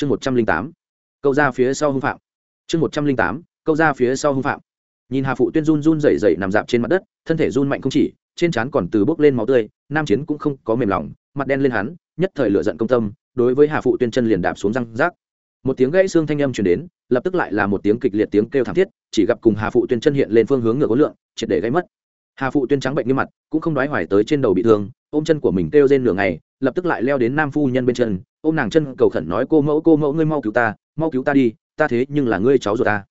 chương một trăm linh tám, câu ra phía sau hung phạm. Chương một trăm linh tám, câu ra phía sau hung phạm. Nhìn hà phụ tuyên run run rẩy rẩy nằm dạp trên mặt đất, thân thể run mạnh không chỉ, trên trán còn từ bốc lên máu tươi, nam chiến cũng không có mềm lòng, mặt đen lên hắn, nhất thời lựa giận công tâm, đối với hà phụ tuyên chân liền đạp xuống răng rác. Một tiếng gãy xương thanh âm truyền đến, lập tức lại là một tiếng kịch liệt tiếng kêu thảm thiết, chỉ gặp cùng hà phụ tuyên chân hiện lên phương hướng ngược ối lượng, triệt để gây mất. Hà phụ tuyên trắng bệnh như mặt, cũng không đoái hoài tới trên đầu bị thương ôm chân của mình kêu rên nửa ngày, lập tức lại leo đến nam phu nhân bên chân. Ôm nàng chân cầu khẩn nói, cô mẫu cô mẫu, ngươi mau cứu ta, mau cứu ta đi, ta thế nhưng là ngươi cháu ruột ta.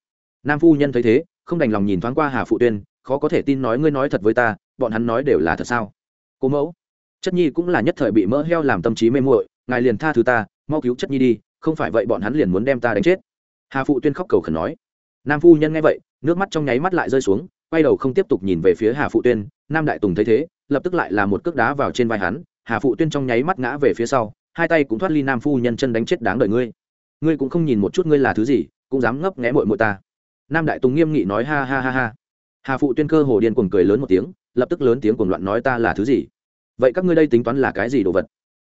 Nam phu nhân thấy thế, không đành lòng nhìn thoáng qua hà phụ tuyên, khó có thể tin nói, ngươi nói thật với ta, bọn hắn nói đều là thật sao? Cô mẫu, chất nhi cũng là nhất thời bị mỡ heo làm tâm trí mê muội, ngài liền tha thứ ta, mau cứu chất nhi đi, không phải vậy bọn hắn liền muốn đem ta đánh chết. Hà phụ tuyên khóc cầu khẩn nói. Nam phu nhân nghe vậy, nước mắt trong nháy mắt lại rơi xuống, quay đầu không tiếp tục nhìn về phía hà phụ tuyên, nam đại tùng thấy thế lập tức lại là một cước đá vào trên vai hắn, hà phụ tuyên trong nháy mắt ngã về phía sau, hai tay cũng thoát ly nam phu nhân chân đánh chết đáng đời ngươi. Ngươi cũng không nhìn một chút ngươi là thứ gì, cũng dám ngấp nghé mội mội ta. Nam đại tùng nghiêm nghị nói ha ha ha ha. Hà phụ tuyên cơ hồ điên cuồng cười lớn một tiếng, lập tức lớn tiếng cuồng loạn nói ta là thứ gì? Vậy các ngươi đây tính toán là cái gì đồ vật?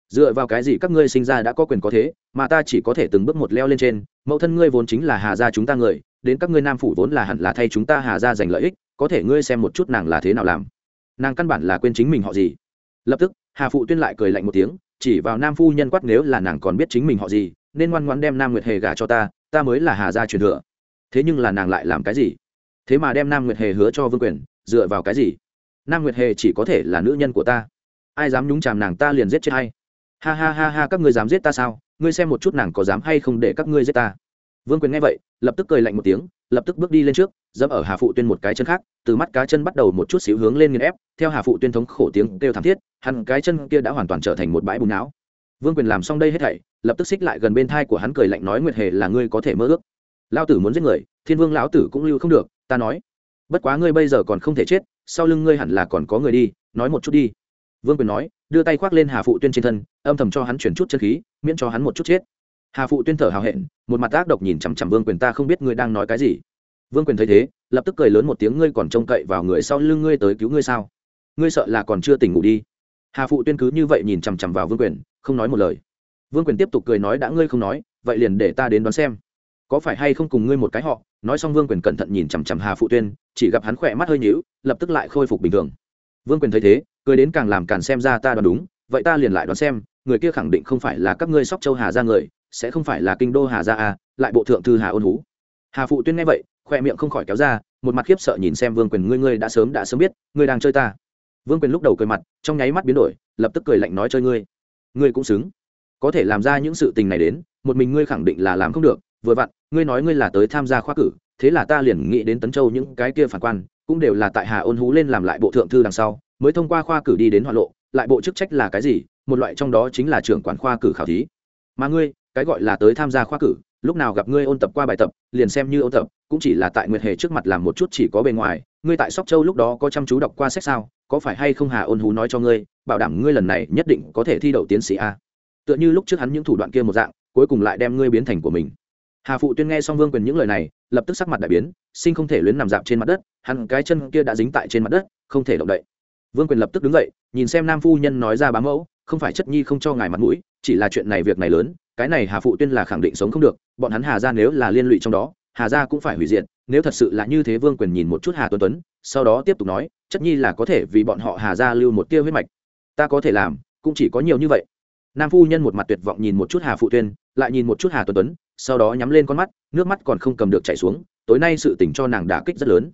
Dựa vào cái gì các ngươi sinh ra đã có quyền có thế, mà ta chỉ có thể từng bước một leo lên trên, mẫu thân ngươi vốn chính là hà gia chúng ta người, đến các ngươi nam phủ vốn là hẳn là thay chúng ta hà gia giành lợi ích, có thể ngươi xem một chút nàng là thế nào làm nàng căn bản là quên chính mình họ gì. Lập tức, hà phụ tuyên lại cười lạnh một tiếng, chỉ vào nam phu nhân quát nếu là nàng còn biết chính mình họ gì, nên ngoan ngoãn đem nam nguyệt hề gả cho ta ta mới là hà gia truyền thừa. Thế nhưng là nàng lại làm cái gì? Thế mà đem nam nguyệt hề hứa cho vương quyền, dựa vào cái gì? Nam nguyệt hề chỉ có thể là nữ nhân của ta. Ai dám nhúng chàm nàng ta liền giết chết hay ha ha ha ha, các ngươi dám giết ta sao? Ngươi xem một chút nàng có dám hay không để các ngươi giết ta vương quyền nghe vậy, lập tức cười lạnh một tiếng, lập tức bước đi lên trước, dẫm ở hà phụ tuyên một cái chân khác, từ mắt cá chân bắt đầu một chút xíu hướng lên nghiền ép, theo hà phụ tuyên thống khổ tiếng kêu thảm thiết hẳn cái chân kia đã hoàn toàn trở thành một bãi bùn não. Vương quyền làm xong đây hết thảy, lập tức xích lại gần bên thai của hắn cười lạnh nói nguyệt hề là ngươi có thể mơ ước. Lao tử muốn giết người, thiên vương lão tử cũng lưu không được, ta nói. Bất quá ngươi bây giờ còn không thể chết, sau lưng ngươi hẳn là còn có người đi, nói một chút đi. Vương quyền nói, đưa tay khoác lên hà phụ tuyên trên thân, âm thầm cho hắn chuyển chút chân khí, miễn cho hắn một chút chết hà phụ tuyên thở hào hẹn, một mặt ác độc nhìn chằm chằm vương quyền, ta không biết ngươi đang nói cái gì. Vương quyền thấy thế, lập tức cười lớn một tiếng, ngươi còn trông cậy vào người sau lưng ngươi tới cứu ngươi sao? Ngươi sợ là còn chưa tỉnh ngủ đi. Hà phụ tuyên cứ như vậy nhìn chằm chằm vào vương quyền, không nói một lời. Vương quyền tiếp tục cười nói, đã ngươi không nói, vậy liền để ta đến đoán xem. Có phải hay không cùng ngươi một cái họ? Nói xong vương quyền cẩn thận nhìn chằm chằm hà phụ tuyên, chỉ gặp hắn khỏe mắt hơi nhíu, lập tức lại khôi phục bình thường. Vương quyền thấy thế, cười đến càng làm càng xem ra ta đoán đúng, vậy ta liền lại đoán xem, người kia khẳng định không phải là các ngươi sóc châu hà ra người sẽ không phải là kinh đô hà gia à lại bộ thượng thư hà ôn hú. Hà phụ tuyên nghe vậy, khoe miệng không khỏi kéo ra, một mặt khiếp sợ nhìn xem vương quyền, ngươi ngươi đã sớm đã sớm biết, ngươi đang chơi ta. Vương quyền lúc đầu cười mặt, trong nháy mắt biến đổi, lập tức cười lạnh nói, chơi ngươi ngươi cũng xứng. Có thể làm ra những sự tình này đến, một mình ngươi khẳng định là làm không được. Vừa vặn, ngươi nói ngươi là tới tham gia khoa cử, thế là ta liền nghĩ đến tấn châu những cái kia phản quan, cũng đều là tại hà ôn hú lên làm lại bộ thượng thư đằng sau, mới thông qua khoa cử đi đến hoa lộ, lại bộ chức trách là cái gì, một loại trong đó chính là trưởng quản khoa cử khảo thí. Mà ngươi cái gọi là tới tham gia khoa cử, lúc nào gặp ngươi ôn tập qua bài tập, liền xem như ôn tập, cũng chỉ là tại nguyệt hề trước mặt làm một chút chỉ có bề ngoài, ngươi tại sóc châu lúc đó có chăm chú đọc qua sách sao, có phải hay không hà ôn hú nói cho ngươi, bảo đảm ngươi lần này nhất định có thể thi đậu tiến sĩ a. Tựa như lúc trước hắn những thủ đoạn kia một dạng, cuối cùng lại đem ngươi biến thành của mình. Hà phụ tuyên nghe xong vương quyền những lời này, lập tức sắc mặt đại biến, sinh không thể luyến nằm dạp trên mặt đất, hắn cái chân kia đã dính tại trên mặt đất, không thể động đậy. Vương quyền lập tức đứng dậy, nhìn xem nam phu nhân nói ra bám mẫu, không phải chất nhi không cho ngài mặt mũi, chỉ là chuyện này việc này lớn cái này hà phụ tuyên là khẳng định sống không được, bọn hắn hà ra nếu là liên lụy trong đó, hà ra cũng phải hủy diệt, nếu thật sự là như thế vương quyền nhìn một chút hà tuấn tuấn, sau đó tiếp tục nói, chất nhi là có thể vì bọn họ hà ra lưu một tia huyết mạch. Ta có thể làm, cũng chỉ có nhiều như vậy. Nam phu nhân một mặt tuyệt vọng nhìn một chút hà phụ tuyên, lại nhìn một chút hà tuấn tuấn, sau đó nhắm lên con mắt, nước mắt còn không cầm được chảy xuống, tối nay sự tình cho nàng đả kích rất lớn.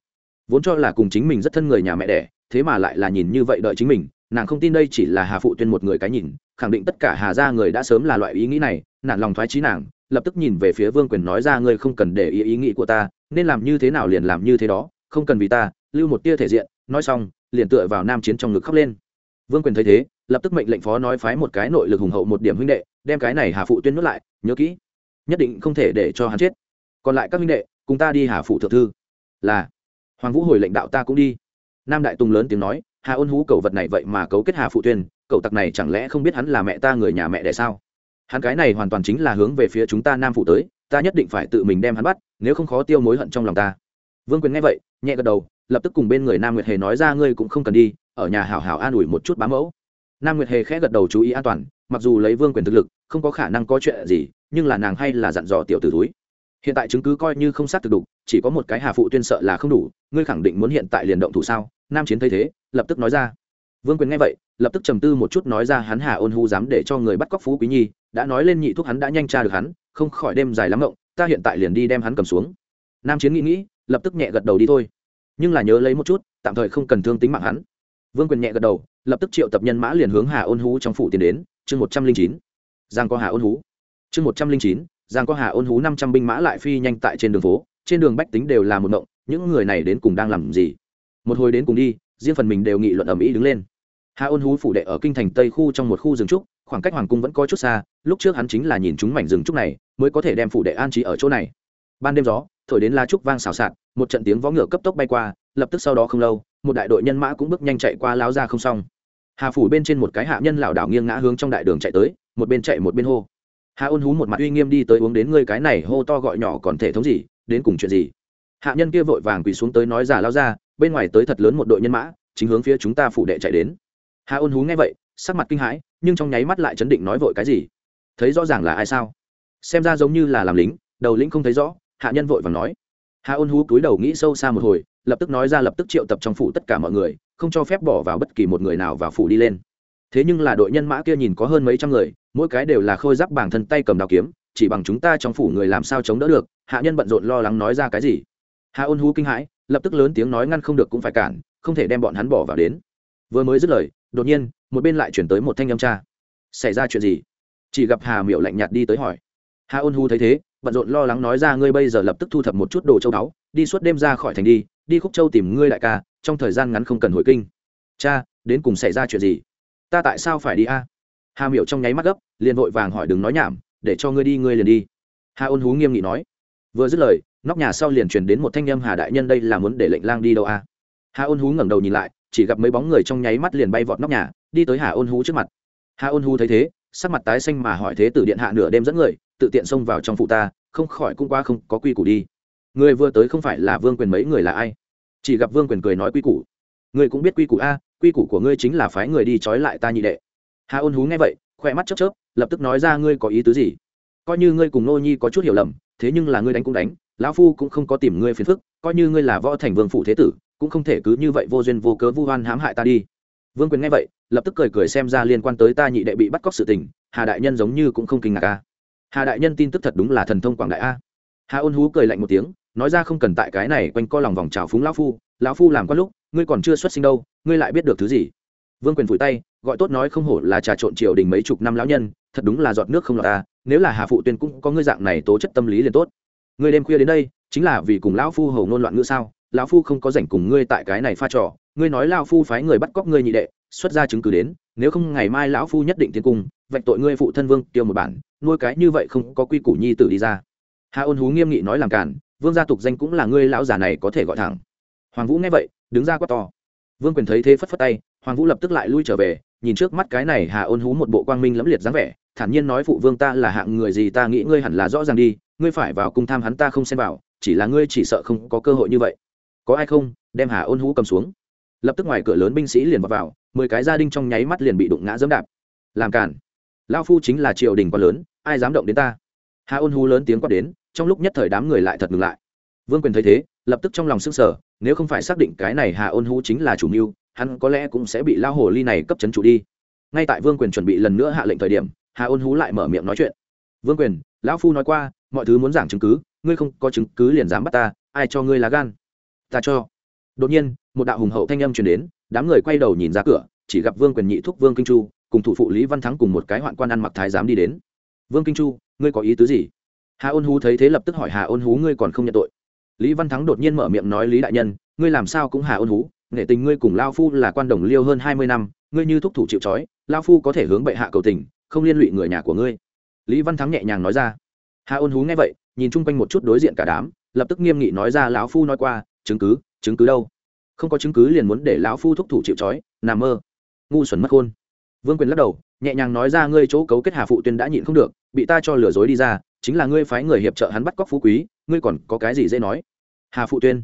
Vốn cho là cùng chính mình rất thân người nhà mẹ đẻ, thế mà lại là nhìn như vậy đợi chính mình, nàng không tin đây chỉ là hà phụ tuyên một người cái nhìn khẳng định tất cả hà ra người đã sớm là loại ý nghĩ này, nản lòng thoái trí nàng, lập tức nhìn về phía vương quyền nói ra, ngươi không cần để ý ý nghĩ của ta, nên làm như thế nào liền làm như thế đó, không cần vì ta, lưu một tia thể diện. Nói xong, liền tựa vào nam chiến trong ngực khóc lên. Vương quyền thấy thế, lập tức mệnh lệnh phó nói phái một cái nội lực hùng hậu một điểm huynh đệ, đem cái này hà phụ tuyên nuốt lại, nhớ kỹ, nhất định không thể để cho hắn chết. Còn lại các huynh đệ, cùng ta đi hà phụ thượng thư. Là, hoàng vũ hồi lệnh đạo ta cũng đi. Nam đại tùng lớn tiếng nói, hà ôn hú cầu vật này vậy mà cấu kết hà phụ tuyên cậu tặc này chẳng lẽ không biết hắn là mẹ ta người nhà mẹ đẻ sao? Hắn cái này hoàn toàn chính là hướng về phía chúng ta nam phụ tới ta nhất định phải tự mình đem hắn bắt nếu không khó tiêu mối hận trong lòng ta. Vương quyền nghe vậy nhẹ gật đầu lập tức cùng bên người nam nguyệt hề nói ra ngươi cũng không cần đi ở nhà hảo hảo an ủi một chút bám mẫu. Nam nguyệt hề khẽ gật đầu chú ý an toàn mặc dù lấy vương quyền thực lực không có khả năng có chuyện gì nhưng là nàng hay là dặn dò tiểu t ử túi. Hiện tại chứng cứ coi như không xác thực đủ, chỉ có một cái hà phụ tuyên sợ là không đủ ngươi khẳng định muốn hiện tại liền động thủ sao? Nam chiến thấy thế lập tức nói ra vương quyền nghe vậy, lập tức trầm tư một chút nói ra hắn hà ôn hu dám để cho người bắt cóc phú quý nhi, đã nói lên nhị thuốc hắn đã nhanh tra được hắn, không khỏi đêm dài lắm ngộng, ta hiện tại liền đi đem hắn cầm xuống. Nam chiến nghĩ nghĩ, lập tức nhẹ gật đầu đi thôi. Nhưng là nhớ lấy một chút, tạm thời không cần thương tính mạng hắn. Vương quyền nhẹ gật đầu, lập tức triệu tập nhân mã liền hướng hà ôn hú trong phủ tiến đến, chương một trăm linh chín. Giang có hà ôn hú. Chương một trăm linh chín, giang có hà ôn hú năm trăm binh mã lại phi nhanh tại trên đường phố, trên đường bách tính đều là một mộng những người này đến cùng đang làm gì? Một hồi đến cùng đi, riêng phần mình đều nghị luận ầm ĩ đứng lên hà ôn hú phủ đệ ở kinh thành tây khu trong một khu rừng trúc, khoảng cách hoàng cung vẫn có chút xa, lúc trước hắn chính là nhìn chúng mảnh rừng trúc này, mới có thể đem phủ đệ an trí ở chỗ này. Ban đêm gió, thổi đến lá trúc vang xào xạc, một trận tiếng vó ngựa cấp tốc bay qua, lập tức sau đó không lâu, một đại đội nhân mã cũng bước nhanh chạy qua láo ra không xong. Hà phủ bên trên một cái hạ nhân lảo đảo nghiêng ngã hướng trong đại đường chạy tới, một bên chạy một bên hô. Hà ôn hú một mặt uy nghiêm đi tới uống đến ngươi cái này, hô to gọi nhỏ còn thể thống gì, đến cùng chuyện gì? Hạ nhân kia vội vàng quỳ xuống tới nói giả lao ra, bên ngoài tới thật lớn một đội nhân mã, chính hướng phía chúng ta phủ đệ chạy đến hà ôn hú nghe vậy, sắc mặt kinh hãi, nhưng trong nháy mắt lại chấn định nói vội cái gì? Thấy rõ ràng là ai sao? Xem ra giống như là làm lính, đầu lĩnh không thấy rõ, hạ nhân vội vàng nói. Hà ôn hú cúi đầu nghĩ sâu xa một hồi, lập tức nói ra lập tức triệu tập trong phủ tất cả mọi người, không cho phép bỏ vào bất kỳ một người nào vào phủ đi lên. Thế nhưng là đội nhân mã kia nhìn có hơn mấy trăm người, mỗi cái đều là khôi giáp bản thân tay cầm đào kiếm, chỉ bằng chúng ta trong phủ người làm sao chống đỡ được, hạ nhân bận rộn lo lắng nói ra cái gì? Hạ ôn hú kinh hãi, lập tức lớn tiếng nói ngăn không được cũng phải cản, không thể đem bọn hắn bỏ vào đến. Vừa mới dứt lời đột nhiên, một bên lại chuyển tới một thanh âm cha. Xảy ra chuyện gì? Chỉ gặp hà miệu lạnh nhạt đi tới hỏi. Hà ôn hu thấy thế, bận rộn lo lắng nói ra, ngươi bây giờ lập tức thu thập một chút đồ châu đáo đi suốt đêm ra khỏi thành đi đi khúc châu tìm ngươi đại ca, trong thời gian ngắn không cần hồi kinh. Cha, đến cùng xảy ra chuyện gì? Ta tại sao phải đi a? Hà miệu trong nháy mắt gấp, liền vội vàng hỏi đừng nói nhảm, để cho ngươi đi, ngươi liền đi. Hà ôn hú nghiêm nghị nói. Vừa dứt lời, nóc nhà sau liền truyền đến một thanh â m hà đại nhân đây là muốn để lệnh lang đi đâu a? Hà ôn hú ngẩng đầu nhìn lại chỉ gặp mấy bóng người trong nháy mắt liền bay vọt nóc nhà, đi tới hà ôn hú trước mặt. Hà ôn hú thấy thế, sắc mặt tái xanh mà hỏi thế tử điện hạ nửa đêm dẫn người, tự tiện xông vào trong phụ ta, không khỏi cũng qua không có quy củ đi. Người vừa tới không phải là vương quyền mấy người là ai? Chỉ gặp vương quyền cười nói quy củ. Người cũng biết quy củ a, quy củ của ngươi chính là phái người đi trói lại ta nhị đệ. Hà ôn hú nghe vậy khoe mắt chớp chớp, lập tức nói ra ngươi có ý tứ gì? Coi như ngươi cùng nô nhi có chút hiểu lầm, thế nhưng là ngươi đánh cũng đánh, lão phu cũng không có tìm ngươi phiền phức, coi như ngươi là võ thành vương phủ thế tử cũng không thể cứ như vậy vô duyên vô cớ vu oan hãm hại ta đi. Vương quyền nghe vậy, lập tức cười cười xem ra liên quan tới ta nhị đệ bị bắt cóc sự tình, hà đại nhân giống như cũng không kinh ngạc a. Hà đại nhân tin tức thật đúng là thần thông quảng đại a. Hà ôn hú cười lạnh một tiếng, nói ra không cần tại cái này quanh co lòng vòng trào phúng lão phu lão phu làm có lúc, ngươi còn chưa xuất sinh đâu, ngươi lại biết được thứ gì? Vương quyền phủi tay, gọi tốt nói không hổ là trà trộn triều đình mấy chục năm lão nhân, thật đúng là giọt nước không lọt ta, nếu là hà phụ tuyên cũng có ngươi dạng này tố chất tâm lý liền tốt. Ngươi đêm khuya đến đây, chính là vì cùng lão phu hầu ngôn loạn ngữ sao? Lão phu không có rảnh cùng ngươi tại cái này pha trò, ngươi nói lão phu phái người bắt cóc ngươi nhị đệ, xuất ra chứng cứ đến, nếu không ngày mai lão phu nhất định tiến cung, vạch tội ngươi phụ thân vương, tiêu một bản, nuôi cái như vậy không có quy củ nhi tử đi ra. Hà ôn hú nghiêm nghị nói làm cản vương gia tục danh cũng là ngươi lão già này có thể gọi thẳng. Hoàng vũ nghe vậy, đứng ra quát to. Vương quyền thấy thế phất phất tay, hoàng vũ lập tức lại lui trở về, nhìn trước mắt cái này hà ôn hú một bộ quang minh lẫm liệt dáng vẻ, thản nhiên nói phụ vương ta là hạng người gì ta nghĩ ngươi hẳn là rõ ràng đi, ngươi phải vào cung tham hắn ta không xem vào, chỉ là ngươi chỉ sợ không có cơ hội như vậy có ai không đem hà ôn hú cầm xuống. Lập tức ngoài cửa lớn binh sĩ liền vào, vào mười cái gia đình trong nháy mắt liền bị đụng ngã dẫm đạp. Làm cản lao phu chính là triều đình quá lớn ai dám động đến ta? Hà ôn hú lớn tiếng quát đến trong lúc nhất thời đám người lại thật ngừng lại. Vương quyền thấy thế lập tức trong lòng s ư n g sở nếu không phải xác định cái này hà ôn hú chính là chủ mưu hắn có lẽ cũng sẽ bị lao hồ ly này cấp chấn chủ đi. Ngay tại vương quyền chuẩn bị lần nữa hạ lệnh thời điểm hà ôn hú lại mở miệng nói chuyện. Vương quyền lão phu nói qua mọi thứ muốn giảng chứng cứ ngươi không có chứng cứ liền dám bắt ta ai cho ngươi lá gan? Ta cho. Đột nhiên, một đạo hùng hậu thanh âm truyền đến, đám người quay đầu nhìn ra cửa, chỉ gặp vương quyền nhị thúc, vương kinh chu cùng thủ phụ lý văn thắng cùng một cái hoạn quan ăn mặc thái giám đi đến. Vương kinh chu, ngươi có ý tứ gì? Hà ôn hú thấy thế lập tức hỏi, hà ôn hú, ngươi còn không nhận tội? Lý văn thắng đột nhiên mở miệng nói, lý đại nhân, ngươi làm sao cũng hà ôn hú, nghệ tình ngươi cùng lao phu là quan đồng liêu hơn hai mươi năm, ngươi như thúc thủ chịu trói, lao phu có thể hướng bệ hạ cầu tình, không liên lụy người nhà của ngươi. Lý văn thắng nhẹ nhàng nói ra. Hà ôn hú nghe vậy, nhìn chung quanh một chút đối diện cả đám, lập tức nghiêm nghị nói ra, lão phu nói qua chứng cứ chứng cứ đâu? Không có chứng cứ liền muốn để lão phu thúc thủ chịu trói, nằm mơ. Ngu xuẩn mất khôn vương quyền lắc đầu, nhẹ nhàng nói ra ngươi chỗ cấu kết hà phụ tuyên đã nhịn không được, bị ta cho lừa dối đi ra, chính là ngươi phái người hiệp trợ hắn bắt cóc phú quý, ngươi còn có cái gì dễ nói? Hà phụ tuyên.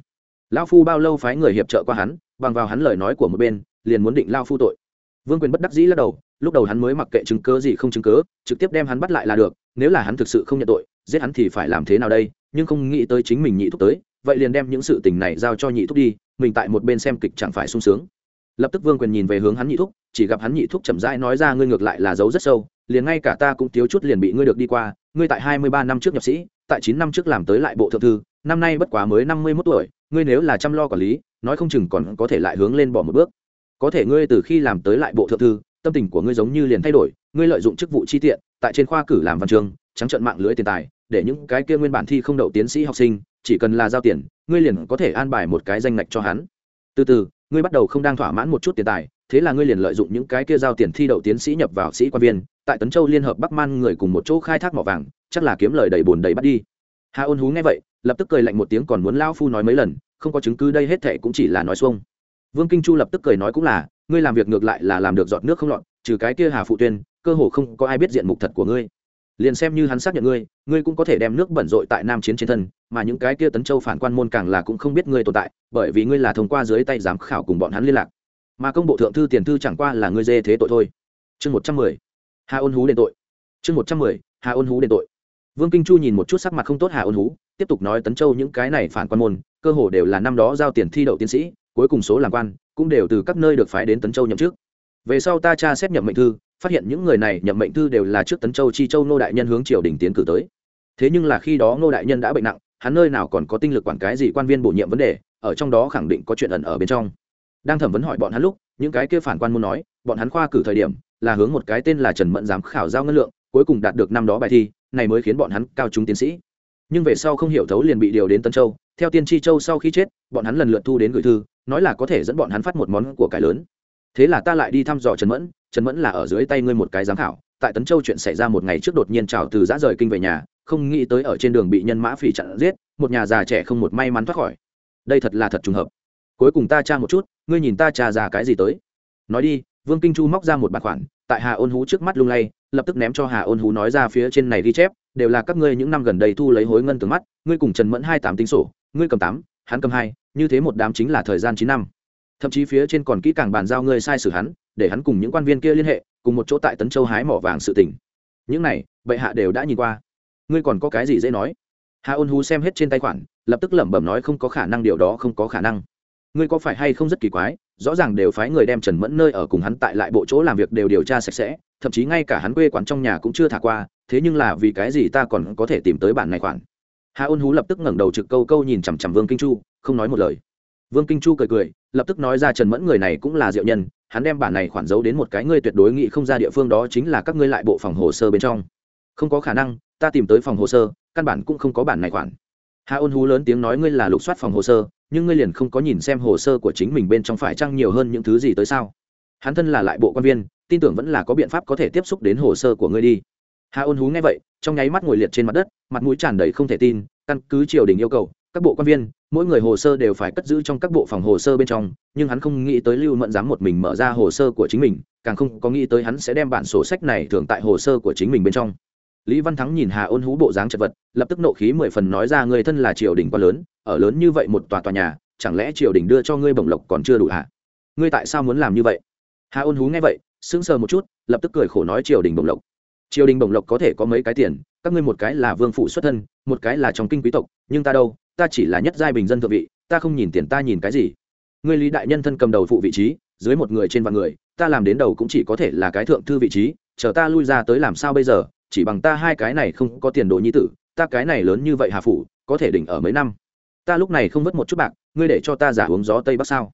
Lão phu bao lâu phái người hiệp trợ qua hắn, bằng vào hắn lời nói của một bên, liền muốn định lao phu tội. Vương quyền bất đắc dĩ lắc đầu, lúc đầu hắn mới mặc kệ chứng cớ gì không chứng cớ, trực tiếp đem hắn bắt lại là được, nếu là hắn thực sự không nhận tội, giết hắn thì phải làm thế nào đây? Nhưng không nghĩ tới chính mình nhị thúc tới vậy liền đem những sự tình này giao cho nhị thúc đi, mình tại một bên xem kịch chẳng phải sung sướng. Lập tức vương quyền nhìn về hướng hắn nhị thúc, chỉ gặp hắn nhị thúc chậm rãi nói ra ngươi ngược lại là giấu rất sâu, liền ngay cả ta cũng thiếu chút liền bị ngươi được đi qua, ngươi tại hai mươi ba năm trước nhập sĩ, tại chín năm trước làm tới lại bộ thượng thư, năm nay bất quá mới năm mươi mốt tuổi, ngươi nếu là chăm lo quản lý, nói không chừng còn có thể lại hướng lên bỏ một bước. Có thể ngươi từ khi làm tới lại bộ thượng thư, tâm tình của ngươi giống như liền thay đổi, ngươi lợi dụng chức vụ chi tiện, tại trên khoa cử làm văn trường, trắng trợn mạng lưới tiền tài, để những cái kia nguyên bản thi không đậu tiến sĩ học sinh chỉ cần là giao tiền, ngươi liền có thể an bài một cái danh ngạch cho hắn. Từ từ, ngươi bắt đầu không đang thỏa mãn một chút tiền tài, thế là ngươi liền lợi dụng những cái kia giao tiền thi đậu tiến sĩ nhập vào sĩ quan viên, tại tấn châu liên hợp bắc man người cùng một chỗ khai thác mỏ vàng, chắc là kiếm lời đầy bồn đầy bắt đi. Hà ôn hú nghe vậy, lập tức cười lạnh một tiếng còn muốn lao phu nói mấy lần, không có chứng cứ đây hết thệ cũng chỉ là nói xuông. Vương kinh chu lập tức cười nói cũng là, ngươi làm việc ngược lại là làm được giọt nước không lọt, trừ cái kia hà phụ tuyên, cơ hồ không có ai biết diện mục thật của ngươi liền xem như hắn xác nhận ngươi ngươi cũng có thể đem nước bẩn rội tại nam chiến trên thân, mà những cái kia tấn châu phản quan môn càng là cũng không biết ngươi tồn tại, bởi vì ngươi là thông qua dưới tay giám khảo cùng bọn hắn liên lạc. Mà công bộ thượng thư tiền thư chẳng qua là ngươi dê thế tội thôi. Chương một trăm mười, hà ôn hú đền tội. Chương một trăm mười, hà ôn hú đền tội. Vương kinh chu nhìn một chút sắc mặt không tốt hà ôn hú, tiếp tục nói tấn châu những cái này phản quan môn, cơ hồ đều là năm đó giao tiền thi đậu tiến sĩ, cuối cùng số làm quan, cũng đều từ các nơi được phái đến tấn châu nhậm chức. Về sau ta tra xét nhậm mệnh thư phát hiện những người này nhậm mệnh thư đều là trước tấn châu chi châu nô đại nhân hướng triều đình tiến cử tới. Thế nhưng là khi đó nô đại nhân đã bệnh nặng, hắn nơi nào còn có tinh lực quản cái gì quan viên bổ nhiệm vấn đề, ở trong đó khẳng định có chuyện ẩn ở bên trong. Đang thẩm vấn hỏi bọn hắn lúc, những cái kia phản quan muốn nói, bọn hắn khoa cử thời điểm, là hướng một cái tên là trần mẫn giám khảo giao ngân lượng, cuối cùng đạt được năm đó bài thi, này mới khiến bọn hắn cao chúng tiến sĩ. Nhưng về sau không hiểu thấu liền bị điều đến tân châu, theo tiên tri châu sau khi chết, bọn hắn lần lượt thu đến gửi thư, nói là có thể dẫn bọn hắn phát một món của cải lớn. Thế là ta lại đi thăm dò trần mẫn trần mẫn là ở dưới tay ngươi một cái giám khảo, tại tấn châu chuyện xảy ra một ngày trước đột nhiên trào từ giã rời kinh về nhà, không nghĩ tới ở trên đường bị nhân mã phỉ chặn giết, một nhà già trẻ không một may mắn thoát khỏi. Đây thật là thật trùng hợp. Cuối cùng ta tra một chút, ngươi nhìn ta tra ra cái gì tới. Nói đi, vương kinh chu móc ra một bạc khoản, tại hà ôn hú trước mắt lung lay, lập tức ném cho hà ôn hú nói ra phía trên này ghi chép, đều là các ngươi những năm gần đây thu lấy hối ngân từ mắt, ngươi cùng trần mẫn hai tám tính sổ, ngươi cầm tám, hắn cầm hai, như thế một đám chính là thời gian chín năm. Thậm chí phía trên còn kỹ càng bàn giao ngươi sai sử hắn để hắn cùng những quan viên kia liên hệ, cùng một chỗ tại tấn châu hái mỏ vàng sự tỉnh những này, bệ hạ đều đã nhìn qua. Ngươi còn có cái gì dễ nói? Hà ôn hú xem hết trên tay khoản, lập tức lẩm bẩm nói không có khả năng, điều đó không có khả năng. Ngươi có phải hay không rất kỳ quái, rõ ràng đều phái người đem trần mẫn nơi ở cùng hắn tại lại bộ chỗ làm việc đều điều tra sạch sẽ, thậm chí ngay cả hắn quê quán trong nhà cũng chưa thả qua, thế nhưng là vì cái gì ta còn có thể tìm tới bản này khoản? Hà ôn hú lập tức ngẩng đầu trực câu câu nhìn chằm chằm vương kinh chu, không nói một lời. Vương kinh chu cười cười, lập tức nói ra trần mẫn người này cũng là diệu nhân hắn đem bản này khoản giấu đến một cái ngươi tuyệt đối nghĩ không ra địa phương đó chính là các ngươi lại bộ phòng hồ sơ bên trong. Không có khả năng, ta tìm tới phòng hồ sơ, căn bản cũng không có bản này khoản. Hà ôn hú lớn tiếng nói ngươi là lục soát phòng hồ sơ, nhưng ngươi liền không có nhìn xem hồ sơ của chính mình bên trong phải chăng nhiều hơn những thứ gì tới sao? Hắn thân là lại bộ quan viên, tin tưởng vẫn là có biện pháp có thể tiếp xúc đến hồ sơ của ngươi đi. Hà ôn hú nghe vậy, trong nháy mắt ngồi liệt trên mặt đất, mặt mũi tràn đầy không thể tin, căn cứ triều đình yêu cầu các bộ quan viên, mỗi người hồ sơ đều phải cất giữ trong các bộ phòng hồ sơ bên trong, nhưng hắn không nghĩ tới lưu mẫn dám một mình mở ra hồ sơ của chính mình, càng không có nghĩ tới hắn sẽ đem bản sổ sách này thường tại hồ sơ của chính mình bên trong. Lý văn thắng nhìn hà ôn hú bộ dáng chật vật, lập tức nộ khí mười phần nói ra, người thân là triều đình quá lớn, ở lớn như vậy một tòa tòa nhà, chẳng lẽ triều đình đưa cho ngươi bổng lộc còn chưa đủ hả? Ngươi tại sao muốn làm như vậy? Hà ôn hú nghe vậy, sững sờ một chút, lập tức cười khổ nói, triều đình bổng lộc. Triều đình bổng lộc có thể có mấy cái tiền, các ngươi một cái là vương phụ xuất thân, một cái là trong kinh quý tộc, nhưng ta đâu ta chỉ là nhất giai bình dân thượng vị, ta không nhìn tiền ta nhìn cái gì. Ngươi lý đại nhân thân cầm đầu phụ vị trí, dưới một người trên vạn người, ta làm đến đầu cũng chỉ có thể là cái thượng thư vị trí, chờ ta lui ra tới làm sao bây giờ, chỉ bằng ta hai cái này không có tiền đồ nhi tử, ta cái này lớn như vậy hà phủ, có thể đỉnh ở mấy năm. Ta lúc này không vớt một chút bạc, ngươi để cho ta giả uống gió tây bắc sao?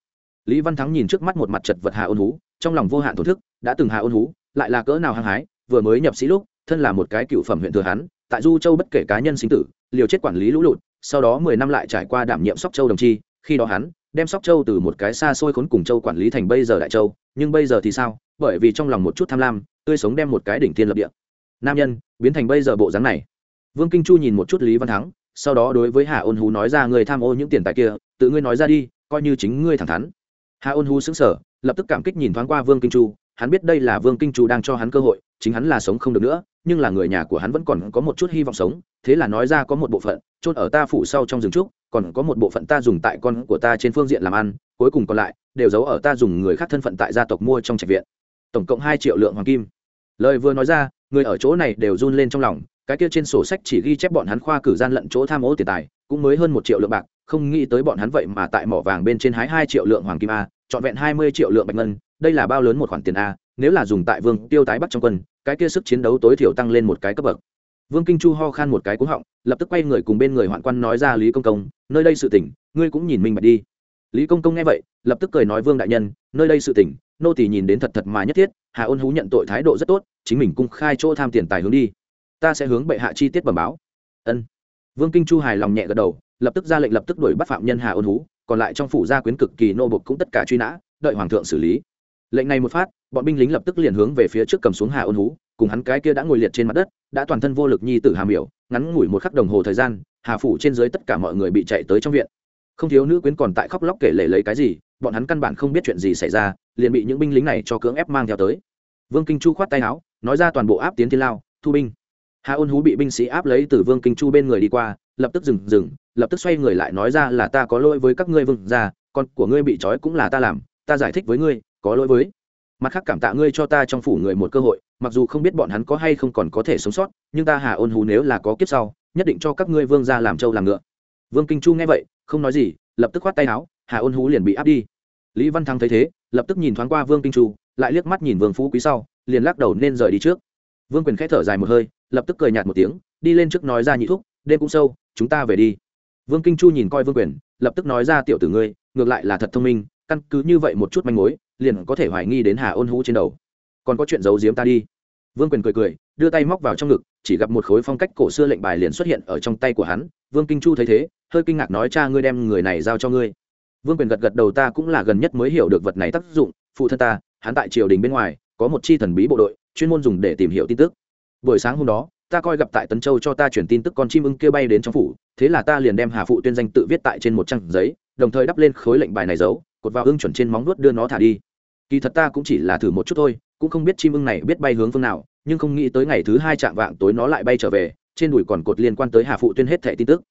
Lý văn thắng nhìn trước mắt một mặt chật vật hà ôn hú, trong lòng vô hạn thổn thức, đã từng hà ôn hú, lại là cỡ nào hăng hái, vừa mới nhập sĩ lúc, thân là một cái cựu phẩm huyện thừa hắn, tại du châu bất kể cá nhân sinh tử, liều chết quản lý lũ lụt sau đó mười năm lại trải qua đảm nhiệm sóc châu đồng chi, khi đó hắn đem sóc châu từ một cái xa xôi khốn cùng châu quản lý thành bây giờ đại châu, nhưng bây giờ thì sao? Bởi vì trong lòng một chút tham lam, tươi sống đem một cái đỉnh thiên lập địa. Nam nhân, biến thành bây giờ bộ dáng này. Vương kinh chu nhìn một chút lý văn thắng, sau đó đối với hà ôn hú nói ra, người tham ô những tiền tài kia, tự ngươi nói ra đi, coi như chính ngươi thẳng thắn. Hà ôn hú xứng sở lập tức cảm kích nhìn thoáng qua vương kinh chu hắn biết đây là vương kinh chu đang cho hắn cơ hội, chính hắn là sống không được nữa, nhưng là người nhà của hắn vẫn còn có một chút hy vọng sống, thế là nói ra có một bộ phận, chôn ở ta phủ sau trong rừng trúc, còn có một bộ phận ta dùng tại con của ta trên phương diện làm ăn, cuối cùng còn lại, đều giấu ở ta dùng người khác thân phận tại gia tộc mua trong trạch viện. Tổng cộng hai triệu lượng hoàng kim. Lời vừa nói ra, người ở chỗ này đều run lên trong lòng, cái kia trên sổ sách chỉ ghi chép bọn hắn khoa cử gian lận chỗ tham ô tiền tài, cũng mới hơn một triệu lượng bạc, không nghĩ tới bọn hắn vậy mà tại mỏ vàng bên trên hái hai triệu lượng hoàng kim a, trọn vẹn hai mươi triệu lượng bạch ngân đây là bao lớn một khoản tiền a, nếu là dùng tại vương tiêu tái bắt trong quân, cái kia sức chiến đấu tối thiểu tăng lên một cái cấp bậc. Vương kinh chu ho khan một cái cúng họng, lập tức quay người cùng bên người hoạn quan nói ra lý công công, nơi đây sự tỉnh ngươi cũng nhìn minh bạch đi. Lý công công nghe vậy, lập tức cười nói vương đại nhân, nơi đây sự tỉnh nô tỳ nhìn đến thật thật mà nhất thiết, hà ôn hú nhận tội thái độ rất tốt, chính mình cung khai chỗ tham tiền tài hướng đi. Ta sẽ hướng bệ hạ chi tiết bẩm báo. Ân. Vương kinh chu hài lòng nhẹ gật đầu, lập tức ra lệnh lập tức đuổi bắt phạm nhân hà ôn hú, còn lại trong phủ gia quyến cực kỳ nô bộc cũng tất cả truy nã, đợi hoàng thượng xử lý lệnh này một phát, bọn binh lính lập tức liền hướng về phía trước cầm xuống hà ôn hú, cùng hắn cái kia đã ngồi liệt trên mặt đất, đã toàn thân vô lực nhi tử hà miểu, ngắn ngủi một khắc đồng hồ thời gian, hà phủ trên dưới tất cả mọi người bị chạy tới trong viện. Không thiếu nữ quyến còn tại khóc lóc kể lể lấy cái gì, bọn hắn căn bản không biết chuyện gì xảy ra, liền bị những binh lính này cho cưỡng ép mang theo tới. Vương kinh chu khoát tay áo, nói ra toàn bộ áp tiến thiên lao, thu binh. Hà ôn hú bị binh sĩ áp lấy từ vương kinh chu bên người đi qua, lập tức dừng dừng, lập tức xoay người lại nói ra là ta có lỗi với các ngươi vương ra con của ngươi bị trói cũng là ta làm, ta giải thích với ngươi có lỗi với. Mặt khác cảm tạ ngươi cho ta trong phủ người một cơ hội, mặc dù không biết bọn hắn có hay không còn có thể sống sót, nhưng ta hà ôn hú nếu là có kiếp sau, nhất định cho các ngươi vương ra làm trâu làm ngựa. Vương kinh chu nghe vậy, không nói gì, lập tức khoát tay áo, hà ôn hú liền bị áp đi. Lý văn thắng thấy thế, lập tức nhìn thoáng qua vương kinh chu, lại liếc mắt nhìn vương phú quý sau, liền lắc đầu nên rời đi trước. Vương quyền k h ẽ thở dài một hơi, lập tức cười nhạt một tiếng, đi lên trước nói ra nhị thúc, đêm cũng sâu, chúng ta về đi. Vương kinh chu nhìn coi vương quyền, lập tức nói ra, tiểu tử ngươi, ngược lại là thật thông minh, căn cứ như vậy một chút manh mối liền có thể hoài nghi đến hà ôn hú trên đầu. Còn có chuyện giấu giếm ta đi. Vương quyền cười cười, đưa tay móc vào trong ngực, chỉ gặp một khối phong cách cổ xưa lệnh bài liền xuất hiện ở trong tay của hắn. Vương kinh chu thấy thế, hơi kinh ngạc nói, cha ngươi đem người này giao cho ngươi. Vương quyền gật gật đầu, ta cũng là gần nhất mới hiểu được vật này tác dụng. Phụ thân ta, hắn tại triều đình bên ngoài, có một chi thần bí bộ đội, chuyên môn dùng để tìm hiểu tin tức. Buổi sáng hôm đó, ta coi gặp tại tấn châu cho ta chuyển tin tức con chim ưng kia bay đến trong phủ, thế là ta liền đem hà phụ tuyên danh tự viết tại trên một trang giấy, đồng thời đắp lên khối lệnh bài này giấu, cột vào ưng chuẩn trên móng nuốt đưa nó thả đi kỳ thật ta cũng chỉ là thử một chút thôi, cũng không biết chim ưng này biết bay hướng phương nào, nhưng không nghĩ tới ngày thứ hai chạm vạng tối nó lại bay trở về, trên đùi còn cột liên quan tới hà phụ tuyên hết thẻ tin tức.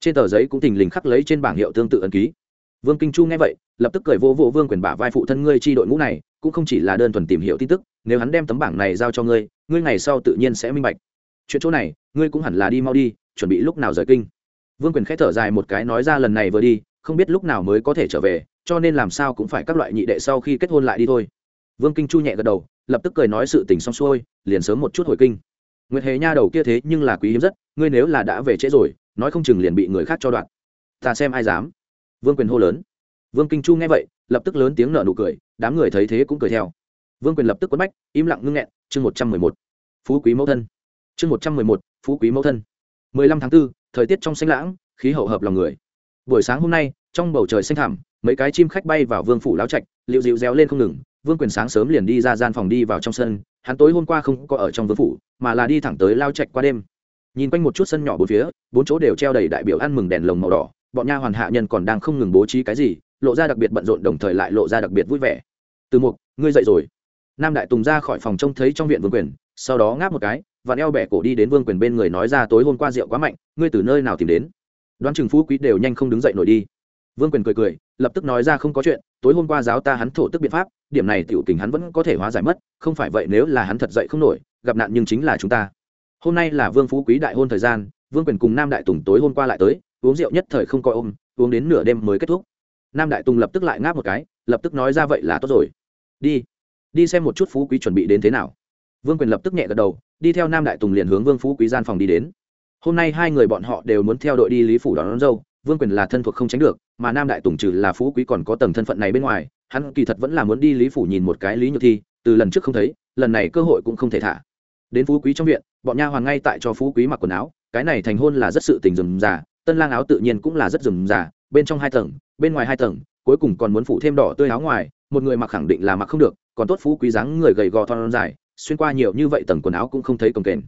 Trên tờ giấy cũng tình lình khắc lấy trên bảng hiệu tương tự ấn ký. Vương kinh chu nghe vậy, lập tức cười vô vô vương quyền bả vai phụ thân ngươi chi đội ngũ này, cũng không chỉ là đơn thuần tìm hiểu tin tức, nếu hắn đem tấm bảng này giao cho ngươi ngươi ngày sau tự nhiên sẽ minh bạch. Chuyện chỗ này, ngươi cũng hẳn là đi mau đi, chuẩn bị lúc nào rời kinh. Vương quyền k h ẽ thở dài một cái nói ra lần này vừa đi không biết lúc nào mới có thể trở về, cho nên làm sao cũng phải các loại nhị đệ sau khi kết hôn lại đi thôi. Vương kinh chu nhẹ gật đầu, lập tức cười nói sự tình xong xuôi, liền sớm một chút hồi kinh. Nguyệt hề nha đầu kia thế nhưng là quý hiếm rất, ngươi nếu là đã về trễ rồi, nói không chừng liền bị người khác cho đoạn ta xem ai dám. Vương quyền hô lớn. Vương kinh chu nghe vậy, lập tức lớn tiếng nở nụ cười, đám người thấy thế cũng cười theo. Vương quyền lập tức quất bách, im lặng ngưng nghẹn, chương một trăm mười một. Phú quý mẫu thân. Chương một trăm mười một, phú quý mẫu thân. mười lăm tháng b ố thời tiết trong xanh lãng, khí hậu hợp lòng người buổi sáng hôm nay, trong bầu trời xanh thẳm, mấy cái chim khách bay vào vương phủ láo trạch liệu dịu réo lên không ngừng, vương quyền sáng sớm liền đi ra gian phòng đi vào trong sân, hắn tối hôm qua không có ở trong vương phủ, mà là đi thẳng tới lao trạch qua đêm. Nhìn quanh một chút sân nhỏ bốn phía, bốn chỗ đều treo đầy đại biểu ăn mừng đèn lồng màu đỏ, bọn nha hoàn hạ nhân còn đang không ngừng bố trí cái gì, lộ ra đặc biệt bận rộn đồng thời lại lộ ra đặc biệt vui vẻ. Từ mục, ngươi dậy rồi. Nam đại tùng ra khỏi phòng trông thấy trong viện vương quyền, sau đó ngáp một cái và eo bẻ cổ đi đến vương quyền bên người nói ra tối hôm qua rượu quá mạnh, ngươi từ nơi nào tìm đến? Đoán chừng phú quý đều nhanh không đứng dậy nổi đi. Vương quyền cười cười, lập tức nói ra không có chuyện, tối hôm qua giáo ta hắn thổ tức biện pháp, điểm này tiểu kình hắn vẫn có thể hóa giải mất, không phải vậy nếu là hắn thật dậy không nổi, gặp nạn nhưng chính là chúng ta. Hôm nay là vương phú quý đại hôn thời gian, vương quyền cùng nam đại tùng tối hôm qua lại tới, uống rượu nhất thời không coi ôm, uống đến nửa đêm mới kết thúc. Nam đại tùng lập tức lại ngáp một cái, lập tức nói ra vậy là tốt rồi. Đi đi xem một chút phú quý chuẩn bị đến thế nào. Vương quyền lập tức nhẹ gật đầu, đi theo nam đại tùng liền hướng vương phú quý gian phòng đi đến hôm nay hai người bọn họ đều muốn theo đội đi lý phủ đón, đón dâu vương quyền là thân thuộc không tránh được mà nam đại tùng trừ là phú quý còn có tầng thân phận này bên ngoài hắn kỳ thật vẫn là muốn đi lý phủ nhìn một cái lý nhược thi từ lần trước không thấy lần này cơ hội cũng không thể thả. Đến phú quý trong viện bọn nha hoàn ngay tại cho phú quý mặc quần áo cái này thành hôn là rất sự tình rườm rà tân lang áo tự nhiên cũng là rất rườm rà bên trong hai tầng bên ngoài hai tầng cuối cùng còn muốn phủ thêm đỏ tươi áo ngoài một người mặc khẳng định là mặc không được còn tốt phú quý dáng người gầy gò thon dài xuyên qua nhiều như vậy tầng quần áo cũng không thấy cồng kềnh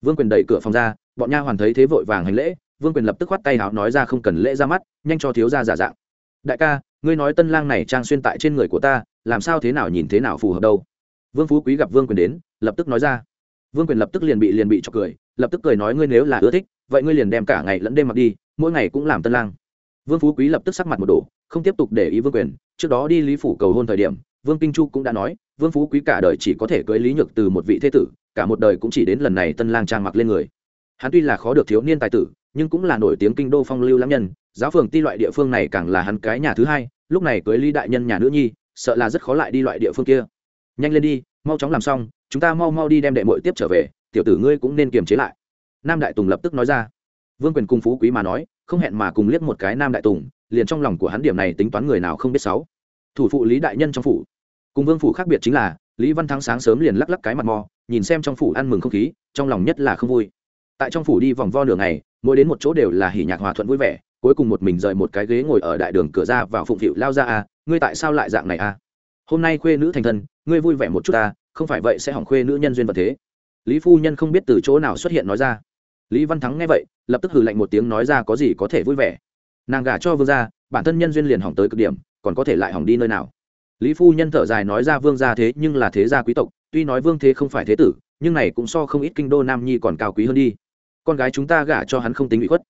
vương quyền đẩy cửa phòng ra, bọn nha hoàn thấy thế vội vàng hành lễ, vương quyền lập tức khoát tay áo nói ra không cần lễ ra mắt, nhanh cho thiếu ra giả dạng. Đại ca, ngươi nói tân lang này trang xuyên tại trên người của ta, làm sao thế nào nhìn thế nào phù hợp đâu? Vương phú quý gặp vương quyền đến, lập tức nói ra. Vương quyền lập tức liền bị liền bị cho cười, lập tức cười nói ngươi nếu là ưa thích, vậy ngươi liền đem cả ngày lẫn đêm mặc đi, mỗi ngày cũng làm tân lang. Vương phú quý lập tức sắc mặt một đổ, không tiếp tục để ý vương quyền, trước đó đi lý phủ cầu hôn thời điểm vương kinh chu cũng đã nói, vương phú quý cả đời chỉ có thể cưới lý nhược từ một vị thế tử, cả một đời cũng chỉ đến lần này tân lang trang mặc lên người. Hắn tuy là khó được thiếu niên tài tử, nhưng cũng là nổi tiếng kinh đô phong lưu lãm nhân, giáo phường ti loại địa phương này càng là hắn cái nhà thứ hai, lúc này cưới lý đại nhân nhà nữ nhi, sợ là rất khó lại đi loại địa phương kia. Nhanh lên đi, mau chóng làm xong, chúng ta mau mau đi đem đệ mội tiếp trở về, tiểu tử ngươi cũng nên kiềm chế lại. Nam đại tùng lập tức nói ra. Vương quyền cung phú quý mà nói, không hẹn mà cùng liếc một cái nam đại tùng, liền trong lòng của hắn điểm này tính toán người nào không biết sáu thủ phụ lý đại nhân trong phủ. Cùng vương phủ khác biệt chính là, lý văn thắng sáng sớm liền lắc lắc cái mặt mò, nhìn xem trong phủ ăn mừng không khí, trong lòng nhất là không vui. Tại trong phủ đi vòng vo nửa ngày, mỗi đến một chỗ đều là hỉ nhạc hòa thuận vui vẻ, cuối cùng một mình rời một cái ghế ngồi ở đại đường cửa ra vào phụng phịu lao ra à ngươi tại sao lại dạng này à hôm nay khuê nữ thành thân, ngươi vui vẻ một chút ta không phải vậy sẽ hỏng khuê nữ nhân duyên vật thế. Lý phu nhân không biết từ chỗ nào xuất hiện nói ra. Lý văn thắng nghe vậy, lập tức hừ lạnh một tiếng nói ra có gì có thể vui vẻ. Nàng gả cho vương gia, bản thân nhân duyên liền hỏng tới cực điểm còn có thể lại hỏng đi nơi nào? Lý phu nhân thở dài nói ra vương gia thế nhưng là thế gia quý tộc, tuy nói vương thế không phải thế tử, nhưng này cũng so không ít kinh đô nam nhi còn cao quý hơn đi. Con gái chúng ta gả cho hắn không tính bị khuất.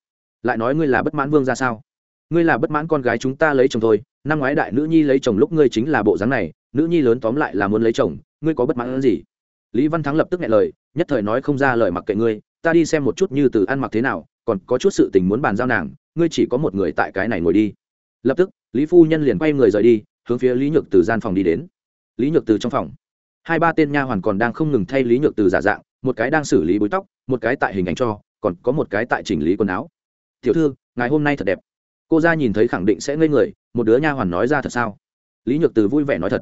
Lại nói ngươi là bất mãn vương ra sao? Ngươi là bất mãn con gái chúng ta lấy chồng thôi, năm ngoái đại nữ nhi lấy chồng lúc ngươi chính là bộ dáng này, nữ nhi lớn tóm lại là muốn lấy chồng, ngươi có bất mãn gì? Lý văn thắng lập tức nghe lời, nhất thời nói không ra lời mặc kệ ngươi, ta đi xem một chút như từ ăn mặc thế nào, còn có chút sự tình muốn bàn giao nàng, ngươi chỉ có một người tại cái này ngồi đi. Lập tức lý phu nhân liền quay người rời đi, hướng phía lý nhược từ gian phòng đi đến. Lý nhược từ trong phòng. Hai ba tên nha hoàn còn đang không ngừng thay lý nhược từ giả dạng, một cái đang xử lý búi tóc, một cái tại hình ảnh cho, còn có một cái tại chỉnh lý quần áo. Tiểu thư ngày hôm nay thật đẹp. Cô ra nhìn thấy khẳng định sẽ ngây người, một đứa nha hoàn nói ra thật sao? Lý nhược từ vui vẻ nói thật.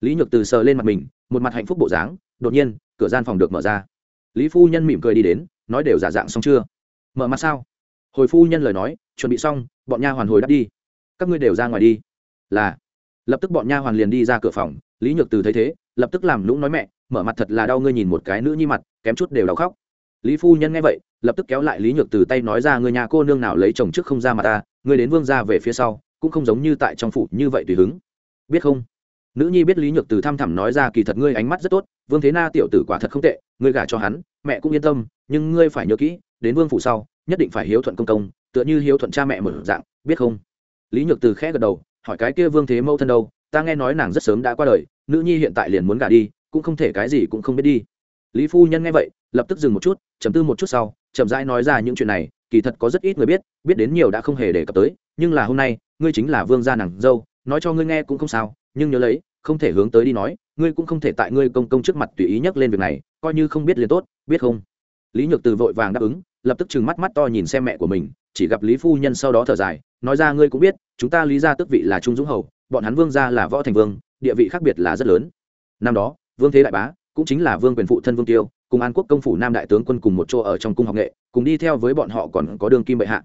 Lý nhược từ sờ lên mặt mình, một mặt hạnh phúc bộ dáng, đột nhiên, cửa gian phòng được mở ra. Lý phu nhân mỉm cười đi đến, nói đều giả dạng xong chưa? Mở mặt sao? Hồi phu nhân lời nói, chuẩn bị xong, bọn nha hoàn hồi đáp đi các ngươi đều ra ngoài đi. Là. Lập tức bọn nha hoàn liền đi ra cửa phòng, lý nhược từ thấy thế, lập tức làm lũng nói mẹ, mở mặt thật là đau ngươi nhìn một cái nữ nhi mặt, kém chút đều đau khóc. Lý phu nhân nghe vậy, lập tức kéo lại lý nhược từ tay nói ra người nhà cô nương nào lấy chồng trước không ra mà ta người đến vương ra về phía sau, cũng không giống như tại trong phủ như vậy tùy hứng. Biết không? Nữ nhi biết lý nhược từ thăm thẳm nói ra kỳ thật ngươi ánh mắt rất tốt, vương thế na tiểu tử quả thật không tệ, ngươi gả cho hắn, mẹ cũng yên tâm, nhưng ngươi phải nhớ kỹ, đến vương phủ sau, nhất định phải hiếu thuận công công, tựa như hiếu thuận cha mẹ một dạng, biết không? Lý nhược từ khẽ gật đầu, hỏi cái kia vương thế mâu thân đâu, ta nghe nói nàng rất sớm đã qua đời, nữ nhi hiện tại liền muốn gả đi, cũng không thể cái gì cũng không biết đi. Lý phu nhân nghe vậy, lập tức dừng một chút chấm tư một chút sau, chậm rãi nói ra những chuyện này, kỳ thật có rất ít người biết biết đến nhiều đã không hề đề cập tới, nhưng là hôm nay, ngươi chính là vương gia nàng dâu, nói cho ngươi nghe cũng không sao, nhưng nhớ lấy, không thể hướng tới đi nói, ngươi cũng không thể tại ngươi công công trước mặt tùy ý nhắc lên việc này, coi như không biết liền tốt, biết không? Lý nhược từ vội vàng đáp ứng, lập tức trừng mắt mắt to nhìn xem mẹ của mình chỉ gặp lý phu nhân sau đó thở dài, nói ra, ngươi cũng biết, chúng ta lý ra tước vị là trung dũng hầu, bọn hắn vương gia là võ thành vương, địa vị khác biệt là rất lớn. Năm đó, vương thế đại bá cũng chính là vương quyền phụ thân vương tiêu, cùng an quốc công phủ nam đại tướng quân cùng một chỗ ở trong cung học nghệ, cùng đi theo với bọn họ còn có đường kim bệ hạ.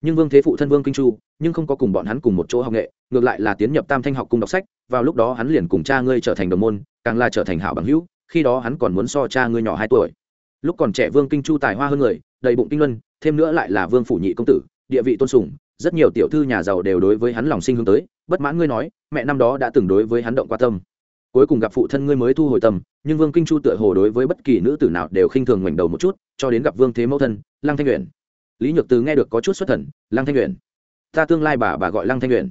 Nhưng vương thế phụ thân vương kinh chu, nhưng không có cùng bọn hắn cùng một chỗ học nghệ, ngược lại là tiến nhập tam thanh học cung đọc sách, vào lúc đó hắn liền cùng cha ngươi trở thành đồng môn, càng là trở thành hảo bằng hữu, khi đó hắn còn muốn so cha ngươi nhỏ hai tuổi lúc còn trẻ vương kinh chu tài hoa hơn người, đầy bụng kinh luân, thêm nữa lại là vương phủ nhị công tử, địa vị tôn sùng, rất nhiều tiểu thư nhà giàu đều đối với hắn lòng sinh hướng tới, bất mãn ngươi nói, mẹ năm đó đã từng đối với hắn động qua tâm. Cuối cùng gặp phụ thân ngươi mới thu hồi tâm, nhưng vương kinh chu tựa hồ đối với bất kỳ nữ tử nào đều khinh thường ngoảnh đầu một chút, cho đến gặp vương thế mẫu thân, lăng thanh nguyện lý nhược từ nghe được có chút xuất thần, lăng thanh nguyện ta tương lai bà bà gọi lăng thanh nguyện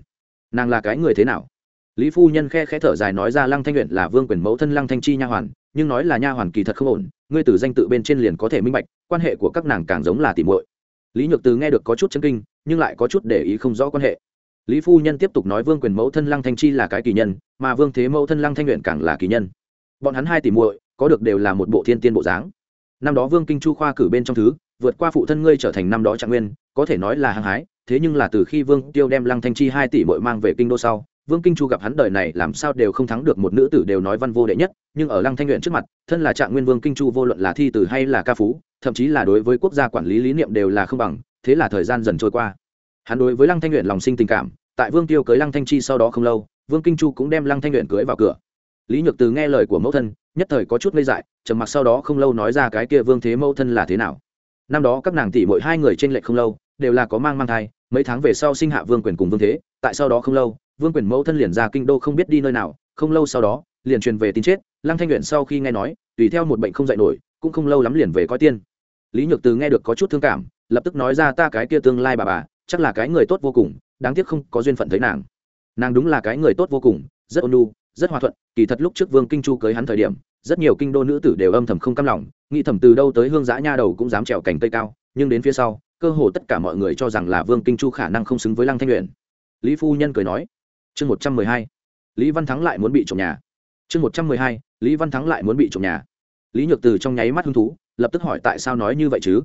nàng là cái người thế nào? Lý phu nhân khe khẽ thở dài nói ra, lăng thanh nguyện là vương quyền mẫu thân lăng thanh chi nha hoàn nhưng nói là nha hoàn kỳ thật không ổn, ngươi từ danh tự bên trên liền có thể minh bạch, quan hệ của các nàng càng giống là tỉ muội. Lý nhược từ nghe được có chút chân kinh, nhưng lại có chút để ý không rõ quan hệ. Lý phu nhân tiếp tục nói vương quyền mẫu thân lăng thanh chi là cái kỳ nhân, mà vương thế mẫu thân lăng thanh luyện càng là kỳ nhân. Bọn hắn hai tỷ muội, có được đều là một bộ thiên tiên bộ dáng. Năm đó vương kinh chu khoa cử bên trong thứ, vượt qua phụ thân ngươi trở thành năm đó trạng nguyên, có thể nói là hăng hái, thế nhưng là từ khi vương tiêu đem lăng thanh chi hai tỷ muội mang về kinh đô sau vương kinh chu gặp hắn đời này làm sao đều không thắng được một nữ tử đều nói văn vô đệ nhất, nhưng ở lăng thanh nguyện trước mặt, thân là trạng nguyên vương kinh chu vô luận là thi tử hay là ca phú, thậm chí là đối với quốc gia quản lý lý niệm đều là không bằng, thế là thời gian dần trôi qua. Hắn đối với lăng thanh nguyện lòng sinh tình cảm, tại vương tiêu cưới lăng thanh chi sau đó không lâu, vương kinh chu cũng đem lăng thanh nguyện cưới vào cửa. Lý nhược từ nghe lời của mẫu thân, nhất thời có chút ngây dại, trầm mặc sau đó không lâu nói ra cái kia vương thế mẫu thân là thế nào. Năm đó các nàng tỷ mỗi hai người trên lệ không lâu, đều là có mang mang thai, mấy tháng về sau sinh hạ vương quyền cùng vương thế, tại sau đó không lâu vương quyền mẫu thân liền ra kinh đô không biết đi nơi nào, không lâu sau đó, liền truyền về tin chết, lăng thanh nguyện sau khi nghe nói, tùy theo một bệnh không dạy nổi, cũng không lâu lắm liền về coi tiên. Lý nhược từ nghe được có chút thương cảm, lập tức nói ra ta cái kia tương lai bà bà, chắc là cái người tốt vô cùng, đáng tiếc không có duyên phận thấy nàng. Nàng đúng là cái người tốt vô cùng, rất ôn nhu, rất hòa thuận, kỳ thật lúc trước vương kinh chu cưới hắn thời điểm, rất nhiều kinh đô nữ tử đều âm thầm không cam lòng, nghĩ thầm từ đâu tới hương giã nha đầu cũng dám trèo cành cây cao, nhưng đến phía sau, cơ hồ tất cả mọi người cho rằng là vương kinh chu khả năng không xứng với lăng thanh luyện lý phu nhân cười nói chương một trăm mười hai, lý văn thắng lại muốn bị trộm nhà. Chương một trăm mười hai, lý văn thắng lại muốn bị trộm nhà. Lý nhược từ trong nháy mắt hứng thú, lập tức hỏi tại sao nói như vậy chứ?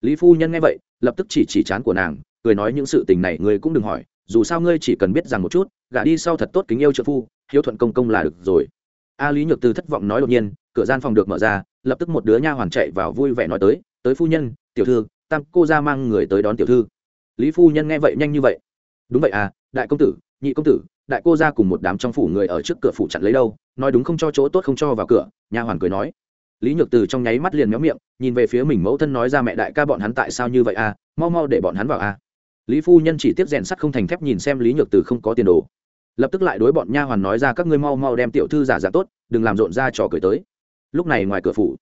Lý phu nhân nghe vậy, lập tức chỉ chỉ chán của nàng, cười nói những sự tình này ngươi cũng đừng hỏi, dù sao ngươi chỉ cần biết rằng một chút, gả đi sau thật tốt kính yêu trợ phu, hiếu thuận công công là được rồi. A lý nhược từ thất vọng nói đột nhiên, cửa gian phòng được mở ra, lập tức một đứa nha hoàn chạy vào vui vẻ nói tới tới phu nhân, tiểu thư, tam cô ra mang người tới đón tiểu thư. Lý phu nhân nghe vậy nhanh như vậy. Đúng vậy à đại công tử, nhị công tử đại cô ra cùng một đám trong phủ người ở trước cửa phủ chặn lấy đâu, nói đúng không cho chỗ tốt không cho vào cửa, nha hoàn cười nói. Lý nhược từ trong nháy mắt liền méo miệng, nhìn về phía mình mẫu thân nói ra mẹ đại ca bọn hắn tại sao như vậy à mau mau để bọn hắn vào à. Lý phu nhân chỉ tiếp rèn sắt không thành thép nhìn xem lý nhược từ không có tiền đồ. Lập tức lại đối bọn nha hoàn nói ra các ngươi mau mau đem tiểu thư giả giả tốt, đừng làm rộn ra trò cười tới. Lúc này ngoài cửa phủ,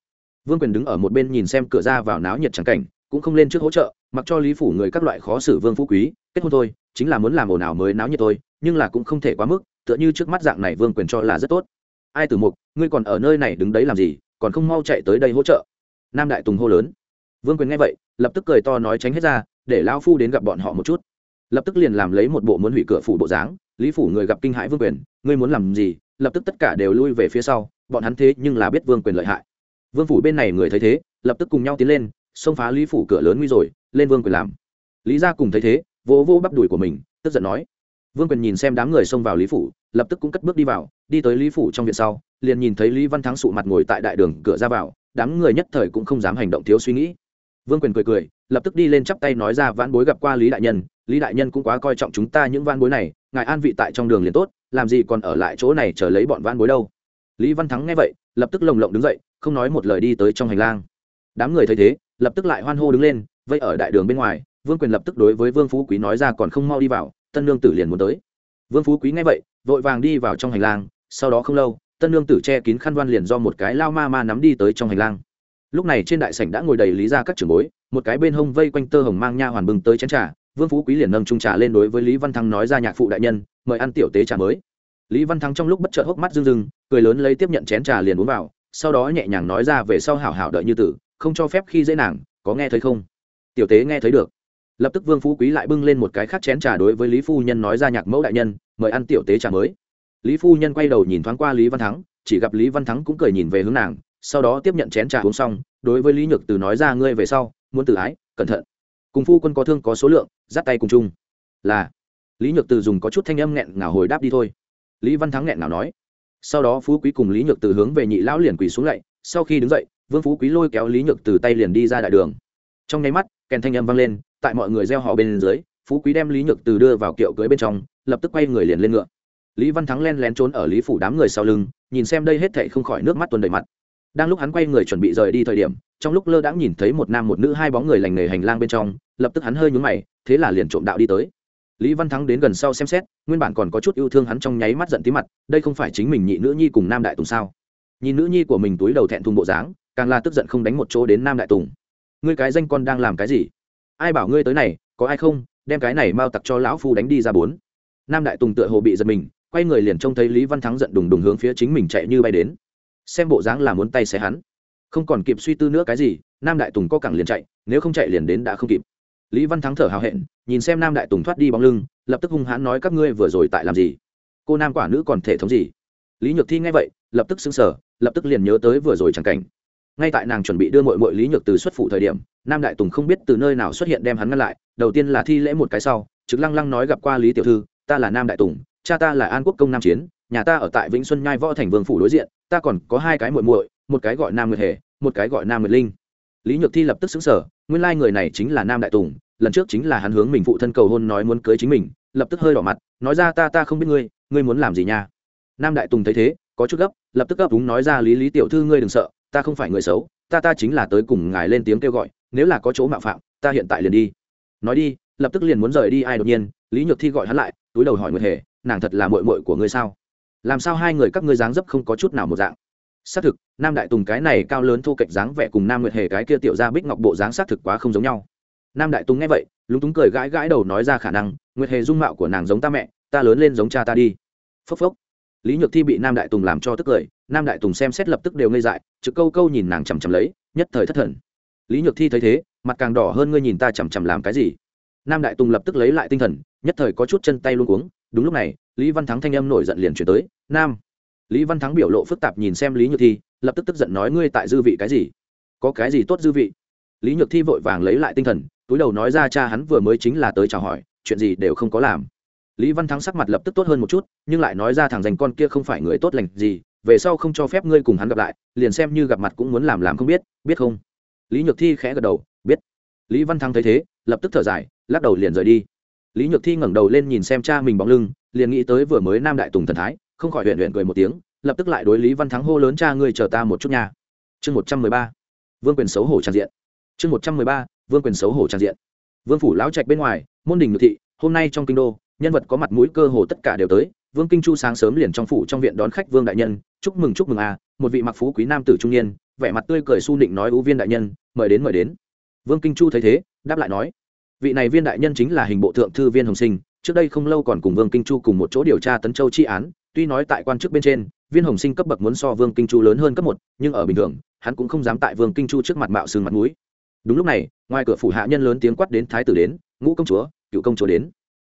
vương quyền đứng ở một bên nhìn xem cửa ra vào náo nhiệt trắng cảnh, cũng không lên trước hỗ trợ mặc cho lý phủ người các loại khó xử vương phú quý, kết hôn thôi, chính là muốn làm ồn ào mới náo nhiệt thôi, nhưng là cũng không thể quá mức, tựa như trước mắt dạng này vương quyền cho là rất tốt. Ai từ mục, ngươi còn ở nơi này đứng đấy làm gì, còn không mau chạy tới đây hỗ trợ. Nam đại tùng hô lớn. Vương quyền nghe vậy, lập tức cười to nói tránh hết ra, để lao phu đến gặp bọn họ một chút. Lập tức liền làm lấy một bộ muốn hủy cửa phủ bộ dáng, lý phủ người gặp kinh hãi vương quyền, ngươi muốn làm gì, lập tức tất cả đều lui về phía sau, bọn hắn thế nhưng là biết vương quyền lợi hại. Vương phủ bên này người thấy thế, lập tức cùng nhau tiến lên, xông phá lý phủ cửa lớn nguy rồi lên vương quyền làm. Lý Gia cùng thấy thế, vỗ vỗ bắp đùi của mình, tức giận nói. Vương quyền nhìn xem đám người xông vào lý phủ, lập tức cũng cất bước đi vào, đi tới lý phủ trong viện sau, liền nhìn thấy lý văn thắng sụ mặt ngồi tại đại đường cửa ra vào, đám người nhất thời cũng không dám hành động thiếu suy nghĩ. Vương quyền cười cười, lập tức đi lên chắp tay nói ra vãn bối gặp qua lý đại nhân, lý đại nhân cũng quá coi trọng chúng ta những vãn bối này, ngài an vị tại trong đường liền tốt, làm gì còn ở lại chỗ này chờ lấy bọn vãn bối đâu. Lý văn thắng nghe vậy, lập tức lồng lộng đứng dậy, không nói một lời đi tới trong hành lang. Đám người thấy thế, lập tức lại hoan hô đứng lên vây ở đại đường bên ngoài, vương quyền lập tức đối với vương phú quý nói ra còn không mau đi vào, tân lương tử liền muốn tới. Vương phú quý nghe vậy, vội vàng đi vào trong hành lang, sau đó không lâu, tân lương tử che kín khăn văn liền do một cái lao ma ma nắm đi tới trong hành lang. Lúc này trên đại sảnh đã ngồi đầy lý ra các trưởng bối, một cái bên hông vây quanh tơ hồng mang nha hoàn bưng tới chén trà, vương phú quý liền nâng trung trà lên đối với lý văn thắng nói ra nhạc phụ đại nhân, mời ăn tiểu tế trà mới. Lý văn thắng trong lúc bất chợt hốc mắt rưng rưng, cười lớn lấy tiếp nhận chén trà liền uống vào, sau đó nhẹ nhàng nói ra về sau hảo hảo đợi như tử, không cho phép khi dễ nàng, có nghe thấy không? Tiểu tế nghe thấy được. Lập tức vương phú quý lại bưng lên một cái khác chén trà đối với lý phu nhân nói ra nhạc mẫu đại nhân, mời ăn tiểu tế trà mới. Lý phu nhân quay đầu nhìn thoáng qua lý văn thắng, chỉ gặp lý văn thắng cũng cười nhìn về hướng nàng, sau đó tiếp nhận chén trà uống xong, đối với lý nhược từ nói ra ngươi về sau, muốn tự ái, cẩn thận. Cùng phu quân có thương có số lượng, dắt tay cùng chung. Là. Lý nhược từ dùng có chút thanh âm nghẹn ngào hồi đáp đi thôi. Lý văn thắng nghẹn ngào nói. Sau đó phú quý cùng lý nhược từ hướng về nhị lão liền quỳ xuống lạy sau khi đứng dậy, vương phú quý lôi kéo lý nhược từ tay liền đi ra đại đường. Trong nháy mắt kèn thanh âm vang lên, tại mọi người gieo họ bên dưới, phú quý đem lý nhược từ đưa vào kiệu cưới bên trong, lập tức quay người liền lên ngựa. Lý văn thắng len lén trốn ở lý phủ đám người sau lưng, nhìn xem đây hết thệ không khỏi nước mắt tuần đầy mặt. Đang lúc hắn quay người chuẩn bị rời đi thời điểm, trong lúc lơ đãng nhìn thấy một nam một nữ hai bóng người lành nghề hành lang bên trong, lập tức hắn hơi nhúng mày, thế là liền trộm đạo đi tới. Lý văn thắng đến gần sau xem xét, nguyên bản còn có chút yêu thương hắn trong nháy mắt giận tí mặt, đây không phải chính mình nhị nữ nhi cùng nam đại tùng sao? Nhìn nữ nhi của mình túi đầu thẹn thùng bộ dáng, càng là tức giận không đánh một chỗ đến nam đại tùng ngươi cái danh con đang làm cái gì? Ai bảo ngươi tới này, có ai không? Đem cái này mau tặc cho lão phu đánh đi ra bốn. Nam đại tùng tựa hồ bị giật mình, quay người liền trông thấy lý văn thắng giận đùng đùng hướng phía chính mình chạy như bay đến. Xem bộ dáng là muốn tay xé hắn. Không còn kịp suy tư nữa cái gì, nam đại tùng có cẳng liền chạy, nếu không chạy liền đến đã không kịp. Lý văn thắng thở hào hẹn, nhìn xem nam đại tùng thoát đi bóng lưng, lập tức hung hãn nói các ngươi vừa rồi tại làm gì? Cô nam quả nữ còn thể thống gì? Lý nhược thi nghe vậy, lập tức xứng sở lập tức liền nhớ tới vừa rồi chẳng cảnh ngay tại nàng chuẩn bị đưa mội mội lý nhược từ xuất phụ thời điểm, nam đại tùng không biết từ nơi nào xuất hiện đem hắn ngăn lại, đầu tiên là thi lễ một cái sau, trực lăng lăng nói gặp qua lý tiểu thư, ta là nam đại tùng, cha ta là an quốc công nam chiến, nhà ta ở tại vĩnh xuân nhai võ thành vương phủ đối diện, ta còn có hai cái muội muội, một cái gọi nam nguyệt hề, một cái gọi nam nguyệt linh. Lý nhược thi lập tức xứng sở nguyên lai người này chính là nam đại tùng, lần trước chính là hắn hướng mình phụ thân cầu hôn nói muốn cưới chính mình, lập tức hơi đỏ mặt, nói ra, ta ta không biết ngươi ngươi muốn làm gì nha? Nam đại tùng thấy thế, có chút gấp, lập tức gấp đúng nói ra, lý lý tiểu thư ngươi đừng sợ ta không phải người xấu, ta ta chính là tới cùng ngài lên tiếng kêu gọi, nếu là có chỗ mạo phạm, ta hiện tại liền đi. Nói đi, lập tức liền muốn rời đi ai đột nhiên, lý nhược thi gọi hắn lại, túi đầu hỏi nguyệt hề, nàng thật là mội mội của ngươi sao? Làm sao hai người các ngươi dáng dấp không có chút nào một dạng? Xác thực, nam đại tùng cái này cao lớn thu cạnh dáng vẻ cùng nam nguyệt hề cái kia tiểu ra bích ngọc bộ dáng xác thực quá không giống nhau. Nam đại tùng nghe vậy, lúng túng cười gãi gãi đầu nói ra khả năng, nguyệt hề dung mạo của nàng giống ta mẹ, ta lớn lên giống cha ta đi. Phốc phốc lý nhược thi bị nam đại tùng làm cho tức cười, nam đại tùng xem xét lập tức đều ngây dại, trực câu câu nhìn nàng chằm chằm lấy, nhất thời thất thần. Lý nhược thi thấy thế, mặt càng đỏ hơn ngươi nhìn ta chằm chằm làm cái gì? Nam đại tùng lập tức lấy lại tinh thần, nhất thời có chút chân tay luôn cuống. Đúng lúc này, lý văn thắng thanh âm nổi giận liền chuyển tới, nam. Lý văn thắng biểu lộ phức tạp nhìn xem lý nhược thi, lập tức tức giận nói, ngươi tại dư vị cái gì? Có cái gì tốt dư vị? Lý nhược thi vội vàng lấy lại tinh thần, túi đầu nói ra, cha hắn vừa mới chính là tới chào hỏi, chuyện gì đều không có làm lý văn thắng sắc mặt lập tức tốt hơn một chút, nhưng lại nói ra thằng dành con kia không phải người tốt lành gì, về sau không cho phép ngươi cùng hắn gặp lại, liền xem như gặp mặt cũng muốn làm làm không biết biết không? Lý nhược thi khẽ gật đầu, biết. Lý văn thắng thấy thế, lập tức thở dài, lắc đầu liền rời đi. Lý nhược thi ngẩng đầu lên nhìn xem cha mình bóng lưng, liền nghĩ tới vừa mới nam đại tùng thần thái, không khỏi huyện huyện cười một tiếng, lập tức lại đối lý văn thắng hô lớn, cha ngươi chờ ta một chút nha. Chương một trăm mười ba. Vương quyền xấu hổ tràn diện. Chương một trăm mười ba, vương quyền xấu hổ tràn diện. Vương phủ lão trạch bên ngoài, môn đình nhược thị, hôm nay trong kinh đô nhân vật có mặt mũi cơ hồ tất cả đều tới, vương kinh chu sáng sớm liền trong phủ trong viện đón khách vương đại nhân, chúc mừng chúc mừng à một vị mặc phú quý nam tử trung niên, vẻ mặt tươi cười su nịnh nói ưu viên đại nhân, mời đến mời đến. Vương kinh chu thấy thế, đáp lại nói, vị này viên đại nhân chính là hình bộ thượng thư viên hồng sinh, trước đây không lâu còn cùng vương kinh chu cùng một chỗ điều tra tấn châu tri án, tuy nói tại quan chức bên trên, viên hồng sinh cấp bậc muốn so vương kinh chu lớn hơn cấp một, nhưng ở bình thường, hắn cũng không dám tại vương kinh chu trước mặt mạo sừng mặt mũi. Đúng lúc này, ngoài cửa phủ hạ nhân lớn tiếng quát đến thái tử đến, ngũ công chúa, cựu công chúa đến.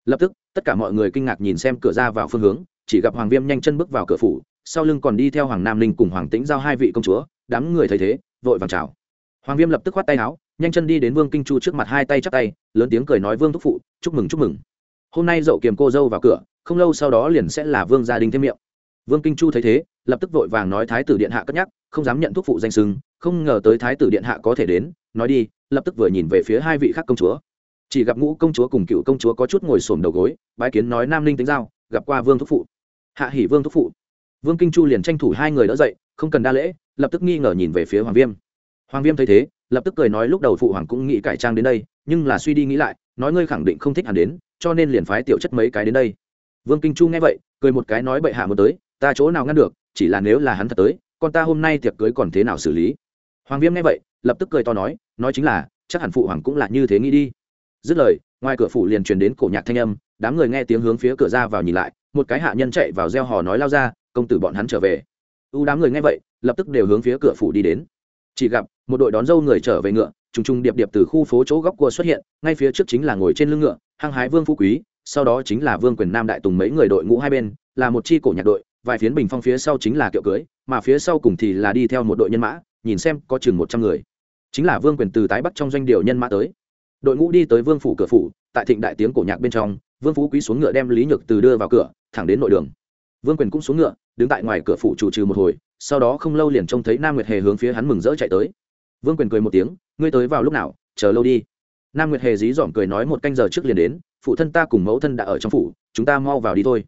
Lập tức tất cả mọi người kinh ngạc nhìn xem cửa ra vào phương hướng, chỉ gặp hoàng viêm nhanh chân bước vào cửa phủ, sau lưng còn đi theo hoàng nam ninh cùng hoàng tĩnh giao hai vị công chúa, đám người thấy thế, vội vàng chào. Hoàng viêm lập tức khoát tay áo, nhanh chân đi đến vương kinh chu trước mặt hai tay chắp tay, lớn tiếng cười nói, vương thúc phụ, chúc mừng chúc mừng. Hôm nay dậu kiềm cô dâu vào cửa, không lâu sau đó liền sẽ là vương gia đình thêm miệng. Vương kinh chu thấy thế, lập tức vội vàng nói, thái tử điện hạ cất nhắc, không dám nhận thuốc phụ danh sưng không ngờ tới thái tử điện hạ có thể đến, nói đi. Lập tức vừa nhìn về phía hai vị khác công chúa chỉ gặp ngũ công chúa cùng cựu công chúa có chút ngồi xổm đầu gối, bái kiến nói nam linh tính giao, gặp qua vương thúc phụ. Hạ hỉ vương thúc phụ. Vương kinh chu liền tranh thủ hai người đỡ dậy, không cần đa lễ, lập tức nghi ngờ nhìn về phía hoàng viêm. Hoàng viêm thấy thế, lập tức cười nói lúc đầu phụ hoàng cũng nghĩ cải trang đến đây, nhưng là suy đi nghĩ lại, nói ngươi khẳng định không thích hẳn đến, cho nên liền phái tiểu chất mấy cái đến đây. Vương kinh chu nghe vậy, cười một cái nói bệ hạ một tới, ta chỗ nào ngăn được, chỉ là nếu là hắn thật tới, con ta hôm nay tiệc cưới còn thế nào xử lý? Hoàng viêm nghe vậy, lập tức cười to nói nói chính là, chắc hẳn phụ hoàng cũng là như thế nghĩ đi dứt lời, ngoài cửa phủ liền truyền đến cổ nhạc thanh âm, đám người nghe tiếng hướng phía cửa ra vào nhìn lại, một cái hạ nhân chạy vào gieo hò nói lao ra, công tử bọn hắn trở về. U đám người nghe vậy, lập tức đều hướng phía cửa phủ đi đến. Chỉ gặp, một đội đón dâu người trở về ngựa, trùng trùng điệp điệp từ khu phố chỗ góc cua xuất hiện, ngay phía trước chính là ngồi trên lưng ngựa, hăng hái vương phú quý, sau đó chính là vương quyền nam đại tùng mấy người đội ngũ hai bên, là một chi cổ nhạc đội, vài phiến bình phong phía sau chính là kiệu cưới, mà phía sau cùng thì là đi theo một đội nhân mã, nhìn xem có chừng một trăm người. Chính là vương quyền từ tái bắc trong doanh điều nhân mã tới đội ngũ đi tới vương phủ cửa phủ, tại thịnh đại tiếng cổ nhạc bên trong, vương phú quý xuống ngựa đem lý nhược từ đưa vào cửa, thẳng đến nội đường. Vương quyền cũng xuống ngựa, đứng tại ngoài cửa phủ chủ trừ một hồi, sau đó không lâu liền trông thấy nam nguyệt hề hướng phía hắn mừng rỡ chạy tới. Vương quyền cười một tiếng, ngươi tới vào lúc nào? Chờ lâu đi. Nam nguyệt hề dí dỏm cười nói một canh giờ trước liền đến, phụ thân ta cùng mẫu thân đã ở trong phủ, chúng ta mau vào đi thôi.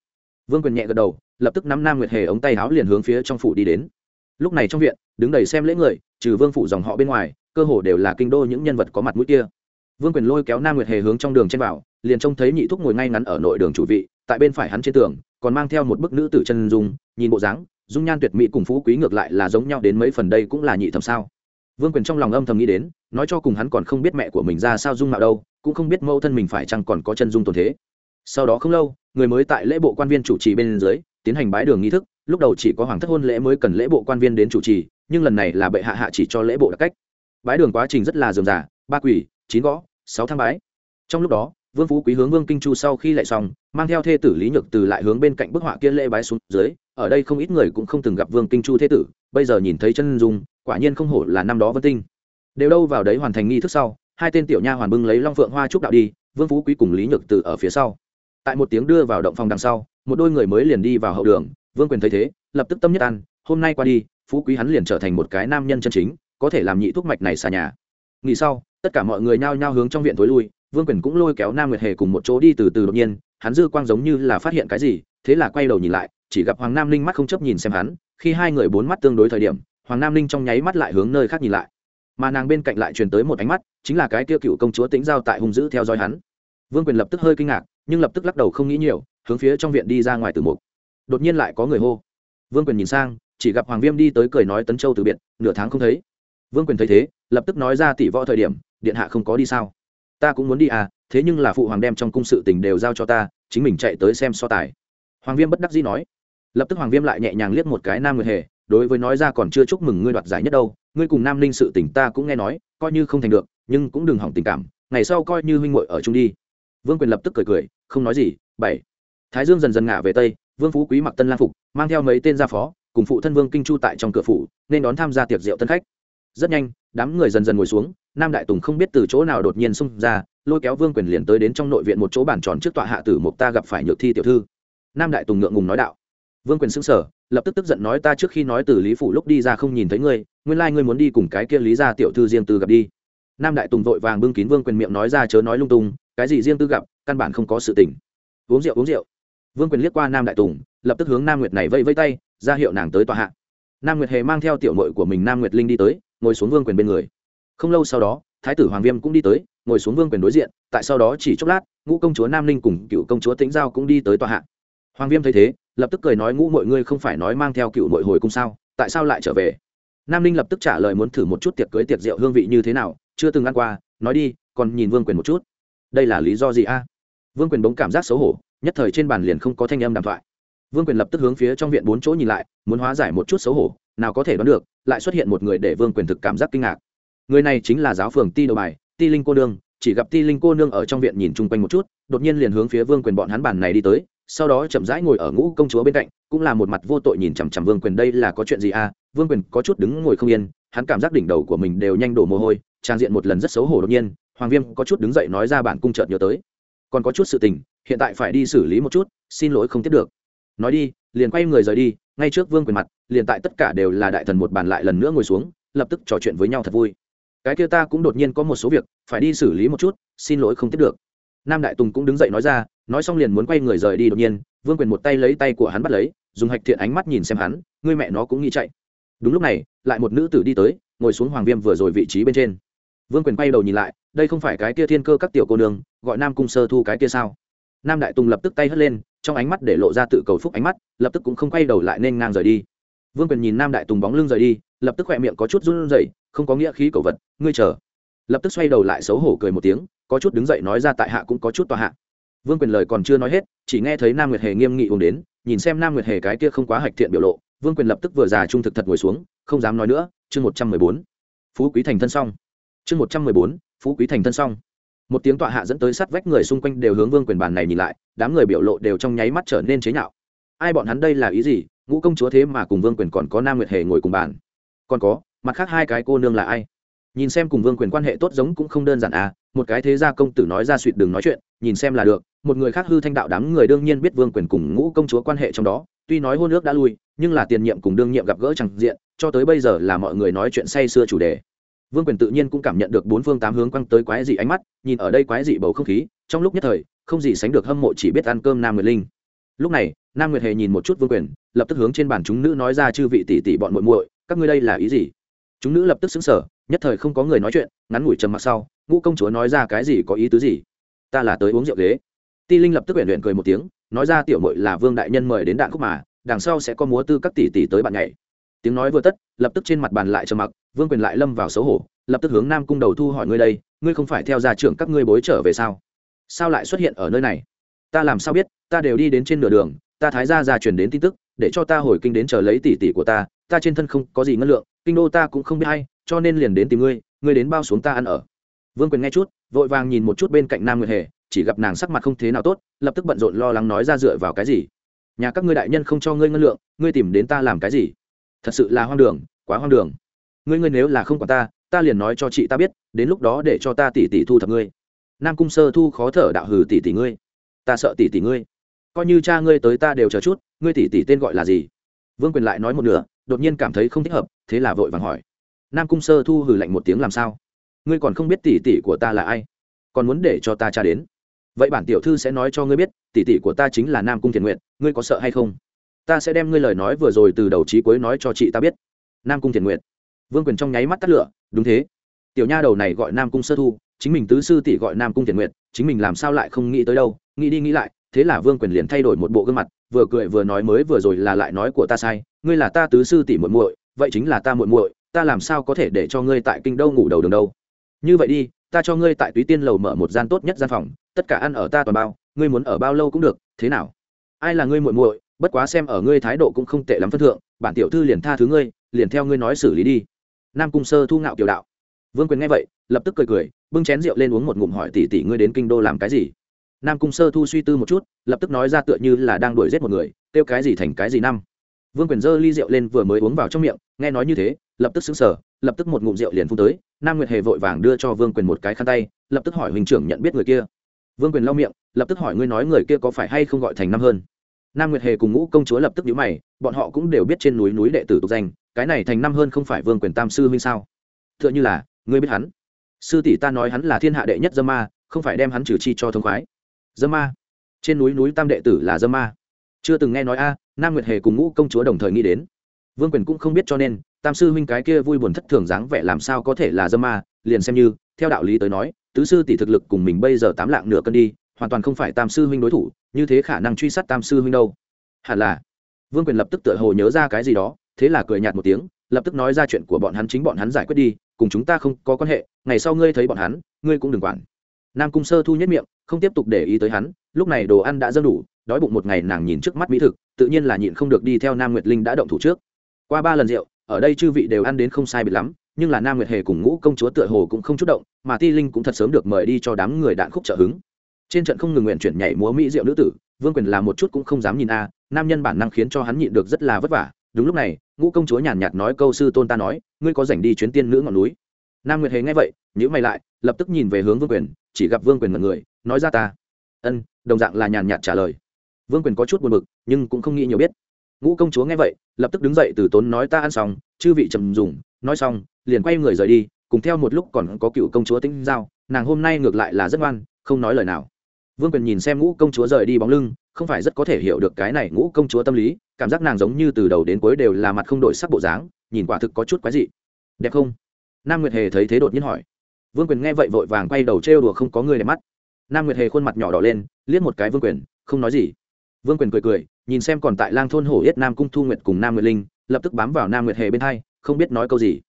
Vương quyền nhẹ gật đầu, lập tức nắm nam nguyệt hề ống tay áo liền hướng phía trong phủ đi đến. Lúc này trong viện, đứng đầy xem lễ người, trừ vương phủ dòng họ bên ngoài, cơ hồ đều là kinh đô những nhân vật có mặt mũi kia vương quyền lôi kéo nam nguyệt hề hướng trong đường trên vào, liền trông thấy nhị thúc ngồi ngay ngắn ở nội đường chủ vị, tại bên phải hắn trên tường, còn mang theo một bức nữ tử chân dung, nhìn bộ dáng, dung nhan tuyệt mỹ cùng phú quý ngược lại là giống nhau đến mấy phần đây cũng là nhị thầm sao. Vương quyền trong lòng âm thầm nghĩ đến, nói cho cùng hắn còn không biết mẹ của mình ra sao dung mạo đâu, cũng không biết mẫu thân mình phải chăng còn có chân dung tồn thế. Sau đó không lâu, người mới tại lễ bộ quan viên chủ trì bên dưới, tiến hành bái đường nghi thức, lúc đầu chỉ có hoàng thất hôn lễ mới cần lễ bộ quan viên đến chủ trì, nhưng lần này là bệ hạ hạ chỉ cho lễ bộ đặc cách. Bái đường quá trình rất là dườm giả ba quỷ chín gõ, sáu thang bái. Trong lúc đó, vương phú quý hướng vương kinh chu sau khi lại xong, mang theo thê tử lý nhược từ lại hướng bên cạnh bức họa kia lễ bái xuống dưới. Ở đây không ít người cũng không từng gặp vương kinh chu thê tử, bây giờ nhìn thấy chân dung, quả nhiên không hổ là năm đó vân tinh. Đều đâu vào đấy hoàn thành nghi thức sau, hai tên tiểu nha hoàn bưng lấy long phượng hoa trúc đạo đi, vương phú quý cùng lý nhược từ ở phía sau. Tại một tiếng đưa vào động phòng đằng sau, một đôi người mới liền đi vào hậu đường, vương quyền thấy thế, lập tức tâm nhất ăn hôm nay qua đi, phú quý hắn liền trở thành một cái nam nhân chân chính, có thể làm nhị thuốc mạch này xa nhà nghỉ sau, tất cả mọi người nhao nhao hướng trong viện tối lui, vương quyền cũng lôi kéo nam nguyệt hề cùng một chỗ đi từ từ đột nhiên, hắn dư quang giống như là phát hiện cái gì, thế là quay đầu nhìn lại, chỉ gặp hoàng nam linh mắt không chấp nhìn xem hắn, khi hai người bốn mắt tương đối thời điểm, hoàng nam linh trong nháy mắt lại hướng nơi khác nhìn lại. Mà nàng bên cạnh lại truyền tới một ánh mắt, chính là cái kia cựu công chúa tĩnh giao tại hung dữ theo dõi hắn. Vương quyền lập tức hơi kinh ngạc, nhưng lập tức lắc đầu không nghĩ nhiều, hướng phía trong viện đi ra ngoài từ mục. Đột nhiên lại có người hô. Vương quyền nhìn sang, chỉ gặp hoàng viêm đi tới cười nói tấn châu từ biệt, nửa tháng không thấy vương quyền thấy thế, lập tức nói ra tỷ võ thời điểm, điện hạ không có đi sao? Ta cũng muốn đi à thế nhưng là phụ hoàng đem trong cung sự tình đều giao cho ta, chính mình chạy tới xem so tài. Hoàng viêm bất đắc dĩ nói. Lập tức hoàng viêm lại nhẹ nhàng liếc một cái nam nguyệt hề, đối với nói ra còn chưa chúc mừng ngươi đoạt giải nhất đâu, ngươi cùng nam ninh sự tình ta cũng nghe nói, coi như không thành được, nhưng cũng đừng hỏng tình cảm, ngày sau coi như huynh muội ở chung đi. Vương quyền lập tức cười cười, không nói gì, bảy. Thái dương dần dần ngả về tây, vương phú quý mặc tân lang phục, mang theo mấy tên gia phó, cùng phụ thân vương kinh chu tại trong cửa phủ, nên đón tham gia tiệc rượu tân khách rất nhanh, đám người dần dần ngồi xuống, nam đại tùng không biết từ chỗ nào đột nhiên xung ra, lôi kéo vương quyền liền tới đến trong nội viện một chỗ bàn tròn trước tọa hạ tử mục ta gặp phải nhược thi tiểu thư. Nam đại tùng ngượng ngùng nói đạo. Vương quyền xưng sở lập tức tức giận nói ta trước khi nói từ lý phủ lúc đi ra không nhìn thấy ngươi, nguyên lai ngươi muốn đi cùng cái kia lý ra tiểu thư riêng tư gặp đi. Nam đại tùng vội vàng bưng kín vương quyền miệng nói ra chớ nói lung tung, cái gì riêng tư gặp, căn bản không có sự tình. Uống rượu uống rượu. Vương quyền liếc qua nam đại tùng, lập tức hướng nam nguyệt này vây vây tay, ra hiệu nàng tới tòa hạ. Nam nguyệt hề mang theo tiểu mội của mình nam nguyệt linh đi tới ngồi xuống vương quyền bên người. Không lâu sau đó, thái tử hoàng viêm cũng đi tới, ngồi xuống vương quyền đối diện, tại sau đó chỉ chốc lát, ngũ công chúa nam ninh cùng cựu công chúa tĩnh giao cũng đi tới tòa hạ. Hoàng viêm thấy thế, lập tức cười nói, ngũ mọi ngươi không phải nói mang theo cựu mội hồi cung sao? Tại sao lại trở về? Nam ninh lập tức trả lời muốn thử một chút tiệc cưới tiệc rượu hương vị như thế nào, chưa từng ăn qua, nói đi, còn nhìn vương quyền một chút. Đây là lý do gì a? Vương quyền bỗng cảm giác xấu hổ, nhất thời trên bàn liền không có thanh âm đàm thoại vương quyền lập tức hướng phía trong viện bốn chỗ nhìn lại, muốn hóa giải một chút xấu hổ, nào có thể đoán được, lại xuất hiện một người để vương quyền thực cảm giác kinh ngạc. Người này chính là giáo phường ti đầu bài, ti linh cô nương, chỉ gặp ti linh cô nương ở trong viện nhìn chung quanh một chút, đột nhiên liền hướng phía vương quyền bọn hắn bàn này đi tới, sau đó chậm rãi ngồi ở ngũ công chúa bên cạnh, cũng là một mặt vô tội nhìn chằm chằm vương quyền, đây là có chuyện gì à? Vương quyền có chút đứng ngồi không yên, hắn cảm giác đỉnh đầu của mình đều nhanh đổ mồ hôi, trang diện một lần rất xấu hổ đột nhiên, hoàng viêm có chút đứng dậy nói ra bản cung chợt nhớ tới. Còn có chút sự tình, hiện tại phải đi xử lý một chút, xin lỗi không tiếp được nói đi, liền quay người rời đi, ngay trước vương quyền mặt, liền tại tất cả đều là đại thần một bàn lại lần nữa ngồi xuống, lập tức trò chuyện với nhau thật vui. Cái kia ta cũng đột nhiên có một số việc, phải đi xử lý một chút, xin lỗi không tiếp được. Nam đại tùng cũng đứng dậy nói ra, nói xong liền muốn quay người rời đi đột nhiên, vương quyền một tay lấy tay của hắn bắt lấy, dùng hạch thiện ánh mắt nhìn xem hắn người mẹ nó cũng nghĩ chạy. Đúng lúc này, lại một nữ tử đi tới, ngồi xuống hoàng viêm vừa rồi vị trí bên trên. Vương quyền quay đầu nhìn lại, đây không phải cái kia thiên cơ các tiểu cô nương, gọi nam cung sơ thu cái kia sao? Nam đại tùng lập tức tay hất lên trong ánh mắt để lộ ra tự cầu phúc ánh mắt, lập tức cũng không quay đầu lại nên ngang rời đi. Vương quyền nhìn nam đại tùng bóng lưng rời đi, lập tức khỏe miệng có chút run rẩy, không có nghĩa khí cầu vật, ngươi chờ. Lập tức xoay đầu lại xấu hổ cười một tiếng, có chút đứng dậy nói ra tại hạ cũng có chút tòa hạ. Vương quyền lời còn chưa nói hết, chỉ nghe thấy nam nguyệt hề nghiêm nghị uống đến, nhìn xem nam nguyệt hề cái kia không quá hạch thiện biểu lộ, vương quyền lập tức vừa già trung thực thật ngồi xuống, không dám nói nữa, chương một trăm mười bốn. Phú quý thành thân xong chương một trăm mười bốn, phú quý thành thân xong một tiếng tọa hạ dẫn tới sát vách người xung quanh đều hướng vương quyền bàn này nhìn lại, đám người biểu lộ đều trong nháy mắt trở nên chế nhạo. Ai bọn hắn đây là ý gì? Ngũ công chúa thế mà cùng vương quyền còn có nam nguyệt hề ngồi cùng bàn. Còn có, mặt khác hai cái cô nương là ai? Nhìn xem cùng vương quyền quan hệ tốt giống cũng không đơn giản à một cái thế gia công tử nói ra suỵt đừng nói chuyện, nhìn xem là được, một người khác hư thanh đạo đám người đương nhiên biết vương quyền cùng ngũ công chúa quan hệ trong đó, tuy nói hôn ước đã lui, nhưng là tiền nhiệm cùng đương nhiệm gặp gỡ chẳng diện, cho tới bây giờ là mọi người nói chuyện say xưa chủ đề vương quyền tự nhiên cũng cảm nhận được bốn phương tám hướng quăng tới quái dị ánh mắt, nhìn ở đây quái dị bầu không khí, trong lúc nhất thời, không gì sánh được hâm mộ chỉ biết ăn cơm nam nguyệt linh. Lúc này, nam nguyệt hề nhìn một chút vương quyền, lập tức hướng trên bàn chúng nữ nói ra chư vị tỷ tỷ bọn muội muội, các ngươi đây là ý gì? Chúng nữ lập tức xứng sở nhất thời không có người nói chuyện, ngắn ngủi trầm mặc sau, ngũ công chúa nói ra cái gì có ý tứ gì? Ta là tới uống rượu ghế. Ti linh lập tức huyện luyện cười một tiếng, nói ra tiểu muội là vương đại nhân mời đến đạn khúc mà, đằng sau sẽ có múa tư các tỷ tỷ tới bạn nhảy tiếng nói vừa tất, lập tức trên mặt bàn lại trầm mặc, vương quyền lại lâm vào xấu hổ, lập tức hướng nam cung đầu thu hỏi ngươi đây, ngươi không phải theo gia trưởng các ngươi bối trở về sao? Sao lại xuất hiện ở nơi này? Ta làm sao biết, ta đều đi đến trên nửa đường, ta thái gia ra truyền đến tin tức, để cho ta hồi kinh đến chờ lấy tỷ tỷ của ta ta trên thân không có gì ngân lượng, kinh đô ta cũng không biết hay cho nên liền đến tìm ngươi ngươi đến bao xuống ta ăn ở. Vương quyền nghe chút, vội vàng nhìn một chút bên cạnh nam nguyệt hề, chỉ gặp nàng sắc mặt không thế nào tốt, lập tức bận rộn lo lắng nói ra dựa vào cái gì? Nhà các ngươi đại nhân không cho ngươi ngân lượng, ngươi tìm đến ta làm cái gì? Thật sự là hoang đường, quá hoang đường. Ngươi ngươi nếu là không có ta ta liền nói cho chị ta biết, đến lúc đó để cho ta tỷ tỷ thu thập ngươi. Nam cung sơ thu khó thở đạo hừ tỷ tỷ ngươi. Ta sợ tỷ tỷ ngươi. Coi như cha ngươi tới ta đều chờ chút, ngươi tỷ tỷ tên gọi là gì? Vương quyền lại nói một nửa, đột nhiên cảm thấy không thích hợp, thế là vội vàng hỏi. Nam cung sơ thu hừ lạnh một tiếng làm sao? Ngươi còn không biết tỷ tỷ của ta là ai? Còn muốn để cho ta cha đến? Vậy bản tiểu thư sẽ nói cho ngươi biết tỷ tỷ của ta chính là nam cung thiền nguyện, ngươi có sợ hay không? Ta sẽ đem ngươi lời nói vừa rồi từ đầu trí cuối nói cho chị ta biết. Nam cung thiền nguyện vương quyền trong nháy mắt tắt lửa, đúng thế. Tiểu nha đầu này gọi nam cung sơ thu, chính mình tứ sư tỷ gọi nam cung thiền nguyện chính mình làm sao lại không nghĩ tới đâu, nghĩ đi nghĩ lại, thế là vương quyền liền thay đổi một bộ gương mặt, vừa cười vừa nói mới vừa rồi là lại nói của ta sai, ngươi là ta tứ sư tỷ muội muội, vậy chính là ta muội muội, ta làm sao có thể để cho ngươi tại kinh đâu ngủ đầu đường đâu. Như vậy đi, ta cho ngươi tại túy tiên lầu mở một gian tốt nhất gian phòng, tất cả ăn ở ta toàn bao, ngươi muốn ở bao lâu cũng được, thế nào? Ai là ngươi muội muội bất quá xem ở ngươi thái độ cũng không tệ lắm phân thượng, bản tiểu thư liền tha thứ ngươi, liền theo ngươi nói xử lý đi. Nam cung sơ thu ngạo kiểu đạo. Vương quyền nghe vậy, lập tức cười cười, bưng chén rượu lên uống một ngụm hỏi tỷ tỷ ngươi đến kinh đô làm cái gì? Nam cung sơ thu suy tư một chút, lập tức nói ra tựa như là đang đuổi giết một người, kêu cái gì thành cái gì năm? Vương quyền giơ ly rượu lên vừa mới uống vào trong miệng, nghe nói như thế, lập tức xứng sở lập tức một ngụm rượu liền phun tới, nam nguyệt hề vội vàng đưa cho vương quyền một cái khăn tay, lập tức hỏi huynh trưởng nhận biết người kia. Vương quyền lau miệng, lập tức hỏi ngươi nói người kia có phải hay không gọi thành năm hơn? Nam nguyệt hề cùng ngũ công chúa lập tức nhíu mày, bọn họ cũng đều biết trên núi núi đệ tử tục danh, cái này thành năm hơn không phải vương quyền tam sư huynh sao? Thượng như là, ngươi biết hắn. Sư tỷ ta nói hắn là thiên hạ đệ nhất dâm ma, không phải đem hắn trừ chi cho thông khoái. Dâm ma. Trên núi núi tam đệ tử là dâm ma. Chưa từng nghe nói a, nam nguyệt hề cùng ngũ công chúa đồng thời nghĩ đến. Vương quyền cũng không biết cho nên, tam sư huynh cái kia vui buồn thất thường dáng vẻ làm sao có thể là dâm ma, liền xem như, theo đạo lý tới nói, tứ sư tỷ thực lực cùng mình bây giờ tám lạng nửa cân đi hoàn toàn không phải tam sư huynh đối thủ, như thế khả năng truy sát tam sư huynh đâu. Hẳn là, vương quyền lập tức tựa hồ nhớ ra cái gì đó, thế là cười nhạt một tiếng, lập tức nói ra chuyện của bọn hắn chính bọn hắn giải quyết đi, cùng chúng ta không có quan hệ, ngày sau ngươi thấy bọn hắn, ngươi cũng đừng quản. Nam cung sơ thu nhất miệng, không tiếp tục để ý tới hắn, lúc này đồ ăn đã dâng đủ, đói bụng một ngày nàng nhìn trước mắt mỹ thực, tự nhiên là nhịn không được đi theo nam nguyệt linh đã động thủ trước. Qua ba lần rượu, ở đây chư vị đều ăn đến không sai biệt lắm, nhưng là nam nguyệt hề cùng ngũ công chúa tựa hồ cũng không chút động, mà ti linh cũng thật sớm được mời đi cho đám người đạn khúc trợ hứng trên trận không ngừng nguyện chuyển nhảy múa mỹ diệu nữ tử, vương quyền làm một chút cũng không dám nhìn a, nam nhân bản năng khiến cho hắn nhịn được rất là vất vả. Đúng lúc này, ngũ công chúa nhàn nhạt nói câu sư tôn ta nói, ngươi có dành đi chuyến tiên nữ ngọn núi. Nam nguyệt hề nghe vậy nhữ mày lại, lập tức nhìn về hướng vương quyền, chỉ gặp vương quyền mật người, nói ra ta. Ân, đồng dạng là nhàn nhạt trả lời. Vương quyền có chút buồn bực, nhưng cũng không nghĩ nhiều biết. Ngũ công chúa nghe vậy, lập tức đứng dậy từ tốn nói ta ăn xong, chư vị trầm dùng, nói xong, liền quay người rời đi, cùng theo một lúc còn có cựu công chúa tĩnh giao, nàng hôm nay ngược lại là rất ngoan, không nói lời nào vương quyền nhìn xem ngũ công chúa rời đi bóng lưng, không phải rất có thể hiểu được cái này ngũ công chúa tâm lý, cảm giác nàng giống như từ đầu đến cuối đều là mặt không đổi sắc bộ dáng, nhìn quả thực có chút quái dị. Đẹp không? Nam nguyệt hề thấy thế đột nhiên hỏi. Vương quyền nghe vậy vội vàng quay đầu trêu đùa không có người đẹp mắt. Nam nguyệt hề khuôn mặt nhỏ đỏ lên, liếc một cái vương quyền, không nói gì. Vương quyền cười cười, nhìn xem còn tại lang thôn hổ yết nam cung thu nguyệt cùng nam nguyệt linh, lập tức bám vào nam nguyệt hề bên hai, không biết nói câu gì.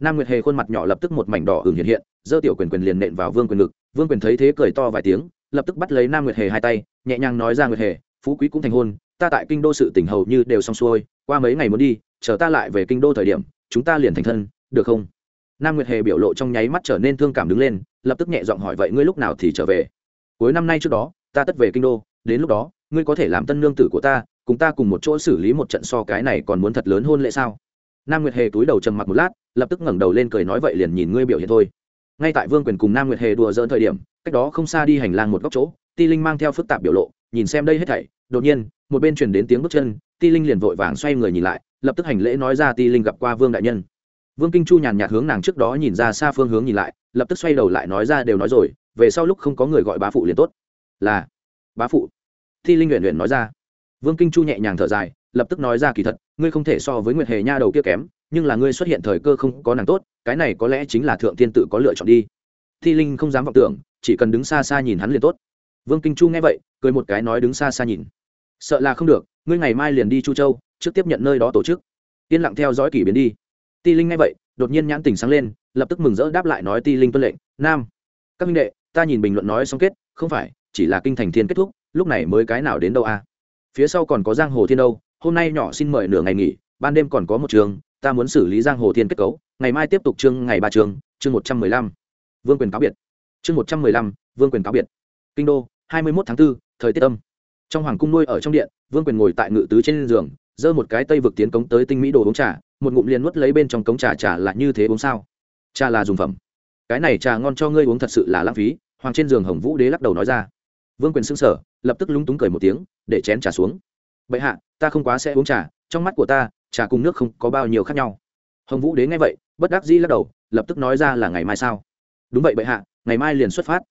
Nam nguyệt hề khuôn mặt nhỏ lập tức một mảnh đỏ hưởng hiện hiện, giơ tiểu quyền quyền liền nện vào vương quyền ngực. Vương quyền thấy thế cười to vài tiếng lập tức bắt lấy nam nguyệt hề hai tay, nhẹ nhàng nói ra nguyệt hề, phú quý cũng thành hôn, ta tại kinh đô sự tỉnh hầu như đều xong xuôi, qua mấy ngày muốn đi, chờ ta lại về kinh đô thời điểm, chúng ta liền thành thân, được không? Nam nguyệt hề biểu lộ trong nháy mắt trở nên thương cảm đứng lên, lập tức nhẹ giọng hỏi vậy ngươi lúc nào thì trở về? Cuối năm nay trước đó, ta tất về kinh đô, đến lúc đó, ngươi có thể làm tân nương tử của ta, cùng ta cùng một chỗ xử lý một trận so cái này còn muốn thật lớn hôn lễ sao? Nam nguyệt hề túi đầu trầm mặc một lát, lập tức ngẩng đầu lên cười nói vậy liền nhìn ngươi biểu hiện thôi. Ngay tại vương quyền cùng nam nguyệt hề đùa dỡn thời điểm cách đó không xa đi hành lang một góc chỗ, ti linh mang theo phức tạp biểu lộ, nhìn xem đây hết thảy, đột nhiên, một bên chuyển đến tiếng bước chân, ti linh liền vội vàng xoay người nhìn lại, lập tức hành lễ nói ra ti linh gặp qua vương đại nhân. Vương kinh chu nhàn nhạt hướng nàng trước đó nhìn ra xa phương hướng nhìn lại, lập tức xoay đầu lại nói ra đều nói rồi, về sau lúc không có người gọi bá phụ liền tốt. Là, bá phụ. Ti linh luyện luyện nói ra. Vương kinh chu nhẹ nhàng thở dài, lập tức nói ra kỳ thật, ngươi không thể so với nguyệt hề nha đầu kia kém, nhưng là ngươi xuất hiện thời cơ không có nàng tốt, cái này có lẽ chính là thượng tiên tự có lựa chọn đi thi linh không dám vọng tưởng, chỉ cần đứng xa xa nhìn hắn liền tốt. Vương kinh chu nghe vậy, cười một cái nói đứng xa xa nhìn. Sợ là không được, ngươi ngày mai liền đi chu châu, trước tiếp nhận nơi đó tổ chức. Yên lặng theo dõi kỷ biến đi. Ti linh nghe vậy, đột nhiên nhãn tình sáng lên, lập tức mừng rỡ đáp lại nói ti linh tuân lệnh, nam, các minh đệ, ta nhìn bình luận nói xong kết, không phải, chỉ là kinh thành thiên kết thúc, lúc này mới cái nào đến đâu à phía sau còn có giang hồ thiên đâu, hôm nay nhỏ xin mời nửa ngày nghỉ, ban đêm còn có một trường, ta muốn xử lý giang hồ thiên kết cấu, ngày mai tiếp tục chương ngày ba chương chương một trăm mười lăm vương quyền cáo biệt. Chương một trăm mười lăm vương quyền cáo biệt. Kinh đô hai mươi mốt tháng 4, thời tiết âm. Trong hoàng cung nuôi ở trong điện vương quyền ngồi tại ngự tứ trên giường giơ một cái tây vực tiến cống tới tinh mỹ đồ uống trà một ngụm liền nuốt lấy bên trong cống trà trà là như thế uống sao? Trà là dùng phẩm. Cái này trà ngon cho ngươi uống thật sự là lãng phí hoàng trên giường hồng vũ đế lắc đầu nói ra. Vương quyền xưng sở lập tức lúng túng cười một tiếng để chén trà xuống. Bệ hạ ta không quá sẽ uống trà trong mắt của ta trà cùng nước không có bao nhiêu khác nhau. Hồng vũ đế nghe vậy bất đắc dĩ lắc đầu lập tức nói ra là ngày mai sao? Đúng vậy bệ hạ, ngày mai liền xuất phát.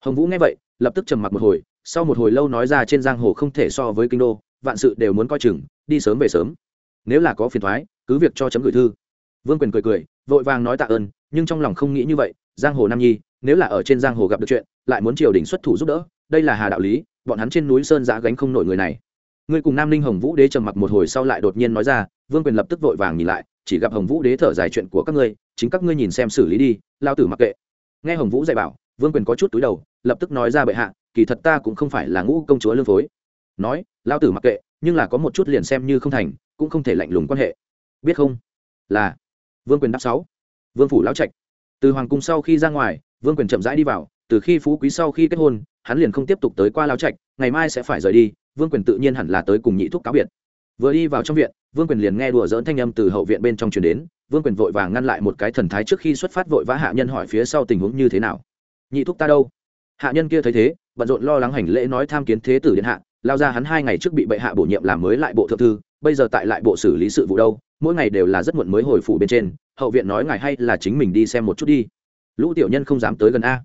Hồng vũ nghe vậy, lập tức trầm mặc một hồi, sau một hồi lâu nói ra trên giang hồ không thể so với kinh đô, vạn sự đều muốn coi chừng, đi sớm về sớm. Nếu là có phiền thoái, cứ việc cho chấm gửi thư. Vương quyền cười cười, vội vàng nói tạ ơn, nhưng trong lòng không nghĩ như vậy, giang hồ nam nhi, nếu là ở trên giang hồ gặp được chuyện, lại muốn triều đình xuất thủ giúp đỡ, đây là hà đạo lý, bọn hắn trên núi sơn giã gánh không nổi người này. Ngươi cùng nam ninh hồng vũ đế trầm mặc một hồi sau lại đột nhiên nói ra, vương quyền lập tức vội vàng nhìn lại, chỉ gặp hồng vũ đế thở dài chuyện của các ngươi, chính các ngươi nhìn xem xử lý đi, lao tử mặc kệ nghe hồng vũ dạy bảo, vương quyền có chút túi đầu, lập tức nói ra bệ hạ, kỳ thật ta cũng không phải là ngũ công chúa lương phối. Nói lao tử mặc kệ, nhưng là có một chút liền xem như không thành, cũng không thể lạnh lùng quan hệ. Biết không? Là, vương quyền đáp sáu. Vương phủ lão trạch. Từ hoàng cung sau khi ra ngoài, vương quyền chậm rãi đi vào, từ khi phú quý sau khi kết hôn, hắn liền không tiếp tục tới qua lão trạch, ngày mai sẽ phải rời đi, vương quyền tự nhiên hẳn là tới cùng nhị thúc cáo biệt vừa đi vào trong viện, vương quyền liền nghe đùa dỡn thanh âm từ hậu viện bên trong truyền đến. Vương quyền vội vàng ngăn lại một cái thần thái trước khi xuất phát vội vã hạ nhân hỏi phía sau tình huống như thế nào. Nhị thúc ta đâu? Hạ nhân kia thấy thế, bận rộn lo lắng hành lễ nói tham kiến thế tử điện hạ, lao ra hắn hai ngày trước bị bệ hạ bổ nhiệm làm mới lại bộ thượng thư, bây giờ tại lại bộ xử lý sự vụ đâu, mỗi ngày đều là rất muộn mới hồi phủ bên trên, hậu viện nói ngài hay là chính mình đi xem một chút đi. Lũ tiểu nhân không dám tới gần a.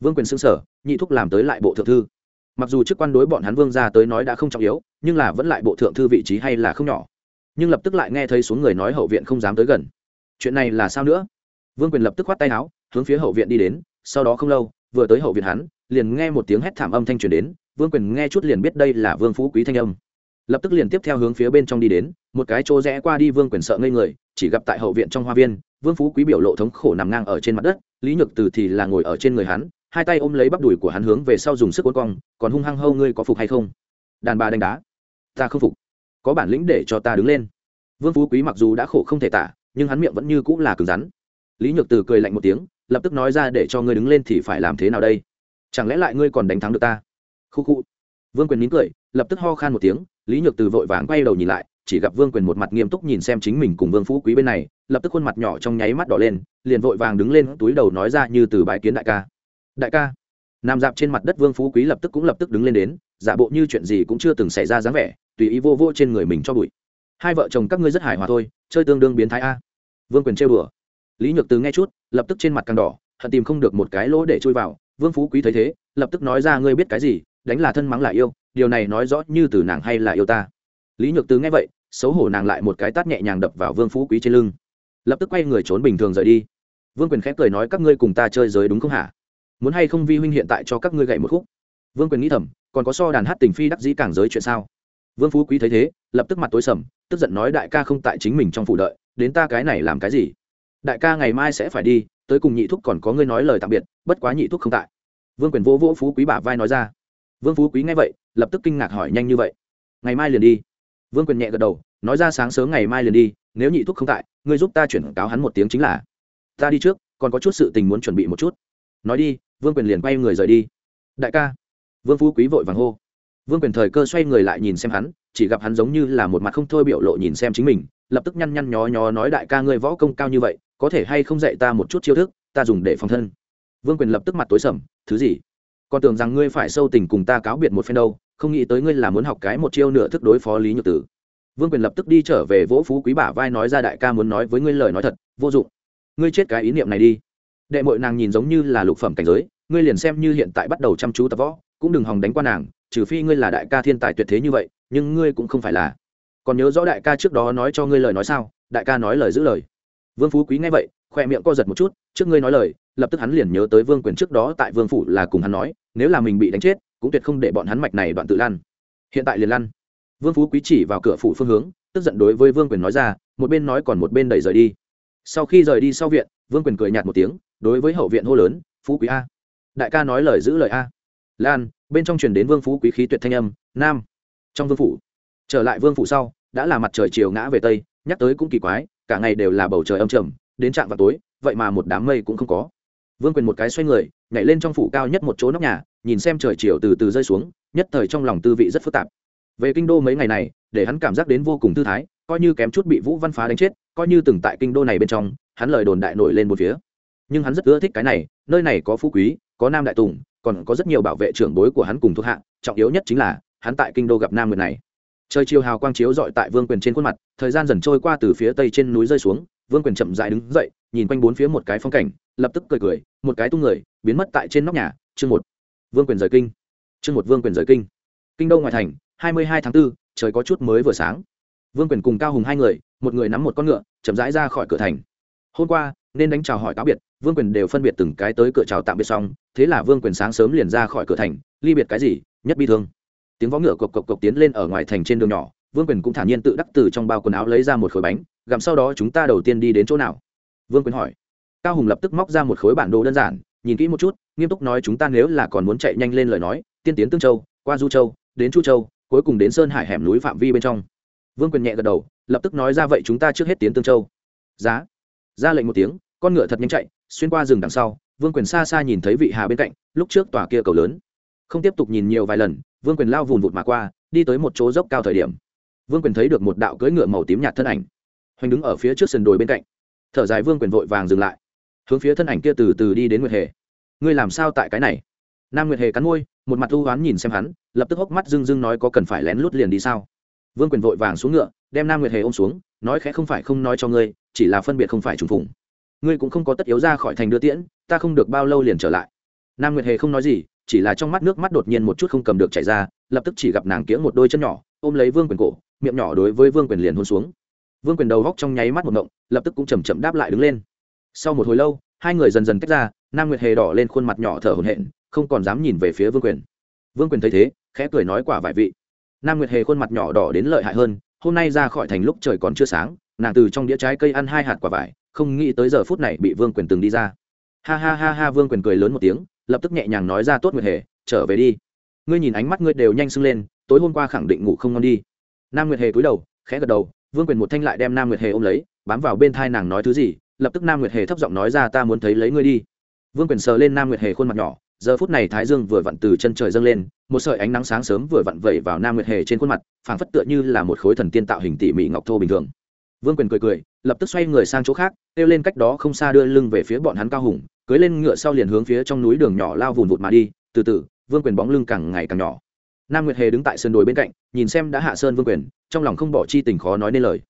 Vương quyền xưng sở nhị thúc làm tới lại bộ thượng thư. Mặc dù chức quan đối bọn hắn vương ra tới nói đã không trọng yếu nhưng là vẫn lại bộ thượng thư vị trí hay là không nhỏ. Nhưng lập tức lại nghe thấy xuống người nói hậu viện không dám tới gần. Chuyện này là sao nữa? Vương quyền lập tức khoát tay áo, hướng phía hậu viện đi đến, sau đó không lâu, vừa tới hậu viện hắn, liền nghe một tiếng hét thảm âm thanh truyền đến, vương quyền nghe chút liền biết đây là vương phú quý thanh âm. Lập tức liền tiếp theo hướng phía bên trong đi đến, một cái chỗ rẽ qua đi vương quyền sợ ngây người, chỉ gặp tại hậu viện trong hoa viên, vương phú quý biểu lộ thống khổ nằm ngang ở trên mặt đất, lý nhược từ thì là ngồi ở trên người hắn, hai tay ôm lấy bắp đùi của hắn hướng về sau dùng sức cuốn cong, còn hung hăng hâu ngươi có phục hay không? Đàn bà đánh đá ta không phục. Có bản lĩnh để cho ta đứng lên. Vương phú quý mặc dù đã khổ không thể tả, nhưng hắn miệng vẫn như cũng là cứng rắn. Lý nhược từ cười lạnh một tiếng, lập tức nói ra để cho ngươi đứng lên thì phải làm thế nào đây? Chẳng lẽ lại ngươi còn đánh thắng được ta? Khu khu. Vương quyền nín cười, lập tức ho khan một tiếng, lý nhược từ vội vàng quay đầu nhìn lại, chỉ gặp vương quyền một mặt nghiêm túc nhìn xem chính mình cùng vương phú quý bên này, lập tức khuôn mặt nhỏ trong nháy mắt đỏ lên, liền vội vàng đứng lên, túi đầu nói ra như từ bãi kiến đại ca. Đại ca. Nằm dạp trên mặt đất vương phú quý lập tức cũng lập tức đứng lên đến, giả bộ như chuyện gì cũng chưa từng xảy ra dáng vẻ tùy ý vô vô trên người mình cho bụi. Hai vợ chồng các ngươi rất hài hòa thôi, chơi tương đương biến thái a. Vương quyền trêu đùa. Lý nhược từ nghe chút, lập tức trên mặt càng đỏ, hận tìm không được một cái lỗ để chui vào. Vương phú quý thấy thế, lập tức nói ra ngươi biết cái gì, đánh là thân mắng là yêu, điều này nói rõ như từ nàng hay là yêu ta. Lý nhược từ nghe vậy, xấu hổ nàng lại một cái tát nhẹ nhàng đập vào vương phú quý trên lưng. Lập tức quay người trốn bình thường rời đi. Vương quyền khép cười nói, các ngươi cùng ta chơi giới đúng không hả? Muốn hay không vi huynh hiện tại cho các ngươi gậy một khúc? Vương quyền nghĩ thầm, còn có so đàn hát tình phi đắc dĩ càng giới chuyện sao? Vương phú quý thấy thế, lập tức mặt tối sầm, tức giận nói đại ca không tại chính mình trong phủ đợi, đến ta cái này làm cái gì? Đại ca ngày mai sẽ phải đi, tới cùng nhị thúc còn có ngươi nói lời tạm biệt, bất quá nhị thúc không tại. Vương quyền vô vỗ phú quý bả vai nói ra. Vương phú quý nghe vậy, lập tức kinh ngạc hỏi nhanh như vậy. Ngày mai liền đi. Vương quyền nhẹ gật đầu, nói ra sáng sớm ngày mai liền đi, nếu nhị thúc không tại, ngươi giúp ta chuyển cáo hắn một tiếng chính là. Ta đi trước, còn có chút sự tình muốn chuẩn bị một chút. Nói đi, vương quyền liền quay người rời đi. Đại ca. Vương phú quý vội vàng hô vương quyền thời cơ xoay người lại nhìn xem hắn, chỉ gặp hắn giống như là một mặt không thôi biểu lộ nhìn xem chính mình, lập tức nhăn nhăn nhó nhó nói đại ca ngươi võ công cao như vậy, có thể hay không dạy ta một chút chiêu thức, ta dùng để phòng thân. Vương quyền lập tức mặt tối sầm, thứ gì? Còn tưởng rằng ngươi phải sâu tình cùng ta cáo biệt một phen đâu, không nghĩ tới ngươi là muốn học cái một chiêu nửa thức đối phó lý nhược tử. Vương quyền lập tức đi trở về vỗ phú quý bả vai nói ra đại ca muốn nói với ngươi lời nói thật, vô dụng. Ngươi chết cái ý niệm này đi. Đệ mội nàng nhìn giống như là lục phẩm cảnh giới, ngươi liền xem như hiện tại bắt đầu chăm chú tập võ, cũng đừng hòng đánh qua nàng trừ phi ngươi là đại ca thiên tài tuyệt thế như vậy, nhưng ngươi cũng không phải là. Còn nhớ rõ đại ca trước đó nói cho ngươi lời nói sao? Đại ca nói lời giữ lời. Vương phú quý nghe vậy, khoe miệng co giật một chút, trước ngươi nói lời, lập tức hắn liền nhớ tới vương quyền trước đó tại vương phủ là cùng hắn nói, nếu là mình bị đánh chết, cũng tuyệt không để bọn hắn mạch này đoạn tự lan hiện tại liền lăn. Vương phú quý chỉ vào cửa phủ phương hướng, tức giận đối với vương quyền nói ra, một bên nói còn một bên đẩy rời đi. Sau khi rời đi sau viện, vương quyền cười nhạt một tiếng, đối với hậu viện hô lớn, phú quý a, đại ca nói lời giữ lời a lan, bên trong truyền đến vương phú quý khí tuyệt thanh âm, nam, trong vương phủ. Trở lại vương phủ sau, đã là mặt trời chiều ngã về tây, nhắc tới cũng kỳ quái, cả ngày đều là bầu trời âm trầm, đến trạm vào tối, vậy mà một đám mây cũng không có. Vương quyền một cái xoay người, nhảy lên trong phủ cao nhất một chỗ nóc nhà, nhìn xem trời chiều từ từ rơi xuống, nhất thời trong lòng tư vị rất phức tạp. Về kinh đô mấy ngày này, để hắn cảm giác đến vô cùng thư thái, coi như kém chút bị vũ văn phá đánh chết, coi như từng tại kinh đô này bên trong, hắn lời đồn đại nổi lên một phía. Nhưng hắn rất ưa thích cái này, nơi này có phú quý, có nam đại tùng còn có rất nhiều bảo vệ trưởng bối của hắn cùng thuộc hạ trọng yếu nhất chính là hắn tại kinh đô gặp nam người này. Trời chiều hào quang chiếu dọi tại vương quyền trên khuôn mặt thời gian dần trôi qua từ phía tây trên núi rơi xuống vương quyền chậm dại đứng dậy nhìn quanh bốn phía một cái phong cảnh lập tức cười cười một cái tung người biến mất tại trên nóc nhà chương một. Vương quyền rời kinh. Chương một vương quyền rời kinh. Kinh đô ngoại thành hai mươi hai tháng 4, trời có chút mới vừa sáng. Vương quyền cùng cao hùng hai người một người nắm một con ngựa chậm rãi ra khỏi cửa thành. Hôm qua nên đánh chào hỏi cáo biệt, vương quyền đều phân biệt từng cái tới cửa chào tạm biệt xong, thế là vương quyền sáng sớm liền ra khỏi cửa thành, ly biệt cái gì, nhất bi thương. Tiếng võ ngựa cộc cộc cộc tiến lên ở ngoài thành trên đường nhỏ, vương quyền cũng thản nhiên tự đắc từ trong bao quần áo lấy ra một khối bánh, gặm sau đó chúng ta đầu tiên đi đến chỗ nào? Vương quyền hỏi. Cao hùng lập tức móc ra một khối bản đồ đơn giản, nhìn kỹ một chút, nghiêm túc nói chúng ta nếu là còn muốn chạy nhanh lên lời nói, tiên tiến tương châu, qua du châu, đến chu châu, cuối cùng đến sơn hải hẻm núi phạm vi bên trong. Vương quyền nhẹ gật đầu, lập tức nói ra vậy chúng ta trước hết tiến tương châu. Giá ra lệnh một tiếng, con ngựa thật nhanh chạy, xuyên qua rừng đằng sau, vương quyền xa xa nhìn thấy vị hà bên cạnh, lúc trước tòa kia cầu lớn. Không tiếp tục nhìn nhiều vài lần, vương quyền lao vùn vụt mà qua, đi tới một chỗ dốc cao thời điểm. Vương quyền thấy được một đạo cưỡi ngựa màu tím nhạt thân ảnh, hoành đứng ở phía trước sườn đồi bên cạnh. Thở dài vương quyền vội vàng dừng lại, hướng phía thân ảnh kia từ từ đi đến nguyệt hề. Ngươi làm sao tại cái này? Nam nguyệt hề cắn môi, một mặt thu hoán nhìn xem hắn, lập tức hốc mắt dưng dưng nói có cần phải lén lút liền đi sao? Vương quyền vội vàng xuống ngựa, đem nam nguyệt hề ôm xuống, nói khẽ không phải không nói cho ngươi, chỉ là phân biệt không phải trùng phùng. Ngươi cũng không có tất yếu ra khỏi thành đưa tiễn, ta không được bao lâu liền trở lại. Nam nguyệt hề không nói gì, chỉ là trong mắt nước mắt đột nhiên một chút không cầm được chảy ra, lập tức chỉ gặp nàng kiễng một đôi chân nhỏ, ôm lấy vương quyền cổ, miệng nhỏ đối với vương quyền liền hôn xuống. Vương quyền đầu góc trong nháy mắt một động, lập tức cũng chầm chậm đáp lại đứng lên. Sau một hồi lâu, hai người dần dần tách ra, nam nguyệt hề đỏ lên khuôn mặt nhỏ thở hổn hển, không còn dám nhìn về phía vương quyền. Vương quyền thấy thế, khẽ cười nói quả vài vị nam nguyệt hề khuôn mặt nhỏ đỏ đến lợi hại hơn, hôm nay ra khỏi thành lúc trời còn chưa sáng, nàng từ trong đĩa trái cây ăn hai hạt quả vải, không nghĩ tới giờ phút này bị vương quyền từng đi ra. Ha ha ha ha, vương quyền cười lớn một tiếng, lập tức nhẹ nhàng nói ra, tốt nguyệt hề, trở về đi. Ngươi nhìn ánh mắt ngươi đều nhanh sưng lên, tối hôm qua khẳng định ngủ không ngon đi. Nam nguyệt hề cúi đầu, khẽ gật đầu, vương quyền một thanh lại đem nam nguyệt hề ôm lấy, bám vào bên thai nàng nói thứ gì, lập tức nam nguyệt hề thấp giọng nói ra, ta muốn thấy lấy ngươi đi. Vương quyền sờ lên nam nguyệt hề khuôn mặt nhỏ giờ phút này thái dương vừa vặn từ chân trời dâng lên, một sợi ánh nắng sáng sớm vừa vặn vẩy vào nam nguyệt hề trên khuôn mặt, phảng phất tựa như là một khối thần tiên tạo hình tỉ mỉ ngọc thô bình thường. Vương quyền cười cười, lập tức xoay người sang chỗ khác, kêu lên cách đó không xa đưa lưng về phía bọn hắn cao hùng, cưới lên ngựa sau liền hướng phía trong núi đường nhỏ lao vùn vụt mà đi. Từ từ, vương quyền bóng lưng càng ngày càng nhỏ. Nam nguyệt hề đứng tại sườn đồi bên cạnh, nhìn xem đã hạ sơn vương quyền, trong lòng không bỏ chi tình khó nói nên lời.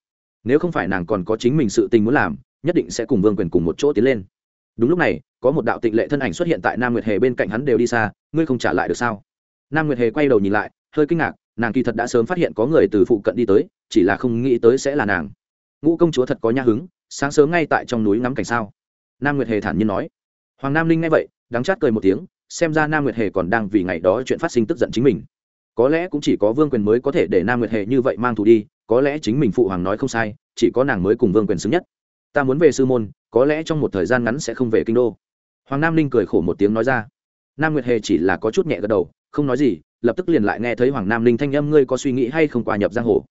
Nếu không phải nàng còn có chính mình sự tình muốn làm, nhất định sẽ cùng vương quyền cùng một chỗ tiến lên đúng lúc này, có một đạo tịnh lệ thân ảnh xuất hiện tại nam nguyệt hề bên cạnh hắn đều đi xa, ngươi không trả lại được sao? Nam nguyệt hề quay đầu nhìn lại, hơi kinh ngạc, nàng kỳ thật đã sớm phát hiện có người từ phụ cận đi tới, chỉ là không nghĩ tới sẽ là nàng. Ngũ công chúa thật có nhã hứng, sáng sớm ngay tại trong núi ngắm cảnh sao? Nam nguyệt hề thản nhiên nói. Hoàng nam linh nghe vậy, đắng chát cười một tiếng, xem ra nam nguyệt hề còn đang vì ngày đó chuyện phát sinh tức giận chính mình. Có lẽ cũng chỉ có vương quyền mới có thể để nam nguyệt hề như vậy mang thù đi, có lẽ chính mình phụ hoàng nói không sai, chỉ có nàng mới cùng vương quyền xứng nhất ta muốn về sư môn, có lẽ trong một thời gian ngắn sẽ không về kinh đô. Hoàng nam ninh cười khổ một tiếng nói ra. Nam nguyệt hề chỉ là có chút nhẹ gật đầu, không nói gì, lập tức liền lại nghe thấy hoàng nam ninh thanh âm, ngươi có suy nghĩ hay không qua nhập giang hồ?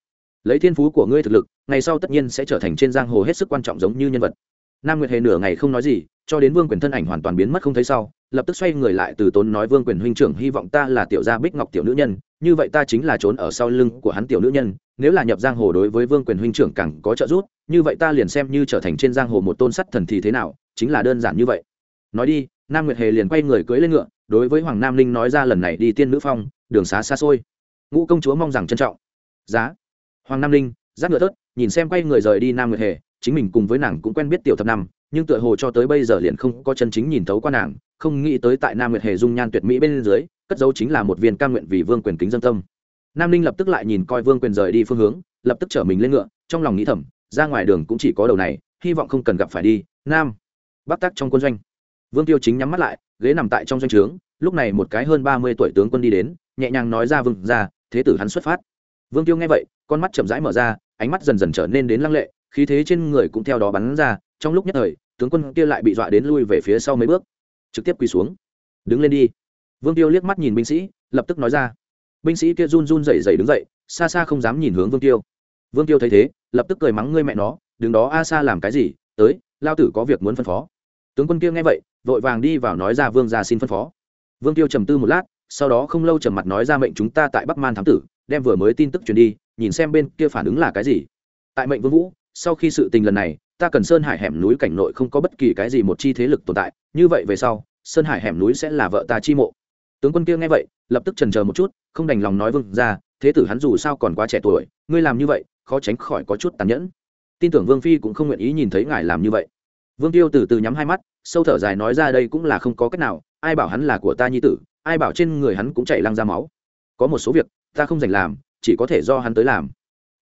Lấy thiên phú của ngươi thực lực, ngày sau tất nhiên sẽ trở thành trên giang hồ hết sức quan trọng giống như nhân vật. Nam nguyệt hề nửa ngày không nói gì, cho đến vương quyền thân ảnh hoàn toàn biến mất không thấy sau, lập tức xoay người lại từ tốn nói vương quyền huynh trưởng, hy vọng ta là tiểu gia bích ngọc tiểu nữ nhân như vậy ta chính là trốn ở sau lưng của hắn tiểu nữ nhân, nếu là nhập giang hồ đối với vương quyền huynh trưởng càng có trợ giúp, như vậy ta liền xem như trở thành trên giang hồ một tôn sắt thần thì thế nào, chính là đơn giản như vậy. Nói đi, nam nguyệt hề liền quay người cưới lên ngựa, đối với hoàng nam linh nói ra lần này đi tiên nữ phong, đường xá xa xôi. Ngũ công chúa mong rằng trân trọng. Giá. Hoàng nam linh giáp ngựa thớt, nhìn xem quay người rời đi nam nguyệt hề, chính mình cùng với nàng cũng quen biết tiểu thập năm, nhưng tựa hồ cho tới bây giờ liền không có chân chính nhìn thấu qua nàng, không nghĩ tới tại nam nguyệt hề dung nhan tuyệt mỹ bên dưới cất dấu chính là một viên cam nguyện vì vương quyền kính dân tâm. Nam ninh lập tức lại nhìn coi vương quyền rời đi phương hướng, lập tức chở mình lên ngựa, trong lòng nghĩ thầm, ra ngoài đường cũng chỉ có đầu này, hy vọng không cần gặp phải đi, nam. Bắc tắc trong quân doanh. Vương tiêu chính nhắm mắt lại, ghế nằm tại trong doanh trướng, lúc này một cái hơn ba mươi tuổi tướng quân đi đến, nhẹ nhàng nói ra vương ra thế tử hắn xuất phát. Vương tiêu nghe vậy, con mắt chậm rãi mở ra, ánh mắt dần dần trở nên đến lăng lệ, khí thế trên người cũng theo đó bắn ra, trong lúc nhất thời, tướng quân kia lại bị dọa đến lui về phía sau mấy bước, trực tiếp quỳ xuống. Đứng lên đi vương tiêu liếc mắt nhìn binh sĩ, lập tức nói ra. Binh sĩ kia run run rẩy rẩy đứng dậy, xa xa không dám nhìn hướng vương tiêu. Vương tiêu thấy thế, lập tức cười mắng ngươi mẹ nó, đứng đó a xa làm cái gì? Tới, lao tử có việc muốn phân phó. Tướng quân kia nghe vậy, vội vàng đi vào nói ra, vương ra xin phân phó. Vương tiêu trầm tư một lát, sau đó không lâu trầm mặt nói ra mệnh chúng ta tại bắc man thám tử, đem vừa mới tin tức truyền đi, nhìn xem bên kia phản ứng là cái gì. Tại mệnh vương vũ, sau khi sự tình lần này, ta cần sơn hải hẻm núi cảnh nội không có bất kỳ cái gì một chi thế lực tồn tại, như vậy về sau, sơn hải hẻm núi sẽ là vợ ta chi mộ tướng quân kia nghe vậy, lập tức trần chờ một chút, không đành lòng nói vương ra, thế tử hắn dù sao còn quá trẻ tuổi, ngươi làm như vậy, khó tránh khỏi có chút tàn nhẫn. Tin tưởng vương phi cũng không nguyện ý nhìn thấy ngài làm như vậy. Vương tiêu từ từ nhắm hai mắt, sâu thở dài nói ra đây cũng là không có cách nào, ai bảo hắn là của ta nhi tử, ai bảo trên người hắn cũng chảy lăng ra máu. Có một số việc, ta không dành làm, chỉ có thể do hắn tới làm.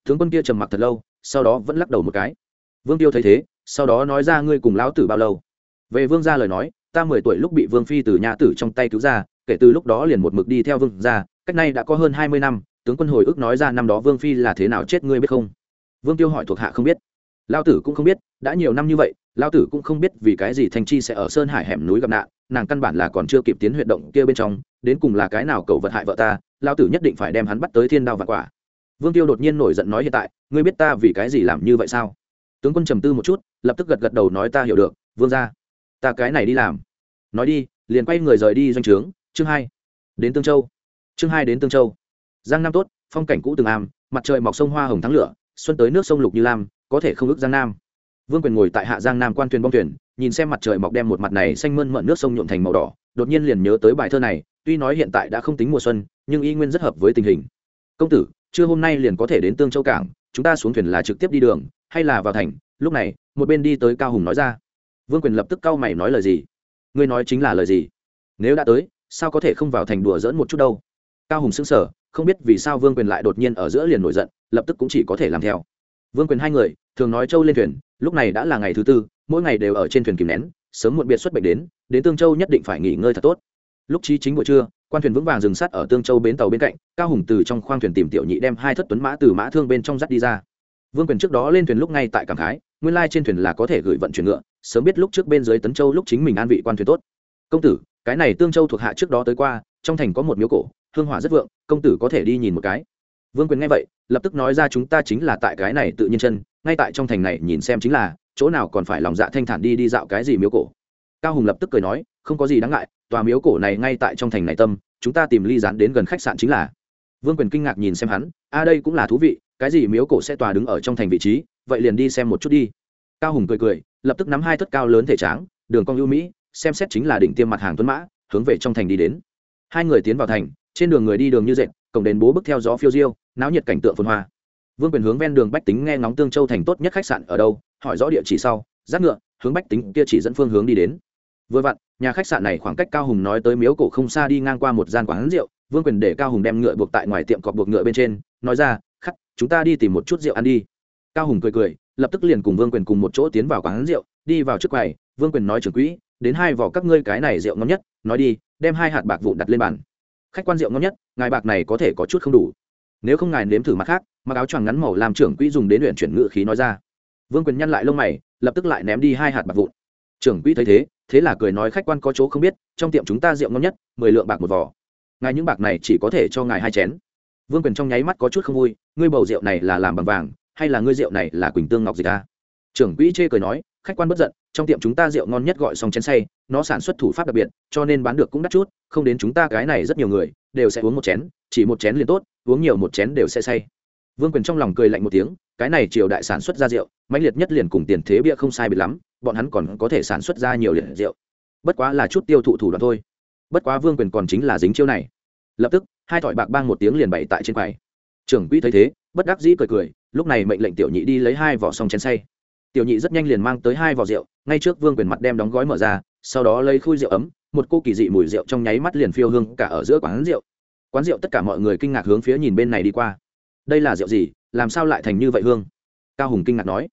Tướng quân kia trầm mặc thật lâu, sau đó vẫn lắc đầu một cái. Vương tiêu thấy thế, sau đó nói ra ngươi cùng lão tử bao lâu? Về vương gia lời nói, ta mười tuổi lúc bị vương phi từ nhà tử trong tay cứu ra kể từ lúc đó liền một mực đi theo vương gia, cách nay đã có hơn hai mươi năm, tướng quân hồi ức nói ra năm đó vương phi là thế nào chết ngươi biết không? Vương tiêu hỏi thuộc hạ không biết. Lao tử cũng không biết, đã nhiều năm như vậy lao tử cũng không biết vì cái gì thanh chi sẽ ở sơn hải hẻm núi gặp nạn, nàng căn bản là còn chưa kịp tiến huyện động kia bên trong, đến cùng là cái nào cầu vật hại vợ ta lao tử nhất định phải đem hắn bắt tới thiên đao và quả. Vương tiêu đột nhiên nổi giận nói hiện tại, ngươi biết ta vì cái gì làm như vậy sao? Tướng quân trầm tư một chút, lập tức gật gật đầu nói ta hiểu được, vương ra ta cái này đi làm. Nói đi, liền quay người rời đi doanh trướng chương hai, đến tương châu. Chương hai đến tương châu. Giang nam tốt, phong cảnh cũ từng am mặt trời mọc sông hoa hồng thắng lửa, xuân tới nước sông lục như lam, có thể không ước giang nam. Vương quyền ngồi tại hạ giang nam quan thuyền bong thuyền, nhìn xem mặt trời mọc đem một mặt này xanh mơn mận nước sông nhuộm thành màu đỏ, đột nhiên liền nhớ tới bài thơ này, tuy nói hiện tại đã không tính mùa xuân, nhưng y nguyên rất hợp với tình hình. Công tử, trưa hôm nay liền có thể đến tương châu cảng, chúng ta xuống thuyền là trực tiếp đi đường, hay là vào thành? Lúc này, một bên đi tới cao hùng nói ra. Vương quyền lập tức cau mày nói lời gì? Ngươi nói chính là lời gì? Nếu đã tới sao có thể không vào thành đùa dỡn một chút đâu? Cao hùng sững sờ, không biết vì sao vương quyền lại đột nhiên ở giữa liền nổi giận, lập tức cũng chỉ có thể làm theo. Vương quyền hai người, thường nói châu lên thuyền, lúc này đã là ngày thứ tư, mỗi ngày đều ở trên thuyền kìm nén, sớm muộn biệt xuất bệnh đến đến tương châu nhất định phải nghỉ ngơi thật tốt. Lúc trí chính buổi trưa, quan thuyền vững vàng dừng sát ở tương châu bến tàu bên cạnh, cao hùng từ trong khoang thuyền tìm tiểu nhị đem hai thất tuấn mã từ mã thương bên trong dắt đi ra. Vương quyền trước đó lên thuyền lúc ngay tại cảng thái nguyên lai trên thuyền là có thể gửi vận chuyển ngựa, sớm biết lúc trước bên dưới tấn châu lúc chính mình an vị quan thuyền tốt công tử, cái này tương châu thuộc hạ trước đó tới qua, trong thành có một miếu cổ, hương hỏa rất vượng, công tử có thể đi nhìn một cái. Vương quyền nghe vậy, lập tức nói ra chúng ta chính là tại cái này tự nhiên chân, ngay tại trong thành này nhìn xem chính là, chỗ nào còn phải lòng dạ thanh thản đi đi dạo cái gì miếu cổ. Cao hùng lập tức cười nói, không có gì đáng ngại, tòa miếu cổ này ngay tại trong thành này tâm, chúng ta tìm ly dán đến gần khách sạn chính là. Vương quyền kinh ngạc nhìn xem hắn, a đây cũng là thú vị, cái gì miếu cổ sẽ tòa đứng ở trong thành vị trí, vậy liền đi xem một chút đi. Cao hùng cười cười, lập tức nắm hai thất cao lớn thể tráng, đường cong ưu mỹ xem xét chính là đỉnh tiêm mặt hàng tuấn mã, hướng về trong thành đi đến. Hai người tiến vào thành, trên đường người đi đường như dệt, cổng đền bố bước theo gió phiêu diêu, náo nhiệt cảnh tượng phồn hoa. Vương quyền hướng ven đường bách tính nghe ngóng tương châu thành tốt nhất khách sạn ở đâu, hỏi rõ địa chỉ sau giác ngựa, hướng bách tính kia chỉ dẫn phương hướng đi đến. Vừa vặn, nhà khách sạn này khoảng cách cao hùng nói tới miếu cổ không xa đi ngang qua một gian quán rượu, vương quyền để cao hùng đem ngựa buộc tại ngoài tiệm cọp buộc ngựa bên trên, nói ra, khắc, chúng ta đi tìm một chút rượu ăn đi. Cao hùng cười cười, lập tức liền cùng vương quyền cùng một chỗ tiến vào quán rượu, đi vào trước quầy, vương quyền nói trưởng quỹ đến hai vỏ các ngươi cái này rượu ngon nhất, nói đi, đem hai hạt bạc vụn đặt lên bàn. Khách quan rượu ngon nhất, ngài bạc này có thể có chút không đủ. Nếu không ngài nếm thử mặt khác, mặc áo choàng ngắn màu làm trưởng quỹ dùng đến luyện chuyển ngự khí nói ra. Vương quyền nhăn lại lông mày, lập tức lại ném đi hai hạt bạc vụn. Trưởng quỹ thấy thế thế là cười nói khách quan có chỗ không biết, trong tiệm chúng ta rượu ngon nhất, mười lượng bạc một vỏ ngài những bạc này chỉ có thể cho ngài hai chén. Vương quyền trong nháy mắt có chút không vui, ngươi bầu rượu này là làm bằng vàng, hay là ngươi rượu này là quỳnh tương ngọc gì ta? À? Trưởng quỹ chê cười nói, khách quan bất giận, trong tiệm chúng ta rượu ngon nhất gọi xong chén say nó sản xuất thủ pháp đặc biệt, cho nên bán được cũng đắt chút, không đến chúng ta cái này rất nhiều người, đều sẽ uống một chén, chỉ một chén liền tốt, uống nhiều một chén đều sẽ say. Vương quyền trong lòng cười lạnh một tiếng, cái này triều đại sản xuất ra rượu, mãnh liệt nhất liền cùng tiền thế bia không sai biệt lắm, bọn hắn còn có thể sản xuất ra nhiều liệt rượu. Bất quá là chút tiêu thụ thủ đoạn thôi. Bất quá vương quyền còn chính là dính chiêu này. Lập tức, hai thỏi bạc bang một tiếng liền bày tại trên quầy. Trưởng quỹ thấy thế, bất đắc dĩ cười cười, lúc này mệnh lệnh tiểu nhị đi lấy hai vỏ song chén say tiểu nhị rất nhanh liền mang tới hai vỏ rượu ngay trước vương quyền mặt đem đóng gói mở ra sau đó lấy khui rượu ấm một cô kỳ dị mùi rượu trong nháy mắt liền phiêu hương cả ở giữa quán rượu. Quán rượu tất cả mọi người kinh ngạc hướng phía nhìn bên này đi qua. Đây là rượu gì làm sao lại thành như vậy hương? Cao hùng kinh ngạc nói.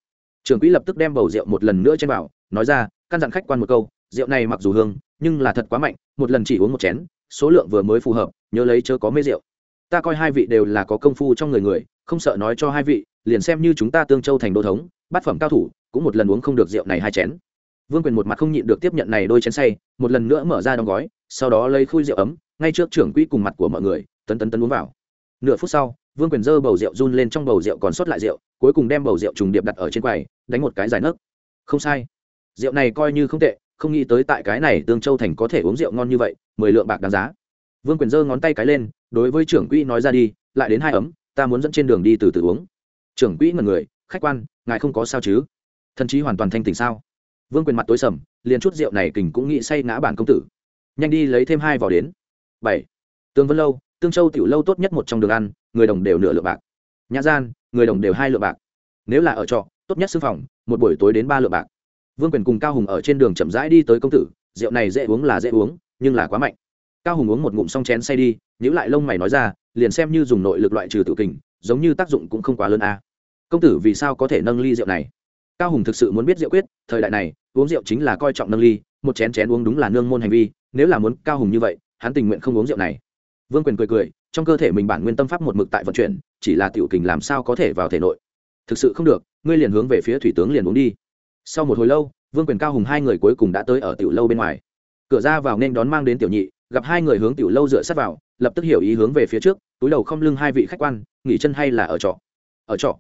Trưởng quỹ lập tức đem bầu rượu một lần nữa trên bảo, nói ra căn dặn khách quan một câu rượu này mặc dù hương nhưng là thật quá mạnh một lần chỉ uống một chén số lượng vừa mới phù hợp nhớ lấy chớ có mê rượu. Ta coi hai vị đều là có công phu trong người người không sợ nói cho hai vị liền xem như chúng ta tương châu thành đô thống bát phẩm cao thủ cũng một lần uống không được rượu này hai chén. Vương quyền một mặt không nhịn được tiếp nhận này đôi chén say, một lần nữa mở ra đóng gói, sau đó lấy khui rượu ấm, ngay trước trưởng quỹ cùng mặt của mọi người, tấn tấn tấn uống vào. Nửa phút sau, vương quyền dơ bầu rượu run lên trong bầu rượu còn sót lại rượu, cuối cùng đem bầu rượu trùng điệp đặt ở trên quầy, đánh một cái dài nấc. Không sai. Rượu này coi như không tệ, không nghĩ tới tại cái này tương châu thành có thể uống rượu ngon như vậy, mười lượng bạc đáng giá. Vương quyền giơ ngón tay cái lên, đối với trưởng quỹ nói ra đi, lại đến hai ấm, ta muốn dẫn trên đường đi từ từ uống. Trưởng quỹ ngần người, khách quan ngài không có sao chứ? Thần chí hoàn toàn thanh tỉnh sao? Vương quyền mặt tối sầm, liền chút rượu này kình cũng nghĩ say ngã bản công tử. Nhanh đi lấy thêm hai vỏ đến. Bảy. Tương vân lâu, tương châu tiểu lâu tốt nhất một trong đường ăn, người đồng đều nửa lượng bạc. Nhã gian, người đồng đều hai lượng bạc. Nếu là ở trọ, tốt nhất xương phòng, một buổi tối đến ba lượng bạc. Vương quyền cùng cao hùng ở trên đường chậm rãi đi tới công tử, rượu này dễ uống là dễ uống, nhưng là quá mạnh. Cao hùng uống một ngụm xong chén say đi nhữ lại lông mày nói ra, liền xem như dùng nội lực loại trừ tự kình, giống như tác dụng cũng không quá lớn a công tử vì sao có thể nâng ly rượu này? Cao hùng thực sự muốn biết rượu quyết, thời đại này, uống rượu chính là coi trọng nâng ly, một chén chén uống đúng là nương môn hành vi, nếu là muốn cao hùng như vậy, hắn tình nguyện không uống rượu này. Vương quyền cười cười, trong cơ thể mình bản nguyên tâm pháp một mực tại vận chuyển, chỉ là tiểu kình làm sao có thể vào thể nội. Thực sự không được, ngươi liền hướng về phía thủy tướng liền uống đi. Sau một hồi lâu, vương quyền cao hùng hai người cuối cùng đã tới ở tiểu lâu bên ngoài. Cửa ra vào nên đón mang đến tiểu nhị, gặp hai người hướng tiểu lâu dựa sát vào, lập tức hiểu ý hướng về phía trước, túi đầu không lưng hai vị khách quan, nghỉ chân hay là ở trọ? Ở trọ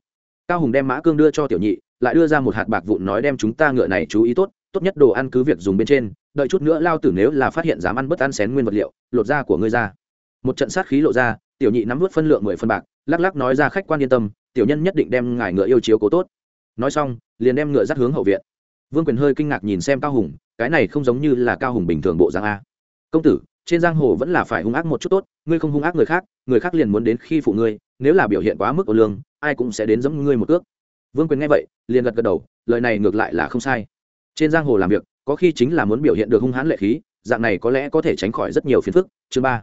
cao hùng đem mã cương đưa cho tiểu nhị, lại đưa ra một hạt bạc vụn nói đem chúng ta ngựa này chú ý tốt tốt nhất đồ ăn cứ việc dùng bên trên, đợi chút nữa lao tử nếu là phát hiện dám ăn bất ăn xén nguyên vật liệu, lột da của ngươi ra. Một trận sát khí lộ ra, tiểu nhị nắm vút phân lượng mười phân bạc, lắc lắc nói ra khách quan yên tâm, tiểu nhân nhất định đem ngài ngựa yêu chiếu cố tốt. Nói xong, liền đem ngựa dắt hướng hậu viện. Vương quyền hơi kinh ngạc nhìn xem cao hùng, cái này không giống như là cao hùng bình thường bộ giang a. Công tử, trên giang hồ vẫn là phải hung ác một chút tốt, ngươi không hung ác người khác người khác liền muốn đến khi phụ ngươi, nếu là biểu hiện quá mức ô lương ai cũng sẽ đến giẫm ngươi một cước vương quyền nghe vậy, liền gật gật đầu, lời này ngược lại là không sai. Trên giang hồ làm việc, có khi chính là muốn biểu hiện được hung hãn lệ khí, dạng này có lẽ có thể tránh khỏi rất nhiều phiền phức. Chương ba.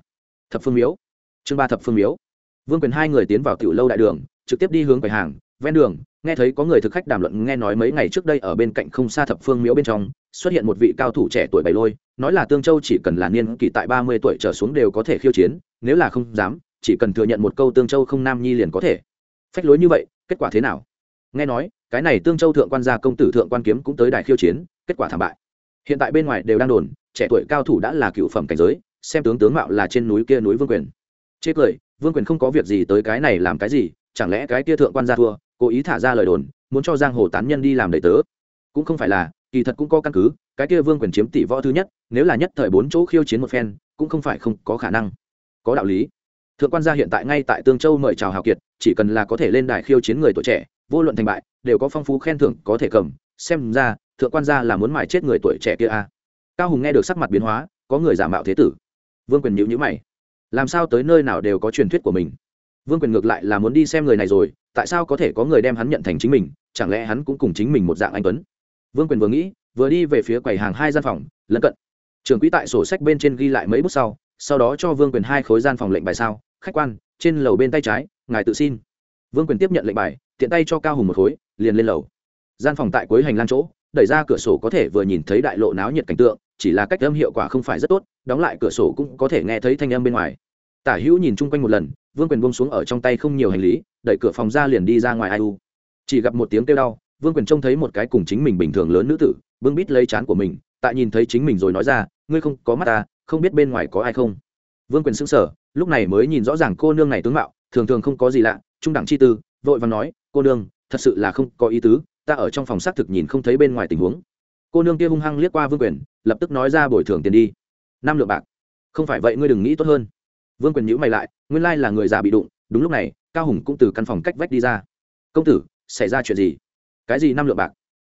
Thập phương miếu. Chương ba thập phương miếu. Vương quyền hai người tiến vào tiểu lâu đại đường, trực tiếp đi hướng quầy hàng, ven đường, nghe thấy có người thực khách đàm luận nghe nói mấy ngày trước đây ở bên cạnh không xa thập phương miếu bên trong, xuất hiện một vị cao thủ trẻ tuổi bảy lôi, nói là tương châu chỉ cần là niên kỷ tại ba mươi tuổi trở xuống đều có thể khiêu chiến, nếu là không dám, chỉ cần thừa nhận một câu tương châu không nam nhi liền có thể phách lối như vậy, kết quả thế nào? Nghe nói, cái này tương châu thượng quan gia công tử thượng quan kiếm cũng tới đài khiêu chiến, kết quả thảm bại. Hiện tại bên ngoài đều đang đồn, trẻ tuổi cao thủ đã là cựu phẩm cảnh giới, xem tướng tướng mạo là trên núi kia núi vương quyền. Chê cười, vương quyền không có việc gì tới cái này làm cái gì, chẳng lẽ cái kia thượng quan gia thua, cố ý thả ra lời đồn, muốn cho giang hồ tán nhân đi làm đầy tớ? Cũng không phải là, kỳ thật cũng có căn cứ, cái kia vương quyền chiếm tỷ võ thứ nhất, nếu là nhất thời bốn chỗ khiêu chiến một phen, cũng không phải không có khả năng. Có đạo lý thượng quan gia hiện tại ngay tại tương châu mời chào hào kiệt, chỉ cần là có thể lên đài khiêu chiến người tuổi trẻ, vô luận thành bại, đều có phong phú khen thưởng có thể cầm. Xem ra, thượng quan gia là muốn mài chết người tuổi trẻ kia a à. cao hùng nghe được sắc mặt biến hóa, có người giả mạo thế tử. Vương quyền nhữ nhữ mày. Làm sao tới nơi nào đều có truyền thuyết của mình? Vương quyền ngược lại là muốn đi xem người này rồi, tại sao có thể có người đem hắn nhận thành chính mình? Chẳng lẽ hắn cũng cùng chính mình một dạng anh tuấn? Vương quyền vừa nghĩ, vừa đi về phía quầy hàng hai gian phòng lân cận. Trường quỹ tại sổ sách bên trên ghi lại mấy bước sau sau đó cho vương quyền hai khối gian phòng lệnh bài sao? Khách quan, trên lầu bên tay trái, ngài tự xin. Vương quyền tiếp nhận lệnh bài, tiện tay cho cao hùng một khối, liền lên lầu. Gian phòng tại cuối hành lang chỗ, đẩy ra cửa sổ có thể vừa nhìn thấy đại lộ náo nhiệt cảnh tượng, chỉ là cách âm hiệu quả không phải rất tốt, đóng lại cửa sổ cũng có thể nghe thấy thanh âm bên ngoài. Tả hữu nhìn chung quanh một lần, vương quyền bông xuống ở trong tay không nhiều hành lý, đẩy cửa phòng ra liền đi ra ngoài ai u. Chỉ gặp một tiếng kêu đau, vương quyền trông thấy một cái cùng chính mình bình thường lớn nữ tử, bưng bít lấy chán của mình tại nhìn thấy chính mình rồi nói ra, ngươi không, có mắt ta, không biết bên ngoài có ai không? Vương quyền xứng sở lúc này mới nhìn rõ ràng cô nương này tướng mạo, thường thường không có gì lạ, trung đẳng chi tư, vội và nói, cô nương, thật sự là không có ý tứ, ta ở trong phòng xác thực nhìn không thấy bên ngoài tình huống. Cô nương kia hung hăng liếc qua vương quyền, lập tức nói ra bồi thường tiền đi. Năm lượng bạc. Không phải vậy ngươi đừng nghĩ tốt hơn. Vương quyền nhữ mày lại, nguyên lai là người già bị đụng, đúng lúc này, cao hùng cũng từ căn phòng cách vách đi ra. Công tử, xảy ra chuyện gì? Cái gì năm lượng bạc?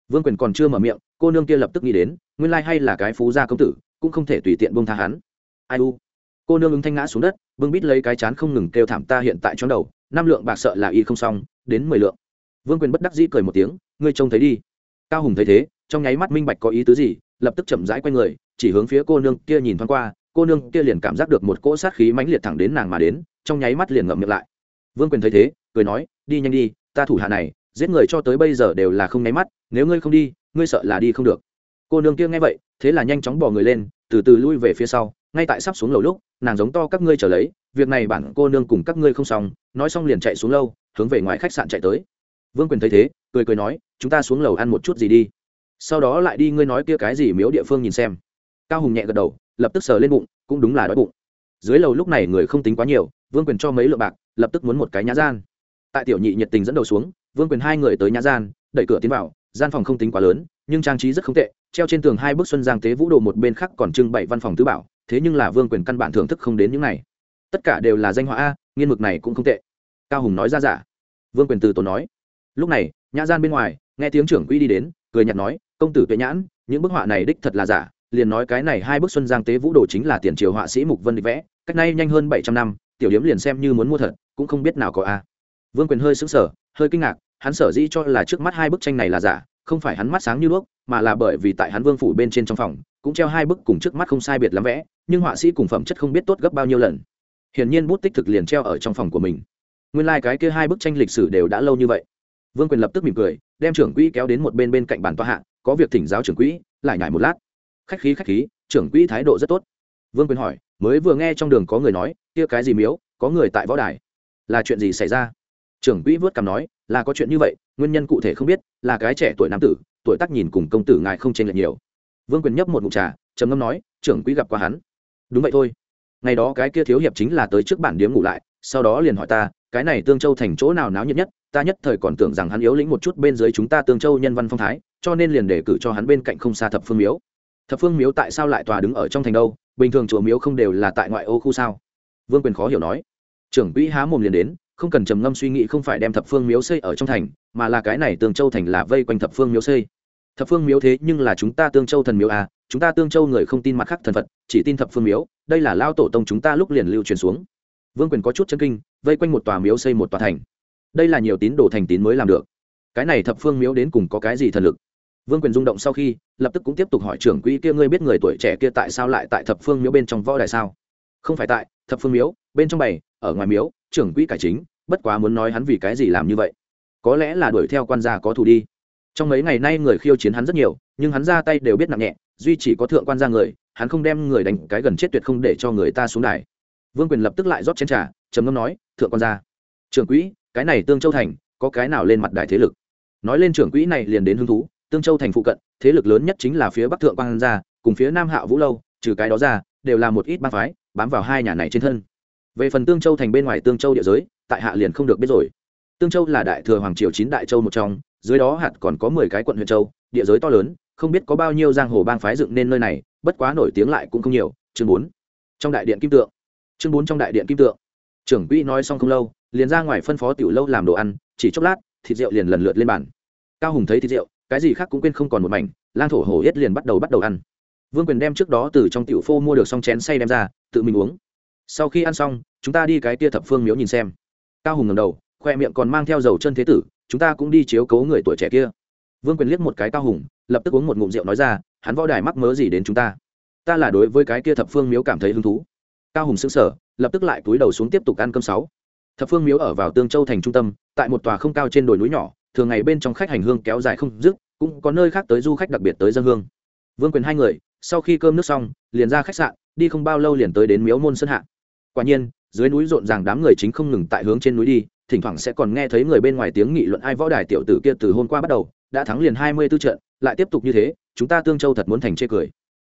Vương quyền còn chưa mở miệng, cô nương kia lập tức nghĩ đến nguyên lai hay là cái phú gia công tử, cũng không thể tùy tiện bông tha hắn. Ai u? Cô nương ứng thanh ngã xuống đất vương bít lấy cái chán không ngừng kêu thảm ta hiện tại trong đầu, năm lượng bạc sợ là y không xong, đến mười lượng. Vương quyền bất đắc dĩ cười một tiếng, ngươi trông thấy đi. Cao hùng thấy thế, trong nháy mắt minh bạch có ý tứ gì, lập tức chậm rãi q u a y người, chỉ hướng phía cô nương kia nhìn thoáng qua, cô nương kia liền cảm giác được một cỗ sát khí mãnh liệt thẳng đến nàng mà đến, trong nháy mắt liền ngậm miệng lại. Vương quyền thấy thế, cười nói, đi nhanh đi, ta thủ hạ này, giết người cho tới bây giờ đều là không nháy mắt, nếu ngươi không đi, ngươi sợ là đi không được cô nương kia nghe vậy, thế là nhanh chóng bỏ người lên, từ từ lui về phía sau, ngay tại sắp xuống lầu lúc, nàng giống to các ngươi trở lấy, việc này bản cô nương cùng các ngươi không xong, nói xong liền chạy xuống lâu hướng về ngoài khách sạn chạy tới. Vương quyền thấy thế, cười cười nói, chúng ta xuống lầu ăn một chút gì đi. Sau đó lại đi ngươi nói kia cái gì miếu địa phương nhìn xem. Cao hùng nhẹ gật đầu, lập tức sờ lên bụng, cũng đúng là đói bụng. Dưới lầu lúc này người không tính quá nhiều, vương quyền cho mấy lượng bạc, lập tức muốn một cái nhã gian. Tại tiểu nhị nhiệt tình dẫn đầu xuống, vương quyền hai người tới nhã gian, đẩy cửa tiến vào, gian phòng không tính quá lớn nhưng trang trí rất không tệ, treo trên tường hai bức xuân giang tế vũ đồ một bên khác còn trưng bày văn phòng tứ bảo, thế nhưng là vương quyền căn bản thưởng thức không đến những này. Tất cả đều là danh họa a, nghiên mực này cũng không tệ. Cao hùng nói ra giả vương quyền từ tốn nói. Lúc này, nhã gian bên ngoài, nghe tiếng trưởng quỹ đi đến, cười nhạt nói, công tử tuệ nhãn, những bức họa này đích thật là giả, liền nói cái này hai bức xuân giang tế vũ đồ chính là tiền triều họa sĩ mục vân địch vẽ, cách nay nhanh hơn bảy trăm năm, tiểu điếm liền xem như muốn mua thật, cũng không biết nào có a. Vương quyền hơi sững sờ, hơi kinh ngạc, hắn sở dĩ cho là trước mắt hai bức tranh này là giả không phải hắn mắt sáng như đuốc, mà là bởi vì tại hắn vương phủ bên trên trong phòng, cũng treo hai bức cùng trước mắt không sai biệt lắm vẽ, nhưng họa sĩ cùng phẩm chất không biết tốt gấp bao nhiêu lần. Hiển nhiên bút tích thực liền treo ở trong phòng của mình. Nguyên lai、like、cái kia hai bức tranh lịch sử đều đã lâu như vậy. Vương quyền lập tức mỉm cười, đem trưởng quỹ kéo đến một bên bên cạnh bàn tòa hạ, có việc thỉnh giáo trưởng quỹ, lại nhải một lát. Khách khí khách khí, trưởng quỹ thái độ rất tốt. Vương quyền hỏi, mới vừa nghe trong đường có người nói, kia cái gì miếu, có người tại võ đài. Là chuyện gì xảy ra? Trưởng quỹ vớt cằm nói, là có chuyện như vậy nguyên nhân cụ thể không biết, là cái trẻ tuổi nam tử, tuổi tác nhìn cùng công tử ngài không chênh lệch nhiều. Vương quyền nhấp một ngụm trà, trầm ngâm nói, trưởng quỹ gặp qua hắn. Đúng vậy thôi. Ngày đó cái kia thiếu hiệp chính là tới trước bản điếm ngủ lại, sau đó liền hỏi ta, cái này tương châu thành chỗ nào náo nhiệt nhất, ta nhất thời còn tưởng rằng hắn yếu lĩnh một chút bên dưới chúng ta tương châu nhân văn phong thái, cho nên liền đề cử cho hắn bên cạnh không xa thập phương miếu. Thập phương miếu tại sao lại tòa đứng ở trong thành đâu? Bình thường chùa miếu không đều là tại ngoại ô khu sao? Vương quyền khó hiểu nói. Trưởng quỹ há mồm liền đến không cần trầm ngâm suy nghĩ không phải đem thập phương miếu xây ở trong thành, mà là cái này tương châu thành là vây quanh thập phương miếu xây. Thập phương miếu thế nhưng là chúng ta tương châu thần miếu à chúng ta tương châu người không tin mặt khác thần phật, chỉ tin thập phương miếu, đây là lao tổ tông chúng ta lúc liền lưu truyền xuống. Vương quyền có chút chân kinh, vây quanh một tòa miếu xây một tòa thành. Đây là nhiều tín đồ thành tín mới làm được. Cái này thập phương miếu đến cùng có cái gì thần lực? Vương quyền rung động sau khi, lập tức cũng tiếp tục hỏi trưởng quỹ kia, ngươi biết người tuổi trẻ kia tại sao lại tại thập phương miếu bên trong võ đài sao? Không phải tại thập phương miếu, bên trong bày, ở ngoài miếu, trưởng quỹ cải chính, bất quá muốn nói hắn vì cái gì làm như vậy. Có lẽ là đuổi theo quan gia có thù đi. Trong mấy ngày nay người khiêu chiến hắn rất nhiều, nhưng hắn ra tay đều biết nặng nhẹ, duy chỉ có thượng quan gia người, hắn không đem người đánh cái gần chết tuyệt không để cho người ta xuống đài. Vương quyền lập tức lại rót chén trà, trầm ngâm nói, thượng quan gia, trưởng quỹ, cái này tương châu thành, có cái nào lên mặt đài thế lực? Nói lên trưởng quỹ này liền đến hứng thú, tương châu thành phụ cận, thế lực lớn nhất chính là phía bắc thượng quan gia, cùng phía nam hạ vũ lâu, trừ cái đó ra, đều là một ít bang phái bám vào hai nhà này trên thân. Về phần tương châu thành bên ngoài tương châu địa giới, tại hạ liền không được biết rồi. Tương châu là đại thừa hoàng triều chín đại châu một trong, dưới đó hạt còn có mười cái quận huyện châu, địa giới to lớn, không biết có bao nhiêu giang hồ bang phái dựng nên nơi này, bất quá nổi tiếng lại cũng không nhiều. Chương bốn. Trong đại điện kim tượng. Chương bốn trong đại điện kim tượng. Trưởng quỹ nói xong không lâu, liền ra ngoài phân phó tiểu lâu làm đồ ăn, chỉ chốc lát, thịt rượu liền lần lượt lên bàn. Cao hùng thấy thịt rượu, cái gì khác cũng quên không còn một mảnh, lang thổ hổ yết liền bắt đầu bắt đầu ăn vương quyền đem trước đó từ trong tiểu phô mua được xong chén say đem ra, tự mình uống. Sau khi ăn xong, chúng ta đi cái tia thập phương miếu nhìn xem. Cao hùng ngầm đầu, khoe miệng còn mang theo dầu chân thế tử, chúng ta cũng đi chiếu cố người tuổi trẻ kia. Vương quyền liếc một cái cao hùng, lập tức uống một ngụm rượu nói ra, hắn võ đài mắc mớ gì đến chúng ta? Ta là đối với cái kia thập phương miếu cảm thấy hứng thú. Cao hùng xứng sở lập tức lại túi đầu xuống tiếp tục ăn cơm sáu. Thập phương miếu ở vào tương châu thành trung tâm, tại một tòa không cao trên đồi núi nhỏ, thường ngày bên trong khách hành hương kéo dài không dứt, cũng có nơi khác tới du khách đặc biệt tới dân hương. Vương quyền hai người sau khi cơm nước xong, liền ra khách sạn, đi không bao lâu liền tới đến miếu môn sơn hạ. Quả nhiên, dưới núi rộn ràng đám người chính không ngừng tại hướng trên núi đi, thỉnh thoảng sẽ còn nghe thấy người bên ngoài tiếng nghị luận ai võ đài tiểu tử kia từ hôm qua bắt đầu, đã thắng liền hai mươi tư trận, lại tiếp tục như thế, chúng ta tương châu thật muốn thành chê cười.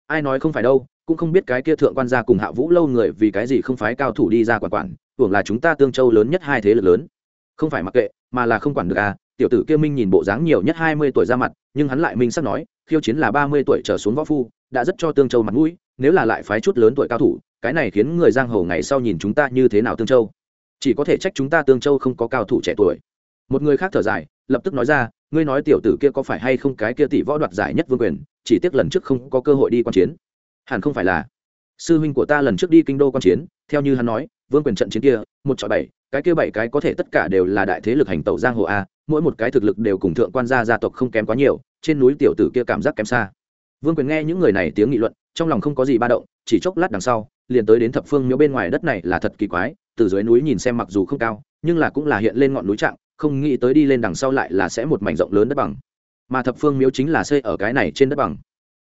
Ai nói không phải đâu, cũng không biết cái kia thượng quan gia cùng hạ vũ lâu người vì cái gì không phái cao thủ đi ra quản quản, tưởng là chúng ta tương châu lớn nhất hai thế lực lớn. Không phải mặc kệ, mà là không quản được à tiểu tử kia minh nhìn bộ dáng nhiều nhất hai mươi tuổi ra mặt, nhưng hắn lại minh sắp nói, khiêu chiến là ba mươi tuổi trở xuống võ phu đã rất cho tương châu mặt mũi, nếu là lại phái chút lớn tuổi cao thủ, cái này khiến người giang hồ ngày sau nhìn chúng ta như thế nào tương châu? Chỉ có thể trách chúng ta tương châu không có cao thủ trẻ tuổi. Một người khác thở dài, lập tức nói ra, ngươi nói tiểu tử kia có phải hay không cái kia tỷ võ đoạt giải nhất vương quyền, chỉ tiếc lần trước không có cơ hội đi quan chiến. Hẳn không phải là. Sư huynh của ta lần trước đi kinh đô quan chiến, theo như hắn nói, vương quyền trận chiến kia, một chọi bảy, cái kia bảy cái có thể tất cả đều là đại thế lực hành tẩu giang hồ a, mỗi một cái thực lực đều cùng thượng quan gia gia tộc không kém quá nhiều, trên núi tiểu tử kia cảm giác kém xa vương quyền nghe những người này tiếng nghị luận, trong lòng không có gì ba động, chỉ chốc lát đằng sau, liền tới đến thập phương miếu bên ngoài đất này là thật kỳ quái, từ dưới núi nhìn xem mặc dù không cao, nhưng là cũng là hiện lên ngọn núi trạng, không nghĩ tới đi lên đằng sau lại là sẽ một mảnh rộng lớn đất bằng. Mà thập phương miếu chính là xây ở cái này trên đất bằng.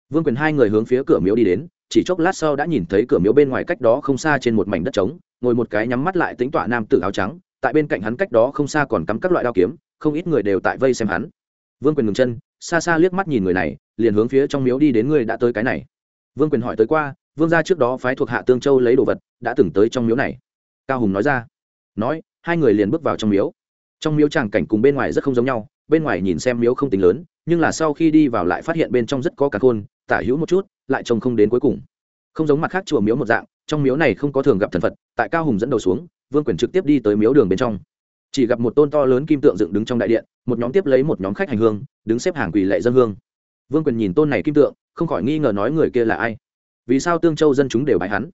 Vương quyền hai người hướng phía cửa miếu đi đến, chỉ chốc lát sau đã nhìn thấy cửa miếu bên ngoài cách đó không xa trên một mảnh đất trống, ngồi một cái nhắm mắt lại tính tọa nam tử áo trắng, tại bên cạnh hắn cách đó không xa còn cắm các loại đao kiếm, không ít người đều tại vây xem hắn. Vương quyền ngừng chân, xa xa liếc mắt nhìn người này liền hướng phía trong miếu đi đến người đã tới cái này. Vương quyền hỏi tới qua, vương gia trước đó phái thuộc hạ tương châu lấy đồ vật, đã từng tới trong miếu này. Cao hùng nói ra. Nói, hai người liền bước vào trong miếu. Trong miếu tràng cảnh cùng bên ngoài rất không giống nhau, bên ngoài nhìn xem miếu không tính lớn, nhưng là sau khi đi vào lại phát hiện bên trong rất có cả khôn tả hữu một chút, lại trông không đến cuối cùng. Không giống mặt khác chùa miếu một dạng, trong miếu này không có thường gặp thần phật, tại cao hùng dẫn đầu xuống, vương quyền trực tiếp đi tới miếu đường bên trong. Chỉ gặp một tôn to lớn kim tượng dựng đứng trong đại điện, một nhóm tiếp lấy một nhóm khách hành hương, đứng xếp hàng quỳ lệ dân hương vương quyền nhìn tôn này kim tượng, không khỏi nghi ngờ nói người kia là ai. Vì sao tương châu dân chúng đều bãi hắn?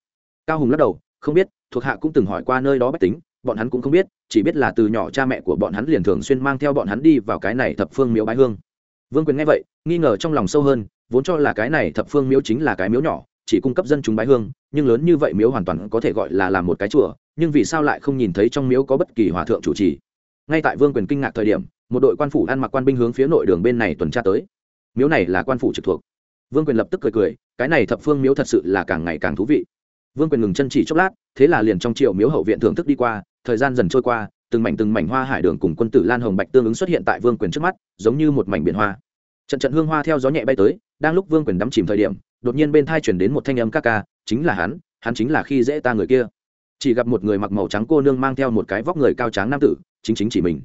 Cao hùng lắc đầu, không biết, thuộc hạ cũng từng hỏi qua nơi đó bách tính, bọn hắn cũng không biết, chỉ biết là từ nhỏ cha mẹ của bọn hắn liền thường xuyên mang theo bọn hắn đi vào cái này thập phương miếu bái hương. Vương quyền nghe vậy, nghi ngờ trong lòng sâu hơn, vốn cho là cái này thập phương miếu chính là cái miếu nhỏ, chỉ cung cấp dân chúng bái hương, nhưng lớn như vậy miếu hoàn toàn có thể gọi là làm một cái chùa, nhưng vì sao lại không nhìn thấy trong miếu có bất kỳ hòa thượng chủ trì? Ngay tại vương quyền kinh ngạc thời điểm, một đội quan phủ ăn mặc quan binh hướng phía nội đường bên này tuần tra tới miếu này là quan phủ trực thuộc. Vương quyền lập tức cười cười, cái này thập phương miếu thật sự là càng ngày càng thú vị. Vương quyền ngừng chân chỉ chốc lát, thế là liền trong triệu miếu hậu viện thưởng thức đi qua, thời gian dần trôi qua, từng mảnh từng mảnh hoa hải đường cùng quân tử lan hồng bạch tương ứng xuất hiện tại vương quyền trước mắt, giống như một mảnh biển hoa. Trận trận hương hoa theo gió nhẹ bay tới, đang lúc vương quyền đắm chìm thời điểm, đột nhiên bên thai chuyển đến một thanh âm ca ca, chính là hắn hắn chính là khi dễ ta người kia. Chỉ gặp một người mặc màu trắng cô nương mang theo một cái vóc người cao tráng nam tử, chính chính chỉ mình.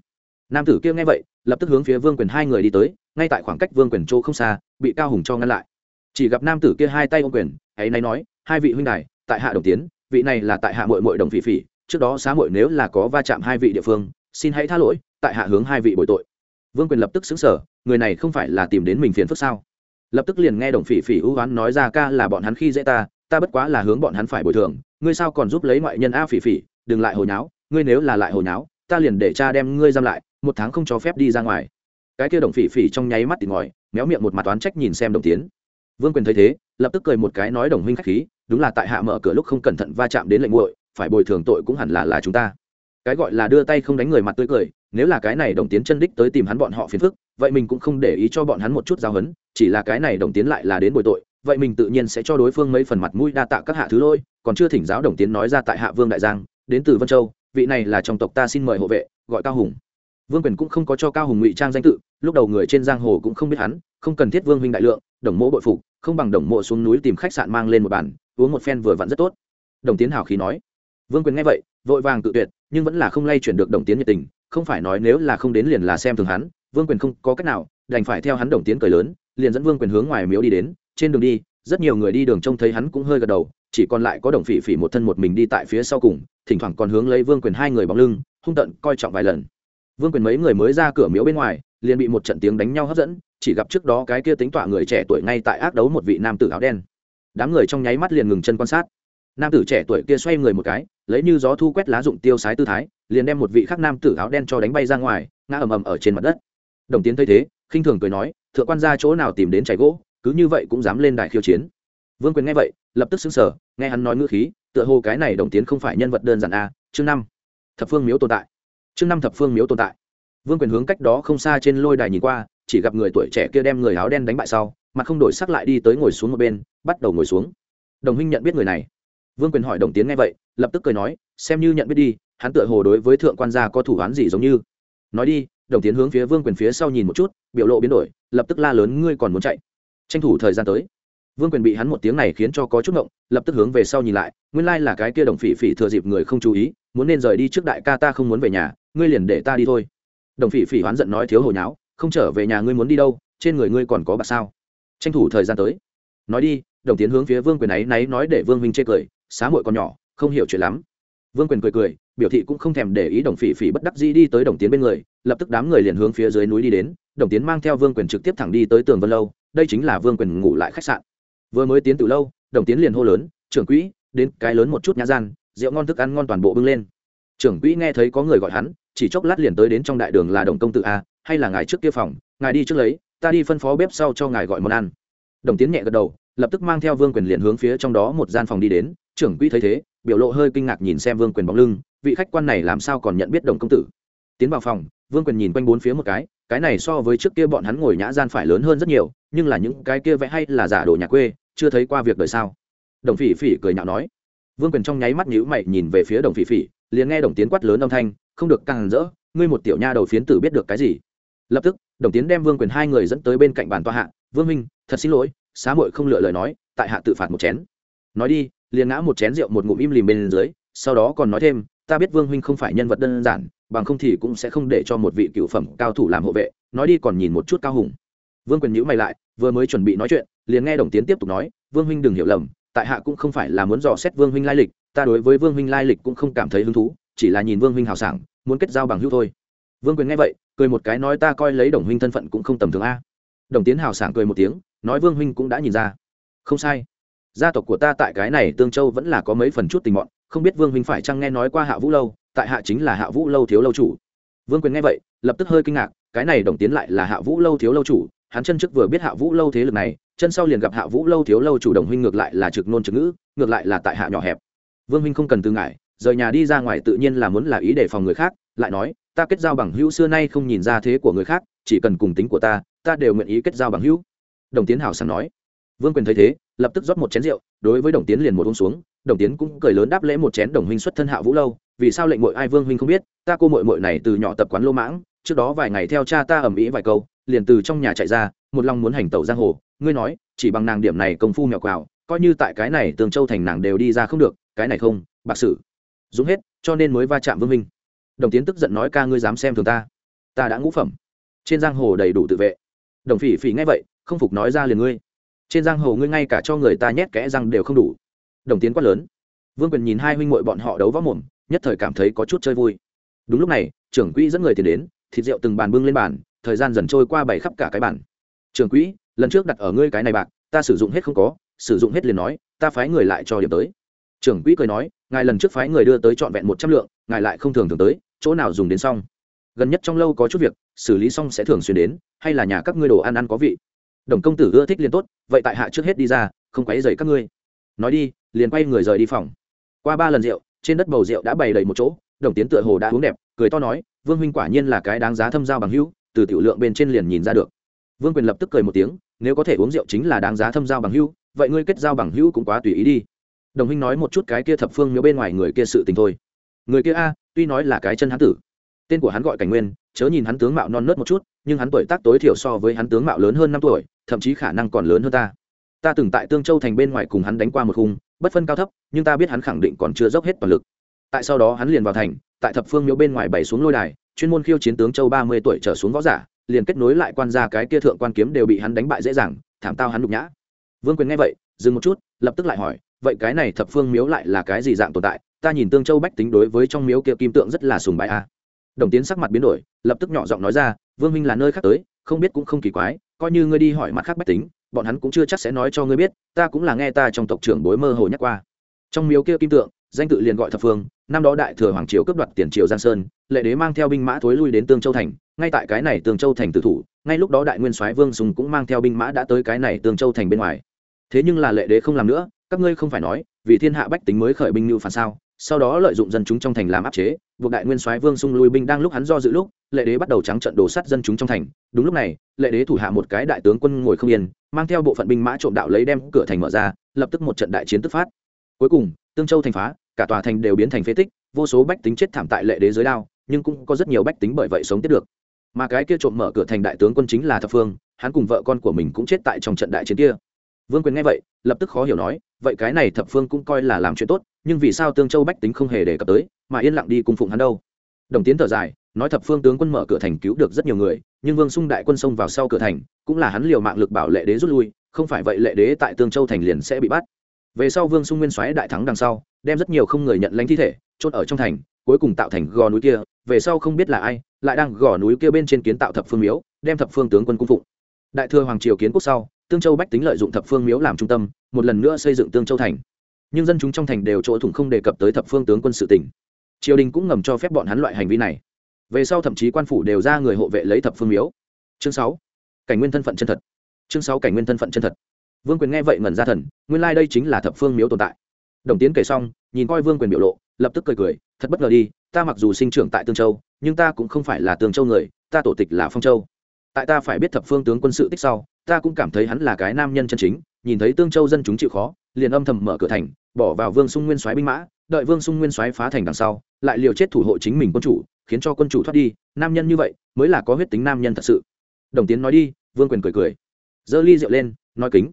Nam tử kia nghe vậy lập tức hướng phía vương quyền hai người đi tới, ngay tại khoảng cách vương quyền chỗ không xa, bị cao hùng cho ngăn lại. Chỉ gặp nam tử kia hai tay ô quyền, ấy nay nói, hai vị huynh đài, tại hạ đồng tiến, vị này là tại hạ mội mội đồng phỉ phỉ, trước đó xá mội nếu là có va chạm hai vị địa phương, xin hãy tha lỗi, tại hạ hướng hai vị bội tội. Vương quyền lập tức xứng sở người này không phải là tìm đến mình phiền phức sao? Lập tức liền nghe đồng phỉ phỉ hữu oán nói ra, ca là bọn hắn khi dễ ta ta bất quá là hướng bọn hắn phải bồi thường, ngươi sao còn giúp lấy ngoại nhân a phỉ phỉ, đừng lại hồi nháo, ngươi nếu là lại hồi nháo, ta liền để cha đem ngươi giam lại một tháng không cho phép đi ra ngoài. Cái kia đồng phỉ phỉ trong nháy mắt tìm ngòi méo miệng một mặt toán trách nhìn xem đồng tiến. Vương quyền thấy thế, lập tức cười một cái nói, đồng huynh khách khí, đúng là tại hạ mở cửa lúc không cẩn thận va chạm đến lệnh nguội phải bồi thường tội cũng hẳn là là chúng ta. Cái gọi là đưa tay không đánh người mặt tươi cười, nếu là cái này đồng tiến chân đích tới tìm hắn bọn họ phiền phức, vậy mình cũng không để ý cho bọn hắn một chút giao hấn, chỉ là cái này đồng tiến lại là đến bồi tội, vậy mình tự nhiên sẽ cho đối phương mấy phần mặt mũi đa tạ các hạ thứ lôi còn chưa thỉnh giáo đồng tiến nói ra tại hạ vương đại giang, đến từ vân châu, vị này là trong tộc ta xin mời hộ vệ, gọi cao hùng vương quyền cũng không có cho cao hùng ngụy trang danh tự, lúc đầu người trên giang hồ cũng không biết hắn, không cần thiết vương huynh đại lượng, đồng mộ bội phục, không bằng đồng mộ xuống núi tìm khách sạn mang lên một bàn, uống một phen vừa vặn rất tốt. Đồng tiến hào khí nói. Vương quyền nghe vậy, vội vàng tự tuyệt, nhưng vẫn là không lay chuyển được đồng tiến nhiệt tình, không phải nói nếu là không đến liền là xem thường hắn, vương quyền không có cách nào, đành phải theo hắn đồng tiến cười lớn, liền dẫn vương quyền hướng ngoài miếu đi đến, trên đường đi, rất nhiều người đi đường trông thấy hắn cũng hơi gật đầu, chỉ còn lại có đồng phỉ phỉ một thân một mình đi tại phía sau cùng, thỉnh thoảng còn hướng lấy vương quyền hai người bóng lưng, hung tận coi trọng vài lần vương quyền mấy người mới ra cửa miếu bên ngoài, liền bị một trận tiếng đánh nhau hấp dẫn, chỉ gặp trước đó cái kia tính tọa người trẻ tuổi ngay tại ác đấu một vị nam tử áo đen. Đám người trong nháy mắt liền ngừng chân quan sát. Nam tử trẻ tuổi kia xoay người một cái, lấy như gió thu quét lá dụng tiêu sái tư thái, liền đem một vị khác nam tử áo đen cho đánh bay ra ngoài, ngã ầm ầm ở trên mặt đất. Đồng tiến thấy thế, khinh thường cười nói, thượng quan ra chỗ nào tìm đến chảy gỗ, cứ như vậy cũng dám lên đài khiêu chiến. Vương quyền nghe vậy, lập tức xứng sở nghe hắn nói ngữ khí, tựa hồ cái này đồng tiến không phải nhân vật đơn giản a, chương năm. Thập phương miếu tồn tại chương năm thập phương miếu tồn tại. Vương quyền hướng cách đó không xa trên lôi đài nhìn qua, chỉ gặp người tuổi trẻ kia đem người áo đen đánh bại sau, mặt không đổi sắc lại đi tới ngồi xuống một bên, bắt đầu ngồi xuống. Đồng huynh nhận biết người này. Vương quyền hỏi đồng tiến nghe vậy, lập tức cười nói, xem như nhận biết đi, hắn tựa hồ đối với thượng quan gia có thủ án gì giống như. Nói đi, đồng tiến hướng phía vương quyền phía sau nhìn một chút, biểu lộ biến đổi, lập tức la lớn, ngươi còn muốn chạy? Tranh thủ thời gian tới. Vương quyền bị hắn một tiếng này khiến cho có chút ngộng, lập tức hướng về sau nhìn lại, nguyên lai là cái kia đồng phỉ phỉ thừa dịp người không chú ý, muốn nên rời đi trước đại ca ta không muốn về nhà ngươi liền để ta đi thôi. Đồng phỉ phỉ hoán giận nói thiếu hồi nháo, không trở về nhà ngươi muốn đi đâu, trên người ngươi còn có bạc sao? Tranh thủ thời gian tới. Nói đi, đồng tiến hướng phía vương quyền ấy, náy nói để vương Minh chê cười, xá muội còn nhỏ, không hiểu chuyện lắm. Vương quyền cười cười, biểu thị cũng không thèm để ý đồng phỉ phỉ bất đắc dĩ đi tới đồng tiến bên người, lập tức đám người liền hướng phía dưới núi đi đến, đồng tiến mang theo vương quyền trực tiếp thẳng đi tới tường vân lâu, đây chính là vương quyền ngủ lại khách sạn. Vừa mới tiến từ lâu, đồng tiến liền hô lớn, trưởng quỹ, đến cái lớn một chút nhã gian, rượu ngon thức ăn ngon toàn bộ bưng lên. Trưởng quỹ nghe thấy có người gọi hắn chỉ chốc lát liền tới đến trong đại đường là đồng công tử a, hay là ngài trước kia phòng, ngài đi trước lấy, ta đi phân phó bếp sau cho ngài gọi món ăn. Đồng tiến nhẹ gật đầu, lập tức mang theo vương quyền liền hướng phía trong đó một gian phòng đi đến, trưởng quỹ thấy thế, biểu lộ hơi kinh ngạc nhìn xem vương quyền bóng lưng, vị khách quan này làm sao còn nhận biết đồng công tử? Tiến vào phòng, vương quyền nhìn quanh bốn phía một cái cái này so với trước kia bọn hắn ngồi nhã gian phải lớn hơn rất nhiều, nhưng là những cái kia vẽ hay là giả đồ nhà quê, chưa thấy qua việc đời sao? Đồng phỉ phỉ cười nhạo nói. Vương quyền trong nháy mắt nhíu mày nhìn về phía đồng phỉ phỉ, liền nghe đồng tiến quát lớn âm thanh không được càng rỡ, ngươi một tiểu nha đầu phiến tử biết được cái gì? Lập tức, đồng tiến đem vương quyền hai người dẫn tới bên cạnh bàn tòa hạ, vương minh thật xin lỗi, xá muội không lựa lời nói, tại hạ tự phạt một chén. Nói đi, liền ngã một chén rượu một ngụm im lìm bên dưới, sau đó còn nói thêm, ta biết vương huynh không phải nhân vật đơn giản, bằng không thì cũng sẽ không để cho một vị cựu phẩm cao thủ làm hộ vệ. Nói đi còn nhìn một chút cao hùng. Vương quyền nhữ mày lại, vừa mới chuẩn bị nói chuyện, liền nghe đồng tiến tiếp tục nói, vương huynh đừng hiểu lầm, tại hạ cũng không phải là muốn dò xét vương huynh lai lịch, ta đối với vương huynh lai lịch cũng không cảm thấy hứng thú chỉ là nhìn vương huynh hào sảng, muốn kết giao bằng hữu thôi. Vương quyền nghe vậy, cười một cái nói ta coi lấy đồng huynh thân phận cũng không tầm thường a. Đồng tiến hào sảng cười một tiếng, nói vương huynh cũng đã nhìn ra. Không sai. Gia tộc của ta tại cái này tương châu vẫn là có mấy phần chút tình mọn, không biết vương huynh phải chăng nghe nói qua hạ vũ lâu, tại hạ chính là hạ vũ lâu thiếu lâu chủ. Vương quyền nghe vậy, lập tức hơi kinh ngạc, cái này đồng tiến lại là hạ vũ lâu thiếu lâu chủ, hắn chân trước vừa biết hạ vũ lâu thế lực này, chân sau liền gặp hạ vũ lâu thiếu lâu chủ đồng huynh ngược lại là trực nôn trực ngữ, ngược lại là tại hạ nhỏ hẹp. Vương huynh không cần tư ngại rời nhà đi ra ngoài tự nhiên là muốn là ý để phòng người khác, lại nói, ta kết giao bằng hữu xưa nay không nhìn ra thế của người khác, chỉ cần cùng tính của ta ta đều nguyện ý kết giao bằng hữu. Đồng tiến hảo sảng nói. Vương quyền thấy thế, lập tức rót một chén rượu, đối với đồng tiến liền một uống xuống, đồng tiến cũng cười lớn đáp lễ một chén đồng huynh xuất thân hạ vũ lâu, vì sao lệnh mội ai vương huynh không biết, ta cô mội mội này từ nhỏ tập quán lô mãng, trước đó vài ngày theo cha ta ầm ĩ vài câu, liền từ trong nhà chạy ra, một lòng muốn hành tẩu giang hồ, ngươi nói, chỉ bằng nàng điểm này công phu mèo quào, coi như tại cái này tường châu thành nàng đều đi ra không được, cái này không, bạc sử dũng hết, cho nên mới va chạm vương minh. Đồng tiến tức giận nói, ca, ngươi dám xem thường ta? Ta đã ngũ phẩm. Trên giang hồ đầy đủ tự vệ. Đồng phỉ phỉ nghe vậy, không phục nói ra liền ngươi. Trên giang hồ ngươi ngay cả cho người ta nhét kẽ răng đều không đủ. Đồng tiến quát lớn. Vương quyền nhìn hai huynh muội bọn họ đấu võ mồm, nhất thời cảm thấy có chút chơi vui. Đúng lúc này, trưởng quỹ dẫn người tiền đến, thịt rượu từng bàn bưng lên bàn, thời gian dần trôi qua bảy khắp cả cái bàn. Trưởng quỹ, lần trước đặt ở ngươi cái này bạc, ta sử dụng hết không có, sử dụng hết liền nói, ta phái người lại cho điểm tới. Trưởng quỹ cười nói ngài lần trước phái người đưa tới trọn vẹn một trăm lượng, ngài lại không thường thường tới, chỗ nào dùng đến xong? Gần nhất trong lâu có chút việc, xử lý xong sẽ thường xuyên đến, hay là nhà các ngươi đồ ăn ăn có vị? Đồng công tử ưa thích liền tốt, vậy tại hạ trước hết đi ra, không quấy dày các ngươi. Nói đi, liền quay người rời đi phòng. Qua ba lần rượu, trên đất bầu rượu đã bày đầy một chỗ, đồng tiến tựa hồ đã uống đẹp, cười to nói, vương huynh quả nhiên là cái đáng giá thâm giao bằng hữu, từ tiểu lượng bên trên liền nhìn ra được. Vương quyền lập tức cười một tiếng, nếu có thể uống rượu chính là đáng giá thâm giao bằng hữu, vậy ngươi kết giao bằng hữu cũng quá tùy ý đi đồng huynh nói một chút cái kia thập phương miếu bên ngoài người kia sự tình thôi. Người kia a, tuy nói là cái chân hán tử, tên của hắn gọi cảnh nguyên, chớ nhìn hắn tướng mạo non nớt một chút, nhưng hắn tuổi tác tối thiểu so với hắn tướng mạo lớn hơn năm tuổi, thậm chí khả năng còn lớn hơn ta. Ta từng tại tương châu thành bên ngoài cùng hắn đánh qua một khung, bất phân cao thấp, nhưng ta biết hắn khẳng định còn chưa dốc hết toàn lực. Tại sau đó hắn liền vào thành, tại thập phương miếu bên ngoài bày xuống lôi đài, chuyên môn khiêu chiến tướng châu ba mươi tuổi trở xuống võ giả, liền kết nối lại quan gia cái kia thượng quan kiếm đều bị hắn đánh bại dễ dàng, thảm tao hắn nhục nhã. Vương quyền nghe vậy, dừng một chút, lập tức lại hỏi vậy cái này thập phương miếu lại là cái gì dạng tồn tại? Ta nhìn tương châu bách tính đối với trong miếu kia kim tượng rất là sùng bái a. À. Đồng tiến sắc mặt biến đổi, lập tức nhỏ giọng nói ra, vương minh là nơi khác tới, không biết cũng không kỳ quái, coi như ngươi đi hỏi mặt khác bách tính, bọn hắn cũng chưa chắc sẽ nói cho ngươi biết, ta cũng là nghe ta trong tộc trưởng bối mơ hồ nhắc qua. Trong miếu kia kim tượng, danh tự liền gọi thập phương, năm đó đại thừa hoàng triều cướp đoạt tiền triều giang sơn, lệ đế mang theo binh mã thối lui đến tương châu thành, ngay tại cái này tương châu thành tử thủ, ngay lúc đó đại nguyên soái vương sùng cũng mang theo binh mã đã tới cái này tương châu thành bên ngoài. Thế nhưng là lệ đế không làm nữa các ngươi không phải nói, vì thiên hạ bách tính mới khởi binh như phản sao, sau đó lợi dụng dân chúng trong thành làm áp chế, buộc đại nguyên soái vương sung lui binh đang lúc hắn do dự lúc, lệ đế bắt đầu trắng trận đổ sắt dân chúng trong thành. Đúng lúc này, lệ đế thủ hạ một cái đại tướng quân ngồi không yên, mang theo bộ phận binh mã trộm đạo lấy đem cửa thành mở ra, lập tức một trận đại chiến tức phát. Cuối cùng, tương châu thành phá, cả tòa thành đều biến thành phế tích, vô số bách tính chết thảm tại lệ đế dưới đao, nhưng cũng có rất nhiều bách tính bởi vậy sống tiếp được. Mà cái kia trộm mở cửa thành đại tướng quân chính là thập phương, hắn cùng vợ con của mình cũng chết tại trong trận đại chiến kia. Vương quyền nghe vậy, lập tức khó hiểu nói vậy cái này thập phương cũng coi là làm chuyện tốt, nhưng vì sao tương châu bách tính không hề đề cập tới, mà yên lặng đi cung phụng hắn đâu? Đồng tiến thở dài, nói thập phương tướng quân mở cửa thành cứu được rất nhiều người, nhưng vương sung đại quân xông vào sau cửa thành, cũng là hắn liều mạng lực bảo lệ đế rút lui, không phải vậy lệ đế tại tương châu thành liền sẽ bị bắt. Về sau vương sung nguyên soái đại thắng đằng sau, đem rất nhiều không người nhận lãnh thi thể, chôn ở trong thành, cuối cùng tạo thành gò núi kia, về sau không biết là ai, lại đang gò núi kia bên trên kiến tạo thập phương miếu, đem thập phương tướng quân cung phụng. Đại thừa hoàng triều kiến quốc sau tương châu bách tính lợi dụng thập phương miếu làm trung tâm, một lần nữa xây dựng tương châu thành. Nhưng dân chúng trong thành đều chỗ thủng không đề cập tới thập phương tướng quân sự tỉnh triều đình cũng ngầm cho phép bọn hắn loại hành vi này. Về sau thậm chí quan phủ đều ra người hộ vệ lấy thập phương miếu. Chương sáu, cảnh nguyên thân phận chân thật. Chương sáu, cảnh nguyên thân phận chân thật. Vương quyền nghe vậy ngẩn ra thần, nguyên lai、like、đây chính là thập phương miếu tồn tại. Đồng tiến kể xong, nhìn coi vương quyền biểu lộ, lập tức cười cười, thật bất ngờ đi, ta mặc dù sinh trưởng tại tương châu, nhưng ta cũng không phải là tương châu người, ta tổ tịch là phong châu. Tại ta phải biết thập phương tướng quân sự tích sau ta cũng cảm thấy hắn là cái nam nhân chân chính, nhìn thấy tương châu dân chúng chịu khó, liền âm thầm mở cửa thành, bỏ vào vương sung nguyên soái binh mã, đợi vương sung nguyên soái phá thành đằng sau, lại liều chết thủ hộ chính mình quân chủ, khiến cho quân chủ thoát đi. Nam nhân như vậy, mới là có huyết tính nam nhân thật sự. Đồng tiến nói đi, vương quyền cười cười. Giơ ly rượu lên, nói kính.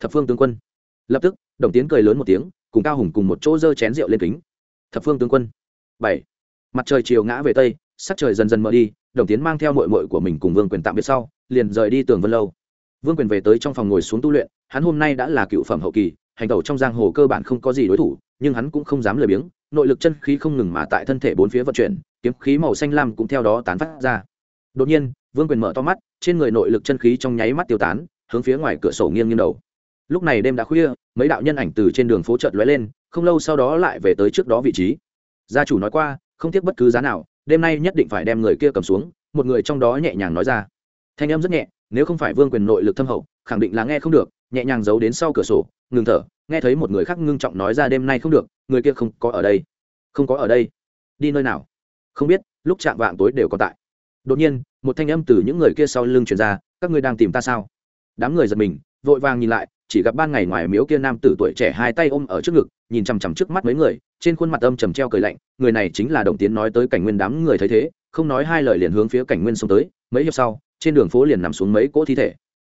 Thập phương tướng quân. Lập tức, đồng tiến cười lớn một tiếng, cùng cao hùng cùng một chỗ giơ chén rượu lên kính. Thập phương tướng quân. Bảy. Mặt trời chiều ngã về tây, sắc trời dần dần mở đi, đồng tiến mang theo mội mội của mình cùng vương quyền tạm biệt sau, liền rời đi tường vân lâu vương quyền về tới trong phòng ngồi xuống tu luyện, hắn hôm nay đã là cựu phẩm hậu kỳ, hành tẩu trong giang hồ cơ bản không có gì đối thủ, nhưng hắn cũng không dám lười biếng, nội lực chân khí không ngừng mà tại thân thể bốn phía vận chuyển, kiếm khí màu xanh lam cũng theo đó tán phát ra. Đột nhiên, vương quyền mở to mắt, trên người nội lực chân khí trong nháy mắt tiêu tán, hướng phía ngoài cửa sổ nghiêng nghiêng đầu. Lúc này đêm đã khuya, mấy đạo nhân ảnh từ trên đường phố chợt lóe lên, không lâu sau đó lại về tới trước đó vị trí. Gia chủ nói qua, không tiếc bất cứ giá nào, đêm nay nhất định phải đem người kia cầm xuống, một người trong đó nhẹ nhàng nói ra. Thanh âm rất nhẹ nếu không phải vương quyền nội lực thâm hậu, khẳng định là nghe không được, nhẹ nhàng giấu đến sau cửa sổ, ngừng thở, nghe thấy một người khác ngưng trọng nói ra đêm nay không được, người kia không có ở đây. Không có ở đây. Đi nơi nào? Không biết, lúc chạm vạng tối đều còn tại. Đột nhiên, một thanh âm từ những người kia sau lưng truyền ra, các ngươi đang tìm ta sao? Đám người giật mình, vội vàng nhìn lại, chỉ gặp ban ngày ngoài miếu kia nam tử tuổi trẻ hai tay ôm ở trước ngực, nhìn chằm chằm trước mắt mấy người, trên khuôn mặt âm trầm treo cười lạnh, người này chính là đồng tiến nói tới cảnh nguyên đám người thấy thế, không nói hai lời liền hướng phía cảnh nguyên xông tới, mấy hiệp sau trên đường phố liền nằm xuống mấy cỗ thi thể.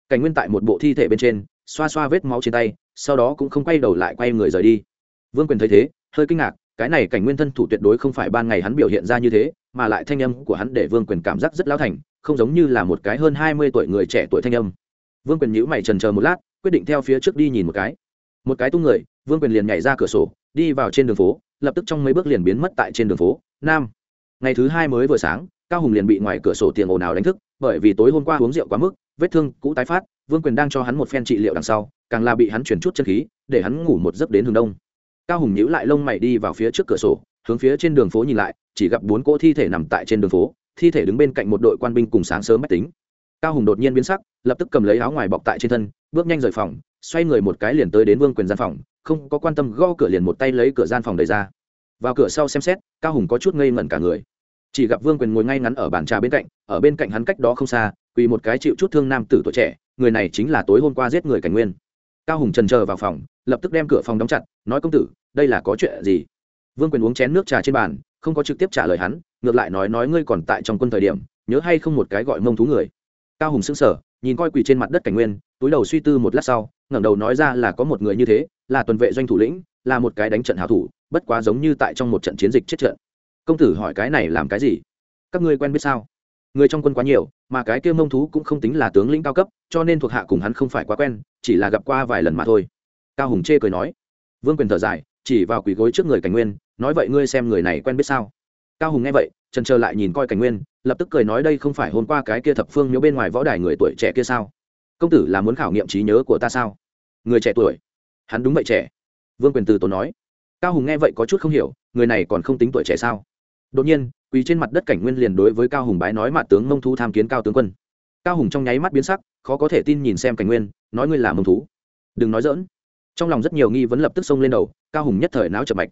Cảnh nguyên tại một bộ thi thể bên trên, xoa xoa vết máu trên tay, sau đó cũng không quay đầu lại quay người rời đi. Vương quyền thấy thế, hơi kinh ngạc, cái này cảnh nguyên thân thủ tuyệt đối không phải ban ngày hắn biểu hiện ra như thế, mà lại thanh âm của hắn để vương quyền cảm giác rất lão thành, không giống như là một cái hơn hai mươi tuổi người trẻ tuổi thanh âm. Vương quyền nhíu mày trần chờ một lát, quyết định theo phía trước đi nhìn một cái. Một cái tung người, vương quyền liền nhảy ra cửa sổ, đi vào trên đường phố, lập tức trong mấy bước liền biến mất tại trên đường phố. Nam, ngày thứ hai mới vừa sáng cao hùng liền bị ngoài cửa sổ tiền ồn ào đánh thức, bởi vì tối hôm qua uống rượu quá mức, vết thương cũ tái phát, vương quyền đang cho hắn một phen trị liệu đằng sau, càng là bị hắn chuyển chút chân khí, để hắn ngủ một giấc đến hướng đông. Cao hùng nhíu lại lông mày đi vào phía trước cửa sổ, hướng phía trên đường phố nhìn lại, chỉ gặp bốn cỗ thi thể nằm tại trên đường phố, thi thể đứng bên cạnh một đội quan binh cùng sáng sớm mách tính. Cao hùng đột nhiên biến sắc, lập tức cầm lấy áo ngoài bọc tại trên thân, bước nhanh rời phòng, xoay người một cái liền tới đến vương quyền gian phòng, không có quan tâm gõ cửa liền một tay lấy cửa gian phòng đẩy ra. Vào cửa sau xem xét, cao hùng có chút ngây ngẩn cả người chỉ gặp vương quyền ngồi ngay ngắn ở bàn trà bên cạnh, ở bên cạnh hắn cách đó không xa, quỳ một cái chịu chút thương nam tử tuổi trẻ, người này chính là tối hôm qua giết người cảnh nguyên. Cao hùng trần chờ vào phòng, lập tức đem cửa phòng đóng chặt, nói công tử, đây là có chuyện gì? Vương quyền uống chén nước trà trên bàn, không có trực tiếp trả lời hắn, ngược lại nói nói ngươi còn tại trong quân thời điểm, nhớ hay không một cái gọi mông thú người? Cao hùng sững sờ, nhìn coi quỳ trên mặt đất cảnh nguyên, túi đầu suy tư một lát sau, ngẩng đầu nói ra là có một người như thế, là tuần vệ doanh thủ lĩnh, là một cái đánh trận hảo thủ, bất quá giống như tại trong một trận chiến dịch chết trận công tử hỏi cái này làm cái gì? Các ngươi quen biết sao? Người trong quân quá nhiều, mà cái kia mông thú cũng không tính là tướng lĩnh cao cấp, cho nên thuộc hạ cùng hắn không phải quá quen, chỉ là gặp qua vài lần mà thôi. Cao hùng chê cười nói. Vương quyền thở dài, chỉ vào quỳ gối trước người cảnh nguyên, nói vậy ngươi xem người này quen biết sao? Cao hùng nghe vậy, trần trơ lại nhìn coi cảnh nguyên, lập tức cười nói đây không phải hôm qua cái kia thập phương nhớ bên ngoài võ đài người tuổi trẻ kia sao? Công tử là muốn khảo nghiệm trí nhớ của ta sao? Người trẻ tuổi? Hắn đúng vậy trẻ. Vương quyền từ tốn nói. Cao hùng nghe vậy có chút không hiểu, người này còn không tính tuổi trẻ sao? Đột nhiên, quỳ trên mặt đất cảnh nguyên liền đối với cao hùng bái nói mặt tướng mông thú tham kiến cao tướng quân. Cao hùng trong nháy mắt biến sắc, khó có thể tin nhìn xem cảnh nguyên, nói ngươi là mông thú. Đừng nói dỡn trong lòng rất nhiều nghi vấn lập tức xông lên đầu, cao hùng nhất thời não chập mạch.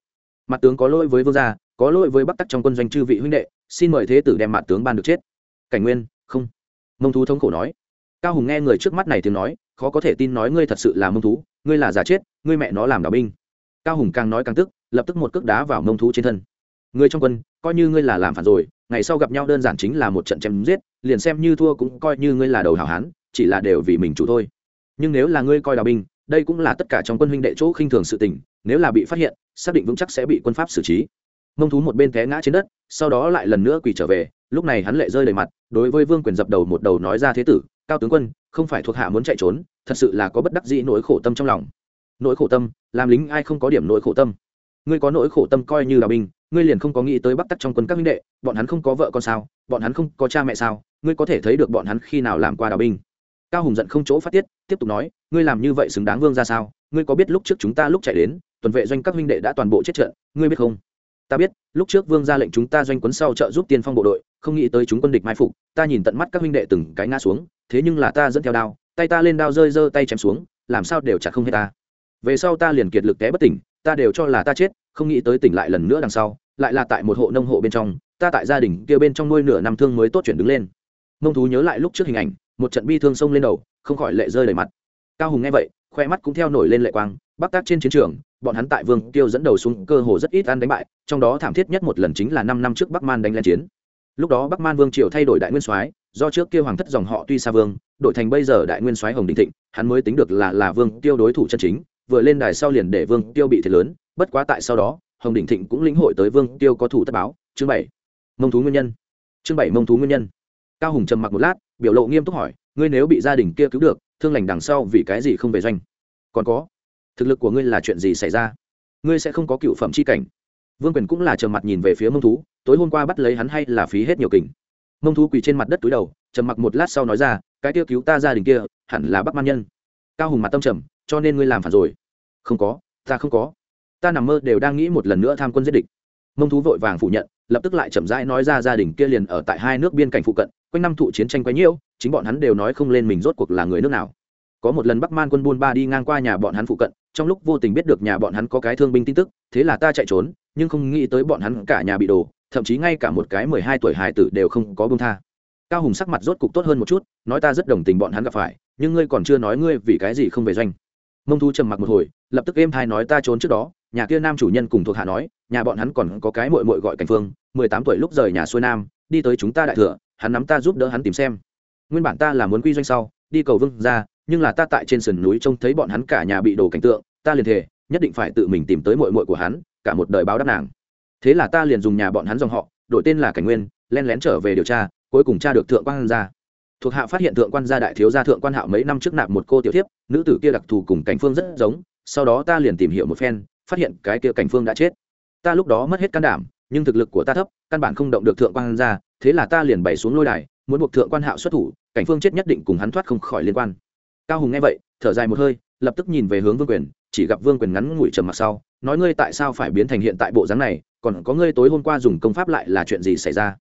Mặt tướng có lỗi với vương gia, có lỗi với bắc tắc trong quân doanh chư vị huynh đệ, xin mời thế tử đem mặt tướng ban được chết. Cảnh nguyên, không. Mông thú thống khổ nói. Cao hùng nghe người trước mắt này tiếng nói, khó có thể tin nói ngươi thật sự là mông thú, ngươi là giả chết, ngươi mẹ nó làm đạo binh. Cao hùng càng nói càng tức, lập tức một cước đá vào mông thú trên thân người trong quân, coi như ngươi là làm phản rồi, ngày sau gặp nhau đơn giản chính là một trận chém giết, liền xem như thua cũng coi như ngươi là đầu hảo hán, chỉ là đều vì mình chủ thôi. Nhưng nếu là ngươi coi đào binh, đây cũng là tất cả trong quân huynh đệ chỗ khinh thường sự tình, nếu là bị phát hiện, xác định vững chắc sẽ bị quân pháp xử trí. Mông thú một bên té ngã trên đất, sau đó lại lần nữa quỳ trở về, lúc này hắn lệ rơi đầy mặt, đối với vương quyền dập đầu một đầu nói ra thế tử, cao tướng quân, không phải thuộc hạ muốn chạy trốn, thật sự là có bất đắc dĩ nỗi khổ tâm trong lòng. Nỗi khổ tâm, làm lính ai không có điểm nỗi khổ tâm? Ngươi có nỗi khổ tâm coi như là binh, ngươi liền không có nghĩ tới bắc tắc trong quân các minh đệ, bọn hắn không có vợ con sao, bọn hắn không có cha mẹ sao, ngươi có thể thấy được bọn hắn khi nào làm qua đào binh. Cao hùng giận không chỗ phát tiết, tiếp tục nói, ngươi làm như vậy xứng đáng vương ra sao, ngươi có biết lúc trước chúng ta lúc chạy đến, tuần vệ doanh các minh đệ đã toàn bộ chết trận, ngươi biết không? Ta biết, lúc trước vương ra lệnh chúng ta doanh quấn sau trợ giúp tiên phong bộ đội, không nghĩ tới chúng quân địch mai phục, ta nhìn tận mắt các minh đệ từng cái ngã xuống, thế nhưng là ta dẫn theo đao, tay ta lên đao rơi giơ tay chém xuống, làm sao đều chặt không hết ta. Về sau ta liền kiệt lực té bất tỉnh ta đều cho là ta chết, không nghĩ tới tỉnh lại lần nữa đằng sau, lại là tại một hộ nông hộ bên trong, ta tại gia đình kia bên trong nuôi nửa năm thương mới tốt chuyển đứng lên. Mông thú nhớ lại lúc trước hình ảnh, một trận bi thương sông lên đầu, không khỏi lệ rơi đầy mặt. Cao hùng nghe vậy, khoe mắt cũng theo nổi lên lệ quang bắc tác trên chiến trường, bọn hắn tại vương tiêu dẫn đầu xuống cơ hồ rất ít ăn đánh bại, trong đó thảm thiết nhất một lần chính là năm năm trước bắc man đánh lên chiến. Lúc đó bắc man vương triều thay đổi đại nguyên soái, do trước kia hoàng thất dòng họ tuy xa vương, đổi thành bây giờ đại nguyên soái hồng đình thịnh, hắn mới tính được là là vương tiêu đối thủ chân chính vừa lên đài sau liền để vương tiêu bị thiệt lớn, bất quá tại sau đó, hồng đình thịnh cũng lĩnh hội tới vương tiêu có thủ tất báo, chương bảy. Mông thú nguyên nhân. Chương bảy mông thú nguyên nhân. Cao hùng trầm mặc một lát, biểu lộ nghiêm túc hỏi, ngươi nếu bị gia đình kia cứu được, thương lành đằng sau vì cái gì không về doanh? Còn có, thực lực của ngươi là chuyện gì xảy ra? Ngươi sẽ không có cựu phẩm chi cảnh. Vương quyền cũng là trầm mặt nhìn về phía mông thú, tối hôm qua bắt lấy hắn hay là phí hết nhiều kình. Mông thú quỳ trên mặt đất túi đầu, trầm mặc một lát sau nói ra, cái kia cứu ta gia đình kia, hẳn là bắc man nhân. Cao hùng mặt tâm trầm cho nên ngươi làm phản rồi. Không có, ta không có. Ta nằm mơ đều đang nghĩ một lần nữa tham quân giết địch. Mông thú vội vàng phủ nhận, lập tức lại chậm rãi nói ra gia đình kia liền ở tại hai nước biên cảnh phụ cận, quanh năm thụ chiến tranh quấy nhiễu, chính bọn hắn đều nói không lên mình rốt cuộc là người nước nào. Có một lần bắc man quân buôn ba đi ngang qua nhà bọn hắn phụ cận, trong lúc vô tình biết được nhà bọn hắn có cái thương binh tin tức, thế là ta chạy trốn, nhưng không nghĩ tới bọn hắn cả nhà bị đổ, thậm chí ngay cả một cái mười hai tuổi hài tử đều không có bông tha. Cao hùng sắc mặt rốt cục tốt hơn một chút, nói ta rất đồng tình bọn hắn gặp phải, nhưng ngươi còn chưa nói ngươi vì cái gì không về doanh mông thu trầm mặc một hồi, lập tức êm thai nói ta trốn trước đó, nhà kia nam chủ nhân cùng thuộc hạ nói, nhà bọn hắn còn có cái mội mội gọi cảnh phương, mười tám tuổi lúc rời nhà xuôi nam, đi tới chúng ta đại thừa, hắn nắm ta giúp đỡ hắn tìm xem. Nguyên bản ta là muốn quy doanh sau, đi cầu vương ra, nhưng là ta tại trên sườn núi trông thấy bọn hắn cả nhà bị đổ cảnh tượng, ta liền thề, nhất định phải tự mình tìm tới mội mội của hắn, cả một đời báo đáp nàng. Thế là ta liền dùng nhà bọn hắn dòng họ, đổi tên là cảnh nguyên, len lén trở về điều tra, cuối cùng tra được thượng quang gia thuộc hạ phát hiện thượng quan gia đại thiếu gia thượng quan hạo mấy năm trước nạp một cô tiểu thiếp, nữ tử kia đặc thù cùng cảnh phương rất giống, sau đó ta liền tìm hiểu một phen, phát hiện cái kia cảnh phương đã chết. Ta lúc đó mất hết can đảm, nhưng thực lực của ta thấp, căn bản không động được thượng quan gia, thế là ta liền bày xuống lôi đài, muốn buộc thượng quan hạo xuất thủ, cảnh phương chết nhất định cùng hắn thoát không khỏi liên quan. Cao hùng nghe vậy, thở dài một hơi, lập tức nhìn về hướng vương quyền, chỉ gặp vương quyền ngắn ngủi trầm mặc sau, nói ngươi tại sao phải biến thành hiện tại bộ dáng này, còn có ngươi tối hôm qua dùng công pháp lại là chuyện gì xảy ra?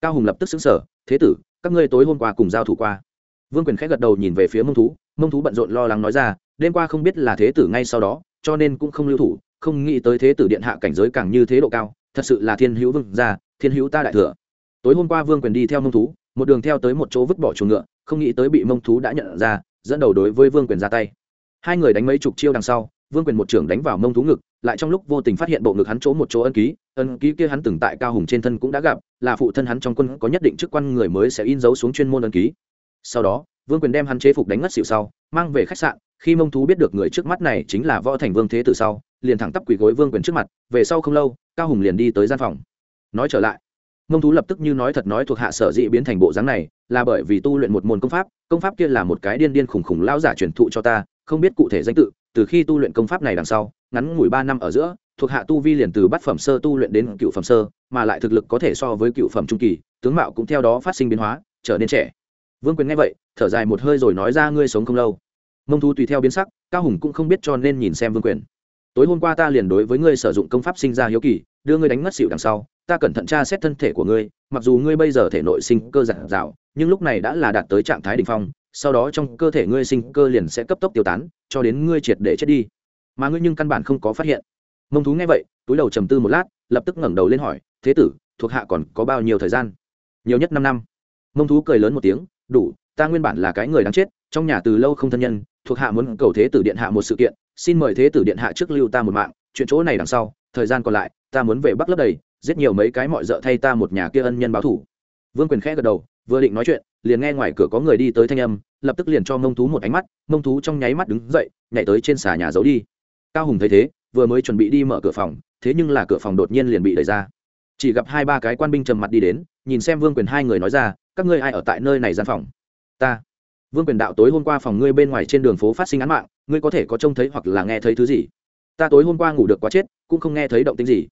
Cao hùng lập tức xứng sở thế tử các ngươi tối hôm qua cùng giao thủ qua. Vương quyền khẽ gật đầu nhìn về phía mông thú mông thú bận rộn lo lắng nói ra, đêm qua không biết là thế tử ngay sau đó, cho nên cũng không lưu thủ, không nghĩ tới thế tử điện hạ cảnh giới càng như thế độ cao, thật sự là thiên hữu vương gia, thiên hữu ta đại thừa. Tối hôm qua vương quyền đi theo mông thú, một đường theo tới một chỗ vứt bỏ chuồng ngựa, không nghĩ tới bị mông thú đã nhận ra, dẫn đầu đối với vương quyền ra tay. Hai người đánh mấy chục chiêu đằng sau vương quyền một trưởng đánh vào mông thú ngực, lại trong lúc vô tình phát hiện bộ ngực hắn chỗ một chỗ ân ký ân ký kia hắn từng tại cao hùng trên thân cũng đã gặp, là phụ thân hắn trong quân có nhất định chức quan người mới sẽ in dấu xuống chuyên môn ân ký. Sau đó, vương quyền đem hắn chế phục đánh ngất xịu sau, mang về khách sạn, khi mông thú biết được người trước mắt này chính là võ thành vương thế từ sau, liền thẳng tắp quỳ gối vương quyền trước mặt, về sau không lâu, cao hùng liền đi tới gian phòng. Nói trở lại, mông thú lập tức như nói thật nói thuộc hạ sở dị biến thành bộ dáng này, là bởi vì tu luyện một môn công pháp công pháp kia là một cái điên điên khủng khủng lão giả truyền thụ cho ta, không biết cụ thể danh tự từ khi tu luyện công pháp này đằng sau, ngắn ngủi ba năm ở giữa, thuộc hạ tu vi liền từ bát phẩm sơ tu luyện đến cựu phẩm sơ, mà lại thực lực có thể so với cựu phẩm trung kỳ, tướng mạo cũng theo đó phát sinh biến hóa, trở nên trẻ. Vương quyền nghe vậy, thở dài một hơi rồi nói ra ngươi sống không lâu. Mông thu tùy theo biến sắc, cao hùng cũng không biết cho nên nhìn xem vương quyền. Tối hôm qua ta liền đối với ngươi sử dụng công pháp sinh ra hiếu kỳ, đưa ngươi đánh mất xịu đằng sau, ta cẩn thận tra xét thân thể của ngươi, mặc dù ngươi bây giờ thể nội sinh cơ giản dạo, nhưng lúc này đã là đạt tới trạng thái đ ỉ n h phong sau đó trong cơ thể ngươi sinh cơ liền sẽ cấp tốc tiêu tán, cho đến ngươi triệt để chết đi. Mà ngươi nhưng căn bản không có phát hiện. Mông thú nghe vậy, túi đầu trầm tư một lát, lập tức ngẩng đầu lên hỏi, thế tử, thuộc hạ còn có bao nhiêu thời gian? Nhiều nhất năm năm. Mông thú cười lớn một tiếng, đủ, ta nguyên bản là cái người đáng chết, trong nhà từ lâu không thân nhân, thuộc hạ muốn cầu thế tử điện hạ một sự kiện, xin mời thế tử điện hạ trước lưu ta một mạng, chuyện chỗ này đằng sau, thời gian còn lại, ta muốn về bắc lấp đầy, giết nhiều mấy cái mọi d thay ta một nhà kia ân nhân báo thủ. Vương quyền khẽ gật đầu, vừa định nói chuyện liền nghe ngoài cửa có người đi tới thanh âm, lập tức liền cho mông thú một ánh mắt, mông thú trong nháy mắt đứng dậy, nhảy tới trên xà nhà giấu đi. Cao hùng thấy thế, vừa mới chuẩn bị đi mở cửa phòng, thế nhưng là cửa phòng đột nhiên liền bị đẩy ra. Chỉ gặp hai ba cái quan binh trầm mặt đi đến, nhìn xem vương quyền hai người nói ra, các ngươi ai ở tại nơi này gian phòng? Ta. Vương quyền đạo tối hôm qua phòng ngươi bên ngoài trên đường phố phát sinh án mạng, ngươi có thể có trông thấy hoặc là nghe thấy thứ gì? Ta tối hôm qua ngủ được quá chết, cũng không nghe thấy động tính gì.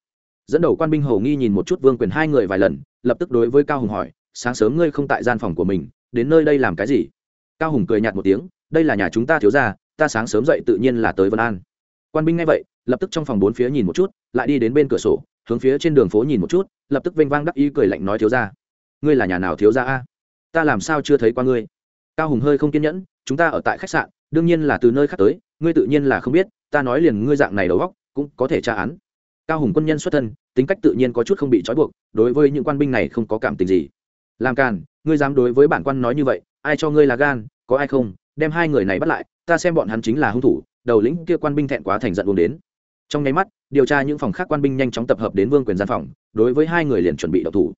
Dẫn đầu quan binh hầu nghi nhìn một chút vương quyền hai người vài lần, lập tức đối với cao hùng hỏi sáng sớm ngươi không tại gian phòng của mình, đến nơi đây làm cái gì? Cao hùng cười nhạt một tiếng, đây là nhà chúng ta thiếu ra ta sáng sớm dậy tự nhiên là tới vân an. Quan binh nghe vậy, lập tức trong phòng bốn phía nhìn một chút, lại đi đến bên cửa sổ, hướng phía trên đường phố nhìn một chút, lập tức vênh vang đắc ý cười lạnh nói thiếu ra ngươi là nhà nào thiếu ra a? Ta làm sao chưa thấy qua ngươi? Cao hùng hơi không kiên nhẫn, chúng ta ở tại khách sạn, đương nhiên là từ nơi khác tới, ngươi tự nhiên là không biết, ta nói liền ngươi dạng này đầu góc cũng có thể tra án. Cao hùng quân nhân xuất thân, tính cách tự nhiên có chút không bị trói buộc, đối với những quan binh này không có cảm tình gì làm càn, ngươi dám đối với bản quan nói như vậy, ai cho ngươi là gan, có ai không, đem hai người này bắt lại, ta xem bọn hắn chính là hung thủ, đầu lĩnh kia quan binh thẹn quá thành giận buồn đến. Trong nháy mắt, điều tra những phòng khác quan binh nhanh chóng tập hợp đến vương quyền gian phòng, đối với hai người liền chuẩn bị đậu thủ.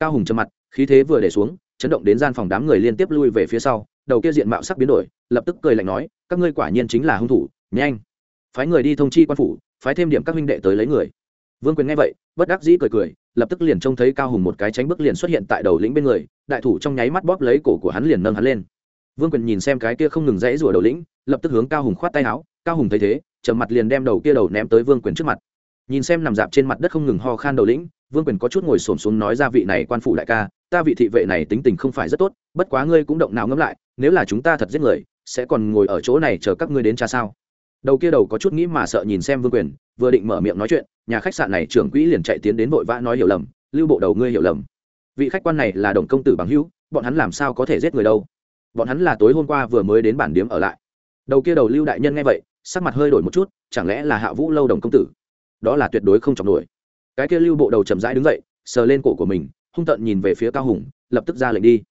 Cao hùng trầm mặt, khí thế vừa để xuống, chấn động đến gian phòng đám người liên tiếp lui về phía sau, đầu kia diện mạo sắc biến đổi, lập tức cười lạnh nói, các ngươi quả nhiên chính là hung thủ, nhanh. Phái người đi thông chi quan phủ, phái thêm điểm các huynh đệ tới lấy người. Vương quyền nghe vậy, bất đắc dĩ cười cười lập tức liền trông thấy cao hùng một cái tránh bước liền xuất hiện tại đầu lĩnh bên người, đại thủ trong nháy mắt bóp lấy cổ của hắn liền nâng hắn lên. Vương quyền nhìn xem cái kia không ngừng dãy rủa đầu lĩnh, lập tức hướng cao hùng khoát tay áo, cao hùng thấy thế, trầm mặt liền đem đầu kia đầu ném tới vương quyền trước mặt. Nhìn xem nằm dạp trên mặt đất không ngừng ho khan đầu lĩnh, vương quyền có chút ngồi xổm xuống nói ra vị này quan phủ đại ca, ta vị thị vệ này tính tình không phải rất tốt, bất quá ngươi cũng động nào ngẫm lại, nếu là chúng ta thật giết người, sẽ còn ngồi ở chỗ này chờ các ngươi đến cha sao? Đầu kia đầu có chút nghĩ mà sợ nhìn xem vương quyền vừa định mở miệng nói chuyện, nhà khách sạn này trưởng quỹ liền chạy tiến đến vội vã nói hiểu lầm, lưu bộ đầu ngươi hiểu lầm. Vị khách quan này là đồng công tử bằng hữu, bọn hắn làm sao có thể giết người đâu? Bọn hắn là tối hôm qua vừa mới đến bản điếm ở lại. Đầu kia đầu lưu đại nhân nghe vậy, sắc mặt hơi đổi một chút, chẳng lẽ là hạ vũ lâu đồng công tử? Đó là tuyệt đối không chọc nổi. Cái kia lưu bộ đầu chậm rãi đứng dậy, sờ lên cổ của mình, hung tợn nhìn về phía cao hùng, lập tức ra lệnh đi.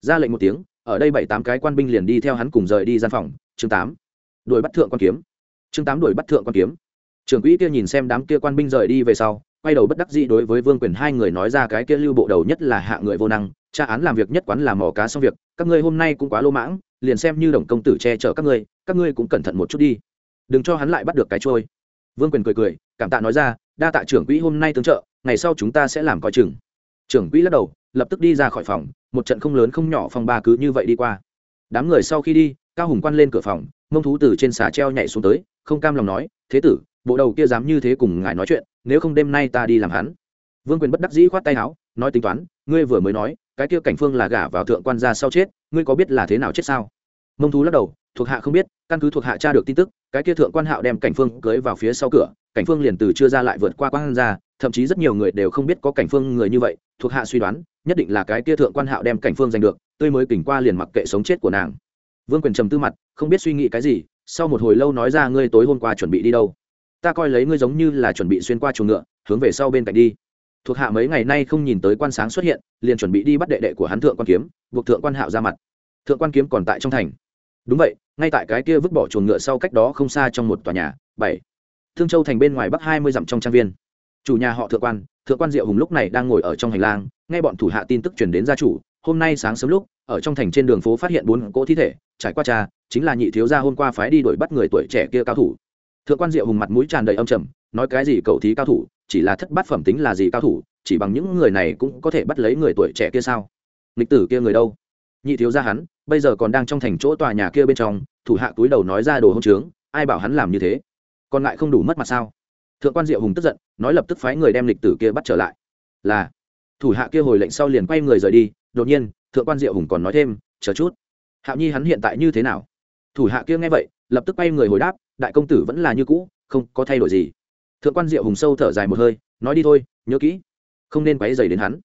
Ra lệnh một tiếng, ở đây bảy tám cái quan binh liền đi theo hắn cùng rời đi gian phòng. Chương tám, đuổi bắt thượng quan kiếm. Chương tám, đuổi bắt thượng quan kiếm trưởng quỹ kia nhìn xem đám kia quan binh rời đi về sau, quay đầu bất đắc dĩ đối với vương quyền hai người nói ra cái kia lưu bộ đầu nhất là hạ người vô năng, tra án làm việc nhất quán là mỏ cá xong việc, các ngươi hôm nay cũng quá lô mãng, liền xem như đồng công tử che chở các ngươi các ngươi cũng cẩn thận một chút đi. Đừng cho hắn lại bắt được cái trôi. Vương quyền cười cười, cảm tạ nói ra, đa tạ trưởng quỹ hôm nay tương trợ, ngày sau chúng ta sẽ làm coi chừng. Trưởng quỹ lắc đầu, lập tức đi ra khỏi phòng, một trận không lớn không nhỏ phòng ba cứ như vậy đi qua. Đám người sau khi đi, cao hùng quan lên cửa phòng, mông thú từ trên xà treo nhảy xuống tới, không cam lòng nói, thế tử bộ đầu kia dám như thế cùng ngài nói chuyện nếu không đêm nay ta đi làm hắn. Vương quyền bất đắc dĩ khoát tay áo nói tính toán ngươi vừa mới nói cái kia cảnh phương là gả vào thượng quan gia sau chết ngươi có biết là thế nào chết sao? Mông thú lắc đầu thuộc hạ không biết căn cứ thuộc hạ tra được tin tức cái kia thượng quan hạo đem cảnh phương cưới vào phía sau cửa cảnh phương liền từ chưa ra lại vượt qua quan gia, thậm chí rất nhiều người đều không biết có cảnh phương người như vậy thuộc hạ suy đoán nhất định là cái kia thượng quan hạo đem cảnh phương giành được tươi mới tỉnh qua liền mặc kệ sống chết của nàng. Vương quyền trầm tư mặt không biết suy nghĩ cái gì sau một hồi lâu nói ra ngươi tối hôm qua chuẩn bị đi đâu? Ta coi lấy ngươi giống như là chuẩn bị xuyên qua chuồng ngựa, hướng về sau bên cạnh đi. Thuộc hạ mấy ngày nay không nhìn tới quan sáng xuất hiện, liền chuẩn bị đi bắt đệ đệ của hắn thượng quan kiếm, buộc thượng quan hạo ra mặt. Thượng quan kiếm còn tại trong thành. Đúng vậy, ngay tại cái kia vứt bỏ chuồng ngựa sau cách đó không xa trong một tòa nhà, bảy. Thương châu thành bên ngoài bắc hai mươi dặm trong trang viên. Chủ nhà họ thượng quan thượng quan diệu hùng lúc này đang ngồi ở trong hành lang, nghe bọn thủ hạ tin tức chuyển đến gia chủ, hôm nay sáng sớm lúc, ở trong thành trên đường phố phát hiện bốn cỗ thi thể, trải qua cha chính là nhị thiếu gia hôm qua phái đi đuổi bắt người tuổi trẻ kia cao thủ thượng quan diệu hùng mặt mũi tràn đầy âm trầm, nói cái gì cầu thí cao thủ, chỉ là thất bát phẩm tính là gì cao thủ, chỉ bằng những người này cũng có thể bắt lấy người tuổi trẻ kia sao? Lịch tử kia người đâu? Nhị thiếu gia hắn, bây giờ còn đang trong thành chỗ tòa nhà kia bên trong, thủ hạ túi đầu nói ra đồ hông trướng, ai bảo hắn làm như thế? Còn lại không đủ mất mặt sao? Thượng quan diệu hùng tức giận, nói lập tức phái người đem lịch tử kia bắt trở lại. Là, thủ hạ kia hồi lệnh sau liền quay người rời đi, đột nhiên, thượng quan diệu hùng còn nói thêm, chờ chút. Hạo nhi hắn hiện tại như thế nào? Thủ hạ kia nghe vậy, lập tức bay người hồi đáp, đại công tử vẫn là như cũ, không có thay đổi gì. Thượng quan diệu hùng sâu thở dài một hơi, nói đi thôi, nhớ kỹ, không nên quấy dày đến hắn.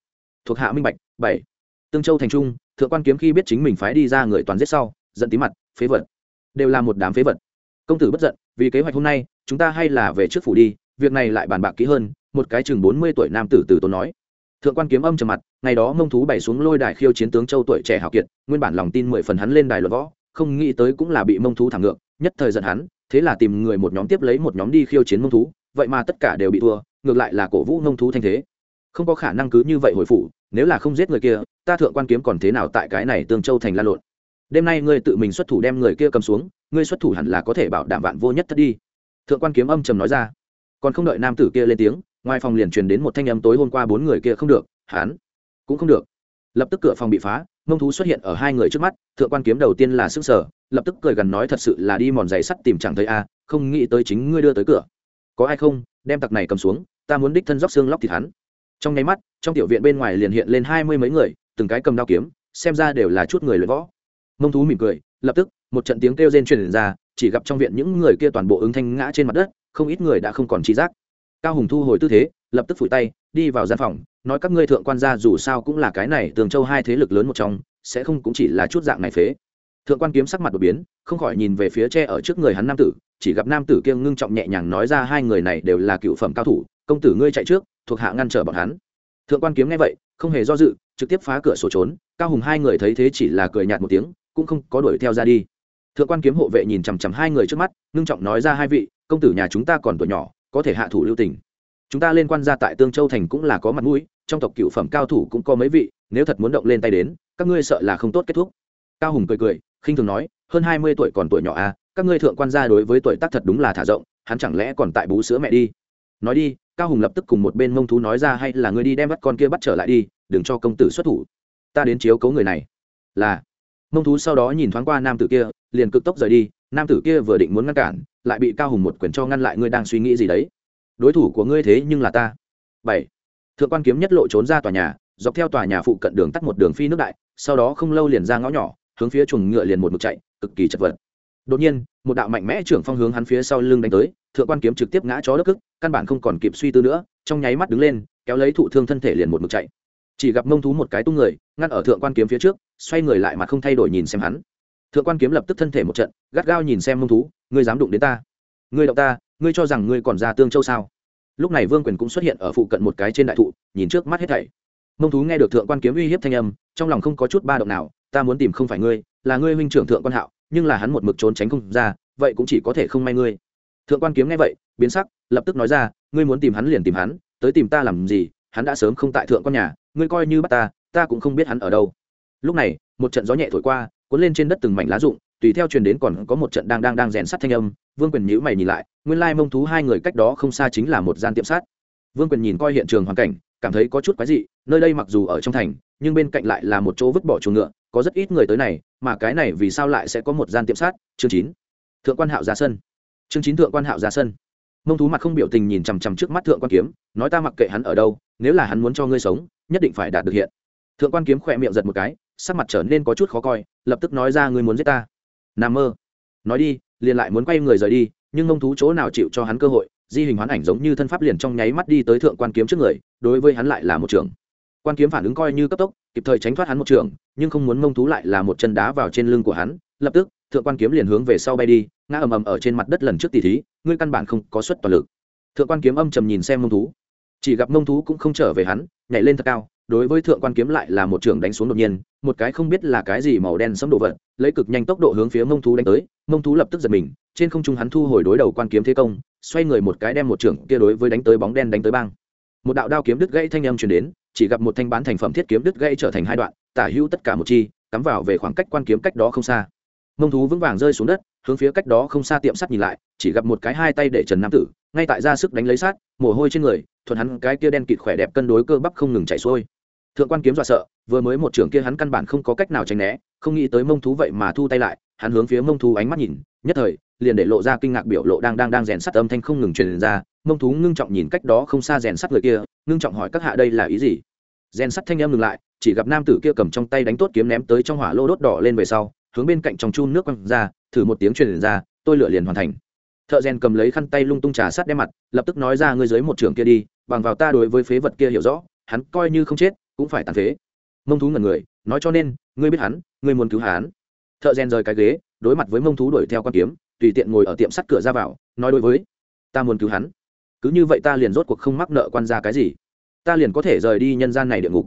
Thuộc hạ minh bạch, bảy. Tương châu thành trung, thượng quan kiếm khi biết chính mình phái đi ra người toàn giết sau, giận tí mặt, phế vật. Đều là một đám phế vật. Công tử bất giận, vì kế hoạch hôm nay, chúng ta hay là về trước phủ đi, việc này lại bàn bạc kỹ hơn, một cái chừng bốn mươi tuổi nam tử từ tốn nói. Thượng quan kiếm âm trầm mặt, ngày đó mông thú bày xuống lôi đài khiêu chiến tướng châu tuổi trẻ hào kiệt, nguyên bản lòng tin mười phần hắn lên đài luật võ không nghĩ tới cũng là bị mông thú thẳng ngược, nhất thời giận hắn, thế là tìm người một nhóm tiếp lấy một nhóm đi khiêu chiến mông thú, vậy mà tất cả đều bị thua, ngược lại là cổ vũ mông thú thanh thế. Không có khả năng cứ như vậy hồi phủ, nếu là không giết người kia, ta thượng quan kiếm còn thế nào tại cái này tương châu thành la lộn. Đêm nay ngươi tự mình xuất thủ đem người kia cầm xuống, ngươi xuất thủ hẳn là có thể bảo đảm vạn vô nhất thất đi. Thượng quan kiếm âm trầm nói ra. Còn không đợi nam tử kia lên tiếng, ngoài phòng liền truyền đến một thanh âm tối hôm qua bốn người kia không được hán cũng không được lập tức cửa phòng bị phá, mông thú xuất hiện ở hai người trước mắt, thượng quan kiếm đầu tiên là sức sở, lập tức cười gần nói thật sự là đi mòn giày sắt tìm chẳng thấy a, không nghĩ tới chính ngươi đưa tới cửa. Có ai không? Đem tặc này cầm xuống, ta muốn đích thân róc xương lóc thịt hắn. Trong nháy mắt, trong tiểu viện bên ngoài liền hiện lên hai mươi mấy người, từng cái cầm đao kiếm, xem ra đều là chút người luyện võ. Mông thú mỉm cười, lập tức, một trận tiếng kêu rên truyền ra, chỉ gặp trong viện những người kia toàn bộ ứng thanh ngã trên mặt đất, không ít người đã không còn trí giác. Cao hùng thu hồi tư thế lập tức phủi tay, đi vào gian phòng, nói các ngươi thượng quan gia dù sao cũng là cái này, tường châu hai thế lực lớn một trong, sẽ không cũng chỉ là chút dạng này phế. Thượng quan kiếm sắc mặt đột biến, không khỏi nhìn về phía tre ở trước người hắn nam tử, chỉ gặp nam tử kia ngưng trọng nhẹ nhàng nói ra hai người này đều là cựu phẩm cao thủ, công tử ngươi chạy trước, thuộc hạ ngăn trở bọn hắn. Thượng quan kiếm nghe vậy, không hề do dự, trực tiếp phá cửa sổ trốn, cao hùng hai người thấy thế chỉ là cười nhạt một tiếng, cũng không có đuổi theo ra đi. Thượng quan kiếm hộ vệ nhìn chằm chằm hai người trước mắt, ngưng trọng nói ra hai vị, công tử nhà chúng ta còn tuổi nhỏ, có thể hạ thủ lưu tình chúng ta liên quan gia tại tương châu thành cũng là có mặt mũi, trong tộc cựu phẩm cao thủ cũng có mấy vị, nếu thật muốn động lên tay đến, các ngươi sợ là không tốt kết thúc. Cao hùng cười cười, khinh thường nói, hơn hai mươi tuổi còn tuổi nhỏ à các ngươi thượng quan gia đối với tuổi tác thật đúng là thả rộng, hắn chẳng lẽ còn tại bú sữa mẹ đi? Nói đi, cao hùng lập tức cùng một bên mông thú nói ra, hay là ngươi đi đem bắt con kia bắt trở lại đi, đừng cho công tử xuất thủ. Ta đến chiếu cấu người này. Là, mông thú sau đó nhìn thoáng qua nam tử kia, liền cực tốc rời đi, nam tử kia vừa định muốn ngăn cản, lại bị cao hùng một quyền cho ngăn lại, ngươi đang suy nghĩ gì đấy? Đối thủ của ngươi thế nhưng là ta. Bảy. Thượng quan kiếm nhất lộ trốn ra tòa nhà, dọc theo tòa nhà phụ cận đường tắt một đường phi nước đại, sau đó không lâu liền ra ngõ nhỏ, hướng phía chuồng ngựa liền một mực chạy, cực kỳ chật vật. Đột nhiên, một đạo mạnh mẽ trưởng phong hướng hắn phía sau lưng đánh tới, thượng quan kiếm trực tiếp ngã chó đất cức, căn bản không còn kịp suy tư nữa, trong nháy mắt đứng lên, kéo lấy thụ thương thân thể liền một mực chạy. Chỉ gặp mông thú một cái tung người, ngăn ở thượng quan kiếm phía trước, xoay người lại mà không thay đổi nhìn xem hắn. Thượng quan kiếm lập tức thân thể một trận, gắt gao nhìn xem mông thú, ngươi dám đụng đến ta? Ngươi động ta ngươi cho rằng ngươi còn ra tương châu sao? Lúc này vương quyền cũng xuất hiện ở phụ cận một cái trên đại thụ, nhìn trước mắt hết thảy. Mông thú nghe được thượng quan kiếm uy hiếp thanh âm, trong lòng không có chút ba động nào, ta muốn tìm không phải ngươi, là ngươi huynh trưởng thượng quan hạo, nhưng là hắn một mực trốn tránh không ra, vậy cũng chỉ có thể không may ngươi. Thượng quan kiếm nghe vậy, biến sắc, lập tức nói ra, ngươi muốn tìm hắn liền tìm hắn, tới tìm ta làm gì, hắn đã sớm không tại thượng quan nhà, ngươi coi như bắt ta ta cũng không biết hắn ở đâu. Lúc này, một trận gió nhẹ thổi qua, cuốn lên trên đất từng mảnh lá rụng, tùy theo truyền đến còn có một trận đang đang đang rèn sắt thanh âm vương quyền nhữ mày nhìn lại, nguyên lai mông thú hai người cách đó không xa chính là một gian tiệm sát. vương quyền nhìn coi hiện trường hoàn cảnh, cảm thấy có chút quái dị, nơi đây mặc dù ở trong thành, nhưng bên cạnh lại là một chỗ vứt bỏ chuồng ngựa, có rất ít người tới này, mà cái này vì sao lại sẽ có một gian tiệm sát chương chín. Thượng quan hạo ra sân chương chín thượng quan hạo ra sân mông thú mặt không biểu tình nhìn chằm chằm trước mắt thượng quan kiếm, nói ta mặc kệ hắn ở đâu, nếu là hắn muốn cho ngươi sống, nhất định phải đạt được hiện. Thượng quan kiếm khỏe miệng giật một cái, sắc mặt trở nên có chút khó coi, lập tức nói ra ngươi muốn giết ta. N mơ. Nói đi liền lại muốn quay người rời đi, nhưng mông thú chỗ nào chịu cho hắn cơ hội, di hình hoán ảnh giống như thân pháp liền trong nháy mắt đi tới thượng quan kiếm trước người, đối với hắn lại là một trường. Quan kiếm phản ứng coi như cấp tốc, kịp thời tránh thoát hắn một trường, nhưng không muốn mông thú lại là một chân đá vào trên lưng của hắn, lập tức, thượng quan kiếm liền hướng về sau bay đi, ngã ầm ầm ở trên mặt đất lần trước tỷ thí, ngươi căn bản không có suất toàn lực. Thượng quan kiếm âm trầm nhìn xem mông thú. Chỉ gặp mông thú cũng không trở về hắn, nhảy lên thật cao đối với thượng quan kiếm lại là một trường đánh xuống đột nhiên, một cái không biết là cái gì màu đen sẫm đồ vật, lấy cực nhanh tốc độ hướng phía mông thú đánh tới, mông thú lập tức giật mình, trên không trung hắn thu hồi đối đầu quan kiếm thế công, xoay người một cái đem một trưởng kia đối với đánh tới bóng đen đánh tới băng một đạo đao kiếm đứt gãy thanh âm truyền đến, chỉ gặp một thanh bán thành phẩm thiết kiếm đứt gãy trở thành hai đoạn, tả hữu tất cả một chi, cắm vào về khoảng cách quan kiếm cách đó không xa. Mông thú vững vàng rơi xuống đất, hướng phía cách đó không xa tiệm sắt nhìn lại, chỉ gặp một cái hai tay để trần nam tử, ngay tại ra sức đánh lấy sát mồ hôi trên người, thuận hắn cái kia đen kịt khỏe đẹp cân đối cơ bắp không ngừng chảy xuôi thượng quan kiếm dọa sợ, vừa mới một trưởng kia hắn căn bản không có cách nào tránh né, không nghĩ tới mông thú vậy mà thu tay lại, hắn hướng phía mông thú ánh mắt nhìn, nhất thời, liền để lộ ra kinh ngạc biểu lộ đang đang đang rèn sắt âm thanh không ngừng truyền ra, mông thú ngưng trọng nhìn cách đó không xa rèn sắt người kia, ngưng trọng hỏi các hạ đây là ý gì? Rèn sắt thanh em ngừng lại, chỉ gặp nam tử kia cầm trong tay đánh tốt kiếm ném tới trong hỏa lô đốt đỏ lên về sau, hướng bên cạnh trong chun nước quăng ra, thử một tiếng truyền ra, tôi lựa liền hoàn thành. Thợ rèn cầm lấy khăn tay lung tung trà sát đem mặt, lập tức nói ra, ngươi dưới một trường kia đi, bằng vào ta đối với phế vật kia hiểu rõ, hắn coi như không chết cũng phải tàn phế. Mông thú ngẩn người, nói cho nên, ngươi biết hắn, ngươi muốn cứu hắn. Thợ rèn rời cái ghế, đối mặt với mông thú đuổi theo con kiếm, tùy tiện ngồi ở tiệm sắt cửa ra vào, nói đối với, ta muốn cứu hắn. Cứ như vậy ta liền rốt cuộc không mắc nợ quan ra cái gì. Ta liền có thể rời đi nhân gian này địa ngục.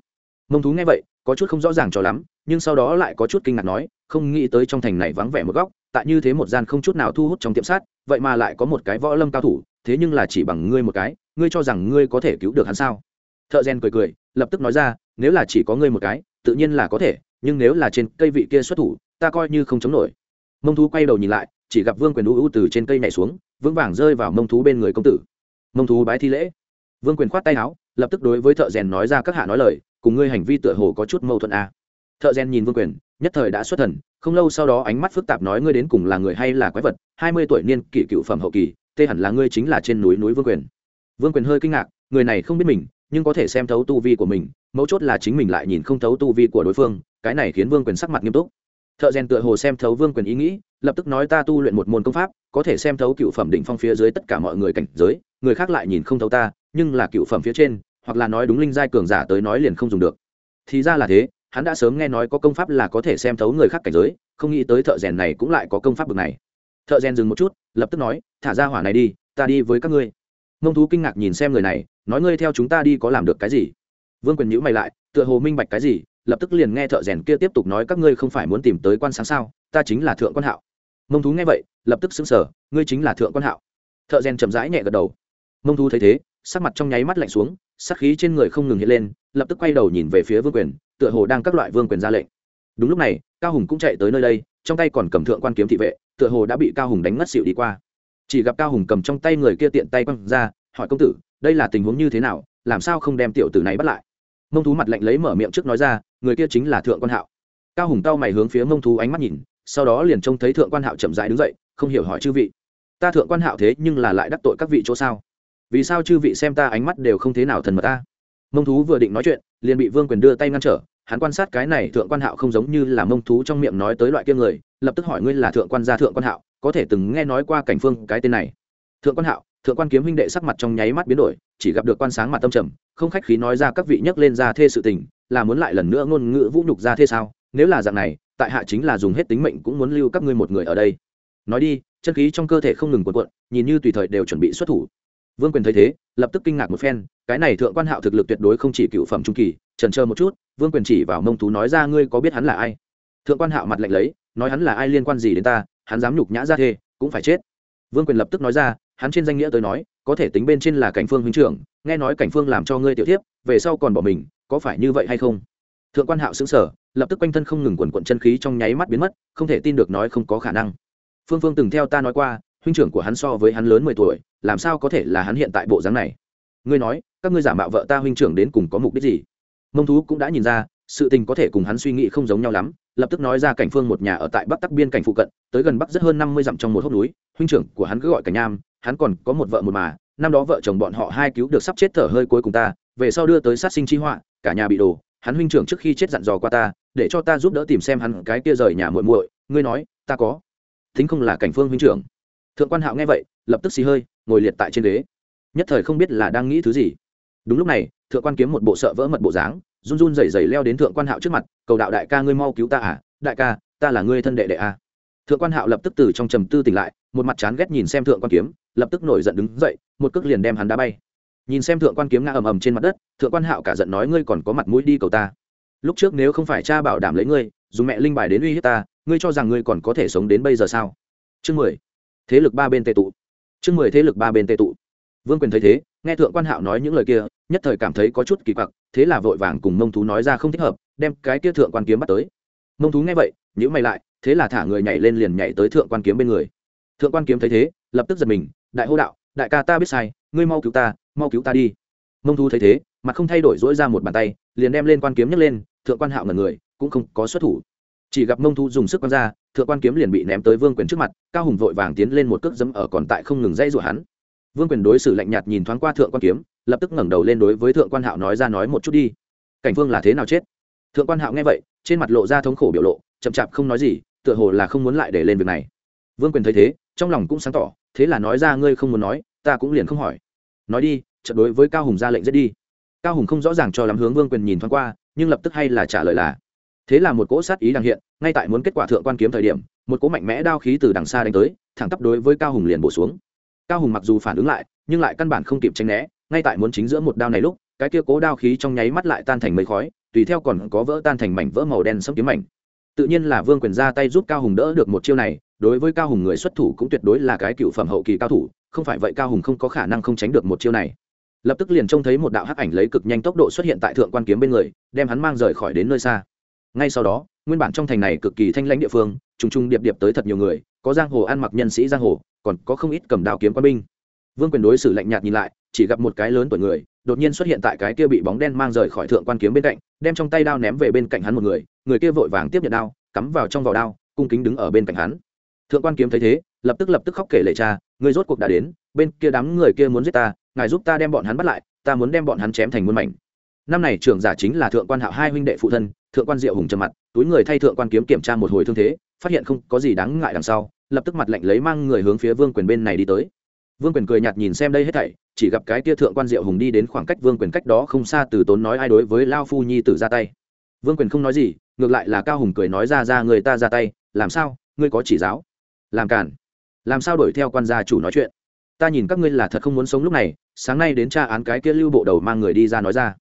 Mông thú nghe vậy, có chút không rõ ràng cho lắm, nhưng sau đó lại có chút kinh ngạc nói, không nghĩ tới trong thành này vắng vẻ một góc, tại như thế một gian không chút nào thu hút trong tiệm sát vậy mà lại có một cái võ lâm cao thủ, thế nhưng là chỉ bằng ngươi một cái, ngươi cho rằng ngươi có thể cứu được hắn sao? Thợ rèn cười cười lập tức nói ra, nếu là chỉ có ngươi một cái, tự nhiên là có thể, nhưng nếu là trên cây vị kia xuất thủ, ta coi như không chống nổi. Mông thú quay đầu nhìn lại, chỉ gặp vương quyền u u từ trên cây nhảy xuống, vững vàng rơi vào mông thú bên người công tử. Mông thú bái thi lễ. Vương quyền khoát tay áo, lập tức đối với thợ rèn nói ra các hạ nói lời, cùng ngươi hành vi tựa hồ có chút mâu thuẫn a à. thợ rèn nhìn vương quyền, nhất thời đã xuất thần, không lâu sau đó ánh mắt phức tạp nói ngươi đến cùng là người hay là quái vật, hai mươi tuổi niên kỷ cựu phẩm hậu kỳ, tê hẳn là ngươi chính là trên núi núi vương quyền. Vương quyền hơi kinh ngạc, người này không biết mình nhưng có thể xem thấu tu vi của mình, mấu chốt là chính mình lại nhìn không thấu tu vi của đối phương, cái này khiến vương quyền sắc mặt nghiêm túc. Thợ rèn tựa hồ xem thấu vương quyền ý nghĩ, lập tức nói ta tu luyện một môn công pháp, có thể xem thấu cựu phẩm đỉnh phong phía dưới tất cả mọi người cảnh giới, người khác lại nhìn không thấu ta, nhưng là cựu phẩm phía trên, hoặc là nói đúng linh giai cường giả tới nói liền không dùng được. Thì ra là thế, hắn đã sớm nghe nói có công pháp là có thể xem thấu người khác cảnh giới, không nghĩ tới thợ rèn này cũng lại có công pháp bực này. Thợ rèn dừng một chút, lập tức nói, thả ra hỏa này đi, ta đi với các ngươi mông thú kinh ngạc nhìn xem người này, nói ngươi theo chúng ta đi có làm được cái gì? Vương quyền nhữ mày lại, tựa hồ minh bạch cái gì, lập tức liền nghe thợ rèn kia tiếp tục nói các ngươi không phải muốn tìm tới quan sáng sao, ta chính là thượng quan hạo. Mông thú nghe vậy, lập tức xứng sở ngươi chính là thượng quan hạo. Thợ rèn chậm rãi nhẹ gật đầu. Mông thú thấy thế, sắc mặt trong nháy mắt lạnh xuống sắc khí trên người không ngừng hiện lên, lập tức quay đầu nhìn về phía vương quyền, tựa hồ đang các loại vương quyền ra lệnh. Đúng lúc này, cao hùng cũng chạy tới nơi đây, trong tay còn cầm thượng quan kiếm thị vệ, tựa hồ đã bị cao hùng đánh ngất xịu đi qua chỉ gặp cao hùng cầm trong tay người kia tiện tay quăng ra, hỏi công tử, đây là tình huống như thế nào, làm sao không đem tiểu tử này bắt lại? Mông thú mặt lạnh lấy mở miệng trước nói ra, người kia chính là thượng quan hạo. Cao hùng tao mày hướng phía mông thú ánh mắt nhìn, sau đó liền trông thấy thượng quan hạo chậm dại đứng dậy, không hiểu hỏi chư vị. Ta thượng quan hạo thế nhưng là lại đắc tội các vị chỗ sao? Vì sao chư vị xem ta ánh mắt đều không thế nào thần mật ta? Mông thú vừa định nói chuyện, liền bị vương quyền đưa tay ngăn trở, hắn quan sát cái này thượng quan hạo không giống như là mông thú trong miệng nói tới loại kia người, lập tức hỏi ngươi là thượng quan gia thượng quan hạo có thể từng nghe nói qua cảnh phương cái tên này. Thượng quan hạo, thượng quan kiếm huynh đệ sắc mặt trong nháy mắt biến đổi, chỉ gặp được quan sáng mặt tâm trầm, không khách khí nói ra các vị nhấc lên ra thê sự tình, là muốn lại lần nữa ngôn ngữ vũ nhục ra thê sao? Nếu là dạng này, tại hạ chính là dùng hết tính mệnh cũng muốn lưu các ngươi một người ở đây. Nói đi, chân khí trong cơ thể không ngừng cuộn cuộn, nhìn như tùy thời đều chuẩn bị xuất thủ. Vương quyền thấy thế, lập tức kinh ngạc một phen, cái này thượng quan hạo thực lực tuyệt đối không chỉ cựu phẩm trung kỳ, trần chờ một chút, vương quyền chỉ vào mông thú nói ra ngươi có biết hắn là ai? Thượng quan hạo mặt lạnh lấy, nói hắn là ai liên quan gì đến ta hắn dám nhục nhã ra thê, cũng phải chết. Vương quyền lập tức nói ra, hắn trên danh nghĩa tới nói, có thể tính bên trên là cảnh phương huynh trưởng, nghe nói cảnh phương làm cho ngươi tiểu thiếp, về sau còn bỏ mình, có phải như vậy hay không? Thượng quan hạo xứng sở lập tức quanh thân không ngừng quần quận chân khí trong nháy mắt biến mất, không thể tin được nói không có khả năng. Phương phương từng theo ta nói qua, huynh trưởng của hắn so với hắn lớn mười tuổi, làm sao có thể là hắn hiện tại bộ dáng này? Ngươi nói, các ngươi giả mạo vợ ta huynh trưởng đến cùng có mục đích gì? Mông thú cũng đã nhìn ra, sự tình có thể cùng hắn suy nghĩ không giống nhau lắm lập tức nói ra cảnh phương một nhà ở tại bắc tắc biên cảnh phụ cận, tới gần bắc rất hơn năm mươi dặm trong một hốc núi, huynh trưởng của hắn cứ gọi cảnh nham, hắn còn có một vợ một mà, năm đó vợ chồng bọn họ hai cứu được sắp chết thở hơi cuối cùng ta, về sau đưa tới sát sinh chi họa, cả nhà bị đổ, hắn huynh trưởng trước khi chết dặn dò qua ta, để cho ta giúp đỡ tìm xem hắn cái kia rời nhà muội muội, ngươi nói, ta có. Thính không là cảnh phương huynh trưởng. Thượng quan hạo nghe vậy, lập tức xì hơi, ngồi liệt tại trên ghế. Nhất thời không biết là đang nghĩ thứ gì. Đúng lúc này, thượng quan kiếm một bộ sợ vỡ mật bộ dáng run run rẩy rẩy leo đến thượng quan hạo trước mặt, cầu đạo đại ca ngươi mau cứu ta à đại ca, ta là ngươi thân đệ đệ à. Thượng quan hạo lập tức từ trong trầm tư tỉnh lại, một mặt chán ghét nhìn xem thượng quan kiếm, lập tức nổi giận đứng dậy, một cước liền đem hắn đá bay. Nhìn xem thượng quan kiếm ngã ầm ầm trên mặt đất, thượng quan hạo cả giận nói ngươi còn có mặt mũi đi cầu ta. Lúc trước nếu không phải cha bảo đảm lấy ngươi, dùng mẹ linh bài đến uy hiếp ta, ngươi cho rằng ngươi còn có thể sống đến bây giờ sao? Chương mười. Thế lực ba bên tệ tụ. Chương mười thế lực ba bên tệ tụ. Vương quyền thấy thế, nghe thượng quan hạo nói những lời kia, nhất thời cảm thấy có chút kỳ quặc thế là vội vàng cùng mông thú nói ra không thích hợp, đem cái kia thượng quan kiếm bắt tới. Mông thú nghe vậy nhữ mày lại, thế là thả người nhảy lên liền nhảy tới thượng quan kiếm bên người. Thượng quan kiếm thấy thế, lập tức giật mình, đại hô đạo, đại ca ta biết sai, ngươi mau cứu ta, mau cứu ta đi. Mông thú thấy thế, mặt không thay đổi dỗi ra một bàn tay, liền đem lên quan kiếm nhấc lên, thượng quan hạo ngần người, cũng không có xuất thủ. Chỉ gặp mông thú dùng sức quan ra, thượng quan kiếm liền bị ném tới vương quyền trước mặt, cao hùng vội vàng tiến lên một cước dẫm ở còn tại không ngừng dây rủa hắn. Vương quyền đối xử lạnh nhạt nhìn thoáng qua thượng quan kiếm lập tức ngẩng đầu lên đối với thượng quan hạo nói ra nói một chút đi. Cảnh vương là thế nào chết? Thượng quan hạo nghe vậy, trên mặt lộ ra thống khổ biểu lộ, chậm chạp không nói gì, tựa hồ là không muốn lại để lên việc này. Vương quyền thấy thế, trong lòng cũng sáng tỏ, thế là nói ra ngươi không muốn nói, ta cũng liền không hỏi. Nói đi trận đối với cao hùng ra lệnh giết đi. Cao hùng không rõ ràng cho lắm hướng vương quyền nhìn thoáng qua, nhưng lập tức hay là trả lời là, thế là một cỗ sát ý đang hiện, ngay tại muốn kết quả thượng quan kiếm thời điểm, một cỗ mạnh mẽ đao khí từ đằng xa đánh tới, thẳng tắp đối với cao hùng liền bổ xuống. Cao hùng mặc dù phản ứng lại, nhưng lại căn bản không kịp tranh né ngay tại muốn chính giữa một đao này lúc, cái kia cố đao khí trong nháy mắt lại tan thành mây khói, tùy theo còn có vỡ tan thành mảnh vỡ màu đen sẫm kiếm mảnh. Tự nhiên là vương quyền ra tay giúp cao hùng đỡ được một chiêu này, đối với cao hùng người xuất thủ cũng tuyệt đối là cái cựu phẩm hậu kỳ cao thủ, không phải vậy cao hùng không có khả năng không tránh được một chiêu này. Lập tức liền trông thấy một đạo hắc ảnh lấy cực nhanh tốc độ xuất hiện tại thượng quan kiếm bên người, đem hắn mang rời khỏi đến nơi xa. Ngay sau đó, nguyên bản trong thành này cực kỳ thanh lãnh địa phương, trùng trùng điệp điệp tới thật nhiều người, có giang hồ ăn mặc nhân sĩ giang hồ, còn có không ít cầm đao kiếm quan binh. Vương quyền đối xử lạnh nhạt nhìn lại chỉ gặp một cái lớn tuổi người, đột nhiên xuất hiện tại cái kia bị bóng đen mang rời khỏi thượng quan kiếm bên cạnh, đem trong tay đao ném về bên cạnh hắn một người người kia vội vàng tiếp nhận đao, cắm vào trong vỏ đao, cung kính đứng ở bên cạnh hắn. Thượng quan kiếm thấy thế, lập tức lập tức khóc kể lệ cha, người rốt cuộc đã đến, bên kia đám người kia muốn giết ta, ngài giúp ta đem bọn hắn bắt lại, ta muốn đem bọn hắn chém thành muôn mảnh. Năm này trưởng giả chính là thượng quan hạo hai huynh đệ phụ thân, thượng quan diệu hùng trầm mặt, túi người thay thượng quan kiếm kiểm tra một hồi thương thế, phát hiện không có gì đáng ngại đằng sau, lập tức mặt lạnh lấy mang người hướng phía vương quyền bên này đi tới vương quyền cười nhạt nhìn xem đây hết thảy, chỉ gặp cái tia thượng quan diệu hùng đi đến khoảng cách vương quyền cách đó không xa từ tốn nói ai đối với lao phu nhi tử ra tay. Vương quyền không nói gì, ngược lại là cao hùng cười nói ra ra người ta ra tay, làm sao, ngươi có chỉ giáo? Làm cản làm sao đổi theo quan gia chủ nói chuyện? Ta nhìn các ngươi là thật không muốn sống lúc này, sáng nay đến tra án cái kia lưu bộ đầu mang người đi ra nói ra.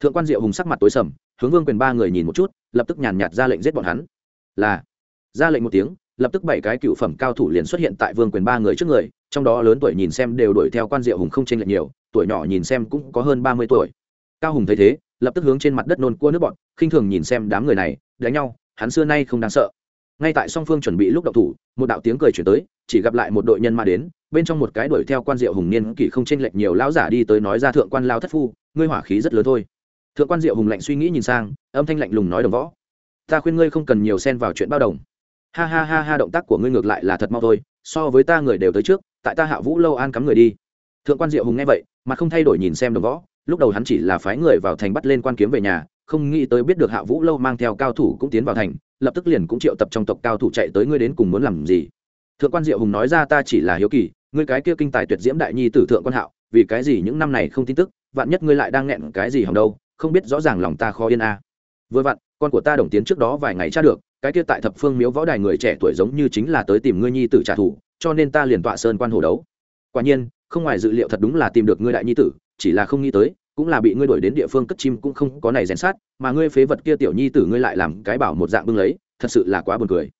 Thượng quan diệu hùng sắc mặt tối sầm, hướng vương quyền ba người nhìn một chút, lập tức nhàn nhạt ra lệnh giết bọn hắn. Là, ra lệnh một tiếng lập tức bảy cái cựu phẩm cao thủ liền xuất hiện tại vương quyền ba người trước người, trong đó lớn tuổi nhìn xem đều đuổi theo quan diệu hùng không chênh lệch nhiều, tuổi nhỏ nhìn xem cũng có hơn ba mươi tuổi. Cao hùng thấy thế, lập tức hướng trên mặt đất nôn cua nước bọn khinh thường nhìn xem đám người này, đánh nhau, hắn xưa nay không đáng sợ. Ngay tại song phương chuẩn bị lúc đậu thủ, một đạo tiếng cười chuyển tới, chỉ gặp lại một đội nhân mà đến, bên trong một cái đuổi theo quan diệu hùng niên kỷ không chênh lệch nhiều lão giả đi tới nói ra thượng quan lao thất phu, ngươi hỏa khí rất lớn thôi. Thượng quan diệu hùng lạnh suy nghĩ nhìn sang, âm thanh lạnh lùng nói đồng võ, ta khuyên ngươi không cần nhiều xen vào chuyện bao đồng ha ha ha ha, động tác của ngươi ngược lại là thật mau thôi, so với ta người đều tới trước, tại ta hạ vũ lâu an cắm người đi thượng quan diệu hùng nghe vậy mà không thay đổi nhìn xem đồng võ, lúc đầu hắn chỉ là phái người vào thành bắt lên quan kiếm về nhà, không nghĩ tới biết được hạ vũ lâu mang theo cao thủ cũng tiến vào thành, lập tức liền cũng triệu tập trong tộc cao thủ chạy tới ngươi đến cùng muốn làm gì thượng quan diệu hùng nói ra ta chỉ là hiếu kỳ, ngươi cái kia kinh tài tuyệt diễm đại nhi tử thượng quan hạo, vì cái gì những năm này không tin tức, vạn nhất ngươi lại đang nghẹn cái gì hòng đâu, không biết rõ ràng lòng ta khó yên a à. vừa vặn, con của ta đồng tiến trước đó vài ngày tra được cái kia tại thập phương miếu võ đài người trẻ tuổi giống như chính là tới tìm ngươi nhi tử trả thù, cho nên ta liền tọa sơn quan hồ đấu. Quả nhiên, không ngoài dự liệu thật đúng là tìm được ngươi đại nhi tử, chỉ là không nghĩ tới, cũng là bị ngươi đuổi đến địa phương cất chim cũng không có này rèn sát, mà ngươi phế vật kia tiểu nhi tử ngươi lại làm cái bảo một dạng bưng lấy, thật sự là quá buồn cười.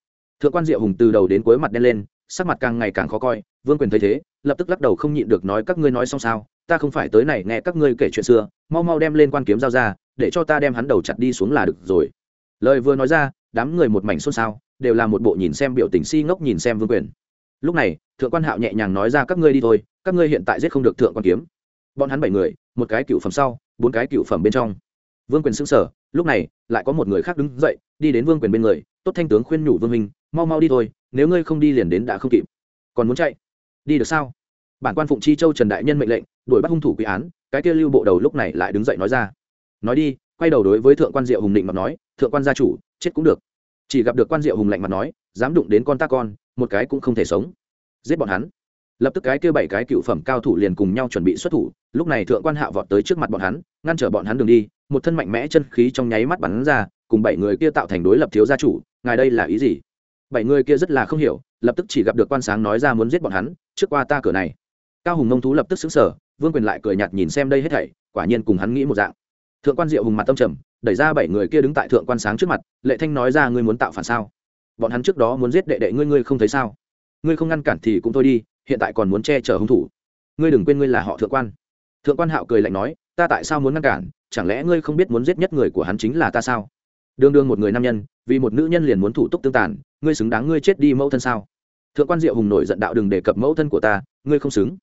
Thượng quan diệu hùng từ đầu đến cuối mặt đen lên, sắc mặt càng ngày càng khó coi, vương quyền thấy thế, lập tức lắc đầu không nhịn được nói các ngươi nói xong sao, ta không phải tới này nghe các ngươi kể chuyện xưa, mau mau đem lên quan kiếm giao ra, để cho ta đem hắn đầu chặt đi xuống là được rồi lời vừa nói ra, đám người một mảnh xôn xao, đều là một bộ nhìn xem biểu tình si ngốc nhìn xem vương quyền. Lúc này, thượng quan hạo nhẹ nhàng nói ra, các ngươi đi thôi, các ngươi hiện tại giết không được thượng quan kiếm. Bọn hắn bảy người, một cái cựu phẩm sau, bốn cái cựu phẩm bên trong. Vương quyền xưng sở lúc này, lại có một người khác đứng dậy, đi đến vương quyền bên người, tốt thanh tướng khuyên nhủ vương minh mau mau đi thôi, nếu ngươi không đi liền đến đã không kịp. Còn muốn chạy? Đi được sao? Bản quan phụng chi châu trần đại nhân mệnh lệnh, đuổi bắt hung thủ quy án, cái kia lưu bộ đầu lúc này lại đứng dậy nói ra. Nói đi. Quay đầu đối với thượng quan diệu hùng định mà nói thượng quan gia chủ, chết cũng được. Chỉ gặp được quan diệu hùng lạnh mặt nói, dám đụng đến con ta con, một cái cũng không thể sống. Giết bọn hắn. Lập tức cái kia bảy cái cựu phẩm cao thủ liền cùng nhau chuẩn bị xuất thủ, lúc này thượng quan hạo vọt tới trước mặt bọn hắn, ngăn trở bọn hắn đường đi, một thân mạnh mẽ chân khí trong nháy mắt bắn ra, cùng bảy người kia tạo thành đối lập thiếu gia chủ, ngài đây là ý gì? Bảy người kia rất là không hiểu, lập tức chỉ gặp được quan sáng nói ra muốn giết bọn hắn, trước qua ta cửa này. Cao hùng nông thú lập tức xứng sở vương quyền lại cười nhạt nhìn xem đây hết thảy, quả nhiên cùng hắn nghĩ một dạng. Thượng quan diệu hùng mặt tâm trầm đẩy ra bảy người kia đứng tại thượng quan sáng trước mặt, lệ thanh nói ra, ngươi muốn tạo phản sao? Bọn hắn trước đó muốn giết đệ đệ ngươi ngươi không thấy sao? Ngươi không ngăn cản thì cũng thôi đi, hiện tại còn muốn che chở hung thủ. Ngươi đừng quên ngươi là họ thượng quan. Thượng quan hạo cười lạnh nói, ta tại sao muốn ngăn cản? Chẳng lẽ ngươi không biết muốn giết nhất người của hắn chính là ta sao? Đương đương một người nam nhân, vì một nữ nhân liền muốn thủ tục tương tàn, ngươi xứng đáng ngươi chết đi mẫu thân sao? Thượng quan diệu hùng nổi giận đạo, đừng đề cập mẫu thân của ta, ngươi không xứng.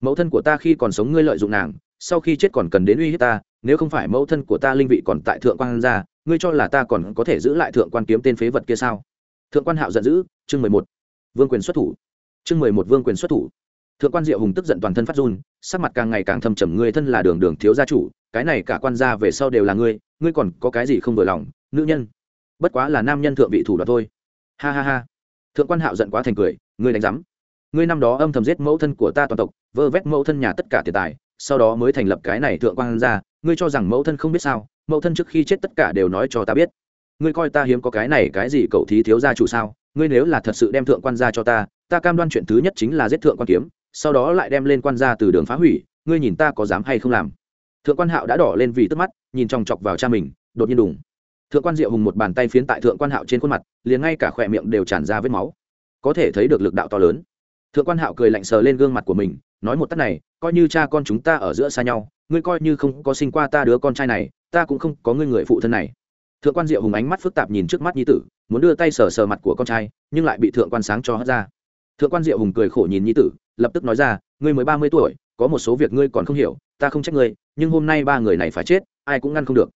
Mẫu thân của ta khi còn sống ngươi lợi dụng nàng, sau khi chết còn cần đến uy hiếp ta nếu không phải mẫu thân của ta linh vị còn tại thượng quan gia ngươi cho là ta còn có thể giữ lại thượng quan kiếm tên phế vật kia sao? Thượng quan hạo giận dữ, chương mười một. Vương quyền xuất thủ. Chương mười một vương quyền xuất thủ. Thượng quan diệu hùng tức giận toàn thân phát run, sắc mặt càng ngày càng thâm trầm, ngươi thân là đường đường thiếu gia chủ, cái này cả quan gia về sau đều là ngươi ngươi còn có cái gì không vừa lòng, nữ nhân. Bất quá là nam nhân thượng vị thủ đoạn thôi. Ha ha ha. Thượng quan hạo giận quá thành cười, ngươi đánh rắm ngươi năm đó âm thầm giết mẫu thân của ta toàn tộc, vơ vét mẫu thân nhà tất cả tiền tài sau đó mới thành lập cái này thượng quan gia ngươi cho rằng mẫu thân không biết sao? Mẫu thân trước khi chết tất cả đều nói cho ta biết. Ngươi coi ta hiếm có cái này cái gì cậu thí thiếu gia chủ sao? Ngươi nếu là thật sự đem thượng quan gia cho ta ta cam đoan chuyện thứ nhất chính là giết thượng quan kiếm, sau đó lại đem lên quan gia từ đường phá hủy, ngươi nhìn ta có dám hay không làm? Thượng quan hạo đã đỏ lên vì tức mắt, nhìn chòng chọc vào cha mình, đột nhiên đùng. Thượng quan diệu hùng một bàn tay phiến tại thượng quan hạo trên khuôn mặt, liền ngay cả khỏe miệng đều tràn ra vết máu. Có thể thấy được lực đạo to lớn. Thượng quan hạo cười lạnh sờ lên gương mặt của mình nói một tắt này, coi như cha con chúng ta ở giữa xa nhau, ngươi coi như không có sinh qua ta đứa con trai này, ta cũng không có ngươi người phụ thân này. Thượng quan diệu hùng ánh mắt phức tạp nhìn trước mắt nhi tử, muốn đưa tay sờ sờ mặt của con trai, nhưng lại bị thượng quan sáng cho hất ra. Thượng quan diệu hùng cười khổ nhìn nhi tử, lập tức nói ra, ngươi mới ba mươi tuổi, có một số việc ngươi còn không hiểu, ta không trách ngươi, nhưng hôm nay ba người này phải chết, ai cũng ngăn không được.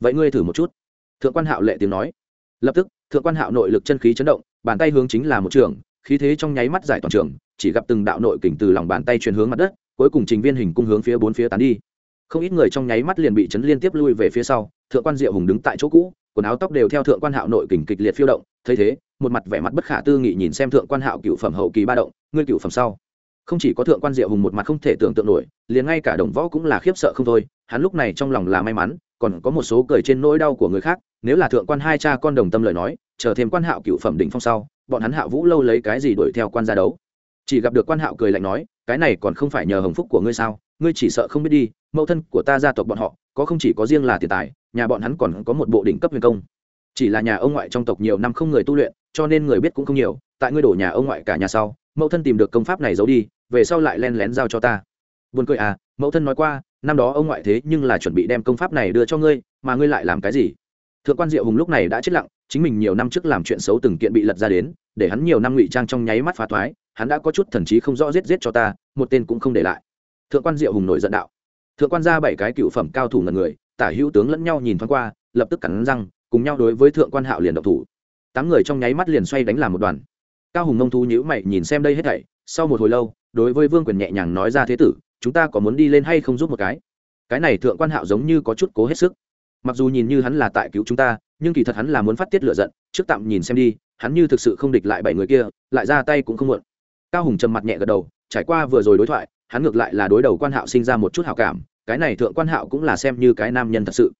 Vậy ngươi thử một chút. Thượng quan hạo lệ tiếng nói. Lập tức, thượng quan hạo nội lực chân khí chấn động, bàn tay hướng chính là một trường, khí thế trong nháy mắt giải toàn trường chỉ gặp từng đạo nội kình từ lòng bàn tay truyền hướng mặt đất, cuối cùng trình viên hình cung hướng phía bốn phía tán đi. Không ít người trong nháy mắt liền bị chấn liên tiếp lui về phía sau, thượng quan diệu hùng đứng tại chỗ cũ, quần áo tóc đều theo thượng quan hạo nội kình kịch liệt phiêu động, thấy thế, một mặt vẻ mặt bất khả tư nghị nhìn xem thượng quan hạo cựu phẩm hậu kỳ ba động, ngươi cựu phẩm sau. Không chỉ có thượng quan diệu hùng một mặt không thể tưởng tượng nổi, liền ngay cả đồng võ cũng là khiếp sợ không thôi, hắn lúc này trong lòng là may mắn, còn có một số cười trên nỗi đau của người khác, nếu là thượng quan hai cha con đồng tâm lời nói, chờ thêm quan hạo cựu phẩm đỉnh phong sau, bọn hắn hạo vũ lâu lấy cái gì đuổi theo quan gia đấu? Chỉ gặp được quan hạo cười lạnh nói, cái này còn không phải nhờ hồng phúc của ngươi sao? Ngươi chỉ sợ không biết đi, mẫu thân của ta gia tộc bọn họ, có không chỉ có riêng là tiền tài, nhà bọn hắn còn có một bộ đỉnh cấp huyền công. Chỉ là nhà ông ngoại trong tộc nhiều năm không người tu luyện, cho nên người biết cũng không nhiều, tại ngươi đổ nhà ông ngoại cả nhà sau, mẫu thân tìm được công pháp này giấu đi, về sau lại len lén giao cho ta. Buồn cười à mẫu thân nói qua, năm đó ông ngoại thế nhưng là chuẩn bị đem công pháp này đưa cho ngươi, mà ngươi lại làm cái gì? Thượng quan diệu hùng lúc này đã chết lặng, chính mình nhiều năm trước làm chuyện xấu từng kiện bị lật ra đến, để hắn nhiều năm ngụy trang trong nháy mắt phá thoái hắn đã có chút thần trí không rõ giết giết cho ta, một tên cũng không để lại. Thượng quan diệu hùng nổi giận đạo. Thượng quan ra bảy cái cựu phẩm cao thủ ngần người, tả hữu tướng lẫn nhau nhìn thoáng qua, lập tức cắn răng, cùng nhau đối với thượng quan hạo liền độc thủ. Tám người trong nháy mắt liền xoay đánh làm một đoàn. Cao hùng nông thu nhữ mày nhìn xem đây hết thảy, sau một hồi lâu, đối với vương quyền nhẹ nhàng nói ra thế tử, chúng ta có muốn đi lên hay không giúp một cái? Cái này thượng quan hạo giống như có chút cố hết sức. Mặc dù nhìn như hắn là tại cứu chúng ta, nhưng kỳ thật hắn là muốn phát tiết lửa giận, trước tạm nhìn xem đi, hắn như thực sự không địch lại bảy người kia, lại ra tay cũng không muộn cao hùng trầm mặt nhẹ gật đầu, trải qua vừa rồi đối thoại, hắn ngược lại là đối đầu quan hạo sinh ra một chút hảo cảm, cái này thượng quan hạo cũng là xem như cái nam nhân thật sự.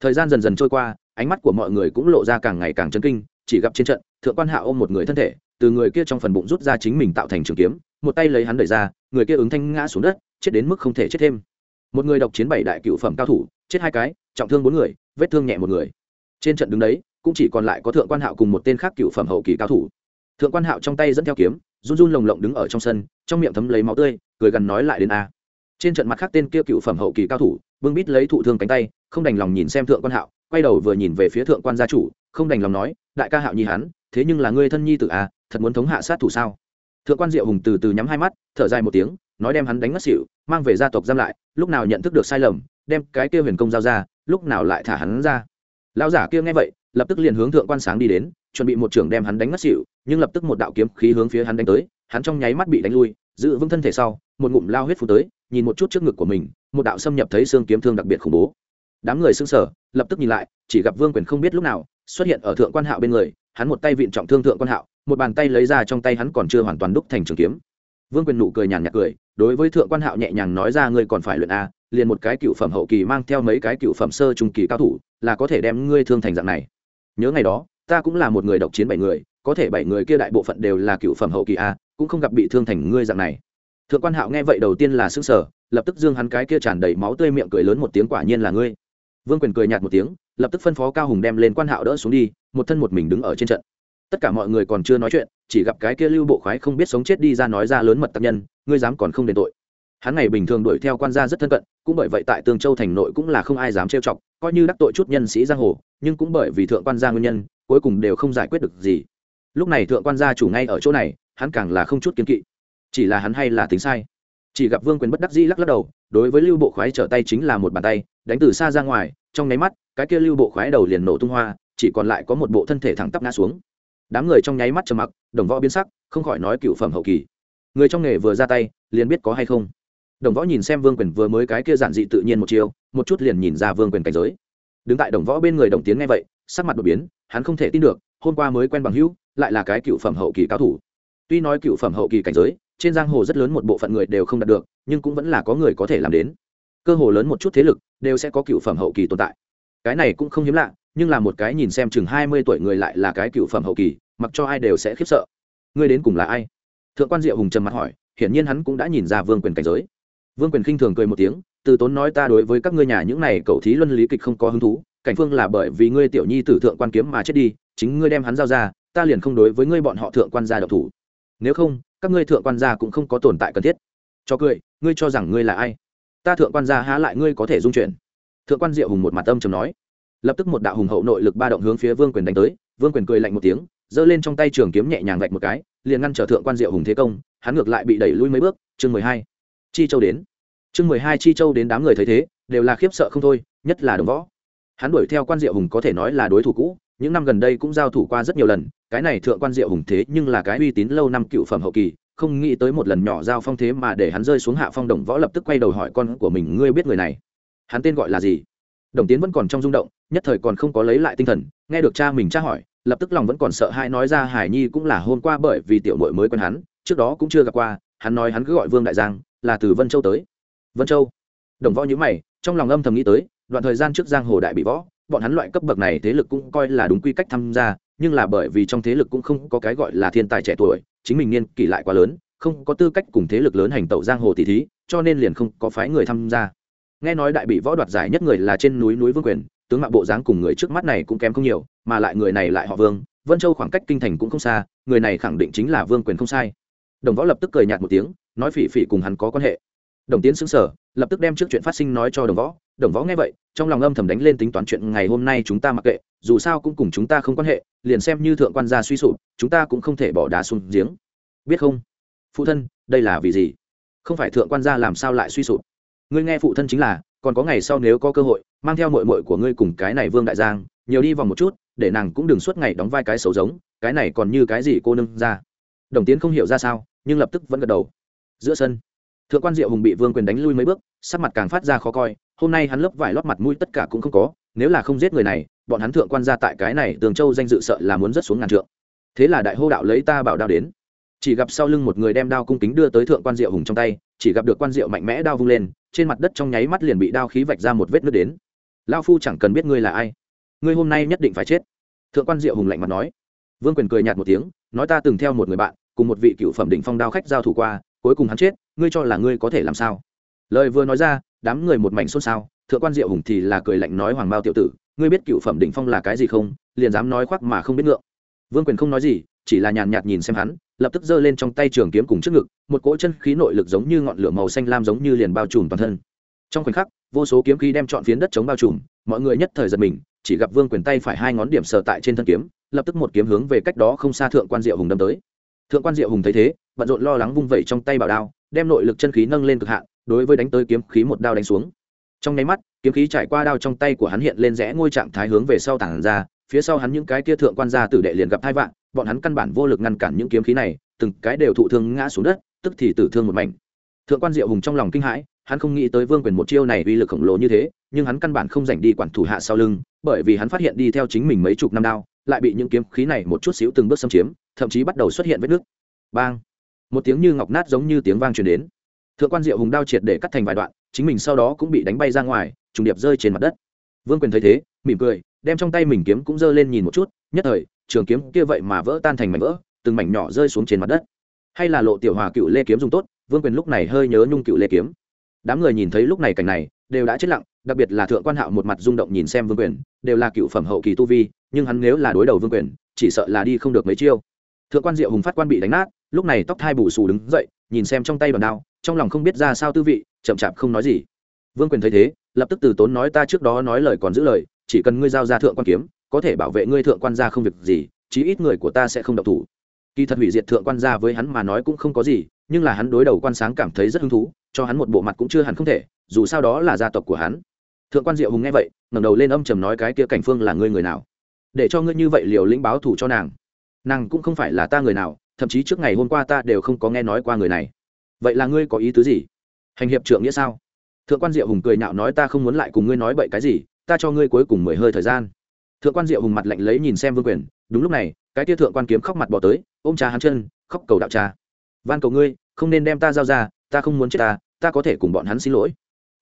Thời gian dần dần trôi qua, ánh mắt của mọi người cũng lộ ra càng ngày càng chấn kinh, chỉ gặp trên trận, thượng quan hạo ôm một người thân thể, từ người kia trong phần bụng rút ra chính mình tạo thành trường kiếm, một tay lấy hắn đẩy ra, người kia ứng thanh ngã xuống đất, chết đến mức không thể chết thêm. Một người độc chiến bảy đại cựu phẩm cao thủ, chết hai cái, trọng thương bốn người, vết thương nhẹ một người. Trên trận đứng đấy, cũng chỉ còn lại có thượng quan hạo cùng một tên khác cựu phẩm hậu kỳ cao thủ. Thượng quan hạo trong tay dẫn theo kiếm run run lồng lộng đứng ở trong sân, trong miệng thấm lấy máu tươi, cười gần nói lại đến a. Trên trận mặt khác tên kia cựu phẩm hậu kỳ cao thủ bưng bít lấy thụ thương cánh tay, không đành lòng nhìn xem thượng quan hạo, quay đầu vừa nhìn về phía thượng quan gia chủ, không đành lòng nói, đại ca hạo nhi hắn, thế nhưng là ngươi thân nhi tử à thật muốn thống hạ sát thủ sao? Thượng quan diệu hùng từ từ nhắm hai mắt, thở dài một tiếng, nói đem hắn đánh ngất xỉu, mang về gia tộc giam lại, lúc nào nhận thức được sai lầm, đem cái kia huyền công giao ra, lúc nào lại thả hắn ra. Lão giả kia nghe vậy, lập tức liền hướng thượng quan sáng đi đến chuẩn bị một trưởng đem hắn đánh ngất xỉu, nhưng lập tức một đạo kiếm khí hướng phía hắn đánh tới, hắn trong nháy mắt bị đánh lui, giữ vững thân thể sau, một ngụm lao huyết phù tới, nhìn một chút trước ngực của mình, một đạo xâm nhập thấy xương kiếm thương đặc biệt khủng bố. Đám người xưng sở lập tức nhìn lại, chỉ gặp vương quyền không biết lúc nào, xuất hiện ở thượng quan hạo bên người, hắn một tay vịn trọng thương thượng quan hạo, một bàn tay lấy ra trong tay hắn còn chưa hoàn toàn đúc thành trường kiếm. Vương quyền nụ cười nhàn nhạt cười, đối với thượng quan hạo nhẹ nhàng nói ra, ngươi còn phải luyện a, liền một cái cựu phẩm hậu kỳ mang theo mấy cái cựu phẩm sơ trung kỳ cao thủ, là có thể đem ngươi thương thành dạng này. Nhớ ngày đó ta cũng là một người độc chiến bảy người, có thể bảy người kia đại bộ phận đều là cựu phẩm hậu kỳ a, cũng không gặp bị thương thành ngươi dạng này. Thượng quan hạo nghe vậy đầu tiên là xứng sở lập tức dương hắn cái kia tràn đầy máu tươi miệng cười lớn một tiếng quả nhiên là ngươi. Vương quyền cười nhạt một tiếng, lập tức phân phó cao hùng đem lên quan hạo đỡ xuống đi, một thân một mình đứng ở trên trận. Tất cả mọi người còn chưa nói chuyện, chỉ gặp cái kia lưu bộ khoái không biết sống chết đi ra nói ra lớn mật tác nhân, ngươi dám còn không đền tội. Hắn ngày bình thường đuổi theo quan gia rất thân cận, cũng bởi vậy tại tương châu thành nội cũng là không ai dám trêu chọc, coi như đắc tội chút nhân sĩ giang hồ, nhưng cũng bởi vì thượng quan gia nguyên nhân cuối cùng đều không giải quyết được gì. Lúc này thượng quan gia chủ ngay ở chỗ này, hắn càng là không chút kiến kỵ. Chỉ là hắn hay là tính sai. Chỉ gặp vương quyền bất đắc dĩ lắc lắc đầu, đối với lưu bộ khoái trở tay chính là một bàn tay, đánh từ xa ra ngoài, trong nháy mắt, cái kia lưu bộ khoái đầu liền nổ tung hoa, chỉ còn lại có một bộ thân thể thẳng tắp ngã xuống. Đám người trong nháy mắt trầm mặc, đồng võ biến sắc, không khỏi nói cựu phẩm hậu kỳ. Người trong nghề vừa ra tay, liền biết có hay không. Đồng võ nhìn xem vương quyền vừa mới cái kia giản dị tự nhiên một chiều một chút liền nhìn ra vương quyền cảnh giới. Đứng tại đồng võ bên người đồng tiến nghe vậy, sắc mặt đột biến hắn không thể tin được, hôm qua mới quen bằng hữu, lại là cái cựu phẩm hậu kỳ cao thủ. Tuy nói cựu phẩm hậu kỳ cảnh giới, trên giang hồ rất lớn một bộ phận người đều không đạt được, nhưng cũng vẫn là có người có thể làm đến. Cơ hồ lớn một chút thế lực, đều sẽ có cựu phẩm hậu kỳ tồn tại. Cái này cũng không hiếm lạ, nhưng là một cái nhìn xem chừng hai mươi tuổi người lại là cái cựu phẩm hậu kỳ, mặc cho ai đều sẽ khiếp sợ. Ngươi đến cùng là ai? Thượng quan diệu hùng trầm mặt hỏi, hiển nhiên hắn cũng đã nhìn ra vương quyền cảnh giới. Vương quyền khinh thường cười một tiếng, từ tốn nói ta đối với các ngươi nhà những này cậu thí luân lý kịch không có hứng thú cảnh phương là bởi vì ngươi tiểu nhi tử thượng quan kiếm mà chết đi, chính ngươi đem hắn giao ra, ta liền không đối với ngươi bọn họ thượng quan gia độc thủ. Nếu không, các ngươi thượng quan gia cũng không có tồn tại cần thiết. Cho cười, ngươi cho rằng ngươi là ai? Ta thượng quan gia há lại ngươi có thể dung chuyển thượng quan diệu hùng một mặt âm chầm nói. Lập tức một đạo hùng hậu nội lực ba động hướng phía vương quyền đánh tới, vương quyền cười lạnh một tiếng, giơ lên trong tay trường kiếm nhẹ nhàng vạch một cái, liền ngăn trở thượng quan diệu hùng thế công, hắn ngược lại bị đẩy lui mấy bước. Chương mười hai. Chi châu đến. Chương mười hai chi châu đến đám người thấy thế, đều là khiếp sợ không thôi, nhất là đồng võ hắn đuổi theo quan diệu hùng có thể nói là đối thủ cũ, những năm gần đây cũng giao thủ qua rất nhiều lần, cái này thượng quan diệu hùng thế nhưng là cái uy tín lâu năm cựu phẩm hậu kỳ, không nghĩ tới một lần nhỏ giao phong thế mà để hắn rơi xuống hạ phong đồng võ lập tức quay đầu hỏi con của mình, ngươi biết người này? Hắn tên gọi là gì? Đồng tiến vẫn còn trong rung động, nhất thời còn không có lấy lại tinh thần, nghe được cha mình tra hỏi, lập tức lòng vẫn còn sợ hãi nói ra, hải nhi cũng là hôm qua bởi vì tiểu mội mới quen hắn, trước đó cũng chưa gặp qua, hắn nói hắn cứ gọi vương đại giang, là từ vân châu tới. Vân châu? Đồng võ nhữ mày, trong lòng âm thầm nghĩ tới đoạn thời gian trước giang hồ đại bị võ, bọn hắn loại cấp bậc này thế lực cũng coi là đúng quy cách tham gia, nhưng là bởi vì trong thế lực cũng không có cái gọi là thiên tài trẻ tuổi, chính mình niên kỷ lại quá lớn, không có tư cách cùng thế lực lớn hành tẩu giang hồ tỷ thí, cho nên liền không có phái người tham gia. Nghe nói đại bị võ đoạt giải nhất người là trên núi núi vương quyền, tướng mạo bộ dáng cùng người trước mắt này cũng kém không nhiều, mà lại người này lại họ vương, vân châu khoảng cách kinh thành cũng không xa, người này khẳng định chính là vương quyền không sai. Đồng võ lập tức cười nhạt một tiếng, nói phỉ phỉ cùng hắn có quan hệ đồng tiến xứng sở lập tức đem trước chuyện phát sinh nói cho đồng võ. Đồng võ nghe vậy, trong lòng âm thầm đánh lên tính toán chuyện ngày hôm nay chúng ta mặc kệ, dù sao cũng cùng chúng ta không quan hệ, liền xem như thượng quan gia suy sụp, chúng ta cũng không thể bỏ đá xuống giếng. Biết không? Phụ thân, đây là vì gì? Không phải thượng quan gia làm sao lại suy sụp? Ngươi nghe phụ thân chính là, còn có ngày sau nếu có cơ hội, mang theo mội mội của ngươi cùng cái này vương đại giang, nhiều đi vòng một chút, để nàng cũng đừng suốt ngày đóng vai cái xấu giống, cái này còn như cái gì cô nương ra? Đồng tiến không hiểu ra sao, nhưng lập tức vẫn gật đầu. Giữa sân thượng quan diệu hùng bị vương quyền đánh lui mấy bước, sắc mặt càng phát ra khó coi, hôm nay hắn lớp vải lót mặt mũi tất cả cũng không có, nếu là không giết người này, bọn hắn thượng quan ra tại cái này tường châu danh dự sợ là muốn rất xuống ngàn trượng. Thế là đại hô đạo lấy ta bảo đao đến. Chỉ gặp sau lưng một người đem đao cung kính đưa tới thượng quan diệu hùng trong tay, chỉ gặp được quan diệu mạnh mẽ đao vung lên, trên mặt đất trong nháy mắt liền bị đao khí vạch ra một vết nước đến. Lao phu chẳng cần biết ngươi là ai. Ngươi hôm nay nhất định phải chết. Thượng quan diệu hùng lạnh mặt nói. Vương quyền cười nhạt một tiếng, nói ta từng theo một người bạn, cùng một vị cựu phẩm đỉnh phong đao khách giao thủ qua, cuối cùng hắn chết ngươi cho là ngươi có thể làm sao? Lời vừa nói ra, đám người một mảnh xôn xao, thượng quan diệu hùng thì là cười lạnh nói hoàng bao tiểu tử, ngươi biết cựu phẩm đỉnh phong là cái gì không? Liền dám nói khoác mà không biết ngượng. Vương quyền không nói gì, chỉ là nhàn nhạt nhìn xem hắn, lập tức giơ lên trong tay trường kiếm cùng trước ngực, một cỗ chân khí nội lực giống như ngọn lửa màu xanh lam giống như liền bao trùm toàn thân. Trong khoảnh khắc, vô số kiếm khí đem trọn phiến đất chống bao trùm, mọi người nhất thời giật mình, chỉ gặp vương quyền tay phải hai ngón điểm sờ tại trên thân kiếm, lập tức một kiếm hướng về cách đó không xa thượng quan diệu hùng đâm tới. Thượng quan diệu hùng thấy thế, bận rộn lo lắng vung vẩy trong tay bảo đao đem nội lực chân khí nâng lên cực hạn, đối với đánh tới kiếm khí một đao đánh xuống. Trong nháy mắt, kiếm khí trải qua đao trong tay của hắn hiện lên rẽ ngôi trạng thái hướng về sau tảng ra, phía sau hắn những cái kia thượng quan gia tử đệ liền gặp hai vạn, bọn hắn căn bản vô lực ngăn cản những kiếm khí này, từng cái đều thụ thương ngã xuống đất, tức thì tử thương một mảnh. Thượng quan diệu hùng trong lòng kinh hãi, hắn không nghĩ tới vương quyền một chiêu này uy lực khổng lồ như thế, nhưng hắn căn bản không dành đi quản thủ hạ sau lưng, bởi vì hắn phát hiện đi theo chính mình mấy chục năm đao, lại bị những kiếm khí này một chút xíu từng bước xâm chiếm, thậm chí bắt đầu xuất hiện vết nước bang! Một tiếng như ngọc nát giống như tiếng vang truyền đến. Thượng quan diệu hùng đao triệt để cắt thành vài đoạn, chính mình sau đó cũng bị đánh bay ra ngoài, trùng điệp rơi trên mặt đất. Vương quyền thấy thế, mỉm cười, đem trong tay mình kiếm cũng giơ lên nhìn một chút, nhất thời, trường kiếm kia vậy mà vỡ tan thành mảnh vỡ, từng mảnh nhỏ rơi xuống trên mặt đất. Hay là lộ tiểu hòa cựu lê kiếm dùng tốt, vương quyền lúc này hơi nhớ nhung cựu lê kiếm. Đám người nhìn thấy lúc này cảnh này, đều đã chết lặng, đặc biệt là thượng quan hạo một mặt rung động nhìn xem vương quyền, đều là cựu phẩm hậu kỳ tu vi, nhưng hắn nếu là đối đầu vương quyền, chỉ sợ là đi không được mấy chiêu. Thượng quan diệu hùng phát quan bị đánh nát lúc này tóc thai bù xù đứng dậy, nhìn xem trong tay đòn đao, trong lòng không biết ra sao tư vị, chậm chạp không nói gì. Vương quyền thấy thế, lập tức từ tốn nói ta trước đó nói lời còn giữ lời, chỉ cần ngươi giao ra thượng quan kiếm, có thể bảo vệ ngươi thượng quan gia không việc gì, chí ít người của ta sẽ không độc thủ. Kỳ thật hủy diệt thượng quan gia với hắn mà nói cũng không có gì, nhưng là hắn đối đầu quan sáng cảm thấy rất hứng thú, cho hắn một bộ mặt cũng chưa hẳn không thể, dù sao đó là gia tộc của hắn. Thượng quan diệu hùng nghe vậy, ngẩng đầu lên âm trầm nói cái kia cảnh phương là ngươi người nào? Để cho ngươi như vậy liều lĩnh báo thủ cho nàng. Nàng cũng không phải là ta người nào thậm chí trước ngày hôm qua ta đều không có nghe nói qua người này. Vậy là ngươi có ý tứ gì? Hành hiệp trượng nghĩa sao? Thượng quan diệu hùng cười nhạo nói ta không muốn lại cùng ngươi nói bậy cái gì, ta cho ngươi cuối cùng mười hơi thời gian. Thượng quan diệu hùng mặt lạnh lấy nhìn xem vương quyền, đúng lúc này, cái tia thượng quan kiếm khóc mặt bỏ tới, ôm cha hắn chân, khóc cầu đạo cha. Van cầu ngươi, không nên đem ta giao ra, ta không muốn chết ta ta có thể cùng bọn hắn xin lỗi.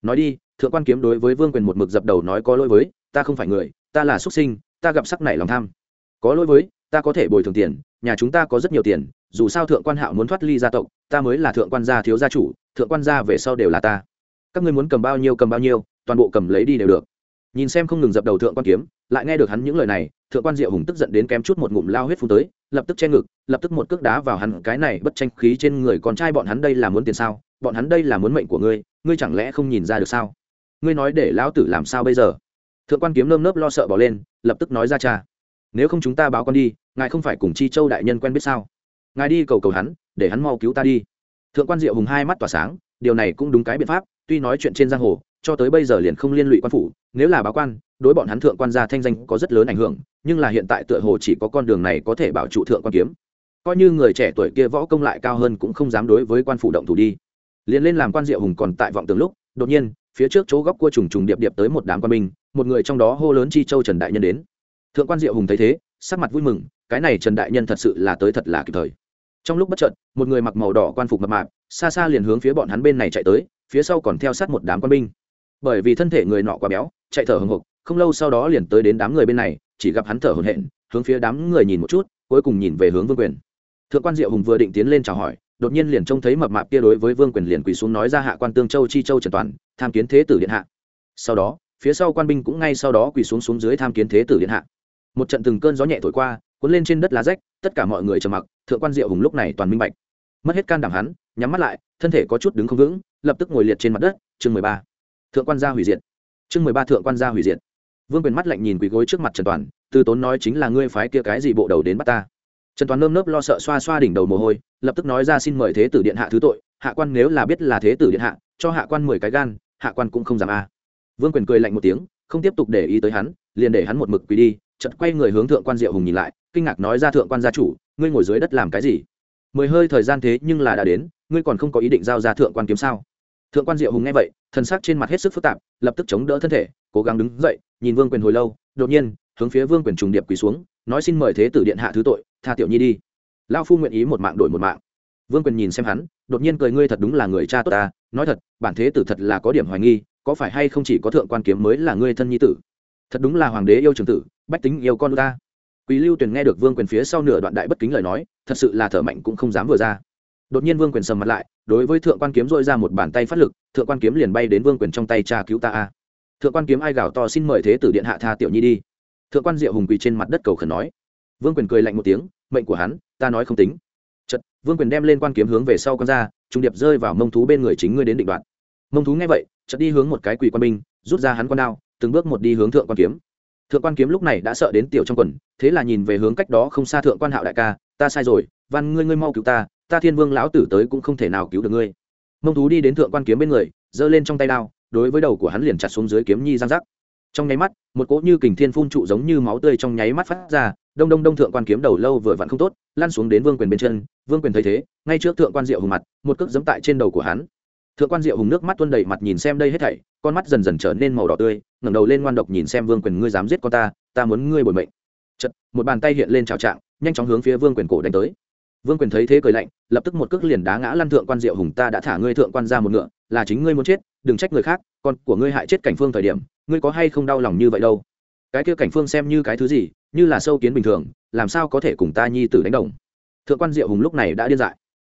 Nói đi, thượng quan kiếm đối với vương quyền một mực dập đầu nói có lỗi với, ta không phải người, ta là xuất sinh, ta gặp sắc này lòng tham. Có lỗi với, ta có thể bồi thường tiền nhà chúng ta có rất nhiều tiền, dù sao thượng quan hạo muốn thoát ly gia tộc, ta mới là thượng quan gia thiếu gia chủ, thượng quan gia về sau đều là ta. Các ngươi muốn cầm bao nhiêu cầm bao nhiêu, toàn bộ cầm lấy đi đều được. Nhìn xem không ngừng dập đầu thượng quan kiếm, lại nghe được hắn những lời này, thượng quan diệu hùng tức giận đến kém chút một ngụm lao huyết phun tới, lập tức che ngực, lập tức một cước đá vào hắn, cái này bất tranh khí trên người con trai bọn hắn đây là muốn tiền sao? Bọn hắn đây là muốn mệnh của ngươi ngươi chẳng lẽ không nhìn ra được sao? Ngươi nói để lão tử làm sao bây giờ? Thượng quan kiếm nơm nớp lo sợ bỏ lên, lập tức nói ra cha nếu không chúng ta báo con đi, ngài không phải cùng chi châu đại nhân quen biết sao? Ngài đi cầu cầu hắn, để hắn mau cứu ta đi. Thượng quan diệu hùng hai mắt tỏa sáng, điều này cũng đúng cái biện pháp, tuy nói chuyện trên giang hồ, cho tới bây giờ liền không liên lụy quan phủ, nếu là báo quan, đối bọn hắn thượng quan gia thanh danh có rất lớn ảnh hưởng, nhưng là hiện tại tựa hồ chỉ có con đường này có thể bảo trụ thượng quan kiếm. Coi như người trẻ tuổi kia võ công lại cao hơn cũng không dám đối với quan phủ động thủ đi. Liền lên làm quan diệu hùng còn tại vọng tường lúc, đột nhiên, phía trước chỗ góc cua trùng trùng điệp điệp tới một đám quan binh, một người trong đó hô lớn chi châu trần đại nhân đến thượng quan diệu hùng thấy thế, sắc mặt vui mừng, cái này trần đại nhân thật sự là tới thật là kịp thời. Trong lúc bất chợt, một người mặc màu đỏ quan phục mập mạp, xa xa liền hướng phía bọn hắn bên này chạy tới, phía sau còn theo sát một đám quan binh. Bởi vì thân thể người nọ quá béo, chạy thở hồng hộc không lâu sau đó liền tới đến đám người bên này, chỉ gặp hắn thở hổn hển, hướng phía đám người nhìn một chút, cuối cùng nhìn về hướng vương quyền. Thượng quan diệu hùng vừa định tiến lên chào hỏi, đột nhiên liền trông thấy mập mạp kia đối với vương quyền liền quỳ xuống nói ra hạ quan tương châu chi châu trần toàn, tham kiến thế tử điện hạ. Sau đó, phía sau quan binh cũng ngay sau đó quỳ xuống xuống dưới tham kiến thế tử điện hạ một trận từng cơn gió nhẹ thổi qua, cuốn lên trên đất lá rách, tất cả mọi người trầm mặc, thượng quan diệu hùng lúc này toàn minh bạch. Mất hết can đảm hắn, nhắm mắt lại, thân thể có chút đứng không vững, lập tức ngồi liệt trên mặt đất, chương mười ba. Thượng quan gia hủy diệt. Chương mười ba thượng quan gia hủy diệt. Vương quyền mắt lạnh nhìn quỳ gối trước mặt trần toàn, từ tốn nói chính là ngươi phái kia cái gì bộ đầu đến bắt ta. Trần toàn nơm nớp lo sợ xoa xoa đỉnh đầu mồ hôi, lập tức nói ra xin mời thế tử điện hạ thứ tội, hạ quan nếu là biết là thế tử điện hạ, cho hạ quan mười cái gan, hạ quan cũng không dám a. Vương quyền cười lạnh một tiếng, không tiếp tục để ý tới hắn, liền để hắn một mực quỳ đi chợt quay người hướng thượng quan diệu hùng nhìn lại, kinh ngạc nói ra thượng quan gia chủ, ngươi ngồi dưới đất làm cái gì? Mười hơi thời gian thế nhưng là đã đến, ngươi còn không có ý định giao ra thượng quan kiếm sao? Thượng quan diệu hùng nghe vậy thân sắc trên mặt hết sức phức tạp, lập tức chống đỡ thân thể, cố gắng đứng dậy, nhìn vương quyền hồi lâu, đột nhiên, hướng phía vương quyền trùng điệp quỳ xuống, nói xin mời thế tử điện hạ thứ tội, tha tiểu nhi đi. Lao phu nguyện ý một mạng đổi một mạng. Vương quyền nhìn xem hắn, đột nhiên cười ngươi thật đúng là người cha tốt ta, nói thật, bản thế tử thật là có điểm hoài nghi, có phải hay không chỉ có thượng quan kiếm mới là ngươi thân nhi tử? Thật đúng là hoàng đế yêu trường tử bách tính yêu con ta. Quý lưu tuyền nghe được vương quyền phía sau nửa đoạn đại bất kính lời nói, thật sự là thở mạnh cũng không dám vừa ra. Đột nhiên vương quyền sầm mặt lại, đối với thượng quan kiếm dội ra một bàn tay phát lực, thượng quan kiếm liền bay đến vương quyền trong tay cha cứu ta a. Thượng quan kiếm ai gào to xin mời thế tử điện hạ tha tiểu nhi đi. Thượng quan diệu hùng quỳ trên mặt đất cầu khẩn nói. Vương quyền cười lạnh một tiếng, mệnh của hắn, ta nói không tính. Chật vương quyền đem lên quan kiếm hướng về sau con ra, trung điệp rơi vào mông thú bên người chính ngươi đến định đoạn. Mông thú nghe vậy, chợt đi hướng một cái quỳ quan binh, rút ra hắn con đao, từng bước một đi hướng thượng quan kiếm thượng quan kiếm lúc này đã sợ đến tiểu trong quần, thế là nhìn về hướng cách đó không xa thượng quan hạo đại ca, ta sai rồi, văn ngươi ngươi mau cứu ta ta thiên vương lão tử tới cũng không thể nào cứu được ngươi. Mông thú đi đến thượng quan kiếm bên người, giơ lên trong tay đao, đối với đầu của hắn liền chặt xuống dưới kiếm nhi giang giác trong nháy mắt, một cỗ như kình thiên phun trụ giống như máu tươi trong nháy mắt phát ra, đông đông đông thượng quan kiếm đầu lâu vừa vặn không tốt lan xuống đến vương quyền bên chân. Vương quyền thấy thế, ngay trước thượng quan diệu hùng mặt, một cước giẫm tại trên đầu của hắn thượng quan diệu hùng nước mắt tuôn đầy mặt nhìn xem đây hết thảy, con mắt dần dần trở nên màu đỏ tươi, ngẩng đầu lên ngoan độc nhìn xem vương quyền, ngươi dám giết con ta ta muốn ngươi bồi mệnh. Chật một bàn tay hiện lên trào trạng, nhanh chóng hướng phía vương quyền cổ đánh tới. Vương quyền thấy thế cười lạnh, lập tức một cước liền đá ngã lăn thượng quan diệu hùng, ta đã thả ngươi thượng quan ra một ngựa, là chính ngươi muốn chết, đừng trách người khác, con của ngươi hại chết cảnh phương thời điểm, ngươi có hay không đau lòng như vậy đâu? Cái kia cảnh phương xem như cái thứ gì, như là sâu kiến bình thường, làm sao có thể cùng ta nhi tử đánh đồng? Thượng quan diệu hùng lúc này đã điên dại.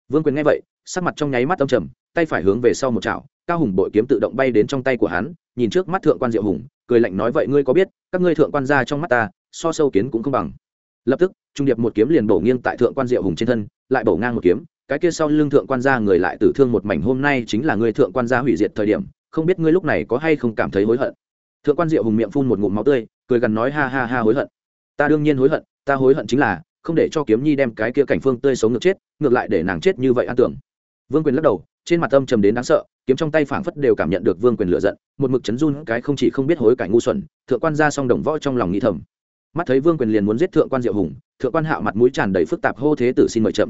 Vương quyền nghe vậy sắc mặt trong nháy mắt âm trầm, tay phải hướng về sau một chảo, cao hùng bội kiếm tự động bay đến trong tay của hắn, nhìn trước mắt thượng quan diệu hùng, cười lạnh nói, vậy ngươi có biết, các ngươi thượng quan ra trong mắt ta, so sâu kiến cũng không bằng. Lập tức, trung điệp một kiếm liền bổ nghiêng tại thượng quan diệu hùng trên thân, lại bổ ngang một kiếm, cái kia sau lưng thượng quan gia người lại tử thương một mảnh, hôm nay chính là ngươi thượng quan gia hủy diệt thời điểm, không biết ngươi lúc này có hay không cảm thấy hối hận? Thượng quan diệu hùng miệng phun một ngụm máu tươi, cười gần nói, ha ha ha, hối hận. Ta đương nhiên hối hận, ta hối hận chính là, không để cho kiếm nhi đem cái kia cảnh phương tươi sống ngược chết, ngược lại để nàng chết như vậy an tưởng vương quyền lắc đầu, trên mặt âm trầm đến đáng sợ, kiếm trong tay phảng phất đều cảm nhận được vương quyền lựa giận, một mực chấn run, cái không chỉ không biết hối cải ngu xuẩn, thượng quan ra song đồng võ trong lòng nghĩ thầm. Mắt thấy vương quyền liền muốn giết thượng quan diệu hùng, thượng quan hạo mặt mũi tràn đầy phức tạp hô thế tử xin mời chậm.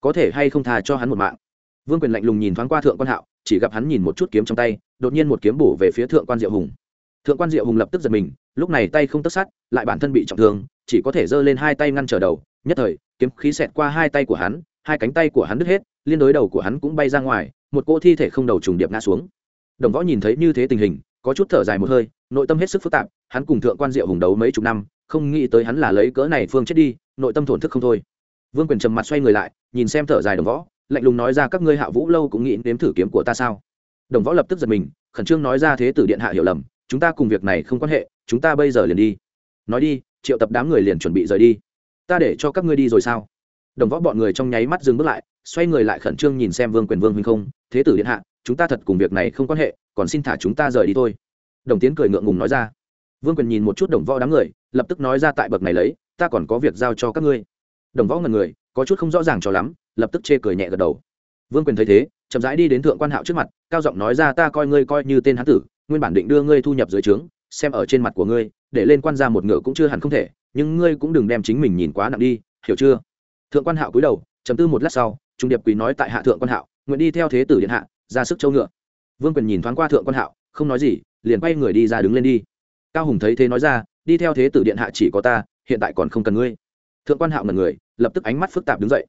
Có thể hay không tha cho hắn một mạng? Vương quyền lạnh lùng nhìn thoáng qua thượng quan hạo, chỉ gặp hắn nhìn một chút kiếm trong tay, đột nhiên một kiếm bổ về phía thượng quan diệu hùng. Thượng quan diệu hùng lập tức giật mình, lúc này tay không tất sát, lại bản thân bị trọng thương, chỉ có thể giơ lên hai tay ngăn trở đầu, nhất thời, kiếm khí xẹt qua hai tay của hắn hai cánh tay của hắn đứt hết, liên đối đầu của hắn cũng bay ra ngoài, một cỗ thi thể không đầu trùng điệp ngã xuống. Đồng võ nhìn thấy như thế tình hình, có chút thở dài một hơi, nội tâm hết sức phức tạp, hắn cùng thượng quan diệu hùng đấu mấy chục năm, không nghĩ tới hắn là lấy cỡ này phương chết đi, nội tâm thổn thức không thôi. Vương quyền trầm mặt xoay người lại, nhìn xem thở dài đồng võ, lạnh lùng nói ra các ngươi hạ vũ lâu cũng nghĩ nếm thử kiếm của ta sao? Đồng võ lập tức giật mình, khẩn trương nói ra thế tử điện hạ hiểu lầm, chúng ta cùng việc này không quan hệ, chúng ta bây giờ liền đi. Nói đi, triệu tập đám người liền chuẩn bị rời đi. Ta để cho các ngươi đi rồi sao? Đồng võ bọn người trong nháy mắt dừng bước lại, xoay người lại khẩn trương nhìn xem vương quyền vương huynh không, thế tử điện hạ, chúng ta thật cùng việc này không quan hệ, còn xin thả chúng ta rời đi thôi. Đồng tiến cười ngượng ngùng nói ra. Vương quyền nhìn một chút đồng võ đám người, lập tức nói ra tại bậc này lấy, ta còn có việc giao cho các ngươi. Đồng võ ngần người, có chút không rõ ràng cho lắm, lập tức chê cười nhẹ gật đầu. Vương quyền thấy thế, chậm rãi đi đến thượng quan hạo trước mặt, cao giọng nói ra, ta coi ngươi coi như tên hán tử, nguyên bản định đưa ngươi thu nhập dưới trướng, xem ở trên mặt của ngươi, để lên quan ra một ngựa cũng chưa hẳn không thể, nhưng ngươi cũng đừng đem chính mình nhìn quá nặng đi, hiểu chưa? Thượng quan hạo cúi đầu chấm tư một lát sau, trung điệp quý nói tại hạ thượng quan hạo, nguyện đi theo thế tử điện hạ, ra sức châu ngựa. Vương quyền nhìn thoáng qua thượng quan hạo, không nói gì, liền quay người đi ra đứng lên đi. Cao hùng thấy thế nói ra, đi theo thế tử điện hạ chỉ có ta, hiện tại còn không cần ngươi. Thượng quan hạo ngần người, lập tức ánh mắt phức tạp đứng dậy.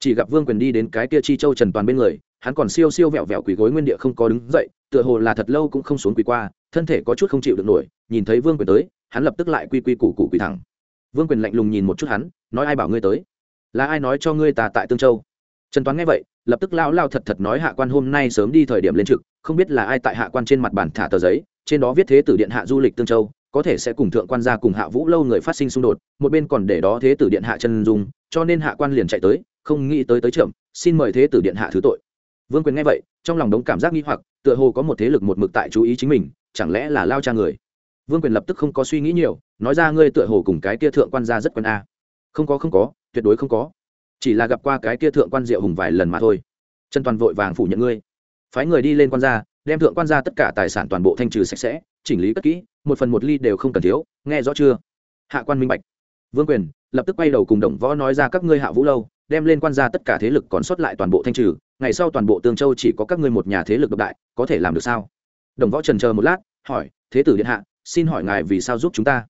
Chỉ gặp vương quyền đi đến cái kia chi châu trần toàn bên người, hắn còn siêu siêu vẹo vẹo quỳ gối nguyên địa không có đứng dậy, tựa hồ là thật lâu cũng không xuống quỳ qua, thân thể có chút không chịu được nổi, nhìn thấy vương quyền tới, hắn lập tức lại quy quy củ củ quỳ thẳng. Vương quyền lạnh lùng nhìn một chút hắn, nói ai bảo ngươi tới? Là ai nói cho ngươi tà tại tương châu? Trần toán nghe vậy, lập tức lao lao thật thật nói hạ quan hôm nay sớm đi thời điểm lên trực, không biết là ai tại hạ quan trên mặt bản thả tờ giấy, trên đó viết thế tử điện hạ du lịch tương châu, có thể sẽ cùng thượng quan gia cùng hạ vũ lâu người phát sinh xung đột, một bên còn để đó thế tử điện hạ chân dung, cho nên hạ quan liền chạy tới, không nghĩ tới tới trưởng xin mời thế tử điện hạ thứ tội. Vương quyền nghe vậy, trong lòng đống cảm giác nghi hoặc, tựa hồ có một thế lực một mực tại chú ý chính mình, chẳng lẽ là lao cha người? Vương quyền lập tức không có suy nghĩ nhiều, nói ra ngươi tựa hồ cùng cái kia thượng quan gia rất quen a. Không có không có tuyệt đối không có. Chỉ là gặp qua cái kia thượng quan diệu hùng vài lần mà thôi. Trần toàn vội vàng phủ nhận ngươi. Phái người đi lên quan gia, đem thượng quan gia tất cả tài sản toàn bộ thanh trừ sạch sẽ, chỉnh lý cất kỹ, một phần một ly đều không cần thiếu, nghe rõ chưa? Hạ quan minh bạch. Vương quyền, lập tức quay đầu cùng đồng võ nói ra các ngươi hạ vũ lâu, đem lên quan gia tất cả thế lực còn sót lại toàn bộ thanh trừ, ngày sau toàn bộ tương châu chỉ có các ngươi một nhà thế lực độc đại, có thể làm được sao? Đồng võ trần chờ một lát, hỏi, thế tử điện hạ, xin hỏi ngài vì sao giúp chúng ta?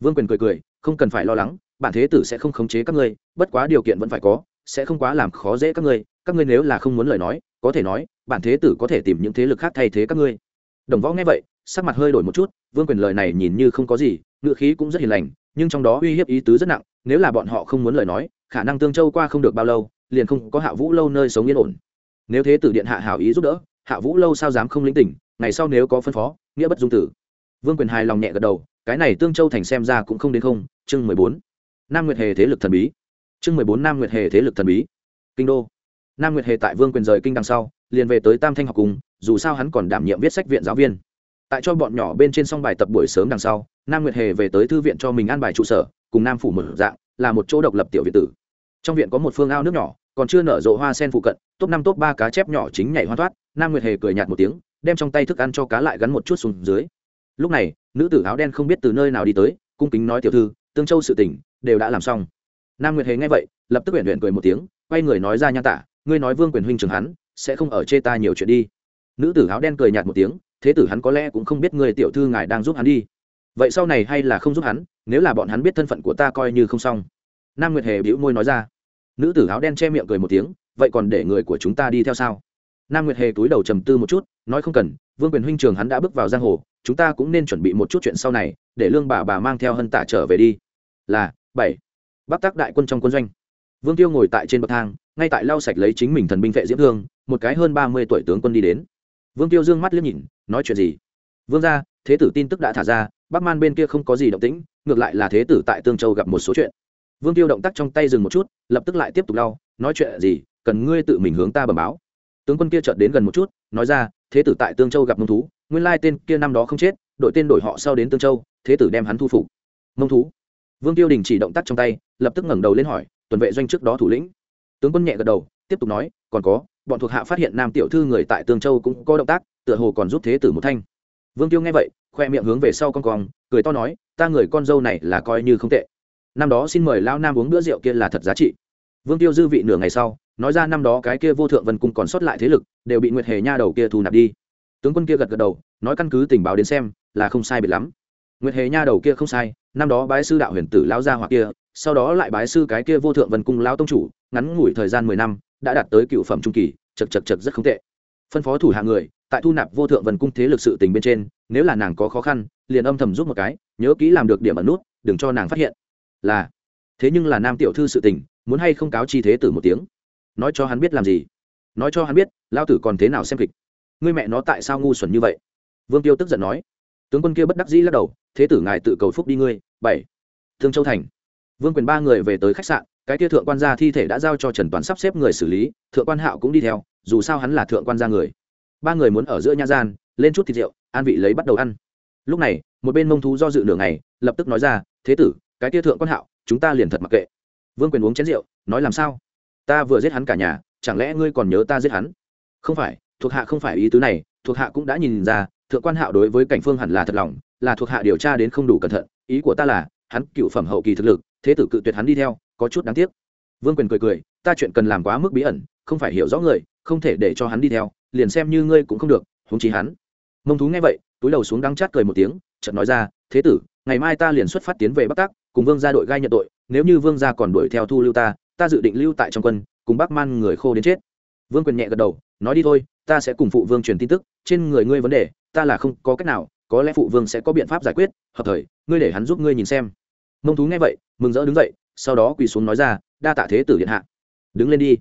Vương quyền cười cười, không cần phải lo lắng bản thế tử sẽ không khống chế các ngươi, bất quá điều kiện vẫn phải có, sẽ không quá làm khó dễ các ngươi các ngươi nếu là không muốn lời nói, có thể nói, bản thế tử có thể tìm những thế lực khác thay thế các ngươi. Đồng võ nghe vậy, sắc mặt hơi đổi một chút, vương quyền lời này nhìn như không có gì, ngựa khí cũng rất hiền lành, nhưng trong đó uy hiếp ý tứ rất nặng, nếu là bọn họ không muốn lời nói, khả năng tương châu qua không được bao lâu, liền không có hạ vũ lâu nơi sống yên ổn. Nếu thế tử điện hạ hảo ý giúp đỡ, hạ vũ lâu sao dám không lĩnh tỉnh, ngày sau nếu có phân phó, nghĩa bất dung tử. Vương quyền hài lòng nhẹ gật đầu, cái này tương châu thành xem ra cũng không đến không, chương mười bốn nam nguyệt hề thế lực thần bí. Chương mười bốn nam nguyệt hề thế lực thần bí. Kinh đô. Nam nguyệt hề tại vương quyền rời kinh đằng sau, liền về tới tam thanh học cùng, dù sao hắn còn đảm nhiệm viết sách viện giáo viên. Tại cho bọn nhỏ bên trên xong bài tập buổi sớm đằng sau, nam nguyệt hề về tới thư viện cho mình an bài trụ sở, cùng nam phủ một dạng, là một chỗ độc lập tiểu viện tử. Trong viện có một phương ao nước nhỏ, còn chưa nở rộ hoa sen phụ cận, top năm top ba cá chép nhỏ chính nhảy hoa thoát, nam nguyệt hề cười nhạt một tiếng, đem trong tay thức ăn cho cá lại gắn một chút xuống dưới. Lúc này, nữ tử áo đen không biết từ nơi nào đi tới, cung kính nói tiểu thư, tương châu sự tỉnh đều đã làm xong. Nam nguyệt hề nghe vậy, lập tức huyện huyện cười một tiếng, quay người nói ra nhan tả, ngươi nói vương quyền huynh trường hắn, sẽ không ở chê ta nhiều chuyện đi. Nữ tử áo đen cười nhạt một tiếng, thế tử hắn có lẽ cũng không biết người tiểu thư ngài đang giúp hắn đi. Vậy sau này hay là không giúp hắn, nếu là bọn hắn biết thân phận của ta coi như không xong. Nam nguyệt hề bĩu môi nói ra. Nữ tử áo đen che miệng cười một tiếng, vậy còn để người của chúng ta đi theo sao? Nam nguyệt hề túi đầu trầm tư một chút, nói không cần, vương quyền huynh trường hắn đã bước vào giang hồ, chúng ta cũng nên chuẩn bị một chút chuyện sau này, để lương bà bà mang theo hân tả trở về đi. Là bảy. Bắc tác đại quân trong quân doanh. Vương tiêu ngồi tại trên bậc thang, ngay tại lau sạch lấy chính mình thần binh vệ diễm thương, một cái hơn ba mươi tuổi tướng quân đi đến. Vương tiêu dương mắt liếc nhìn, nói chuyện gì? Vương ra thế tử tin tức đã thả ra, bắc man bên kia không có gì động tĩnh, ngược lại là thế tử tại tương châu gặp một số chuyện. Vương tiêu động tác trong tay dừng một chút, lập tức lại tiếp tục lau, nói chuyện gì, cần ngươi tự mình hướng ta bẩm báo. Tướng quân kia chợt đến gần một chút, nói ra, thế tử tại tương châu gặp mông thú, nguyên lai tên kia năm đó không chết, đội tên đổi họ sau đến tương châu, thế tử đem hắn thu phục. Mông thú vương tiêu đình chỉ động tác trong tay, lập tức ngẩng đầu lên hỏi, tuần vệ doanh trước đó thủ lĩnh? Tướng quân nhẹ gật đầu, tiếp tục nói, còn có, bọn thuộc hạ phát hiện nam tiểu thư người tại tương châu cũng có động tác, tựa hồ còn giúp thế tử một thanh. Vương tiêu nghe vậy, khoe miệng hướng về sau con cong, cười to nói, ta người con dâu này là coi như không tệ. Năm đó xin mời lao nam uống bữa rượu kia là thật giá trị. Vương tiêu dư vị nửa ngày sau, nói ra năm đó cái kia vô thượng vân cung còn sót lại thế lực, đều bị nguyệt hề nha đầu kia thu nạp đi. Tướng quân kia gật gật đầu, nói căn cứ tình báo đến xem, là không sai biệt lắm nguyệt hề nha đầu kia không sai, năm đó bái sư đạo huyền tử Lão gia hoặc kia, sau đó lại bái sư cái kia vô thượng vân cung Lão tông chủ, ngắn ngủi thời gian mười năm, đã đạt tới cựu phẩm trung kỳ, chật chật chật rất không tệ. Phân phó thủ hạ người, tại thu nạp vô thượng vân cung thế lực sự tình bên trên, nếu là nàng có khó khăn, liền âm thầm giúp một cái, nhớ kỹ làm được điểm ẩn nút, đừng cho nàng phát hiện. Là, thế nhưng là nam tiểu thư sự tình, muốn hay không cáo chi thế tử một tiếng? Nói cho hắn biết làm gì? Nói cho hắn biết lao tử còn thế nào xem kịch? Ngươi mẹ nó tại sao ngu xuẩn như vậy? Vương tiêu tức giận nói. Tướng quân kia bất đắc dĩ lắc đầu thế tử ngài tự cầu phúc đi ngươi. Bảy. Thương châu thành. Vương quyền ba người về tới khách sạn, cái kia thượng quan gia thi thể đã giao cho trần toàn sắp xếp người xử lý, thượng quan hạo cũng đi theo, dù sao hắn là thượng quan gia người. Ba người muốn ở giữa nha gian, lên chút thịt rượu, an vị lấy bắt đầu ăn. Lúc này, một bên mông thú do dự nửa ngày, lập tức nói ra, thế tử, cái kia thượng quan hạo, chúng ta liền thật mặc kệ. Vương quyền uống chén rượu, nói làm sao? Ta vừa giết hắn cả nhà, chẳng lẽ ngươi còn nhớ ta giết hắn? Không phải, thuộc hạ không phải ý tứ này, thuộc hạ cũng đã nhìn ra thượng quan hạo đối với cảnh phương hẳn là thật lòng, là thuộc hạ điều tra đến không đủ cẩn thận, ý của ta là, hắn cựu phẩm hậu kỳ thực lực, thế tử cự tuyệt hắn đi theo, có chút đáng tiếc. Vương quyền cười cười, ta chuyện cần làm quá mức bí ẩn, không phải hiểu rõ người, không thể để cho hắn đi theo, liền xem như ngươi cũng không được húng chí hắn. Mông thú nghe vậy, túi đầu xuống đắng chát cười một tiếng, chợt nói ra, thế tử, ngày mai ta liền xuất phát tiến về bắc tác cùng vương gia đội gai nhận tội, nếu như vương gia còn đuổi theo thu lưu ta ta dự định lưu tại trong quân, cùng bác man người khô đến chết. Vương quyền nhẹ gật đầu, nói đi thôi, ta sẽ cùng phụ vương truyền tin tức, trên người ngươi vấn đề ta là không có cách nào, có lẽ phụ vương sẽ có biện pháp giải quyết, hợp thời, ngươi để hắn giúp ngươi nhìn xem. Mông thú nghe vậy, mừng rỡ đứng dậy, sau đó quỳ xuống nói ra, đa tạ thế tử điện hạ. Đứng lên đi.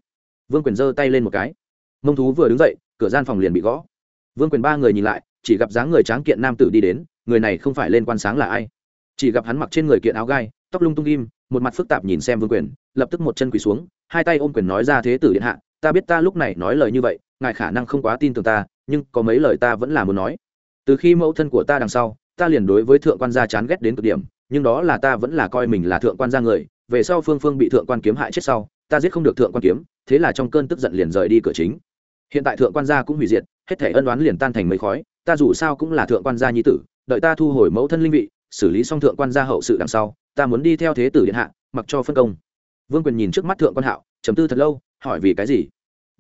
Vương quyền giơ tay lên một cái. Mông thú vừa đứng dậy, cửa gian phòng liền bị gõ. Vương quyền ba người nhìn lại, chỉ gặp dáng người tráng kiện nam tử đi đến, người này không phải lên quan sáng là ai. Chỉ gặp hắn mặc trên người kiện áo gai, tóc lung tung kim một mặt phức tạp nhìn xem vương quyền, lập tức một chân quỳ xuống, hai tay ôm quyền nói ra, thế tử điện hạ, ta biết ta lúc này nói lời như vậy, ngài khả năng không quá tin tưởng ta nhưng có mấy lời ta vẫn là muốn nói. Từ khi mẫu thân của ta đằng sau, ta liền đối với thượng quan gia chán ghét đến cực điểm, nhưng đó là ta vẫn là coi mình là thượng quan gia người, về sau phương phương bị thượng quan kiếm hại chết sau, ta giết không được thượng quan kiếm, thế là trong cơn tức giận liền rời đi cửa chính. Hiện tại thượng quan gia cũng hủy diệt, hết thể ân đoán liền tan thành mấy khói, ta dù sao cũng là thượng quan gia nhi tử, đợi ta thu hồi mẫu thân linh vị, xử lý xong thượng quan gia hậu sự đằng sau, ta muốn đi theo thế tử điện hạ, mặc cho phân công. Vương quyền nhìn trước mắt thượng quan hạo chấm tư thật lâu, hỏi vì cái gì?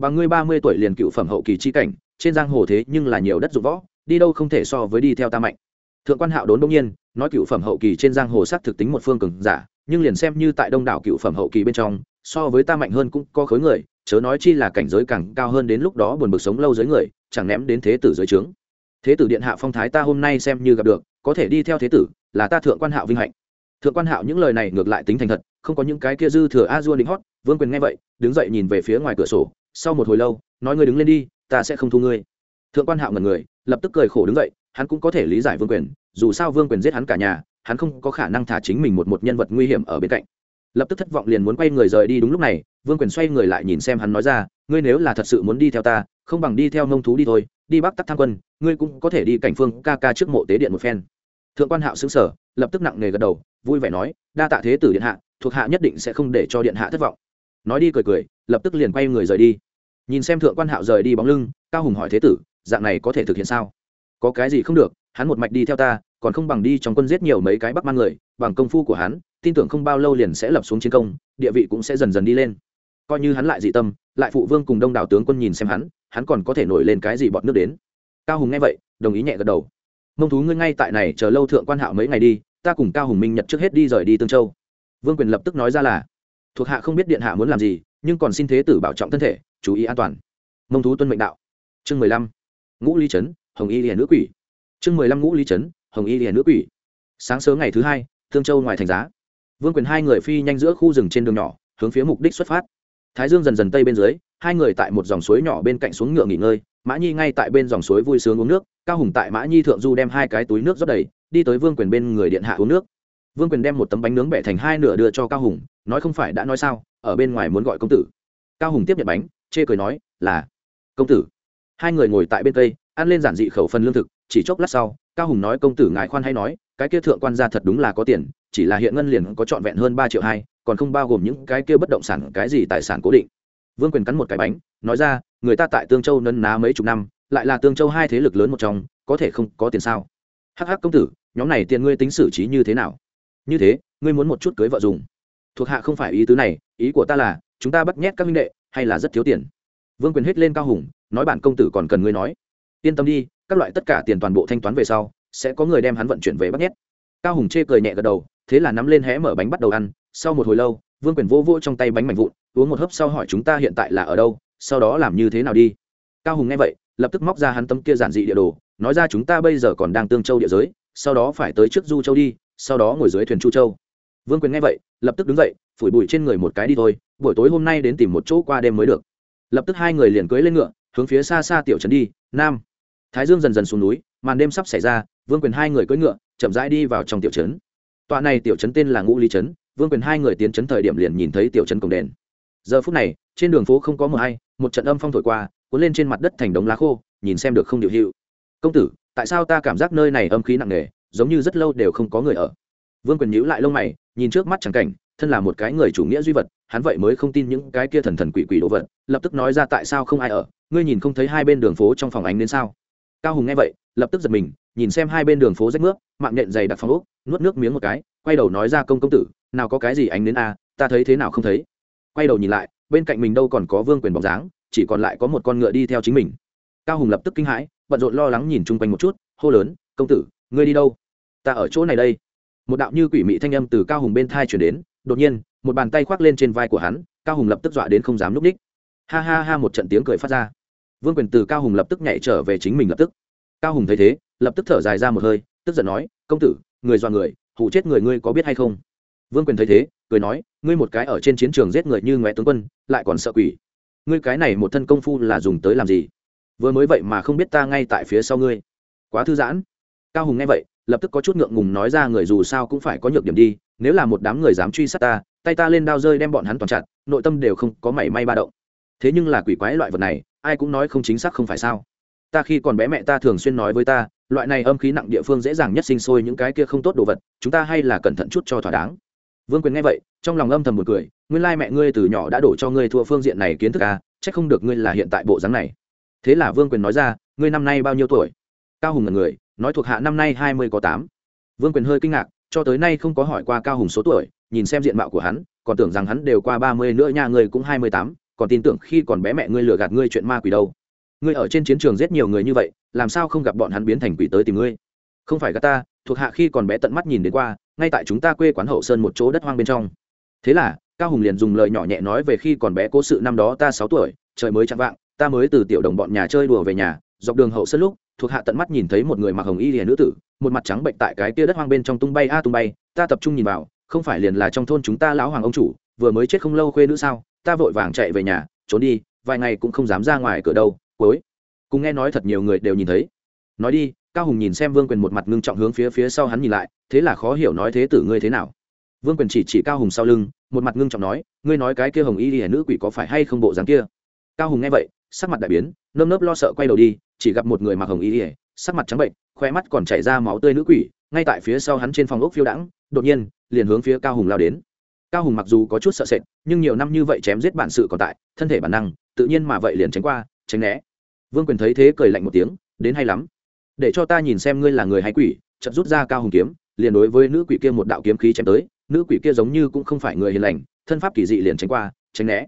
Bằng ngươi ba mươi tuổi liền cựu phẩm hậu kỳ chi cảnh, trên giang hồ thế nhưng là nhiều đất dụng võ, đi đâu không thể so với đi theo ta mạnh. Thượng quan hạo đốn đông nhiên, nói cựu phẩm hậu kỳ trên giang hồ xác thực tính một phương cường giả, nhưng liền xem như tại đông đảo cựu phẩm hậu kỳ bên trong, so với ta mạnh hơn cũng có khối người, chớ nói chi là cảnh giới càng cao hơn đến lúc đó buồn bực sống lâu dưới người, chẳng ném đến thế tử dưới trướng. Thế tử điện hạ phong thái ta hôm nay xem như gặp được, có thể đi theo thế tử, là ta thượng quan hạo vinh hạnh. Thượng quan hạo những lời này ngược lại tính thành thật, không có những cái kia dư thừa a dua lính hót, vương quyền nghe vậy, đứng dậy nhìn về phía ngoài cửa sổ sau một hồi lâu, nói ngươi đứng lên đi, ta sẽ không thu ngươi. Thượng quan hạo ngần người, lập tức cười khổ đứng dậy, hắn cũng có thể lý giải vương quyền, dù sao vương quyền giết hắn cả nhà, hắn không có khả năng thả chính mình một một nhân vật nguy hiểm ở bên cạnh. Lập tức thất vọng liền muốn quay người rời đi đúng lúc này, vương quyền xoay người lại nhìn xem hắn nói ra, ngươi nếu là thật sự muốn đi theo ta, không bằng đi theo nông thú đi thôi, đi bắc tắc tham quân, ngươi cũng có thể đi cảnh phương ca ca trước mộ tế điện một phen. Thượng quan hạo xứng sở lập tức nặng nề gật đầu, vui vẻ nói, đa tạ thế tử điện hạ, thuộc hạ nhất định sẽ không để cho điện hạ thất vọng. Nói đi cười cười, lập tức liền quay người rời đi nhìn xem thượng quan hạo rời đi bóng lưng, cao hùng hỏi thế tử, dạng này có thể thực hiện sao? Có cái gì không được, hắn một mạch đi theo ta, còn không bằng đi trong quân giết nhiều mấy cái bắc man người, bằng công phu của hắn, tin tưởng không bao lâu liền sẽ lập xuống chiến công, địa vị cũng sẽ dần dần đi lên. Coi như hắn lại dị tâm, lại phụ vương cùng đông đảo tướng quân nhìn xem hắn hắn còn có thể nổi lên cái gì bọn nước đến? Cao hùng nghe vậy, đồng ý nhẹ gật đầu. Mông thú ngươi ngay tại này, chờ lâu thượng quan hạo mấy ngày đi, ta cùng cao hùng minh nhật trước hết đi rời đi tương châu. Vương quyền lập tức nói ra là, thuộc hạ không biết điện hạ muốn làm gì, nhưng còn xin thế tử bảo trọng thân thể chú ý an toàn. Mông thú tuân mệnh đạo, chương mười lăm, ngũ ly trấn, hồng y liền nữ quỷ. Chương mười lăm, ngũ ly trấn, hồng y liền nữ quỷ. Sáng sớm ngày thứ hai, thương châu ngoài thành giá. Vương quyền hai người phi nhanh giữa khu rừng trên đường nhỏ, hướng phía mục đích xuất phát. Thái dương dần dần tây bên dưới, hai người tại một dòng suối nhỏ bên cạnh xuống ngựa nghỉ ngơi, mã nhi ngay tại bên dòng suối vui sướng uống nước, cao hùng tại mã nhi thượng du đem hai cái túi nước rót đầy, đi tới vương quyền bên người điện hạ uống nước. Vương quyền đem một tấm bánh nướng bẻ thành hai nửa đưa cho cao hùng, nói không phải đã nói sao, ở bên ngoài muốn gọi công tử. Cao hùng tiếp nhận bánh chê cười nói, là, công tử. Hai người ngồi tại bên cây, ăn lên giản dị khẩu phần lương thực, chỉ chốc lát sau, cao hùng nói, công tử ngài khoan hay nói, cái kia thượng quan gia thật đúng là có tiền, chỉ là hiện ngân liền có trọn vẹn hơn ba triệu hai, còn không bao gồm những cái kia bất động sản, cái gì tài sản cố định. Vương quyền cắn một cái bánh, nói ra, người ta tại tương châu nấn ná mấy chục năm, lại là tương châu hai thế lực lớn một trong, có thể không có tiền sao? Hắc hắc, công tử, nhóm này tiền ngươi tính xử trí như thế nào? Như thế, ngươi muốn một chút cưới vợ dùng. Thuộc hạ không phải ý tứ này, ý của ta là, chúng ta bắt nhét các minh đệ hay là rất thiếu tiền? Vương quyền hết lên cao hùng, nói bản công tử còn cần ngươi nói. Yên tâm đi, các loại tất cả tiền toàn bộ thanh toán về sau, sẽ có người đem hắn vận chuyển về bắt nhét. Cao hùng chê cười nhẹ gật đầu, thế là nắm lên hé mở bánh bắt đầu ăn. Sau một hồi lâu, vương quyền vô vô trong tay bánh mạnh vụn, uống một hớp sau hỏi chúng ta hiện tại là ở đâu, sau đó làm như thế nào đi? Cao hùng nghe vậy, lập tức móc ra hắn tấm kia giản dị địa đồ, nói ra chúng ta bây giờ còn đang tương châu địa giới, sau đó phải tới trước du châu đi, sau đó ngồi dưới thuyền chu châu. Vương quyền nghe vậy, lập tức đứng dậy phủi bụi trên người một cái đi thôi, buổi tối hôm nay đến tìm một chỗ qua đêm mới được. Lập tức hai người liền cưới lên ngựa, hướng phía xa xa tiểu trấn đi, nam. Thái dương dần dần xuống núi, màn đêm sắp xảy ra, vương quyền hai người cưỡi ngựa, chậm rãi đi vào trong tiểu trấn. Tọa này tiểu trấn tên là ngũ lý trấn, vương quyền hai người tiến trấn thời điểm liền nhìn thấy tiểu trấn cổng đền. Giờ phút này, trên đường phố không có mờ hay một trận âm phong thổi qua, cuốn lên trên mặt đất thành đống lá khô, nhìn xem được không điều hữu. Công tử, tại sao ta cảm giác nơi này âm khí nặng nề, giống như rất lâu đều không có người ở? Vương quyền nhíu lại lông mày, nhìn trước mắt chẳng cảnh thân là một cái người chủ nghĩa duy vật, hắn vậy mới không tin những cái kia thần thần quỷ quỷ đồ vật, lập tức nói ra tại sao không ai ở, ngươi nhìn không thấy hai bên đường phố trong phòng ánh đến sao? Cao hùng nghe vậy, lập tức giật mình, nhìn xem hai bên đường phố rách nước, mạng nhện dày đặc phòng úc nuốt nước miếng một cái, quay đầu nói ra công công tử, nào có cái gì ánh đến a, ta thấy thế nào không thấy? Quay đầu nhìn lại, bên cạnh mình đâu còn có vương quyền bóng dáng, chỉ còn lại có một con ngựa đi theo chính mình. Cao hùng lập tức kinh hãi, bận rộn lo lắng nhìn chung quanh một chút, hô lớn, công tử, ngươi đi đâu? Ta ở chỗ này đây. Một đạo như quỷ mị thanh âm từ cao hùng bên thai chuyển đến đột nhiên, một bàn tay khoác lên trên vai của hắn, cao hùng lập tức dọa đến không dám núp ních. Ha ha ha, một trận tiếng cười phát ra. Vương quyền từ cao hùng lập tức nhảy trở về chính mình lập tức. Cao hùng thấy thế, lập tức thở dài ra một hơi, tức giận nói, công tử, người dọa người hụ chết người ngươi có biết hay không? Vương quyền thấy thế, cười nói, ngươi một cái ở trên chiến trường giết người như ngoại tướng quân, lại còn sợ quỷ. Ngươi cái này một thân công phu là dùng tới làm gì? Vừa mới vậy mà không biết ta ngay tại phía sau ngươi. Quá thư giãn. Cao hùng nghe vậy lập tức có chút ngượng ngùng nói ra người dù sao cũng phải có nhược điểm đi, nếu là một đám người dám truy sát ta, tay ta lên đao rơi đem bọn hắn toàn chặt, nội tâm đều không có mảy may ba động. Thế nhưng là quỷ quái loại vật này, ai cũng nói không chính xác không phải sao? Ta khi còn bé mẹ ta thường xuyên nói với ta, loại này âm khí nặng địa phương dễ dàng nhất sinh sôi những cái kia không tốt đồ vật, chúng ta hay là cẩn thận chút cho thỏa đáng. Vương quyền nghe vậy, trong lòng âm thầm một cười, nguyên lai mẹ ngươi từ nhỏ đã đổ cho ngươi thua phương diện này kiến thức à chắc không được ngươi là hiện tại bộ dáng này. Thế là vương quyền nói ra, ngươi năm nay bao nhiêu tuổi? Cao hùng là người nói thuộc hạ năm nay hai mươi có tám. Vương quyền hơi kinh ngạc, cho tới nay không có hỏi qua cao hùng số tuổi, nhìn xem diện mạo của hắn, còn tưởng rằng hắn đều qua ba mươi nữa nha, ngươi cũng hai mươi tám, còn tin tưởng khi còn bé mẹ ngươi lừa gạt ngươi chuyện ma quỷ đâu. Ngươi ở trên chiến trường giết nhiều người như vậy, làm sao không gặp bọn hắn biến thành quỷ tới tìm ngươi? Không phải gạt ta, thuộc hạ khi còn bé tận mắt nhìn đến qua, ngay tại chúng ta quê quán hậu sơn một chỗ đất hoang bên trong. Thế là, cao hùng liền dùng lời nhỏ nhẹ nói về khi còn bé cố sự năm đó ta sáu tuổi, trời mới chạm vạng, ta mới từ tiểu đồng bọn nhà chơi đùa về nhà, dọc đường hậu sơn lúc thuộc hạ tận mắt nhìn thấy một người mặc hồng y liền nữ tử, một mặt trắng bệnh tại cái tia đất hoang bên trong tung bay a à tung bay, ta tập trung nhìn vào, không phải liền là trong thôn chúng ta lão hoàng ông chủ, vừa mới chết không lâu khuê nữ sao, ta vội vàng chạy về nhà, trốn đi, vài ngày cũng không dám ra ngoài cửa đâu, cuối. Cùng nghe nói thật nhiều người đều nhìn thấy. Nói đi, cao hùng nhìn xem vương quyền một mặt ngưng trọng hướng phía phía sau hắn nhìn lại, thế là khó hiểu nói thế tử ngươi thế nào. Vương quyền chỉ chỉ cao hùng sau lưng, một mặt ngưng trọng nói, ngươi nói cái kia hồng y hẻ nữ quỷ có phải hay không bộ dáng kia? Cao hùng nghe vậy, sắc mặt đại biến, nơm nớp lo sợ quay đầu đi chỉ gặp một người mặc hồng y ỉa, sắc mặt trắng bệnh, khoe mắt còn chảy ra máu tươi nữ quỷ, ngay tại phía sau hắn trên phòng ốc phiêu đãng, đột nhiên, liền hướng phía cao hùng lao đến. Cao hùng mặc dù có chút sợ sệt, nhưng nhiều năm như vậy chém giết bản sự còn tại, thân thể bản năng, tự nhiên mà vậy liền tránh qua, tránh né. Vương quyền thấy thế cười lạnh một tiếng, đến hay lắm. Để cho ta nhìn xem ngươi là người hay quỷ, chợt rút ra cao hùng kiếm, liền đối với nữ quỷ kia một đạo kiếm khí chém tới, nữ quỷ kia giống như cũng không phải người hiền lành, thân pháp kỳ dị liền tránh qua, tránh né.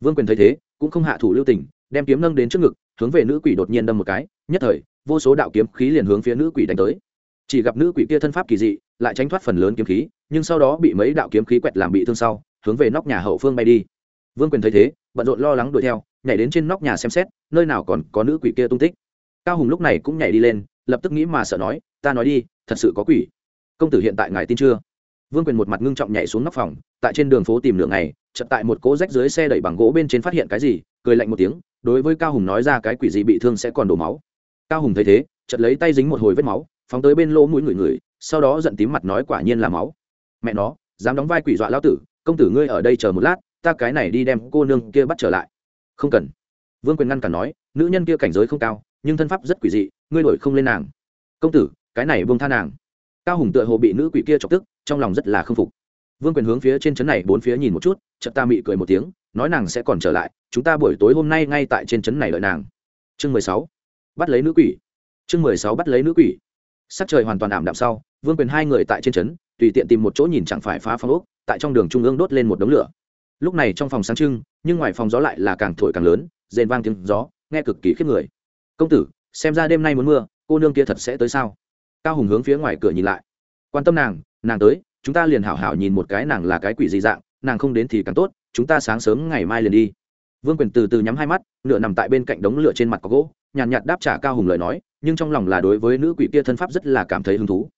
Vương quyền thấy thế, cũng không hạ thủ lưu tình, đem kiếm nâng đến trước ngực hướng về nữ quỷ đột nhiên đâm một cái, nhất thời, vô số đạo kiếm khí liền hướng phía nữ quỷ đánh tới. Chỉ gặp nữ quỷ kia thân pháp kỳ dị, lại tránh thoát phần lớn kiếm khí, nhưng sau đó bị mấy đạo kiếm khí quẹt làm bị thương sau, hướng về nóc nhà hậu phương bay đi. Vương quyền thấy thế, bận rộn lo lắng đuổi theo, nhảy đến trên nóc nhà xem xét, nơi nào còn có nữ quỷ kia tung tích. Cao hùng lúc này cũng nhảy đi lên, lập tức nghĩ mà sợ nói, ta nói đi, thật sự có quỷ. Công tử hiện tại ngài tin chưa? Vương quyền một mặt ngưng trọng nhảy xuống nóc phòng, tại trên đường phố tìm lửa này chợt tại một cỗ rách dưới xe đẩy bằng gỗ bên trên phát hiện cái gì, cười lạnh một tiếng đối với cao hùng nói ra cái quỷ gì bị thương sẽ còn đổ máu. Cao hùng thấy thế, chợt lấy tay dính một hồi vết máu, phóng tới bên lỗ mũi người người, sau đó giận tím mặt nói quả nhiên là máu. Mẹ nó, dám đóng vai quỷ dọa lão tử, công tử ngươi ở đây chờ một lát, ta cái này đi đem cô nương kia bắt trở lại. Không cần. Vương quyền ngăn cản nói, nữ nhân kia cảnh giới không cao, nhưng thân pháp rất quỷ dị, ngươi đổi không lên nàng. Công tử, cái này buông tha nàng. Cao hùng tựa hồ bị nữ quỷ kia chọc tức, trong lòng rất là k phục. Vương quyền hướng phía trên trấn này bốn phía nhìn một chút, chợt ta mị cười một tiếng nói nàng sẽ còn trở lại, chúng ta buổi tối hôm nay ngay tại trên trấn này đợi nàng. Chương mười sáu, bắt lấy nữ quỷ. Chương mười sáu, bắt lấy nữ quỷ. Sắc trời hoàn toàn ảm đạm sau, vương quyền hai người tại trên trấn, tùy tiện tìm một chỗ nhìn chẳng phải phá phong ốc, tại trong đường trung ương đốt lên một đống lửa. Lúc này trong phòng sáng trưng, nhưng ngoài phòng gió lại là càng thổi càng lớn, rền vang tiếng gió, nghe cực kỳ khiếp người. Công tử, xem ra đêm nay muốn mưa, cô nương kia thật sẽ tới sao? Cao hùng hướng phía ngoài cửa nhìn lại. Quan tâm nàng nàng tới, chúng ta liền hảo hảo nhìn một cái nàng là cái quỷ gì dạng, nàng không đến thì càng tốt chúng ta sáng sớm ngày mai liền đi. Vương quyền từ từ nhắm hai mắt nửa nằm tại bên cạnh đống lửa trên mặt có gỗ nhàn nhạt, nhạt đáp trả cao hùng lời nói nhưng trong lòng là đối với nữ quỷ kia thân pháp rất là cảm thấy hứng thú.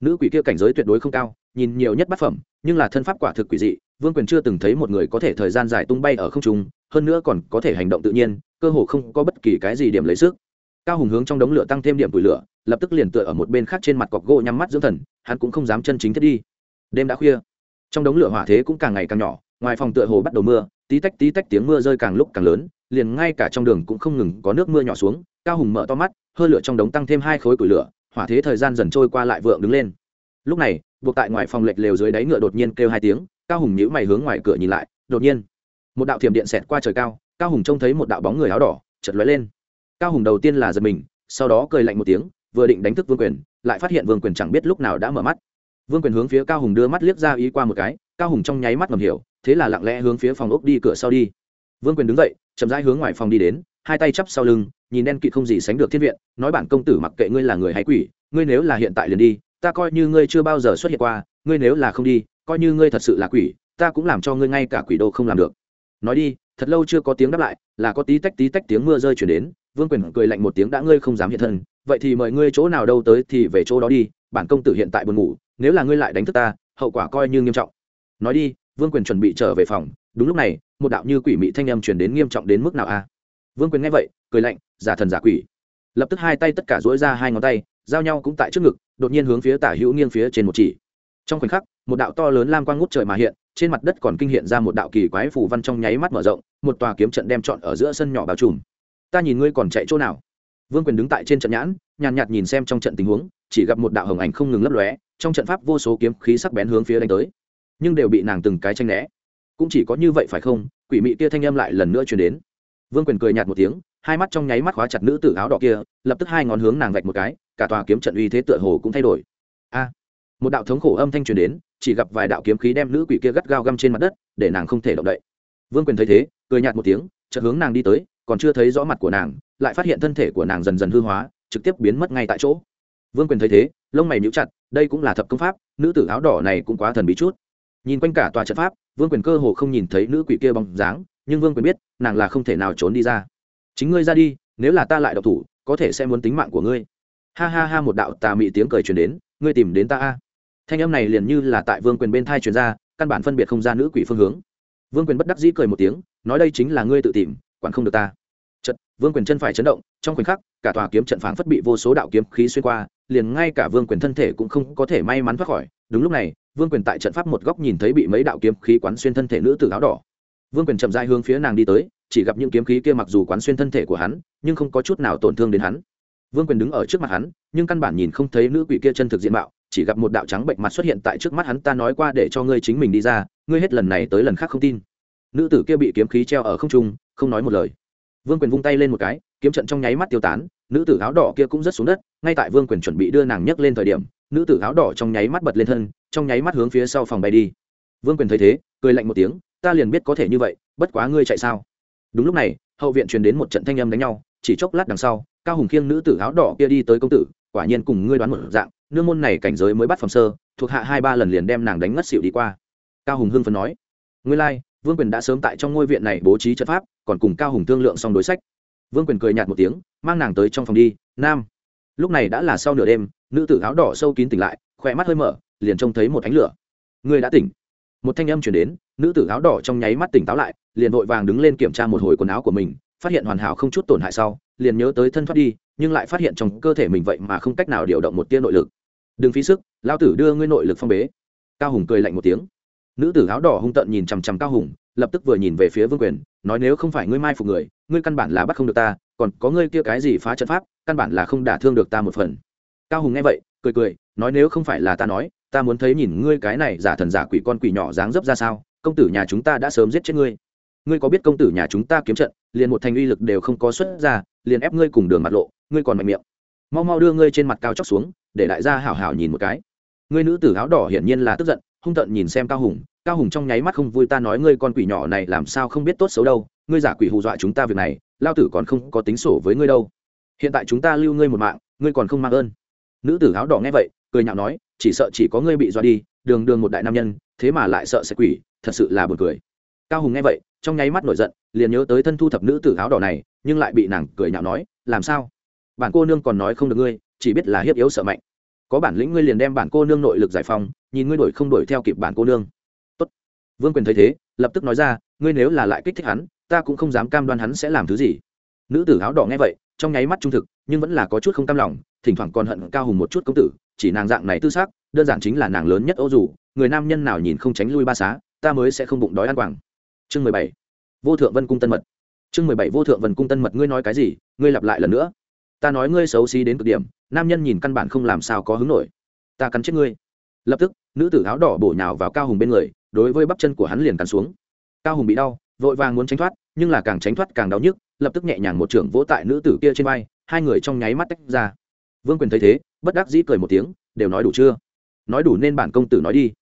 Nữ quỷ kia cảnh giới tuyệt đối không cao nhìn nhiều nhất bát phẩm nhưng là thân pháp quả thực quỷ dị vương quyền chưa từng thấy một người có thể thời gian dài tung bay ở không trung hơn nữa còn có thể hành động tự nhiên cơ hồ không có bất kỳ cái gì điểm lấy sức. Cao hùng hướng trong đống lửa tăng thêm điểm tủi lửa lập tức liền tựa ở một bên khác trên mặt cọc gỗ nhắm mắt dưỡng thần hắn cũng không dám chân chính thiết đi. Đêm đã khuya trong đống lửa hỏa thế cũng càng ngày càng nhỏ ngoài phòng tựa hồ bắt đầu mưa, tí tách tí tách tiếng mưa rơi càng lúc càng lớn, liền ngay cả trong đường cũng không ngừng có nước mưa nhỏ xuống, cao hùng mở to mắt, hơi lửa trong đống tăng thêm hai khối củi lửa, hỏa thế thời gian dần trôi qua lại vượng đứng lên. Lúc này, buộc tại ngoài phòng lệch lều dưới đáy ngựa đột nhiên kêu hai tiếng, cao hùng nhíu mày hướng ngoài cửa nhìn lại, đột nhiên, một đạo thiểm điện xẹt qua trời cao cao hùng trông thấy một đạo bóng người áo đỏ chật lóe lên. Cao hùng đầu tiên là giật mình, sau đó cười lạnh một tiếng, vừa định đánh thức vương quyền, lại phát hiện vương quyền chẳng biết lúc nào đã mở mắt. Vương quyền hướng phía cao hùng đưa mắt liếc ra ý qua một cái, cao hùng trong nháy mắt ngầm hiểu thế là lặng lẽ hướng phía phòng ốc đi, cửa sau đi. Vương quyền đứng dậy, chậm rãi hướng ngoài phòng đi đến, hai tay chắp sau lưng, nhìn đen kịt không gì sánh được thiên viện, nói bản công tử mặc kệ ngươi là người hay quỷ, ngươi nếu là hiện tại liền đi, ta coi như ngươi chưa bao giờ xuất hiện qua, ngươi nếu là không đi, coi như ngươi thật sự là quỷ, ta cũng làm cho ngươi ngay cả quỷ đô không làm được. Nói đi, thật lâu chưa có tiếng đáp lại, là có tí tách tí tách tiếng mưa rơi chuyển đến, vương quyền cười lạnh một tiếng, đã ngươi không dám hiện thân, vậy thì mời ngươi chỗ nào đâu tới thì về chỗ đó đi, bản công tử hiện tại buồn ngủ, nếu là ngươi lại đánh thức ta, hậu quả coi như nghiêm trọng. Nói đi vương quyền chuẩn bị trở về phòng, đúng lúc này, một đạo như quỷ mị thanh âm chuyển đến nghiêm trọng đến mức nào a? Vương quyền nghe vậy, cười lạnh, giả thần giả quỷ. Lập tức hai tay tất cả dỗi ra hai ngón tay, giao nhau cũng tại trước ngực, đột nhiên hướng phía tả hữu nghiêng phía trên một chỉ. Trong khoảnh khắc, một đạo to lớn lam quang ngút trời mà hiện, trên mặt đất còn kinh hiện ra một đạo kỳ quái phù văn trong nháy mắt mở rộng, một tòa kiếm trận đem trọn ở giữa sân nhỏ bao trùm. Ta nhìn ngươi còn chạy chỗ nào? Vương quyền đứng tại trên trận nhãn, nhàn nhạt nhìn xem trong trận tình huống, chỉ gặp một đạo hồng ảnh không ngừng lấp lóe, trong trận pháp vô số kiếm khí sắc bén hướng phía đánh tới nhưng đều bị nàng từng cái tranh né. Cũng chỉ có như vậy phải không? Quỷ mị kia thanh âm lại lần nữa truyền đến. Vương quyền cười nhạt một tiếng, hai mắt trong nháy mắt khóa chặt nữ tử áo đỏ kia, lập tức hai ngón hướng nàng vạch một cái, cả tòa kiếm trận uy thế tựa hồ cũng thay đổi. A! Một đạo thống khổ âm thanh truyền đến, chỉ gặp vài đạo kiếm khí đem nữ quỷ kia gắt gao găm trên mặt đất, để nàng không thể động đậy. Vương quyền thấy thế, cười nhạt một tiếng, chợt hướng nàng đi tới, còn chưa thấy rõ mặt của nàng, lại phát hiện thân thể của nàng dần dần hư hóa, trực tiếp biến mất ngay tại chỗ. Vương quyền thấy thế, lông mày nhíu chặt, đây cũng là thập công pháp, nữ tử áo đỏ này cũng quá thần bí chút nhìn quanh cả tòa trận pháp, vương quyền cơ hồ không nhìn thấy nữ quỷ kia bóng dáng, nhưng vương quyền biết, nàng là không thể nào trốn đi ra. Chính ngươi ra đi, nếu là ta lại độc thủ, có thể sẽ muốn tính mạng của ngươi. Ha ha ha, một đạo tà mị tiếng cười truyền đến, ngươi tìm đến ta a. Thanh âm này liền như là tại vương quyền bên thai truyền ra, căn bản phân biệt không ra nữ quỷ phương hướng. Vương quyền bất đắc dĩ cười một tiếng, nói đây chính là ngươi tự tìm, quản không được ta. Trận vương quyền chân phải chấn động, trong khoảnh khắc, cả tòa kiếm trận phảng phất bị vô số đạo kiếm khí xuyên qua, liền ngay cả vương quyền thân thể cũng không có thể may mắn thoát khỏi. Đúng lúc này vương quyền tại trận pháp một góc nhìn thấy bị mấy đạo kiếm khí quán xuyên thân thể nữ tử áo đỏ. Vương quyền chậm dai hướng phía nàng đi tới, chỉ gặp những kiếm khí kia mặc dù quán xuyên thân thể của hắn, nhưng không có chút nào tổn thương đến hắn. Vương quyền đứng ở trước mặt hắn, nhưng căn bản nhìn không thấy nữ quỷ kia chân thực diện mạo, chỉ gặp một đạo trắng bệnh mặt xuất hiện tại trước mắt hắn, ta nói qua để cho ngươi chính mình đi ra, ngươi hết lần này tới lần khác không tin. Nữ tử kia bị kiếm khí treo ở không trung, không nói một lời. Vương quyền vung tay lên một cái, kiếm trận trong nháy mắt tiêu tán, nữ tử áo đỏ kia cũng rất xuống đất, ngay tại vương quyền chuẩn bị đưa nàng nhấc lên thời điểm nữ tử áo đỏ trong nháy mắt bật lên thân trong nháy mắt hướng phía sau phòng bay đi. Vương quyền thấy thế cười lạnh một tiếng ta liền biết có thể như vậy bất quá ngươi chạy sao? Đúng lúc này hậu viện truyền đến một trận thanh âm đánh nhau chỉ chốc lát đằng sau cao hùng khiêng nữ tử áo đỏ kia đi tới công tử quả nhiên cùng ngươi đoán một dạng nương môn này cảnh giới mới bắt phòng sơ thuộc hạ hai ba lần liền đem nàng đánh ngất xỉu đi qua. Cao hùng hưng phấn nói ngươi lai、like, vương quyền đã sớm tại trong ngôi viện này bố trí trận pháp còn cùng cao hùng thương lượng xong đối sách. Vương quyền cười nhạt một tiếng mang nàng tới trong phòng đi nam. Lúc này đã là sau nửa đêm nữ tử áo đỏ sâu kín tỉnh lại, khỏe mắt hơi mở, liền trông thấy một ánh lửa. Người đã tỉnh. Một thanh âm chuyển đến, nữ tử áo đỏ trong nháy mắt tỉnh táo lại, liền vội vàng đứng lên kiểm tra một hồi quần áo của mình, phát hiện hoàn hảo không chút tổn hại sau, liền nhớ tới thân thoát đi, nhưng lại phát hiện trong cơ thể mình vậy mà không cách nào điều động một tia nội lực. Đừng phí sức lao tử đưa ngươi nội lực phong bế. Cao hùng cười lạnh một tiếng. Nữ tử áo đỏ hung tợn nhìn chằm chằm cao hùng, lập tức vừa nhìn về phía vương quyền, nói, nếu không phải ngươi mai phục người, ngươi căn bản là bắt không được ta, còn có ngươi kia cái gì phá trận pháp, căn bản là không đả thương được ta một phần cao hùng nghe vậy, cười cười, nói nếu không phải là ta nói, ta muốn thấy nhìn ngươi cái này giả thần giả quỷ con quỷ nhỏ dáng dấp ra sao, công tử nhà chúng ta đã sớm giết chết ngươi. Ngươi có biết công tử nhà chúng ta kiếm trận, liền một thành uy lực đều không có xuất ra, liền ép ngươi cùng đường mặt lộ, ngươi còn mạnh miệng. Mau mau đưa ngươi trên mặt cao chóc xuống, để đại gia hảo hảo nhìn một cái. Ngươi nữ tử áo đỏ hiển nhiên là tức giận, hung tợn nhìn xem cao hùng cao hùng trong nháy mắt không vui ta nói ngươi con quỷ nhỏ này làm sao không biết tốt xấu đâu, ngươi giả quỷ hù dọa chúng ta việc này, lao tử còn không có tính sổ với ngươi đâu. Hiện tại chúng ta lưu ngươi một mạng, ngươi còn không mang ơn nữ tử áo đỏ nghe vậy, cười nhạo nói, chỉ sợ chỉ có ngươi bị dọa đi, đường đường một đại nam nhân, thế mà lại sợ sẽ quỷ, thật sự là buồn cười. Cao hùng nghe vậy, trong nháy mắt nổi giận, liền nhớ tới thân thu thập nữ tử áo đỏ này, nhưng lại bị nàng cười nhạo nói, làm sao? Bản cô nương còn nói không được ngươi, chỉ biết là hiếp yếu sợ mạnh. Có bản lĩnh ngươi liền đem bản cô nương nội lực giải phóng, nhìn ngươi đổi không đổi theo kịp bản cô nương. Tốt. vương quyền thấy thế, lập tức nói ra, ngươi nếu là lại kích thích hắn, ta cũng không dám cam đoan hắn sẽ làm thứ gì. Nữ tử áo đỏ nghe vậy, trong nháy mắt trung thực nhưng vẫn là có chút không cam lòng, thỉnh thoảng còn hận cao hùng một chút công tử, chỉ nàng dạng này tư xác đơn giản chính là nàng lớn nhất ô dù, người nam nhân nào nhìn không tránh lui ba xá, ta mới sẽ không bụng đói ăn quảng. Chương mười bảy, vô thượng vân cung tân mật. Chương mười bảy, vô thượng vân cung tân mật, ngươi nói cái gì, ngươi lặp lại lần nữa. Ta nói ngươi xấu xí đến cực điểm, nam nhân nhìn căn bản không làm sao có hứng nổi. Ta cắn chết ngươi. Lập tức, nữ tử áo đỏ bổ nhào vào cao hùng bên người, đối với bắp chân của hắn liền cắn xuống. Cao hùng bị đau, vội vàng muốn tránh thoát, nhưng là càng tránh thoát càng đau nhức, lập tức nhẹ nhàng một trưởng vỗ tại nữ tử kia trên vai hai người trong nháy mắt tách ra. Vương quyền thấy thế, bất đắc dĩ cười một tiếng, đều nói đủ chưa? Nói đủ nên bản công tử nói đi.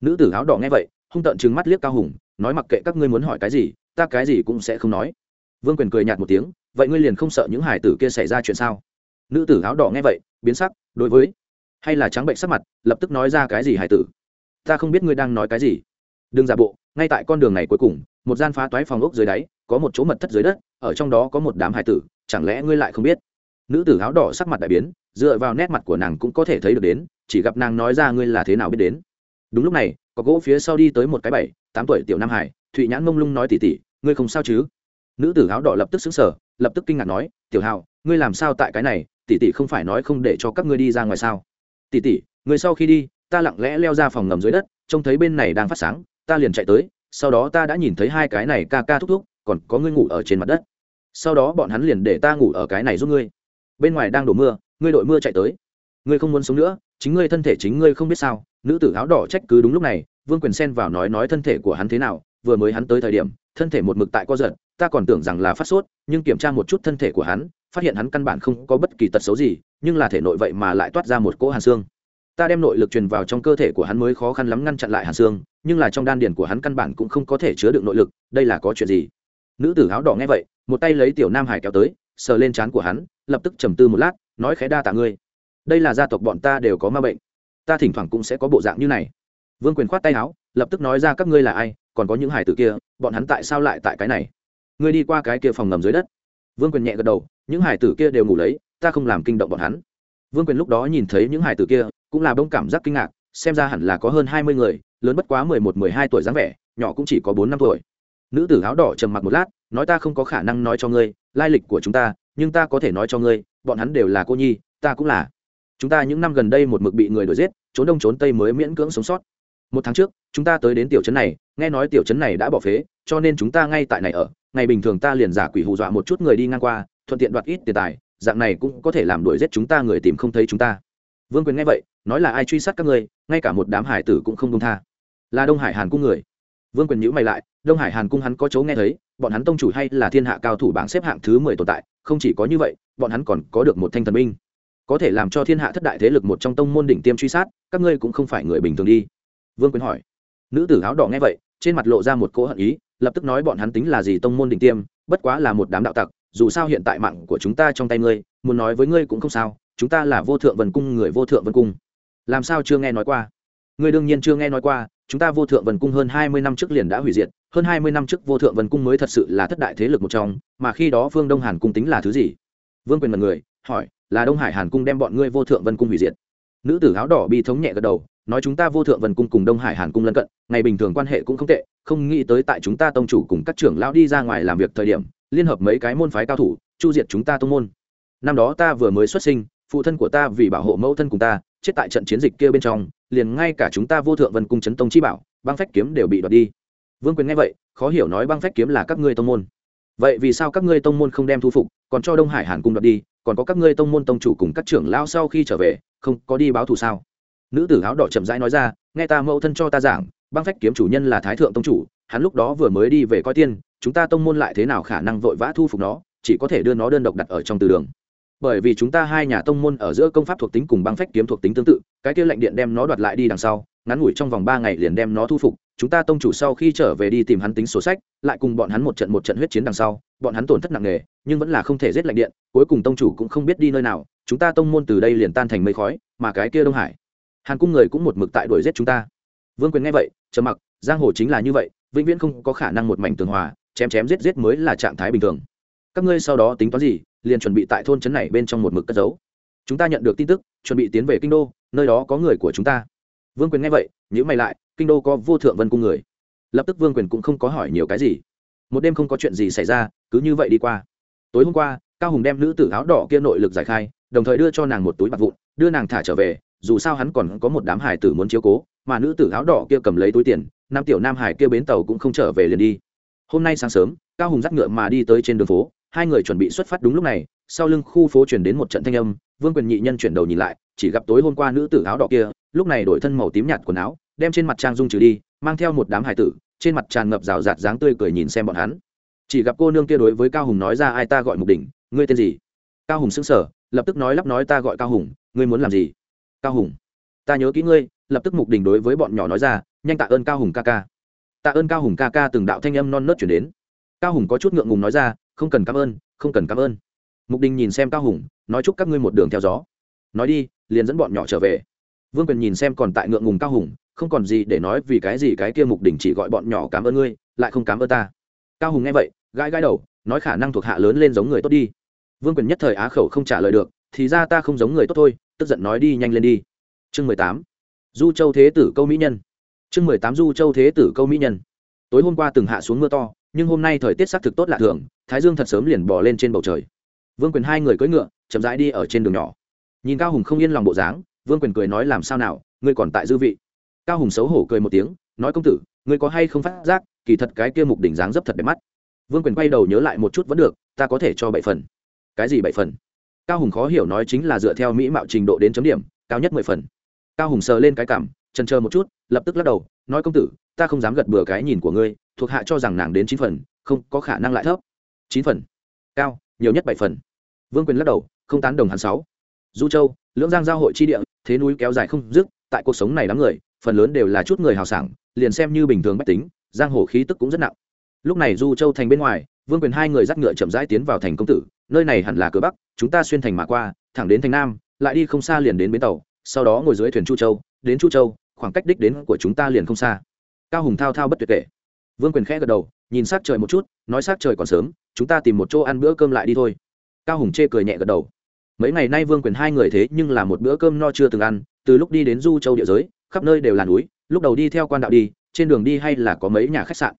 Nữ tử áo đỏ nghe vậy, hung tợn trừng mắt liếc cao hùng, nói mặc kệ các ngươi muốn hỏi cái gì, ta cái gì cũng sẽ không nói. Vương quyền cười nhạt một tiếng, vậy ngươi liền không sợ những hải tử kia xảy ra chuyện sao? Nữ tử áo đỏ nghe vậy, biến sắc, đối với, hay là trắng bệnh sắc mặt, lập tức nói ra cái gì hải tử? Ta không biết ngươi đang nói cái gì. Đừng giả bộ, ngay tại con đường này cuối cùng, một gian phá toái phòng ốc dưới đáy, có một chỗ mật thất dưới đất, ở trong đó có một đám hải tử, chẳng lẽ ngươi lại không biết? Nữ tử áo đỏ sắc mặt đại biến, dựa vào nét mặt của nàng cũng có thể thấy được đến, chỉ gặp nàng nói ra ngươi là thế nào biết đến. Đúng lúc này, có gỗ phía sau đi tới một cái bảy, tám tuổi tiểu nam hải, thụy nhãn mông lung nói tỉ tỉ, ngươi không sao chứ? Nữ tử áo đỏ lập tức xứng sở lập tức kinh ngạc nói, tiểu hào ngươi làm sao tại cái này? Tỉ tỉ không phải nói không để cho các ngươi đi ra ngoài sao? Tỉ tỉ người sau khi đi, ta lặng lẽ leo ra phòng ngầm dưới đất, trông thấy bên này đang phát sáng, ta liền chạy tới, sau đó ta đã nhìn thấy hai cái này ca ca thúc thúc, còn có ngươi ngủ ở trên mặt đất. Sau đó bọn hắn liền để ta ngủ ở cái này giúp ngươi bên ngoài đang đổ mưa, ngươi đội mưa chạy tới. Ngươi không muốn sống nữa, chính ngươi thân thể chính ngươi không biết sao. Nữ tử áo đỏ trách cứ đúng lúc này, vương quyền xen vào nói nói thân thể của hắn thế nào, vừa mới hắn tới thời điểm, thân thể một mực tại co giật, ta còn tưởng rằng là phát sốt, nhưng kiểm tra một chút thân thể của hắn, phát hiện hắn căn bản không có bất kỳ tật xấu gì, nhưng là thể nội vậy mà lại toát ra một cỗ hàn xương. Ta đem nội lực truyền vào trong cơ thể của hắn mới khó khăn lắm ngăn chặn lại hàn xương, nhưng là trong đan điền của hắn căn bản cũng không có thể chứa được nội lực, đây là có chuyện gì? Nữ tử áo đỏ nghe vậy, một tay lấy tiểu nam hải kéo tới, sờ lên trán của hắn lập tức trầm tư một lát, nói khẽ đa tạ ngươi. Đây là gia tộc bọn ta đều có ma bệnh. Ta thỉnh thoảng cũng sẽ có bộ dạng như này. Vương quyền khoát tay áo, lập tức nói ra các ngươi là ai, còn có những hải tử kia, bọn hắn tại sao lại tại cái này? Ngươi đi qua cái kia phòng ngầm dưới đất. Vương quyền nhẹ gật đầu, những hải tử kia đều ngủ lấy, ta không làm kinh động bọn hắn. Vương quyền lúc đó nhìn thấy những hải tử kia, cũng là bông cảm giác kinh ngạc, xem ra hẳn là có hơn hai mươi người, lớn bất quá mười một, mười hai tuổi dáng vẻ, nhỏ cũng chỉ có bốn năm tuổi. Nữ tử áo đỏ trầm mặc một lát, nói ta không có khả năng nói cho ngươi, lai lịch của chúng ta nhưng ta có thể nói cho ngươi, bọn hắn đều là cô nhi, ta cũng là. Chúng ta những năm gần đây một mực bị người đuổi giết, trốn đông trốn tây mới miễn cưỡng sống sót. Một tháng trước, chúng ta tới đến tiểu trấn này, nghe nói tiểu trấn này đã bỏ phế, cho nên chúng ta ngay tại này ở. Ngày bình thường ta liền giả quỷ hù dọa một chút người đi ngang qua, thuận tiện đoạt ít tiền tài, dạng này cũng có thể làm đuổi giết chúng ta người tìm không thấy chúng ta. Vương quyền nghe vậy, nói là ai truy sát các ngươi, ngay cả một đám hải tử cũng không công tha. Là đông hải hàn cung người. Vương quyền nhữ mày lại, đông hải hàn cung hắn có chấu nghe thấy, bọn hắn tông chủ hay là thiên hạ cao thủ bảng xếp hạng thứ mười tồn tại không chỉ có như vậy, bọn hắn còn có được một thanh thần binh. Có thể làm cho thiên hạ thất đại thế lực một trong tông môn đỉnh tiêm truy sát, các ngươi cũng không phải người bình thường đi. Vương quyền hỏi. Nữ tử áo đỏ nghe vậy, trên mặt lộ ra một cỗ hận ý, lập tức nói bọn hắn tính là gì tông môn đỉnh tiêm, bất quá là một đám đạo tặc, dù sao hiện tại mạng của chúng ta trong tay ngươi, muốn nói với ngươi cũng không sao, chúng ta là vô thượng vần cung người vô thượng vân cung. Làm sao chưa nghe nói qua? Ngươi đương nhiên chưa nghe nói qua, chúng ta vô thượng vần cung hơn hai mươi năm trước liền đã hủy diệt, hơn hai mươi năm trước vô thượng vần cung mới thật sự là thất đại thế lực một trong, mà khi đó phương đông hàn cung tính là thứ gì? Vương quyền mật người, hỏi, là đông hải hàn cung đem bọn ngươi vô thượng vân cung hủy diệt. Nữ tử áo đỏ bi thống nhẹ gật đầu, nói chúng ta vô thượng vân cung cùng đông hải hàn cung lân cận, ngày bình thường quan hệ cũng không tệ, không nghĩ tới tại chúng ta tông chủ cùng các trưởng lão đi ra ngoài làm việc thời điểm, liên hợp mấy cái môn phái cao thủ, chu diệt chúng ta tông môn. Năm đó ta vừa mới xuất sinh, phụ thân của ta vì bảo hộ mẫu thân cùng ta chết tại trận chiến dịch kia bên trong, liền ngay cả chúng ta vô thượng vân cung chấn tông chi bảo, băng phách kiếm đều bị đoạt đi. Vương quyền nghe vậy, khó hiểu nói băng phách kiếm là các ngươi tông môn. Vậy vì sao các ngươi tông môn không đem thu phục, còn cho đông hải hàn cung đoạt đi, còn có các ngươi tông môn tông chủ cùng các trưởng lao sau khi trở về, không có đi báo thù sao? Nữ tử áo đỏ chậm rãi nói ra, nghe ta mẫu thân cho ta giảng, băng phách kiếm chủ nhân là thái thượng tông chủ, hắn lúc đó vừa mới đi về coi tiên, chúng ta tông môn lại thế nào khả năng vội vã thu phục nó, chỉ có thể đưa nó đơn độc đặt ở trong từ đường bởi vì chúng ta hai nhà tông môn ở giữa công pháp thuộc tính cùng băng phách kiếm thuộc tính tương tự, cái kia lệnh điện đem nó đoạt lại đi đằng sau, ngắn ngủi trong vòng ba ngày liền đem nó thu phục, chúng ta tông chủ sau khi trở về đi tìm hắn tính sổ sách, lại cùng bọn hắn một trận một trận huyết chiến đằng sau, bọn hắn tổn thất nặng nề, nhưng vẫn là không thể giết lệnh điện, cuối cùng tông chủ cũng không biết đi nơi nào, chúng ta tông môn từ đây liền tan thành mây khói, mà cái kia đông hải, hàn cung người cũng một mực tại đuổi giết chúng ta. Vương quyền nghe vậy, trầm mặc, giang hồ chính là như vậy, vĩnh viễn không có khả năng một mảnh tường hòa, chém chém giết giết mới là trạng thái bình thường. Các ngươi sau đó tính toán gì? Liền chuẩn bị tại thôn trấn này bên trong một mực cất giấu. Chúng ta nhận được tin tức, chuẩn bị tiến về kinh đô, nơi đó có người của chúng ta. Vương quyền nghe vậy nhữ mày lại, kinh đô có vô thượng vân cung người. Lập tức vương quyền cũng không có hỏi nhiều cái gì. Một đêm không có chuyện gì xảy ra, cứ như vậy đi qua. Tối hôm qua, cao hùng đem nữ tử áo đỏ kia nội lực giải khai, đồng thời đưa cho nàng một túi bạc vụn, đưa nàng thả trở về, dù sao hắn còn có một đám hải tử muốn chiếu cố, mà nữ tử áo đỏ kia cầm lấy túi tiền, nam tiểu nam hải kia bến tàu cũng không trở về liền đi. Hôm nay sáng sớm, cao hùng dắt ngựa mà đi tới trên đường phố hai người chuẩn bị xuất phát đúng lúc này, sau lưng khu phố chuyển đến một trận thanh âm, vương quyền nhị nhân chuyển đầu nhìn lại, chỉ gặp tối hôm qua nữ tử áo đỏ kia, lúc này đổi thân màu tím nhạt quần áo, đem trên mặt trang dung trừ đi, mang theo một đám hải tử, trên mặt tràn ngập rào rạt dáng tươi cười nhìn xem bọn hắn. Chỉ gặp cô nương kia đối với cao hùng nói ra ai ta gọi mục đỉnh, ngươi tên gì? Cao hùng sững sờ, lập tức nói lắp nói ta gọi cao hùng, ngươi muốn làm gì? Cao hùng, ta nhớ kỹ ngươi, lập tức mục đỉnh đối với bọn nhỏ nói ra, nhanh tạ ơn cao hùng ca ca. Tạ ơn cao hùng ca ca từng đạo thanh âm non nớt chuyển đến. Cao hùng có chút ngượng ngùng nói ra không cần cảm ơn, không cần cảm ơn. Mục đình nhìn xem cao hùng, nói chúc các ngươi một đường theo gió. Nói đi, liền dẫn bọn nhỏ trở về. Vương quyền nhìn xem còn tại ngượng ngùng cao hùng, không còn gì để nói vì cái gì cái kia mục đình chỉ gọi bọn nhỏ cảm ơn ngươi, lại không cảm ơn ta. Cao hùng nghe vậy, gãi gãi đầu, nói khả năng thuộc hạ lớn lên giống người tốt đi. Vương quyền nhất thời á khẩu không trả lời được, thì ra ta không giống người tốt thôi, tức giận nói đi nhanh lên đi. Chương mười tám. Du châu thế tử câu mỹ nhân. Chương mười tám du châu thế tử câu mỹ nhân. Tối hôm qua từng hạ xuống mưa to nhưng hôm nay thời tiết xác thực tốt lạ thường, thái dương thật sớm liền bỏ lên trên bầu trời. Vương quyền hai người cưỡi ngựa, chậm rãi đi ở trên đường nhỏ. Nhìn cao hùng không yên lòng bộ dáng, vương quyền cười nói làm sao nào, ngươi còn tại dư vị. Cao hùng xấu hổ cười một tiếng, nói công tử, ngươi có hay không phát giác, kỳ thật cái kia mục đỉnh dáng dấp thật đẹp mắt. Vương quyền quay đầu nhớ lại một chút vẫn được, ta có thể cho bảy phần. Cái gì bảy phần? Cao hùng khó hiểu nói chính là dựa theo mỹ mạo trình độ đến chấm điểm, cao nhất mười phần. Cao hùng sờ lên cái cảm trần chờ một chút, lập tức lắc đầu, nói công tử, ta không dám gật bừa cái nhìn của ngươi, thuộc hạ cho rằng nàng đến chín phần, không có khả năng lại thấp. Chín phần. Cao, nhiều nhất bảy phần. Vương quyền lắc đầu, không tán đồng hắn sáu. Du châu, lưỡng giang giao hội chi địa, thế núi kéo dài không dứt, tại cuộc sống này đám người, phần lớn đều là chút người hào sảng, liền xem như bình thường bách tính, giang hồ khí tức cũng rất nặng. Lúc này du châu thành bên ngoài, vương quyền hai người dắt ngựa chậm rãi tiến vào thành công tử, nơi này hẳn là cửa bắc, chúng ta xuyên thành mà qua, thẳng đến thành nam, lại đi không xa liền đến bến tàu, sau đó ngồi dưới thuyền chu châu, đến chu châu khoảng cách đích đến của chúng ta liền không xa. Cao hùng thao thao bất tuyệt kể. Vương quyền khẽ gật đầu, nhìn s á trời một chút, nói s á trời còn sớm, chúng ta tìm một chỗ ăn bữa cơm lại đi thôi. Cao hùng chê cười nhẹ gật đầu. Mấy ngày nay vương quyền hai người thế nhưng là một bữa cơm no chưa từng ăn, từ lúc đi đến du châu địa giới, khắp nơi đều là núi, lúc đầu đi theo quan đạo đi, trên đường đi hay là có mấy nhà khách sạn.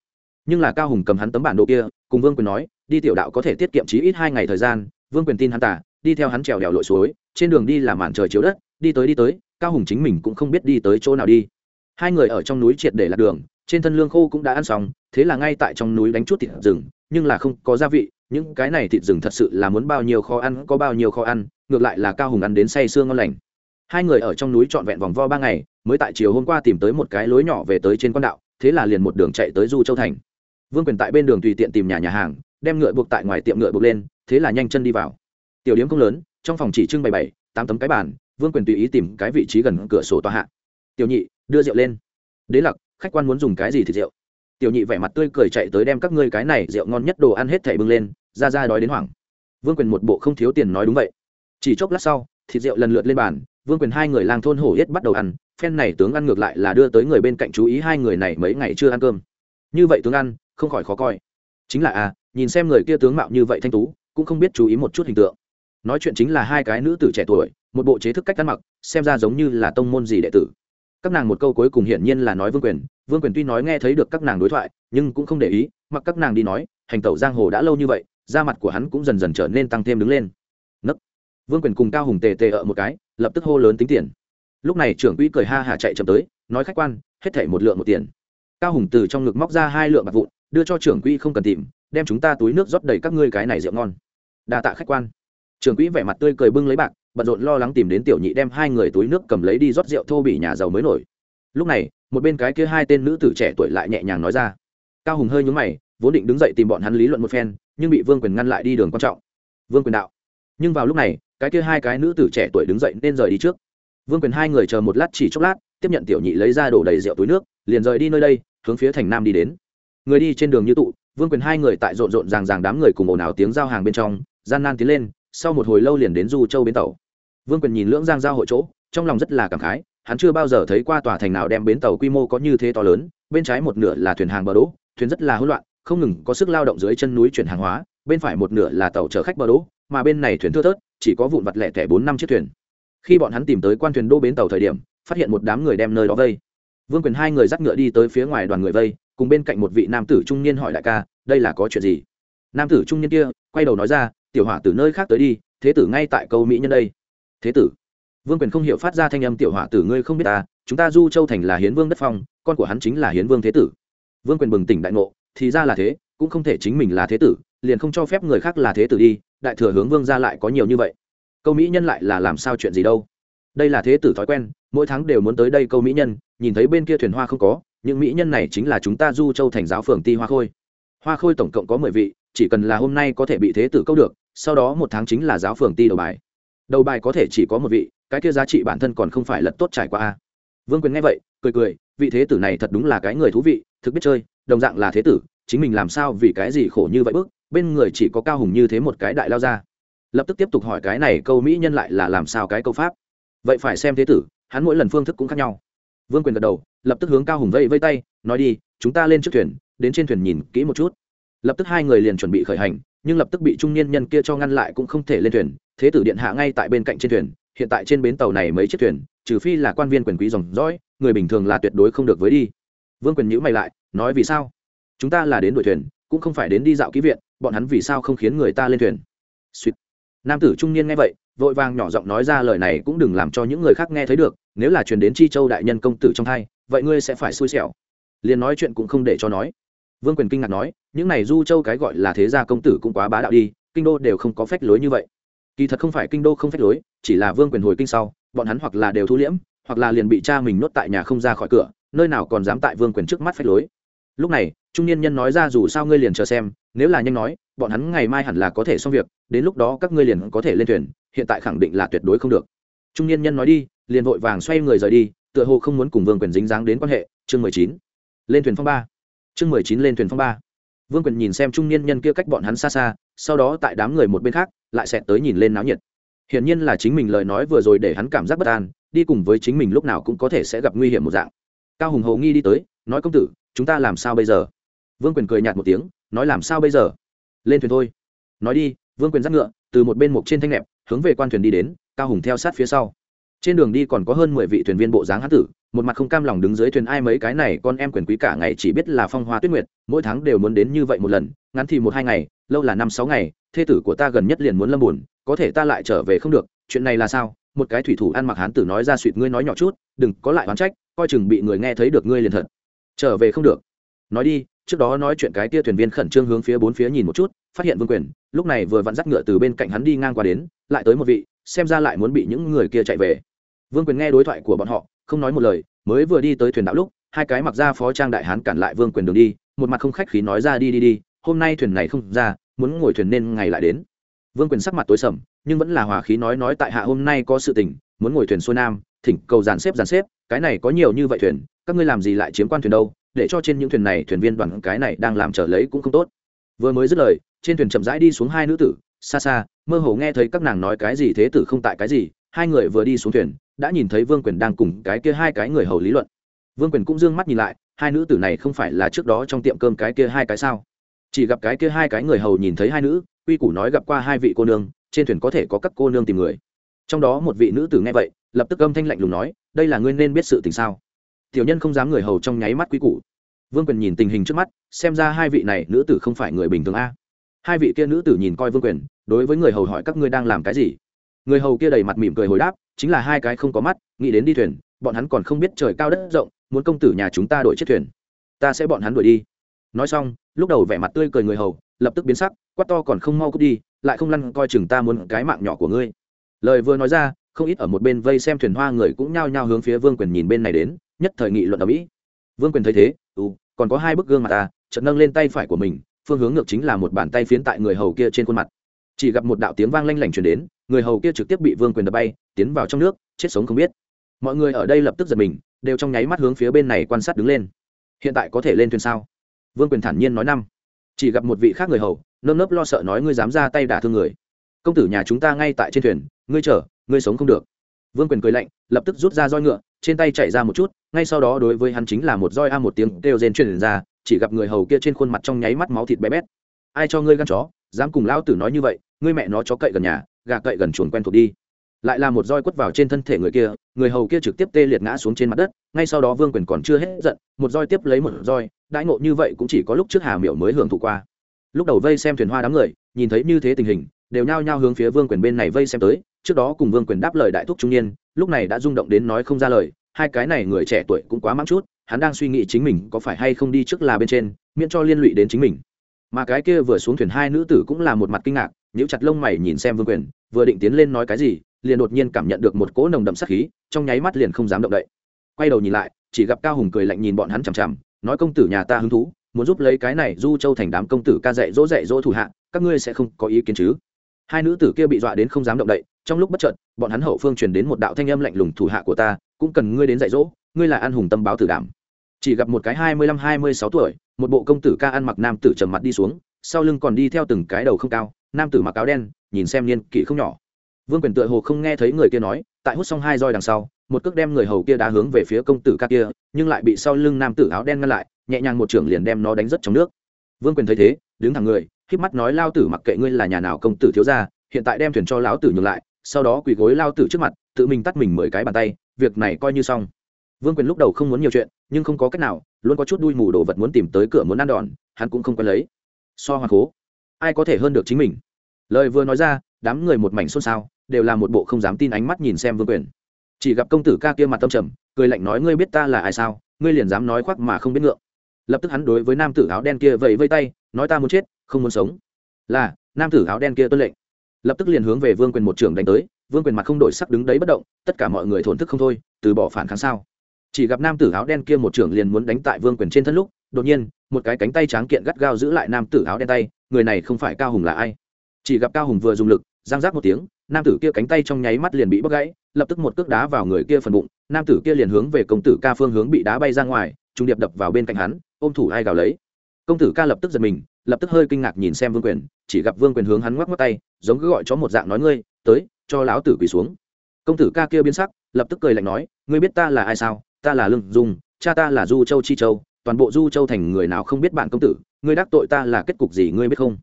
Nhưng là cao hùng cầm hắn tấm bản đồ kia, cùng vương quyền nói, đi tiểu đạo có thể tiết kiệm chí ít hai ngày thời gian, vương quyền tin hắn tả, đi theo hắn trèo đèo lội suối, trên đường đi là màn trời chiếu đất, đi tới đi tới cao hùng chính mình cũng không biết đi tới chỗ nào đi. Hai người ở trong núi triệt để lạc đường, trên thân lương khô cũng đã ăn xong, thế là ngay tại trong núi đánh chút thịt rừng, nhưng là không có gia vị, những cái này thịt rừng thật sự là muốn bao nhiêu kho ăn, có bao nhiêu kho ăn, ngược lại là cao hùng ăn đến say sương ngon lành. Hai người ở trong núi trọn vẹn vòng vo ba ngày, mới tại chiều hôm qua tìm tới một cái lối nhỏ về tới trên con đạo, thế là liền một đường chạy tới du châu thành. Vương quyền tại bên đường tùy tiện tìm nhà nhà hàng, đem ngựa buộc tại ngoài tiệm ngựa buộc lên, thế là nhanh chân đi vào. Tiểu điếm không lớn, trong phòng chỉ trưng bày bảy, tám tấm cái bàn vương quyền tùy ý tìm cái vị trí gần cửa sổ tòa hạ. Tiểu nhị, đưa rượu lên. Đế lặc, khách quan muốn dùng cái gì thì rượu. Tiểu nhị vẻ mặt tươi cười chạy tới đem các ngươi cái này rượu ngon nhất đồ ăn hết thảy bưng lên, ra ra đói đến hoảng. Vương quyền một bộ không thiếu tiền nói đúng vậy. Chỉ chốc lát sau thịt rượu lần lượt lên bàn, vương quyền hai người lang thôn hổ yết bắt đầu ăn, phen này tướng ăn ngược lại là đưa tới người bên cạnh chú ý hai người này mấy ngày chưa ăn cơm. Như vậy tướng ăn, không khỏi khó coi. Chính là à nhìn xem người kia tướng mạo như vậy thanh tú, cũng không biết chú ý một chút hình tượng nói chuyện chính là hai cái nữ tử trẻ tuổi, một bộ chế thức cách ăn mặc, xem ra giống như là tông môn gì đệ tử. Các nàng một câu cuối cùng hiển nhiên là nói vương quyền vương quyền tuy nói nghe thấy được các nàng đối thoại, nhưng cũng không để ý, mặc các nàng đi nói, hành tẩu giang hồ đã lâu như vậy, da mặt của hắn cũng dần dần trở nên tăng thêm đứng lên. Nấc. Vương quyền cùng cao hùng tề tề ở một cái, lập tức hô lớn tính tiền. Lúc này trưởng quỹ cười ha hả chạy chậm tới, nói khách quan, hết thảy một lượng một tiền. Cao hùng từ trong ngực móc ra hai lượng bạc vụn, đưa cho trưởng quỹ không cần tìm, đem chúng ta túi nước rót đầy các ngươi cái này rượu ngon. Đa tạ khách quan trưởng quỹ vẻ mặt tươi cười bưng lấy bạc, bận rộn lo lắng tìm đến tiểu nhị đem hai người túi nước cầm lấy đi rót rượu thô bỉ nhà giàu mới nổi. Lúc này, một bên cái kia hai tên nữ tử trẻ tuổi lại nhẹ nhàng nói ra. Cao hùng hơi nhúng mày, vốn định đứng dậy tìm bọn hắn lý luận một phen, nhưng bị vương quyền ngăn lại đi đường quan trọng. Vương quyền đạo. Nhưng vào lúc này, cái kia hai cái nữ tử trẻ tuổi đứng dậy nên rời đi trước. Vương quyền hai người chờ một lát chỉ chốc lát, tiếp nhận tiểu nhị lấy ra đổ đầy rượu túi nước, liền rời đi nơi đây, hướng phía thành nam đi đến. Người đi trên đường như tụ, vương quyền hai người tại rộn rộn ràng ràng đám người cùng ồn ào tiếng giao hàng bên trong, gian nan tiến lên sau một hồi lâu liền đến du châu bến tàu. Vương quyền nhìn lưỡng giang giao hội chỗ, trong lòng rất là cảm khái, hắn chưa bao giờ thấy qua tòa thành nào đem bến tàu quy mô có như thế to lớn, bên trái một nửa là thuyền hàng bờ đỗ, thuyền rất là hỗn loạn, không ngừng có sức lao động dưới chân núi chuyển hàng hóa, bên phải một nửa là tàu chở khách bờ đỗ, mà bên này thuyền thưa thớt, chỉ có vụn vặt lẻ tẻ bốn năm chiếc thuyền. Khi bọn hắn tìm tới quan thuyền đô bến tàu thời điểm, phát hiện một đám người đem nơi đó vây. Vương quyền hai người dắt ngựa đi tới phía ngoài đoàn người vây, cùng bên cạnh một vị nam tử trung niên hỏi đại ca, đây là có chuyện gì? Nam tử trung niên kia quay đầu nói ra tiểu hỏa từ nơi khác tới đi, thế tử ngay tại câu mỹ nhân đây. Thế tử, vương quyền không hiểu phát ra thanh âm tiểu hỏa tử ngươi không biết ta, chúng ta du châu thành là hiến vương đất phong, con của hắn chính là hiến vương thế tử. Vương quyền bừng tỉnh đại ngộ, thì ra là thế, cũng không thể chính mình là thế tử, liền không cho phép người khác là thế tử đi, đại thừa hướng vương ra lại có nhiều như vậy. Câu mỹ nhân lại là làm sao chuyện gì đâu? Đây là thế tử thói quen, mỗi tháng đều muốn tới đây câu mỹ nhân, nhìn thấy bên kia thuyền hoa không có, những mỹ nhân này chính là chúng ta du châu thành giáo phường ti hoa khôi. Hoa khôi tổng cộng có mười vị, chỉ cần là hôm nay có thể bị thế tử câu được sau đó một tháng chính là giáo phường ti đầu bài. Đầu bài có thể chỉ có một vị, cái kia giá trị bản thân còn không phải lật tốt trải qua a. Vương quyền nghe vậy, cười cười, vị thế tử này thật đúng là cái người thú vị, thực biết chơi, đồng dạng là thế tử, chính mình làm sao vì cái gì khổ như vậy bức bên người chỉ có cao hùng như thế một cái đại lao ra lập tức tiếp tục hỏi cái này câu mỹ nhân lại là làm sao cái câu pháp. Vậy phải xem thế tử, hắn mỗi lần phương thức cũng khác nhau. Vương quyền gật đầu, lập tức hướng cao hùng vây vây tay, nói đi, chúng ta lên trước thuyền, đến trên thuyền nhìn kỹ một chút. Lập tức hai người liền chuẩn bị khởi hành nhưng lập tức bị trung niên nhân kia cho ngăn lại cũng không thể lên thuyền. Thế tử điện hạ ngay tại bên cạnh trên thuyền, hiện tại trên bến tàu này mấy chiếc thuyền, trừ phi là quan viên quyền quý dòng dõi, người bình thường là tuyệt đối không được với đi. Vương quyền nhữ mày lại, nói vì sao? Chúng ta là đến đội thuyền, cũng không phải đến đi dạo ký viện, bọn hắn vì sao không khiến người ta lên thuyền? Sweet. nam tử trung niên nghe vậy, vội vàng nhỏ giọng nói ra lời này cũng đừng làm cho những người khác nghe thấy được, nếu là truyền đến chi châu đại nhân công tử trong thai, vậy ngươi sẽ phải xui xẻo. Liền nói chuyện cũng không để cho nói. Vương quyền kinh ngạc nói những này du châu cái gọi là thế gia công tử cũng quá bá đạo đi, kinh đô đều không có phách lối như vậy. Kỳ thật không phải kinh đô không phách lối, chỉ là vương quyền hồi kinh sau, bọn hắn hoặc là đều thu liễm, hoặc là liền bị cha mình nuốt tại nhà không ra khỏi cửa, nơi nào còn dám tại vương quyền trước mắt phách lối. Lúc này, trung niên nhân nói ra dù sao ngươi liền chờ xem, nếu là nhanh nói, bọn hắn ngày mai hẳn là có thể xong việc, đến lúc đó các ngươi liền có thể lên thuyền, hiện tại khẳng định là tuyệt đối không được. Trung niên nhân nói đi, liền vội vàng xoay người rời đi, tựa hồ không muốn cùng vương quyền dính dáng đến quan hệ. Chương mười chín, lên thuyền phong ba. Chương mười chín, lên thuyền phong ba vương quyền nhìn xem trung niên nhân kia cách bọn hắn xa xa, sau đó tại đám người một bên khác, lại xẹt tới nhìn lên náo nhiệt. Hiển nhiên là chính mình lời nói vừa rồi để hắn cảm giác bất an, đi cùng với chính mình lúc nào cũng có thể sẽ gặp nguy hiểm một dạng. Cao hùng hầu nghi đi tới, nói công tử, chúng ta làm sao bây giờ? Vương quyền cười nhạt một tiếng, nói làm sao bây giờ? Lên thuyền thôi. Nói đi. Vương quyền dắt ngựa, từ một bên mục trên thanh nẹp, hướng về quan thuyền đi đến, cao hùng theo sát phía sau trên đường đi còn có hơn mười vị thuyền viên bộ dáng hán tử, một mặt không cam lòng đứng dưới thuyền ai mấy cái này, con em quyền quý cả ngày chỉ biết là phong hoa tuyết nguyệt, mỗi tháng đều muốn đến như vậy một lần, ngắn thì một hai ngày, lâu là năm sáu ngày, thê tử của ta gần nhất liền muốn lâm buồn, có thể ta lại trở về không được, chuyện này là sao? Một cái thủy thủ ăn mặc hán tử nói ra suỵt ngươi nói nhỏ chút, đừng có lại oán trách, coi chừng bị người nghe thấy được ngươi liền thật. Trở về không được. Nói đi, trước đó nói chuyện cái tia thuyền viên khẩn trương hướng phía bốn phía nhìn một chút, phát hiện vương quyền, lúc này vừa vặn dắt ngựa từ bên cạnh hắn đi ngang qua đến, lại tới một vị, xem ra lại muốn bị những người kia chạy về vương quyền nghe đối thoại của bọn họ, không nói một lời, mới vừa đi tới thuyền đạo lúc, hai cái mặc ra phó trang đại hán cản lại vương quyền đường đi, một mặt không khách khí nói ra đi đi đi, hôm nay thuyền này không ra, muốn ngồi thuyền nên ngày lại đến. Vương quyền sắc mặt tối sầm, nhưng vẫn là hòa khí nói nói tại hạ hôm nay có sự tình, muốn ngồi thuyền xuôi nam, thỉnh cầu dàn xếp dàn xếp, cái này có nhiều như vậy thuyền, các ngươi làm gì lại chiếm quan thuyền đâu, để cho trên những thuyền này thuyền viên đoàn cái này đang làm trở lấy cũng không tốt. Vừa mới dứt lời, trên thuyền chậm rãi đi xuống hai nữ tử, xa xa, mơ hồ nghe thấy các nàng nói cái gì thế tử không tại cái gì, hai người vừa đi xuống thuyền đã nhìn thấy vương quyền đang cùng cái kia hai cái người hầu lý luận. Vương quyền cũng d ư ơ n g mắt nhìn lại, hai nữ tử này không phải là trước đó trong tiệm cơm cái kia hai cái sao? Chỉ gặp cái kia hai cái người hầu nhìn thấy hai nữ, quy củ nói gặp qua hai vị cô nương, trên thuyền có thể có các cô nương tìm người. Trong đó một vị nữ tử nghe vậy, lập tức âm thanh lạnh lùng nói, đây là ngươi nên biết sự tình sao? Tiểu nhân không dám người hầu trong nháy mắt quy củ. Vương quyền nhìn tình hình trước mắt, xem ra hai vị này nữ tử không phải người bình thường a. Hai vị kia nữ tử nhìn coi vương quyền, đối với người hầu hỏi các ngươi đang làm cái gì? Người hầu kia đầy mặt mỉm cười hồi đáp, chính là hai cái không có mắt, nghĩ đến đi thuyền, bọn hắn còn không biết trời cao đất rộng, muốn công tử nhà chúng ta đổi chiếc thuyền. Ta sẽ bọn hắn đuổi đi. Nói xong, lúc đầu vẻ mặt tươi cười người hầu, lập tức biến sắc, quát to còn không mau cút đi, lại không lăn coi chừng ta muốn cái mạng nhỏ của ngươi. Lời vừa nói ra, không ít ở một bên vây xem thuyền hoa người cũng nhao nhao hướng phía vương quyền nhìn bên này đến, nhất thời nghị luận ở mỹ vương quyền thấy thế ừ còn có hai bức gương mặt ta chợt nâng lên tay phải của mình, phương hướng ngược chính là một bàn tay phiến tại người hầu kia trên khuôn mặt. Chỉ gặp một đạo tiếng vang lanh lảnh truyền đến người hầu kia trực tiếp bị vương quyền đập bay, tiến vào trong nước, chết sống không biết. Mọi người ở đây lập tức giật mình, đều trong nháy mắt hướng phía bên này quan sát đứng lên. Hiện tại có thể lên thuyền sao? Vương quyền thản nhiên nói năm. Chỉ gặp một vị khác người hầu, nơm nớp lo sợ nói ngươi dám ra tay đả thương người. Công tử nhà chúng ta ngay tại trên thuyền, ngươi chở ngươi sống không được. Vương quyền cười lạnh, lập tức rút ra roi ngựa, trên tay chạy ra một chút, ngay sau đó đối với hắn chính là một roi a một tiếng kêu rên truyền ra, chỉ gặp người hầu kia trên khuôn mặt trong nháy mắt máu thịt bé bét. Ai cho ngươi gan chó, dám cùng lão tử nói như vậy, ngươi mẹ nó chó cậy gần nhà gà cậy gần chuồn quen thuộc đi. Lại là một roi quất vào trên thân thể người kia, người hầu kia trực tiếp tê liệt ngã xuống trên mặt đất, ngay sau đó vương quyền còn chưa hết giận, một roi tiếp lấy một roi, đãi ngộ như vậy cũng chỉ có lúc trước hà miểu mới hưởng thụ qua. Lúc đầu vây xem thuyền hoa đám người, nhìn thấy như thế tình hình, đều nhao nhao hướng phía vương quyền bên này vây xem tới, trước đó cùng vương quyền đáp lời đại thúc trung niên, lúc này đã rung động đến nói không ra lời, hai cái này người trẻ tuổi cũng quá mắng chút, hắn đang suy nghĩ chính mình có phải hay không đi trước là bên trên, miễn cho liên lụy đến chính mình. Mà cái kia vừa xuống thuyền hai nữ tử cũng là một mặt kinh ngạc nhíu chặt lông mày nhìn xem vương quyền, vừa định tiến lên nói cái gì, liền đột nhiên cảm nhận được một cỗ nồng đậm sát khí, trong nháy mắt liền không dám động đậy. Quay đầu nhìn lại, chỉ gặp cao hùng cười lạnh nhìn bọn hắn chằm chằm, nói công tử nhà ta hứng thú, muốn giúp lấy cái này du châu thành đám công tử ca dạy dỗ dạy dỗ thủ hạ, các ngươi sẽ không có ý kiến chứ? Hai nữ tử kia bị dọa đến không dám động đậy, trong lúc bất chợt, bọn hắn hậu phương truyền đến một đạo thanh âm lạnh lùng thủ hạ của ta, cũng cần ngươi đến dạy dỗ, ngươi là an hùng tâm báo tử đảm. Chỉ gặp một cái hai mươi lăm, hai mươi sáu tuổi, một bộ công tử ca ăn mặc nam tử trầm mặt đi xuống, sau lưng còn đi theo từng cái đầu không cao nam tử mặc áo đen, nhìn xem niên kỵ không nhỏ. Vương quyền tựa hồ không nghe thấy người kia nói, tại hút xong hai roi đằng sau, một cước đem người hầu kia đá hướng về phía công tử ca kia, nhưng lại bị sau lưng nam tử áo đen ngăn lại, nhẹ nhàng một trưởng liền đem nó đánh rất trong nước. Vương quyền thấy thế, đứng thẳng người k mắt nói, lao tử mặc kệ ngươi là nhà nào công tử thiếu ra hiện tại đem thuyền cho lão tử nhường lại, sau đó quỳ gối lao tử trước mặt, tự mình tắt mình mười cái bàn tay, việc này coi như xong. Vương quyền lúc đầu không muốn nhiều chuyện, nhưng không có cách nào, luôn có chút đuôi mù đồ vật muốn tìm tới cửa muốn ăn đòn, hắn cũng không quen lấy. So hoàng cố ai có thể hơn được chính mình? Lời vừa nói ra, đám người một mảnh xôn xao, đều là một bộ không dám tin ánh mắt nhìn xem vương quyền. Chỉ gặp công tử ca kia mặt tâm trầm, cười lạnh nói, ngươi biết ta là ai sao? Ngươi liền dám nói khoác mà không biết ngượng. Lập tức hắn đối với nam tử áo đen kia vẫy vây tay, nói, ta muốn chết, không muốn sống. Là, nam tử áo đen kia tuân lệnh. Lập tức liền hướng về vương quyền một trưởng đánh tới, vương quyền mặt không đổi sắc đứng đấy bất động, tất cả mọi người thổn thức không thôi, từ bỏ phản kháng sao. Chỉ gặp nam tử áo đen kia một trưởng liền muốn đánh tại vương quyền trên thân lúc, đột nhiên, một cái cánh tay tráng kiện gắt gao giữ lại nam tử áo đen tay người này không phải cao hùng là ai? Chỉ gặp cao hùng vừa dùng lực, giang giác một tiếng, nam tử kia cánh tay trong nháy mắt liền bị bóc gãy, lập tức một cước đá vào người kia phần bụng, nam tử kia liền hướng về công tử ca phương hướng bị đá bay ra ngoài, trung điệp đập vào bên cạnh hắn, ôm thủ ai gào lấy. Công tử ca lập tức giật mình, lập tức hơi kinh ngạc nhìn xem vương quyền, chỉ gặp vương quyền hướng hắn ngoắc ngoắc tay, giống cứ gọi chó một dạng nói ngươi, tới, cho lão tử quỳ xuống. Công tử ca kia biến sắc, lập tức cười lạnh nói, ngươi biết ta là ai sao? Ta là lương dung, cha ta là du châu chi châu, toàn bộ du châu thành người nào không biết bạn công tử ngươi đắc tội ta là kết cục gì ngươi biết không?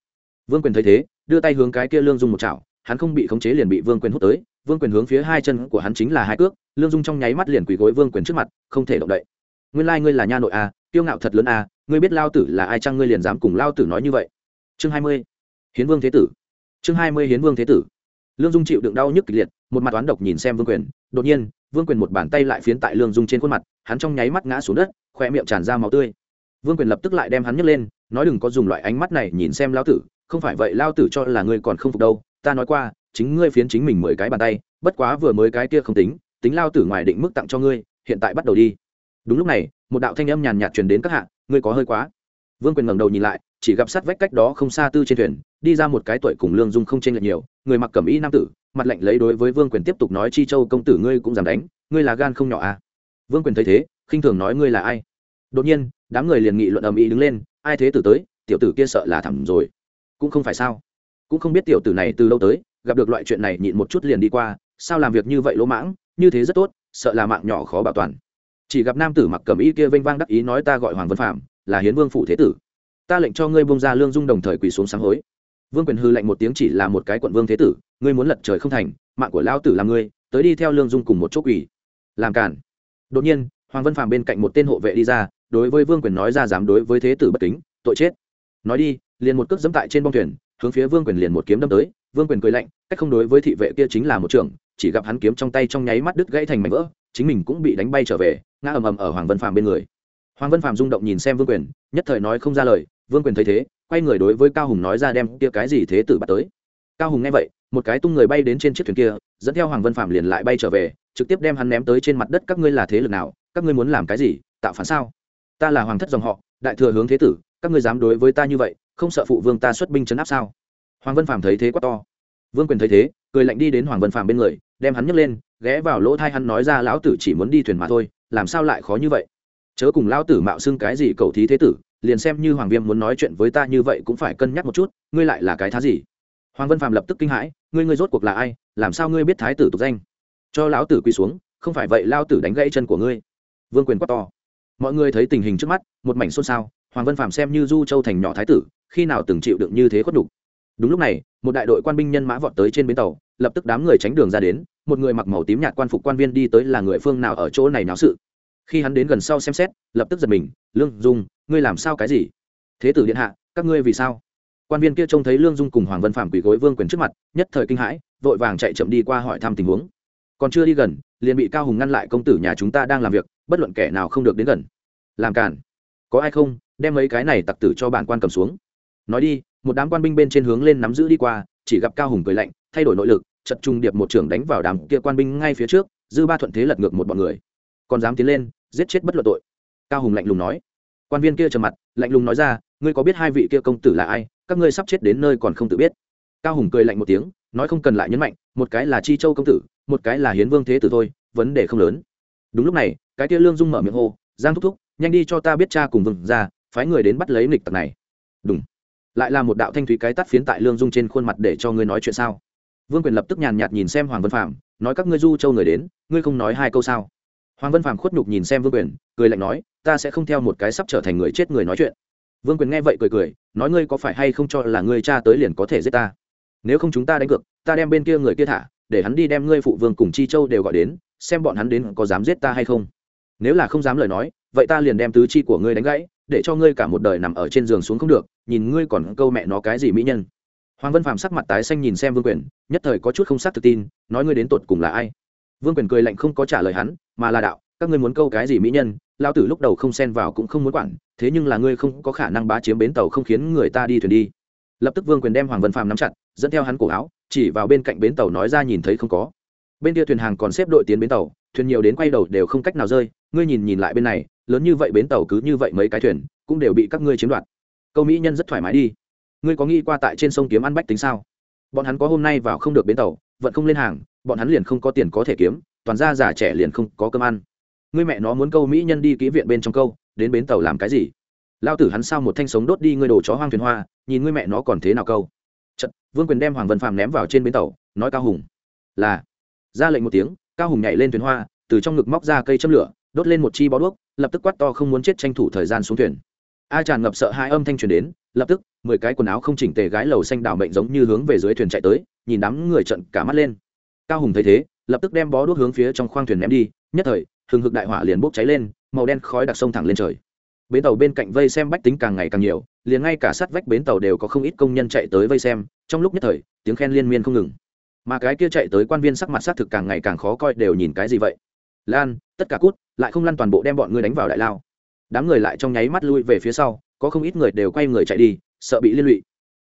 Vương quyền thấy thế đưa tay hướng cái kia lương dung một chảo hắn không bị khống chế liền bị vương quyền hút tới vương quyền hướng phía hai chân của hắn chính là hai cước lương dung trong nháy mắt liền quỳ gối vương quyền trước mặt không thể động đậy. Nguyên lai、like、ngươi là nha nội a à, kiêu ngạo thật lớn a à, ngươi biết lao tử là ai chăng ngươi liền dám cùng lao tử nói như vậy? Chương hai mươi hiến vương thế tử. Chương hai mươi hiến vương thế tử. Lương dung chịu đựng đau nhức kịch liệt một mặt toán độc nhìn xem vương quyền đột nhiên vương quyền một bàn tay lại phiến tại lương dung trên khuôn mặt hắn trong nháy mắt ngã xuống đất khoe miệng tràn ra máu tươi vương quyền lập tức lại đem hắn nhấc lên, nói đừng có dùng loại ánh mắt này nhìn xem lao tử, không phải vậy lao tử cho là ngươi còn không phục đâu, ta nói qua, chính ngươi phiến chính mình mười cái bàn tay, bất quá vừa mới cái kia không tính tính lao tử ngoài định mức tặng cho ngươi, hiện tại bắt đầu đi. Đúng lúc này, một đạo thanh âm nhàn nhạt truyền đến các hạ, ngươi có hơi quá. Vương quyền ngẩng đầu nhìn lại, chỉ gặp sát vách cách đó không xa tư trên thuyền, đi ra một cái tuổi cùng lương dung không chênh lệch nhiều, người mặc cẩm y nam tử, mặt lạnh lấy đối với vương quyền tiếp tục nói chi châu công tử ngươi cũng dám đánh, ngươi là gan không nhỏ à. Vương quyền thấy thế, khinh thường nói ngươi là ai? Đột nhiên, đám người liền nghị luận ầm ĩ đứng lên, ai thế tử tới, tiểu tử kia sợ là thẳm rồi. Cũng không phải sao. Cũng không biết tiểu tử này từ lâu tới, gặp được loại chuyện này nhịn một chút liền đi qua, sao làm việc như vậy lỗ mãng, như thế rất tốt, sợ là mạng nhỏ khó bảo toàn. Chỉ gặp nam tử mặc cẩm y kia vênh vang đắc ý nói ta gọi hoàng vân phạm, là hiến vương phủ thế tử. Ta lệnh cho ngươi bông ra lương dung đồng thời quỳ xuống sáng hối. Vương quyền hư lệnh một tiếng chỉ là một cái quận vương thế tử, ngươi muốn lật trời không thành, mạng của lao tử là ngươi, tới đi theo lương dung cùng một chỗ quỳ. Làm cản đột nhiên, hoàng vân phạm bên cạnh một tên hộ vệ đi ra đối với vương quyền nói ra dám đối với thế tử bất kính, tội chết. Nói đi, liền một cước dẫm tại trên bông thuyền, hướng phía vương quyền liền một kiếm đâm tới. Vương quyền cười lạnh, cách không đối với thị vệ kia chính là một trưởng, chỉ gặp hắn kiếm trong tay trong nháy mắt đứt gãy thành mảnh vỡ, chính mình cũng bị đánh bay trở về, ngã ầm ầm ở hoàng vân phàm bên người. Hoàng vân phàm rung động nhìn xem vương quyền, nhất thời nói không ra lời, vương quyền thấy thế, quay người đối với cao hùng nói ra đem kia cái gì thế tử bắt tới. Cao hùng nghe vậy, một cái tung người bay đến trên chiếc thuyền kia, dẫn theo hoàng vân phạm liền lại bay trở về, trực tiếp đem hắn ném tới trên mặt đất, các ngươi là thế lực nào? Các ngươi muốn làm cái gì? Tạo phản sao? Ta là hoàng thất dòng họ, đại thừa hướng thế tử, các ngươi dám đối với ta như vậy, không sợ phụ vương ta xuất binh chấn áp sao? Hoàng vân phạm thấy thế quá to. Vương quyền thấy thế, cười lạnh đi đến hoàng vân phạm bên người, đem hắn nhấc lên, ghé vào lỗ thai hắn nói ra lão tử chỉ muốn đi thuyền mà thôi, làm sao lại khó như vậy? Chớ cùng lão tử mạo xưng cái gì cầu thí thế tử, liền xem như hoàng viêm muốn nói chuyện với ta như vậy cũng phải cân nhắc một chút, ngươi lại là cái thá gì? Hoàng vân phạm lập tức kinh hãi, ngươi ngươi rốt cuộc là ai, làm sao ngươi biết thái tử tục danh? Cho lão tử quỳ xuống, không phải vậy lao tử đánh gãy chân của ngươi. Vương quyền quát to mọi người thấy tình hình trước mắt, một mảnh xôn xao, hoàng vân phạm xem như du châu thành nhỏ thái tử, khi nào từng chịu đựng như thế khuất đục đúng lúc này, một đại đội quan binh nhân mã vọt tới trên bến tàu, lập tức đám người tránh đường ra đến, một người mặc màu tím nhạt quan phục quan viên đi tới là người phương nào ở chỗ này náo sự. Khi hắn đến gần sau xem xét, lập tức giật mình, lương dung, ngươi làm sao cái gì? Thế tử điện hạ, các ngươi vì sao? Quan viên kia trông thấy lương dung cùng hoàng vân phạm quỳ gối vương quyền trước mặt, nhất thời kinh hãi, vội vàng chạy chậm đi qua hỏi thăm tình huống còn chưa đi gần, liền bị cao hùng ngăn lại công tử nhà chúng ta đang làm việc, bất luận kẻ nào không được đến gần. Làm cản có ai không? Đem mấy cái này tặc tử cho bản quan cầm xuống. Nói đi, một đám quan binh bên trên hướng lên nắm giữ đi qua, chỉ gặp cao hùng cười lạnh, thay đổi nội lực, chật trung điệp một trưởng đánh vào đám kia quan binh ngay phía trước, dư ba thuận thế lật ngược một bọn người. Còn dám tiến lên, giết chết bất luận tội. Cao hùng lạnh lùng nói. Quan viên kia trầm mặt, lạnh lùng nói ra, ngươi có biết hai vị kia công tử là ai? Các ngươi sắp chết đến nơi còn không tự biết. Cao hùng cười lạnh một tiếng, nói không cần lại nhấn mạnh, một cái là chi châu công tử một cái là hiến vương thế tử thôi, vấn đề không lớn. Đúng lúc này, cái kia lương dung mở miệng hô, giang thúc thúc, nhanh đi cho ta biết cha cùng vừng ra phái người đến bắt lấy nghịch tặc này. Đúng. Lại là một đạo thanh thúy cái tắt phiến tại lương dung trên khuôn mặt để cho ngươi nói chuyện sao? Vương quyền lập tức nhàn nhạt nhìn xem hoàng vân phạm nói các ngươi du châu người đến, ngươi không nói hai câu sao? Hoàng vân phạm khuất nhục nhìn xem vương quyền, cười lạnh nói, ta sẽ không theo một cái sắp trở thành người chết người nói chuyện. Vương quyền nghe vậy cười cười, nói, ngươi có phải hay không cho là ngươi cha tới liền có thể giết ta? Nếu không chúng ta đánh cược, ta đem bên kia người kia thả để hắn đi đem ngươi phụ vương cùng chi châu đều gọi đến, xem bọn hắn đến có dám giết ta hay không. Nếu là không dám lời nói, vậy ta liền đem tứ chi của ngươi đánh gãy, để cho ngươi cả một đời nằm ở trên giường xuống không được, nhìn ngươi còn câu mẹ nó cái gì mỹ nhân. Hoàng vân phạm sắc mặt tái xanh nhìn xem vương quyền, nhất thời có chút không xác thực tin, nói ngươi đến tột cùng là ai? Vương quyền cười lạnh không có trả lời hắn, mà là đạo, các ngươi muốn câu cái gì mỹ nhân lao tử lúc đầu không xen vào cũng không muốn quản, thế nhưng là ngươi không có khả năng bá chiếm bến tàu không khiến người ta đi thuyền đi. Lập tức vương quyền đem hoàng vân phàm nắm chặt, dẫn theo hắn cổ áo chỉ vào bên cạnh bến tàu nói ra nhìn thấy không có. Bên kia thuyền hàng còn xếp đội tiến bến tàu, thuyền nhiều đến quay đầu đều không cách nào rơi, ngươi nhìn nhìn lại bên này, lớn như vậy bến tàu cứ như vậy mấy cái thuyền, cũng đều bị các ngươi chiếm đoạt. Câu mỹ nhân rất thoải mái đi. Ngươi có nghĩ qua tại trên sông kiếm ăn bách tính sao? Bọn hắn có hôm nay vào không được bến tàu vẫn không lên hàng, bọn hắn liền không có tiền có thể kiếm, toàn ra già trẻ liền không có cơm ăn. Ngươi mẹ nó muốn câu mỹ nhân đi kỹ viện bên trong câu, đến bến tàu làm cái gì? Lao tử hắn sao một thanh sống đốt đi ngươi đồ chó hoang thuyền hoa, nhìn ngươi mẹ nó còn thế nào câu? Vương quyền đem hoàng vân phàm ném vào trên bến tàu, nói cao hùng, là, ra lệnh một tiếng, cao hùng nhảy lên thuyền hoa, từ trong ngực móc ra cây châm lửa, đốt lên một chi bó đuốc, lập tức quát to không muốn chết tranh thủ thời gian xuống thuyền. A tràn ngập sợ hai âm thanh truyền đến, lập tức, mười cái quần áo không chỉnh tề gái lầu xanh đảo mệnh giống như hướng về dưới thuyền chạy tới, nhìn đám người trận cả mắt lên. Cao hùng thấy thế, lập tức đem bó đuốc hướng phía trong khoang thuyền ném đi, nhất thời, hừng hực đại hỏa liền bốc cháy lên, màu đen khói đặc sông thẳng lên trời. Bến tàu bên cạnh vây xem bách tính càng ngày càng nhiều liền ngay cả sát vách bến tàu đều có không ít công nhân chạy tới vây xem, trong lúc nhất thời, tiếng khen liên miên không ngừng. Mà cái kia chạy tới quan viên sắc mặt xác thực càng ngày càng khó coi đều nhìn cái gì vậy? Lan, tất cả cút, lại không lăn toàn bộ đem bọn ngươi đánh vào đại lao. Đám người lại trong nháy mắt lui về phía sau, có không ít người đều quay người chạy đi, sợ bị liên lụy.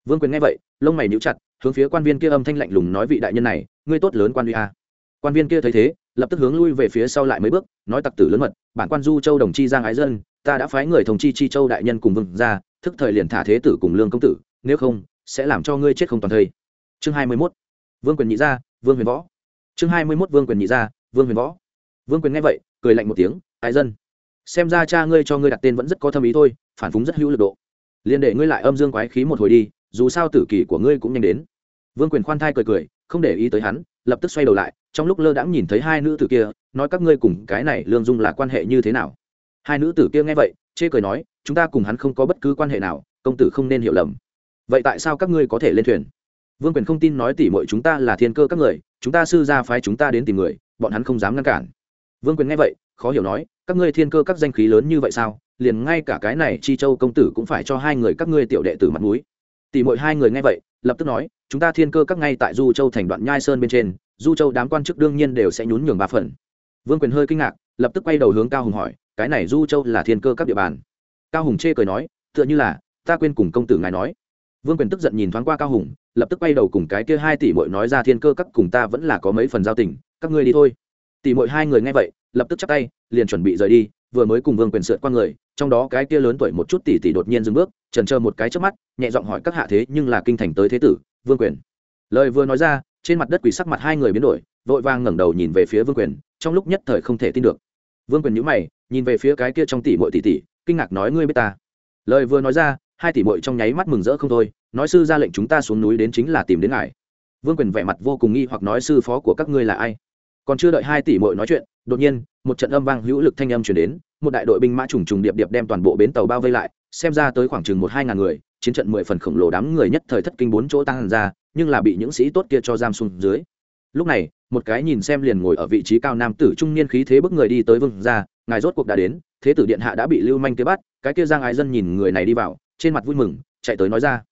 Vương quyền nghe vậy, lông mày níu chặt, hướng phía quan viên kia âm thanh lạnh lùng nói vị đại nhân này, ngươi tốt lớn quan uy a. Quan viên kia thấy thế, lập tức hướng lui về phía sau lại mấy bước, nói tặc tử lớn mật, bản quan du châu đồng chi giang ái dân, ta đã phái người thông chi chi châu đại nhân cùng vương ra thức thời liền thả thế tử cùng lương công tử, nếu không, sẽ làm cho ngươi chết không toàn thây. Chương hai mươi mốt, vương quyền nhị gia, vương huyền võ. Chương hai mươi mốt, vương quyền nhị gia, vương huyền võ. Vương quyền nghe vậy, cười lạnh một tiếng, ái dân, xem ra cha ngươi cho ngươi đặt tên vẫn rất có thâm ý thôi, phản phúng rất hữu lực độ. Liền để ngươi lại âm dương quái khí một hồi đi, dù sao tử kỳ của ngươi cũng nhanh đến. Vương quyền khoan thai cười cười, không để ý tới hắn, lập tức xoay đầu lại, trong lúc lơ đãng nhìn thấy hai nữ tử kia, nói các ngươi cùng cái này lương dung là quan hệ như thế nào. Hai nữ tử kia nghe vậy chê cười nói, chúng ta cùng hắn không có bất cứ quan hệ nào, công tử không nên hiểu lầm. Vậy tại sao các ngươi có thể lên thuyền? Vương quyền không tin nói tỉ mọi chúng ta là thiên cơ các người, chúng ta sư ra phái chúng ta đến tìm người, bọn hắn không dám ngăn cản. Vương quyền nghe vậy, khó hiểu nói, các ngươi thiên cơ các danh khí lớn như vậy sao? Liền ngay cả cái này chi châu công tử cũng phải cho hai người các ngươi tiểu đệ tử mặt mũi. Tỉ mọi hai người nghe vậy, lập tức nói, chúng ta thiên cơ các ngay tại du châu thành đoạn nhai sơn bên trên, du châu đám quan chức đương nhiên đều sẽ nhún nhường ba phần. Vương quyền hơi kinh ngạc, lập tức quay đầu hướng cao hùng hỏi cái này du châu là thiên cơ các địa bàn. Cao hùng chê cười nói, tựa như là, ta quên cùng công tử ngài nói. Vương quyền tức giận nhìn thoáng qua cao hùng, lập tức quay đầu cùng cái kia hai tỷ mội nói ra thiên cơ các cùng ta vẫn là có mấy phần giao tình, các ngươi đi thôi. Tỷ mội hai người nghe vậy, lập tức chắp tay, liền chuẩn bị rời đi, vừa mới cùng vương quyền sượt qua người, trong đó cái kia lớn tuổi một chút tỷ tỷ đột nhiên dừng bước trần chờ một cái trước mắt, nhẹ giọng hỏi các hạ thế nhưng là kinh thành tới thế tử, vương quyền. Lời vừa nói ra, trên mặt đất quỷ sắc mặt hai người biến đổi, vội vàng ngẩng đầu nhìn về phía vương quyền, trong lúc nhất thời không thể tin được. Vương quyền nhữ mày nhìn về phía cái kia trong tỷ muội tỷ tỷ kinh ngạc nói, ngươi biết ta? Lời vừa nói ra, hai tỷ muội trong nháy mắt mừng rỡ không thôi, nói sư ra lệnh chúng ta xuống núi đến chính là tìm đến ngài. Vương quyền vẻ mặt vô cùng nghi hoặc nói, sư phó của các ngươi là ai? Còn chưa đợi hai tỷ muội nói chuyện, đột nhiên, một trận âm vang hữu lực thanh âm chuyển đến, một đại đội binh mã trùng trùng điệp điệp đem toàn bộ bến tàu bao vây lại, xem ra tới khoảng chừng một hai ngàn người, chiến trận mười phần khổng lồ đám người nhất thời thất kinh bốn chỗ tăng ra, nhưng là bị những sĩ tốt kia cho giam xuống dưới. Lúc này, một cái nhìn xem liền ngồi ở vị trí cao nam tử trung niên khí thế bức người đi tới vương ra ngài rốt cuộc đã đến, thế tử điện hạ đã bị lưu manh kế bắt, cái kia giang ái dân nhìn người này đi vào, trên mặt vui mừng, chạy tới nói ra.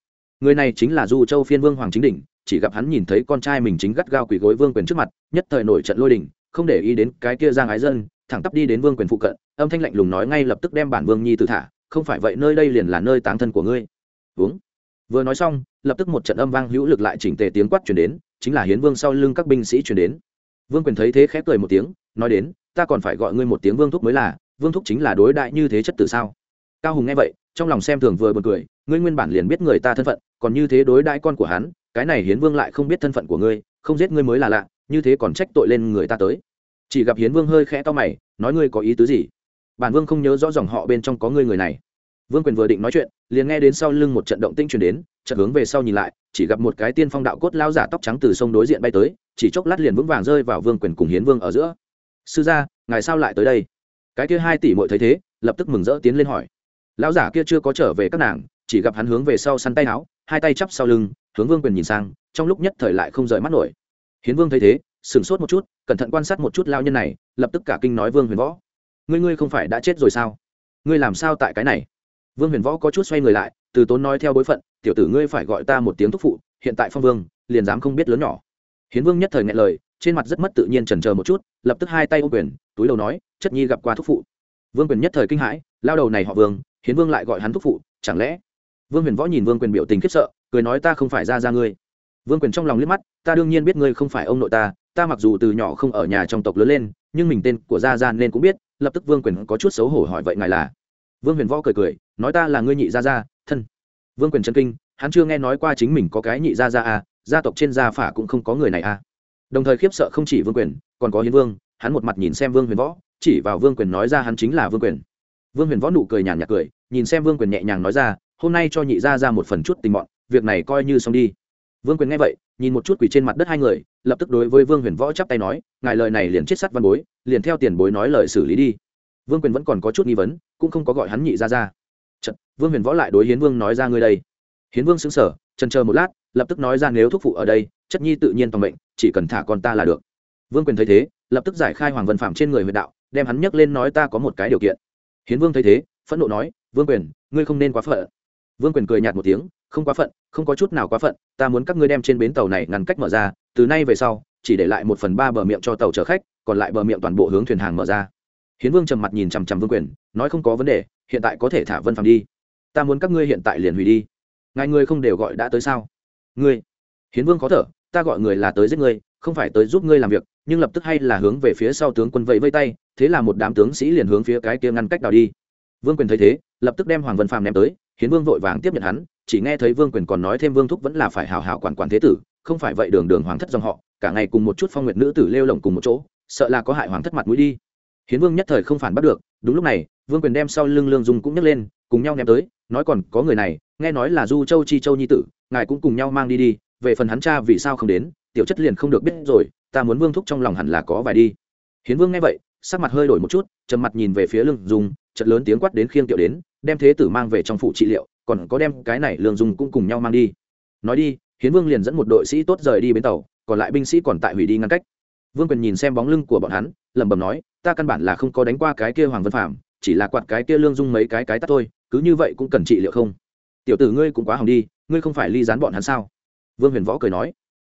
Người này chính là du châu phiên vương hoàng chính đỉnh, chỉ gặp hắn nhìn thấy con trai mình chính gắt gao quỳ gối vương quyền trước mặt, nhất thời nổi trận lôi đình, không để ý đến cái kia giang ái dân, thẳng tắp đi đến vương quyền phụ cận, âm thanh lạnh lùng nói ngay lập tức đem bản vương nhi tự thả, không phải vậy nơi đây liền là nơi táng thân của ngươi. Uống. Vừa nói xong, lập tức một trận âm vang hữu lực lại chỉnh tề tiếng quát chuyển đến, chính là hiến vương sau lưng các binh sĩ chuyển đến. Vương quyền thấy thế khép cười một tiếng, nói đến ta còn phải gọi ngươi một tiếng vương thúc mới là, vương thúc chính là đối đại như thế chất tử sao? Cao hùng nghe vậy, trong lòng xem thường vừa b u ồ n cười, ngươi nguyên bản liền biết người ta thân phận, còn như thế đối đãi con của hắn, cái này hiến vương lại không biết thân phận của ngươi, không giết ngươi mới là lạ, như thế còn trách tội lên người ta tới. Chỉ gặp hiến vương hơi khẽ to mày, nói ngươi có ý tứ gì? Bản vương không nhớ rõ dòng họ bên trong có ngươi người này. Vương quyền vừa định nói chuyện, liền nghe đến sau lưng một trận động tinh chuyển đến trận hướng về sau nhìn lại, chỉ gặp một cái tiên phong đạo cốt lao giả tóc trắng từ sông đối diện bay tới, chỉ chốc lát liền vững vàng rơi vào vương quyền cùng hiến vương ở giữa sư gia, ngài sao lại tới đây? Cái kia hai tỷ mội thấy thế, lập tức mừng rỡ tiến lên hỏi. Lão giả kia chưa có trở về các nàng, chỉ gặp hắn hướng về sau săn tay áo, hai tay chắp sau lưng, hướng vương quyền nhìn sang, trong lúc nhất thời lại không rời mắt nổi. Hiến vương thấy thế, sửng sốt một chút, cẩn thận quan sát một chút lao nhân này, lập tức cả kinh nói vương huyền võ, ngươi ngươi không phải đã chết rồi sao? Ngươi làm sao tại cái này? Vương huyền võ có chút xoay người lại, từ tốn nói theo bối phận, tiểu tử ngươi phải gọi ta một tiếng thúc phụ, hiện tại phong vương, liền dám không biết lớn nhỏ. Hiến vương nhất thời ngại lời trên mặt rất mất tự nhiên trần chờ một chút, lập tức hai tay ô quyền, túi đầu nói, chất nhi gặp qua thúc phụ. Vương quyền nhất thời kinh hãi, lao đầu này họ vương, hiến vương lại gọi hắn thúc phụ, chẳng lẽ? Vương huyền võ nhìn vương quyền biểu tình khiếp sợ, cười nói, ta không phải ra ra ngươi. Vương quyền trong lòng liếc mắt, ta đương nhiên biết ngươi không phải ông nội ta ta mặc dù từ nhỏ không ở nhà trong tộc lớn lên, nhưng mình tên của gia gia nên cũng biết, lập tức vương quyền có chút xấu hổ hỏi, vậy ngài là? Vương huyền võ cười cười, nói ta là ngươi nhị gia gia thân. Vương quyền chân kinh, hắn chưa nghe nói qua chính mình có cái nhị gia gia à gia tộc trên gia phả cũng không có người này à đồng thời khiếp sợ không chỉ vương quyền còn có hiến vương hắn một mặt nhìn xem vương huyền võ chỉ vào vương quyền nói ra hắn chính là vương quyền. Vương huyền võ nụ cười nhàn nhạt cười nhìn xem vương quyền nhẹ nhàng nói ra hôm nay cho nhị gia ra một phần chút tình bọn, việc này coi như xong đi. Vương quyền nghe vậy nhìn một chút quỷ trên mặt đất hai người lập tức đối với vương huyền võ chắp tay nói ngài lời này liền chết sắt văn bối liền theo tiền bối nói lời xử lý đi. Vương quyền vẫn còn có chút nghi vấn cũng không có gọi hắn nhị ra ra. Chật, vương huyền võ lại đối hiến vương nói ra ngươi đây. Hiến vương xứng sở trần chờ một lát lập tức nói ra nếu thúc phụ ở đây chất nhi tự nhiên toàn mệnh chỉ cần thả con ta là được. Vương quyền thấy thế, lập tức giải khai hoàng vân phạm trên người huyện đạo, đem hắn nhấc lên nói ta có một cái điều kiện. Hiến vương thấy thế, phẫn nộ nói, vương quyền, ngươi không nên quá phận. Vương quyền cười nhạt một tiếng, không quá phận, không có chút nào quá phận, ta muốn các ngươi đem trên bến tàu này ngăn cách mở ra, từ nay về sau, chỉ để lại một phần ba bờ miệng cho tàu chở khách, còn lại bờ miệng toàn bộ hướng thuyền hàng mở ra. Hiến vương trầm mặt nhìn chằm chằm vương quyền, nói, không có vấn đề, hiện tại có thể thả vân phạm đi. Ta muốn các ngươi hiện tại liền hủy đi. Ngài ngươi không đều gọi đã tới sao? Ngươi. Hiến vương khó thở ta gọi người là tới giết ngươi, không phải tới giúp ngươi làm việc, nhưng lập tức hay là hướng về phía sau tướng quân vẫy vây tay, thế là một đám tướng sĩ liền hướng phía cái kia ngăn cách đào đi. Vương quyền thấy thế, lập tức đem hoàng vân phàm ném tới, hiến vương vội vàng tiếp nhận hắn, chỉ nghe thấy vương quyền còn nói thêm vương thúc vẫn là phải hào hào quản quản thế tử, không phải vậy đường đường hoàng thất dòng họ, cả ngày cùng một chút phong nguyệt nữ tử lêu lồng cùng một chỗ, sợ là có hại hoàng thất mặt mũi đi. Hiến vương nhất thời không phản bắt được, đúng lúc này, vương quyền đem sau lưng lương dung cũng nhấc lên, cùng nhau ném tới, nói còn có người này, nghe nói là du châu chi châu nhi tử, ngài cũng cùng nhau mang đi đi về phần hắn cha vì sao không đến, tiểu chất liền không được biết rồi, ta muốn vương thúc trong lòng hẳn là có vài đi. Hiến vương nghe vậy, sắc mặt hơi đổi một chút, trầm mặt nhìn về phía lương dung chật lớn tiếng quát đến khiêng tiểu đến, đem thế tử mang về trong phụ trị liệu, còn có đem cái này lương dung cũng cùng nhau mang đi. Nói đi, hiến vương liền dẫn một đội sĩ tốt rời đi bến tàu, còn lại binh sĩ còn tại hủy đi ngăn cách. Vương quyền nhìn xem bóng lưng của bọn hắn, lẩm bẩm nói, ta căn bản là không có đánh qua cái kia hoàng vân phạm chỉ là quạt cái kia lương dung mấy cái cái tắt thôi, cứ như vậy cũng cần trị liệu không? Tiểu tử ngươi cũng quá hỏng đi, ngươi không phải ly dán bọn hắn sao? Vương huyền võ cười nói.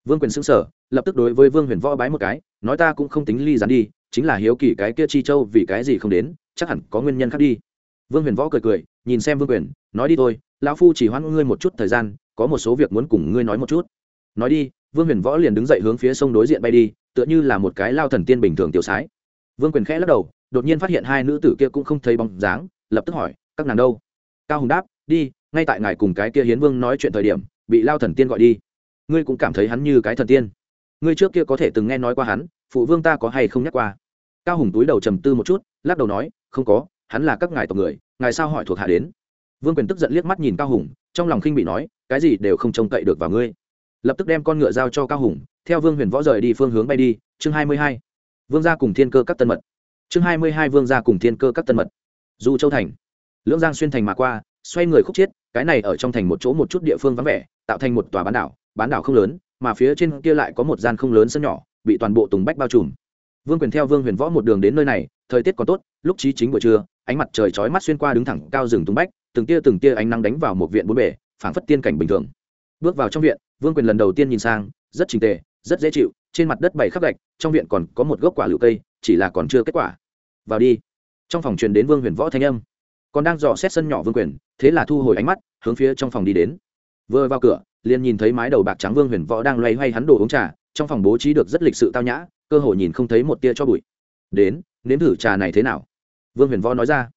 Vương quyền xưng sở lập tức đối với vương huyền võ bái một cái, nói ta cũng không tính ly dán đi, chính là hiếu kỳ cái kia chi châu vì cái gì không đến, chắc hẳn có nguyên nhân khác đi. Vương huyền võ cười cười, nhìn xem vương quyền, nói đi thôi, lão phu chỉ hoãn ngươi một chút thời gian, có một số việc muốn cùng ngươi nói một chút. Nói đi, vương huyền võ liền đứng dậy hướng phía sông đối diện bay đi, tựa như là một cái lao thần tiên bình thường tiểu sái. Vương quyền khẽ lắc đầu, đột nhiên phát hiện hai nữ tử kia cũng không thấy bóng dáng, lập tức hỏi, các nàng đâu? Cao hùng đáp, đi, ngay tại ngài cùng cái kia hiến vương nói chuyện thời điểm, bị lao thần tiên gọi đi ngươi cũng cảm thấy hắn như cái thần tiên. Ngươi trước kia có thể từng nghe nói qua hắn, phụ vương ta có hay không nhắc qua? Cao hùng túi đầu trầm tư một chút, lắc đầu nói, không có, hắn là các ngài tộc người, ngài sao hỏi thuộc hạ đến? Vương quyền tức giận liếc mắt nhìn cao hùng, trong lòng khinh bị nói, cái gì đều không trông cậy được vào ngươi. Lập tức đem con ngựa giao cho cao hùng, theo vương huyền võ rời đi phương hướng bay đi, chương hai mươi hai. Vương gia cùng thiên cơ các tân mật. Chương hai mươi hai vương gia cùng thiên cơ các tân mật. Du châu thành. Lưỡng giang xuyên thành mà qua, xoay người khúc chiết, cái này ở trong thành một chỗ một chút địa phương vắng vẻ, tạo thành một tòa bán đảo bán đảo không lớn, mà phía trên kia lại có một gian không lớn sân nhỏ, bị toàn bộ tùng bách bao trùm. Vương quyền theo vương huyền võ một đường đến nơi này, thời tiết còn tốt, lúc trí chính buổi trưa, ánh mặt trời chói mắt xuyên qua đứng thẳng cao rừng tùng bách, từng tia từng tia ánh nắng đánh vào một viện bốn bể phảng phất tiên cảnh bình thường. Bước vào trong viện, vương quyền lần đầu tiên nhìn sang, rất trình tề, rất dễ chịu, trên mặt đất bày khắp gạch, trong viện còn có một gốc quả lựu cây, chỉ là còn chưa kết quả. Vào đi. Trong phòng truyền đến vương huyền võ thanh âm. Còn đang dò xét sân nhỏ vương quyền, thế là thu hồi ánh mắt, hướng phía trong phòng đi đến. Vừa vào cửa liền nhìn thấy mái đầu bạc trắng vương huyền võ đang loay hoay hắn đồ uống trà trong phòng bố trí được rất lịch sự tao nhã cơ hội nhìn không thấy một tia cho bụi. Đến nếm thử trà này thế nào? Vương huyền võ nói ra.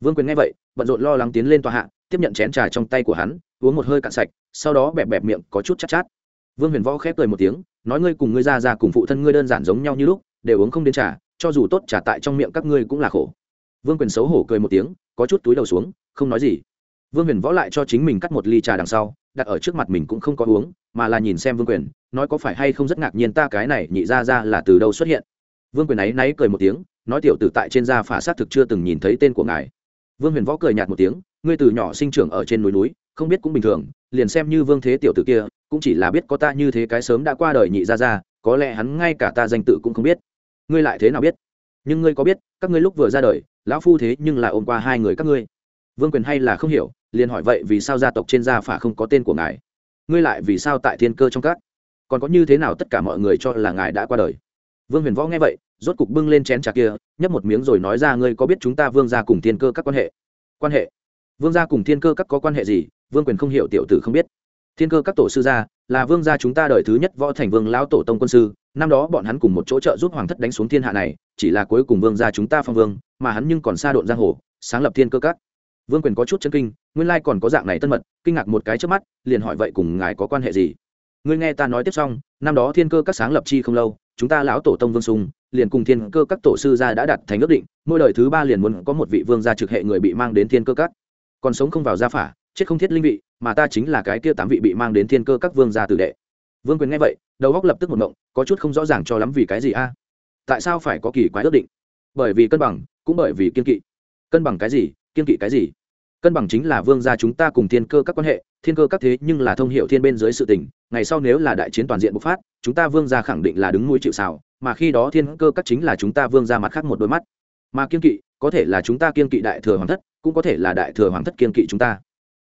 Vương quyền nghe vậy bận rộn lo lắng tiến lên tòa hạ tiếp nhận chén trà trong tay của hắn uống một hơi cạn sạch sau đó bẹp bẹp miệng có chút chát, chát. Vương huyền võ khép cười một tiếng nói ngươi cùng ngươi ra ra cùng phụ thân ngươi đơn giản giống nhau như lúc đều uống không đến trà cho dù tốt trà tại trong miệng các ngươi cũng là khổ. Vương quyền xấu hổ cười một tiếng có chút túi đầu xuống không nói gì. Vương huyền võ lại cho chính mình cắt một ly trà đằng sau đặt ở trước mặt mình cũng không có uống, mà là nhìn xem vương quyền, nói có phải hay không rất ngạc nhiên ta cái này nhị ra ra là từ đâu xuất hiện. Vương quyền ấy náy cười một tiếng, nói tiểu tử tại trên da phả sát thực chưa từng nhìn thấy tên của ngài. Vương huyền võ cười nhạt một tiếng, ngươi từ nhỏ sinh trưởng ở trên núi núi, không biết cũng bình thường, liền xem như vương thế tiểu tử kia, cũng chỉ là biết có ta như thế cái sớm đã qua đời nhị ra ra, có lẽ hắn ngay cả ta danh tự cũng không biết. Ngươi lại thế nào biết? Nhưng ngươi có biết, các ngươi lúc vừa ra đời, lão phu thế nhưng là ôm qua hai người các ngươi. Vương quyền hay là không hiểu liền hỏi vậy vì sao gia tộc trên gia phả không có tên của ngài? Ngươi lại vì sao tại thiên cơ trong các? Còn có như thế nào tất cả mọi người cho là ngài đã qua đời? Vương huyền võ nghe vậy, rốt cục bưng lên chén trà kia, nhấp một miếng rồi nói ra, ngươi có biết chúng ta vương gia cùng thiên cơ các quan hệ? Quan hệ? Vương gia cùng thiên cơ các có quan hệ gì? Vương quyền không hiểu tiểu tử không biết. Thiên cơ các tổ sư gia, là vương gia chúng ta đời thứ nhất võ thành vương lão tổ tông quân sư, năm đó bọn hắn cùng một chỗ trợ giúp hoàng thất đánh xuống thiên hạ này, chỉ là cuối cùng vương gia chúng ta phong vương, mà hắn nhưng còn xa độn giang hồ, sáng lập thiên cơ các. Vương quyền có chút chân kinh nguyên lai còn có dạng này tân mật, kinh ngạc một cái trước mắt, liền hỏi vậy cùng ngài có quan hệ gì? Ngươi nghe ta nói tiếp xong, năm đó thiên cơ các sáng lập chi không lâu, chúng ta lão tổ tông vương sùng, liền cùng thiên cơ các tổ sư gia đã đặt thành ước định, mỗi đời thứ ba liền muốn có một vị vương gia trực hệ người bị mang đến thiên cơ các. Còn sống không vào gia phả, chết không thiết linh vị, mà ta chính là cái kia tám vị bị mang đến thiên cơ các vương gia tử đệ. Vương quyền nghe vậy, đầu góc lập tức một mộng có chút không rõ ràng cho lắm vì cái gì a? Tại sao phải có kỳ quái ước định? Bởi vì cân bằng, cũng bởi vì kiên kỵ. Cân bằng cái gì, kiên kỵ cái gì? Cân bằng chính là vương gia chúng ta cùng thiên cơ các quan hệ, thiên cơ các thế nhưng là thông hiệu thiên bên dưới sự tình, ngày sau nếu là đại chiến toàn diện bộc phát, chúng ta vương gia khẳng định là đứng mũi chịu xào mà khi đó thiên cơ các chính là chúng ta vương gia mặt khác một đôi mắt. Mà kiên kỵ, có thể là chúng ta kiên kỵ đại thừa hoàng thất, cũng có thể là đại thừa hoàng thất kiên kỵ chúng ta.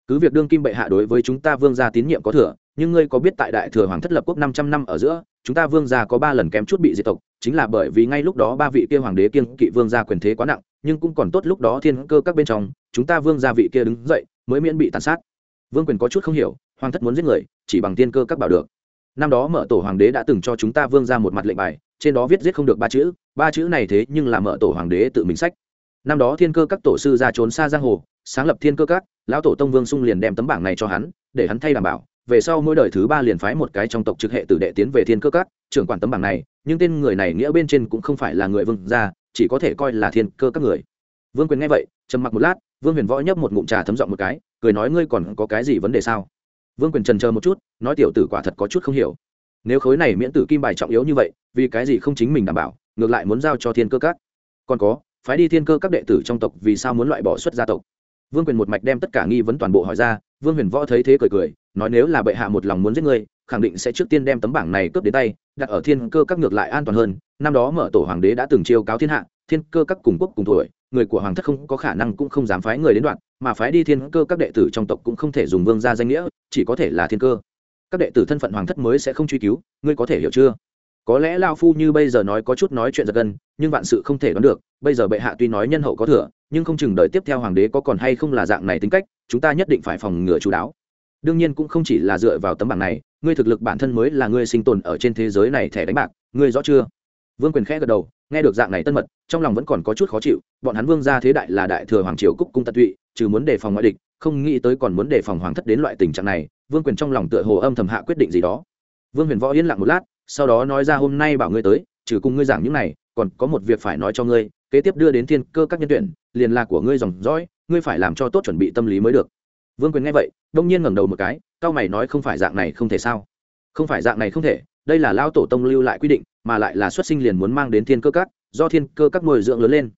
Cứ việc đương kim bệ hạ đối với chúng ta vương gia tín nhiệm có thừa, nhưng ngươi có biết tại đại thừa hoàng thất lập quốc năm trăm năm ở giữa, chúng ta vương gia có ba lần kém chút bị diệt tộc, chính là bởi vì ngay lúc đó ba vị kia hoàng đế kiên kỵ vương gia quyền thế quá nặng nhưng cũng còn tốt lúc đó thiên cơ các bên trong, chúng ta vương gia vị kia đứng dậy, mới miễn bị tàn sát. Vương quyền có chút không hiểu, hoàng thất muốn giết người, chỉ bằng thiên cơ các bảo được. Năm đó mở tổ hoàng đế đã từng cho chúng ta vương ra một mặt lệnh bài, trên đó viết giết không được ba chữ ba chữ này thế nhưng là mở tổ hoàng đế tự mình sách. Năm đó thiên cơ các tổ sư ra trốn xa giang hồ, sáng lập thiên cơ các, lão tổ tông vương sung liền đem tấm bảng này cho hắn, để hắn thay đảm bảo, về sau mỗi đời thứ ba liền phái một cái trong tộc trực hệ tử đệ tiến về thiên cơ các, trưởng quản tấm bảng này, nhưng tên người này nghĩa bên trên cũng không phải là người vương gia chỉ có thể coi là thiên cơ các người. Vương quyền nghe vậy, trầm mặc một lát, vương huyền võ nhấp một ngụm trà thấm giọng một cái, cười nói ngươi còn có cái gì vấn đề sao? Vương quyền trần chờ một chút, nói tiểu tử quả thật có chút không hiểu. Nếu khối này miễn tử kim bài trọng yếu như vậy, vì cái gì không chính mình đảm bảo, ngược lại muốn giao cho thiên cơ các? Còn có, phái đi thiên cơ các đệ tử trong tộc vì sao muốn loại bỏ xuất gia tộc? Vương quyền một mạch đem tất cả nghi vấn toàn bộ hỏi ra, vương huyền võ thấy thế cười cười, nói nếu là bệ hạ một lòng muốn giết ngươi khẳng định sẽ trước tiên đem tấm bảng này cướp đến tay, đặt ở thiên cơ các ngược lại an toàn hơn. Năm đó mở tổ hoàng đế đã từng chiêu cáo thiên hạ, thiên cơ các cùng quốc cùng tuổi, người của hoàng thất không có khả năng cũng không dám phái người đến đoạn, mà phái đi thiên cơ các đệ tử trong tộc cũng không thể dùng vương gia danh nghĩa, chỉ có thể là thiên cơ. Các đệ tử thân phận hoàng thất mới sẽ không truy cứu, ngươi có thể hiểu chưa? Có lẽ lao phu như bây giờ nói có chút nói chuyện giật gân, nhưng vạn sự không thể đoán được, bây giờ bệ hạ tuy nói nhân hậu có thừa, nhưng không chừng đợi tiếp theo hoàng đế có còn hay không là dạng này tính cách, chúng ta nhất định phải phòng ngừa chú đáo đương nhiên cũng không chỉ là dựa vào tấm bảng này, ngươi thực lực bản thân mới là ngươi sinh tồn ở trên thế giới này thẻ đánh bạc, ngươi rõ chưa? Vương quyền khẽ gật đầu, nghe được dạng này tân mật, trong lòng vẫn còn có chút khó chịu, bọn hắn vương gia thế đại là đại thừa hoàng triều cúc cung tận tụy, trừ muốn đề phòng ngoại địch, không nghĩ tới còn muốn đề phòng hoàng thất đến loại tình trạng này, vương quyền trong lòng tựa hồ âm thầm hạ quyết định gì đó. Vương huyền võ yên lặng một lát, sau đó nói ra hôm nay bảo ngươi tới, trừ cùng ngươi giảng những này, còn có một việc phải nói cho ngươi, kế tiếp đưa đến thiên cơ các nhân tuyển, liền là của ngươi dòng dõi, ngươi phải làm cho tốt chuẩn bị tâm lý mới được vương quyền nghe vậy, đông nhiên ngẩng đầu một cái, cao mày nói không phải dạng này không thể sao? Không phải dạng này không thể, đây là lao tổ tông lưu lại quy định, mà lại là xuất sinh liền muốn mang đến thiên cơ các, do thiên cơ các nuôi dưỡng lớn lên.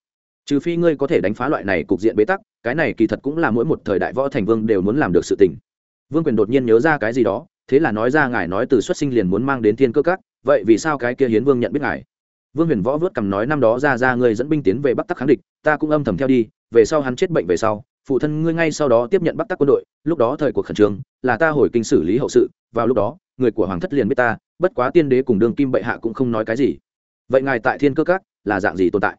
Trừ phi ngươi có thể đánh phá loại này cục diện bế tắc, cái này kỳ thật cũng là mỗi một thời đại võ thành vương đều muốn làm được sự tình. Vương quyền đột nhiên nhớ ra cái gì đó, thế là nói ra ngài nói từ xuất sinh liền muốn mang đến thiên cơ các, vậy vì sao cái kia hiến vương nhận biết ngài? Vương huyền võ vớt cầm nói năm đó ra ra ngươi dẫn binh tiến về bắc tắc kháng địch, ta cũng âm thầm theo đi, về sau hắn chết bệnh về sau phụ thân ngươi ngay sau đó tiếp nhận bắc tắc quân đội, lúc đó thời cuộc khẩn trương, là ta hồi kinh xử lý hậu sự, vào lúc đó, người của hoàng thất liền biết ta, bất quá tiên đế cùng đường kim bệ hạ cũng không nói cái gì. Vậy ngài tại thiên cơ các, là dạng gì tồn tại?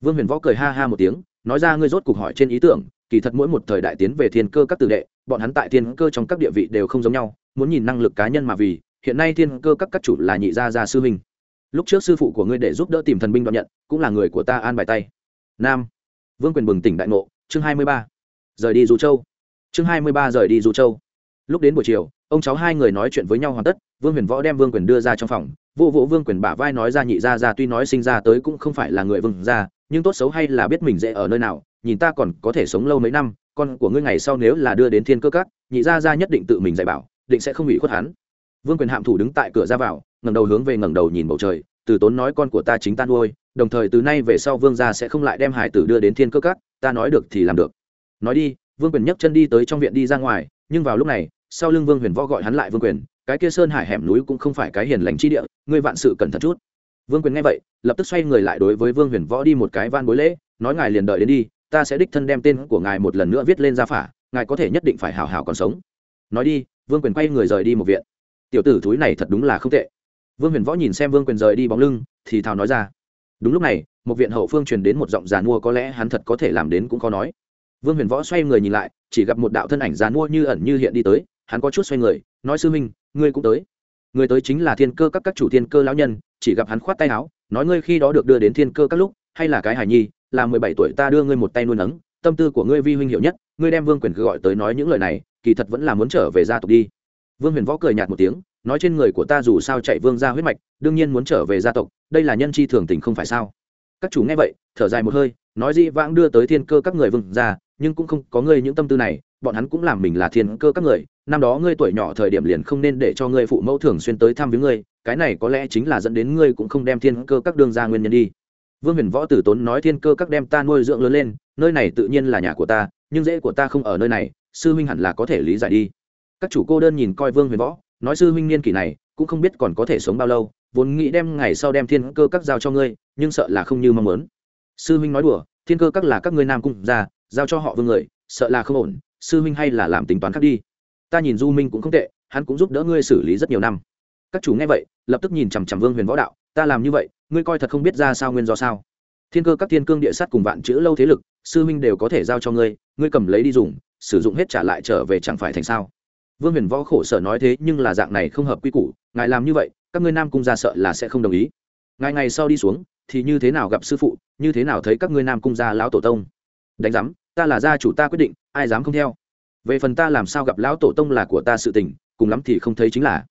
Vương huyền võ cười ha ha một tiếng, nói ra ngươi rốt cuộc hỏi trên ý tưởng, kỳ thật mỗi một thời đại tiến về thiên cơ các tử đệ, bọn hắn tại thiên cơ trong các địa vị đều không giống nhau, muốn nhìn năng lực cá nhân mà vì, hiện nay thiên cơ các các chủ là nhị gia gia sư huynh. Lúc trước sư phụ của ngươi để giúp đỡ tìm thần binh đoạn nhận, cũng là người của ta an bài tay. Nam. Vương quyền bừng tỉnh đại ngộ, chương hai mươi ba rời đi du châu. Chương hai mươi ba rời đi du châu. Lúc đến buổi chiều, ông cháu hai người nói chuyện với nhau hoàn tất, vương huyền võ đem vương quyền đưa ra trong phòng. Vô vỗ vương quyền bả vai nói ra, nhị gia ra tuy nói sinh ra tới cũng không phải là người vương gia, nhưng tốt xấu hay là biết mình dễ ở nơi nào, nhìn ta còn có thể sống lâu mấy năm, con của ngươi ngày sau nếu là đưa đến thiên cơ các, nhị gia ra nhất định tự mình dạy bảo, định sẽ không bị khuất hắn. Vương quyền hạm thủ đứng tại cửa ra vào, ngẩng đầu hướng về ngẩng đầu nhìn bầu trời, từ tốn nói con của ta chính ta nuôi, đồng thời từ nay về sau vương gia sẽ không lại đem hải tử đưa đến thiên cơ các, ta nói được thì làm được nói đi, vương quyền nhấc chân đi tới trong viện đi ra ngoài, nhưng vào lúc này, sau lưng vương huyền võ gọi hắn lại vương quyền, cái kia sơn hải hẻm núi cũng không phải cái hiền lành chi địa, ngươi vạn sự cẩn thận chút. Vương quyền nghe vậy, lập tức xoay người lại đối với vương huyền võ đi một cái van bối lễ, nói ngài liền đợi đến đi, ta sẽ đích thân đem tên của ngài một lần nữa viết lên ra phả, ngài có thể nhất định phải hào hào còn sống. Nói đi, vương quyền quay người rời đi một viện. Tiểu tử thúi này thật đúng là không tệ. Vương huyền võ nhìn xem vương quyền rời đi bóng lưng, thì thào nói ra. Đúng lúc này, một viện hậu phương truyền đến một giọng giàn mua có lẽ hắn thật có thể làm đến cũng khó nói vương huyền võ xoay người nhìn lại, chỉ gặp một đạo thân ảnh dàn mua như ẩn như hiện đi tới, hắn có chút xoay người, nói sư minh ngươi cũng tới. Người tới chính là thiên cơ các các chủ thiên cơ lão nhân, chỉ gặp hắn khoát tay áo, nói ngươi khi đó được đưa đến thiên cơ các lúc, hay là cái hài nhi, là mười bảy tuổi ta đưa ngươi một tay nuôi nấng, tâm tư của ngươi vi huynh hiệu nhất, ngươi đem vương quyền cứ gọi tới nói những lời này, kỳ thật vẫn là muốn trở về gia tộc đi. Vương huyền võ cười nhạt một tiếng, nói trên người của ta dù sao chạy vương ra huyết mạch, đương nhiên muốn trở về gia tộc, đây là nhân chi thường tình không phải sao? Các chủ nghe vậy, thở dài một hơi, nói dĩ vãng đưa tới thiên cơ các người vương ra nhưng cũng không có ngươi những tâm tư này, bọn hắn cũng làm mình là thiên cơ các người, năm đó ngươi tuổi nhỏ thời điểm liền không nên để cho ngươi phụ mẫu thường xuyên tới thăm với ngươi, cái này có lẽ chính là dẫn đến ngươi cũng không đem thiên cơ các đương ra nguyên nhân đi. Vương huyền võ tử tốn nói thiên cơ các đem ta nuôi dưỡng lớn lên, nơi này tự nhiên là nhà của ta, nhưng dễ của ta không ở nơi này, sư huynh hẳn là có thể lý giải đi. Các chủ cô đơn nhìn coi vương huyền võ, nói sư huynh niên kỷ này, cũng không biết còn có thể sống bao lâu, vốn nghĩ đem ngày sau đem thiên cơ các giao cho ngươi, nhưng sợ là không như mong muốn. Sư huynh nói đùa, thiên cơ các là các ngươi nam cung ra giao cho họ vương người, sợ là không ổn, sư huynh hay là làm tính toán khác đi. Ta nhìn du minh cũng không tệ, hắn cũng giúp đỡ ngươi xử lý rất nhiều năm. Các chủ nghe vậy, lập tức nhìn chằm chằm vương huyền võ đạo, ta làm như vậy, ngươi coi thật không biết ra sao nguyên do sao. Thiên cơ các thiên cương địa sát cùng vạn chữ lâu thế lực, sư minh đều có thể giao cho ngươi ngươi cầm lấy đi dùng, sử dụng hết trả lại trở về chẳng phải thành sao? Vương huyền võ khổ sở nói thế nhưng là dạng này không hợp quy củ, ngài làm như vậy, các ngươi nam cung gia sợ là sẽ không đồng ý. Ngài ngày sau đi xuống, thì như thế nào gặp sư phụ, như thế nào thấy các ngươi nam cung gia lão tổ tông? Đánh giám, ta là gia chủ ta quyết định, ai dám không theo. Về phần ta làm sao gặp lão tổ tông là của ta sự tình, cùng lắm thì không thấy chính là.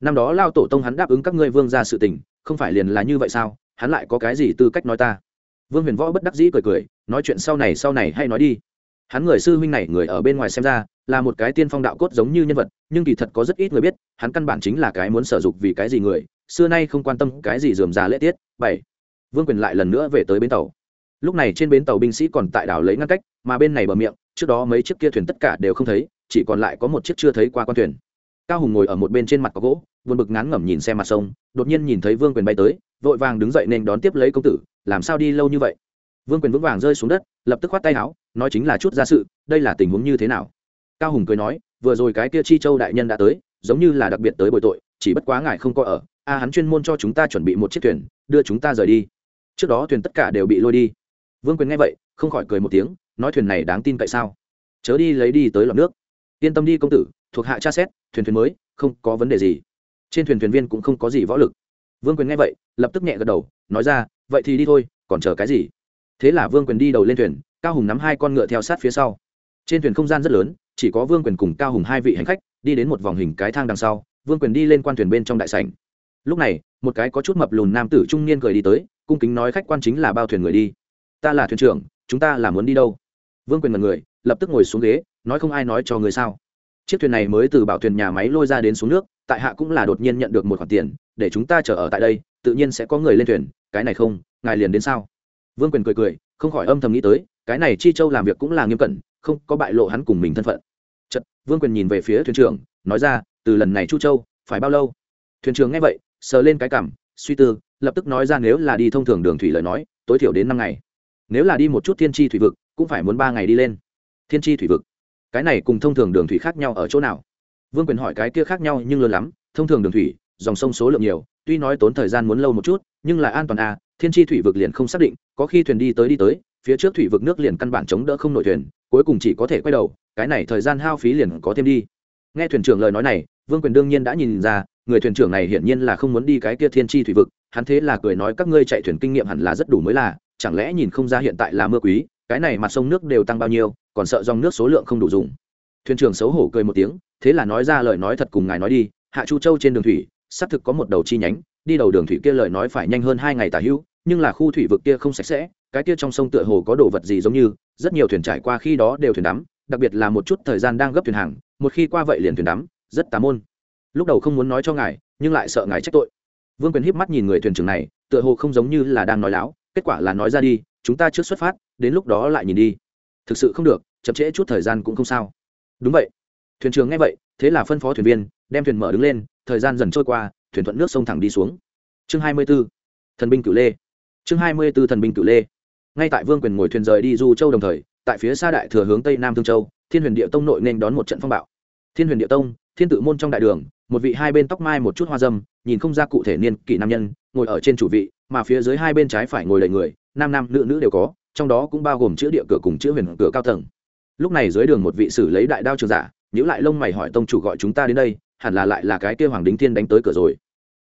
Năm đó lao tổ tông hắn đáp ứng các ngươi vương ra sự tình, không phải liền là như vậy sao? Hắn lại có cái gì tư cách nói ta? Vương huyền võ bất đắc dĩ cười cười, nói chuyện sau này sau này hay nói đi. Hắn người sư huynh này, người ở bên ngoài xem ra, là một cái tiên phong đạo cốt giống như nhân vật, nhưng kỳ thật có rất ít người biết, hắn căn bản chính là cái muốn sở dục vì cái gì người, xưa nay không quan tâm cái gì dườm già lễ tiết. Bảy. Vương quyền lại lần nữa về tới bến tàu lúc này trên bến tàu binh sĩ còn tại đảo lấy ngăn cách, mà bên này bờ miệng, trước đó mấy chiếc kia thuyền tất cả đều không thấy, chỉ còn lại có một chiếc chưa thấy qua con thuyền. Cao hùng ngồi ở một bên trên mặt có gỗ vượt bực ngán ngẩm nhìn xem mặt sông, đột nhiên nhìn thấy vương quyền bay tới, vội vàng đứng dậy nên đón tiếp lấy công tử, làm sao đi lâu như vậy? Vương quyền vững vàng rơi xuống đất, lập tức khoát tay áo, nói chính là chút ra sự, đây là tình huống như thế nào? Cao hùng cười nói, vừa rồi cái kia chi châu đại nhân đã tới, giống như là đặc biệt tới bồi tội, chỉ bất quá ngài không có ở, a, hắn chuyên môn cho chúng ta chuẩn bị một chiếc thuyền, đưa chúng ta rời đi. Trước đó thuyền tất cả đều bị lôi đi vương quyền nghe vậy, không khỏi cười một tiếng, nói thuyền này đáng tin cậy sao? Chớ đi lấy đi tới lọc nước. Yên tâm đi công tử, thuộc hạ tra xét, thuyền thuyền mới, không có vấn đề gì. Trên thuyền thuyền viên cũng không có gì võ lực. Vương quyền nghe vậy, lập tức nhẹ gật đầu, nói ra, vậy thì đi thôi, còn chờ cái gì? Thế là vương quyền đi đầu lên thuyền, cao hùng nắm hai con ngựa theo sát phía sau. Trên thuyền không gian rất lớn, chỉ có vương quyền cùng cao hùng hai vị hành khách, đi đến một vòng hình cái thang đằng sau, vương quyền đi lên quan thuyền bên trong đại sảnh. Lúc này, một cái có chút mập lùn nam tử trung niên cười đi tới, cung kính nói khách quan chính là bao thuyền người đi ta là thuyền trưởng, chúng ta là muốn đi đâu? Vương quyền mật người, lập tức ngồi xuống ghế, nói không ai nói cho người sao. Chiếc thuyền này mới từ bảo thuyền nhà máy lôi ra đến xuống nước, tại hạ cũng là đột nhiên nhận được một khoản tiền, để chúng ta chờ ở tại đây, tự nhiên sẽ có người lên thuyền, cái này không, ngài liền đến sao? Vương quyền cười cười, không khỏi âm thầm nghĩ tới, cái này chi châu làm việc cũng là nghiêm cẩn, không có bại lộ hắn cùng mình thân phận. Chật vương quyền nhìn về phía thuyền trưởng, nói ra, từ lần này chu châu, phải bao lâu? Thuyền trưởng nghe vậy, sờ lên cái cảm suy tư, lập tức nói ra nếu là đi thông thường đường thủy lời nói, tối thiểu đến năm ngày nếu là đi một chút thiên tri thủy vực, cũng phải muốn ba ngày đi lên. Thiên tri thủy vực? Cái này cùng thông thường đường thủy khác nhau ở chỗ nào? Vương quyền hỏi cái kia khác nhau nhưng lớn lắm, thông thường đường thủy, dòng sông số lượng nhiều, tuy nói tốn thời gian muốn lâu một chút, nhưng là an toàn à thiên tri thủy vực liền không xác định, có khi thuyền đi tới đi tới, phía trước thủy vực nước liền căn bản chống đỡ không nổi thuyền, cuối cùng chỉ có thể quay đầu, cái này thời gian hao phí liền có thêm đi. Nghe thuyền trưởng lời nói này, vương quyền đương nhiên đã nhìn ra, người thuyền trưởng này hiển nhiên là không muốn đi cái kia thiên tri thủy vực, hắn thế là cười nói các ngươi chạy thuyền kinh nghiệm hẳn là rất đủ mới là chẳng lẽ nhìn không ra hiện tại là mưa quý, cái này mặt sông nước đều tăng bao nhiêu, còn sợ dòng nước số lượng không đủ dùng. Thuyền trưởng xấu hổ cười một tiếng, thế là nói ra lời nói thật cùng ngài nói đi, hạ chu châu trên đường thủy, xác thực có một đầu chi nhánh, đi đầu đường thủy kia lời nói phải nhanh hơn hai ngày tả hữu, nhưng là khu thủy vực kia không sạch sẽ, cái kia trong sông tựa hồ có đồ vật gì giống như, rất nhiều thuyền trải qua khi đó đều thuyền đắm, đặc biệt là một chút thời gian đang gấp thuyền hàng, một khi qua vậy liền thuyền đắm, rất tà môn. Lúc đầu không muốn nói cho ngài, nhưng lại sợ ngài trách tội. Vương quyền híp mắt nhìn người thuyền trưởng này, tựa hồ không giống như là đang nói láo kết quả là nói ra đi, chúng ta trước xuất phát, đến lúc đó lại nhìn đi. Thực sự không được, chậm trễ chút thời gian cũng không sao. Đúng vậy. Thuyền trưởng nghe vậy, thế là phân phó thuyền viên, đem thuyền mở đứng lên, thời gian dần trôi qua, thuyền thuận nước sông thẳng đi xuống. Chương hai mươi b ố thần binh cửu lê. Chương hai mươi b ố thần binh cửu lê. Ngay tại vương quyền ngồi thuyền rời đi du châu đồng thời, tại phía xa đại thừa hướng tây nam thương châu, thiên huyền địa tông nội nên đón một trận phong bạo. Thiên huyền địa tông, thiên tự môn trong đại đường, một vị hai bên tóc mai một chút hoa dâm, nhìn không ra cụ thể niên kỷ nam nhân, ngồi ở trên chủ vị mà phía dưới hai bên trái phải ngồi đầy người nam nam nữ nữ đều có trong đó cũng bao gồm chữ địa cửa cùng chữ huyền cửa cao tầng. Lúc này dưới đường một vị sử lấy đại đao trường giả nhữ lại lông mày hỏi tông chủ gọi chúng ta đến đây hẳn là lại là cái kia hoàng đính thiên đánh tới cửa rồi.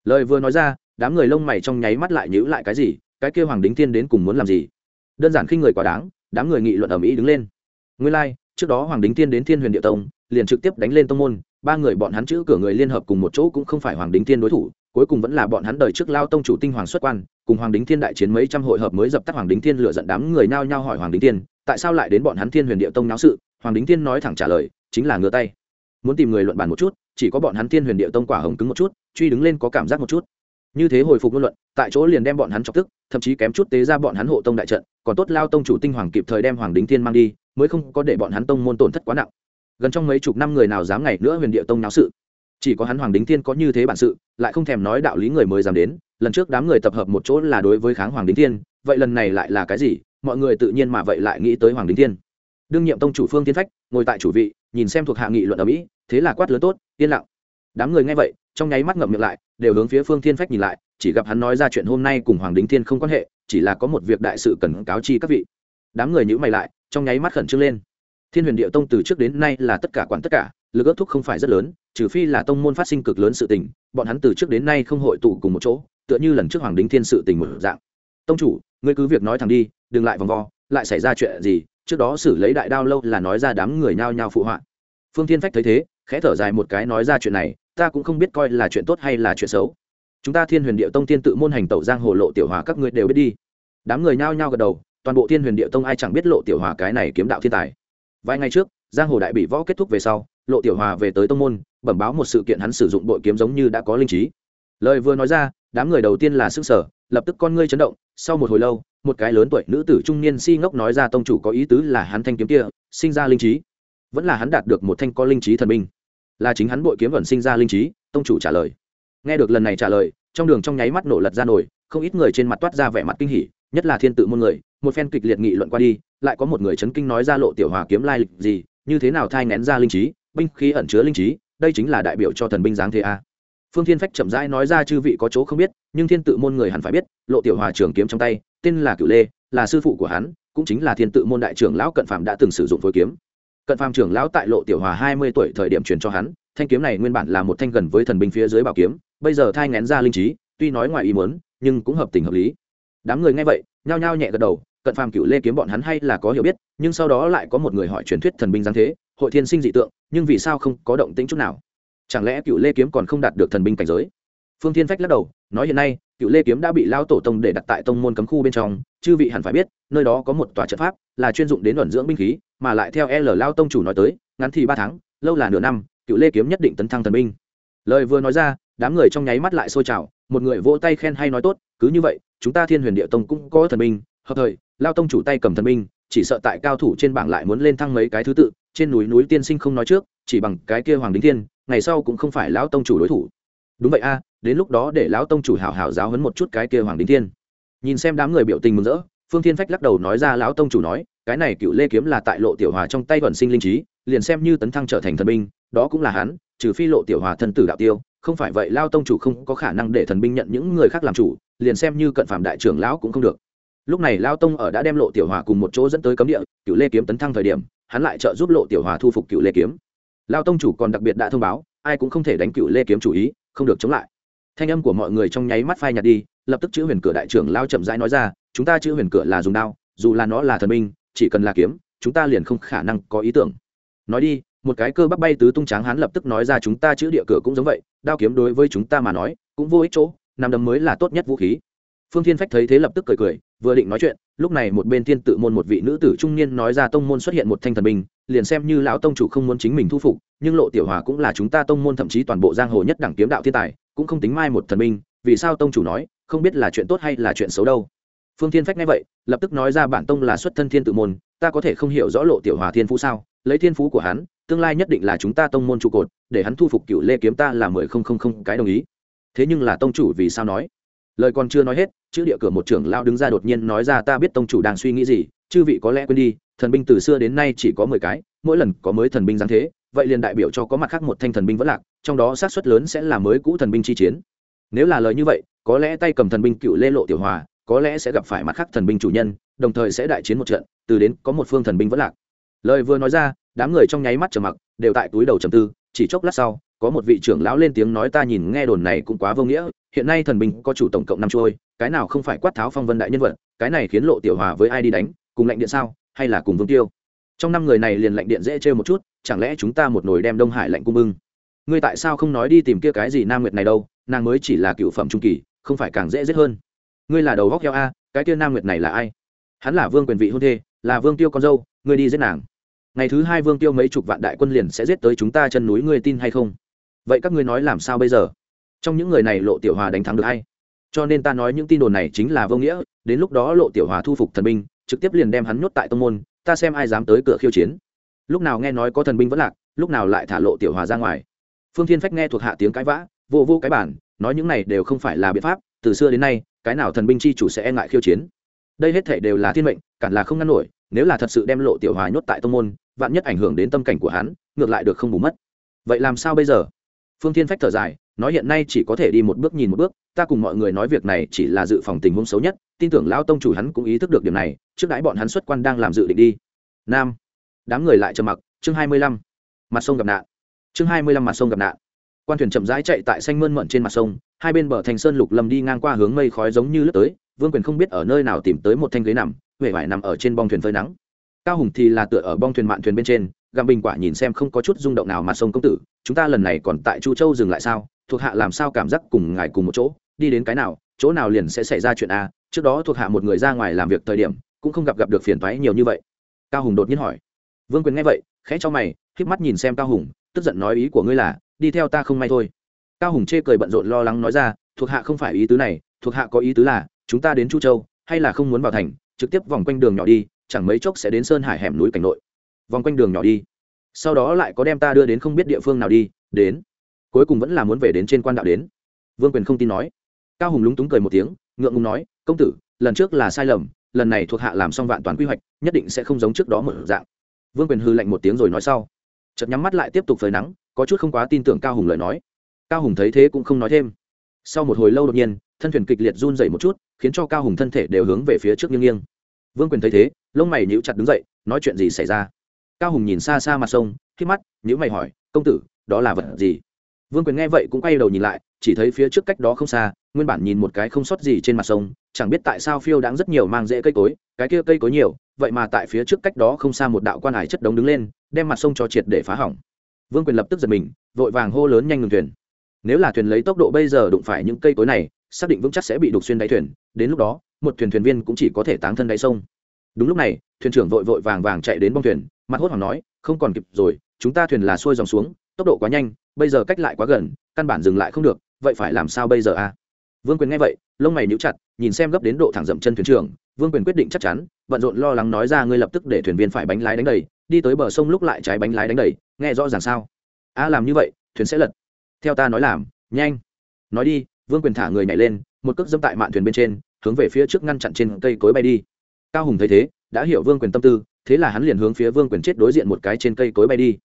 Lời vừa nói ra đám người lông mày trong nháy mắt lại nhữ lại cái gì cái kia hoàng đính thiên đến cùng muốn làm gì? Đơn giản khi người quá đáng đám người nghị luận ở mỹ đứng lên. Nguyên lai、like, trước đó hoàng đính thiên đến thiên huyền địa tông liền trực tiếp đánh lên tông môn ba người bọn hắn chữ cửa người liên hợp cùng một chỗ cũng không phải hoàng đính thiên đối thủ cuối cùng vẫn là bọn hắn đời trước lao tông chủ tinh hoàng xuất quan cùng hoàng đính thiên đại chiến mấy trăm hội hợp mới dập tắt hoàng đính thiên lựa giận đám người nao nhao hỏi hoàng đính thiên, tại sao lại đến bọn hắn thiên huyền địa tông náo sự? Hoàng đính thiên nói thẳng trả lời, chính là ngửa tay. Muốn tìm người luận bàn một chút, chỉ có bọn hắn thiên huyền địa tông quả hồng cứng một chút, truy đứng lên có cảm giác một chút. Như thế hồi phục ngôn luận, tại chỗ liền đem bọn hắn chọc tức, thậm chí kém chút tế ra bọn hắn hộ tông đại trận, còn tốt lao tông chủ tinh hoàng kịp thời đem hoàng đính thiên mang đi, mới không có để bọn hắn tông môn tổn thất quá nặng. Gần trong mấy chục năm người nào dám ngày nữa huyền địa tông náo sự? Chỉ có hắn hoàng đính thiên có như thế bản sự, lại không thèm nói đạo lý người mới dám đến lần trước đám người tập hợp một chỗ là đối với kháng hoàng đính thiên, vậy lần này lại là cái gì? Mọi người tự nhiên mà vậy lại nghĩ tới hoàng đính thiên. Đương nhiệm tông chủ phương tiên phách, ngồi tại chủ vị, nhìn xem thuộc hạ nghị luận ở mỹ, thế là quát lớn tốt, yên lặng. Đám người nghe vậy, trong nháy mắt ngậm miệng lại, đều hướng phía phương thiên phách nhìn lại, chỉ gặp hắn nói ra chuyện hôm nay cùng hoàng đính thiên không quan hệ, chỉ là có một việc đại sự cần cáo chi các vị. Đám người nhữ mày lại, trong nháy mắt khẩn trương lên. Thiên huyền địa tông từ trước đến nay là tất cả quản tất cả lực ước thúc không phải rất lớn, trừ phi là tông môn phát sinh cực lớn sự tình, bọn hắn từ trước đến nay không hội tụ cùng một chỗ, tựa như lần trước hoàng đính thiên sự tình một dạng. Tông chủ, ngươi cứ việc nói thẳng đi, đừng lại vòng vo, lại xảy ra chuyện gì, trước đó xử lấy đại đao lâu là nói ra đám người nhao nhao phụ họa. Phương thiên phách thấy thế, khẽ thở dài một cái nói ra chuyện này, ta cũng không biết coi là chuyện tốt hay là chuyện xấu. Chúng ta thiên huyền địa tông tiên tự môn hành tẩu giang hồ lộ tiểu hòa các ngươi đều biết đi. Đám người nhao nhao gật đầu, toàn bộ thiên huyền địa tông ai chẳng biết lộ tiểu hòa cái này kiếm đạo thiên tài. Vài ngày trước, giang hồ đại bị võ kết thúc về sau lộ tiểu hòa về tới tông môn, bẩm báo một sự kiện hắn sử dụng bội kiếm giống như đã có linh trí. Lời vừa nói ra, đám người đầu tiên là sức sở lập tức con ngươi chấn động, sau một hồi lâu, một cái lớn tuổi nữ tử trung niên si ngốc nói ra tông chủ có ý tứ là hắn thanh kiếm kia, sinh ra linh trí. Vẫn là hắn đạt được một thanh có linh trí thần minh. Là chính hắn bội kiếm vẫn sinh ra linh trí, tông chủ trả lời. Nghe được lần này trả lời, trong đường trong nháy mắt nổ lật ra nổi, không ít người trên mặt toát ra vẻ mặt kinh hỉ, nhất là thiên tự môn người, một phen kịch liệt nghị luận qua đi, lại có một người chấn kinh nói ra lộ tiểu hòa kiếm lai lịch gì, như thế nào thai nén ra linh trí binh khí ẩn chứa linh trí, đây chính là đại biểu cho thần binh giáng thế a. Phương thiên phách chậm rãi nói ra chư vị có chỗ không biết, nhưng thiên tự môn người hẳn phải biết, lộ tiểu hòa trường kiếm trong tay, tên là cửu lê, là sư phụ của hắn, cũng chính là thiên tự môn đại trưởng lão cận phạm đã từng sử dụng phối kiếm. Cận phạm trưởng lão tại lộ tiểu hòa hai mươi tuổi thời điểm truyền cho hắn, thanh kiếm này nguyên bản là một thanh gần với thần binh phía dưới bảo kiếm, bây giờ thai ngén ra linh trí, tuy nói ngoài ý muốn, nhưng cũng hợp tình hợp lý. Đám người nghe vậy, nhao nhao nhẹ gật đầu, cận phàm cựu lê kiếm bọn hắn hay là có hiểu biết, nhưng sau đó lại có một người hỏi truyền thuyết thần binh giáng thế hội thiên sinh dị tượng, nhưng vì sao không có động tĩnh chút nào? Chẳng lẽ cựu lê kiếm còn không đạt được thần binh cảnh giới? Phương thiên phách lắc đầu, nói hiện nay, cựu lê kiếm đã bị lao tổ tông để đặt tại tông môn cấm khu bên trong, chư vị hẳn phải biết, nơi đó có một tòa trận pháp, là chuyên dụng đến luận dưỡng binh khí, mà lại theo l lao tông chủ nói tới, ngắn thì ba tháng, lâu là nửa năm, cựu lê kiếm nhất định tấn thăng thần binh. Lời vừa nói ra, đám người trong nháy mắt lại sôi trào, một người vỗ tay khen hay nói tốt, cứ như vậy, chúng ta thiên huyền địa tông cũng có thần binh, hợp thời lao tông chủ tay cầm thần binh, chỉ sợ tại cao thủ trên bảng lại muốn lên thăng mấy cái thứ tự trên núi núi tiên sinh không nói trước, chỉ bằng cái kia hoàng đính thiên, ngày sau cũng không phải lão tông chủ đối thủ. Đúng vậy a, đến lúc đó để lão tông chủ hảo hảo giáo hấn một chút cái kia hoàng đính thiên. Nhìn xem đám người biểu tình mừng rỡ, phương thiên phách lắc đầu nói ra lão tông chủ nói, cái này cựu lê kiếm là tại lộ tiểu hòa trong tay vận sinh linh trí, liền xem như tấn thăng trở thành thần binh, đó cũng là hắn, trừ phi lộ tiểu hòa thân tử đạo tiêu, không phải vậy lao tông chủ không có khả năng để thần binh nhận những người khác làm chủ, liền xem như cận phạm đại trưởng lão cũng không được lúc này lao tông ở đã đem lộ tiểu hòa cùng một chỗ dẫn tới cấm địa cựu lê kiếm tấn thăng thời điểm, hắn lại trợ giúp lộ tiểu hòa thu phục cựu lê kiếm. Lao tông chủ còn đặc biệt đã thông báo, ai cũng không thể đánh cựu lê kiếm chủ ý, không được chống lại. Thanh âm của mọi người trong nháy mắt phai nhạt đi, lập tức chữ huyền cửa đại trưởng lao chậm rãi nói ra, chúng ta chữ huyền cửa là dùng đao, dù là nó là thần minh chỉ cần là kiếm, chúng ta liền không khả năng có ý tưởng. Nói đi, một cái cơ bắp bay tứ tung tráng hắn lập tức nói ra, chúng ta chữ địa cửa cũng giống vậy, đao kiếm đối với chúng ta mà nói, cũng vô ích chỗ nằm đấm mới là tốt nhất vũ khí. Phương thiên phách thấy thế lập tức cười cười vừa định nói chuyện, lúc này một bên thiên tự môn một vị nữ tử trung niên nói ra tông môn xuất hiện một thanh thần binh, liền xem như lão tông chủ không muốn chính mình thu phục, nhưng lộ tiểu hòa cũng là chúng ta tông môn thậm chí toàn bộ giang hồ nhất đẳng kiếm đạo thiên tài, cũng không tính mai một thần binh, vì sao tông chủ nói, không biết là chuyện tốt hay là chuyện xấu đâu. Phương thiên phách nghe vậy, lập tức nói ra bản tông là xuất thân thiên tự môn, ta có thể không hiểu rõ lộ tiểu hòa thiên phú sao, lấy thiên phú của hắn, tương lai nhất định là chúng ta tông môn trụ cột, để hắn thu phục cựu lê kiếm ta là mười không không không cái đồng ý. Thế nhưng là tông chủ vì sao nói? Lời còn chưa nói hết, chữ địa cửa một trưởng lao đứng ra đột nhiên nói ra, ta biết tông chủ đang suy nghĩ gì, chư vị có lẽ quên đi, thần binh từ xưa đến nay chỉ có mười cái, mỗi lần có mới thần binh giáng thế, vậy liền đại biểu cho có mặt khác một thanh thần binh vẫn lạc, trong đó sát xuất lớn sẽ là mới cũ thần binh chi chiến. Nếu là lời như vậy, có lẽ tay cầm thần binh cựu lê lộ tiểu hòa, có lẽ sẽ gặp phải mặt khác thần binh chủ nhân, đồng thời sẽ đại chiến một trận, từ đến có một phương thần binh vẫn lạc. Lời vừa nói ra, đám người trong nháy mắt trầm mặc, đều tại túi đầu trầm tư, chỉ chốc lát sau có một vị trưởng lão lên tiếng nói ta nhìn nghe đồn này cũng quá vô nghĩa, hiện nay thần binh có chủ tổng cộng năm trôi cái nào không phải quát tháo phong vân đại nhân vật, cái này khiến lộ tiểu hòa với ai đi đánh, cùng lệnh điện sao, hay là cùng vương tiêu? Trong năm người này liền lệnh điện dễ chơi một chút, chẳng lẽ chúng ta một nồi đem đông hải lệnh cung bưng? Ngươi tại sao không nói đi tìm kia cái gì nam nguyệt này đâu, nàng mới chỉ là cựu phẩm trung kỳ, không phải càng dễ giết hơn. Ngươi là đầu góc heo a, cái kia nam nguyệt này là ai? Hắn là vương quyền vị hôn thê, là vương tiêu con dâu, ngươi đi giết nàng. Ngày thứ hai vương tiêu mấy chục vạn đại quân liền sẽ giết tới chúng ta chân núi, ngươi tin hay không? Vậy các ngươi nói làm sao bây giờ? Trong những người này lộ tiểu hòa đánh thắng được hay cho nên ta nói những tin đồn này chính là vô nghĩa, đến lúc đó lộ tiểu hòa thu phục thần binh, trực tiếp liền đem hắn nhốt tại tông môn, ta xem ai dám tới cửa khiêu chiến. Lúc nào nghe nói có thần binh vẫn lạc, lúc nào lại thả lộ tiểu hòa ra ngoài. Phương thiên phách nghe thuộc hạ tiếng cãi vã, vô vô cái bản, nói những này đều không phải là biện pháp, từ xưa đến nay, cái nào thần binh chi chủ sẽ e ngại khiêu chiến? Đây hết thể đều là thiên mệnh, cản là không ngăn nổi, nếu là thật sự đem lộ tiểu hòa nhốt tại tông môn, vạn nhất ảnh hưởng đến tâm cảnh của hắn, ngược lại được không bù mất. Vậy làm sao bây giờ? Phương thiên phách thở dài, nói hiện nay chỉ có thể đi một bước nhìn một bước, ta cùng mọi người nói việc này chỉ là dự phòng tình huống xấu nhất, tin tưởng lão tông chủ hắn cũng ý thức được điểm này, trước đãi bọn hắn xuất quan đang làm dự định đi. Nam. Đám người lại trầm mặc, chương hai mươi lăm. Mặt sông gặp nạn. Chương hai mươi lăm mặt sông gặp nạn. Quan thuyền chậm rãi chạy tại xanh mơn mận trên mặt sông, hai bên bờ thành sơn lục lâm đi ngang qua hướng mây khói giống như lướt tới, vương quyền không biết ở nơi nào tìm tới một thanh ghế nằm huệ vải nằm ở trên bong thuyền phơi nắng cao hùng thì là tựa ở bong thuyền mạn thuyền bên trên, gặm bình quả nhìn xem không có chút rung động nào mặt sông công tử, chúng ta lần này còn tại chu châu dừng lại sao? Thuộc hạ làm sao cảm giác cùng ngài cùng một chỗ? Đi đến cái nào, chỗ nào liền sẽ xảy ra chuyện a? Trước đó thuộc hạ một người ra ngoài làm việc thời điểm, cũng không gặp gặp được phiền toái nhiều như vậy. Cao hùng đột nhiên hỏi. Vương quyền nghe vậy, khẽ cho mày, híp mắt nhìn xem cao hùng, tức giận nói ý của ngươi là, đi theo ta không may thôi. Cao hùng chê cười bận rộn lo lắng nói ra, thuộc hạ không phải ý tứ này, thuộc hạ có ý tứ là, chúng ta đến chu châu, hay là không muốn vào thành, trực tiếp vòng quanh đường nhỏ đi chẳng mấy chốc sẽ đến sơn hải hẻm núi cảnh nội. Vòng quanh đường nhỏ đi. Sau đó lại có đem ta đưa đến không biết địa phương nào đi, đến. Cuối cùng vẫn là muốn về đến trên quan đạo đến. Vương quyền không tin nói. Cao hùng lúng túng cười một tiếng, ngượng ngùng nói, công tử, lần trước là sai lầm, lần này thuộc hạ làm xong vạn toàn quy hoạch, nhất định sẽ không giống trước đó một dạng. Vương quyền hư lạnh một tiếng rồi nói sau. Chợt nhắm mắt lại tiếp tục phơi nắng, có chút không quá tin tưởng cao hùng lời nói. Cao hùng thấy thế cũng không nói thêm. Sau một hồi lâu đột nhiên, thân thuyền kịch liệt run dày một chút, khiến cho cao hùng thân thể đều hướng về phía trước nghiêng nghiêng. Vương quyền thấy thế lông mày nhíu chặt đứng dậy, nói chuyện gì xảy ra? Cao hùng nhìn xa xa mặt sông khi mắt, nhíu mày hỏi, công tử, đó là vật gì? Vương quyền nghe vậy cũng quay đầu nhìn lại, chỉ thấy phía trước cách đó không xa, nguyên bản nhìn một cái không sót gì trên mặt sông, chẳng biết tại sao phiêu đáng rất nhiều mang rễ cây cối, cái kia cây cối nhiều, vậy mà tại phía trước cách đó không xa một đạo quan hải chất đống đứng lên, đem mặt sông cho triệt để phá hỏng. Vương quyền lập tức giật mình, vội vàng hô lớn nhanh ngừng thuyền. Nếu là thuyền lấy tốc độ bây giờ đụng phải những cây cối này, xác định vững chắc sẽ bị đục xuyên đáy thuyền, đến lúc đó, một thuyền thuyền viên cũng chỉ có thể táng thân đáy sông đúng lúc này, thuyền trưởng vội vội vàng vàng chạy đến bong thuyền, mặt hốt hoảng nói, không còn kịp rồi, chúng ta thuyền là xuôi dòng xuống, tốc độ quá nhanh, bây giờ cách lại quá gần, căn bản dừng lại không được, vậy phải làm sao bây giờ a à? vương quyền nghe vậy, lông mày níu chặt, nhìn xem gấp đến độ thẳng dậm chân thuyền trưởng, vương quyền quyết định chắc chắn, bận rộn lo lắng nói ra, ngươi lập tức để thuyền viên phải bánh lái đánh đầy, đi tới bờ sông lúc lại trái bánh lái đánh đầy, nghe rõ ràng sao? A, làm như vậy, thuyền sẽ lật. Theo ta nói làm, nhanh. Nói đi. Vương quyền thả người nhảy lên, một cước dâm tại mạn thuyền bên trên, hướng về phía trước ngăn chặn trên cây cối bay đi cao hùng thấy thế đã hiểu vương quyền tâm tư thế là hắn liền hướng phía vương quyền chết đối diện một cái trên cây cối bay đi.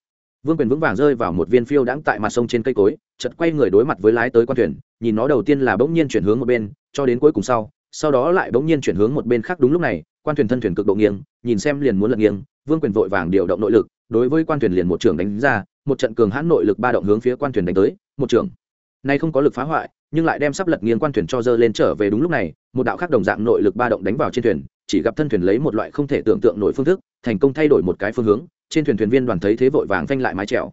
Vương quyền vững vàng rơi vào một viên phiêu đãng tại mặt sông trên cây cối chật quay người đối mặt với lái tới quan thuyền nhìn nó đầu tiên là bỗng nhiên chuyển hướng một bên cho đến cuối cùng sau sau đó lại bỗng nhiên chuyển hướng một bên khác đúng lúc này quan thuyền thân thuyền cực độ nghiêng nhìn xem liền muốn lật nghiêng vương quyền vội vàng điều động nội lực đối với quan thuyền liền một trưởng đánh ra một trận cường hãn nội lực ba động hướng phía quan thuyền đánh tới một trưởng, nay không có lực phá hoại nhưng lại đem sắp lật nghiêng quan thuyền cho dơ lên trở về đúng lúc này một đạo khác đồng dạng nội lực ba động đánh vào trên thuyền chỉ gặp thân thuyền lấy một loại không thể tưởng tượng nổi phương thức, thành công thay đổi một cái phương hướng, trên thuyền thuyền viên đoàn thấy thế vội vàng phanh lại mái chèo.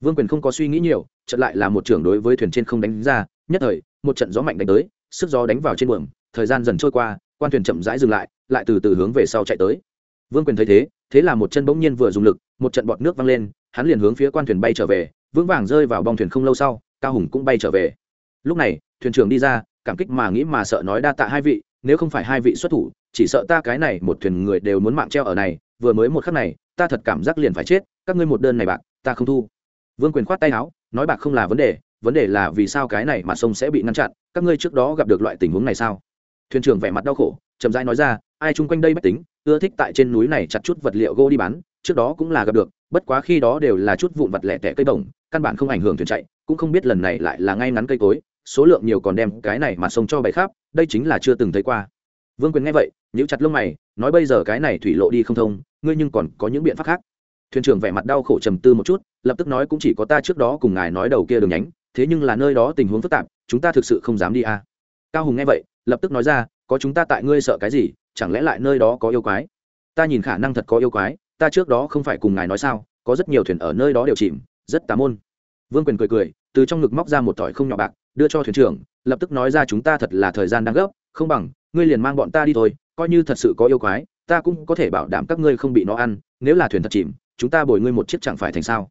Vương quyền không có suy nghĩ nhiều trận lại là một trưởng đối với thuyền trên không đánh ra, nhất thời, một trận gió mạnh đánh tới, sức gió đánh vào trên buồng thời gian dần trôi qua, quan thuyền chậm rãi dừng lại lại từ từ hướng về sau chạy tới. Vương quyền thấy thế thế là một chân bỗng nhiên vừa dùng lực, một trận bọt nước văng lên, hắn liền hướng phía quan thuyền bay trở về, vững vàng rơi vào bong thuyền không lâu sau, cao hùng cũng bay trở về. Lúc này, thuyền trưởng đi ra, cảm kích mà nghĩ mà sợ nói đa tạ hai vị, nếu không phải hai vị xuất thủ chỉ sợ ta cái này một thuyền người đều muốn mạng treo ở này, vừa mới một khắc này, ta thật cảm giác liền phải chết, các ngươi một đơn này bạc, ta không thu. Vương quyền khoát tay áo, nói bạc không là vấn đề vấn đề là vì sao cái này mà sông sẽ bị ngăn chặn, các ngươi trước đó gặp được loại tình huống này sao? Thuyền trưởng vẻ mặt đau khổ, chậm rãi nói ra, ai chung quanh đây bách tính, ưa thích tại trên núi này chặt chút vật liệu gỗ đi bán, trước đó cũng là gặp được, bất quá khi đó đều là chút vụn vật lẻ tẻ cây bổng, căn bản không ảnh hưởng thuyền chạy, cũng không biết lần này lại là ngay ngắn cây cối, số lượng nhiều còn đem cái này mà sông cho bày khắp, đây chính là chưa từng thấy qua vương quyền nghe vậy, nhíu chặt lông mày, nói bây giờ cái này thủy lộ đi không thông, ngươi nhưng còn có những biện pháp khác. Thuyền trưởng vẻ mặt đau khổ trầm tư một chút, lập tức nói cũng chỉ có ta trước đó cùng ngài nói đầu kia đường nhánh, thế nhưng là nơi đó tình huống phức tạp, chúng ta thực sự không dám đi à. cao hùng nghe vậy, lập tức nói ra, có chúng ta tại ngươi sợ cái gì, chẳng lẽ lại nơi đó có yêu quái? Ta nhìn khả năng thật có yêu quái, ta trước đó không phải cùng ngài nói sao, có rất nhiều thuyền ở nơi đó đều chìm, rất tà môn. Vương quyền cười cười, từ trong ngực móc ra một tỏi không nhỏ bạc, đưa cho thuyền trưởng, lập tức nói ra chúng ta thật là thời gian đang gấp, không bằng ngươi liền mang bọn ta đi thôi, coi như thật sự có yêu quái, ta cũng có thể bảo đảm các ngươi không bị nó ăn, nếu là thuyền thật chìm, chúng ta bồi ngươi một chiếc chẳng phải thành sao?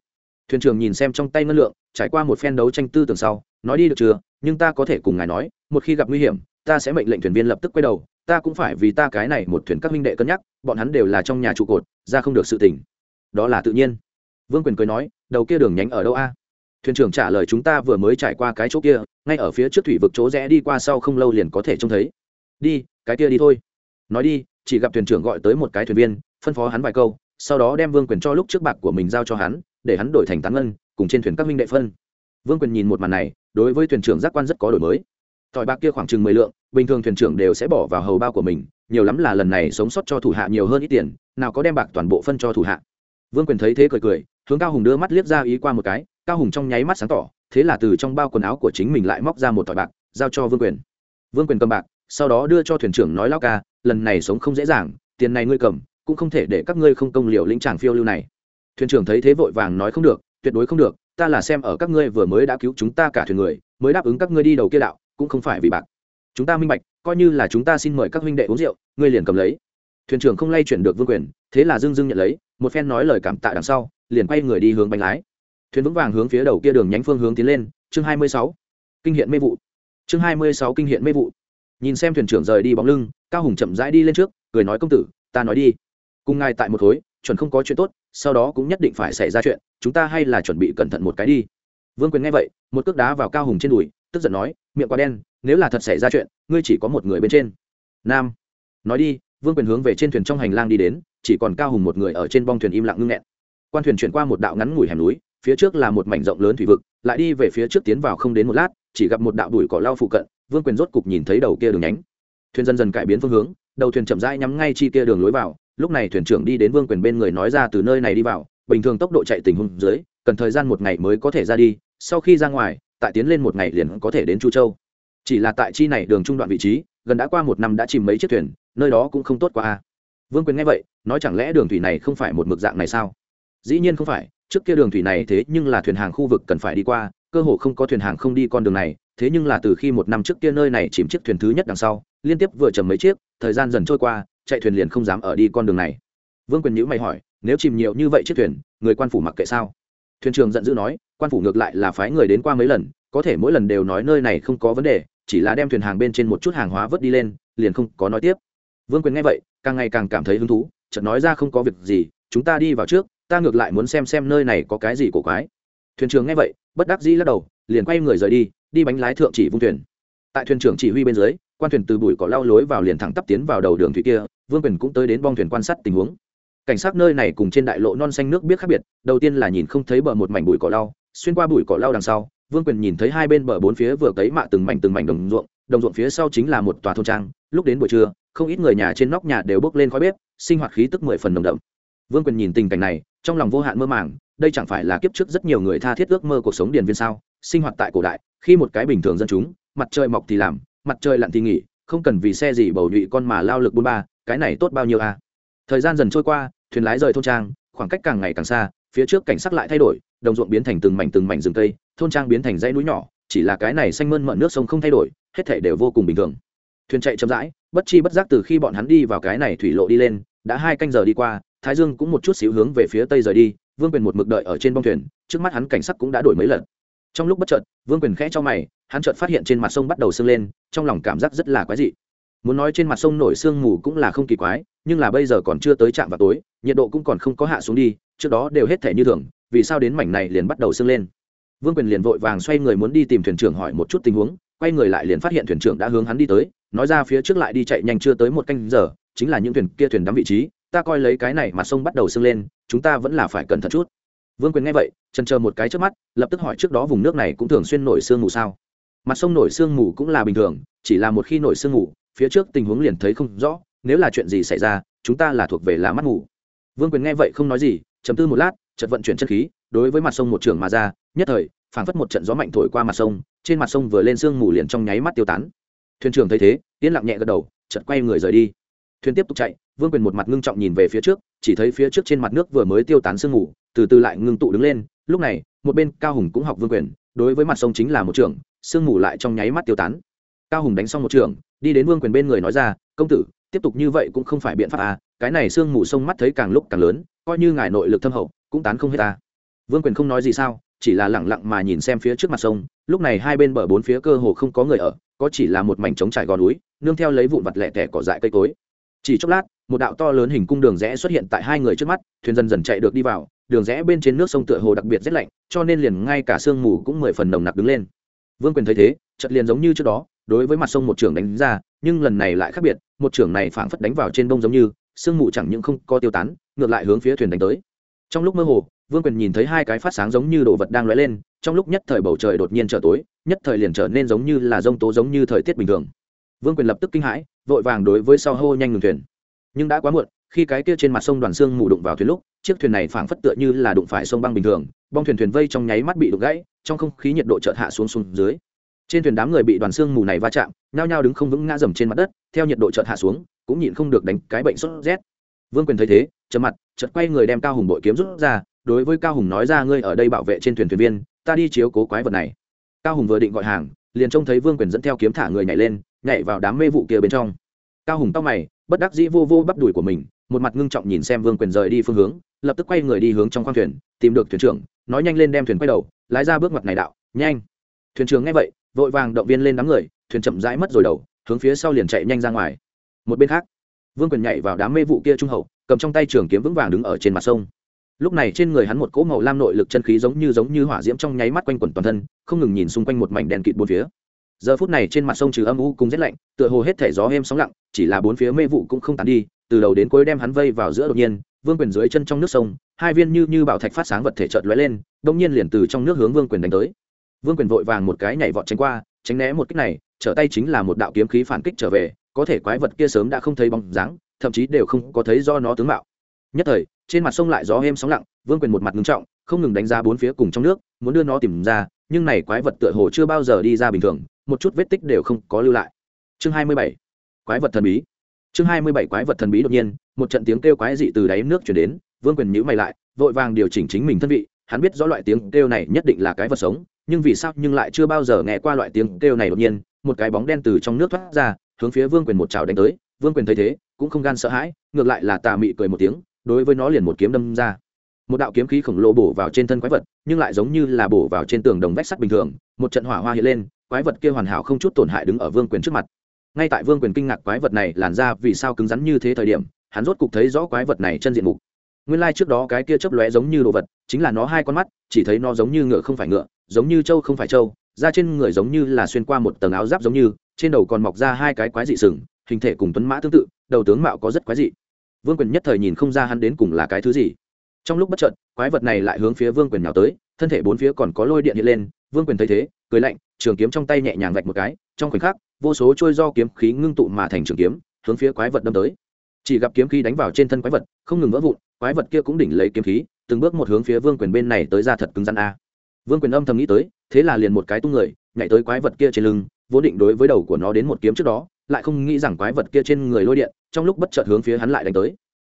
Thuyền trưởng nhìn xem trong tay ngân lượng, trải qua một phen đấu tranh tư tưởng sau, nói đi được chưa, nhưng ta có thể cùng ngài nói, một khi gặp nguy hiểm, ta sẽ mệnh lệnh thuyền viên lập tức quay đầu, ta cũng phải vì ta cái này một thuyền các minh đệ cân nhắc, bọn hắn đều là trong nhà trụ cột, ra không được sự tỉnh đó là tự nhiên. Vương quyền cười nói, đầu kia đường nhánh ở đâu a? Thuyền trưởng trả lời, chúng ta vừa mới trải qua cái chỗ kia, ngay ở phía trước thủy vực chỗ rẽ đi qua sau không lâu liền có thể trông thấy đi, cái kia đi thôi. Nói đi, chỉ gặp thuyền trưởng gọi tới một cái thuyền viên, phân phó hắn vài câu, sau đó đem vương quyền cho lúc trước bạc của mình giao cho hắn, để hắn đổi thành tán ngân, cùng trên thuyền các minh đệ phân. Vương quyền nhìn một màn này, đối với thuyền trưởng giác quan rất có đổi mới. Tỏi bạc kia khoảng chừng mười lượng, bình thường thuyền trưởng đều sẽ bỏ vào hầu bao của mình, nhiều lắm là lần này sống sót cho thủ hạ nhiều hơn ít tiền, nào có đem bạc toàn bộ phân cho thủ hạ. Vương quyền thấy thế cười cười, hướng cao hùng đưa mắt liếc ra ý qua một cái, cao hùng trong nháy mắt sáng tỏ, thế là từ trong bao quần áo của chính mình lại móc ra một tỏi bạc, giao cho vương quyền. Vương quyền cầm bạc sau đó đưa cho thuyền trưởng nói lao ca, lần này sống không dễ dàng, tiền này ngươi cầm, cũng không thể để các ngươi không công liều lĩnh tràng phiêu lưu này. Thuyền trưởng thấy thế vội vàng nói, không được, tuyệt đối không được, ta là xem ở các ngươi vừa mới đã cứu chúng ta cả thuyền người, mới đáp ứng các ngươi đi đầu kia đạo, cũng không phải vì bạc. Chúng ta minh bạch, coi như là chúng ta xin mời các huynh đệ uống rượu, ngươi liền cầm lấy. Thuyền trưởng không lay chuyển được vương quyền, thế là dưng dưng nhận lấy, một phen nói lời cảm tạ đằng sau, liền quay người đi hướng bánh lái. Thuyền vững vàng hướng phía đầu kia đường nhánh phương hướng tiến lên, chương hai mươi sáu, kinh hiện mê vụ. Chương hai mươi sáu, kinh hiện mê vụ nhìn xem thuyền trưởng rời đi bóng lưng, cao hùng chậm rãi đi lên trước, cười nói, công tử, ta nói đi. Cùng ngài tại một khối, chuẩn không có chuyện tốt, sau đó cũng nhất định phải xảy ra chuyện, chúng ta hay là chuẩn bị cẩn thận một cái đi. Vương quyền nghe vậy, một cước đá vào cao hùng trên đùi, tức giận nói, miệng quá đen, nếu là thật xảy ra chuyện, ngươi chỉ có một người bên trên. Nam. Nói đi. Vương quyền hướng về trên thuyền trong hành lang đi đến, chỉ còn cao hùng một người ở trên bong thuyền im lặng ngưng nghẹn. Quan thuyền chuyển qua một đạo ngắn ngủi hẻm núi, phía trước là một mảnh rộng lớn thủy vực, lại đi về phía trước tiến vào không đến một lát, chỉ gặp một đạo đùi cỏ lau phụ cận vương quyền rốt cục nhìn thấy đầu kia đường nhánh. Thuyền dần dần cải biến phương hướng, đầu thuyền chậm rãi nhắm ngay chi kia đường lối vào. Lúc này thuyền trưởng đi đến vương quyền bên người nói ra từ nơi này đi vào, bình thường tốc độ chạy tình huống dưới, cần thời gian một ngày mới có thể ra đi, sau khi ra ngoài, tại tiến lên một ngày liền có thể đến chu châu. Chỉ là tại chi này đường trung đoạn vị trí, gần đã qua một năm đã chìm mấy chiếc thuyền, nơi đó cũng không tốt qua a. Vương quyền nghe vậy, nói chẳng lẽ đường thủy này không phải một mực dạng này sao? Dĩ nhiên không phải, trước kia đường thủy này thế nhưng là thuyền hàng khu vực cần phải đi qua, cơ hồ không có thuyền hàng không đi con đường này thế nhưng là từ khi một năm trước kia nơi này chìm chiếc thuyền thứ nhất đằng sau, liên tiếp vừa chầm mấy chiếc, thời gian dần trôi qua, chạy thuyền liền không dám ở đi con đường này. Vương quyền nhữ mày hỏi, nếu chìm nhiều như vậy chiếc thuyền, người quan phủ mặc kệ sao? Thuyền trưởng giận dữ nói, quan phủ ngược lại là phái người đến qua mấy lần, có thể mỗi lần đều nói nơi này không có vấn đề, chỉ là đem thuyền hàng bên trên một chút hàng hóa vớt đi lên, liền không có nói tiếp. Vương quyền nghe vậy, càng ngày càng cảm thấy hứng thú, chợt nói ra không có việc gì, chúng ta đi vào trước, ta ngược lại muốn xem xem nơi này có cái gì cổ quái. Thuyền trưởng nghe vậy, bất đắc dĩ lắc đầu, liền quay người rời đi đi bánh lái thượng chỉ vung thuyền. Tại thuyền trưởng chỉ huy bên dưới, quan thuyền từ bụi cỏ lao lối vào liền thẳng tắp tiến vào đầu đường thủy kia, vương quyền cũng tới đến bong thuyền quan sát tình huống. Cảnh sát nơi này cùng trên đại lộ non xanh nước biết khác biệt, đầu tiên là nhìn không thấy bờ một mảnh bụi cỏ lau, xuyên qua bụi cỏ lau đằng sau, vương quyền nhìn thấy hai bên bờ bốn phía vừa cấy mạ từng mảnh từng mảnh đồng ruộng đồng ruộng phía sau chính là một tòa thôn trang, lúc đến buổi trưa, không ít người nhà trên nóc nhà đều bốc lên khói bếp, sinh hoạt khí tức mười phần đồng đậm. Vương quyền nhìn tình cảnh này, trong lòng vô hạn mơ màng, đây chẳng phải là kiếp trước rất nhiều người tha thiết ước mơ cuộc sống điền viên sao, sinh hoạt tại cổ đại khi một cái bình thường dân chúng, mặt trời mọc thì làm, mặt trời lặn thì nghỉ, không cần vì xe gì bầu nhụy con mà lao lực bôn ba, cái này tốt bao nhiêu à? Thời gian dần trôi qua, thuyền lái rời thôn trang, khoảng cách càng ngày càng xa, phía trước cảnh sắc lại thay đổi, đồng ruộng biến thành từng mảnh từng mảnh rừng cây, thôn trang biến thành dãy núi nhỏ, chỉ là cái này xanh mơn mận nước sông không thay đổi, hết thể đều vô cùng bình thường. Thuyền chạy chậm rãi, bất chi bất giác từ khi bọn hắn đi vào cái này thủy lộ đi lên, đã hai canh giờ đi qua, thái dương cũng một chút xíu hướng về phía tây rời đi, vương quyền một mực đợi ở trên bông thuyền, trước mắt hắn cảnh sắc cũng đã đổi mấy lần trong lúc bất chợt, vương quyền khẽ cho mày, hắn chợt phát hiện trên mặt sông bắt đầu sưng lên, trong lòng cảm giác rất là quái dị. Muốn nói trên mặt sông nổi sương mù cũng là không kỳ quái, nhưng là bây giờ còn chưa tới trạm vào tối, nhiệt độ cũng còn không có hạ xuống đi, trước đó đều hết thể như thường, vì sao đến mảnh này liền bắt đầu sưng lên? Vương quyền liền vội vàng xoay người muốn đi tìm thuyền trưởng hỏi một chút tình huống, quay người lại liền phát hiện thuyền trưởng đã hướng hắn đi tới, nói ra phía trước lại đi chạy nhanh chưa tới một canh giờ, chính là những thuyền kia thuyền đắm vị trí, ta coi lấy cái này mà sông bắt đầu sưng lên, chúng ta vẫn là phải cẩn thận chút vương quyền nghe vậy trần chờ một cái trước mắt, lập tức hỏi trước đó vùng nước này cũng thường xuyên nổi sương mù sao? Mặt sông nổi sương mù cũng là bình thường, chỉ là một khi nổi sương mù, phía trước tình huống liền thấy không rõ, nếu là chuyện gì xảy ra, chúng ta là thuộc về là mắt mù. Vương quyền nghe vậy không nói gì chấm tư một lát, chợt vận chuyển chân khí, đối với mặt sông một trường mà ra, nhất thời, phảng phất một trận gió mạnh thổi qua mặt sông, trên mặt sông vừa lên sương mù liền trong nháy mắt tiêu tán. Thuyền trưởng thấy thế, yên lặng nhẹ gật đầu, chợt quay người rời đi. Thuyền tiếp tục chạy vương quyền một mặt ngưng trọng nhìn về phía trước, chỉ thấy phía trước trên mặt nước vừa mới tiêu tán sương mù, từ từ lại ngưng tụ đứng lên. Lúc này, một bên cao hùng cũng học vương quyền, đối với mặt sông chính là một trường, sương mù lại trong nháy mắt tiêu tán. Cao hùng đánh xong một trường, đi đến vương quyền bên người nói ra, công tử, tiếp tục như vậy cũng không phải biện pháp à cái này sương mù sông mắt thấy càng lúc càng lớn, coi như ngài nội lực thâm hậu, cũng tán không hết ta. Vương quyền không nói gì sao, chỉ là lẳng lặng mà nhìn xem phía trước mặt sông. Lúc này hai bên bờ bốn phía cơ hồ không có người ở, có chỉ là một mảnh trống trải gò núi, nương theo lấy vụn vặt lẻ tẻ cỏ dại cây cối. Chỉ chốc lát một đạo to lớn hình cung đường rẽ xuất hiện tại hai người trước mắt, thuyền dần dần chạy được đi vào, đường rẽ bên trên nước sông tựa hồ đặc biệt rét lạnh, cho nên liền ngay cả sương mù cũng mười phần nồng nặc đứng lên. Vương quyền thấy thế chật liền giống như trước đó, đối với mặt sông một trưởng đánh ra, nhưng lần này lại khác biệt, một trưởng này phảng phất đánh vào trên bông giống như, sương mù chẳng những không có tiêu tán, ngược lại hướng phía thuyền đánh tới. Trong lúc mơ hồ, vương quyền nhìn thấy hai cái phát sáng giống như đồ vật đang lóe lên, trong lúc nhất thời bầu trời đột nhiên trở tối, nhất thời liền trở nên giống như là rông tố giống như thời tiết bình thường. Vương quyền lập tức kinh hãi, vội vàng đối với sau hô nhanh ngừng thuyền nhưng đã quá muộn, khi cái kia trên mặt sông đoàn xương mù đụng vào thuyền lúc, chiếc thuyền này phảng phất tựa như là đụng phải sông băng bình thường, bong thuyền thuyền vây trong nháy mắt bị đục gãy, trong không khí nhiệt độ chợt hạ xuống xuống dưới. Trên thuyền đám người bị đoàn xương mù này va chạm, nhao nhao đứng không vững ngã dầm trên mặt đất, theo nhiệt độ chợt hạ xuống, cũng nhịn không được đánh cái bệnh sốt rét. Vương quyền thấy thế chợt mặt, chợt quay người đem cao hùng bội kiếm rút ra, đối với cao hùng nói ra, ngươi ở đây bảo vệ trên thuyền thuyền viên, ta đi chiếu cố quái vật này. Cao hùng vừa định gọi hàng, liền trông thấy vương quyền dẫn theo kiếm thả người nhảy lên, nhảy vào đám mê vụ kia bên trong. Cao hùng tóc mày bất đắc dĩ vô vô bắp đùi của mình, một mặt ngưng trọng nhìn xem vương quyền rời đi phương hướng, lập tức quay người đi hướng trong khoang thuyền, tìm được thuyền trưởng, nói nhanh lên đem thuyền quay đầu, lái ra bước ngoặt này đạo, nhanh! Thuyền trưởng nghe vậy, vội vàng động viên lên đám người, thuyền chậm rãi mất rồi đầu, hướng phía sau liền chạy nhanh ra ngoài. Một bên khác, vương quyền nhảy vào đám mê vụ kia trung hậu, cầm trong tay trường kiếm vững vàng đứng ở trên mặt sông. Lúc này trên người hắn một cỗ màu lam nội lực chân khí giống như giống như hỏa diễm trong nháy mắt quanh quẩn toàn thân, không ngừng nhìn xung quanh một mảnh đèn kịt bốn phía giờ phút này trên mặt sông trừ âm u cùng rét lạnh, tựa hồ hết thể gió êm sóng lặng, chỉ là bốn phía mê vụ cũng không tàn đi, từ đầu đến cuối đem hắn vây vào giữa đột nhiên, vương quyền dưới chân trong nước sông, hai viên như như bảo thạch phát sáng vật thể trợt lóe lên, đông nhiên liền từ trong nước hướng vương quyền đánh tới. Vương quyền vội vàng một cái nhảy vọt tránh qua, tránh né một kích này, trở tay chính là một đạo kiếm khí phản kích trở về, có thể quái vật kia sớm đã không thấy bóng dáng, thậm chí đều không có thấy do nó tướng mạo. Nhất thời, trên mặt sông lại gió êm sóng lặng, vương quyền một mặt ngưng trọng, không ngừng đánh ra bốn phía cùng trong nước, muốn đưa nó tìm ra, nhưng này quái vật tựa hồ chưa bao giờ đi ra bình thường một chút vết tích đều không có lưu lại. Chương hai mươi bảy, quái vật thần bí. Chương hai mươi bảy, quái vật thần bí đột nhiên, một trận tiếng kêu quái dị từ đáy nước chuyển đến, vương quyền nhữ mày lại, vội vàng điều chỉnh chính mình thân vị, hắn biết rõ loại tiếng kêu này nhất định là cái vật sống, nhưng vì sao nhưng lại chưa bao giờ nghe qua loại tiếng kêu này đột nhiên, một cái bóng đen từ trong nước thoát ra, hướng phía vương quyền một trào đánh tới, vương quyền thấy thế, cũng không gan sợ hãi, ngược lại là tà mị cười một tiếng, đối với nó liền một kiếm đâm ra. Một đạo kiếm khí khổng lồ bổ vào trên thân quái vật, nhưng lại giống như là bổ vào trên tường đồng vách sắt bình thường, một trận hỏa hoa hiện lên quái vật kia hoàn hảo không chút tổn hại đứng ở vương quyền trước mặt. Ngay tại vương quyền kinh ngạc quái vật này làn ra vì sao cứng rắn như thế thời điểm, hắn rốt cục thấy rõ quái vật này chân diện mục. Nguyên lai、like、trước đó cái kia chớp lóe giống như đồ vật, chính là nó hai con mắt, chỉ thấy nó giống như ngựa không phải ngựa, giống như trâu không phải trâu, da trên người giống như là xuyên qua một tầng áo giáp giống như, trên đầu còn mọc ra hai cái quái dị sừng, hình thể cùng tuấn mã tương tự, đầu tướng mạo có rất quái dị. Vương quyền nhất thời nhìn không ra hắn đến cùng là cái thứ gì. Trong lúc bất trợn quái vật này lại hướng phía vương quyền nào tới, thân thể bốn phía còn có lôi điện hiện lên vương quyền thấy thế, cười lạnh, trường kiếm trong tay nhẹ nhàng vạch một cái, trong khoảnh khắc, vô số trôi do kiếm khí ngưng tụ mà thành trường kiếm, hướng phía quái vật đâm tới. Chỉ gặp kiếm khí đánh vào trên thân quái vật, không ngừng vỡ vụn, quái vật kia cũng đỉnh lấy kiếm khí, từng bước một hướng phía vương quyền bên này tới ra thật cứng rắn a. Vương quyền âm thầm nghĩ tới, thế là liền một cái tung người, nhảy tới quái vật kia trên lưng, vốn định đối với đầu của nó đến một kiếm trước đó, lại không nghĩ rằng quái vật kia trên người lôi điện, trong lúc bất chợt hướng phía hắn lại đánh tới.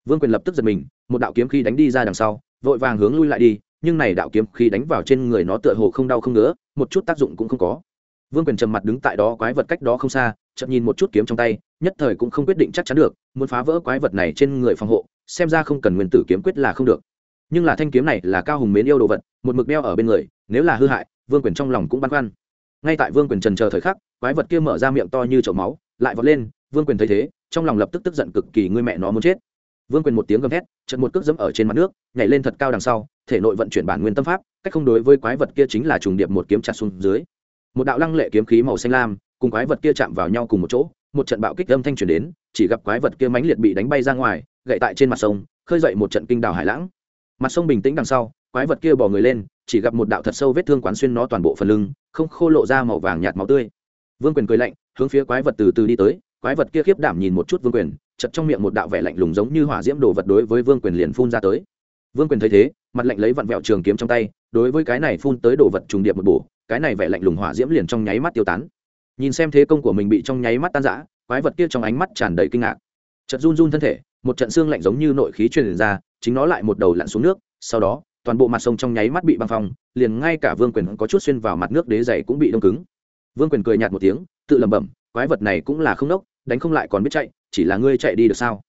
Vương quyền lập tức giật mình, một đạo kiếm khí đánh đi ra đằng sau, vội vàng hướng lui lại đi nhưng này đạo kiếm khí đánh vào trên người nó tựa hồ không đau không ngứa, một chút tác dụng cũng không có. Vương quyền trầm mặt đứng tại đó quái vật cách đó không xa chậm nhìn một chút kiếm trong tay, nhất thời cũng không quyết định chắc chắn được, muốn phá vỡ quái vật này trên người phòng hộ, xem ra không cần nguyên tử kiếm quyết là không được. Nhưng là thanh kiếm này là cao hùng mến yêu đồ vật, một mực đeo ở bên người, nếu là hư hại, vương quyền trong lòng cũng băn khoăn. Ngay tại vương quyền trần chờ thời khắc, quái vật kia mở ra miệng to như chậu máu, lại vọt lên, vương quyền thấy thế, trong lòng lập tức tức giận cực kỳ ngươi mẹ nó muốn chết. Vương quyền một tiếng gầm thét chật một cước dẫm ở trên mặt nước, nhảy lên thật cao đằng sau thể nội vận chuyển bản nguyên tâm pháp, cách không đối với quái vật kia chính là trùng điệp một kiếm chặt xuống dưới. Một đạo lăng lệ kiếm khí màu xanh lam, cùng quái vật kia chạm vào nhau cùng một chỗ, một trận bạo kích âm thanh truyền đến, chỉ gặp quái vật kia mãnh liệt bị đánh bay ra ngoài gậy tại trên mặt sông, khơi dậy một trận kinh đảo hải lãng. Mặt sông bình tĩnh đằng sau, quái vật kia bỏ người lên, chỉ gặp một đạo thật sâu vết thương quán xuyên nó toàn bộ phần lưng, không khô lộ ra màu vàng nhạt máu tươi. Vương quyền cười lạnh, hướng phía quái vật từ từ đi tới, quái vật kia khiếp đảm nhìn một chút vương quyền chật trong miệng một đạo vẻ lạnh lùng giống như hỏa diễm đồ vật đối với vương quyền liền phun ra tới. Vương quyền thấy thế mặt lạnh lấy vặn vẹo trường kiếm trong tay, đối với cái này phun tới đồ vật trùng điệp một bổ, cái này vẻ lạnh lùng hỏa diễm liền trong nháy mắt tiêu tán. Nhìn xem thế công của mình bị trong nháy mắt tan rã, quái vật kia trong ánh mắt tràn đầy kinh ngạc. Chật run run thân thể, một trận xương lạnh giống như nội khí truyền ra, chính nó lại một đầu lặn xuống nước, sau đó, toàn bộ mặt sông trong nháy mắt bị băng phong, liền ngay cả vương quyền có chút xuyên vào mặt nước đế dày cũng bị đông cứng. Vương quyền cười nhạt một tiếng, tự lẩm bẩm, quái vật này cũng là không nốc, đánh không lại còn biết chạy, chỉ là ngươi chạy đi được sao?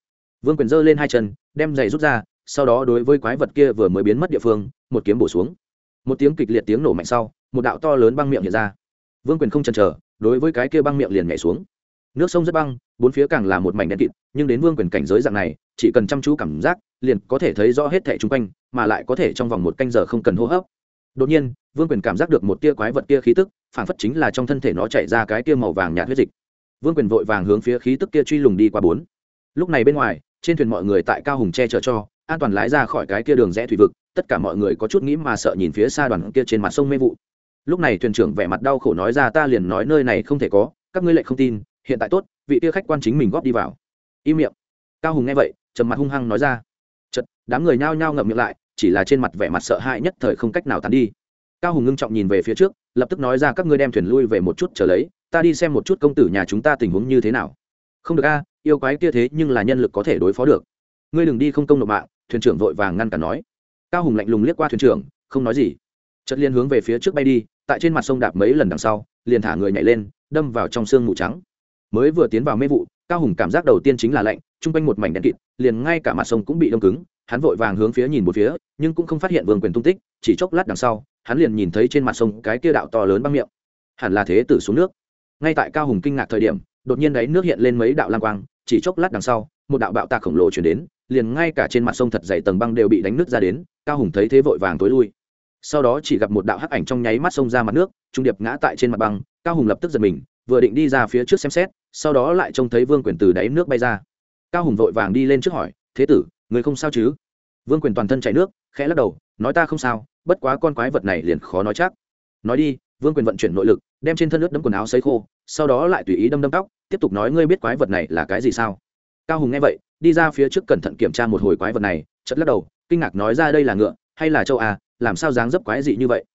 Vương quyền giơ lên hai chân, đem giày rút ra sau đó đối với quái vật kia vừa mới biến mất địa phương, một kiếm bổ xuống. Một tiếng kịch liệt tiếng nổ mạnh sau, một đạo to lớn băng miệng hiện ra. Vương quyền không chần chờ, đối với cái kia băng miệng liền nhảy xuống. Nước sông rất băng, bốn phía càng là một mảnh đen kịt, nhưng đến vương quyền cảnh giới dạng này, chỉ cần chăm chú cảm giác, liền có thể thấy rõ hết thẻ chung quanh, mà lại có thể trong vòng một canh giờ không cần hô hấp. Đột nhiên, vương quyền cảm giác được một tia quái vật kia khí tức phản phất chính là trong thân thể nó chạy ra cái tia màu vàng nhạt huyết dịch. Vương quyền vội vàng hướng phía khí tức kia truy lùng đi qua bốn. Lúc này bên ngoài, trên thuyền mọi người tại cao hùng che chở cho an toàn lái ra khỏi cái kia đường rẽ thủy vực, tất cả mọi người có chút nghĩ mà sợ nhìn phía xa đoàn kia trên mặt sông mê vụ. Lúc này thuyền trưởng vẻ mặt đau khổ nói ra ta liền nói nơi này không thể có, các ngươi lại không tin, hiện tại tốt, vị kia khách quan chính mình góp đi vào. Im miệng. Cao hùng nghe vậy, trầm mặt hung hăng nói ra. Chật đám người nhao nhao ngậm miệng lại, chỉ là trên mặt vẻ mặt sợ hãi nhất thời không cách nào tán đi. Cao hùng ngưng trọng nhìn về phía trước, lập tức nói ra các ngươi đem thuyền lui về một chút trở lấy, ta đi xem một chút công tử nhà chúng ta tình huống như thế nào. Không được a, yêu quái kia thế nhưng là nhân lực có thể đối phó được. Ngươi đừng đi không công nộp mạng thuyền trưởng vội vàng ngăn cản nói. Cao hùng lạnh lùng liếc qua thuyền trưởng, không nói gì. Chất liên hướng về phía trước bay đi, tại trên mặt sông đạp mấy lần đằng sau, liền thả người nhảy lên, đâm vào trong sương mù trắng. Mới vừa tiến vào mê vụ, cao hùng cảm giác đầu tiên chính là lạnh, chung quanh một mảnh đen kịt, liền ngay cả mặt sông cũng bị đông cứng. Hắn vội vàng hướng phía nhìn một phía, nhưng cũng không phát hiện vương quyền tung tích, chỉ chốc lát đằng sau, hắn liền nhìn thấy trên mặt sông cái kia đạo to lớn băng miệng. Hẳn là thế tử xuống nước. Ngay tại cao hùng kinh ngạc thời điểm, đột nhiên đáy nước hiện lên mấy đạo lang quang, chỉ chốc lát đằng sau, một đạo bạo tạc khổng lồ chuyển đến liền ngay cả trên mặt sông thật dày tầng băng đều bị đánh nước ra đến, cao hùng thấy thế vội vàng tối lui. Sau đó chỉ gặp một đạo hắc ảnh trong nháy mắt sông ra mặt nước, trung điệp ngã tại trên mặt băng, cao hùng lập tức giật mình, vừa định đi ra phía trước xem xét, sau đó lại trông thấy vương quyền từ đáy nước bay ra. Cao hùng vội vàng đi lên trước hỏi, thế tử, người không sao chứ? Vương quyền toàn thân chảy nước, khẽ lắc đầu, nói ta không sao, bất quá con quái vật này liền khó nói chắc. Nói đi. Vương quyền vận chuyển nội lực, đem trên thân nước đấm quần áo sấy khô, sau đó lại tùy ý đâm đâm tóc, tiếp tục nói, ngươi biết quái vật này là cái gì sao? Cao hùng nghe vậy đi ra phía trước cẩn thận kiểm tra một hồi quái vật này chất lắc đầu, kinh ngạc nói ra đây là ngựa, hay là châu à làm sao dáng dấp quái dị như vậy?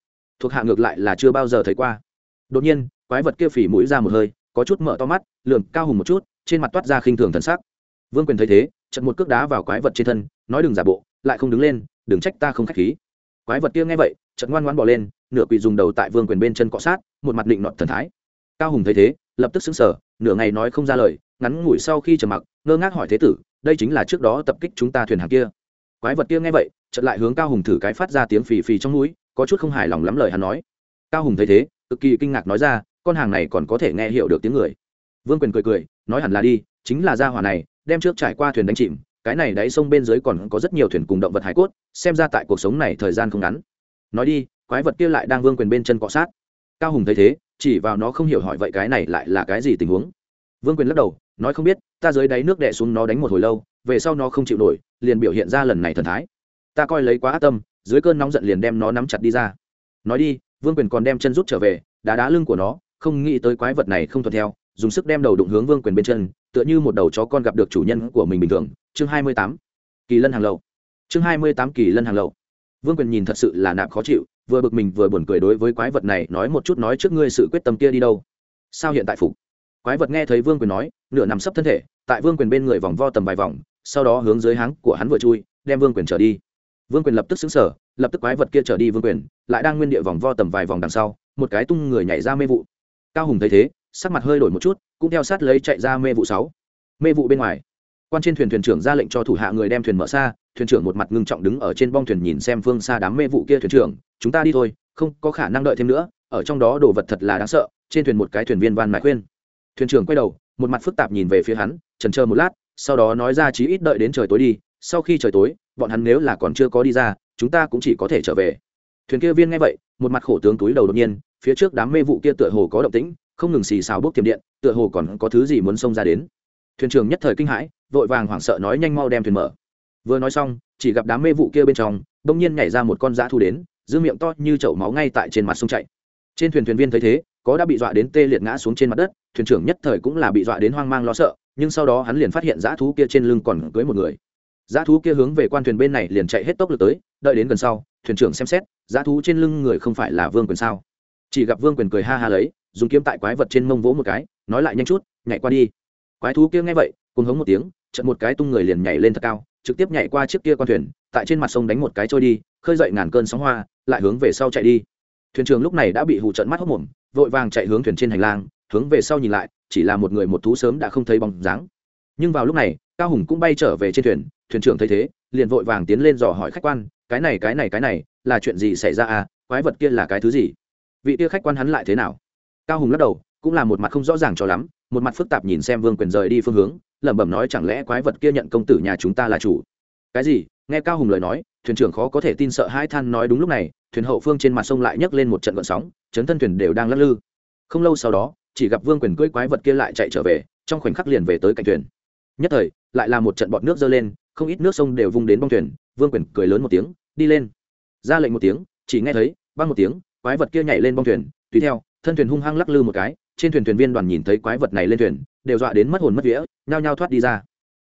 Thuộc hạ ngược lại là chưa bao giờ thấy qua. Đột nhiên, quái vật kia phỉ mũi ra một hơi, có chút mở to mắt lường cao hùng một chút, trên mặt toát ra khinh thường thần sắc. Vương quyền thấy thế chật một cước đá vào quái vật trên thân, nói đừng giả bộ, lại không đứng lên, đừng trách ta không k h á c h khí. Quái vật kia nghe vậy chật ngoan ngoan bỏ lên, nửa quỳ dùng đầu tại vương quyền bên chân cọ sát, một mặt định nọt thần thái. Cao hùng thấy thế, lập tức xứng sở nửa ngày nói không ra lời, ngắn ngủi sau khi trầm mặc ngơ ngác hỏi thế tử, đây chính là trước đó tập kích chúng ta thuyền hàng kia. Quái vật kia nghe vậy, chợt lại hướng cao hùng thử cái phát ra tiếng phì phì trong núi, có chút không hài lòng lắm lời hắn nói. Cao hùng thấy thế, cực kỳ kinh ngạc nói ra, con hàng này còn có thể nghe hiểu được tiếng người. Vương quyền cười cười, nói hẳn là đi, chính là gia hỏa này, đem trước trải qua thuyền đánh chìm, cái này đáy sông bên dưới còn có rất nhiều thuyền cùng động vật hải cốt, xem ra tại cuộc sống này thời gian không ngắn. Nói đi, quái vật kia lại đang vương quyền bên chân cọ sát. Cao hùng thấy thế, chỉ vào nó không hiểu hỏi vậy cái này lại là cái gì tình huống? Vương quyền lắc đầu, nói không biết, ta dưới đáy nước đẻ xuống nó đánh một hồi lâu, về sau nó không chịu nổi, liền biểu hiện ra lần này thần thái. Ta coi lấy quá ác tâm, dưới cơn nóng giận liền đem nó nắm chặt đi ra. Nói đi, vương quyền còn đem chân rút trở về, đá đá lưng của nó, không nghĩ tới quái vật này không thuận theo, dùng sức đem đầu đụng hướng vương quyền bên chân, tựa như một đầu chó con gặp được chủ nhân của mình bình thường. Chương hai mươi tám, kỳ lân hàng lậu. Chương hai mươi tám, kỳ lân hàng lậu. Vương quyền nhìn thật sự là nạp khó chịu, vừa bực mình vừa buồn cười đối với quái vật này, nói một chút nói trước ngươi sự quyết tâm kia đi đâu. Sao hiện tại phục? Quái vật nghe thấy vương quyền nói, nửa nằm sấp thân thể, tại vương quyền bên người vòng vo tầm vài vòng, sau đó hướng dưới háng của hắn vừa chui, đem vương quyền trở đi. Vương quyền lập tức xứng sở lập tức quái vật kia trở đi vương quyền, lại đang nguyên địa vòng vo tầm vài vòng đằng sau, một cái tung người nhảy ra mê vụ. Cao hùng thấy thế, sắc mặt hơi đổi một chút, cũng theo sát lấy chạy ra mê vụ sáu. Mê vụ bên ngoài, quan trên thuyền thuyền trưởng ra lệnh cho thủ hạ người đem thuyền mở xa, thuyền trưởng một mặt ngưng trọng đứng ở trên bong thuyền nhìn xem phương xa đám mê vụ kia thuyền trưởng, chúng ta đi thôi, không có khả năng đợi thêm nữa, ở trong đó đồ vật thật là đáng sợ, trên thuyền một cái thuyền viên van mãi khuyên thuyền trưởng quay đầu, một mặt phức tạp nhìn về phía hắn trần chờ một lát, sau đó nói ra chí ít đợi đến trời tối đi, sau khi trời tối, bọn hắn nếu là còn chưa có đi ra, chúng ta cũng chỉ có thể trở về. Thuyền kia viên nghe vậy, một mặt khổ tướng túi đầu đột nhiên, phía trước đám mê vụ kia tựa hồ có động tĩnh, không ngừng xì xào bốc tiềm điện, tựa hồ còn có thứ gì muốn xông ra đến. Thuyền trưởng nhất thời kinh hãi, vội vàng hoảng sợ nói nhanh mau đem thuyền mở. Vừa nói xong, chỉ gặp đám mê vụ kia bên trong bỗng nhiên nhảy ra một con dã thu đến, giữ miệng to như chậu máu ngay tại trên mặt sông chạy. Trên thuyền thuyền viên thấy thế, có đã bị dọa đến tê liệt ngã xuống trên mặt đất thuyền trưởng nhất thời cũng là bị dọa đến hoang mang lo sợ, nhưng sau đó hắn liền phát hiện dã thú kia trên lưng còn cưới một người. Dã thú kia hướng về quan thuyền bên này liền chạy hết tốc lực tới, đợi đến gần sau, thuyền trưởng xem xét, dã thú trên lưng người không phải là vương quyền sao? Chỉ gặp vương quyền cười ha ha lấy, dùng kiếm tại quái vật trên mông vỗ một cái, nói lại nhanh chút, nhảy qua đi. Quái thú kia nghe vậy cùng hống một tiếng chật một cái tung người liền nhảy lên thật cao, trực tiếp nhảy qua chiếc kia con thuyền, tại trên mặt sông đánh một cái trôi đi, khơi dậy ngàn cơn sóng hoa, lại hướng về sau chạy đi. Thuyền trưởng lúc này đã bị hụ trận mắt hốc mồm, vội vàng chạy hướng thuyền trên hành lang hướng về sau nhìn lại, chỉ là một người một thú sớm đã không thấy bóng dáng. Nhưng vào lúc này, cao hùng cũng bay trở về trên thuyền thuyền trưởng thấy thế, liền vội vàng tiến lên dò hỏi khách quan, cái này cái này cái này, là chuyện gì xảy ra à? Quái vật kia là cái thứ gì? Vị kia khách quan hắn lại thế nào? Cao hùng lắc đầu, cũng là một mặt không rõ ràng cho lắm, một mặt phức tạp nhìn xem vương quyền rời đi phương hướng, lẩm bẩm nói, chẳng lẽ quái vật kia nhận công tử nhà chúng ta là chủ? Cái gì? Nghe cao hùng lời nói, thuyền trưởng khó có thể tin sợ hai than nói, đúng lúc này, thuyền hậu phương trên mặt sông lại nhấc lên một trận gợn sóng, chấn thân thuyền đều đang lắc lư. Không lâu sau đó chỉ gặp vương quyền cưỡi quái vật kia lại chạy trở về, trong khoảnh khắc liền về tới cạnh thuyền. Nhất thời, lại là một trận bọt nước dơ lên, không ít nước sông đều vung đến bong thuyền, vương quyền cười lớn một tiếng, đi lên. Ra lệnh một tiếng, chỉ nghe thấy băng một tiếng, quái vật kia nhảy lên bong thuyền, tùy theo, thân thuyền hung hăng lắc lư một cái, trên thuyền thuyền viên đoàn nhìn thấy quái vật này lên thuyền, đều dọa đến mất hồn mất vía, nhao nhao thoát đi ra.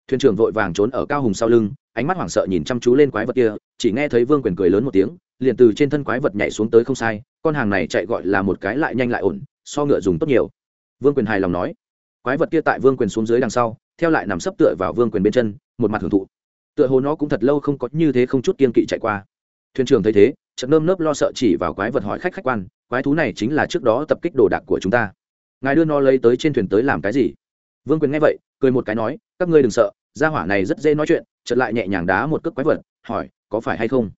Thuyền trưởng vội vàng trốn ở cao hùng sau lưng, ánh mắt hoảng sợ nhìn chăm chú lên quái vật kia, chỉ nghe thấy vương quyền cười lớn một tiếng, liền từ trên thân quái vật nhảy xuống tới không sai, con hàng này chạy gọi là một cái lại nhanh lại ổn, so ngựa dùng tốt nhiều vương quyền hài lòng nói. Quái vật kia tại vương quyền xuống dưới đằng sau, theo lại nằm sấp tựa vào vương quyền bên chân, một mặt hưởng thụ. Tựa hồ nó cũng thật lâu không có như thế không chút kiên kỵ chạy qua. Thuyền trưởng thấy thế chậm nơm nớp lo sợ chỉ vào quái vật hỏi khách khách quan, quái thú này chính là trước đó tập kích đồ đạc của chúng ta. Ngài đưa nó lấy tới trên thuyền tới làm cái gì? Vương quyền nghe vậy, cười một cái nói, các ngươi đừng sợ, gia hỏa này rất dễ nói chuyện, chợt lại nhẹ nhàng đá một cước quái vật, hỏi, có phải hay không?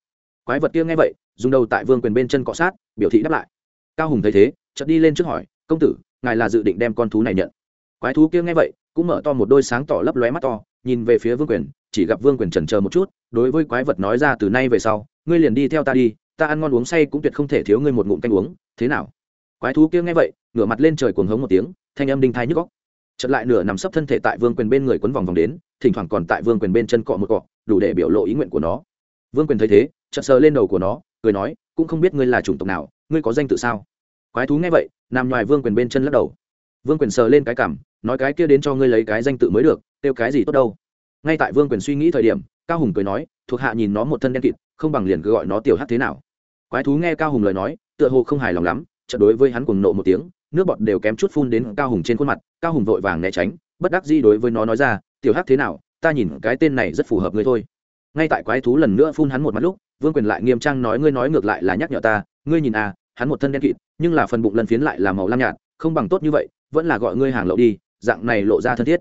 Quái vật kia nghe vậy, dùng đầu tại vương quyền bên chân cọ sát, biểu thị đáp lại. Cao hùng thấy thế, chợt đi lên trước hỏi, công tử ngài là dự định đem con thú này nhận. Quái thú kia nghe vậy, cũng mở to một đôi sáng tỏ lấp lóe mắt to, nhìn về phía vương quyền, chỉ gặp vương quyền trần chờ một chút, đối với quái vật nói ra từ nay về sau, ngươi liền đi theo ta đi, ta ăn ngon uống say cũng tuyệt không thể thiếu ngươi một ngụm canh uống, thế nào? Quái thú kia nghe vậy, ngửa mặt lên trời cuồng hống một tiếng, thanh âm đinh thai nhức góc chật lại nửa nằm sấp thân thể tại vương quyền bên người quấn vòng vòng đến, thỉnh thoảng còn tại vương quyền bên chân cọ một cọ, đủ để biểu lộ ý nguyện của nó. Vương quyền thấy thế, chợt sờ lên đầu của nó, cười nói, cũng không biết ngươi là chủng tộc nào, ngươi có danh tự sao? Quái thú nghe vậy, nằm ngoài vương quyền bên chân lắc đầu. Vương quyền sờ lên cái cảm, nói cái kia đến cho ngươi lấy cái danh tự mới được, kêu cái gì tốt đâu. Ngay tại vương quyền suy nghĩ thời điểm, cao hùng cười nói, thuộc hạ nhìn nó một thân đen kịt, không bằng liền cứ gọi nó tiểu hát thế nào. Quái thú nghe cao hùng lời nói, tựa hồ không hài lòng lắm, chợt đối với hắn cùng nộ một tiếng, nước bọt đều kém chút phun đến cao hùng trên khuôn mặt, cao hùng vội vàng né tránh, bất đắc dĩ đối với nó nói ra, tiểu hát thế nào, ta nhìn cái tên này rất phù hợp ngươi thôi. Ngay tại quái thú lần nữa phun hắn một mắt lúc, vương quyền lại nghiêm trang nói, ngươi nói ngược lại là nhắc nhở ta, ngươi nhìn à hắn một thân đen kịt, nhưng là phần bụng lần phiến lại là màu lam nhạt, không bằng tốt như vậy, vẫn là gọi ngươi hàng lậu đi, dạng này lộ ra thân thiết.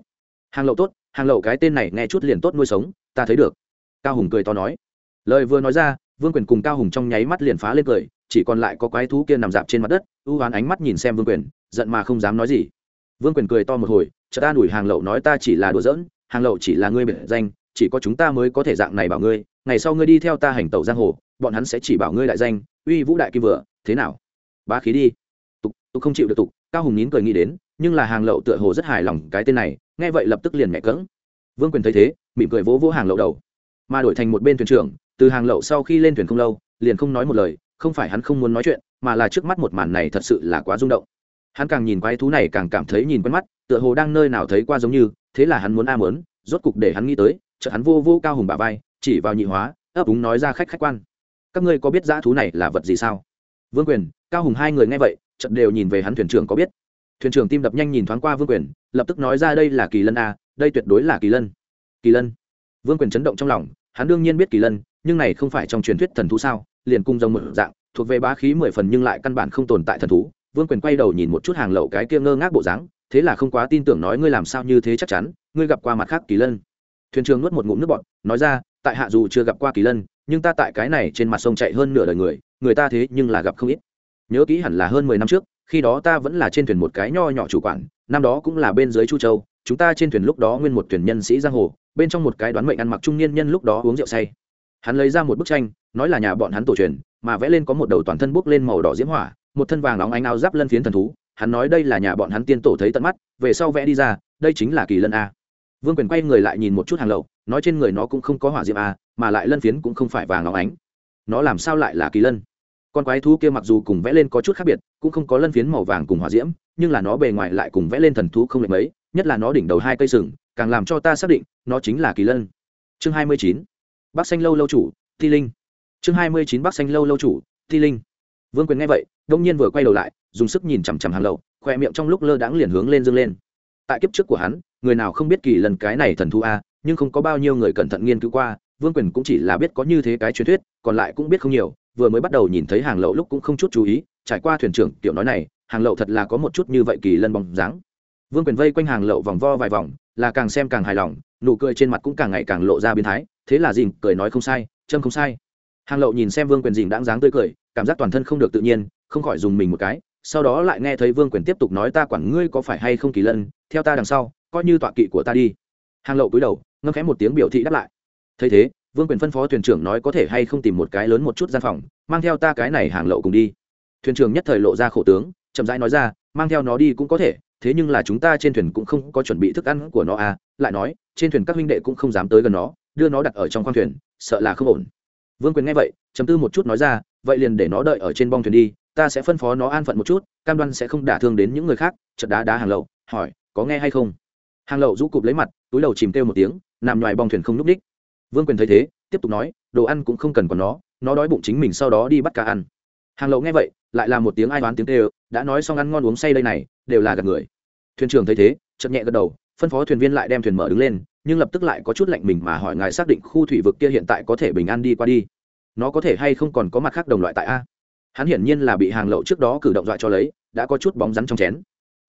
Hàng lậu tốt, hàng lậu cái tên này nghe chút liền tốt nuôi sống, ta thấy được. Cao hùng cười to nói. Lời vừa nói ra, vương quyền cùng cao hùng trong nháy mắt liền phá lên cười, chỉ còn lại có quái thú kia nằm dạp trên mặt đất ưu hoán ánh mắt nhìn xem vương quyền, giận mà không dám nói gì. Vương quyền cười to một hồi chợt ta đuổi hàng lậu nói ta chỉ là đùa giỡn, hàng lậu chỉ là ngươi biệt danh, chỉ có chúng ta mới có thể dạng này bảo ngươi, ngày sau ngươi đi theo ta hành tẩu giang hồ, bọn hắn sẽ chỉ bảo ngươi đại danh, uy vũ đại kim vừa thế nào? Ba khí đi. Tục tục không chịu được tục, cao hùng nín cười nghĩ đến, nhưng là hàng lậu tựa hồ rất hài lòng cái tên này, nghe vậy lập tức liền mẹ cỡng. Vương quyền thấy thế, mỉm cười vỗ vỗ hàng lậu đầu. Mà đổi thành một bên thuyền trưởng, từ hàng lậu sau khi lên thuyền không lâu, liền không nói một lời, không phải hắn không muốn nói chuyện, mà là trước mắt một màn này thật sự là quá rung động. Hắn càng nhìn quái thú này càng cảm thấy nhìn quen mắt, tựa hồ đang nơi nào thấy qua giống như, thế là hắn muốn a mớn, rốt cục để hắn nghĩ tới, chợt hắn vô vô cao hùng bà vai, chỉ vào nhị hóa, ấp úng nói ra khách khách quan. Các ngươi có biết dã thú này là vật gì sao? Vương quyền, cao hùng hai người nghe vậy, chợt đều nhìn về hắn thuyền trưởng có biết. Thuyền trưởng tim đập nhanh nhìn thoáng qua vương quyền, lập tức nói ra đây là kỳ lân a đây tuyệt đối là kỳ lân. Kỳ lân. Vương quyền chấn động trong lòng, hắn đương nhiên biết kỳ lân, nhưng này không phải trong truyền thuyết thần thú sao, liền cung rồng một dạng, thuộc về bá khí mười phần nhưng lại căn bản không tồn tại thần thú. Vương quyền quay đầu nhìn một chút hàng lậu cái kia ngơ ngác bộ dáng, thế là không quá tin tưởng nói ngươi làm sao như thế chắc chắn, ngươi gặp qua mặt khác kỳ lân. Thuyền trưởng nuốt một ngụm nước bọt, nói ra, tại hạ dù chưa gặp qua kỳ lân, nhưng ta tại cái này trên mặt sông chạy hơn nửa đời người người ta thế nhưng là gặp không ít. Nhớ kỹ hẳn là hơn mười năm trước, khi đó ta vẫn là trên thuyền một cái nho nhỏ chủ quản, năm đó cũng là bên dưới chu châu, chúng ta trên thuyền lúc đó nguyên một thuyền nhân sĩ giang hồ, bên trong một cái đoán mệnh ăn mặc trung niên nhân lúc đó uống rượu say. Hắn lấy ra một bức tranh, nói là nhà bọn hắn tổ truyền, mà vẽ lên có một đầu toàn thân bốc lên màu đỏ diễm hỏa, một thân vàng óng ánh áo giáp lân phiến thần thú. Hắn nói đây là nhà bọn hắn tiên tổ thấy tận mắt, về sau vẽ đi ra, đây chính là kỳ lân a. Vương quyền quay người lại nhìn một chút hàng lậu, nói trên người nó cũng không có hỏa diễm a, mà lại lân phiến cũng không phải vàng óng ánh nó làm sao lại là kỳ lân? Con quái thú kia mặc dù cùng vẽ lên có chút khác biệt, cũng không có lân phiến màu vàng cùng hỏa diễm, nhưng là nó bề ngoài lại cùng vẽ lên thần thú không lệch mấy, nhất là nó đỉnh đầu hai cây sừng, càng làm cho ta xác định nó chính là kỳ lân. Chương hai mươi chín, bắc xanh lâu lâu chủ, thi linh. Chương hai mươi chín, bắc xanh lâu lâu chủ, thi linh. Vương quyền nghe vậy, đông nhiên vừa quay đầu lại, dùng sức nhìn chằm chằm hàng lậu, khoe miệng trong lúc lơ đãng liền hướng lên dương lên. Tại kiếp trước của hắn, người nào không biết kỳ lần cái này thần thú a, nhưng không có bao nhiêu người cẩn thận nghiên cứu qua vương quyền cũng chỉ là biết có như thế cái truyền thuyết, còn lại cũng biết không nhiều, vừa mới bắt đầu nhìn thấy hàng lậu lúc cũng không chút chú ý, trải qua thuyền trưởng tiểu nói này, hàng lậu thật là có một chút như vậy kỳ lân bóng dáng. Vương quyền vây quanh hàng lậu vòng vo vài vòng, là càng xem càng hài lòng, nụ cười trên mặt cũng càng ngày càng lộ ra biến thái, thế là dìm cười nói không sai, châm không sai. Hàng lậu nhìn xem vương quyền dìm đáng dáng tươi cười, cảm giác toàn thân không được tự nhiên, không khỏi dùng mình một cái, sau đó lại nghe thấy vương quyền tiếp tục nói ta quản ngươi có phải hay không kỳ lân, theo ta đằng sau, coi như tọa kỵ của ta đi. Hàng lậu cúi đầu, ngâm khẽ một tiếng biểu thị đáp lại thấy thế, vương quyền phân phó thuyền trưởng nói có thể hay không tìm một cái lớn một chút gian phòng, mang theo ta cái này hàng lậu cùng đi. Thuyền trưởng nhất thời lộ ra khổ tướng, chậm rãi nói ra, mang theo nó đi cũng có thể, thế nhưng là chúng ta trên thuyền cũng không có chuẩn bị thức ăn của nó à lại nói, trên thuyền các huynh đệ cũng không dám tới gần nó, đưa nó đặt ở trong khoang thuyền, sợ là không ổn. Vương quyền nghe vậy chấm tư một chút nói ra, vậy liền để nó đợi ở trên bong thuyền đi, ta sẽ phân phó nó an phận một chút, cam đoan sẽ không đả thương đến những người khác chật đá đá hàng lậu, hỏi, có nghe hay không? Hàng lậu rũ cụp lấy mặt, túi đầu chìm kêu một tiếng, nằm ngoài bong thuyền không n ú c đích vương quyền thấy thế, tiếp tục nói, đồ ăn cũng không cần còn nó nó đói bụng chính mình sau đó đi bắt cá ăn. Hàng lậu nghe vậy, lại là một tiếng ai đoán tiếng tê đã nói xong ăn ngon uống say đây này, đều là gạt người. Thuyền trưởng thấy thế chậm nhẹ gật đầu, phân phó thuyền viên lại đem thuyền mở đứng lên, nhưng lập tức lại có chút lạnh mình mà hỏi ngài xác định khu thủy vực kia hiện tại có thể bình an đi qua đi. Nó có thể hay không còn có mặt khác đồng loại tại a? Hắn hiển nhiên là bị hàng lậu trước đó cử động dọa cho lấy, đã có chút bóng rắn trong chén.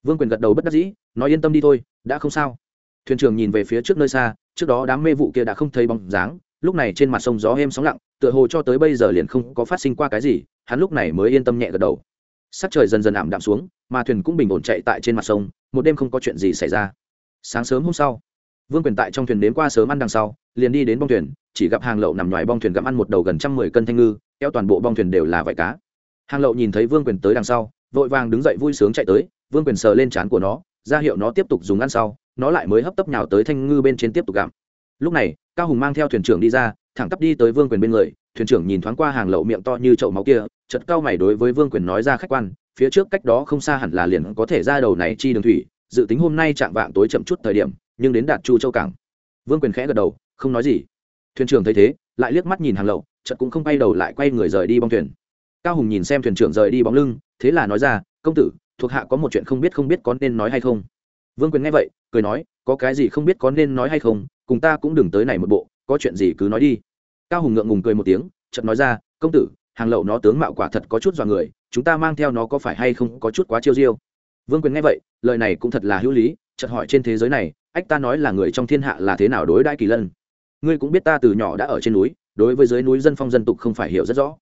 Vương quyền gật đầu bất đắc dĩ, nói yên tâm đi thôi, đã không sao thuyền trưởng nhìn về phía trước nơi xa, trước đó đám mê vụ kia đã không thấy bóng dáng, lúc này trên mặt sông gió êm sóng lặng, tựa hồ cho tới bây giờ liền không có phát sinh qua cái gì, hắn lúc này mới yên tâm nhẹ gật đầu. Sắc trời dần dần ảm đạm xuống, mà thuyền cũng bình ổn chạy tại trên mặt sông, một đêm không có chuyện gì xảy ra. Sáng sớm hôm sau, vương quyền tại trong thuyền đến qua sớm ăn đằng sau, liền đi đến bong thuyền, chỉ gặp hàng lậu nằm ngoài bong thuyền gặm ăn một đầu gần trăm mười cân thanh ngư eo toàn bộ bong thuyền đều là vải cá. Hàng lậu nhìn thấy vương quyền tới đằng sau, vội vàng đứng dậy vui sướng chạy tới, vương quyền sờ lên trán của nó, ra hiệu nó tiếp tục dùng ăn sau nó lại mới hấp tấp nhào tới thanh ngư bên trên tiếp tục gặm. Lúc này, cao hùng mang theo thuyền trưởng đi ra, thẳng tắp đi tới vương quyền bên người, thuyền trưởng nhìn thoáng qua hàng lậu miệng to như chậu máu kia chật cao mày đối với vương quyền nói ra khách quan, phía trước cách đó không xa hẳn là liền có thể ra đầu này chi đường thủy, dự tính hôm nay chạm vạng tối chậm chút thời điểm, nhưng đến đạt chu châu cảng. Vương quyền khẽ gật đầu, không nói gì. Thuyền trưởng thấy thế, lại liếc mắt nhìn hàng lậu, chợt cũng không quay đầu lại quay người rời đi bong thuyền. Cao hùng nhìn xem thuyền trưởng rời đi bóng lưng, thế là nói ra, công tử, thuộc hạ có một chuyện không biết không biết có nên nói hay không? Vương quyền nghe vậy, cười nói, có cái gì không biết có nên nói hay không, cùng ta cũng đừng tới này một bộ, có chuyện gì cứ nói đi. Cao hùng ngượng ngùng cười một tiếng, chợt nói ra, công tử, hàng lậu nó tướng mạo quả thật có chút dọa người, chúng ta mang theo nó có phải hay không có chút quá chiêu diêu? Vương quyền nghe vậy, lời này cũng thật là hữu lý, chợt hỏi trên thế giới này, ách, ta nói là người trong thiên hạ là thế nào đối đãi kỳ lân? Ngươi cũng biết ta từ nhỏ đã ở trên núi, đối với dưới núi dân phong dân tục không phải hiểu rất rõ.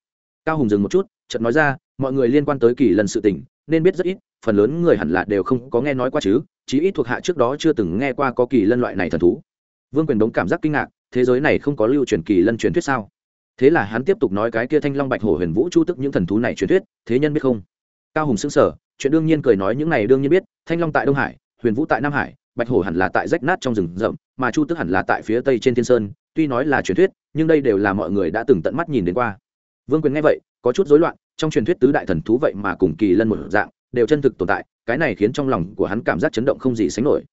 Cao hùng dừng một chút, chợt nói ra, mọi người liên quan tới kỳ lân sự tình nên biết rất ít, phần lớn người hẳn là đều không có nghe nói qua chứ, chí ít thuộc hạ trước đó chưa từng nghe qua có kỳ lân loại này thần thú. Vương quyền đống cảm giác kinh ngạc, thế giới này không có lưu truyền kỳ lân truyền thuyết sao? Thế là hắn tiếp tục nói cái kia thanh long bạch hổ huyền vũ chu tức những thần thú này truyền thuyết, thế nhân biết không? Cao hùng xứng sở chuyện đương nhiên cười nói những này đương nhiên biết, thanh long tại đông hải, huyền vũ tại nam hải, bạch hổ hẳn là tại rách nát trong rừng rậm, mà chu tức hẳn là tại phía tây trên thiên sơn, tuy nói là truyền thuyết, nhưng đây đều là mọi người đã từng tận mắt nhìn đến qua. Vương quyền nghe vậy, có chút rối loạn trong truyền thuyết tứ đại thần thú vậy mà cùng kỳ lân một dạng, đều chân thực tồn tại, cái này khiến trong lòng của hắn cảm giác chấn động không gì sánh nổi.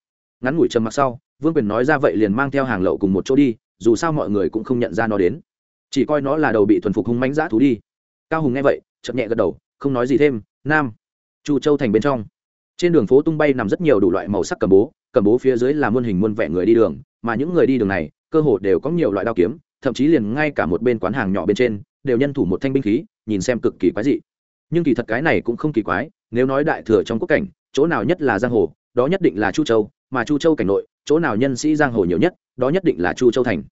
Ngắn ngủi trầm mặc sau, vương quyền nói ra vậy liền mang theo hàng lậu cùng một chỗ đi, dù sao mọi người cũng không nhận ra nó đến. Chỉ coi nó là đầu bị thuần phục hung mánh dã thú đi. Cao hùng nghe vậy chậm nhẹ gật đầu, không nói gì thêm, nam, chu châu thành bên trong. Trên đường phố tung bay nằm rất nhiều đủ loại màu sắc cầm bố cầm bố phía dưới là muôn hình muôn vẻ người đi đường, mà những người đi đường này, cơ hồ đều có nhiều loại đao kiếm, thậm chí liền ngay cả một bên quán hàng nhỏ bên trên đều nhân thủ một thanh binh khí, nhìn xem cực kỳ quái dị. Nhưng kỳ thật cái này cũng không kỳ quái, nếu nói đại thừa trong quốc cảnh, chỗ nào nhất là giang hồ, đó nhất định là chu châu, mà chu châu cảnh nội, chỗ nào nhân sĩ giang hồ nhiều nhất, đó nhất định là chu châu thành.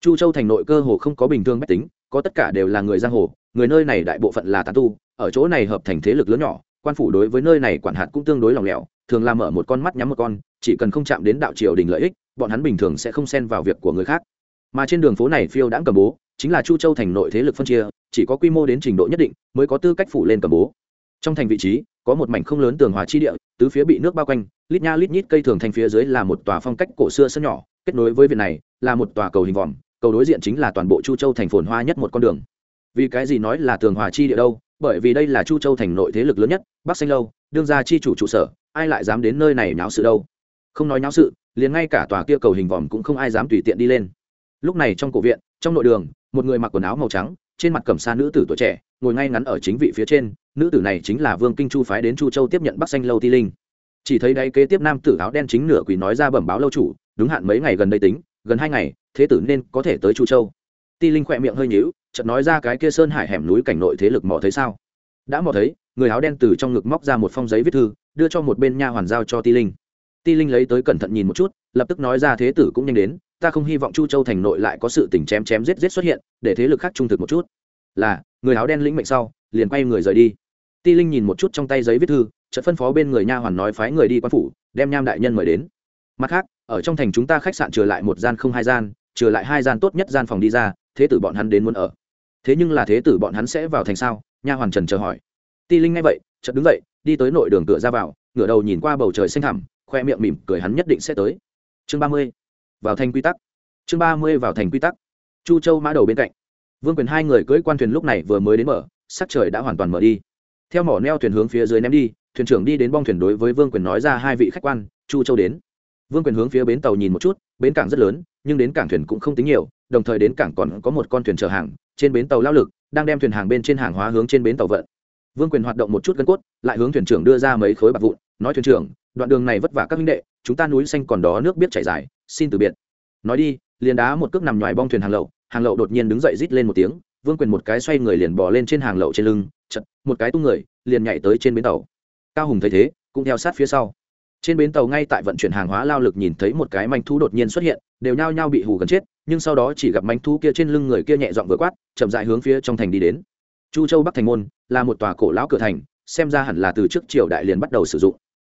Chu châu thành nội cơ hồ không có bình thường mách tính, có tất cả đều là người giang hồ, người nơi này đại bộ phận là tán tu, ở chỗ này hợp thành thế lực lớn nhỏ, quan phủ đối với nơi này quản hạt cũng tương đối lòng lẻo, thường làm mở một con mắt nhắm một con, chỉ cần không chạm đến đạo triều đình lợi ích, bọn hắn bình thường sẽ không xen vào việc của người khác. Mà trên đường phố này phiêu đãng cầm bố chính là chu châu thành nội thế lực phân chia, chỉ có quy mô đến trình độ nhất định mới có tư cách phủ lên cầm bố. Trong thành vị trí, có một mảnh không lớn tường hòa chi địa, tứ phía bị nước bao quanh, lít nha lít nhít cây thường thành phía dưới là một tòa phong cách cổ xưa sân nhỏ, kết nối với viện này, là một tòa cầu hình vòm, cầu đối diện chính là toàn bộ chu châu thành phồn hoa nhất một con đường. Vì cái gì nói là tường hòa chi địa đâu? Bởi vì đây là chu châu thành nội thế lực lớn nhất, bắc xanh lâu, đương gia chi chủ trụ sở, ai lại dám đến nơi này nháo sự đâu? Không nói nháo sự, liền ngay cả tòa kia cầu hình vòm cũng không ai dám tùy tiện đi lên. Lúc này trong cổ viện, trong nội đường một người mặc quần áo màu trắng, trên mặt cầm sa nữ tử tuổi trẻ, ngồi ngay ngắn ở chính vị phía trên, nữ tử này chính là vương kinh chu phái đến chu châu tiếp nhận bắc xanh lâu ti linh. Chỉ thấy đây kế tiếp nam tử áo đen chính nửa quỷ nói ra bẩm báo lâu chủ, đúng hạn mấy ngày gần đây tính, gần hai ngày, thế tử nên có thể tới chu châu. Ti linh khỏe miệng hơi nhíu, chợt nói ra cái kia sơn hải hẻm núi cảnh nội thế lực mò thấy sao? Đã mò thấy, người áo đen từ trong ngực móc ra một phong giấy viết thư, đưa cho một bên nha hoàn giao cho ti linh. Ti linh lấy tới cẩn thận nhìn một chút, lập tức nói ra thế tử cũng nhanh đến ta không hy vọng chu châu thành nội lại có sự tình chém chém giết giết xuất hiện, để thế lực khác trung thực một chút. Là, người áo đen lĩnh mệnh sau, liền quay người rời đi. Ti linh nhìn một chút trong tay giấy viết thư trận phân phó bên người nha hoàn nói phái người đi quan phủ, đem nham đại nhân mời đến. Mặt khác, ở trong thành chúng ta khách sạn trừ lại một gian không hai gian trừ lại hai gian tốt nhất gian phòng đi ra, thế tử bọn hắn đến muốn ở. Thế nhưng là thế tử bọn hắn sẽ vào thành sao? Nha hoàn trần chờ hỏi. Ti linh nghe vậy, chợt đứng dậy, đi tới nội đường cửa ra vào, ngửa đầu nhìn qua bầu trời xanh thẳm, khoe miệng mỉm cười hắn nhất định sẽ tới. Chương ba mươi vào thành quy tắc. Chương ba mươi vào thành quy tắc. Chu châu mã đầu bên cạnh. Vương quyền hai người cưỡi quan thuyền lúc này vừa mới đến mở sắc trời đã hoàn toàn mở đi. Theo mỏ neo thuyền hướng phía dưới ném đi, thuyền trưởng đi đến bong thuyền đối với vương quyền nói ra hai vị khách quan, chu châu đến. Vương quyền hướng phía bến tàu nhìn một chút, bến cảng rất lớn, nhưng đến cảng thuyền cũng không tính nhiều, đồng thời đến cảng còn có một con thuyền chở hàng, trên bến tàu lao lực, đang đem thuyền hàng bên trên hàng hóa hướng trên bến tàu vận. Vương quyền hoạt động một chút gân cốt, lại hướng thuyền trưởng đưa ra mấy khối bạc vụn, nói thuyền trưởng, đoạn đường này vất vả các minh đệ, chúng ta núi xanh còn đó nước biết chảy dài xin từ biệt. Nói đi, liền đá một cước nằm ngoài bong thuyền hàng lậu hàng lậu đột nhiên đứng dậy rít lên một tiếng, vương quyền một cái xoay người liền bỏ lên trên hàng lậu trên lưng, chật, một cái tung người, liền nhảy tới trên bến tàu. Cao hùng thấy thế, cũng theo sát phía sau. Trên bến tàu ngay tại vận chuyển hàng hóa lao lực nhìn thấy một cái manh thú đột nhiên xuất hiện, đều nhao nhao bị hù gần chết, nhưng sau đó chỉ gặp manh thú kia trên lưng người kia nhẹ dọn vừa quát, chậm dại hướng phía trong thành đi đến. Chu châu bắc thành môn là một tòa cổ lão cửa thành, xem ra hẳn là từ trước triều đại liền bắt đầu sử dụng.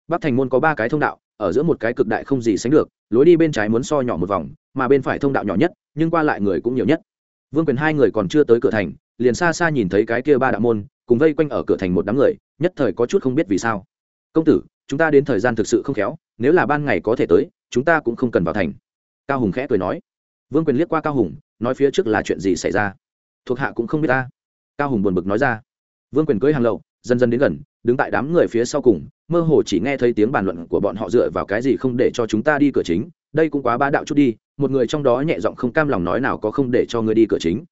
Bắc thành môn có ba cái thông đạo ở giữa một cái cực đại không gì sánh được, lối đi bên trái muốn so nhỏ một vòng, mà bên phải thông đạo nhỏ nhất, nhưng qua lại người cũng nhiều nhất. Vương quyền hai người còn chưa tới cửa thành, liền xa xa nhìn thấy cái kia ba đạo môn, cùng vây quanh ở cửa thành một đám người, nhất thời có chút không biết vì sao. Công tử, chúng ta đến thời gian thực sự không khéo, nếu là ban ngày có thể tới, chúng ta cũng không cần vào thành. Cao hùng khẽ cười nói. Vương quyền liếc qua cao hùng, nói phía trước là chuyện gì xảy ra? Thuộc hạ cũng không biết ta. Cao hùng buồn bực nói ra. Vương quyền cưới hàng lậu dần dần đến gần, đứng tại đám người phía sau cùng, mơ hồ chỉ nghe thấy tiếng bàn luận của bọn họ dựa vào cái gì không để cho chúng ta đi cửa chính. Đây cũng quá bá đạo chút đi, một người trong đó nhẹ giọng không cam lòng nói nào có không để cho ngươi đi cửa chính.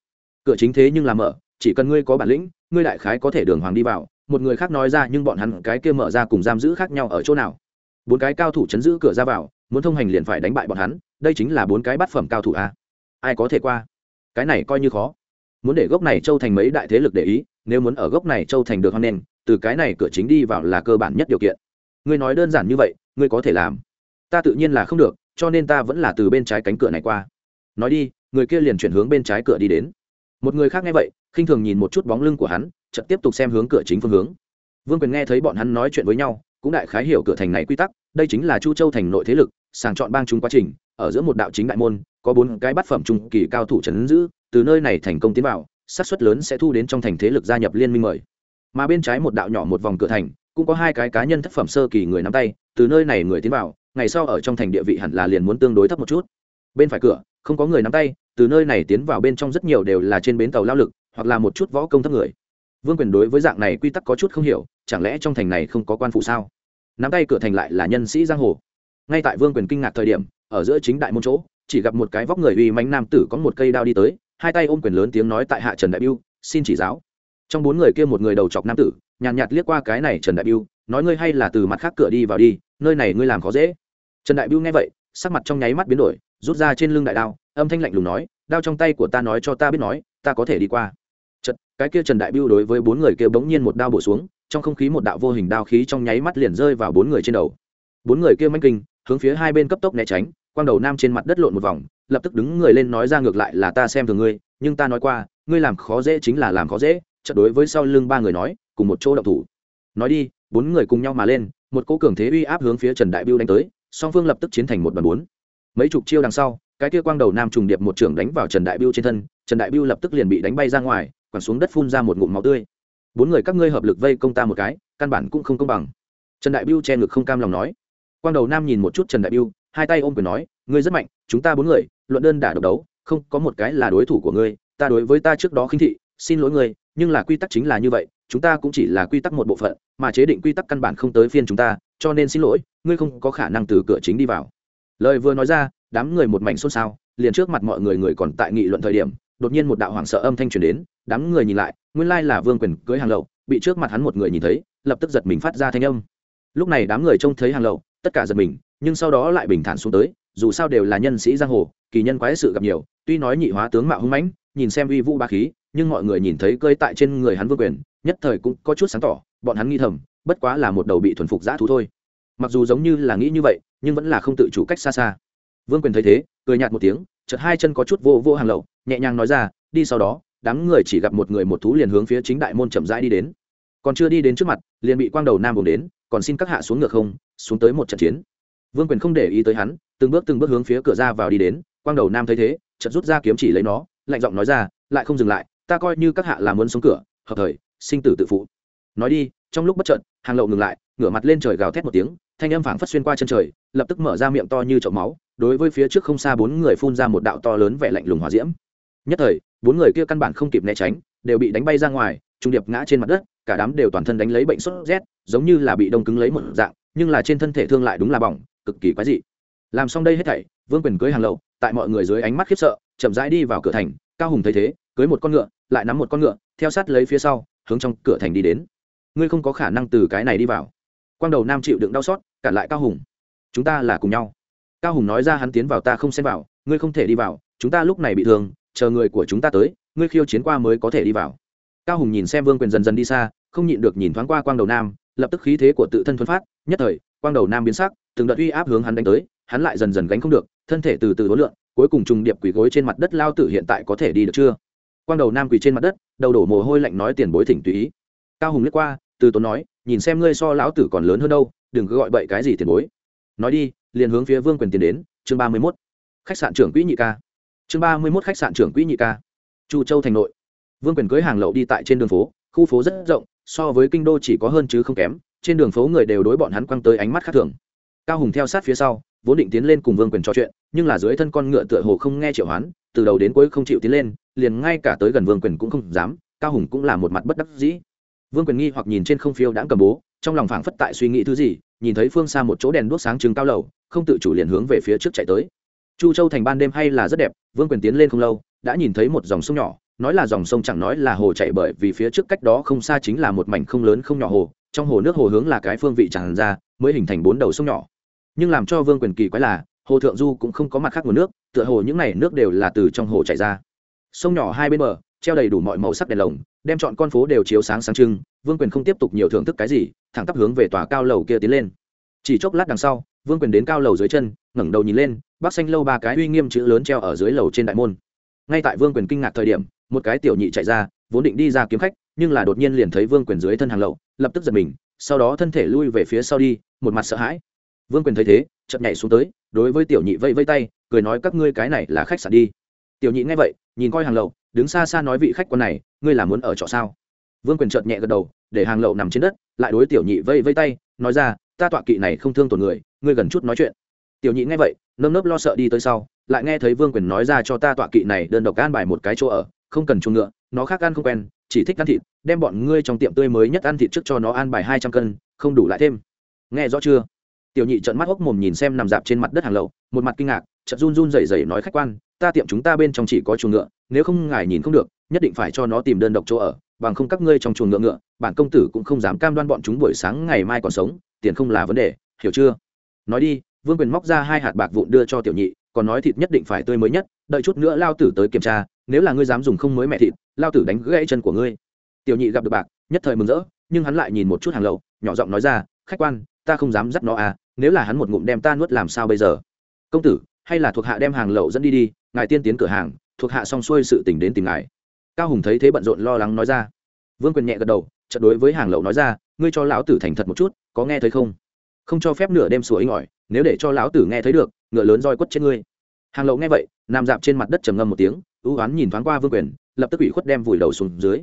Cửa chính thế nhưng là mở, chỉ cần ngươi có bản lĩnh, ngươi đại khái có thể đường hoàng đi vào. Một người khác nói ra nhưng bọn hắn cái kia mở ra cùng giam giữ khác nhau ở chỗ nào? Bốn cái cao thủ chấn giữ cửa ra vào, muốn thông hành liền phải đánh bại bọn hắn, đây chính là bốn cái bát phẩm cao thủ a. Ai có thể qua? Cái này coi như khó. Muốn để gốc này châu thành mấy đại thế lực để ý nếu muốn ở gốc này châu thành được hoan nghênh, từ cái này cửa chính đi vào là cơ bản nhất điều kiện. Ngươi nói đơn giản như vậy, ngươi có thể làm. Ta tự nhiên là không được, cho nên ta vẫn là từ bên trái cánh cửa này qua. Nói đi, người kia liền chuyển hướng bên trái cửa đi đến. Một người khác nghe vậy, khinh thường nhìn một chút bóng lưng của hắn, chợt tiếp tục xem hướng cửa chính phương hướng. Vương quyền nghe thấy bọn hắn nói chuyện với nhau, cũng đại khái hiểu cửa thành này quy tắc, đây chính là chu châu thành nội thế lực, sàng chọn bang chúng quá trình, ở giữa một đạo chính đại môn, có bốn cái bát phẩm trung kỳ cao thủ trấn giữ, từ nơi này thành công tiến vào xác suất lớn sẽ thu đến trong thành thế lực gia nhập liên minh mời. Mà bên trái một đạo nhỏ một vòng cửa thành, cũng có hai cái cá nhân thất phẩm sơ kỳ người nắm tay, từ nơi này người tiến vào, ngày sau ở trong thành địa vị hẳn là liền muốn tương đối thấp một chút. Bên phải cửa, không có người nắm tay, từ nơi này tiến vào bên trong rất nhiều đều là trên bến tàu lao lực, hoặc là một chút võ công thấp người. Vương quyền đối với dạng này quy tắc có chút không hiểu, chẳng lẽ trong thành này không có quan phụ sao? Nắm tay cửa thành lại là nhân sĩ giang hồ. Ngay tại vương quyền kinh ngạc thời điểm, ở giữa chính đại môn chỗ, chỉ gặp một cái vóc người uy mánh nam tử có một cây đao đi tới hai tay ôm quyền lớn tiếng nói tại hạ trần đại biêu xin chỉ giáo. Trong bốn người kia một người đầu chọc nam tử nhàn nhạt, nhạt liếc qua cái này trần đại biêu nói ngươi hay là từ mặt khác cửa đi vào đi nơi này ngươi làm khó dễ. Trần đại biêu nghe vậy sắc mặt trong nháy mắt biến đổi rút ra trên lưng đại đao âm thanh lạnh lùng nói đao trong tay của ta nói cho ta biết nói ta có thể đi qua. Chật, cái kia trần đại biêu đối với bốn người kia bỗng nhiên một đao bổ xuống trong không khí một đạo vô hình đao khí trong nháy mắt liền rơi vào bốn người trên đầu. Bốn người kia manh kinh hướng phía hai bên cấp tốc né tránh quang đầu nam trên mặt đất lộn một vòng, lập tức đứng người lên nói ra ngược lại là ta xem thường ngươi, nhưng ta nói qua, ngươi làm khó dễ chính là làm khó dễ, chợt đối với sau lưng ba người nói, cùng một chỗ động thủ. Nói đi, bốn người cùng nhau mà lên, một cỗ cường thế uy áp hướng phía trần đại biêu đánh tới, song phương lập tức chiến thành một bàn bốn. Mấy chục chiêu đằng sau, cái kia quang đầu nam trùng điệp một trưởng đánh vào trần đại biêu trên thân, trần đại biêu lập tức liền bị đánh bay ra ngoài, quẳng xuống đất phun ra một ngụm máu tươi. Bốn người các ngươi hợp lực vây công ta một cái, căn bản cũng không công bằng. Trần đại biêu che ngực không cam lòng nói. Quang đầu nam nhìn một chút trần đại biêu hai tay ôm quyền nói, ngươi rất mạnh, chúng ta bốn người, luận đơn đả độc đấu, không có một cái là đối thủ của ngươi, ta đối với ta trước đó khinh thị, xin lỗi ngươi, nhưng là quy tắc chính là như vậy, chúng ta cũng chỉ là quy tắc một bộ phận, mà chế định quy tắc căn bản không tới phiên chúng ta, cho nên xin lỗi, ngươi không có khả năng từ cửa chính đi vào. Lời vừa nói ra, đám người một mảnh xôn xao, liền trước mặt mọi người người còn tại nghị luận thời điểm, đột nhiên một đạo hoảng sợ âm thanh truyền đến, đám người nhìn lại, nguyên lai là vương quyền cưới hàng lậu, bị trước mặt hắn một người nhìn thấy, lập tức giật mình phát ra thanh âm. Lúc này đám người trông thấy hàng lậu, tất cả giật mình nhưng sau đó lại bình thản xuống tới, dù sao đều là nhân sĩ giang hồ, kỳ nhân quái sự gặp nhiều, tuy nói nhị hóa tướng mạo hung mãnh, nhìn xem uy vũ ba khí, nhưng mọi người nhìn thấy cơi tại trên người hắn vương quyền, nhất thời cũng có chút sáng tỏ, bọn hắn nghi thầm, bất quá là một đầu bị thuần phục giã thú thôi. Mặc dù giống như là nghĩ như vậy, nhưng vẫn là không tự chủ cách xa xa. Vương quyền thấy thế, cười nhạt một tiếng, chợt hai chân có chút vô vô hàng lậu, nhẹ nhàng nói ra, đi sau đó, đám người chỉ gặp một người một thú liền hướng phía chính đại môn chậm rãi đi đến. Còn chưa đi đến trước mặt, liền bị quang đầu nam bồng đến, còn xin các hạ xuống ngược không, xuống tới một trận chiến vương quyền không để ý tới hắn, từng bước từng bước hướng phía cửa ra vào đi đến, quang đầu nam thấy thế, chợt rút ra kiếm chỉ lấy nó, lạnh giọng nói ra, lại không dừng lại, ta coi như các hạ là muốn xuống cửa, hợp thời, sinh tử tự phụ. Nói đi, trong lúc bất trận hàng lậu ngừng lại, ngửa mặt lên trời gào thét một tiếng, thanh âm phảng phất xuyên qua chân trời, lập tức mở ra miệng to như chậu máu, đối với phía trước không xa bốn người phun ra một đạo to lớn vẻ lạnh lùng hòa diễm. Nhất thời, bốn người kia căn bản không kịp né tránh, đều bị đánh bay ra ngoài, trung điệp ngã trên mặt đất, cả đám đều toàn thân đánh lấy bệnh sốt rét, giống như là bị đông cứng lấy một dạng, nhưng là trên thân thể thương lại đúng là bỏng cực kỳ quái dị. Làm xong đây hết thảy, vương quyền cưới hàng lậu, tại mọi người dưới ánh mắt khiếp sợ, chậm rãi đi vào cửa thành, cao hùng thấy thế, cưới một con ngựa, lại nắm một con ngựa, theo sát lấy phía sau, hướng trong cửa thành đi đến. Ngươi không có khả năng từ cái này đi vào. Quang đầu nam chịu đựng đau xót cản lại cao hùng. Chúng ta là cùng nhau. Cao hùng nói ra hắn tiến vào ta không xem vào, ngươi không thể đi vào, chúng ta lúc này bị thương, chờ người của chúng ta tới, ngươi khiêu chiến qua mới có thể đi vào. Cao hùng nhìn xem vương quyền dần dần đi xa, không nhịn được nhìn thoáng qua quang đầu nam, lập tức khí thế của tự thân thuần phát, nhất thời, quang đầu nam biến sắc từng đợt uy áp hướng hắn đánh tới, hắn lại dần dần gánh không được, thân thể từ từ hối lượng cuối cùng trùng điệp quỳ gối trên mặt đất lao tử hiện tại có thể đi được chưa? Quang đầu nam quỳ trên mặt đất, đầu đổ mồ hôi lạnh nói tiền bối thỉnh tùy ý. Cao hùng liếc qua, từ tốn nói, nhìn xem ngươi so lão tử còn lớn hơn đâu, đừng cứ gọi bậy cái gì tiền bối. Nói đi, liền hướng phía vương quyền tiến đến, chương ba mươi mốt. Khách sạn trưởng quỹ nhị ca. Chương ba mươi mốt khách sạn trưởng quỹ nhị ca. Chu châu thành nội. Vương quyền cưới hàng lậu đi tại trên đường phố, khu phố rất rộng, so với kinh đô chỉ có hơn chứ không kém, trên đường phố người đều đối bọn hắn quăng tới ánh mắt khác thường cao hùng theo sát phía sau, vốn định tiến lên cùng vương quyền trò chuyện, nhưng là dưới thân con ngựa tựa hồ không nghe triệu hoán, từ đầu đến cuối không chịu tiến lên, liền ngay cả tới gần vương quyền cũng không dám, cao hùng cũng là một mặt bất đắc dĩ. Vương quyền nghi hoặc nhìn trên không phiêu đãng cầm bố, trong lòng phảng phất tại suy nghĩ thứ gì, nhìn thấy phương xa một chỗ đèn đuốc sáng trừng cao lầu, không tự chủ liền hướng về phía trước chạy tới. Chu châu thành ban đêm hay là rất đẹp, vương quyền tiến lên không lâu, đã nhìn thấy một dòng sông nhỏ, nói là dòng sông chẳng nói là hồ chạy bởi vì phía trước cách đó không xa chính là một mảnh không lớn không nhỏ hồ, trong hồ nước hồ hướng là cái phương vị tràn ra, mới hình thành bốn đầu sông nhỏ nhưng làm cho vương quyền kỳ quái là hồ thượng du cũng không có mặt khác nguồn nước, tựa hồ những n à y nước đều là từ trong hồ chảy ra. Sông nhỏ hai bên bờ, treo đầy đủ mọi màu sắc đèn lồng, đem chọn con phố đều chiếu sáng sáng trưng, vương quyền không tiếp tục nhiều thưởng thức cái gì, thẳng tắp hướng về tòa cao lầu kia tiến lên. Chỉ chốc lát đằng sau, vương quyền đến cao lầu dưới chân, ngẩng đầu nhìn lên, bắc xanh lâu ba cái uy nghiêm chữ lớn treo ở dưới lầu trên đại môn. Ngay tại vương quyền kinh ngạc thời điểm, một cái tiểu nhị chạy ra, vốn định đi ra kiếm khách, nhưng là đột nhiên liền thấy vương quyền dưới thân hàng lậu, lập tức giật mình, sau đó thân thể lui về phía sau đi, một mặt sợ hãi vương quyền thấy thế chậm nhảy xuống tới, đối với tiểu nhị vây vây tay, cười nói, các ngươi cái này là khách sạn đi. Tiểu nhị nghe vậy, nhìn coi hàng lậu, đứng xa xa nói vị khách quan này, ngươi là muốn ở trọ sao? Vương quyền chợt nhẹ gật đầu, để hàng lậu nằm trên đất, lại đối tiểu nhị vây vây tay, nói ra, ta tọa kỵ này không thương tổn người, ngươi gần chút nói chuyện. Tiểu nhị nghe vậy, nơm nớp lo sợ đi tới sau, lại nghe thấy vương quyền nói ra cho ta tọa kỵ này đơn độc an bài một cái chỗ ở, không cần chuồng ngựa, nó khác ăn không quen, chỉ thích ăn thịt, đem bọn ngươi trong tiệm tươi mới nhất ăn thịt trước cho nó ăn bài hai trăm cân, không đủ lại thêm. Nghe rõ chưa? Tiểu nhị trợn mắt hốc mồm nhìn xem nằm dạp trên mặt đất hàng lậu, một mặt kinh ngạc trợn run run rẩy rẩy nói khách quan, ta tiệm chúng ta bên trong chỉ có chuồng ngựa, nếu không ngài nhìn không được, nhất định phải cho nó tìm đơn độc chỗ ở, bằng không các ngươi trong chuồng ngựa ngựa, bản công tử cũng không dám cam đoan bọn chúng buổi sáng ngày mai còn sống, tiền không là vấn đề, hiểu chưa? Nói đi, vương quyền móc ra hai hạt bạc vụn đưa cho tiểu nhị, còn nói thịt nhất định phải tươi mới nhất, đợi chút nữa lao tử tới kiểm tra, nếu là ngươi dám dùng không mới mẹ thịt, lao tử đánh gãy chân của ngươi. Tiểu nhị gặp được bạc, nhất thời mừng rỡ, nhưng hắn lại nhìn một chút hàng lậu, nhỏ giọng nói ra, khách quan ta không dám dắt nó à nếu là hắn một ngụm đem ta nuốt làm sao bây giờ? Công tử, hay là thuộc hạ đem hàng lậu dẫn đi đi, ngài tiên tiến cửa hàng, thuộc hạ xong xuôi sự tình đến tìm ngài. Cao hùng thấy thế bận rộn lo lắng nói ra. Vương quyền nhẹ gật đầu trận đối với hàng lậu nói ra, ngươi cho lão tử thành thật một chút, có nghe thấy không? Không cho phép nửa đêm sủa inh ỏi, nếu để cho lão tử nghe thấy được, ngựa lớn roi quất trên ngươi. Hàng lậu nghe vậy, nằm dạp trên mặt đất trầm ngâm một tiếng, ưu oán nhìn thoáng qua vương quyền, lập tức ủy khuất đem vùi đầu xuống dưới.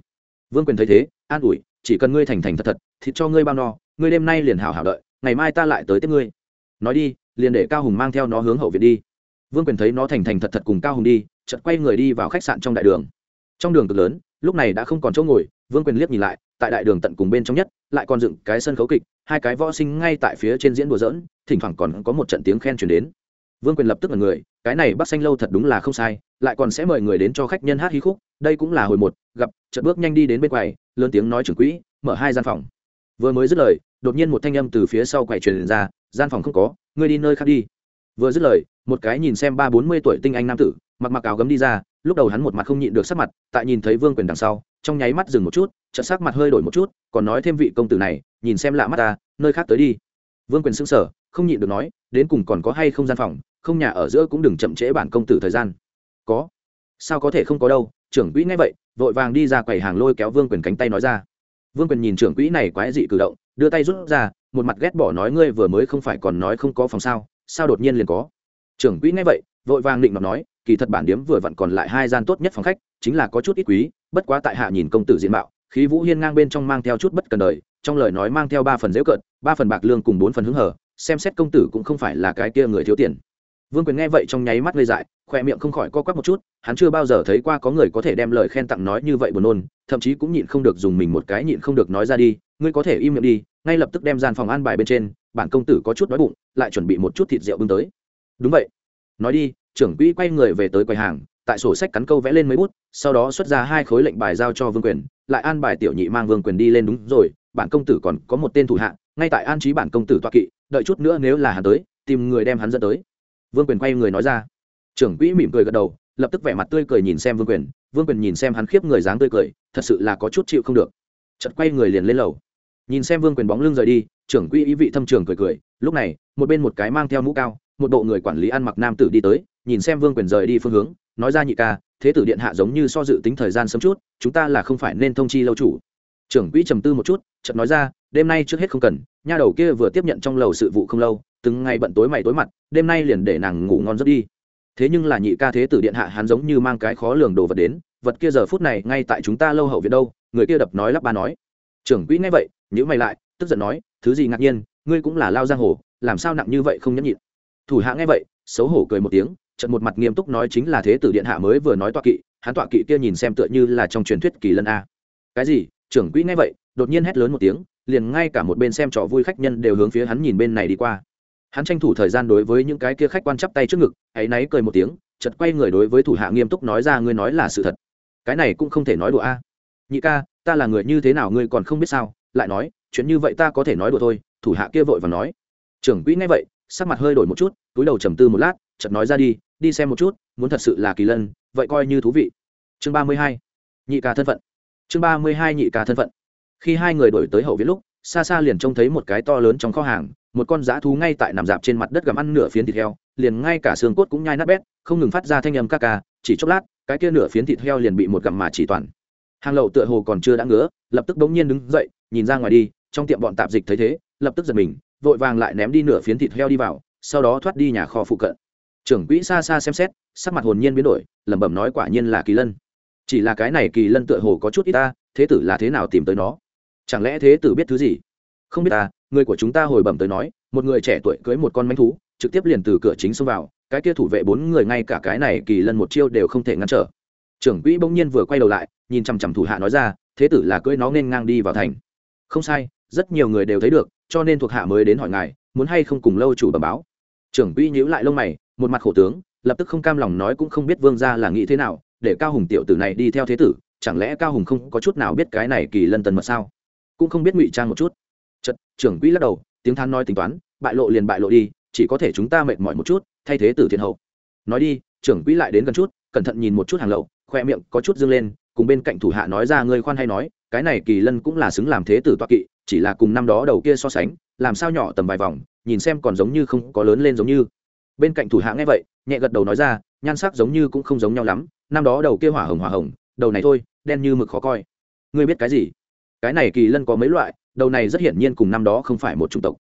Vương quyền thấy thế, an ủi, chỉ cần ngươi thành thành thật thật, thịt cho ngươi bao no, ngươi đêm nay liền hảo hảo đợi ngày mai ta lại tới tiếp ngươi. Nói đi, liền để cao hùng mang theo nó hướng hậu viện đi. Vương quyền thấy nó thành thành thật thật cùng cao hùng đi, chợt quay người đi vào khách sạn trong đại đường. Trong đường cực lớn, lúc này đã không còn chỗ ngồi, vương quyền liếc nhìn lại, tại đại đường tận cùng bên trong nhất, lại còn dựng cái sân khấu kịch, hai cái võ sinh ngay tại phía trên diễn đùa dỡn thỉnh thoảng còn có một trận tiếng khen chuyển đến. Vương quyền lập tức là người, cái này bắc xanh lâu thật đúng là không sai, lại còn sẽ mời người đến cho khách nhân hát hí khúc, đây cũng là hồi một, gặp, chợt bước nhanh đi đến bên quầy, lớn tiếng nói trưởng quỹ, mở hai gian phòng vừa mới dứt lời, đột nhiên một thanh âm từ phía sau quậy truyền ra, gian phòng không có, ngươi đi nơi khác đi. Vừa dứt lời, một cái nhìn xem ba bốn mươi tuổi tinh anh nam tử, mặc mặc áo gấm đi ra, lúc đầu hắn một mặt không nhịn được sắc mặt, tại nhìn thấy vương quyền đằng sau, trong nháy mắt dừng một chút, chợt sắc mặt hơi đổi một chút, còn nói thêm vị công tử này, nhìn xem lạ mắt ta, nơi khác tới đi. Vương quyền sững sờ, không nhịn được nói, đến cùng còn có hay không gian phòng, không nhà ở giữa cũng đừng chậm trễ bản công tử thời gian. Có. Sao có thể không có đâu, trưởng quỹ nghe vậy, vội vàng đi ra quầy hàng lôi kéo vương quyền cánh tay nói ra vương quyền nhìn trưởng quỹ này quái dị cử động, đưa tay rút ra, một mặt ghét bỏ nói ngươi vừa mới không phải còn nói không có phòng sao sao đột nhiên liền có. Trưởng quỹ nghe vậy, vội vàng định mà nói, kỳ thật bản điếm vừa vặn còn lại hai gian tốt nhất phòng khách, chính là có chút ít quý, bất quá tại hạ nhìn công tử diện mạo, khí vũ hiên ngang bên trong mang theo chút bất cần đời, trong lời nói mang theo ba phần dễ cợt, ba phần bạc lương cùng bốn phần hứng hở, xem xét công tử cũng không phải là cái kia người thiếu tiền vương quyền nghe vậy trong nháy mắt gây dại khoe miệng không khỏi co quắp một chút, hắn chưa bao giờ thấy qua có người có thể đem lời khen tặng nói như vậy buồn nôn, thậm chí cũng nhịn không được dùng mình một cái nhịn không được nói ra đi, ngươi có thể im miệng đi, ngay lập tức đem gian phòng an bài bên trên, bản công tử có chút đói bụng, lại chuẩn bị một chút thịt rượu bưng tới. Đúng vậy. Nói đi, trưởng quỹ quay người về tới quầy hàng, tại sổ sách cắn câu vẽ lên mấy bút, sau đó xuất ra hai khối lệnh bài giao cho vương quyền, lại an bài tiểu nhị mang vương quyền đi lên đúng rồi, bản công tử còn có một tên thủ hạ, ngay tại an trí bản công tử toa kỵ, đợi chút nữa nếu là hắn tới, tìm người đem hắn dẫn tới vương quyền quay người nói ra. Trưởng quỹ mỉm cười gật đầu, lập tức vẻ mặt tươi cười nhìn xem vương quyền. Vương quyền nhìn xem hắn khiếp người dáng tươi cười, thật sự là có chút chịu không được. Chật quay người liền lên lầu. Nhìn xem vương quyền bóng lưng rời đi, trưởng quỹ ý vị thâm trường cười cười. Lúc này, một bên một cái mang theo mũ cao, một bộ người quản lý ăn mặc nam tử đi tới, nhìn xem vương quyền rời đi phương hướng, nói ra nhị ca, thế tử điện hạ giống như so dự tính thời gian sớm chút, chúng ta là không phải nên thông chi lâu chủ. Trưởng quỹ trầm tư một chút, chợt nói ra, đêm nay trước hết không cần, nha đầu kia vừa tiếp nhận trong lầu sự vụ không lâu từng ngày bận tối mày tối mặt, đêm nay liền để nàng ngủ ngon giấc đi. Thế nhưng là nhị ca thế tử điện hạ hắn giống như mang cái khó lường đồ vật đến, vật kia giờ phút này ngay tại chúng ta lâu hậu viện đâu, người kia đập nói lắp ba nói. Trưởng quỹ nghe vậy nhữ mày lại, tức giận nói, thứ gì ngạc nhiên, ngươi cũng là lao giang hồ, làm sao nặng như vậy không nhẫn nhịn? Thủ hạ nghe vậy, xấu hổ cười một tiếng, trận một mặt nghiêm túc nói chính là thế tử điện hạ mới vừa nói tọa kỵ, hắn tọa kỵ kia nhìn xem tựa như là trong truyền thuyết kỳ lân a. Cái gì? Trưởng quỹ nghe vậy, đột nhiên hét lớn một tiếng, liền ngay cả một bên xem trò vui khách nhân đều hướng phía hắn nhìn bên này đi qua hắn tranh thủ thời gian đối với những cái kia khách quan chắp tay trước ngực, áy náy cười một tiếng chật quay người đối với thủ hạ nghiêm túc nói ra, ngươi nói là sự thật. Cái này cũng không thể nói đùa a. Nhị ca, ta là người như thế nào ngươi còn không biết sao? Lại nói, chuyện như vậy ta có thể nói đùa thôi. Thủ hạ kia vội và nói. Trưởng quỹ nghe vậy, sắc mặt hơi đổi một chút, túi đầu trầm tư một lát, chợt nói ra đi đi xem một chút, muốn thật sự là kỳ lân, vậy coi như thú vị. Chương ba mươi hai, nhị ca thân phận. Chương ba mươi hai, nhị ca thân phận. Khi hai người đổi tới hậu viện lúc, xa xa liền trông thấy một cái to lớn trong kho hàng một con dã thú ngay tại nằm dạp trên mặt đất gặm ăn nửa phiến thịt heo, liền ngay cả xương cốt cũng nhai nát bét, không ngừng phát ra thanh âm ca ca, chỉ chốc lát, cái kia nửa phiến thịt heo liền bị một gặm mà chỉ toàn. Hàng lậu tựa hồ còn chưa đã ngứa, lập tức bỗng nhiên đứng dậy, nhìn ra ngoài đi, trong tiệm bọn tạp dịch thấy thế, lập tức giật mình, vội vàng lại ném đi nửa phiến thịt heo đi vào, sau đó thoát đi nhà kho phụ cận. Trưởng quỹ xa xa xem xét, sắc mặt hồn nhiên biến đổi, lẩm bẩm nói quả nhiên là kỳ lân. Chỉ là cái này kỳ lân tựa hồ có chút ít ta, thế tử là thế nào tìm tới nó? Chẳng lẽ thế tử biết thứ gì? Không biết ta người của chúng ta hồi bẩm tới nói, một người trẻ tuổi cưới một con manh thú, trực tiếp liền từ cửa chính xông vào, cái kia thủ vệ bốn người ngay cả cái này kỳ lân một chiêu đều không thể ngăn trở. Trưởng quỹ bỗng nhiên vừa quay đầu lại, nhìn chằm chằm thủ hạ nói ra, thế tử là cưới nó nên ngang đi vào thành. Không sai, rất nhiều người đều thấy được, cho nên thuộc hạ mới đến hỏi ngài, muốn hay không cùng lâu chủ bẩm báo. Trưởng quỹ nhíu lại lông mày, một mặt khổ tướng, lập tức không cam lòng nói cũng không biết vương gia là nghĩ thế nào, để cao hùng tiểu tử này đi theo thế tử, chẳng lẽ cao hùng không có chút nào biết cái này kỳ lân tần mật sao? Cũng không biết ngụy trang một chút chật, trưởng quỹ lắc đầu, tiếng than nói tính toán, bại lộ liền bại lộ đi, chỉ có thể chúng ta mệt mỏi một chút, thay thế tử thiện hậu. Nói đi, trưởng quỹ lại đến gần chút, cẩn thận nhìn một chút hàng lậu, khoe miệng có chút dương lên, cùng bên cạnh thủ hạ nói ra ngươi khoan hay nói, cái này kỳ lân cũng là xứng làm thế tử toa kỵ, chỉ là cùng năm đó đầu kia so sánh, làm sao nhỏ tầm vài vòng, nhìn xem còn giống như không có lớn lên giống như. Bên cạnh thủ hạ nghe vậy, nhẹ gật đầu nói ra, nhan sắc giống như cũng không giống nhau lắm, năm đó đầu kia hỏa hồng hỏa hồng, đầu này thôi, đen như mực khó coi. Ngươi biết cái gì? Cái này kỳ lân có mấy loại, đầu này rất hiển nhiên cùng năm đó không phải một chủng tộc.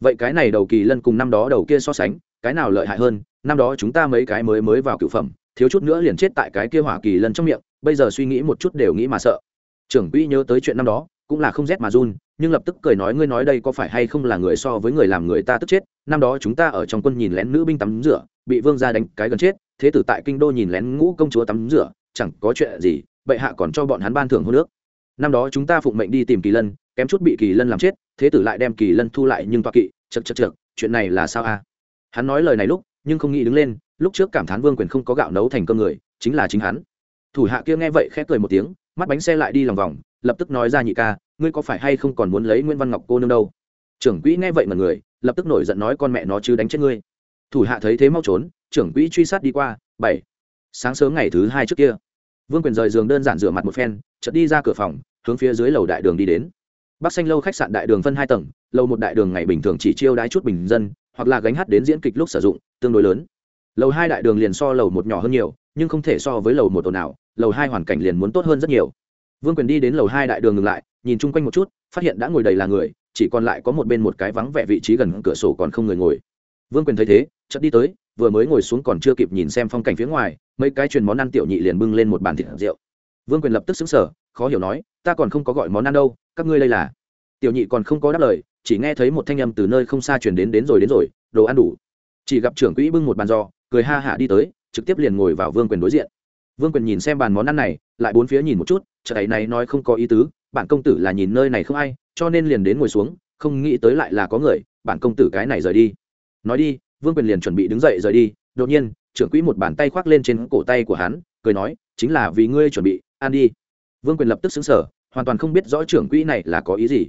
Vậy cái này đầu kỳ lân cùng năm đó đầu kia so sánh, cái nào lợi hại hơn? Năm đó chúng ta mấy cái mới mới vào cựu phẩm, thiếu chút nữa liền chết tại cái kia hỏa kỳ lân trong miệng, bây giờ suy nghĩ một chút đều nghĩ mà sợ. Trưởng quỹ nhớ tới chuyện năm đó, cũng là không rét mà run, nhưng lập tức cười nói, ngươi nói đây có phải hay không là người so với người làm người ta tức chết? Năm đó chúng ta ở trong quân nhìn lén nữ binh tắm rửa, bị vương gia đánh cái gần chết, thế tử tại kinh đô nhìn lén ngũ công chúa tắm rửa, chẳng có chuyện gì, bệ hạ còn cho bọn hắn ban thưởng hô nước năm đó chúng ta phụng mệnh đi tìm kỳ lân, kém chút bị kỳ lân làm chết, thế tử lại đem kỳ lân thu lại nhưng toa kỵ chật chật chật chuyện này là sao a? Hắn nói lời này lúc, nhưng không nghĩ đứng lên, lúc trước cảm thán vương quyền không có gạo nấu thành cơm người, chính là chính hắn. Thủ hạ kia nghe vậy khẽ cười một tiếng, mắt bánh xe lại đi lòng vòng, lập tức nói ra nhị ca, ngươi có phải hay không còn muốn lấy nguyễn văn ngọc cô nương đâu? Trưởng quỹ nghe vậy mà người, lập tức nổi giận nói con mẹ nó chứ đánh chết ngươi. Thủ hạ thấy thế mau trốn, trưởng quỹ truy sát đi qua, bảy. Sáng sớm ngày thứ hai trước kia, vương quyền rời giường đơn giản rửa mặt một phen, chợt đi ra cửa phòng hướng phía dưới lầu đại đường đi đến. Bắc xanh lâu khách sạn đại đường phân hai tầng, lầu một đại đường ngày bình thường chỉ chiêu đái chút bình dân, hoặc là gánh hát đến diễn kịch lúc sử dụng, tương đối lớn. Lầu hai đại đường liền so lầu một nhỏ hơn nhiều, nhưng không thể so với lầu một ồn ào, lầu hai hoàn cảnh liền muốn tốt hơn rất nhiều. Vương quyền đi đến lầu hai đại đường ngừng lại, nhìn chung quanh một chút, phát hiện đã ngồi đầy là người, chỉ còn lại có một bên một cái vắng vẻ vị trí gần cửa sổ còn không người ngồi. Vương quyền thấy thế, chợt đi tới, vừa mới ngồi xuống còn chưa kịp nhìn xem phong cảnh phía ngoài, mấy cái truyền món ăn tiểu nhị liền bưng lên một bàn thịt rượu. Vương quyền lập tức xứng sở khó hiểu nói, ta còn không có gọi món ăn đâu, các ngươi đây là. Tiểu nhị còn không có đáp lời, chỉ nghe thấy một thanh âm từ nơi không xa chuyển đến đến rồi đến rồi, đồ ăn đủ. Chỉ gặp trưởng quỹ bưng một bàn giò, cười ha hả đi tới, trực tiếp liền ngồi vào vương quyền đối diện. Vương quyền nhìn xem bàn món ăn này, lại bốn phía nhìn một chút chợ ấy này nói không có ý tứ, bản công tử là nhìn nơi này không ai, cho nên liền đến ngồi xuống, không nghĩ tới lại là có người, bản công tử cái này rời đi. Nói đi, vương quyền liền chuẩn bị đứng dậy rời đi, đột nhiên, trưởng quỹ một bàn tay khoác lên trên cổ tay của hắn, cười nói, chính là vì ngươi chuẩn bị, ăn đi vương quyền lập tức xứng sở hoàn toàn không biết rõ trưởng quỹ này là có ý gì.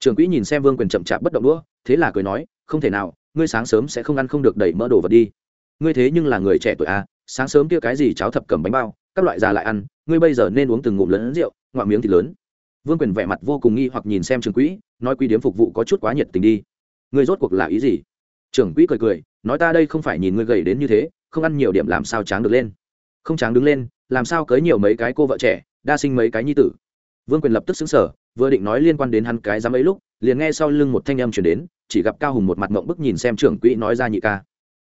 Trưởng quỹ nhìn xem vương quyền chậm chạp bất động đũa, thế là cười nói, không thể nào, ngươi sáng sớm sẽ không ăn không được đẩy mỡ đồ vật đi. Ngươi thế nhưng là người trẻ tuổi à sáng sớm kia cái gì cháo thập cầm bánh bao, các loại già lại ăn, ngươi bây giờ nên uống từng ngụm lớn rượu, ngoạm miếng thì lớn. Vương quyền vẻ mặt vô cùng nghi hoặc nhìn xem trưởng quỹ, nói Quy điếm phục vụ có chút quá nhiệt tình đi. Ngươi rốt cuộc là ý gì? Trưởng quỹ cười cười, nói ta đây không phải nhìn ngươi gầy đến như thế, không ăn nhiều điểm làm sao tráng được lên. Không tráng đứng lên, làm sao cưới nhiều mấy cái cô vợ trẻ đa sinh mấy cái nhi tử. Vương quyền lập tức xứng sở vừa định nói liên quan đến hắn cái dám ấy lúc, liền nghe sau lưng một thanh âm chuyển đến, chỉ gặp cao hùng một mặt mộng bức nhìn xem trưởng quỹ nói ra nhị ca.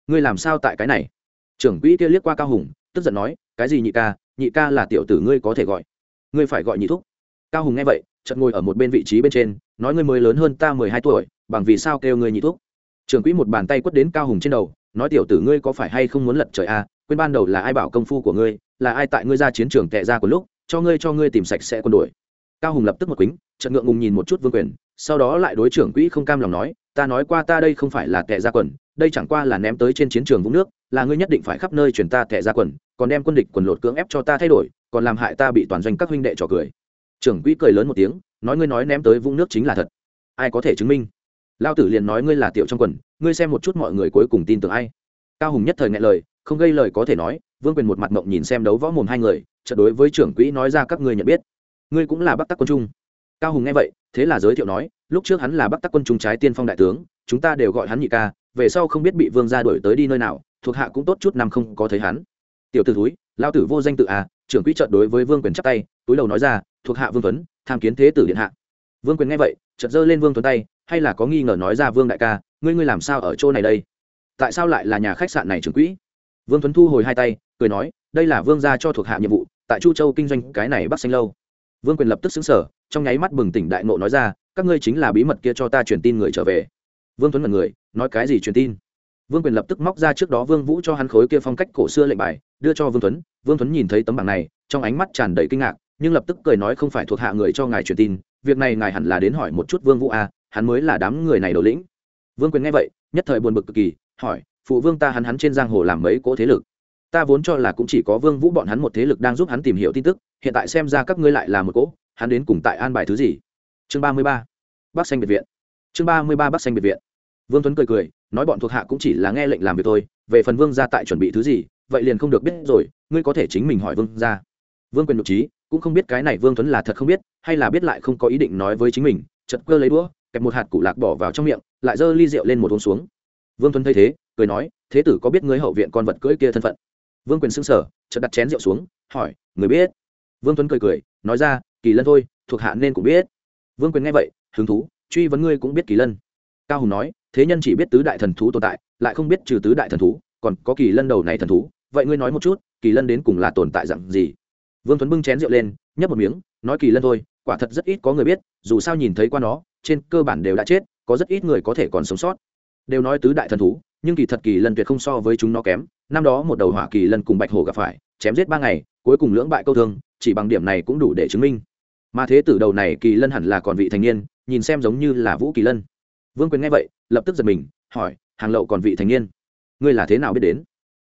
Ngươi làm sao tại cái này? Trưởng quỹ kia liếc qua cao hùng, tức giận nói, cái gì nhị ca nhị ca là tiểu tử ngươi có thể gọi. Ngươi phải gọi nhị thúc. Cao hùng nghe vậy, chợt ngồi ở một bên vị trí bên trên, nói ngươi mới lớn hơn ta mười hai tuổi, bằng vì sao kêu ngươi nhị thúc? Trưởng quỹ một bàn tay quất đến cao hùng trên đầu, nói tiểu tử ngươi có phải hay không muốn lật trời a à? quên ban đầu là ai bảo công phu của ngươi, là ai tại ngươi ra chiến trường tệ ra của lúc cho ngươi cho ngươi tìm sạch sẽ quân đội. Cao hùng lập tức một quýnh trận ngượng ngùng nhìn một chút vương quyền, sau đó lại đối trưởng quỹ không cam lòng nói, ta nói qua ta đây không phải là tệ ra quần, đây chẳng qua là ném tới trên chiến trường vũng nước, là ngươi nhất định phải khắp nơi chuyển ta tệ ra quần, còn đem quân địch quần lột cưỡng ép cho ta thay đổi, còn làm hại ta bị toàn doanh các huynh đệ trò cười. Trưởng quỹ cười lớn một tiếng, nói, ngươi nói ném tới vũng nước chính là thật. Ai có thể chứng minh? Lao tử liền nói, ngươi là tiểu trong quần, ngươi xem một chút mọi người cuối cùng tin tưởng ai. Cao hùng nhất thời ngại lời, không gây lời có thể nói vương quyền một mặt mộng nhìn xem đấu võ mồm hai người, chợt đối với trưởng quỹ nói ra các ngươi nhận biết. Ngươi cũng là bắc tắc quân trung. Cao hùng nghe vậy, thế là giới thiệu nói, lúc trước hắn là bắc tắc quân trung trái tiên phong đại tướng, chúng ta đều gọi hắn nhị ca, về sau không biết bị vương gia đuổi tới đi nơi nào, thuộc hạ cũng tốt chút năm không có thấy hắn. Tiểu t ử túi lao tử vô danh tự à trưởng quỹ trợt đối với vương quyền chắp tay, túi đầu nói ra, thuộc hạ vương tuấn, tham kiến thế tử điện hạ. Vương quyền nghe vậy, chợt giơ lên vương tuấn tay, hay là có nghi ngờ nói ra, vương đại ca, ngươi ngươi làm sao ở chỗ này đây? Tại sao lại là nhà khách sạn này trưởng quỹ? Vương tuấn thu hồi hai tay cười nói đây là vương gia cho thuộc hạ nhiệm vụ tại chu châu kinh doanh cái này bắc xanh lâu. Vương quyền lập tức xứng sở trong nháy mắt bừng tỉnh đại nộ nói ra các ngươi chính là bí mật kia cho ta truyền tin người trở về. Vương tuấn mật người nói cái gì truyền tin? Vương quyền lập tức móc ra trước đó vương vũ cho hắn khối kia phong cách cổ xưa lệnh bài đưa cho vương tuấn. Vương tuấn nhìn thấy tấm bảng này trong ánh mắt tràn đầy kinh ngạc nhưng lập tức cười nói không phải thuộc hạ người cho ngài truyền tin việc này ngài hẳn là đến hỏi một chút vương vũ a à, hắn mới là đám người này đầu lĩnh. Vương quyền nghe vậy nhất thời buồn bực cực kỳ hỏi phụ vương ta hắn hắn trên giang hồ làm mấy cỗ thế lực? Ta vốn cho là cũng chỉ có vương vũ bọn hắn một thế lực đang giúp hắn tìm hiểu tin tức, hiện tại xem ra các ngươi lại là một cỗ, hắn đến cùng tại an bài thứ gì? Chương ba mươi ba, bắc xanh biệt viện. Chương ba mươi ba, bắc xanh biệt viện. Vương tuấn cười cười, nói bọn thuộc hạ cũng chỉ là nghe lệnh làm việc thôi, về phần vương gia tại chuẩn bị thứ gì, vậy liền không được biết rồi, ngươi có thể chính mình hỏi vương gia. Vương quyền nhục trí, cũng không biết cái này vương tuấn là thật không biết, hay là biết lại không có ý định nói với chính mình chật cơ lấy đũa, kẹp một hạt củ lạc bỏ vào trong miệng, lại giơ ly rượu lên một uống xuống. Vương tuấn thấy thế, cười nói, thế tử có biết ngươi hậu viện con vật cưỡi kia thân phận? Vương quyền xưng sở chợt đặt chén rượu xuống, hỏi, người biết? Vương tuấn cười cười, nói ra, kỳ lân thôi, thuộc hạ nên cũng biết. Vương quyền nghe vậy, hứng thú, truy vấn ngươi cũng biết kỳ lân. Cao hùng nói, thế nhân chỉ biết tứ đại thần thú tồn tại, lại không biết trừ tứ đại thần thú, còn có kỳ lân đầu này thần thú, vậy ngươi nói một chút, kỳ lân đến cùng là tồn tại dạng gì? Vương tuấn bưng chén rượu lên, nhấp một miếng, nói, kỳ lân thôi, quả thật rất ít có người biết, dù sao nhìn thấy qua nó, trên cơ bản đều đã chết, có rất ít người có thể còn sống sót. Đều nói tứ đại thần thú, nhưng kỳ thật kỳ lân tuyệt không so với chúng nó kém năm đó một đầu hỏa kỳ lân cùng bạch hổ gặp phải, chém giết ba ngày, cuối cùng lưỡng bại câu thương, chỉ bằng điểm này cũng đủ để chứng minh. Mà thế tử đầu này kỳ lân hẳn là còn vị thành niên, nhìn xem giống như là vũ kỳ lân. Vương quyền nghe vậy, lập tức giật mình, hỏi, hàng lậu còn vị thành niên? Ngươi là thế nào biết đến?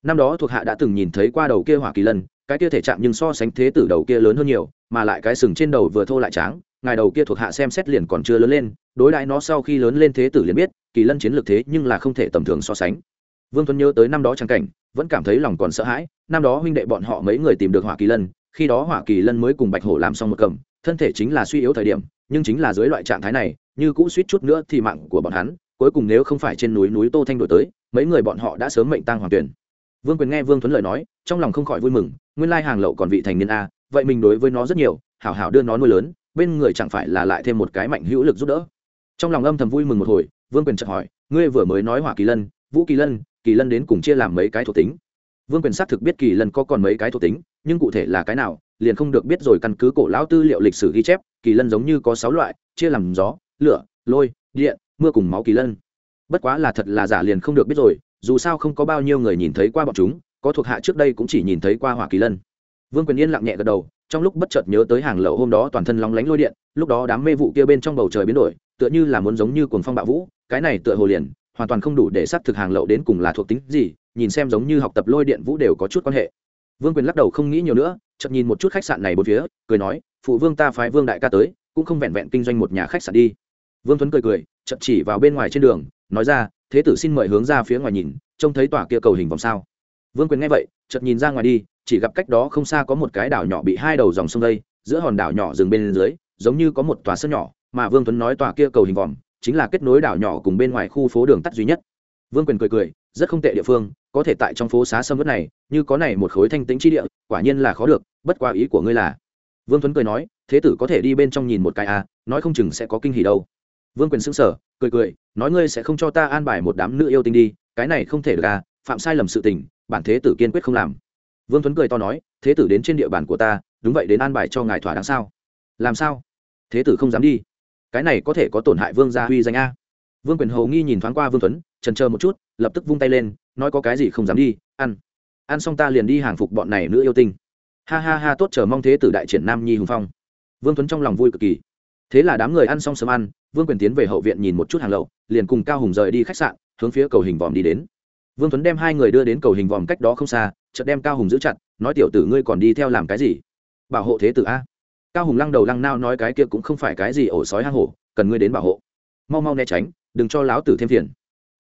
Năm đó thuộc hạ đã từng nhìn thấy qua đầu kia hỏa kỳ lân, cái kia thể trạng nhưng so sánh thế tử đầu kia lớn hơn nhiều, mà lại cái sừng trên đầu vừa thô lại tráng, ngài đầu kia thuộc hạ xem xét liền còn chưa lớn lên, đối đãi nó sau khi lớn lên thế tử liền biết, kỳ lân chiến lược thế nhưng là không thể tầm thường so sánh vương tuấn nhớ tới năm đó trang cảnh, vẫn cảm thấy lòng còn sợ hãi. Năm đó huynh đệ bọn họ mấy người tìm được hỏa kỳ lân, khi đó hỏa kỳ lân mới cùng bạch hổ làm xong một cầm, thân thể chính là suy yếu thời điểm, nhưng chính là dưới loại trạng thái này, như cũ suýt chút nữa thì mạng của bọn hắn, cuối cùng nếu không phải trên núi núi tô thanh đổi tới, mấy người bọn họ đã sớm mệnh tăng hoàng tuyển. Vương quyền nghe vương tuấn lời nói, trong lòng không khỏi vui mừng, nguyên lai hàng lậu còn vị thành niên a, vậy mình đối với nó rất nhiều, hảo hảo đưa nó nuôi lớn, bên người chẳng phải là lại thêm một cái mạnh hữu lực giúp đỡ. Trong lòng âm thầm vui mừng một hồi, vương quyền chợt hỏi, ngươi vừa mới nói hỏa kỳ lân, vũ kỳ lân kỳ lân đến cùng chia làm mấy cái thuộc tính. Vương quyền xác thực biết kỳ lân có còn mấy cái thuộc tính, nhưng cụ thể là cái nào, liền không được biết rồi căn cứ cổ lão tư liệu lịch sử ghi chép, kỳ lân giống như có sáu loại, chia làm gió, lửa, lôi, điện, mưa cùng máu kỳ lân. Bất quá là thật là giả liền không được biết rồi, dù sao không có bao nhiêu người nhìn thấy qua bọn chúng, có thuộc hạ trước đây cũng chỉ nhìn thấy qua hỏa kỳ lân. Vương quyền yên lặng nhẹ gật đầu, trong lúc bất chợt nhớ tới hàng lậu hôm đó toàn thân lóng lánh lôi điện, lúc đó đám mê vụ kia bên trong bầu trời biến đổi, tựa như là muốn giống như cuồng phong bạo vũ, cái này tựa hồ liền hoàn toàn không đủ để xác thực hàng lậu đến cùng là thuộc tính gì, nhìn xem giống như học tập lôi điện vũ đều có chút quan hệ. Vương quyền lắc đầu không nghĩ nhiều nữa, chợt nhìn một chút khách sạn này bốn phía, cười nói, phụ vương ta phái vương đại ca tới, cũng không vẹn vẹn kinh doanh một nhà khách sạn đi. Vương tuấn cười cười, chợt chỉ vào bên ngoài trên đường, nói ra, thế tử xin mời hướng ra phía ngoài nhìn, trông thấy tòa kia cầu hình vòng sao. Vương quyền nghe vậy, chợt nhìn ra ngoài đi, chỉ gặp cách đó không xa có một cái đảo nhỏ bị hai đầu dòng sông đây giữa hòn đảo nhỏ dừng bên dưới, giống như có một tòa sân nhỏ, mà vương tuấn nói tòa kia cầu hình vòm chính là kết nối đảo nhỏ cùng bên ngoài khu phố đường tắt duy nhất. Vương quyền cười cười, rất không tệ địa phương, có thể tại trong phố xá sâm vất này, như có này một khối thanh tĩnh chi địa, quả nhiên là khó được, bất qua ý của ngươi là. Vương tuấn cười nói, thế tử có thể đi bên trong nhìn một cái à nói không chừng sẽ có kinh hỉ đâu. Vương quyền xứng sở cười cười, nói ngươi sẽ không cho ta an bài một đám nữ yêu tinh đi, cái này không thể được à phạm sai lầm sự tình, bản thế tử kiên quyết không làm. Vương tuấn cười to nói, thế tử đến trên địa bàn của ta, đúng vậy đến an bài cho ngài thỏa đáng sao? Làm sao? Thế tử không dám đi cái này có thể có tổn hại vương gia huy danh a. Vương quyền hầu nghi nhìn thoáng qua vương tuấn, trần chờ một chút, lập tức vung tay lên, nói có cái gì không dám đi, ăn. Ăn xong ta liền đi hàng phục bọn này nữ yêu tinh. Ha ha ha, tốt, chờ mong thế tử đại triển nam nhi hùng phong. Vương tuấn trong lòng vui cực kỳ. Thế là đám người ăn xong sớm ăn, vương quyền tiến về hậu viện nhìn một chút hàng lậu, liền cùng cao hùng rời đi khách sạn, hướng phía cầu hình vòm đi đến. Vương tuấn đem hai người đưa đến cầu hình vòm cách đó không xa, chợt đem cao hùng giữ chặt, nói tiểu tử ngươi còn đi theo làm cái gì? Bảo hộ thế tử a cao hùng lăng đầu lăng nao nói cái kia cũng không phải cái gì ổ sói hang hổ, cần ngươi đến bảo hộ. Mau mau né tránh, đừng cho láo tử thêm phiền.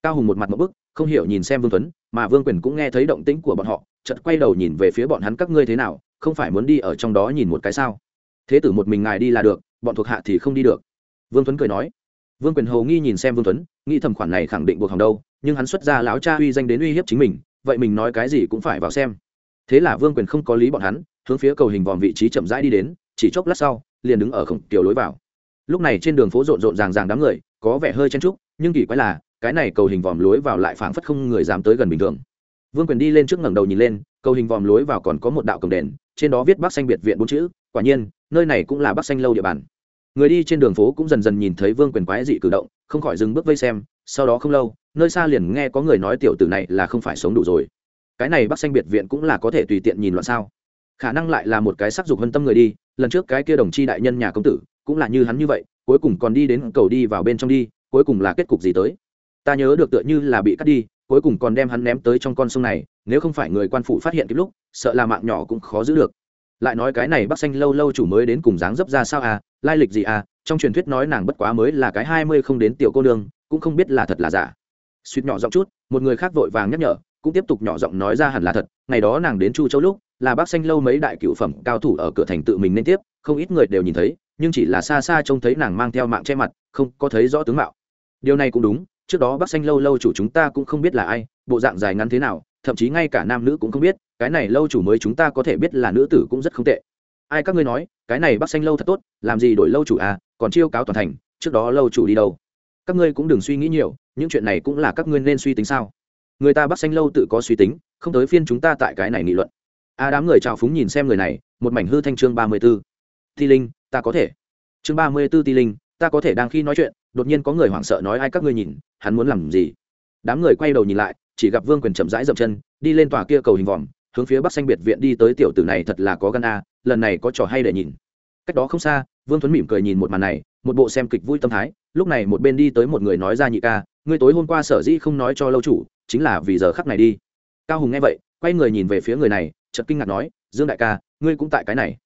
Cao hùng một mặt một bức, không hiểu nhìn xem vương tuấn, mà vương quyền cũng nghe thấy động tĩnh của bọn họ, chợt quay đầu nhìn về phía bọn hắn, các ngươi thế nào, không phải muốn đi ở trong đó nhìn một cái sao? Thế tử một mình ngài đi là được, bọn thuộc hạ thì không đi được. Vương tuấn cười nói. Vương quyền hầu nghi nhìn xem vương tuấn, nghĩ thầm khoản này khẳng định buộc hỏng đâu, nhưng hắn xuất ra lão cha uy danh đến uy hiếp chính mình, vậy mình nói cái gì cũng phải vào xem. Thế là vương quyền không có lý bọn hắn, hướng phía cầu hình vòm vị trí chậm rãi đi đến chỉ chốc lát sau, liền đứng ở khổng tiểu lối vào. Lúc này trên đường phố rộn rộn ràng ràng đám người, có vẻ hơi chen trúc nhưng kỳ quái là, cái này cầu hình vòm lối vào lại phảng phất không người dám tới gần bình thường. Vương quyền đi lên trước ngẩng đầu nhìn lên, cầu hình vòm lối vào còn có một đạo cổng đèn trên đó viết bắc xanh biệt viện bốn chữ, quả nhiên, nơi này cũng là bắc xanh lâu địa bàn. Người đi trên đường phố cũng dần dần nhìn thấy vương quyền quái dị cử động, không khỏi dừng bước vây xem, sau đó không lâu, nơi xa liền nghe có người nói tiểu tử này là không phải sống đủ rồi. Cái này bắc xanh biệt viện cũng là có thể tùy tiện nhìn loạn sao? Khả năng lại là một cái sắc dục hân tâm người đi lần trước cái kia đồng chi đại nhân nhà công tử, cũng là như hắn như vậy, cuối cùng còn đi đến cầu đi vào bên trong đi, cuối cùng là kết cục gì tới? Ta nhớ được tựa như là bị cắt đi, cuối cùng còn đem hắn ném tới trong con sông này, nếu không phải người quan phụ phát hiện kịp lúc, sợ là mạng nhỏ cũng khó giữ được. Lại nói cái này bắc xanh lâu lâu chủ mới đến cùng dáng dấp ra sao à lai lịch gì à trong truyền thuyết nói nàng bất quá mới là cái hai mươi không đến tiểu cô nương, cũng không biết là thật là giả. Suýt nhỏ giọng chút, một người khác vội vàng nhắc nhở, cũng tiếp tục nhỏ giọng nói ra hẳn là thật, ngày đó nàng đến chu châu lúc là bác xanh lâu mấy đại cựu phẩm cao thủ ở cửa thành tự mình nên tiếp, không ít người đều nhìn thấy, nhưng chỉ là xa xa trông thấy nàng mang theo mạng che mặt, không có thấy rõ tướng mạo. Điều này cũng đúng, trước đó bác xanh lâu lâu chủ chúng ta cũng không biết là ai, bộ dạng dài ngắn thế nào, thậm chí ngay cả nam nữ cũng không biết, cái này lâu chủ mới chúng ta có thể biết là nữ tử cũng rất không tệ. Ai các ngươi nói, cái này bác xanh lâu thật tốt, làm gì đổi lâu chủ à còn chiêu cáo toàn thành, trước đó lâu chủ đi đâu? Các ngươi cũng đừng suy nghĩ nhiều, những chuyện này cũng là các ngươi nên suy tính sao? Người ta bác xanh lâu tự có suy tính, không tới phiên chúng ta tại cái này nghị luận a đám người trào phúng nhìn xem người này, một mảnh hư thanh chương ba mươi b ố ti linh, ta có thể. Chương ba mươi b ố ti linh, ta có thể đang khi nói chuyện, đột nhiên có người hoảng sợ nói ai các ngươi nhìn, hắn muốn làm gì? Đám người quay đầu nhìn lại, chỉ gặp vương quyền chậm rãi dậm chân, đi lên tòa kia cầu hình vòm, hướng phía bắc xanh biệt viện đi tới tiểu tử này thật là có gan a, lần này có trò hay để nhìn. Cách đó không xa, vương tuấn mỉm cười nhìn một màn này, một bộ xem kịch vui tâm thái, lúc này một bên đi tới một người nói ra nhị ca, ngươi tối hôm qua sở dĩ không nói cho lâu chủ, chính là vì giờ khắc này đi. Cao hùng nghe vậy, quay người nhìn về phía người này chật kinh ngạc nói, dương đại ca, ngươi cũng tại cái này.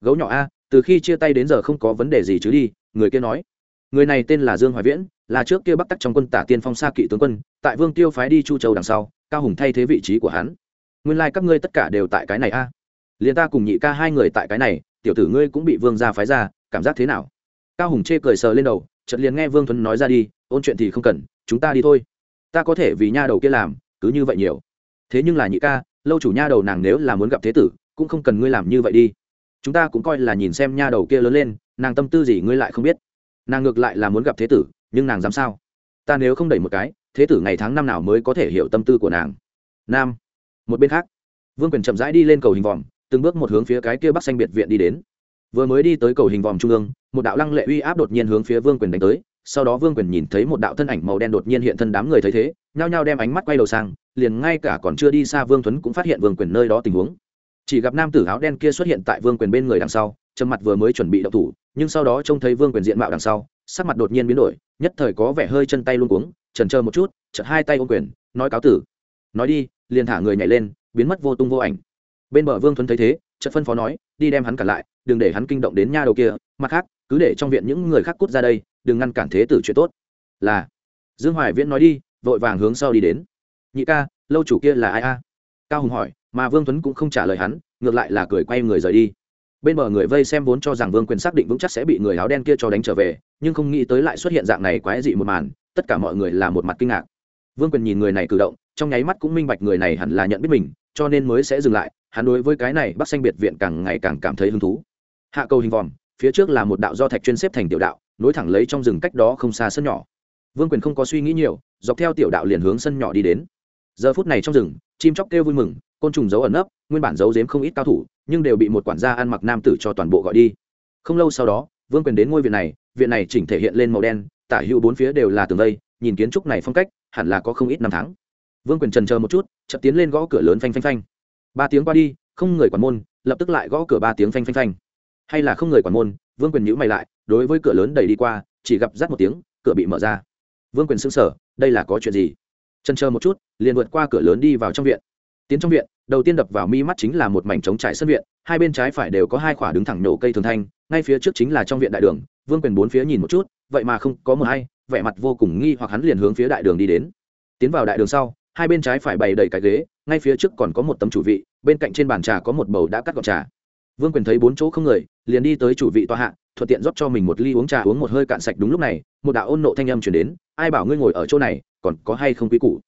Gấu nhỏ a, từ khi chia tay đến giờ không có vấn đề gì chứ đi, người kia nói. Người này tên là dương hoài viễn, là trước kia bắc tắc trong quân tả tiên phong xa kỵ tướng quân, tại vương tiêu phái đi chu châu đằng sau, cao hùng thay thế vị trí của hắn. Nguyên lai、like、các ngươi tất cả đều tại cái này a. À. liền ta cùng nhị ca hai người tại cái này, tiểu tử ngươi cũng bị vương gia phái ra, cảm giác thế nào? Cao hùng chê cười sờ lên đầu, chợt liền nghe vương thuấn nói ra đi, ôn chuyện thì không cần, chúng ta đi thôi. Ta có thể vì nha đầu kia làm, cứ như vậy nhiều. Thế nhưng là nhị ca lâu chủ nha đầu nàng nếu là muốn gặp thế tử, cũng không cần ngươi làm như vậy đi. Chúng ta cũng coi là nhìn xem nha đầu kia lớn lên, nàng tâm tư gì ngươi lại không biết. Nàng ngược lại là muốn gặp thế tử, nhưng nàng dám sao? Ta nếu không đẩy một cái, thế tử ngày tháng năm nào mới có thể hiểu tâm tư của nàng? Nam, một bên khác. Vương quyền chậm rãi đi lên cầu hình vòm, từng bước một hướng phía cái kia bắc xanh biệt viện đi đến. Vừa mới đi tới cầu hình vòm trung ương, một đạo lăng lệ uy áp đột nhiên hướng phía vương quyền đánh tới, sau đó vương quyền nhìn thấy một đạo thân ảnh màu đen đột nhiên hiện thân đám người thấy thế, nhao nhao đem ánh mắt quay đầu sang liền ngay cả còn chưa đi xa vương tuấn cũng phát hiện vương quyền nơi đó tình huống. Chỉ gặp nam tử áo đen kia xuất hiện tại vương quyền bên người đằng sau, trầm mặt vừa mới chuẩn bị đậu thủ, nhưng sau đó trông thấy vương quyền diện mạo đằng sau, sắc mặt đột nhiên biến đổi, nhất thời có vẻ hơi chân tay luôn cuống, trần chờ một chút, chợt hai tay ôm quyền, nói cáo tử. Nói đi, liền thả người nhảy lên, biến mất vô tung vô ảnh. Bên bờ vương thuấn thấy thế, chợt phân phó nói, đi đem hắn cả lại, đừng để hắn kinh động đến nha đầu kia, mặt khác, cứ để trong viện những người khác cút ra đây, đừng ngăn cản thế tử chuyện tốt. Là, dương hoài viễn nói đi, vội vàng hướng sau đi đến nhị ca, lâu chủ kia là ai a? Cao hùng hỏi, mà vương tuấn cũng không trả lời hắn, ngược lại là cười quay người rời đi. Bên bờ người vây xem vốn cho rằng vương quyền xác định vững chắc sẽ bị người áo đen kia cho đánh trở về, nhưng không nghĩ tới lại xuất hiện dạng này quái dị một màn, tất cả mọi người là một mặt kinh ngạc. Vương quyền nhìn người này cử động, trong nháy mắt cũng minh bạch người này hẳn là nhận biết mình, cho nên mới sẽ dừng lại, hắn đối với cái này bắc xanh biệt viện càng ngày càng cảm thấy hứng thú. Hạ cầu hình vòm, phía trước là một đạo do thạch chuyên xếp thành tiểu đạo, nối thẳng lấy trong rừng cách đó không xa sân nhỏ. Vương quyền không có suy nghĩ nhiều, dọc theo tiểu đạo liền hướng sân nhỏ đi đến giờ phút này trong rừng, chim chóc kêu vui mừng, côn trùng giấu ẩn nấp, nguyên bản giấu giếm không ít cao thủ, nhưng đều bị một quản gia ăn mặc nam tử cho toàn bộ gọi đi. Không lâu sau đó, vương quyền đến ngôi viện này viện này chỉnh thể hiện lên màu đen, tả hữu bốn phía đều là tường vây, nhìn kiến trúc này phong cách, hẳn là có không ít năm tháng. Vương quyền trần chờ một chút chậm tiến lên gõ cửa lớn phanh phanh phanh. Ba tiếng qua đi, không người quản môn, lập tức lại gõ cửa ba tiếng phanh phanh phanh. Hay là không người quản môn, vương quyền nhữ mày lại, đối với cửa lớn đẩy đi qua, chỉ gặp rắt một tiếng, cửa bị mở ra. Vương quyền xưng sở đây là có chuyện gì? Chân chờ một chút, liền vượt qua cửa lớn đi vào trong viện. Tiến trong viện, đầu tiên đập vào mi mắt chính là một mảnh trống trải sân viện, hai bên trái phải đều có hai khỏa đứng thẳng nổ cây thường thanh, ngay phía trước chính là trong viện đại đường, vương quyền bốn phía nhìn một chút, vậy mà không có một hay vẻ mặt vô cùng nghi hoặc hắn liền hướng phía đại đường đi đến. Tiến vào đại đường sau, hai bên trái phải bày đầy cái ghế, ngay phía trước còn có một tấm chủ vị, bên cạnh trên bàn trà có một bầu đã cắt gọt trà. Vương quyền thấy bốn chỗ không người, liền đi tới chủ vị tòa hạ, thuận tiện rót cho mình một ly uống trà uống một hơi cạn sạch đúng lúc này, một đạo ôn nộ thanh âm chuyển đến, ai bảo ngươi ngồi ở chỗ này còn có hay không quý cũ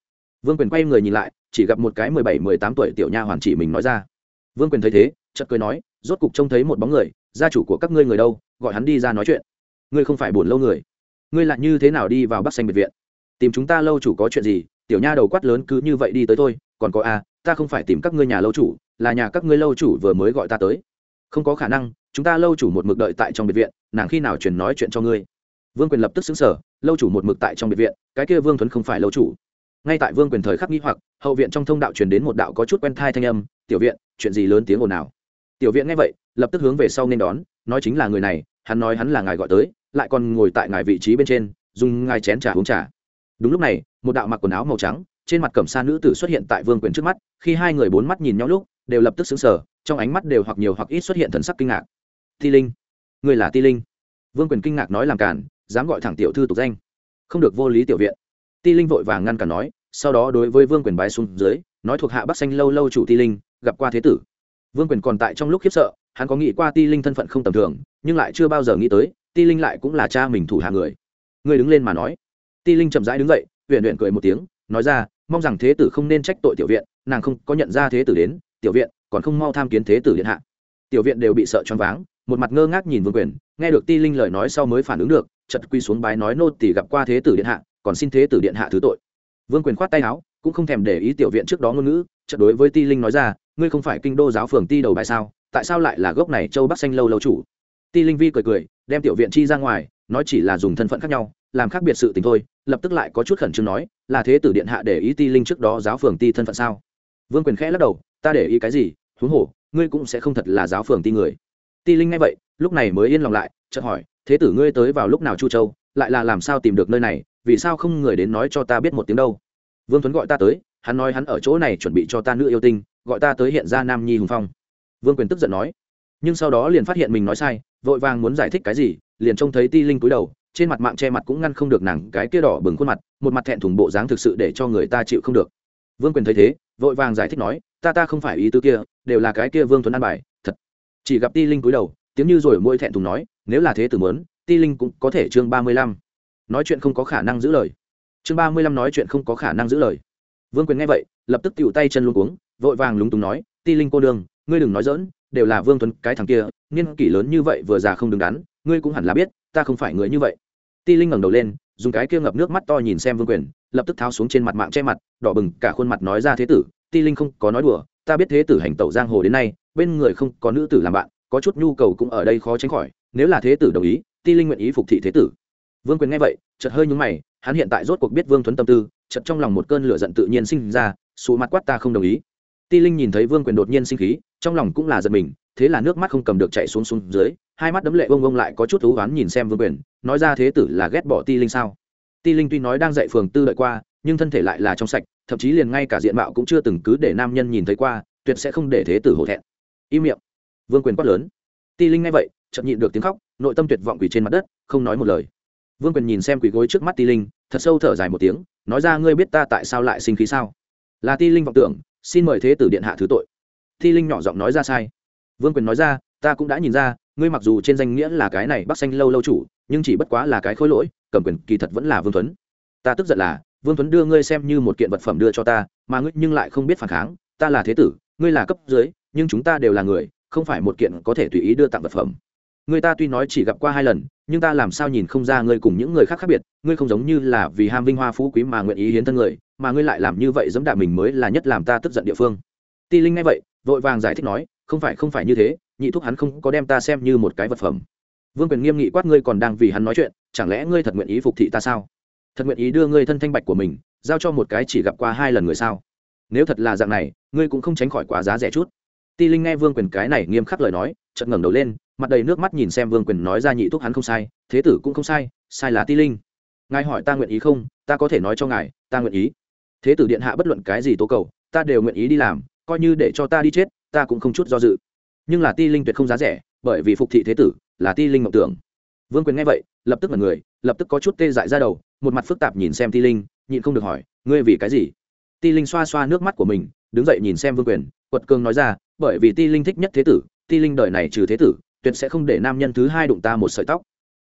vương quyền quay người nhìn lại, chỉ gặp một cái mười bảy, mười tám tuổi tiểu nha hoàn chỉ mình nói ra. Vương quyền thấy thế, chợt cười nói, rốt cục trông thấy một bóng người, gia chủ của các ngươi người đâu, gọi hắn đi ra nói chuyện. Ngươi không phải buồn lâu người. Ngươi lại như thế nào đi vào bắc xanh biệt viện? Tìm chúng ta lâu chủ có chuyện gì? Tiểu nha đầu quát lớn cứ như vậy đi tới thôi, còn có a ta không phải tìm các ngươi nhà lâu chủ, là nhà các ngươi lâu chủ vừa mới gọi ta tới. Không có khả năng, chúng ta lâu chủ một mực đợi tại trong biệt viện, nàng khi nào truyền nói chuyện cho ngươi? Vương quyền lập tức xứng sở lâu chủ một mực tại trong biệt viện, cái kia vương thuấn không phải lâu chủ. Ngay tại vương quyền thời khắc nghĩ hoặc, hậu viện trong thông đạo truyền đến một đạo có chút quen thai thanh âm, tiểu viện, chuyện gì lớn tiếng ồn nào tiểu viện nghe vậy, lập tức hướng về sau nên đón, nói chính là người này, hắn nói hắn là ngài gọi tới, lại còn ngồi tại ngài vị trí bên trên, dùng ngài chén trà uống trà. Đúng lúc này, một đạo mặc quần áo màu trắng, trên mặt cẩm sa nữ tử xuất hiện tại vương quyền trước mắt, khi hai người bốn mắt nhìn nhau lúc, đều lập tức xứng sở trong ánh mắt đều hoặc nhiều hoặc ít xuất hiện thần sắc kinh ngạc. Ti linh, người là ti linh? Vương quyền kinh ngạc nói làm cản dám gọi thẳng tiểu thư tục danh. Không được vô lý tiểu viện. Ti linh vội vàng ngăn cản nói, sau đó đối với vương quyền bái xuống dưới, nói thuộc hạ bắc xanh lâu lâu chủ ti linh, gặp qua thế tử. Vương quyền còn tại trong lúc khiếp sợ, hắn có nghĩ qua ti linh thân phận không tầm thường, nhưng lại chưa bao giờ nghĩ tới, ti linh lại cũng là cha mình thủ hạ người. Người đứng lên mà nói. Ti linh chậm rãi đứng dậy huyện huyện cười một tiếng, nói ra, mong rằng thế tử không nên trách tội tiểu viện, nàng không có nhận ra thế tử đến, tiểu viện, còn không mau tham kiến thế tử điện hạ. Tiểu viện đều bị sợ choáng váng, một mặt ngơ ngác nhìn vương quyền nghe được ti linh lời nói sau mới phản ứng được chật quy xuống bái nói, nô tỷ gặp qua thế tử điện hạ, còn xin thế tử điện hạ thứ tội. Vương quyền khoát tay áo, cũng không thèm để ý tiểu viện trước đó ngôn ngữ, chợt đối với ti linh nói ra, ngươi không phải kinh đô giáo phường ti đầu bài sao? Tại sao lại là gốc này châu bắc xanh lâu lâu chủ? Ti linh vi cười cười, đem tiểu viện chi ra ngoài, nói chỉ là dùng thân phận khác nhau, làm khác biệt sự tình thôi, lập tức lại có chút khẩn trương nói, là thế tử điện hạ để ý ti linh trước đó giáo phường ti thân phận sao? Vương quyền khẽ lắc đầu, ta để ý cái gì? Huống hồ, ngươi cũng sẽ không thật là giáo phường ti người ti linh nghe vậy, lúc này mới yên lòng lại, chợt hỏi, thế tử ngươi tới vào lúc nào chu châu? Lại là làm sao tìm được nơi này? Vì sao không người đến nói cho ta biết một tiếng đâu? Vương tuấn gọi ta tới, hắn nói hắn ở chỗ này chuẩn bị cho ta nữ yêu tinh, gọi ta tới hiện ra nam nhi hùng phong. Vương quyền tức giận nói, nhưng sau đó liền phát hiện mình nói sai, vội vàng muốn giải thích cái gì, liền trông thấy ti linh cúi đầu, trên mặt mạng che mặt cũng ngăn không được nàng cái kia đỏ bừng khuôn mặt, một mặt thẹn thùng bộ dáng thực sự để cho người ta chịu không được. Vương quyền thấy thế, vội vàng giải thích nói, ta ta không phải ý tứ kia, đều là cái kia vương tuấn ăn bài, thật chỉ gặp ti linh cúi đầu, tiếng như rồi môi thẹn thùng nói, nếu là thế tử mớn ti linh cũng có thể chương ba mươi lăm. Nói chuyện không có khả năng giữ lời. Chương ba mươi lăm nói chuyện không có khả năng giữ lời. Vương quyền nghe vậy, lập tức tựu tay chân luôn cuống, vội vàng lúng túng nói, ti linh cô đương, ngươi đừng nói dỡn đều là vương tuấn cái thằng kia, niên kỷ lớn như vậy vừa già không đứng đắn, ngươi cũng hẳn là biết, ta không phải người như vậy. Ti linh ngẩng đầu lên, dùng cái kia ngập nước mắt to nhìn xem vương quyền, lập tức tháo xuống trên mặt mạng che mặt, đỏ bừng cả khuôn mặt nói ra thế tử, ti linh không có nói đùa, ta biết thế tử hành tẩu giang hồ đến nay bên người không có nữ tử làm bạn, có chút nhu cầu cũng ở đây khó tránh khỏi, nếu là thế tử đồng ý, ti linh nguyện ý phục thị thế tử. Vương quyền nghe vậy, chợt hơi nhúng mày, hắn hiện tại rốt cuộc biết vương thuấn tâm tư chật trong lòng một cơn lửa giận tự nhiên sinh ra, sụ mặt quát ta không đồng ý. Ti linh nhìn thấy vương quyền đột nhiên sinh khí, trong lòng cũng là giật mình, thế là nước mắt không cầm được chạy xuống xuống dưới, hai mắt đấm lệ bông bông lại có chút thú oán nhìn xem vương quyền, nói ra thế tử là ghét bỏ ti linh sao? Ti linh tuy nói đang dạy phường tư lợi qua, nhưng thân thể lại là trong sạch, thậm chí liền ngay cả diện mạo cũng chưa từng cứ để nam nhân nhìn thấy qua, tuyệt sẽ không để thế tử hổ thẹn im miệng. Vương quyền quát lớn. Ti linh nghe vậy chậm nhịn được tiếng khóc, nội tâm tuyệt vọng quỷ trên mặt đất, không nói một lời. Vương quyền nhìn xem quỷ gối trước mắt ti linh, thật sâu thở dài một tiếng, nói ra ngươi biết ta tại sao lại sinh khí sao? Là ti linh vọng tưởng, xin mời thế tử điện hạ thứ tội. Ti linh nhỏ giọng nói ra sai. Vương quyền nói ra, ta cũng đã nhìn ra, ngươi mặc dù trên danh nghĩa là cái này bắc xanh lâu lâu chủ, nhưng chỉ bất quá là cái khối lỗi, cầm quyền kỳ thật vẫn là vương tuấn. Ta tức giận là, vương tuấn đưa ngươi xem như một kiện vật phẩm đưa cho ta, mà ngươi nhưng lại không biết phản kháng, ta là thế tử ngươi là cấp dưới, nhưng chúng ta đều là người, không phải một kiện có thể tùy ý đưa tặng vật phẩm. Người ta tuy nói chỉ gặp qua hai lần, nhưng ta làm sao nhìn không ra ngươi cùng những người khác khác biệt, ngươi không giống như là vì ham vinh hoa phú quý mà nguyện ý hiến thân người, mà ngươi lại làm như vậy dẫm đạp mình mới là nhất làm ta tức giận địa phương. Ti linh nghe vậy, vội vàng giải thích nói, không phải không phải như thế, nhị thúc hắn không có đem ta xem như một cái vật phẩm. Vương quyền nghiêm nghị quát ngươi còn đang vì hắn nói chuyện, chẳng lẽ ngươi thật nguyện ý phục thị ta sao? Thật nguyện ý đưa ngươi thân thanh bạch của mình, giao cho một cái chỉ gặp qua hai lần người sao? Nếu thật là dạng này, ngươi cũng không tránh khỏi quá giá rẻ chút. Ti linh nghe vương quyền cái này nghiêm khắc lời nói, chợt ngẩng đầu lên, mặt đầy nước mắt nhìn xem vương quyền nói ra nhị thúc hắn không sai, thế tử cũng không sai sai là ti linh. Ngài hỏi ta nguyện ý không, ta có thể nói cho ngài, ta nguyện ý. Thế tử điện hạ bất luận cái gì tố cầu, ta đều nguyện ý đi làm, coi như để cho ta đi chết, ta cũng không chút do dự. Nhưng là ti linh tuyệt không giá rẻ, bởi vì phục thị thế tử là ti linh mộng tưởng. Vương quyền nghe vậy, lập tức là người, lập tức có chút tê dại ra đầu, một mặt phức tạp nhìn xem ti linh, nhịn không được hỏi, ngươi vì cái gì? Ti linh xoa xoa nước mắt của mình, đứng dậy nhìn xem vương quyền, quật cường nói ra, bởi vì ti linh thích nhất thế tử, ti linh đời này trừ thế tử, tuyệt sẽ không để nam nhân thứ hai đụng ta một sợi tóc.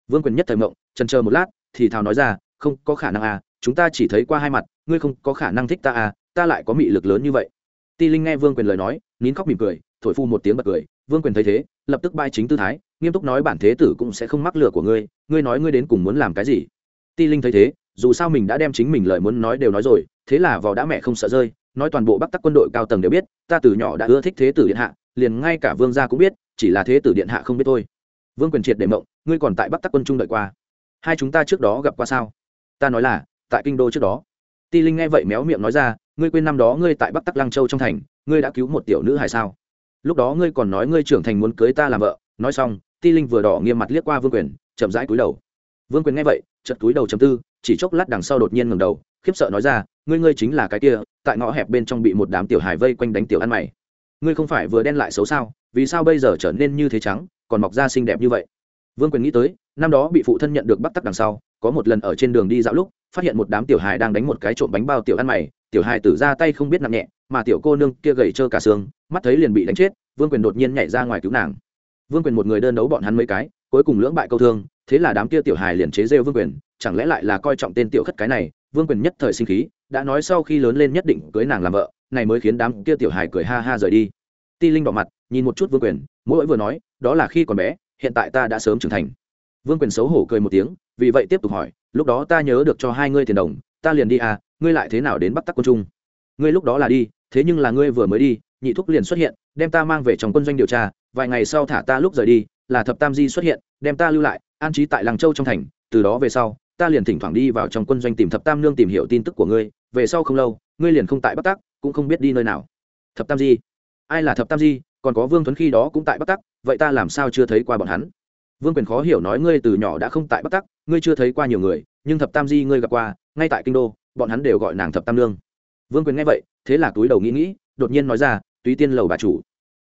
Vương quyền nhất thời mộng trần chờ một lát, thì thào nói ra, không có khả năng à chúng ta chỉ thấy qua hai mặt, ngươi không có khả năng thích ta à ta lại có mị lực lớn như vậy. Ti linh nghe vương quyền lời nói, nín khóc mỉm cười, thổi phu một tiếng bật cười, vương quyền thấy thế, lập tức bay chính tư thái, nghiêm túc nói bản thế tử cũng sẽ không mắc lừa của ngươi ngươi nói ngươi đến cùng muốn làm cái gì. Ti linh thấy thế, dù sao mình đã đem chính mình lời muốn nói đều nói rồi thế là vò đã mẹ không sợ rơi, nói toàn bộ bắc tắc quân đội cao tầng đều biết, ta từ nhỏ đã ưa thích thế tử điện hạ, liền ngay cả vương gia cũng biết, chỉ là thế tử điện hạ không biết thôi. Vương quyền triệt để mộng, ngươi còn tại bắc tắc quân trung đợi qua. Hai chúng ta trước đó gặp qua sao? Ta nói là, tại kinh đô trước đó. Ti linh nghe vậy méo miệng nói ra, ngươi quên năm đó ngươi tại bắc tắc lăng châu trong thành, ngươi đã cứu một tiểu nữ hài sao? Lúc đó ngươi còn nói ngươi trưởng thành muốn cưới ta làm vợ. Nói xong, ti linh vừa đỏ nghiêm mặt liếc qua vương quyền, chậm rãi cúi đầu. Vương quyền nghe vậy chật cúi đầu chầm tư, chỉ chốc lát đằng sau đột nhiên ngầm đầu, khiếp sợ nói ra ngươi ngươi chính là cái kia, tại ngõ hẹp bên trong bị một đám tiểu hài vây quanh đánh tiểu ăn mày. Ngươi không phải vừa đen lại xấu sao, vì sao bây giờ trở nên như thế trắng, còn mọc ra xinh đẹp như vậy? Vương quyền nghĩ tới, năm đó bị phụ thân nhận được bắt tắc đằng sau, có một lần ở trên đường đi dạo lúc, phát hiện một đám tiểu hài đang đánh một cái trộm bánh bao tiểu ăn mày, tiểu hài tử ra tay không biết nặng nhẹ, mà tiểu cô nương kia gầy trơ cả xương, mắt thấy liền bị đánh chết, vương quyền đột nhiên nhảy ra ngoài cứu nàng. Vương quyền một người đơn đấu bọn hắn mấy cái, cuối cùng lưỡng bại câu thương, thế là đám kia tiểu hài liền chế rêu vương quyền chẳng lẽ lại là coi trọng tên tiểu khất cái này, vương quyền nhất thời sinh khí, đã nói sau khi lớn lên nhất định cưới nàng làm vợ, này mới khiến đám kia tiểu hài cười ha ha rời đi. Ti linh đỏ mặt, nhìn một chút vương quyền, mỗi vừa nói, đó là khi còn bé, hiện tại ta đã sớm trưởng thành. Vương quyền xấu hổ cười một tiếng, vì vậy tiếp tục hỏi, lúc đó ta nhớ được cho hai ngươi tiền đồng, ta liền đi à ngươi lại thế nào đến bắc tắc quân trung? Ngươi lúc đó là đi, thế nhưng là ngươi vừa mới đi, nhị thúc liền xuất hiện, đem ta mang về trong quân doanh điều tra, vài ngày sau thả ta lúc rời đi, là thập tam di xuất hiện, đem ta lưu lại, an trí tại làng châu trong thành, từ đó về sau ta liền thỉnh thoảng đi vào trong quân doanh tìm thập tam nương tìm hiểu tin tức của ngươi, về sau không lâu, ngươi liền không tại bắc tắc, cũng không biết đi nơi nào. Thập tam di? Ai là thập tam di? Còn có vương tuấn khi đó cũng tại bắc tắc, vậy ta làm sao chưa thấy qua bọn hắn? Vương quyền khó hiểu nói ngươi từ nhỏ đã không tại bắc tắc, ngươi chưa thấy qua nhiều người, nhưng thập tam di ngươi gặp qua, ngay tại kinh đô, bọn hắn đều gọi nàng thập tam nương vương quyền nghe vậy, thế là túi đầu nghĩ nghĩ, đột nhiên nói ra, túy tiên lầu bà chủ,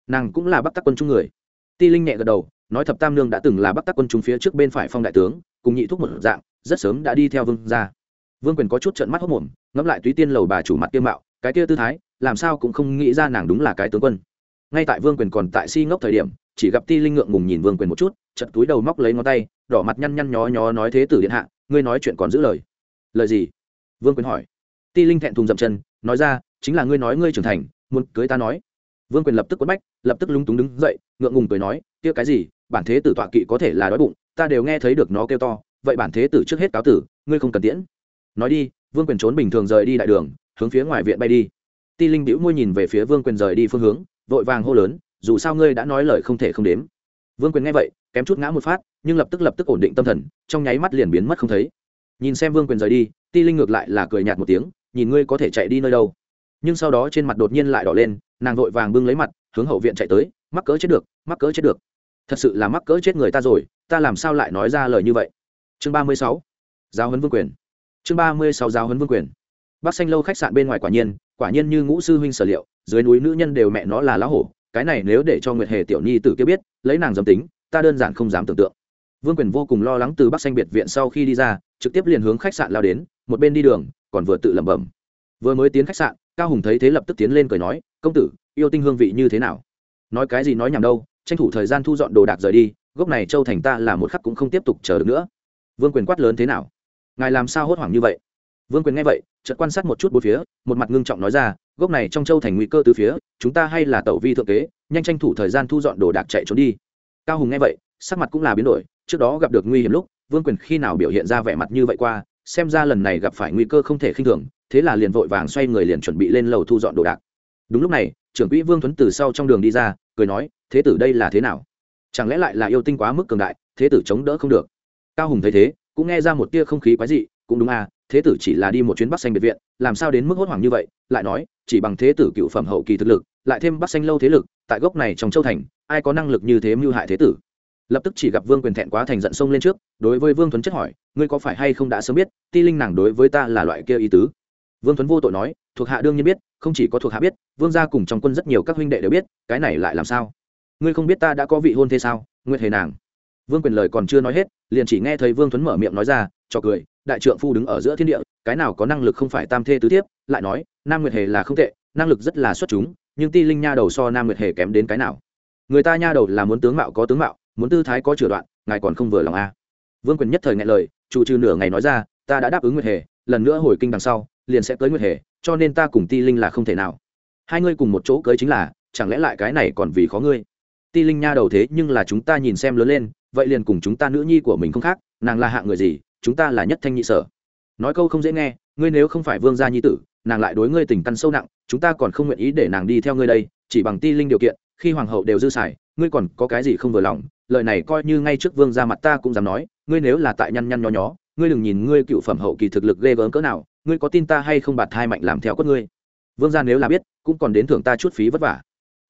nàng cũng là bắc tắc quân chúng người. Ti linh nhẹ gật đầu, nói thập tam nương đã từng là bắc tắc quân chúng phía trước bên phải phong đại tướng, cùng nhị thúc một dạng rất sớm đã đi theo vương ra vương quyền có chút trận mắt hốc mồm, ngẫm lại túy tiên lầu bà chủ mặt kiêm mạo, cái kia tư thái, làm sao cũng không nghĩ ra nàng đúng là cái tướng quân. Ngay tại vương quyền còn tại si ngốc thời điểm, chỉ gặp ti linh ngượng ngùng nhìn vương quyền một chút chật túi đầu móc lấy ngón tay, đỏ mặt nhăn nhăn nhó nhó nói thế tử điện hạ, ngươi nói chuyện còn giữ lời. Lời gì? Vương quyền hỏi. Ti linh thẹn thùng dậm chân, nói ra, chính là ngươi nói ngươi trưởng thành, muốn cưới ta nói. Vương quyền lập tức quất bách, lập tức lúng túng đứng dậy, ngượng ngùng cười nói, kia cái gì, bản thế tử tọa kỵ có thể là đói bụng, ta đều nghe thấy được nó kêu to vậy bản thế tử trước hết cáo tử, ngươi không cần tiễn. Nói đi, vương quyền trốn bình thường rời đi đại đường, hướng phía ngoài viện bay đi. Ti linh bĩu môi nhìn về phía vương quyền rời đi phương hướng, vội vàng hô lớn, dù sao ngươi đã nói lời không thể không đếm. Vương quyền nghe vậy, kém chút ngã một phát, nhưng lập tức lập tức ổn định tâm thần, trong nháy mắt liền biến mất không thấy. Nhìn xem vương quyền rời đi, ti linh ngược lại là cười nhạt một tiếng, nhìn ngươi có thể chạy đi nơi đâu. Nhưng sau đó trên mặt đột nhiên lại đỏ lên, nàng vội vàng bưng lấy mặt, hướng hậu viện chạy tới, mắc cỡ chết được, mắc cỡ chết được. Thật sự là mắc cỡ chết người ta rồi, ta làm sao lại nói ra lời như vậy? Chương ba mươi sáu, giáo huấn vương quyền. Chương ba mươi sáu, giáo huấn vương quyền. Bác xanh lâu khách sạn bên ngoài quả nhiên quả nhiên như ngũ sư huynh sở liệu, dưới núi nữ nhân đều mẹ nó là lá hổ, cái này nếu để cho nguyệt hề tiểu nhi tử kia biết, lấy nàng dâm tính, ta đơn giản không dám tưởng tượng. Vương quyền vô cùng lo lắng từ bắc xanh biệt viện sau khi đi ra, trực tiếp liền hướng khách sạn lao đến, một bên đi đường, còn vừa tự lẩm bẩm. Vừa mới tiến khách sạn, cao hùng thấy thế lập tức tiến lên cười nói, công tử, yêu tinh hương vị như thế nào? Nói cái gì nói nhầm đâu, tranh thủ thời gian thu dọn đồ đạc rời đi, gốc này châu thành ta là một khắc cũng không tiếp tục chờ được nữa vương quyền quát lớn thế nào? Ngài làm sao hốt hoảng như vậy? Vương quyền nghe vậy, chợt quan sát một chút bốn phía, một mặt ngưng trọng nói ra, gốc này trong châu thành nguy cơ từ phía, chúng ta hay là tẩu vi thượng kế, nhanh tranh thủ thời gian thu dọn đồ đạc chạy trốn đi. Cao hùng nghe vậy, sắc mặt cũng là biến đổi, trước đó gặp được nguy hiểm lúc, vương quyền khi nào biểu hiện ra vẻ mặt như vậy qua, xem ra lần này gặp phải nguy cơ không thể khinh thường, thế là liền vội vàng xoay người liền chuẩn bị lên lầu thu dọn đồ đạc. Đúng lúc này, trưởng quỹ vương tuấn từ sau trong đường đi ra, cười nói, thế tử đây là thế nào? Chẳng lẽ lại là yêu tinh quá mức cường đại, thế tử chống đỡ không được? Cao hùng thấy thế, cũng nghe ra một tia không khí quái dị, cũng đúng à thế tử chỉ là đi một chuyến bắc xanh biệt viện, làm sao đến mức hốt hoảng như vậy, lại nói, chỉ bằng thế tử cựu phẩm hậu kỳ thực lực, lại thêm bắc xanh lâu thế lực, tại gốc này trong châu thành, ai có năng lực như thế mưu hại thế tử? Lập tức chỉ gặp vương quyền thẹn quá thành giận sông lên trước, đối với vương tuấn chất hỏi, ngươi có phải hay không đã sớm biết, ti linh nàng đối với ta là loại kia ý tứ? Vương tuấn vô tội nói, thuộc hạ đương nhiên biết, không chỉ có thuộc hạ biết, vương gia cùng trong quân rất nhiều các huynh đệ đều biết, cái này lại làm sao? Ngươi không biết ta đã có vị hôn thế sao nguyệt hề nàng vương quyền lời còn chưa nói hết, liền chỉ nghe thấy vương tuấn mở miệng nói ra, cho cười, đại trượng phu đứng ở giữa thiên địa, cái nào có năng lực không phải tam thê tứ tiếp lại nói, nam nguyệt hề là không tệ, năng lực rất là xuất chúng, nhưng ti linh nha đầu so nam nguyệt hề kém đến cái nào? người ta nha đầu là muốn tướng mạo có tướng mạo, muốn tư thái có chửa đoạn, ngài còn không vừa lòng a à. vương quyền nhất thời nghe lời, chủ trừ nửa ngày nói ra, ta đã đáp ứng nguyệt hề, lần nữa hồi kinh đằng sau, liền sẽ cưới nguyệt hề, cho nên ta cùng ti linh là không thể nào. hai ngươi cùng một chỗ cưới chính là, chẳng lẽ lại cái này còn vì khó ngươi? ti linh nha đầu thế nhưng là chúng ta nhìn xem lớn lên vậy liền cùng chúng ta nữ nhi của mình không khác, nàng là hạng người gì, chúng ta là nhất thanh nhị sở. Nói câu không dễ nghe, ngươi nếu không phải vương gia nhi tử, nàng lại đối ngươi tình căn sâu nặng, chúng ta còn không nguyện ý để nàng đi theo ngươi đây, chỉ bằng ti linh điều kiện, khi hoàng hậu đều dư xài, ngươi còn có cái gì không vừa lòng, lời này coi như ngay trước vương ra mặt ta cũng dám nói, ngươi nếu là tại nhăn nhăn nho nhó, ngươi đừng nhìn ngươi cựu phẩm hậu kỳ thực lực ghê gớm cỡ nào, ngươi có tin ta hay không bạt thai mạnh làm theo cốt ngươi. Vương gia nếu là biết, cũng còn đến thưởng ta chút phí vất vả.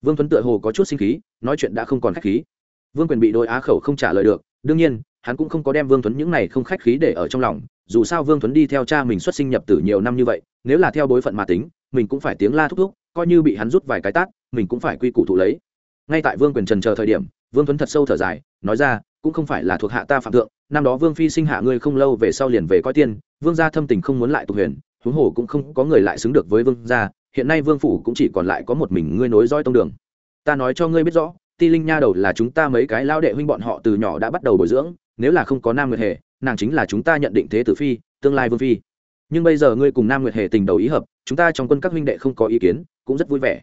Vương tuấn tựa hồ có chút sinh khí, nói chuyện đã không còn khách khí vương quyền bị đôi á khẩu không trả lời được, đương nhiên, hắn cũng không có đem vương tuấn những này không khách khí để ở trong lòng, dù sao vương tuấn đi theo cha mình xuất sinh nhập tử nhiều năm như vậy, nếu là theo bối phận mà tính, mình cũng phải tiếng la thúc thúc, coi như bị hắn rút vài cái tát, mình cũng phải quy củ thụ lấy. Ngay tại vương quyền trần chờ thời điểm, vương tuấn thật sâu thở dài, nói ra, cũng không phải là thuộc hạ ta phạm thượng, năm đó vương phi sinh hạ ngươi không lâu về sau liền về coi tiên, vương gia thâm tình không muốn lại tục huyền, huống hồ cũng không có người lại xứng được với vương gia, hiện nay vương phủ cũng chỉ còn lại có một mình ngươi nối roi tông đường. Ta nói cho ngươi biết rõ ti linh nha đầu là chúng ta mấy cái lao đệ huynh bọn họ từ nhỏ đã bắt đầu bồi dưỡng, nếu là không có nam nguyệt hề, nàng chính là chúng ta nhận định thế tử phi, tương lai vương phi. Nhưng bây giờ ngươi cùng nam nguyệt hề tình đầu ý hợp, chúng ta trong quân các huynh đệ không có ý kiến, cũng rất vui vẻ.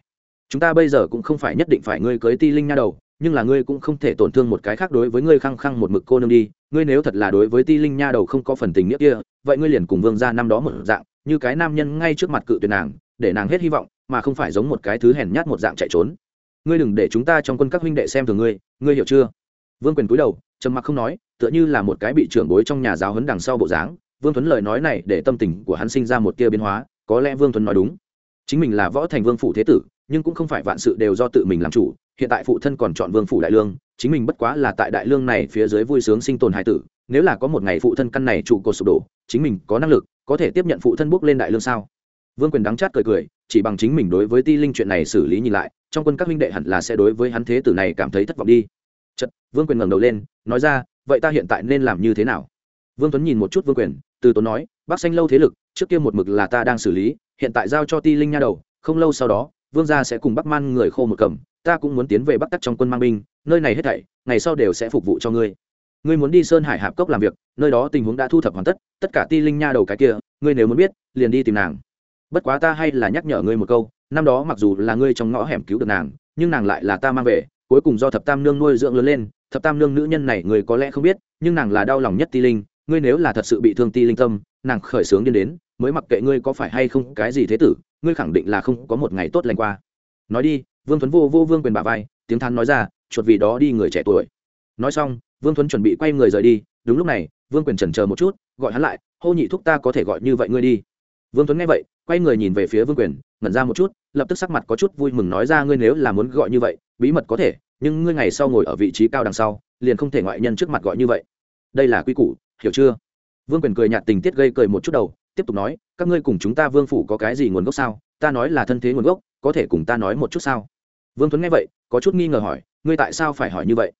Chúng ta bây giờ cũng không phải nhất định phải ngươi cưới ti linh nha đầu, nhưng là ngươi cũng không thể tổn thương một cái khác đối với ngươi khăng khăng một mực cô nương đi. Ngươi nếu thật là đối với ti linh nha đầu không có phần tình nghĩa kia, vậy ngươi liền cùng vương ra năm đó một dạng, như cái nam nhân ngay trước mặt cự tuyệt nàng, để nàng hết hy vọng, mà không phải giống một cái thứ hèn nhát một dạng chạy trốn ngươi đừng để chúng ta trong quân các huynh đệ xem thường ngươi ngươi hiểu chưa? Vương quyền cúi đầu, trầm mặc không nói, tựa như là một cái bị trưởng bối trong nhà giáo hấn đằng sau bộ dáng. Vương tuấn lời nói này để tâm tình của hắn sinh ra một tia biến hóa, có lẽ vương tuấn nói đúng. Chính mình là võ thành vương phủ thế tử, nhưng cũng không phải vạn sự đều do tự mình làm chủ, hiện tại phụ thân còn chọn vương phủ đại lương, chính mình bất quá là tại đại lương này phía dưới vui sướng sinh tồn hải tử, nếu là có một ngày phụ thân căn này trụ cột sụp đổ, chính mình có năng lực, có thể tiếp nhận phụ thân bước lên đại lương sao? Vương quyền đắng chát cười cười, chỉ bằng chính mình đối với ti linh chuyện này xử lý nhìn lại, trong quân các huynh đệ hẳn là sẽ đối với hắn thế tử này cảm thấy thất vọng đi. Chật vương quyền ngẩng đầu lên, nói ra, vậy ta hiện tại nên làm như thế nào? Vương tuấn nhìn một chút vương quyền, từ tốn nói, bác xanh lâu thế lực, trước kia một mực là ta đang xử lý, hiện tại giao cho ti linh nha đầu, không lâu sau đó, vương gia sẽ cùng bắc man người khô một cầm, ta cũng muốn tiến về bắc tắc trong quân mang binh, nơi này hết thảy, ngày sau đều sẽ phục vụ cho ngươi. Ngươi muốn đi sơn hải hạp cốc làm việc, nơi đó tình huống đã thu thập hoàn tất tất cả ti linh nha đầu cái kia, ngươi nếu muốn biết, liền đi tìm nàng bất quá ta hay là nhắc nhở ngươi một câu, năm đó mặc dù là ngươi trong ngõ hẻm cứu được nàng, nhưng nàng lại là ta mang về, cuối cùng do thập tam nương nuôi dưỡng lớn lên, thập tam nương nữ nhân này người có lẽ không biết, nhưng nàng là đau lòng nhất ti linh, ngươi nếu là thật sự bị thương ti linh tâm, nàng khởi sướng điên đến, mới mặc kệ ngươi có phải hay không cái gì thế tử, ngươi khẳng định là không có một ngày tốt lành qua. Nói đi, vương tuấn vô vô vương quyền bà vai, tiếng thắn nói ra, chuột vì đó đi người trẻ tuổi. Nói xong, vương tuấn chuẩn bị quay người rời đi, đúng lúc này, vương quyền chần chờ một chút, gọi hắn lại, hô nhị thúc ta có thể gọi như vậy ngươi đi. Vương tuấn nghe vậy quay người nhìn về phía vương quyền, ngẩn ra một chút, lập tức sắc mặt có chút vui mừng nói ra, ngươi nếu là muốn gọi như vậy, bí mật có thể, nhưng ngươi ngày sau ngồi ở vị trí cao đằng sau, liền không thể ngoại nhân trước mặt gọi như vậy. Đây là quy củ, hiểu chưa? Vương quyền cười nhạt tình tiết gây cười một chút đầu, tiếp tục nói, các ngươi cùng chúng ta vương phủ có cái gì nguồn gốc sao? Ta nói là thân thế nguồn gốc, có thể cùng ta nói một chút sao? Vương tuấn nghe vậy, có chút nghi ngờ hỏi, ngươi tại sao phải hỏi như vậy?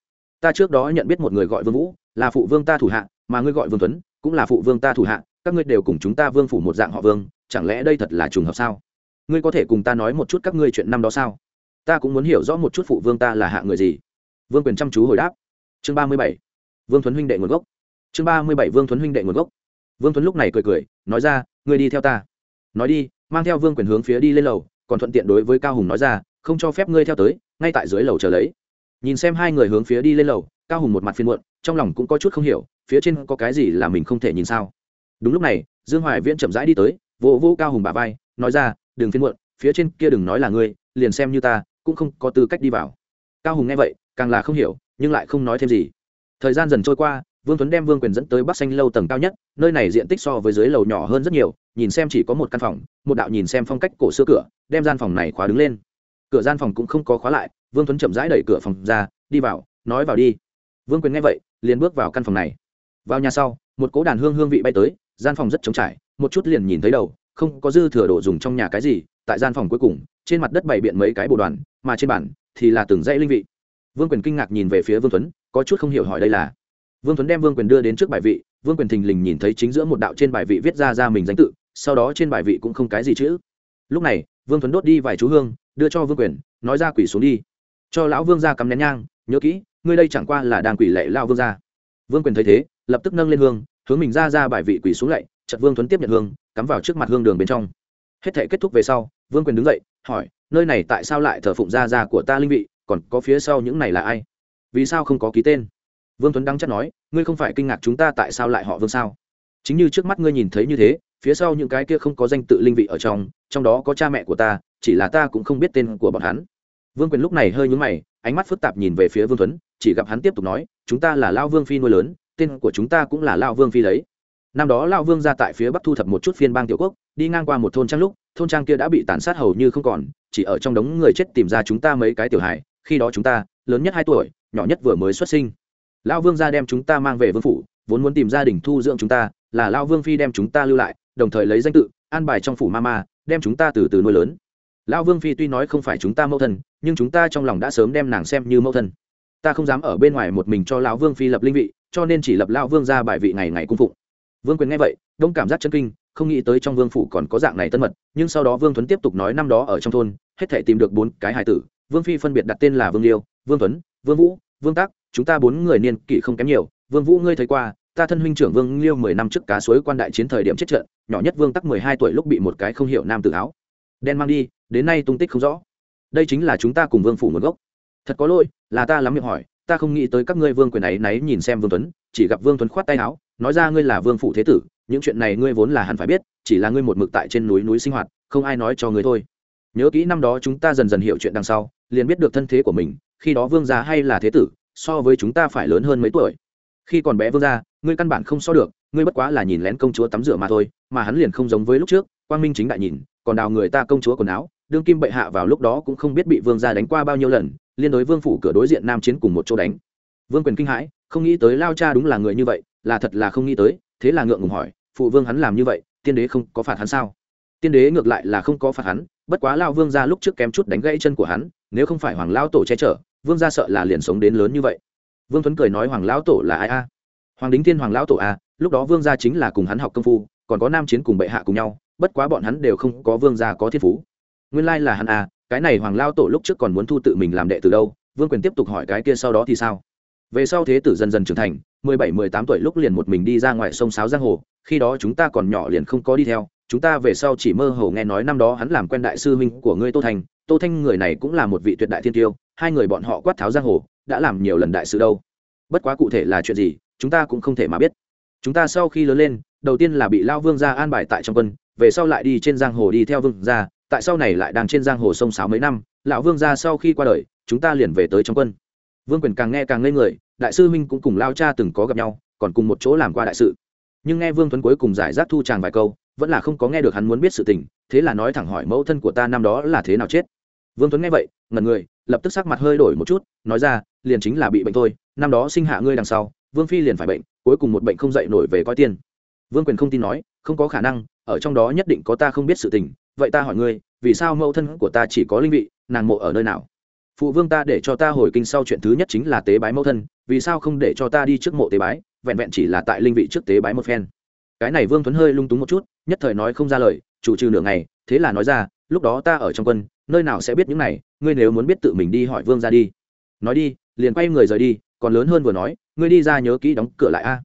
Ta trước đó nhận biết một người gọi vương vũ, là phụ vương ta thủ hạ, mà ngươi gọi vương tuấn cũng là phụ vương ta thủ hạ, các ngươi đều cùng chúng ta vương phủ một dạng họ vương, chẳng lẽ đây thật là trùng hợp sao? Ngươi có thể cùng ta nói một chút các ngươi chuyện năm đó sao? Ta cũng muốn hiểu rõ một chút phụ vương ta là hạ người gì. Vương quyền chăm chú hồi đáp. Chương ba mươi bảy. Vương thuấn huynh đệ nguồn gốc. Chương ba mươi bảy vương thuấn huynh đệ nguồn gốc. Vương thuấn lúc này cười cười, nói ra, ngươi đi theo ta. Nói đi. Mang theo vương quyền hướng phía đi lên lầu, còn thuận tiện đối với cao hùng nói ra, không cho phép ngươi theo tới, ngay tại dưới lầu chờ lấy. Nhìn xem hai người hướng phía đi lên lầu, cao hùng một mặt phiên muộn trong lòng cũng có chút không hiểu, phía trên có cái gì là mình không thể nhìn sao? Đúng lúc này, dương hoài viễn chậm rãi đi tới, vỗ vỗ cao hùng bà vai, nói ra, đừng phiên muộn, phía trên kia đừng nói là ngươi, liền xem như ta, cũng không có tư cách đi vào. Cao hùng nghe vậy, càng là không hiểu, nhưng lại không nói thêm gì. Thời gian dần trôi qua, vương tuấn đem vương quyền dẫn tới bắc xanh lâu tầng cao nhất, nơi này diện tích so với dưới lầu nhỏ hơn rất nhiều, nhìn xem chỉ có một căn phòng, một đạo nhìn xem phong cách cổ xưa cửa, đem gian phòng này khóa đứng lên. Cửa gian phòng cũng không có khóa lại, vương tuấn chậm rãi đẩy cửa phòng ra, đi vào, nói vào đi. Vương quyền nghe vậy liền bước vào căn phòng này. Vào nhà sau, một cỗ đàn hương hương vị bay tới, gian phòng rất trống trải, một chút liền nhìn thấy đầu, không có dư thừa đồ dùng trong nhà cái gì, tại gian phòng cuối cùng, trên mặt đất bày biện mấy cái bộ đoàn, mà trên bản thì là từng dãy linh vị. Vương quyền kinh ngạc nhìn về phía vương tuấn, có chút không hiểu hỏi đây là. Vương tuấn đem vương quyền đưa đến trước bài vị, vương quyền thình lình nhìn thấy chính giữa một đạo trên bài vị viết ra ra mình danh tự, sau đó trên bài vị cũng không cái gì chữ. Lúc này, vương tuấn đốt đi vài chú hương, đưa cho vương quyền, nói ra quỷ xuống đi. Cho lão vương ra cắm nén nhang, nhớ kỹ ngươi đây chẳng qua là đang quỷ lệ lao vương ra vương quyền thấy thế, lập tức nâng lên hương, hướng mình ra ra bài vị quỷ xuống lạy chật vương thuấn tiếp nhận hương, cắm vào trước mặt hương đường bên trong. Hết thể kết thúc về sau, vương quyền đứng dậy, hỏi, nơi này tại sao lại thờ phụng ra ra của ta linh vị, còn có phía sau những này là ai? Vì sao không có ký tên? Vương tuấn đăng chắc nói, ngươi không phải kinh ngạc chúng ta tại sao lại họ vương sao? Chính như trước mắt ngươi nhìn thấy như thế, phía sau những cái kia không có danh tự linh vị ở trong trong đó có cha mẹ của ta, chỉ là ta cũng không biết tên của bọn hắn. Vương quyền lúc này hơi nhúng mày, ánh mắt phức tạp nhìn về phía vương tuấn chỉ gặp hắn tiếp tục nói, chúng ta là lao vương phi nuôi lớn, tên của chúng ta cũng là lao vương phi lấy năm đó lao vương ra tại phía bắc thu thập một chút phiên bang tiểu quốc, đi ngang qua một thôn trang lúc, thôn trang kia đã bị tàn sát hầu như không còn, chỉ ở trong đống người chết tìm ra chúng ta mấy cái tiểu hài, khi đó chúng ta, lớn nhất hai tuổi, nhỏ nhất vừa mới xuất sinh. Lao vương ra đem chúng ta mang về vương phủ, vốn muốn tìm gia đình thu dưỡng chúng ta, là lao vương phi đem chúng ta lưu lại, đồng thời lấy danh tự, an bài trong phủ ma ma đem chúng ta từ từ nuôi lớn. Lao vương phi tuy nói không phải chúng ta mẫu thân, nhưng chúng ta trong lòng đã sớm đem nàng xem như mẫu thân ta không dám ở bên ngoài một mình cho lão vương phi lập linh vị, cho nên chỉ lập Lão vương ra bài vị ngày ngày cung phụng. Vương quyền nghe vậy, đông cảm giác chân kinh, không nghĩ tới trong vương phủ còn có dạng này tân mật, nhưng sau đó vương tuấn tiếp tục nói năm đó ở trong thôn, hết thể tìm được bốn cái hài tử, vương phi phân biệt đặt tên là vương liêu, vương tuấn vương vũ, vương tác chúng ta bốn người niên kỷ không kém nhiều, vương vũ ngươi thấy qua, ta thân huynh trưởng vương liêu mười năm trước cá suối quan đại chiến thời điểm chết trận, nhỏ nhất vương tắc mười hai tuổi lúc bị một cái không hiểu nam tự áo đen mang đi, đến nay tung tích không rõ. Đây chính là chúng ta cùng vương phủ nguồn gốc. Thật có lỗi là ta lắm miệng hỏi, ta không nghĩ tới các ngươi vương quyền ấy náy nhìn xem vương tuấn, chỉ gặp vương tuấn khoát tay áo, nói ra ngươi là vương phụ thế tử, những chuyện này ngươi vốn là hẳn phải biết, chỉ là ngươi một mực tại trên núi núi sinh hoạt, không ai nói cho ngươi thôi. Nhớ kỹ năm đó chúng ta dần dần hiểu chuyện đằng sau, liền biết được thân thế của mình, khi đó vương gia hay là thế tử, so với chúng ta phải lớn hơn mấy tuổi. Khi còn bé vương gia, ngươi căn bản không so được, ngươi bất quá là nhìn lén công chúa tắm rửa mà thôi, mà hắn liền không giống với lúc trước, quang minh chính đại nhìn, còn đào người ta công chúa quần áo, đương kim bệ hạ vào lúc đó cũng không biết bị vương gia đánh qua bao nhiêu lần liên đối vương phủ cửa đối diện nam chiến cùng một chỗ đánh. Vương quyền kinh hãi, không nghĩ tới lao cha đúng là người như vậy, là thật là không nghĩ tới, thế là ngượng ngùng hỏi, phụ vương hắn làm như vậy, tiên đế không có phạt hắn sao? Tiên đế ngược lại là không có phạt hắn, bất quá lao vương ra lúc trước kém chút đánh gãy chân của hắn, nếu không phải hoàng lao tổ che chở, vương ra sợ là liền sống đến lớn như vậy. Vương tuấn cười nói hoàng lão tổ là ai a? Hoàng đính tiên hoàng lão tổ a, lúc đó vương gia chính là cùng hắn học công phu, còn có nam chiến cùng bệ hạ cùng nhau, bất quá bọn hắn đều không có vương gia có thiên phú nguyên lai là hắn à? cái này hoàng lao tổ lúc trước còn muốn thu tự mình làm đệ từ đâu, vương quyền tiếp tục hỏi cái kia sau đó thì sao về sau thế tử dần dần trưởng thành, mười bảy, mười tám tuổi lúc liền một mình đi ra ngoài sông sáo giang hồ, khi đó chúng ta còn nhỏ liền không có đi theo, chúng ta về sau chỉ mơ hồ nghe nói năm đó hắn làm quen đại sư huynh của ngươi tô thành, tô thanh người này cũng là một vị tuyệt đại thiên tiêu, hai người bọn họ quát tháo giang hồ, đã làm nhiều lần đại sự đâu bất quá cụ thể là chuyện gì, chúng ta cũng không thể mà biết chúng ta sau khi lớn lên, đầu tiên là bị lao vương gia an bài tại trong quân, về sau lại đi trên giang hồ đi theo vương gia tại sau này lại đang trên giang hồ sông sáo mấy năm, lão vương gia sau khi qua đời, chúng ta liền về tới trong quân. Vương quyền càng nghe càng ngây người, đại sư Minh cũng cùng lao cha từng có gặp nhau, còn cùng một chỗ làm qua đại sự. Nhưng nghe vương tuấn cuối cùng giải rác thu tràng vài câu, vẫn là không có nghe được hắn muốn biết sự tình, thế là nói thẳng hỏi mẫu thân của ta năm đó là thế nào chết. Vương tuấn nghe vậy, ngẩn người, lập tức sắc mặt hơi đổi một chút, nói ra, liền chính là bị bệnh thôi, năm đó sinh hạ ngươi đằng sau, vương phi liền phải bệnh, cuối cùng một bệnh không dậy nổi về coi tiên vương quyền không tin nói, không có khả năng, ở trong đó nhất định có ta không biết sự tình vậy ta hỏi ngươi, vì sao mẫu thân của ta chỉ có linh vị, nàng mộ ở nơi nào? Phụ vương ta để cho ta hồi kinh sau chuyện thứ nhất chính là tế bái mẫu thân, vì sao không để cho ta đi trước mộ tế bái, vẹn vẹn chỉ là tại linh vị trước tế bái một phen. Cái này vương tuấn hơi lung túng một chút, nhất thời nói không ra lời, chủ trừ nửa ngày, thế là nói ra, lúc đó ta ở trong quân, nơi nào sẽ biết những này, ngươi nếu muốn biết tự mình đi hỏi vương ra đi. Nói đi, liền quay người rời đi, còn lớn hơn vừa nói, ngươi đi ra nhớ kỹ đóng cửa lại a.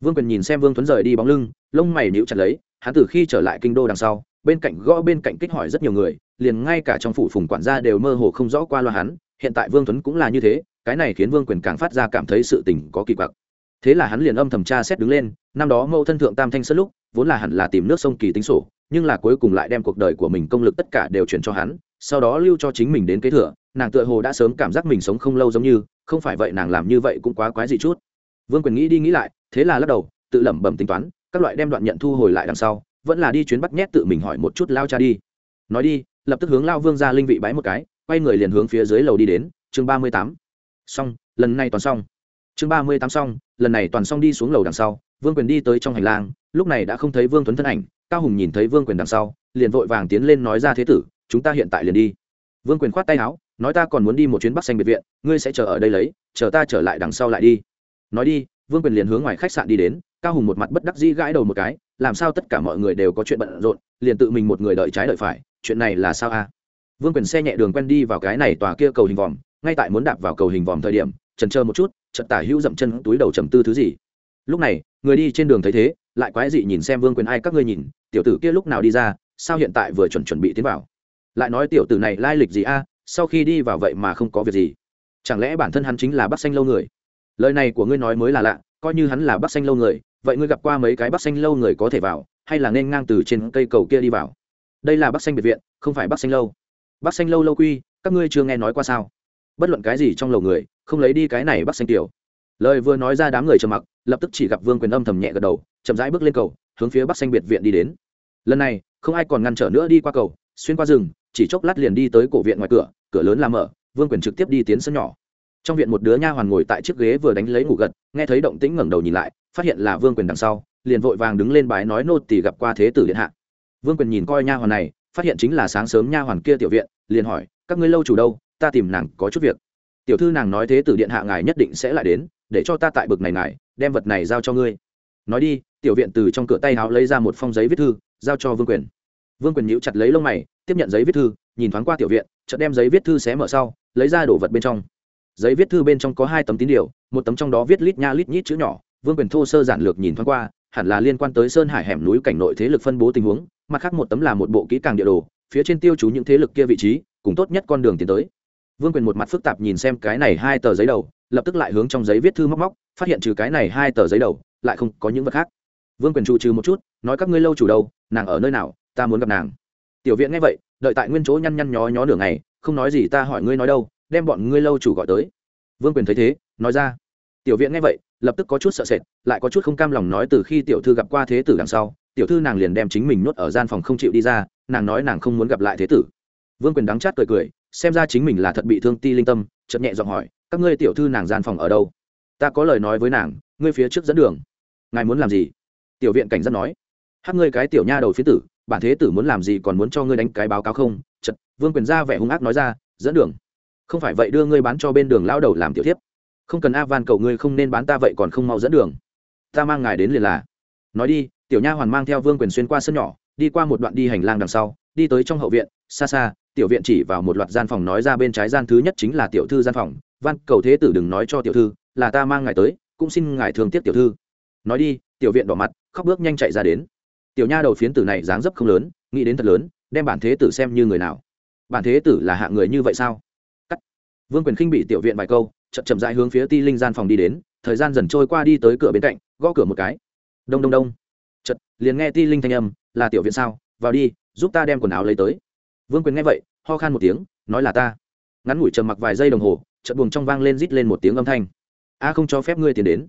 Vương quyền nhìn xem vương tuấn rời đi bóng lưng, lông mày níu chặt lấy, hắn từ khi trở lại kinh đô đằng sau bên cạnh gõ bên cạnh kích hỏi rất nhiều người, liền ngay cả trong phủ phùng quản gia đều mơ hồ không rõ qua loa hắn, hiện tại vương tuấn cũng là như thế, cái này khiến vương quyền càng phát ra cảm thấy sự tình có kỳ quặc. Thế là hắn liền âm thầm tra xét đứng lên, năm đó mẫu thân thượng tam thanh sân lúc, vốn là hẳn là tìm nước sông kỳ tính sổ, nhưng là cuối cùng lại đem cuộc đời của mình công lực tất cả đều chuyển cho hắn, sau đó lưu cho chính mình đến kế thừa, nàng tựa hồ đã sớm cảm giác mình sống không lâu giống như, không phải vậy nàng làm như vậy cũng quá quái gì chút. Vương quyền nghĩ đi nghĩ lại, thế là lắc đầu, tự lẩm bẩm tính toán, các loại đem đoạn nhận thu hồi lại đằng sau vẫn là đi chuyến bắt nhét tự mình hỏi một chút lao cha đi. Nói đi, lập tức hướng lao vương ra linh vị bái một cái, quay người liền hướng phía dưới lầu đi đến, chương ba mươi tám. Xong, lần này toàn xong. Chương ba mươi tám xong, lần này toàn xong đi xuống lầu đằng sau, vương quyền đi tới trong hành lang, lúc này đã không thấy vương tuấn thân ảnh, cao hùng nhìn thấy vương quyền đằng sau, liền vội vàng tiến lên nói ra thế tử, chúng ta hiện tại liền đi. Vương quyền khoát tay áo, nói ta còn muốn đi một chuyến bắc xanh biệt viện, ngươi sẽ chờ ở đây lấy, chờ ta trở lại đằng sau lại đi. Nói đi, vương quyền liền hướng ngoài khách sạn đi đến, cao hùng một mặt bất đắc dĩ gãi đầu một cái làm sao tất cả mọi người đều có chuyện bận rộn, liền tự mình một người đợi trái đợi phải, chuyện này là sao a? Vương quyền xe nhẹ đường quen đi vào cái này tòa kia cầu hình vòm, ngay tại muốn đạp vào cầu hình vòm thời điểm trần chờ một chút, chợt tả hữu dậm chân túi đầu trầm tư thứ gì. Lúc này, người đi trên đường thấy thế, lại quái dị nhìn xem vương quyền ai các ngươi nhìn, tiểu tử kia lúc nào đi ra, sao hiện tại vừa chuẩn chuẩn bị tiến vào? Lại nói tiểu tử này lai lịch gì a, sau khi đi vào vậy mà không có việc gì. Chẳng lẽ bản thân hắn chính là bắc xanh lâu người? Lời này của ngươi nói mới là lạ, coi như hắn là bắc xanh lâu người vậy ngươi gặp qua mấy cái bắc xanh lâu người có thể vào, hay là nên ngang từ trên cây cầu kia đi vào? Đây là bắc xanh biệt viện, không phải bắc xanh lâu. Bắc xanh lâu lâu quy, các ngươi chưa nghe nói qua sao? Bất luận cái gì trong lầu người, không lấy đi cái này bắc xanh tiểu. Lời vừa nói ra đám người trầm mặc, lập tức chỉ gặp vương quyền âm thầm nhẹ gật đầu, chậm rãi bước lên cầu, hướng phía bắc xanh biệt viện đi đến. Lần này, không ai còn ngăn trở nữa đi qua cầu, xuyên qua rừng, chỉ chốc lát liền đi tới cổ viện ngoài cửa cửa lớn làm mở, vương quyền trực tiếp đi tiến sân nhỏ trong viện một đứa nha hoàn ngồi tại chiếc ghế vừa đánh lấy ngủ gật, nghe thấy động tĩnh ngẩng đầu nhìn lại, phát hiện là vương quyền đằng sau, liền vội vàng đứng lên bái nói nô tỳ gặp qua thế tử điện hạ. Vương quyền nhìn coi nha hoàn này, phát hiện chính là sáng sớm nha hoàn kia tiểu viện, liền hỏi, các ngươi lâu chủ đâu? Ta tìm nàng có chút việc. Tiểu thư nàng nói thế tử điện hạ ngài nhất định sẽ lại đến, để cho ta tại bực này ngài, đem vật này giao cho ngươi. Nói đi. Tiểu viện từ trong cửa tay háo lấy ra một phong giấy viết thư, giao cho vương quyền. Vương quyền nhíu chặt lấy lông mày, tiếp nhận giấy viết thư, nhìn thoáng qua tiểu viện, chợt đem giấy viết thư xé mở sau, lấy ra đồ vật bên trong giấy viết thư bên trong có hai tấm tín điều, một tấm trong đó viết lít nha lít nhít chữ nhỏ, vương quyền thô sơ giản lược nhìn thoáng qua, hẳn là liên quan tới sơn hải hẻm núi cảnh nội thế lực phân bố tình huống, mặt khác một tấm là một bộ kỹ càng địa đồ, phía trên tiêu chú những thế lực kia vị trí, cùng tốt nhất con đường tiến tới. Vương quyền một mặt phức tạp nhìn xem cái này hai tờ giấy đầu, lập tức lại hướng trong giấy viết thư móc móc, phát hiện trừ cái này hai tờ giấy đầu, lại không có những vật khác. Vương quyền trụ trừ một chút, nói các ngươi lâu chủ đâu, nàng ở nơi nào, ta muốn gặp nàng. Tiểu viện nghe vậy, đợi tại nguyên chỗ nhăn nhăn nhó nhó nửa ngày, không nói gì ta hỏi ngươi nói đâu đem bọn ngươi lâu chủ gọi tới. Vương quyền thấy thế, nói ra. Tiểu viện nghe vậy, lập tức có chút sợ sệt, lại có chút không cam lòng nói từ khi tiểu thư gặp qua thế tử đằng sau, tiểu thư nàng liền đem chính mình nuốt ở gian phòng không chịu đi ra, nàng nói nàng không muốn gặp lại thế tử. Vương quyền đắng chát cười cười, xem ra chính mình là thật bị thương ti linh tâm, chợt nhẹ giọng hỏi, các ngươi tiểu thư nàng gian phòng ở đâu? Ta có lời nói với nàng, ngươi phía trước dẫn đường. Ngài muốn làm gì? Tiểu viện cảnh giác nói. Hát ngươi cái tiểu nha đầu phía tử, bản thế tử muốn làm gì còn muốn cho ngươi đánh cái báo cáo không? Chật vương quyền ra vẻ hung ác nói ra, dẫn đường không phải vậy đưa ngươi bán cho bên đường lao đầu làm tiểu thiếp. Không cần a van cầu ngươi không nên bán ta vậy còn không mau dẫn đường. Ta mang ngài đến liền là. Nói đi, tiểu nha hoàn mang theo vương quyền xuyên qua sân nhỏ, đi qua một đoạn đi hành lang đằng sau, đi tới trong hậu viện, xa xa, tiểu viện chỉ vào một loạt gian phòng nói ra bên trái gian thứ nhất chính là tiểu thư gian phòng. Van, cầu thế tử đừng nói cho tiểu thư, là ta mang ngài tới, cũng xin ngài thương tiếc tiểu thư. Nói đi, tiểu viện đỏ mặt, khóc bước nhanh chạy ra đến. Tiểu nha đầu phiến tử này dáng dấp không lớn, nghĩ đến thật lớn, đem bản thế tử xem như người nào. Bản thế tử là hạng người như vậy sao? Vương quyền khinh bị tiểu viện vài câu, chậm chậm dại hướng phía ti linh gian phòng đi đến, thời gian dần trôi qua đi tới cửa bên cạnh, gõ cửa một cái. Đông đông đông. Chật liền nghe ti linh thanh âm, là tiểu viện sao? Vào đi, giúp ta đem quần áo lấy tới. Vương quyền nghe vậy, ho khan một tiếng, nói là ta. Ngắn ngủi trầm mặc vài giây đồng hồ, chợt buồng trong vang lên rít lên một tiếng âm thanh. A, không cho phép ngươi tiến đến.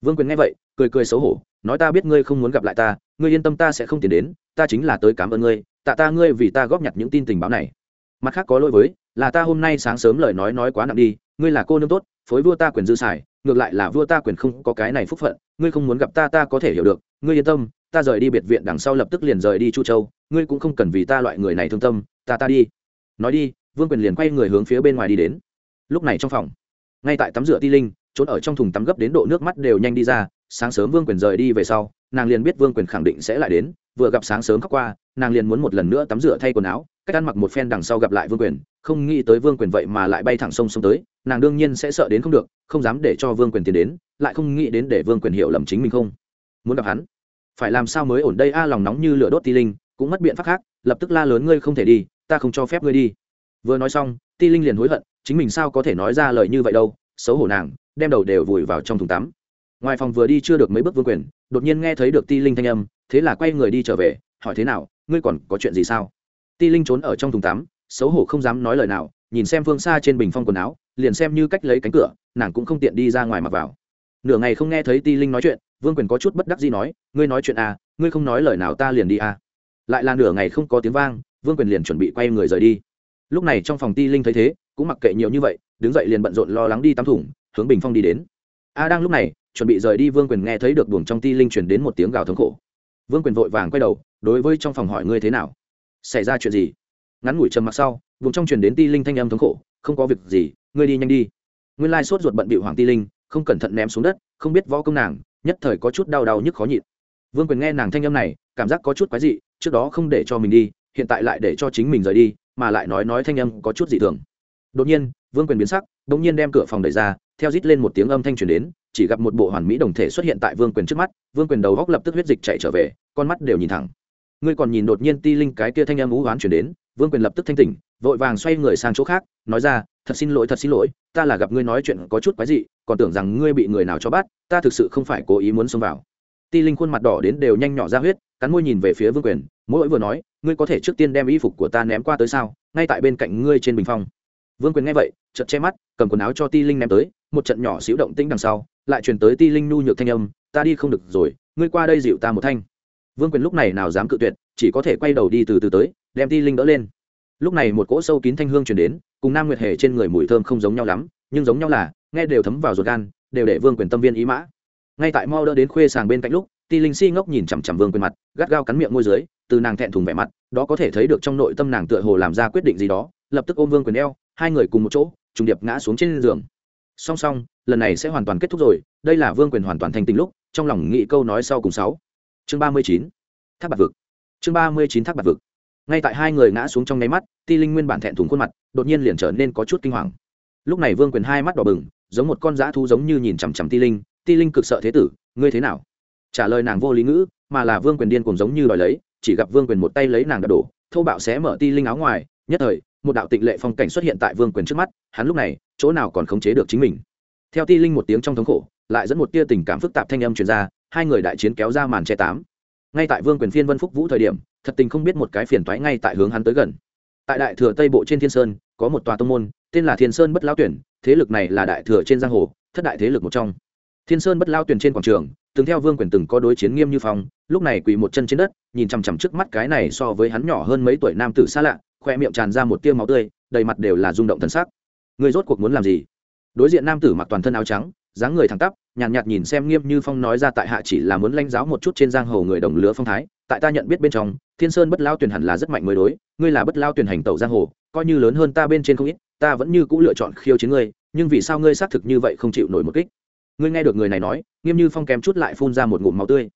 Vương quyền nghe vậy, cười cười xấu hổ, nói ta biết ngươi không muốn gặp lại ta, ngươi yên tâm ta sẽ không tiến đến, ta chính là tới cảm ơn ngươi, tạ ta ngươi vì ta góp nhặt những tin tình báo này. Mặt khác có lỗi với là ta hôm nay sáng sớm lời nói nói quá nặng đi, ngươi là cô nương tốt, phối vua ta quyền dư xài, ngược lại là vua ta quyền không có cái này phúc phận, ngươi không muốn gặp ta ta có thể hiểu được, ngươi yên tâm, ta rời đi biệt viện đằng sau lập tức liền rời đi chu châu, ngươi cũng không cần vì ta loại người này thương tâm, ta ta đi. Nói đi, vương quyền liền quay người hướng phía bên ngoài đi đến. Lúc này trong phòng, ngay tại tắm rửa ti linh, trốn ở trong thùng tắm gấp đến độ nước mắt đều nhanh đi ra, sáng sớm vương quyền rời đi về sau, nàng liền biết vương quyền khẳng định sẽ lại đến, vừa gặp sáng sớm khóc qua, nàng liền muốn một lần nữa tắm rửa thay quần áo cách ăn mặc một phen đằng sau gặp lại vương quyền, không nghĩ tới vương quyền vậy mà lại bay thẳng sông sông tới, nàng đương nhiên sẽ sợ đến không được, không dám để cho vương quyền tiến đến, lại không nghĩ đến để vương quyền hiểu lầm chính mình không. Muốn gặp hắn, phải làm sao mới ổn đây? A, lòng nóng như lửa đốt ti linh, cũng mất biện pháp khác, lập tức la lớn ngươi không thể đi, ta không cho phép ngươi đi. Vừa nói xong, ti linh liền hối hận, chính mình sao có thể nói ra lời như vậy đâu, xấu hổ nàng, đem đầu đều vùi vào trong thùng tắm. Ngoài phòng vừa đi chưa được mấy bước vương quyền, đột nhiên nghe thấy được ti linh thanh âm, thế là quay người đi trở về, hỏi thế nào, ngươi còn có chuyện gì sao? Ti linh trốn ở trong thùng tắm, xấu hổ không dám nói lời nào, nhìn xem phương xa trên bình phong quần áo, liền xem như cách lấy cánh cửa, nàng cũng không tiện đi ra ngoài mặc vào. Nửa ngày không nghe thấy ti linh nói chuyện, vương quyền có chút bất đắc gì nói, ngươi nói chuyện à ngươi không nói lời nào ta liền đi à. Lại là nửa ngày không có tiếng vang, vương quyền liền chuẩn bị quay người rời đi. Lúc này trong phòng ti linh thấy thế, cũng mặc kệ nhiều như vậy, đứng dậy liền bận rộn lo lắng đi tắm thủng hướng bình phong đi đến. A đang lúc này, chuẩn bị rời đi, vương quyền nghe thấy được buồng trong ti linh chuyển đến một tiếng gào thống khổ. Vương quyền vội vàng quay đầu, đối với trong phòng hỏi, ngươi thế nào? Xảy ra chuyện gì? Ngắn ngủi trầm mặc sau, vùng trong truyền đến ti linh thanh âm thống khổ, không có việc gì, ngươi đi nhanh đi. Nguyên lai sốt ruột bận bị hoàng ti linh, không cẩn thận ném xuống đất, không biết võ công nàng, nhất thời có chút đau đau nhức khó nhịn. Vương quyền nghe nàng thanh âm này, cảm giác có chút quái dị, trước đó không để cho mình đi, hiện tại lại để cho chính mình rời đi, mà lại nói nói thanh âm có chút dị thường. Đột nhiên, vương quyền biến sắc đ ỗ n g nhiên đem cửa phòng đẩy ra, theo rít lên một tiếng âm thanh truyền đến, chỉ gặp một bộ hoàn mỹ đồng thể xuất hiện tại vương quyền trước mắt, vương quyền đầu góc lập tức huyết dịch chạy trở về, con mắt đều nhìn thẳng ngươi còn nhìn đột nhiên ti linh cái kia thanh âm ú oán chuyển đến, vương quyền lập tức thanh tỉnh, vội vàng xoay người sang chỗ khác, nói ra, thật xin lỗi, thật xin lỗi, ta là gặp ngươi nói chuyện có chút quái dị, còn tưởng rằng ngươi bị người nào cho bắt, ta thực sự không phải cố ý muốn xông vào. Ti linh khuôn mặt đỏ đến đều nhanh nhỏ ra huyết, cắn môi nhìn về phía vương quyền, mỗi vừa nói, ngươi có thể trước tiên đem y phục của ta ném qua tới sao, ngay tại bên cạnh ngươi trên bình phong. Vương quyền nghe vậy, chợt che mắt, cầm quần áo cho ti linh ném tới, một trận nhỏ xíu động tĩnh đằng sau, lại truyền tới ti linh nhu nhược thanh âm, ta đi không được rồi, ngươi qua đây dịu ta một thanh vương quyền lúc này nào dám cự tuyệt, chỉ có thể quay đầu đi từ từ tới, đem ti linh đỡ lên. Lúc này một cỗ sâu kín thanh hương truyền đến, cùng nam nguyệt hề trên người mùi thơm không giống nhau lắm, nhưng giống nhau là, nghe đều thấm vào ruột gan, đều để vương quyền tâm viên ý mã. Ngay tại mau đỡ đến khuê sàng bên cạnh lúc, ti linh si ngốc nhìn chằm chằm vương quyền mặt, gắt gao cắn miệng môi dưới, từ nàng thẹn thùng vẻ mặt, đó có thể thấy được trong nội tâm nàng tựa hồ làm ra quyết định gì đó, lập tức ôm vương quyền eo, hai người cùng một chỗ, trùng điệp ngã xuống trên giường. Song song, lần này sẽ hoàn toàn kết thúc rồi, đây là vương quyền hoàn toàn thành tình lúc, trong lòng nghị câu nói sau cùng sáu chương ba mươi chín, thác bạc vực. Chương ba mươi chín thác bạc vực. Ngay tại hai người ngã xuống trong nháy mắt, ti linh nguyên bản thẹn thùng khuôn mặt, đột nhiên liền trở nên có chút kinh hoàng. Lúc này vương quyền hai mắt đỏ bừng, giống một con dã thu giống như nhìn chằm chằm ti linh. Ti linh cực sợ thế tử, ngươi thế nào? Trả lời nàng vô lý ngữ, mà là vương quyền điên cùng giống như đòi lấy, chỉ gặp vương quyền một tay lấy nàng đập đổ, thô bạo xé mở ti linh áo ngoài. Nhất thời, một đạo tịnh lệ phong cảnh xuất hiện tại vương quyền trước mắt, hắn lúc này, chỗ nào còn khống chế được chính mình? Theo ti linh một tiếng trong thống khổ, lại dẫn một tia tình cảm phức tạp thanh âm truyền ra hai người đại chiến kéo ra màn che tám. Ngay tại vương quyền phiên vân phúc vũ thời điểm, thật tình không biết một cái phiền toái ngay tại hướng hắn tới gần. Tại đại thừa tây bộ trên thiên sơn, có một tòa tông môn, tên là thiên sơn bất Lao tuyển, thế lực này là đại thừa trên giang hồ, thất đại thế lực một trong. Thiên sơn bất lao tuyển trên quảng trường, từng theo vương quyền từng có đối chiến nghiêm như phong, lúc này quỳ một chân trên đất, nhìn chằm chằm trước mắt cái này so với hắn nhỏ hơn mấy tuổi nam tử xa lạ, khoe miệng tràn ra một tiêu máu tươi, đầy mặt đều là rung động thân sắc. Người rốt cuộc muốn làm gì? Đối diện nam tử mặc toàn thân áo trắng dáng người thẳng tắp nhàn nhạt, nhạt nhìn xem nghiêm như phong nói ra tại hạ chỉ là muốn lãnh giáo một chút trên giang hồ người đồng lứa phong thái tại ta nhận biết bên trong thiên sơn bất lao tuyển hẳn là rất mạnh mới đối ngươi là bất lao tuyển hành tẩu giang hồ coi như lớn hơn ta bên trên không ít ta vẫn như c ũ lựa chọn khiêu chiến ngươi nhưng vì sao ngươi xác thực như vậy không chịu nổi một kích? Ngươi nghe được người này nói nghiêm như phong kém chút lại phun ra một ngụm máu tươi.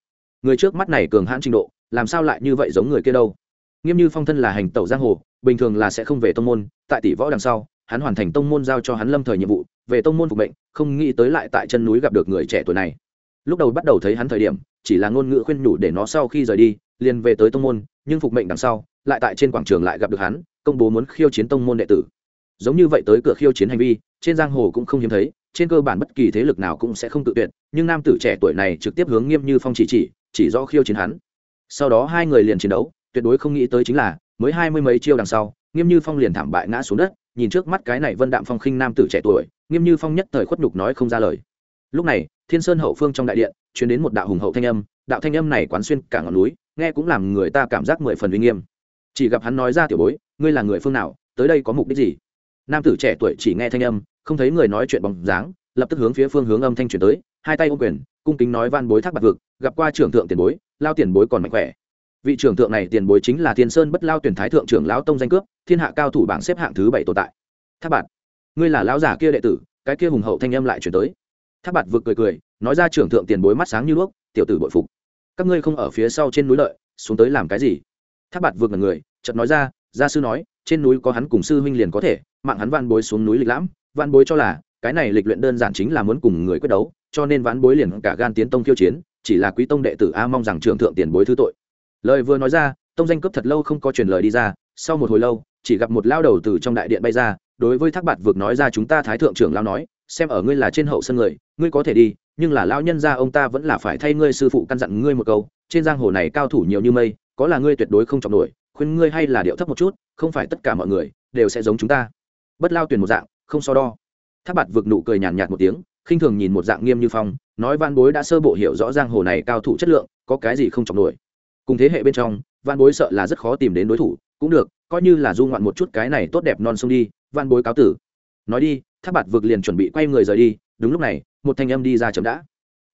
Người trước mắt này cường hãn trình độ làm sao lại như vậy giống người kia đâu? Nghiêm như phong thân là hành tẩu giang hồ bình thường là sẽ không về tông môn tại tỷ võ đằng sau hắn hoàn thành tông môn giao cho hắn lâm thời nhiệm vụ về tông môn phục mệnh, không nghĩ tới lại tại chân núi gặp được người trẻ tuổi này. Lúc đầu bắt đầu thấy hắn thời điểm, chỉ là ngôn ngữ khuyên nhủ để nó sau khi rời đi, liền về tới tông môn, nhưng phục mệnh đằng sau, lại tại trên quảng trường lại gặp được hắn, công bố muốn khiêu chiến tông môn đệ tử. Giống như vậy tới cửa khiêu chiến hành vi, trên giang hồ cũng không hiếm thấy, trên cơ bản bất kỳ thế lực nào cũng sẽ không tự tuyệt, nhưng nam tử trẻ tuổi này trực tiếp hướng nghiêm như phong chỉ chỉ chỉ do khiêu chiến hắn. Sau đó hai người liền chiến đấu, tuyệt đối không nghĩ tới chính là, mới hai mươi mấy chiêu đằng sau, nghiêm như phong liền thảm bại ngã xuống đất, nhìn trước mắt cái này vân đạm phong khinh nam tử trẻ tuổi nghiêm như phong nhất thời khuất nhục nói không ra lời. Lúc này, thiên sơn hậu phương trong đại điện chuyển đến một đạo hùng hậu thanh âm, đạo thanh âm này quán xuyên cả ngọn núi, nghe cũng làm người ta cảm giác mười phần uy nghiêm. Chỉ gặp hắn nói ra, tiểu bối, ngươi là người phương nào, tới đây có mục đích gì? Nam tử trẻ tuổi chỉ nghe thanh âm, không thấy người nói chuyện bóng dáng, lập tức hướng phía phương hướng âm thanh chuyển tới, hai tay ô quyền, cung kính nói van bối thác bạc vực, gặp qua trưởng thượng tiền bối, lao tiền bối còn mạnh khỏe. Vị trưởng thượng này tiền bối chính là thiên sơn bất lao tuyển thái thượng trưởng lão tông danh cướp, thiên hạ cao thủ bảng xếp hạng thứ bảy tồn tại. Thác bạn ngươi là lão giả kia đệ tử, cái kia hùng hậu thanh âm lại chuyển tới. Tháp bạt vực cười cười, nói ra trưởng thượng tiền bối mắt sáng như đuốc, tiểu tử bội phục. Các ngươi không ở phía sau trên núi lợi, xuống tới làm cái gì? Tháp bạt vực là người, chợt nói ra, gia sư nói, trên núi có hắn cùng sư huynh liền có thể, mạng hắn van bối xuống núi lịch lãm. Van bối cho là, cái này lịch luyện đơn giản chính là muốn cùng người quyết đấu, cho nên ván bối liền cả gan tiến tông khiêu chiến, chỉ là quý tông đệ tử a mong rằng trưởng thượng tiền bối thứ tội. Lời vừa nói ra, tông danh cấp thật lâu không có truyền lời đi ra, sau một hồi lâu, chỉ gặp một lao đầu từ trong đại điện bay ra đối với thác bạt vực nói ra chúng ta thái thượng trưởng lao nói, xem ở ngươi là trên hậu sân người, ngươi có thể đi, nhưng là lao nhân ra ông ta vẫn là phải thay ngươi sư phụ căn dặn ngươi một câu, trên giang hồ này cao thủ nhiều như mây, có là ngươi tuyệt đối không chọc nổi, khuyên ngươi hay là điệu thấp một chút, không phải tất cả mọi người đều sẽ giống chúng ta. Bất lao tuyển một dạng, không so đo. Thác bạt vực nụ cười nhàn nhạt một tiếng, khinh thường nhìn một dạng nghiêm như phong, nói van bối đã sơ bộ hiểu rõ giang hồ này cao thủ chất lượng, có cái gì không chọc nổi. Cùng thế hệ bên trong van bối sợ là rất khó tìm đến đối thủ, cũng được, coi như là du ngoạn một chút cái này tốt đẹp non sông đi van bối cáo tử. Nói đi, thác bạt vực liền chuẩn bị quay người rời đi, đúng lúc này, một thanh âm đi ra chậm đã.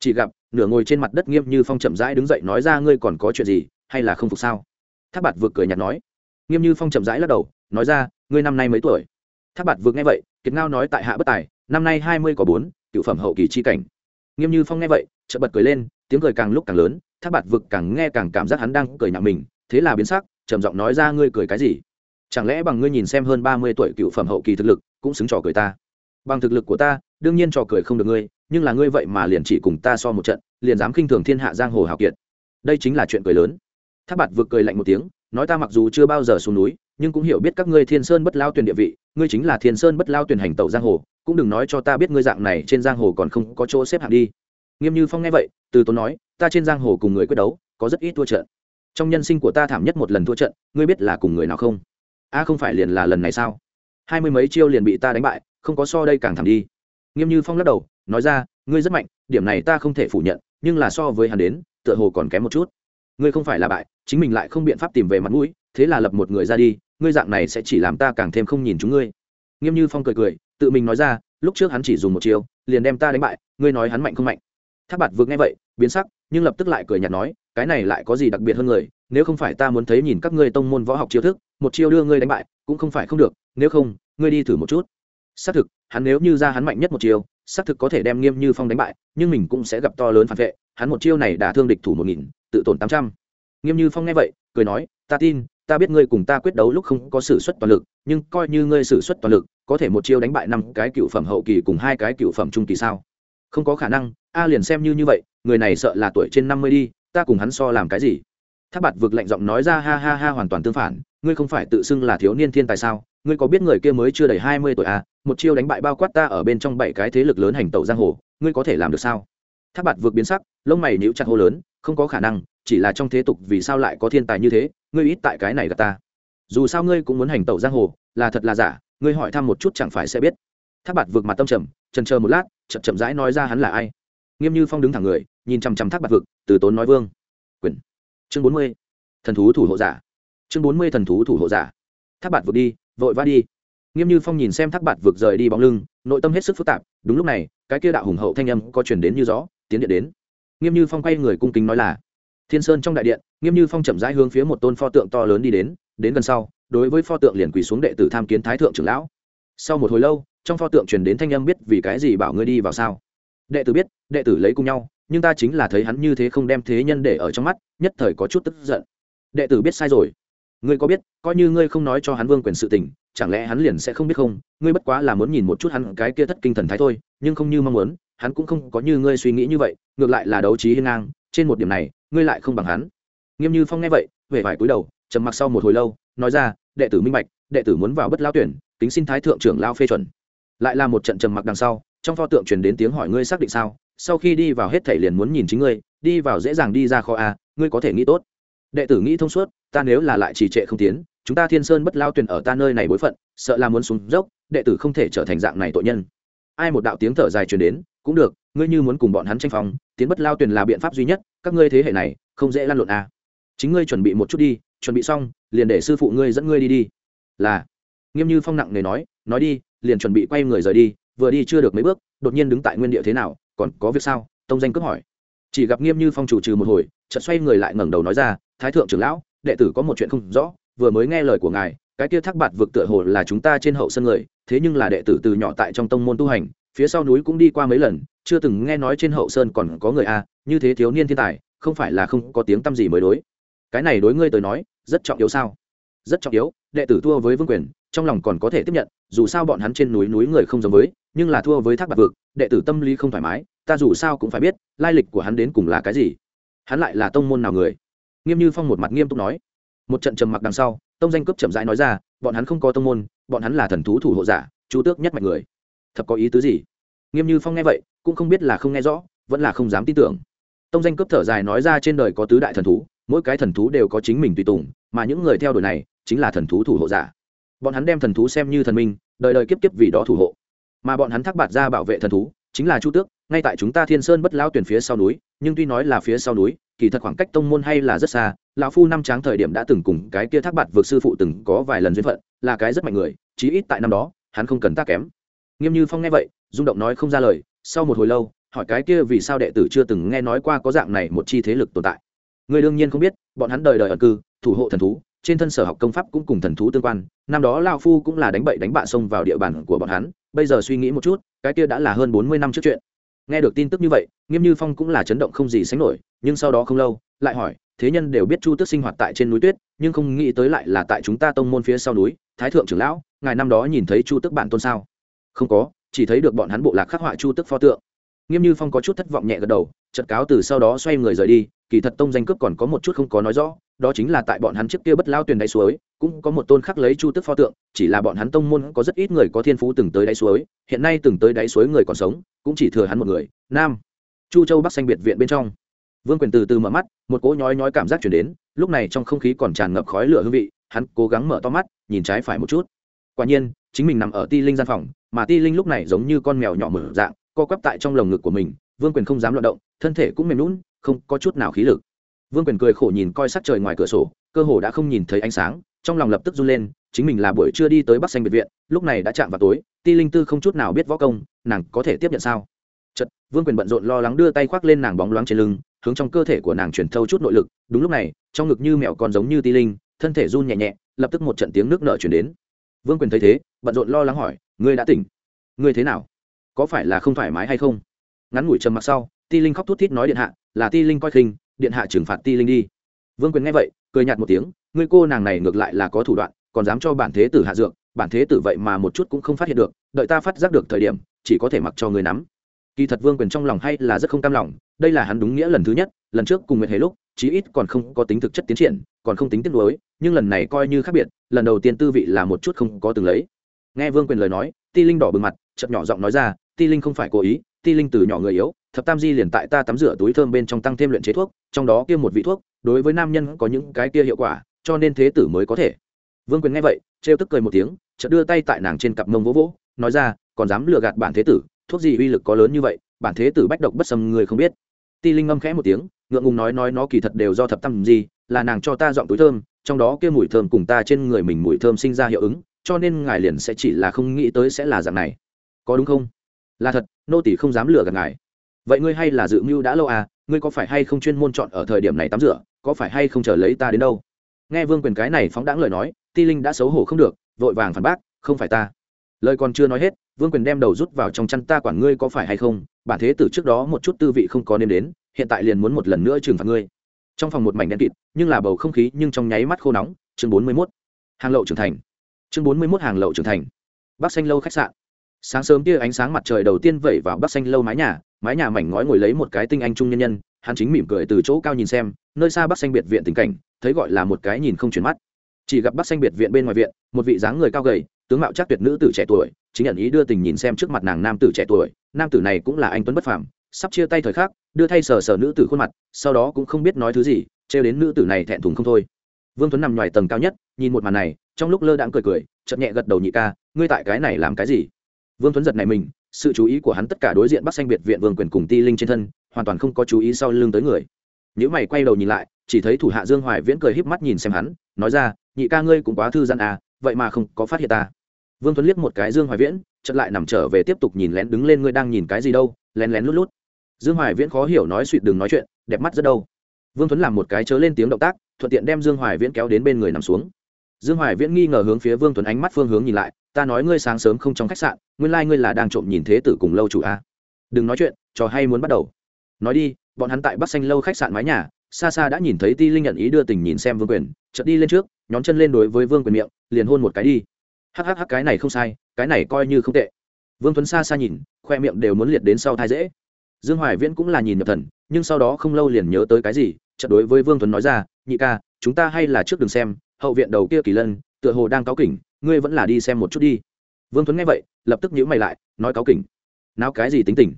Chỉ gặp, nửa ngồi trên mặt đất nghiêm như phong chậm rãi đứng dậy nói ra ngươi còn có chuyện gì, hay là không phục sao? Tháp bạt vực cười nhạt nói. Nghiêm như phong chậm rãi lắc đầu, nói ra, ngươi năm nay mấy tuổi? Tháp bạt vực nghe vậy, kiệt ngao nói tại hạ bất tài, năm nay hai mươi có bốn, cựu phẩm hậu kỳ chi cảnh. Nghiêm như phong nghe vậy, chợt bật cười lên, tiếng cười càng lúc càng lớn tháp bạt vực càng nghe càng cảm giác hắn đang cười nhạo mình, thế là biến sắc, trầm giọng nói ra, ngươi cười cái gì? Chẳng lẽ bằng ngươi nhìn xem hơn ba mươi tuổi cựu phẩm hậu kỳ thực lực, cũng xứng trò cười ta? Bằng thực lực của ta, đương nhiên trò cười không được ngươi, nhưng là ngươi vậy mà liền chỉ cùng ta so một trận, liền dám khinh thường thiên hạ giang hồ hào kiệt. Đây chính là chuyện cười lớn. Tháp bạt vực cười lạnh một tiếng, nói ta mặc dù chưa bao giờ xuống núi, nhưng cũng hiểu biết các ngươi thiên sơn bất lao tuyển địa vị, ngươi chính là thiên sơn bất lao tuyển hành tẩu giang hồ, cũng đừng nói cho ta biết ngươi dạng này trên giang hồ còn không có chỗ xếp hạng đi. Nghiêm như phong nghe vậy, từ tốn nói, ta trên giang hồ cùng người quyết đấu, có rất ít thua trận. Trong nhân sinh của ta thảm nhất một lần thua trận, ngươi biết là cùng người nào không? A không phải liền là lần này sao? Hai mươi mấy chiêu liền bị ta đánh bại, không có so đây càng thẳng đi. Nghiêm như phong lắc đầu, nói ra, ngươi rất mạnh, điểm này ta không thể phủ nhận, nhưng là so với hắn đến, tựa hồ còn kém một chút. Ngươi không phải là bại, chính mình lại không biện pháp tìm về mặt mũi, thế là lập một người ra đi, ngươi dạng này sẽ chỉ làm ta càng thêm không nhìn chúng ngươi. Nghiêm như phong cười cười, tự mình nói ra, lúc trước hắn chỉ dùng một chiêu, liền đem ta đánh bại, ngươi nói hắn mạnh không mạnh. Tháp bạt vượt nghe vậy, biến sắc, nhưng lập tức lại cười nhạt nói cái này lại có gì đặc biệt hơn người, nếu không phải ta muốn thấy nhìn các ngươi tông môn võ học chiêu thức, một chiêu đưa ngươi đánh bại, cũng không phải không được, nếu không, ngươi đi thử một chút. Xác thực, hắn nếu như ra hắn mạnh nhất một chiêu, xác thực có thể đem nghiêm như phong đánh bại, nhưng mình cũng sẽ gặp to lớn phản vệ, hắn một chiêu này đã thương địch thủ một nghìn, tự tổn tám trăm. Nghiêm như phong nghe vậy, cười nói, ta tin, ta biết ngươi cùng ta quyết đấu lúc không có s ử suất toàn lực, nhưng coi như ngươi s ử suất toàn lực, có thể một chiêu đánh bại năm cái cựu phẩm hậu kỳ cùng hai cái cựu phẩm trung kỳ sao? Không có khả năng, a liền xem như như vậy, người này sợ là tuổi trên năm mươi đi ta cùng hắn so làm cái gì? Tháp bạt vực lạnh giọng nói ra, ha ha ha, hoàn toàn tương phản, ngươi không phải tự xưng là thiếu niên thiên tài sao? Ngươi có biết người kia mới chưa đầy hai mươi tuổi à? Một chiêu đánh bại bao quát ta ở bên trong bảy cái thế lực lớn hành tẩu giang hồ, ngươi có thể làm được sao? Tháp bạt vượt biến sắc, lông mày níu chặt hô lớn, không có khả năng, chỉ là trong thế tục vì sao lại có thiên tài như thế, ngươi ít tại cái này gặp ta. Dù sao ngươi cũng muốn hành tẩu giang hồ, là thật là giả, ngươi hỏi thăm một chút chẳng phải sẽ biết. Tháp bạt vượt mặt tâm trầm trần chờ một lát, chậm chậm rãi nói ra hắn là ai. Nghiêm như phong đứng thẳng người nhìn chằm chằm thác bạt vực, từ tốn nói vương. Quyền. Chương bốn mươi. Thần thú thủ hộ giả. Chương bốn mươi thần thú thủ hộ giả. Thác bạt vực đi, vội vã đi. Nghiêm như phong nhìn xem thác bạt vực rời đi bóng lưng, nội tâm hết sức phức tạp, đúng lúc này, cái kia đạo hùng hậu thanh âm có chuyển đến như gió, tiến điện đến. Nghiêm như phong quay người cung kính nói là, thiên sơn trong đại điện. Nghiêm như phong chậm rãi hướng phía một tôn pho tượng to lớn đi đến đến gần sau, đối với pho tượng liền quỳ xuống đệ tử tham kiến thái thượng trưởng lão. Sau một hồi lâu, trong pho tượng truyền đến thanh âm biết vì cái gì bảo ngươi đi vào sao. Đệ tử biết, đệ tử lấy cùng nhau nhưng ta chính là thấy hắn như thế không đem thế nhân để ở trong mắt, nhất thời có chút tức giận. Đệ tử biết sai rồi. Ngươi có biết, coi như ngươi không nói cho hắn vương quyền sự tình, chẳng lẽ hắn liền sẽ không biết không? Ngươi bất quá là muốn nhìn một chút hắn cái kia thất kinh thần thái thôi, nhưng không như mong muốn, hắn cũng không có như ngươi suy nghĩ như vậy, ngược lại là đấu trí hiên ngang, trên một điểm này, ngươi lại không bằng hắn. Nghiêm như phong nghe vậy huệ vải cúi đầu, trầm mặc sau một hồi lâu, nói ra, đệ tử minh bạch, đệ tử muốn vào bất lao tuyển tính xin thái thượng trưởng lao phê chuẩn. Lại là một trận trầm mặc đằng sau, trong pho tượng truyền đến tiếng hỏi ngươi xác định sao? Sau khi đi vào hết thảy liền muốn nhìn chính ngươi, đi vào dễ dàng đi ra kho a, ngươi có thể nghĩ tốt. Đệ tử nghĩ thông suốt, ta nếu là lại trì trệ không tiến, chúng ta thiên sơn bất lao tuyển ở ta nơi này bối phận, sợ là muốn xuống dốc, đệ tử không thể trở thành dạng này tội nhân. Ai một đạo tiếng thở dài truyền đến, cũng được, ngươi như muốn cùng bọn hắn tranh phòng tiến bất lao tuyển là biện pháp duy nhất, các ngươi thế hệ này, không dễ lăn lộn à. chính ngươi chuẩn bị một chút đi, chuẩn bị xong, liền để sư phụ ngươi dẫn ngươi đi đi. Là. Nghiêm như phong nặng nề nói nói đi, liền chuẩn bị quay người rời đi, vừa đi chưa được mấy bước, đột nhiên đứng tại nguyên địa thế nào còn có việc sao? Tông danh cướp hỏi. Chỉ gặp nghiêm như phong chủ trừ một hồi, chợt xoay người lại ngẩng đầu nói ra, thái thượng trưởng lão, đệ tử có một chuyện không rõ, vừa mới nghe lời của ngài, cái kia thác bạt vực tựa hồ là chúng ta trên hậu sân người, thế nhưng là đệ tử từ nhỏ tại trong tông môn tu hành, phía sau núi cũng đi qua mấy lần, chưa từng nghe nói trên hậu sơn còn có người a, như thế thiếu niên thiên tài, không phải là không có tiếng tăm gì mới đối. Cái này đối ngươi tới nói, rất trọng yếu sao? Rất trọng yếu, đệ tử thua với vương quyền, trong lòng còn có thể tiếp nhận, dù sao bọn hắn trên núi núi người không giống với nhưng là thua với thác bạc vực, đệ tử tâm lý không thoải mái, ta dù sao cũng phải biết, lai lịch của hắn đến cùng là cái gì. Hắn lại là tông môn nào người? Nghiêm như phong một mặt nghiêm túc nói. Một trận trầm mặc đằng sau, tông danh cướp chậm rãi nói ra, bọn hắn không có tông môn, bọn hắn là thần thú thủ hộ giả, chú tước nhất mạnh người. Thật có ý tứ gì? Nghiêm như phong nghe vậy, cũng không biết là không nghe rõ, vẫn là không dám tin tưởng. Tông danh cướp thở dài nói ra trên đời có tứ đại thần thú, mỗi cái thần thú đều có chính mình tùy tùng, mà những người theo đuổi này, chính là thần thú thủ hộ giả. Bọn hắn đem thần thú xem như thần minh, đời đời kiếp kiếp vì đó thủ hộ mà bọn hắn thác bạt ra bảo vệ thần thú, chính là chu tước, ngay tại chúng ta thiên sơn bất lao tuyển phía sau núi, nhưng tuy nói là phía sau núi, kỳ thật khoảng cách tông môn hay là rất xa, lão phu năm tráng thời điểm đã từng cùng cái kia thác bạt vượt sư phụ từng có vài lần duyên phận, là cái rất mạnh người, chí ít tại năm đó, hắn không cần tác kém. Nghiêm như phong nghe vậy, rung động nói không ra lời, sau một hồi lâu, hỏi cái kia vì sao đệ tử chưa từng nghe nói qua có dạng này một chi thế lực tồn tại. Người đương nhiên không biết, bọn hắn đời đời ở cư, thủ hộ thần thú, trên thân sở học công pháp cũng cùng thần thú tương quan, năm đó lao phu cũng là đánh bậy đánh bạ xông vào địa bàn của bọn hắn bây giờ suy nghĩ một chút, cái kia đã là hơn bốn mươi năm trước chuyện. Nghe được tin tức như vậy, nghiêm như phong cũng là chấn động không gì sánh nổi, nhưng sau đó không lâu, lại hỏi, thế nhân đều biết chu tước sinh hoạt tại trên núi tuyết, nhưng không nghĩ tới lại là tại chúng ta tông môn phía sau núi, thái thượng trưởng lão, ngài năm đó nhìn thấy chu tước bản tôn sao? Không có, chỉ thấy được bọn hắn bộ lạc khắc họa chu tước pho tượng. Nghiêm như phong có chút thất vọng nhẹ gật đầu chật cáo từ sau đó xoay người rời đi kỳ thật tông danh cướp còn có một chút không có nói rõ, đó chính là tại bọn hắn trước kia bất lao tuyền đáy suối, cũng có một tôn khắc lấy chu tức pho tượng, chỉ là bọn hắn tông môn có rất ít người có thiên phú từng tới đáy suối, hiện nay từng tới đáy suối người còn sống, cũng chỉ thừa hắn một người, nam. Chu châu bắc xanh biệt viện bên trong. Vương quyền từ từ mở mắt, một cỗ nhói nhói cảm giác chuyển đến, lúc này trong không khí còn tràn ngập khói lửa hương vị, hắn cố gắng mở to mắt, nhìn trái phải một chút. Quả nhiên, chính mình nằm ở ti linh gian phòng, mà ti linh lúc này giống như con mèo nhỏ mở dạng, co quắp tại trong lồng ngực của mình, vương quyền không dám loạt động, thân thể cũng mềm lún không có chút nào khí lực. Vương quyền cười khổ nhìn coi sắc trời ngoài cửa sổ, cơ hồ đã không nhìn thấy ánh sáng, trong lòng lập tức run lên, chính mình là buổi trưa đi tới bắc xanh biệt viện, lúc này đã chạm vào tối, ti linh tư không chút nào biết võ công, nàng có thể tiếp nhận sao? Chật vương quyền bận rộn lo lắng đưa tay khoác lên nàng bóng loáng trên lưng, hướng trong cơ thể của nàng chuyển thâu chút nội lực, đúng lúc này, trong ngực như mẹo còn giống như ti linh, thân thể run nhẹ nhẹ, lập tức một trận tiếng nước nợ chuyển đến. Vương quyền thấy thế, bận rộn lo lắng hỏi, ngươi đã tỉnh? Ngươi thế nào? Có phải là không thoải mái hay không? Ngắn ngủi trầm mặc sau, ti linh khóc thút thít nói điện hạ là ti linh coi khinh, điện hạ trừng phạt ti linh đi. Vương quyền nghe vậy, cười nhạt một tiếng, ngươi cô nàng này ngược lại là có thủ đoạn, còn dám cho bản thế tử hạ dược, bản thế tử vậy mà một chút cũng không phát hiện được, đợi ta phát giác được thời điểm, chỉ có thể mặc cho người nắm. Kỳ thật vương quyền trong lòng hay là rất không cam lòng, đây là hắn đúng nghĩa lần thứ nhất, lần trước cùng nguyệt hề lúc, chí ít còn không có tính thực chất tiến triển, còn không tính tiết lối nhưng lần này coi như khác biệt, lần đầu tiên tư vị là một chút không có từng lấy. Nghe vương quyền lời nói, ti linh đỏ bừng mặt chậm nhỏ giọng nói ra, ti linh không phải cố ý, ti linh từ nhỏ người yếu thập tam di liền tại ta tắm rửa túi thơm bên trong tăng thêm luyện chế thuốc, trong đó kia một vị thuốc, đối với nam nhân có những cái kia hiệu quả, cho nên thế tử mới có thể. Vương quyền nghe vậy, trêu tức cười một tiếng, chợt đưa tay tại nàng trên cặp mông vỗ vỗ, nói ra, còn dám lừa gạt bản thế tử, thuốc gì uy lực có lớn như vậy, bản thế tử bách độc bất sầm người không biết. Ti linh ngâm khẽ một tiếng, ngượng ngùng nói nói nó kỳ thật đều do thập tam di, là nàng cho ta dọn túi thơm, trong đó kia mùi thơm cùng ta trên người mình mùi thơm sinh ra hiệu ứng, cho nên ngài liền sẽ chỉ là không nghĩ tới sẽ là dạng này. Có đúng không? Là thật, nô tỷ không dám lừa gạt ngài vậy ngươi hay là dự mưu đã lâu à ngươi có phải hay không chuyên môn chọn ở thời điểm này tắm rửa, có phải hay không chờ lấy ta đến đâu? Nghe vương quyền cái này phóng đáng lời nói, ti linh đã xấu hổ không được, vội vàng phản bác, không phải ta. Lời còn chưa nói hết, vương quyền đem đầu rút vào trong chăn ta quản ngươi có phải hay không, bản thế tử trước đó một chút tư vị không có nên đến, hiện tại liền muốn một lần nữa trừng phạt ngươi. Trong phòng một mảnh đen kịt, nhưng là bầu không khí nhưng trong nháy mắt khô nóng, chương bốn mươi mốt. Hàng lậu trưởng thành. Chương bốn mươi mốt hàng lậu trưởng thành. Bắc xanh lâu khách sạn. Sáng sớm tia ánh sáng mặt trời đầu tiên vẩy vào bắc xanh lâu mái nhà mái nhà mảnh ngói ngồi lấy một cái tinh anh trung nhân nhân, hắn chính mỉm cười từ chỗ cao nhìn xem, nơi xa bắc xanh biệt viện tình cảnh, thấy gọi là một cái nhìn không chuyển mắt. Chỉ gặp bắc xanh biệt viện bên ngoài viện, một vị dáng người cao gầy, tướng mạo chắc tuyệt nữ tử trẻ tuổi, chính nhận ý đưa tình nhìn xem trước mặt nàng nam tử trẻ tuổi, nam tử này cũng là anh tuấn bất phàm, sắp chia tay thời khắc, đưa thay sờ sờ nữ tử khuôn mặt, sau đó cũng không biết nói thứ gì, trêu đến nữ tử này thẹn thùng không thôi. Vương tuấn nằm ngoài tầng cao nhất, nhìn một màn này, trong lúc lơ đãng cười cười chậm nhẹ gật đầu nhị ca, ngươi tại cái này làm cái gì? Vương tuấn giật này mình sự chú ý của hắn tất cả đối diện bắc xanh biệt viện vương quyền cùng ti linh trên thân, hoàn toàn không có chú ý sau lưng tới người. Nếu mày quay đầu nhìn lại, chỉ thấy thủ hạ dương hoài viễn cười híp mắt nhìn xem hắn, nói ra, nhị ca ngươi cũng quá thư giãn à vậy mà không có phát hiện ta. Vương tuấn liếc một cái dương hoài viễn, chợt lại nằm trở về tiếp tục nhìn lén đứng lên ngươi đang nhìn cái gì đâu, lén lén lút lút. Dương hoài viễn khó hiểu nói suỵt đừng nói chuyện, đẹp mắt rất đâu. Vương tuấn làm một cái chớ lên tiếng động tác, thuận tiện đem dương hoài viễn kéo đến bên người nằm xuống dương hoài viễn nghi ngờ hướng phía vương tuấn ánh mắt phương hướng nhìn lại, ta nói ngươi sáng sớm không trong khách sạn, nguyên lai、like、ngươi là đang trộm nhìn thế tử cùng lâu chủ a à? đừng nói chuyện, trò hay muốn bắt đầu. Nói đi, bọn hắn tại bắc xanh lâu khách sạn mái nhà, xa xa đã nhìn thấy ti linh nhận ý đưa tình nhìn xem vương quyền, chợt đi lên trước, nhón chân lên đối với vương quyền miệng, liền hôn một cái đi. Hắc hắc hắc, cái này không sai, cái này coi như không tệ. Vương tuấn xa xa nhìn, khoe miệng đều muốn liệt đến sau thai dễ. Dương hoài viễn cũng là nhìn nhập thần, nhưng sau đó không lâu liền nhớ tới cái gì, chợt đối với vương tuấn nói ra, nhị ca, chúng ta hay là trước đừng xem hậu viện đầu kia kỳ lân, tựa hồ đang cáo kỉnh, ngươi vẫn là đi xem một chút đi. Vương tuấn nghe vậy, lập tức nhíu mày lại, nói cáo kỉnh. Nào cái gì tính tình?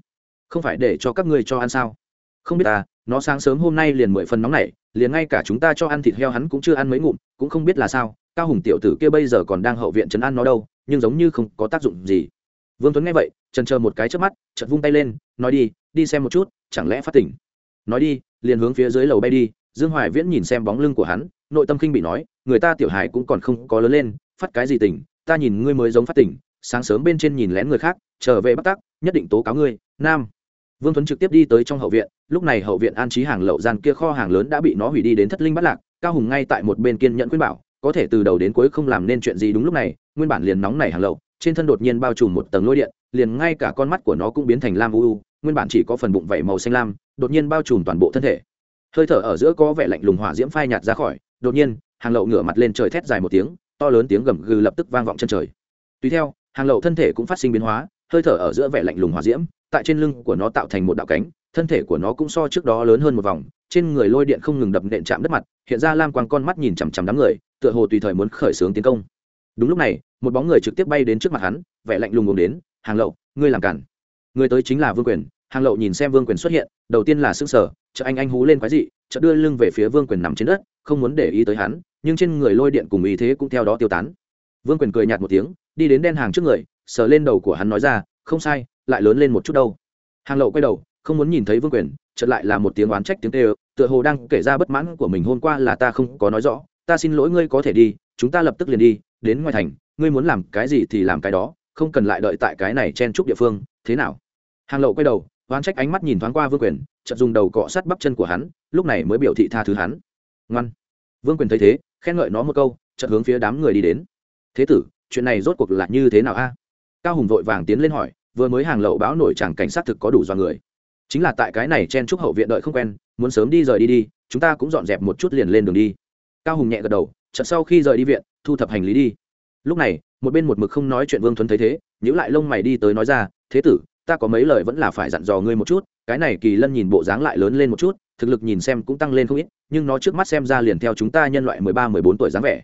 Không phải để cho các ngươi cho ăn sao? Không biết ta, nó sáng sớm hôm nay liền mười phần nóng này liền ngay cả chúng ta cho ăn thịt heo hắn cũng chưa ăn mấy ngụm, cũng không biết là sao, cao hùng tiểu tử kia bây giờ còn đang hậu viện chấn ăn nó đâu, nhưng giống như không có tác dụng gì. Vương tuấn nghe vậy trần chờ một cái trước mắt chật vung tay lên, nói đi đi xem một chút, chẳng lẽ phát tỉnh? Nói đi, liền hướng phía dưới lầu bay đi, dương hoài viễn nhìn xem bóng lưng của hắn, nội tâm kinh bị nói người ta tiểu hài cũng còn không có lớn lên, phát cái gì tỉnh ta nhìn ngươi mới giống phát tỉnh sáng sớm bên trên nhìn lén người khác, trở về bắt tắc, nhất định tố cáo ngươi, nam. Vương tuấn trực tiếp đi tới trong hậu viện, lúc này hậu viện an trí hàng lậu gian kia kho hàng lớn đã bị nó hủy đi đến thất linh bắt lạc, cao hùng ngay tại một bên kiên nhận khuyên bảo, có thể từ đầu đến cuối không làm nên chuyện gì đúng lúc này, nguyên bản liền nóng nảy hàng lậu, trên thân đột nhiên bao trùm một tầng lôi điện, liền ngay cả con mắt của nó cũng biến thành lam u u, nguyên bản chỉ có phần bụng vẩy màu xanh lam, đột nhiên bao trùm toàn bộ thân thể. Hơi thở ở giữa có vẻ lạnh lùng hỏa diễm phai nhạt ra khỏi, đột nhiên hàng lậu ngửa mặt lên trời thét dài một tiếng, to lớn tiếng gầm gừ lập tức vang vọng chân trời. Tùy theo, hàng lậu thân thể cũng phát sinh biến hóa, hơi thở ở giữa vẻ lạnh lùng hỏa diễm, tại trên lưng của nó tạo thành một đạo cánh, thân thể của nó cũng so trước đó lớn hơn một vòng, trên người lôi điện không ngừng đập nện chạm đất mặt, hiện ra lam quang con mắt nhìn chằm chằm đám người, tựa hồ tùy thời muốn khởi xướng tiến công. Đúng lúc này, một bóng người trực tiếp bay đến trước mặt hắn, vẻ lạnh lùng ngồm đến, hàng lậu, ngươi làm cản. Người tới chính là vương quyền. Hàng lậu nhìn xem vương quyền xuất hiện, đầu tiên là s ư n g sở chợ anh anh hú lên quái dị chợ đưa lưng về phía vương quyền nằm trên đất, không muốn để ý tới hắn nhưng trên người lôi điện cùng ý thế cũng theo đó tiêu tán. Vương quyền cười nhạt một tiếng, đi đến đen hàng trước người, sờ lên đầu của hắn nói ra, không sai, lại lớn lên một chút đâu. Hàng lậu quay đầu, không muốn nhìn thấy vương quyền, chợt lại là một tiếng oán trách tiếng tê tựa hồ đang kể ra bất mãn của mình, hôm qua là ta không có nói rõ, ta xin lỗi ngươi có thể đi, chúng ta lập tức liền đi, đến ngoài thành, ngươi muốn làm cái gì thì làm cái đó, không cần lại đợi tại cái này chen chúc địa phương, thế nào? Hàng lậu quay đầu, oán trách ánh mắt nhìn thoáng qua vương quyền, chợt dùng đầu cọ sát bắp chân của hắn, lúc này mới biểu thị tha thứ hắn. Ngoan. Vương quyền thấy thế khen ngợi nó một câu, chợt hướng phía đám người đi đến. Thế tử, chuyện này rốt cuộc là như thế nào a? Cao hùng vội vàng tiến lên hỏi, vừa mới hàng lậu báo nổi chẳng cảnh sát thực có đủ do người. Chính là tại cái này chen chúc hậu viện đợi không quen, muốn sớm đi rời đi đi, chúng ta cũng dọn dẹp một chút liền lên đường đi. Cao hùng nhẹ gật đầu, chợt sau khi rời đi viện, thu thập hành lý đi. Lúc này, một bên một mực không nói chuyện vương thuấn thấy thế nhữ lại lông mày đi tới nói ra, thế tử ta có mấy lời vẫn là phải dặn dò ngươi một chút, cái này kỳ lân nhìn bộ dáng lại lớn lên một chút, thực lực nhìn xem cũng tăng lên không ít, nhưng nó trước mắt xem ra liền theo chúng ta nhân loại mười ba, mười bốn tuổi dáng vẻ.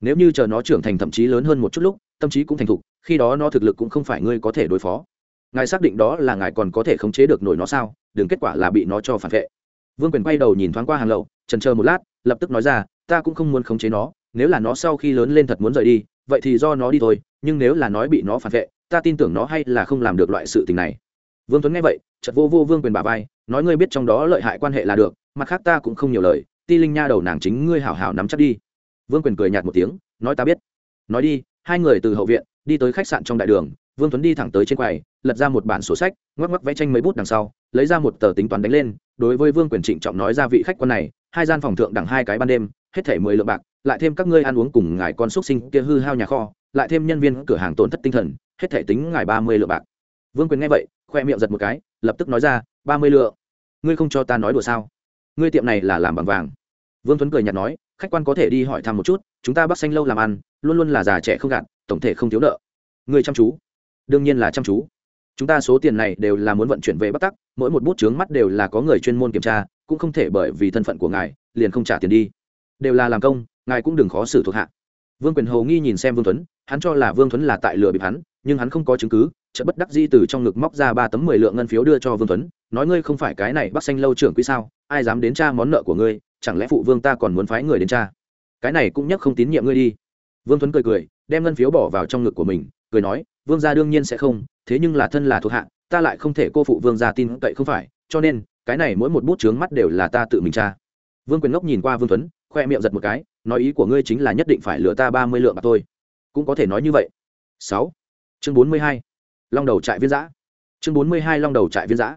Nếu như chờ nó trưởng thành thậm chí lớn hơn một chút lúc, tâm trí cũng thành thục, khi đó nó thực lực cũng không phải ngươi có thể đối phó. Ngài xác định đó là ngài còn có thể khống chế được nổi nó sao? Đừng kết quả là bị nó cho phản vệ. Vương quyền quay đầu nhìn thoáng qua hàng lậu, trần chờ một lát, lập tức nói ra, ta cũng không muốn khống chế nó, nếu là nó sau khi lớn lên thật muốn rời đi, vậy thì do nó đi thôi, nhưng nếu là nói bị nó phản vệ ta tin tưởng nó hay là không làm được loại sự tình này. Vương tuấn nghe vậy, chợt vô vô vương quyền bà vai, nói ngươi biết trong đó lợi hại quan hệ là được, mặt khác ta cũng không nhiều lời, ti linh nha đầu nàng chính ngươi hảo hảo nắm chắc đi. Vương quyền cười nhạt một tiếng, nói ta biết. Nói đi, hai người từ hậu viện, đi tới khách sạn trong đại đường, vương tuấn đi thẳng tới trên quầy, lật ra một bản sổ sách, ngoắc ngoắc vẽ tranh mấy bút đằng sau, lấy ra một tờ tính toán đánh lên, đối với vương quyền trịnh trọng nói ra vị khách quan này, hai gian phòng thượng đẳng hai cái ban đêm, hết thể mười lượng bạc, lại thêm các ngươi ăn uống cùng ngài con xúc sinh kia hư hao nhà kho, lại thêm nhân viên cửa hàng tổn thất tinh thần hết thể tính ngài ba mươi lượng bạc. Vương quyền nghe vậy, khoe miệng giật một cái, lập tức nói ra, ba mươi lượng. Ngươi không cho ta nói đùa sao? Ngươi tiệm này là làm bằng vàng. Vương tuấn cười nhạt nói, khách quan có thể đi hỏi thăm một chút, chúng ta bắc xanh lâu làm ăn, luôn luôn là già trẻ không gạt, tổng thể không thiếu nợ. Ngươi chăm chú. Đương nhiên là chăm chú. Chúng ta số tiền này đều là muốn vận chuyển về bắc tắc, mỗi một bút chướng mắt đều là có người chuyên môn kiểm tra, cũng không thể bởi vì thân phận của ngài, liền không trả tiền đi. Đều là làm công, ngài cũng đừng khó xử thuộc hạ. Vương quyền hầu nghi nhìn xem vương tuấn, hắn cho là vương tuấn là tại lừa bịp hắn nhưng hắn không có chứng cứ, chợt bất đắc di từ trong ngực móc ra ba tấm mười lượng ngân phiếu đưa cho vương tuấn, nói ngươi không phải cái này bắc xanh lâu trưởng quý sao, ai dám đến tra món nợ của ngươi, chẳng lẽ phụ vương ta còn muốn phái người đến tra? Cái này cũng nhất không tín nhiệm ngươi đi. Vương tuấn cười cười, đem ngân phiếu bỏ vào trong ngực của mình, cười nói, vương gia đương nhiên sẽ không, thế nhưng là thân là thuộc hạ, ta lại không thể cô phụ vương gia tin cậy không phải, cho nên, cái này mỗi một bút chướng mắt đều là ta tự mình tra. Vương quyền ngốc nhìn qua vương tuấn, khoe miệng giật một cái, nói ý của ngươi chính là nhất định phải lừa ta ba mươi lượng bạc thôi. Cũng có thể nói như vậy. Sáu chương bốn mươi hai, long đầu trại viên giã. Chương bốn mươi hai, long đầu trại viên giã.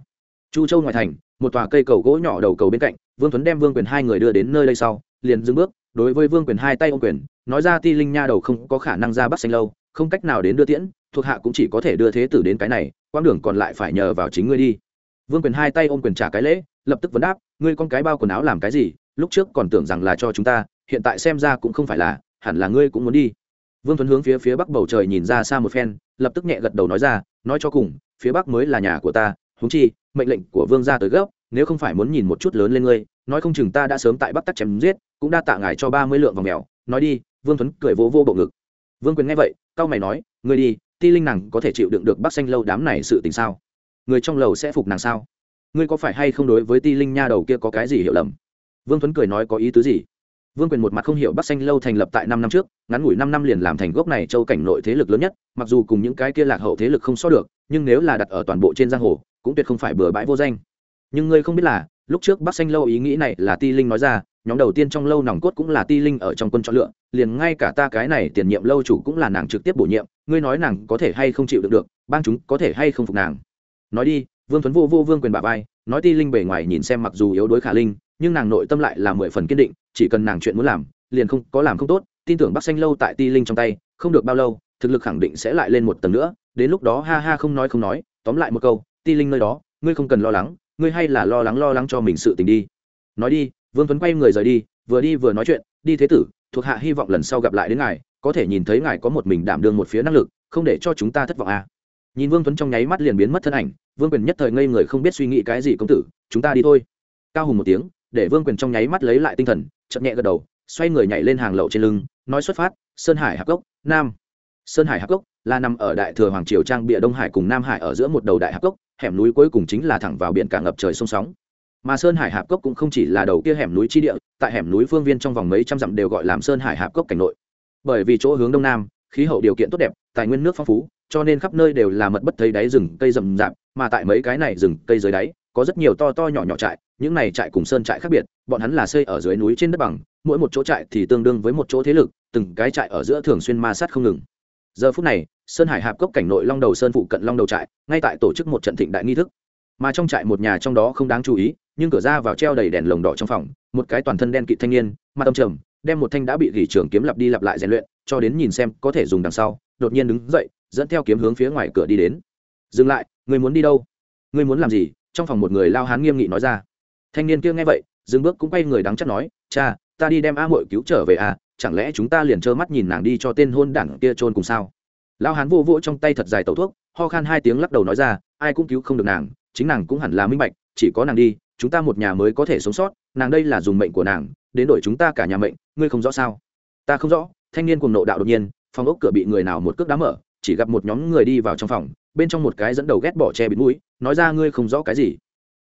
Chu châu ngoại thành, một tòa cây cầu gỗ nhỏ đầu cầu bên cạnh, vương tuấn đem vương quyền hai người đưa đến nơi đây sau, liền dừng bước, đối với vương quyền hai tay ô quyền, nói ra ti linh nha đầu không có khả năng ra bắt xanh lâu, không cách nào đến đưa tiễn, thuộc hạ cũng chỉ có thể đưa thế tử đến cái này, quãng đường còn lại phải nhờ vào chính ngươi đi. Vương quyền hai tay ôm quyền trả cái lễ, lập tức vấn đáp, ngươi con cái bao quần áo làm cái gì, lúc trước còn tưởng rằng là cho chúng ta, hiện tại xem ra cũng không phải là, hẳn là ngươi cũng muốn đi vương Thuấn hướng phía phía bắc bầu trời nhìn ra xa một phen lập tức nhẹ gật đầu nói ra nói cho cùng phía bắc mới là nhà của ta húng chi mệnh lệnh của vương ra tới gấp nếu không phải muốn nhìn một chút lớn lên ngươi nói không chừng ta đã sớm tại bắc tắc chém giết cũng đã tạ ngài cho ba mươi lượng vòng mèo. Nói đi vương Thuấn cười vỗ vô, vô bộ ngực. Vương quyền nghe vậy cao mày nói ngươi đi ti linh nàng có thể chịu đựng được bắc xanh lâu đám này sự tình sao? Người trong lầu sẽ phục nàng sao? Ngươi có phải hay không đối với ti linh nha đầu kia có cái gì hiểu lầm? Vương Thuấn cười nói có ý tứ gì? Vương quyền một mặt không hiểu bắc xanh lâu thành lập tại năm năm trước, ngắn ngủi năm năm liền làm thành gốc này châu cảnh nội thế lực lớn nhất, mặc dù cùng những cái kia lạc hậu thế lực không so được, nhưng nếu là đặt ở toàn bộ trên giang hồ, cũng tuyệt không phải bừa bãi vô danh. Nhưng ngươi không biết là, lúc trước bắc xanh lâu ý nghĩ này là ti linh nói ra, nhóm đầu tiên trong lâu nòng cốt cũng là ti linh ở trong quân chọn lựa, liền ngay cả ta cái này tiền nhiệm lâu chủ cũng là nàng trực tiếp bổ nhiệm, ngươi nói nàng có thể hay không chịu được được, bang chúng có thể hay không phục nàng. Nói đi, vương tuấn vô vô vương quyền bà vai, nói ti linh bề ngoài nhìn xem mặc dù yếu đuối khả linh nhưng nàng nội tâm lại là mười phần kiên định, chỉ cần nàng chuyện muốn làm, liền không, có làm không tốt, tin tưởng bắc xanh lâu tại ti linh trong tay, không được bao lâu, thực lực khẳng định sẽ lại lên một tầng nữa, đến lúc đó ha ha không nói không nói, tóm lại một câu, ti linh nơi đó, ngươi không cần lo lắng, ngươi hay là lo lắng lo lắng cho mình sự tình đi nói đi, vương tuấn quay người rời đi, vừa đi vừa nói chuyện, đi thế tử, thuộc hạ hy vọng lần sau gặp lại đến ngài, có thể nhìn thấy ngài có một mình đảm đương một phía năng lực, không để cho chúng ta thất vọng à. nhìn vương tuấn trong nháy mắt liền biến mất thân ảnh, vương quyền nhất thời ngây người không biết suy nghĩ cái gì công tử, chúng ta đi thôi cao hùng một tiếng để vương quyền trong nháy mắt lấy lại tinh thần chậm nhẹ gật đầu, xoay người nhảy lên hàng lậu trên lưng, nói xuất phát, sơn hải hạc gốc nam. Sơn hải hạc gốc là nằm ở đại thừa hoàng triều trang bịa đông hải cùng nam hải ở giữa một đầu đại hạc gốc hẻm núi cuối cùng chính là thẳng vào biển cả ngập trời sông sóng. Mà sơn hải hạp cốc cũng không chỉ là đầu kia hẻm núi chi địa, tại hẻm núi phương viên trong vòng mấy trăm dặm đều gọi làm sơn hải hạp cốc cảnh nội. Bởi vì chỗ hướng đông nam, khí hậu điều kiện tốt đẹp, tài nguyên nước phong phú, cho nên khắp nơi đều là mật bất thấy đáy rừng cây rậm rạp, mà tại mấy cái này rừng cây dưới đáy có rất nhiều to to nhỏ nhỏ trại, những này trại cùng sơn trại khác biệt, bọn hắn là xây ở dưới núi trên đất bằng, mỗi một chỗ trại thì tương đương với một chỗ thế lực, từng cái trại ở giữa thường xuyên ma sát không ngừng. Giờ phút này, sơn hải hạp cốc cảnh nội long đầu sơn phụ cận long đầu trại, ngay tại tổ chức một trận thịnh đại nghi thức. Mà trong trại một nhà trong đó không đáng chú ý, nhưng cửa ra vào treo đầy đèn lồng đỏ trong phòng, một cái toàn thân đen kịt thanh niên, mặt âm trầm, đem một thanh đã bị gỉ trường kiếm lặp đi lặp lại rèn luyện, cho đến nhìn xem có thể dùng đằng sau, đột nhiên đứng dậy, dẫn theo kiếm hướng phía ngoài cửa đi đến. Dừng lại, người muốn đi đâu? Người muốn làm gì? Trong phòng một người lao hán nghiêm nghị nói ra. Thanh niên kia nghe vậy, dừng bước cũng quay người đắng chắc nói, cha, ta đi đem a mội cứu trở về à chẳng lẽ chúng ta liền trơ mắt nhìn nàng đi cho tên hôn đảng kia trôn cùng sao? Lao hán vô vỗ trong tay thật dài tẩu thuốc, ho khan hai tiếng lắc đầu nói ra, ai cũng cứu không được nàng, chính nàng cũng hẳn là minh bạch, chỉ có nàng đi, chúng ta một nhà mới có thể sống sót, nàng đây là dùng mệnh của nàng, đến đổi chúng ta cả nhà mệnh, ngươi không rõ sao? Ta không rõ. Thanh niên cùng nộ đạo đột nhiên, phòng ốc cửa bị người nào một cước đá mở, chỉ gặp một nhóm người đi vào trong phòng bên trong một cái dẫn đầu ghét bỏ che bịt mũi, nói ra ngươi không rõ cái gì.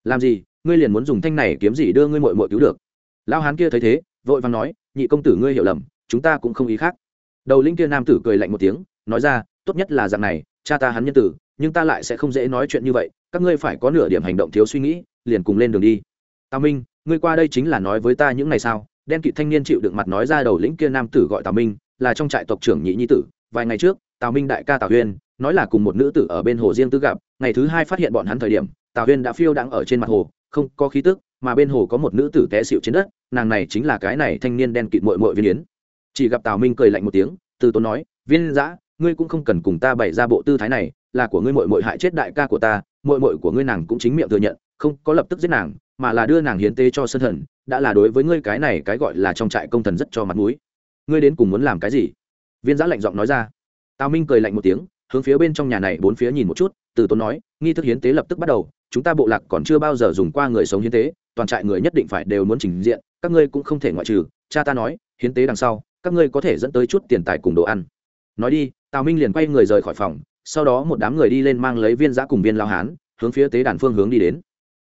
Làm gì, ngươi liền muốn dùng thanh này kiếm gì đưa ngươi mội mội cứu được? Lão hán kia thấy thế, vội vàng nói, nhị công tử ngươi hiểu lầm, chúng ta cũng không ý khác. Đầu linh kia nam tử cười lạnh một tiếng, nói ra, tốt nhất là dạng này, cha ta hắn nhân tử, nhưng ta lại sẽ không dễ nói chuyện như vậy, các ngươi phải có nửa điểm hành động thiếu suy nghĩ, liền cùng lên đường đi. Tào minh, ngươi qua đây chính là nói với ta những ngày sao đen kỵ thanh niên chịu đựng mặt nói ra đầu lĩnh kia nam tử gọi tào minh, là trong trại tộc trưởng nhị nhi tử, vài ngày trước, tào minh đại ca tào huyên nói là cùng một nữ tử ở bên hồ riêng tư gặp, ngày thứ hai phát hiện bọn hắn thời điểm, tào huyên đã phiêu đang ở trên mặt hồ, không có khí tức, mà bên hồ có một nữ tử té xịu trên đất, nàng này chính là cái này thanh niên đen kịt mội mội viên yến. Chỉ gặp tào minh cười lạnh một tiếng, từ tốn nói, viên giã ngươi cũng không cần cùng ta bày ra bộ tư thái này, là của ngươi mội mội hại chết đại ca của ta mội mội của ngươi nàng cũng chính miệng thừa nhận, không có lập tức giết nàng, mà là đưa nàng hiến tế cho sân thần, đã là đối với ngươi cái này cái gọi là trong trại công thần rất cho mặt mũi. Ngươi đến cùng muốn làm cái gì? Viên giã lạnh giọng nói ra. Tào minh cười lạnh một tiếng hướng phía bên trong nhà này bốn phía nhìn một chút, từ tốn nói, nghi thức hiến tế lập tức bắt đầu, chúng ta bộ lạc còn chưa bao giờ dùng qua người sống hiến tế, toàn trại người nhất định phải đều muốn trình diện, các ngươi cũng không thể ngoại trừ, cha ta nói, hiến tế đằng sau, các ngươi có thể dẫn tới chút tiền tài cùng đồ ăn. Nói đi, tào minh liền quay người rời khỏi phòng, sau đó một đám người đi lên mang lấy viên giã cùng viên lao hán, hướng phía tế đàn phương hướng đi đến.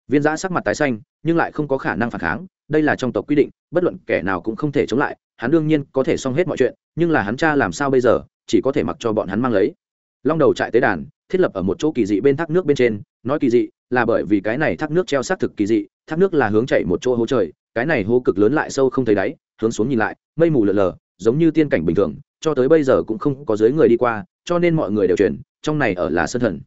Viên giã sắc mặt tái xanh, nhưng lại không có khả năng phản kháng, đây là trong tộc quy định, bất luận kẻ nào cũng không thể chống lại, hắn đương nhiên có thể xong hết mọi chuyện, nhưng là hắn cha làm sao bây giờ, chỉ có thể mặc cho bọn hắn mang lấy long đầu trại tế đàn, thiết lập ở một chỗ kỳ dị bên thác nước bên trên nói kỳ dị là bởi vì cái này thác nước treo xác thực kỳ dị, thác nước là hướng chạy một chỗ hố trời, cái này hố cực lớn lại sâu không thấy đáy, hướng xuống nhìn lại, mây mù lờ lờ giống như tiên cảnh bình thường, cho tới bây giờ cũng không có dưới người đi qua, cho nên mọi người đều chuyển, trong này ở là sân thần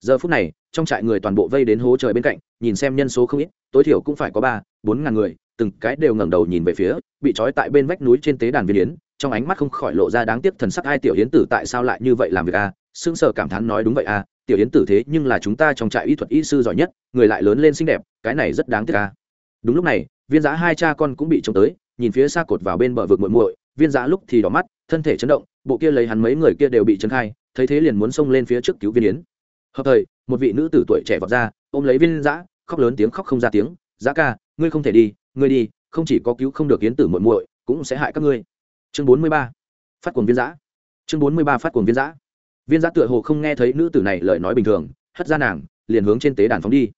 giờ phút này, trong trại người toàn bộ vây đến hố trời bên cạnh, nhìn xem nhân số không ít, tối thiểu cũng phải có ba, bốn ngàn người, từng cái đều ngẩng đầu nhìn về phía, bị trói tại bên vách núi trên tế đàn viên yến, trong ánh mắt không khỏi lộ ra đáng tiếc thần sắc hai tiểu yến tử tại sao lại như vậy làm việc a à? Sương sở cảm thán nói đúng vậy à, tiểu yến tử thế nhưng là chúng ta trong trại y thuật y sư giỏi nhất người lại lớn lên xinh đẹp cái này rất đáng tiếc a à. đúng lúc này viên giá hai cha con cũng bị trông tới nhìn phía xa cột vào bên bờ vực muội muội viên giá lúc thì đỏ mắt thân thể chấn động bộ kia lấy hắn mấy người kia đều bị chấn khai thấy thế liền muốn xông lên phía trước cứu viên yến. Hợp thời một vị nữ tử tuổi trẻ vọt ra ôm lấy viên giã khóc lớn tiếng khóc không ra tiếng giá ca ngươi không thể đi ngươi đi không chỉ có cứu không được yến tử muội muội cũng sẽ hại các ngươi. Chương bốn mươi ba phát cuồng viên giã. Chương bốn mươi ba phát cuồng viên giã viên giã tựa hồ không nghe thấy nữ tử này lời nói bình thường, hất ra nàng, liền hướng trên tế đàn phóng đi.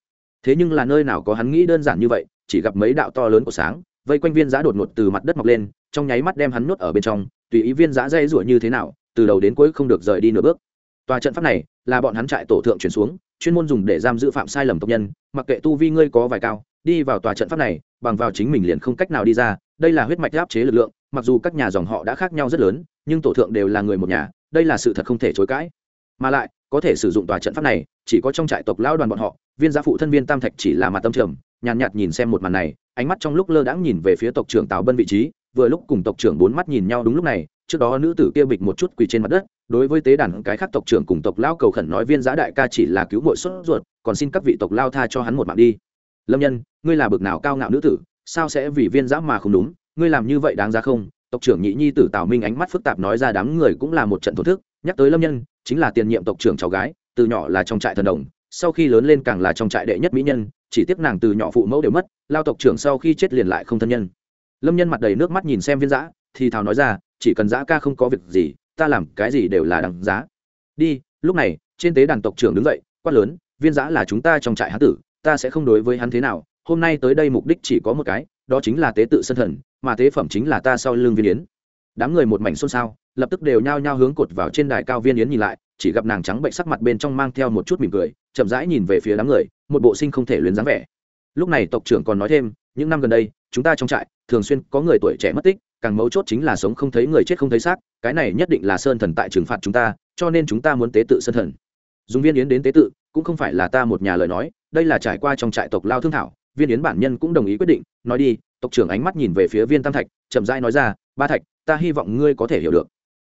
Thế nhưng là nơi nào có hắn nghĩ đơn giản như vậy, chỉ gặp mấy đạo to lớn của sáng, vây quanh viên giã đột ngột từ mặt đất mọc lên, trong nháy mắt đem hắn nuốt ở bên trong, tùy ý viên giã dây rủa như thế nào, từ đầu đến cuối không được rời đi nửa bước. Tòa trận pháp này là bọn hắn trại tổ thượng chuyển xuống, chuyên môn dùng để giam giữ phạm sai lầm tộc nhân, mặc kệ tu vi ngươi có vài cao, đi vào tòa trận pháp này, bằng vào chính mình liền không cách nào đi ra, đây là huyết mạch áp chế lực lượng, mặc dù các nhà dòng họ đã khác nhau rất lớn, nhưng tổ thượng đều là người một nhà đây là sự thật không thể chối cãi. Mà lại có thể sử dụng tòa trận pháp này chỉ có trong trại tộc lão đoàn bọn họ viên gia phụ thân viên tam thạch chỉ là mặt tâm trường nhàn nhạt, nhạt nhìn xem một màn này ánh mắt trong lúc lơ đãng nhìn về phía tộc trưởng tào bân vị trí vừa lúc cùng tộc trưởng bốn mắt nhìn nhau đúng lúc này trước đó nữ tử kia bịch một chút quỳ trên mặt đất đối với tế đàn cái khác tộc trưởng cùng tộc lao cầu khẩn nói viên giã đại ca chỉ là cứu mội xuất ruột còn xin các vị tộc lao tha cho hắn một mạng đi. Lâm nhân ngươi là bực nào cao ngạo nữ tử sao sẽ vì viên giã mà không đúng ngươi làm như vậy đáng ra không? Tộc trưởng nhị nhi tử tào minh ánh mắt phức tạp nói ra đám người cũng là một trận thổ thức, nhắc tới lâm nhân, chính là tiền nhiệm tộc trưởng cháu gái, từ nhỏ là trong trại thần đồng, sau khi lớn lên càng là trong trại đệ nhất mỹ nhân, chỉ tiếc nàng từ nhỏ phụ mẫu đều mất, lao tộc trưởng sau khi chết liền lại không thân nhân. Lâm nhân mặt đầy nước mắt nhìn xem viên giã, thì thào nói ra, chỉ cần giã ca không có việc gì, ta làm cái gì đều là đằng giá. Đi, lúc này, trên tế đàn tộc trưởng đứng dậy, quát lớn, viên giã là chúng ta trong trại hán tử, ta sẽ không đối với hắn thế nào, hôm nay tới đây mục đích chỉ có một cái, đó chính là tế tự sân thần mà tế phẩm chính là ta sau lưng viên yến. Đám người một mảnh xôn xao, lập tức đều nhao nhao hướng cột vào trên đài cao viên yến nhìn lại, chỉ gặp nàng trắng bệnh sắc mặt bên trong mang theo một chút mỉm cười, chậm rãi nhìn về phía đám người, một bộ sinh không thể luyến dáng vẻ. Lúc này tộc trưởng còn nói thêm, những năm gần đây, chúng ta trong trại, thường xuyên có người tuổi trẻ mất tích, càng mấu chốt chính là sống không thấy người chết không thấy xác, cái này nhất định là sơn thần tại trừng phạt chúng ta, cho nên chúng ta muốn tế tự sơn thần. Dùng viên yến đến tế tự, cũng không phải là ta một nhà lời nói, đây là trải qua trong trại tộc lao thương thảo, viên yến bản nhân cũng đồng ý quyết định, nói đi tộc trưởng ánh mắt nhìn về phía viên tam thạch, chậm rãi nói ra, ba thạch, ta hy vọng ngươi có thể hiểu được.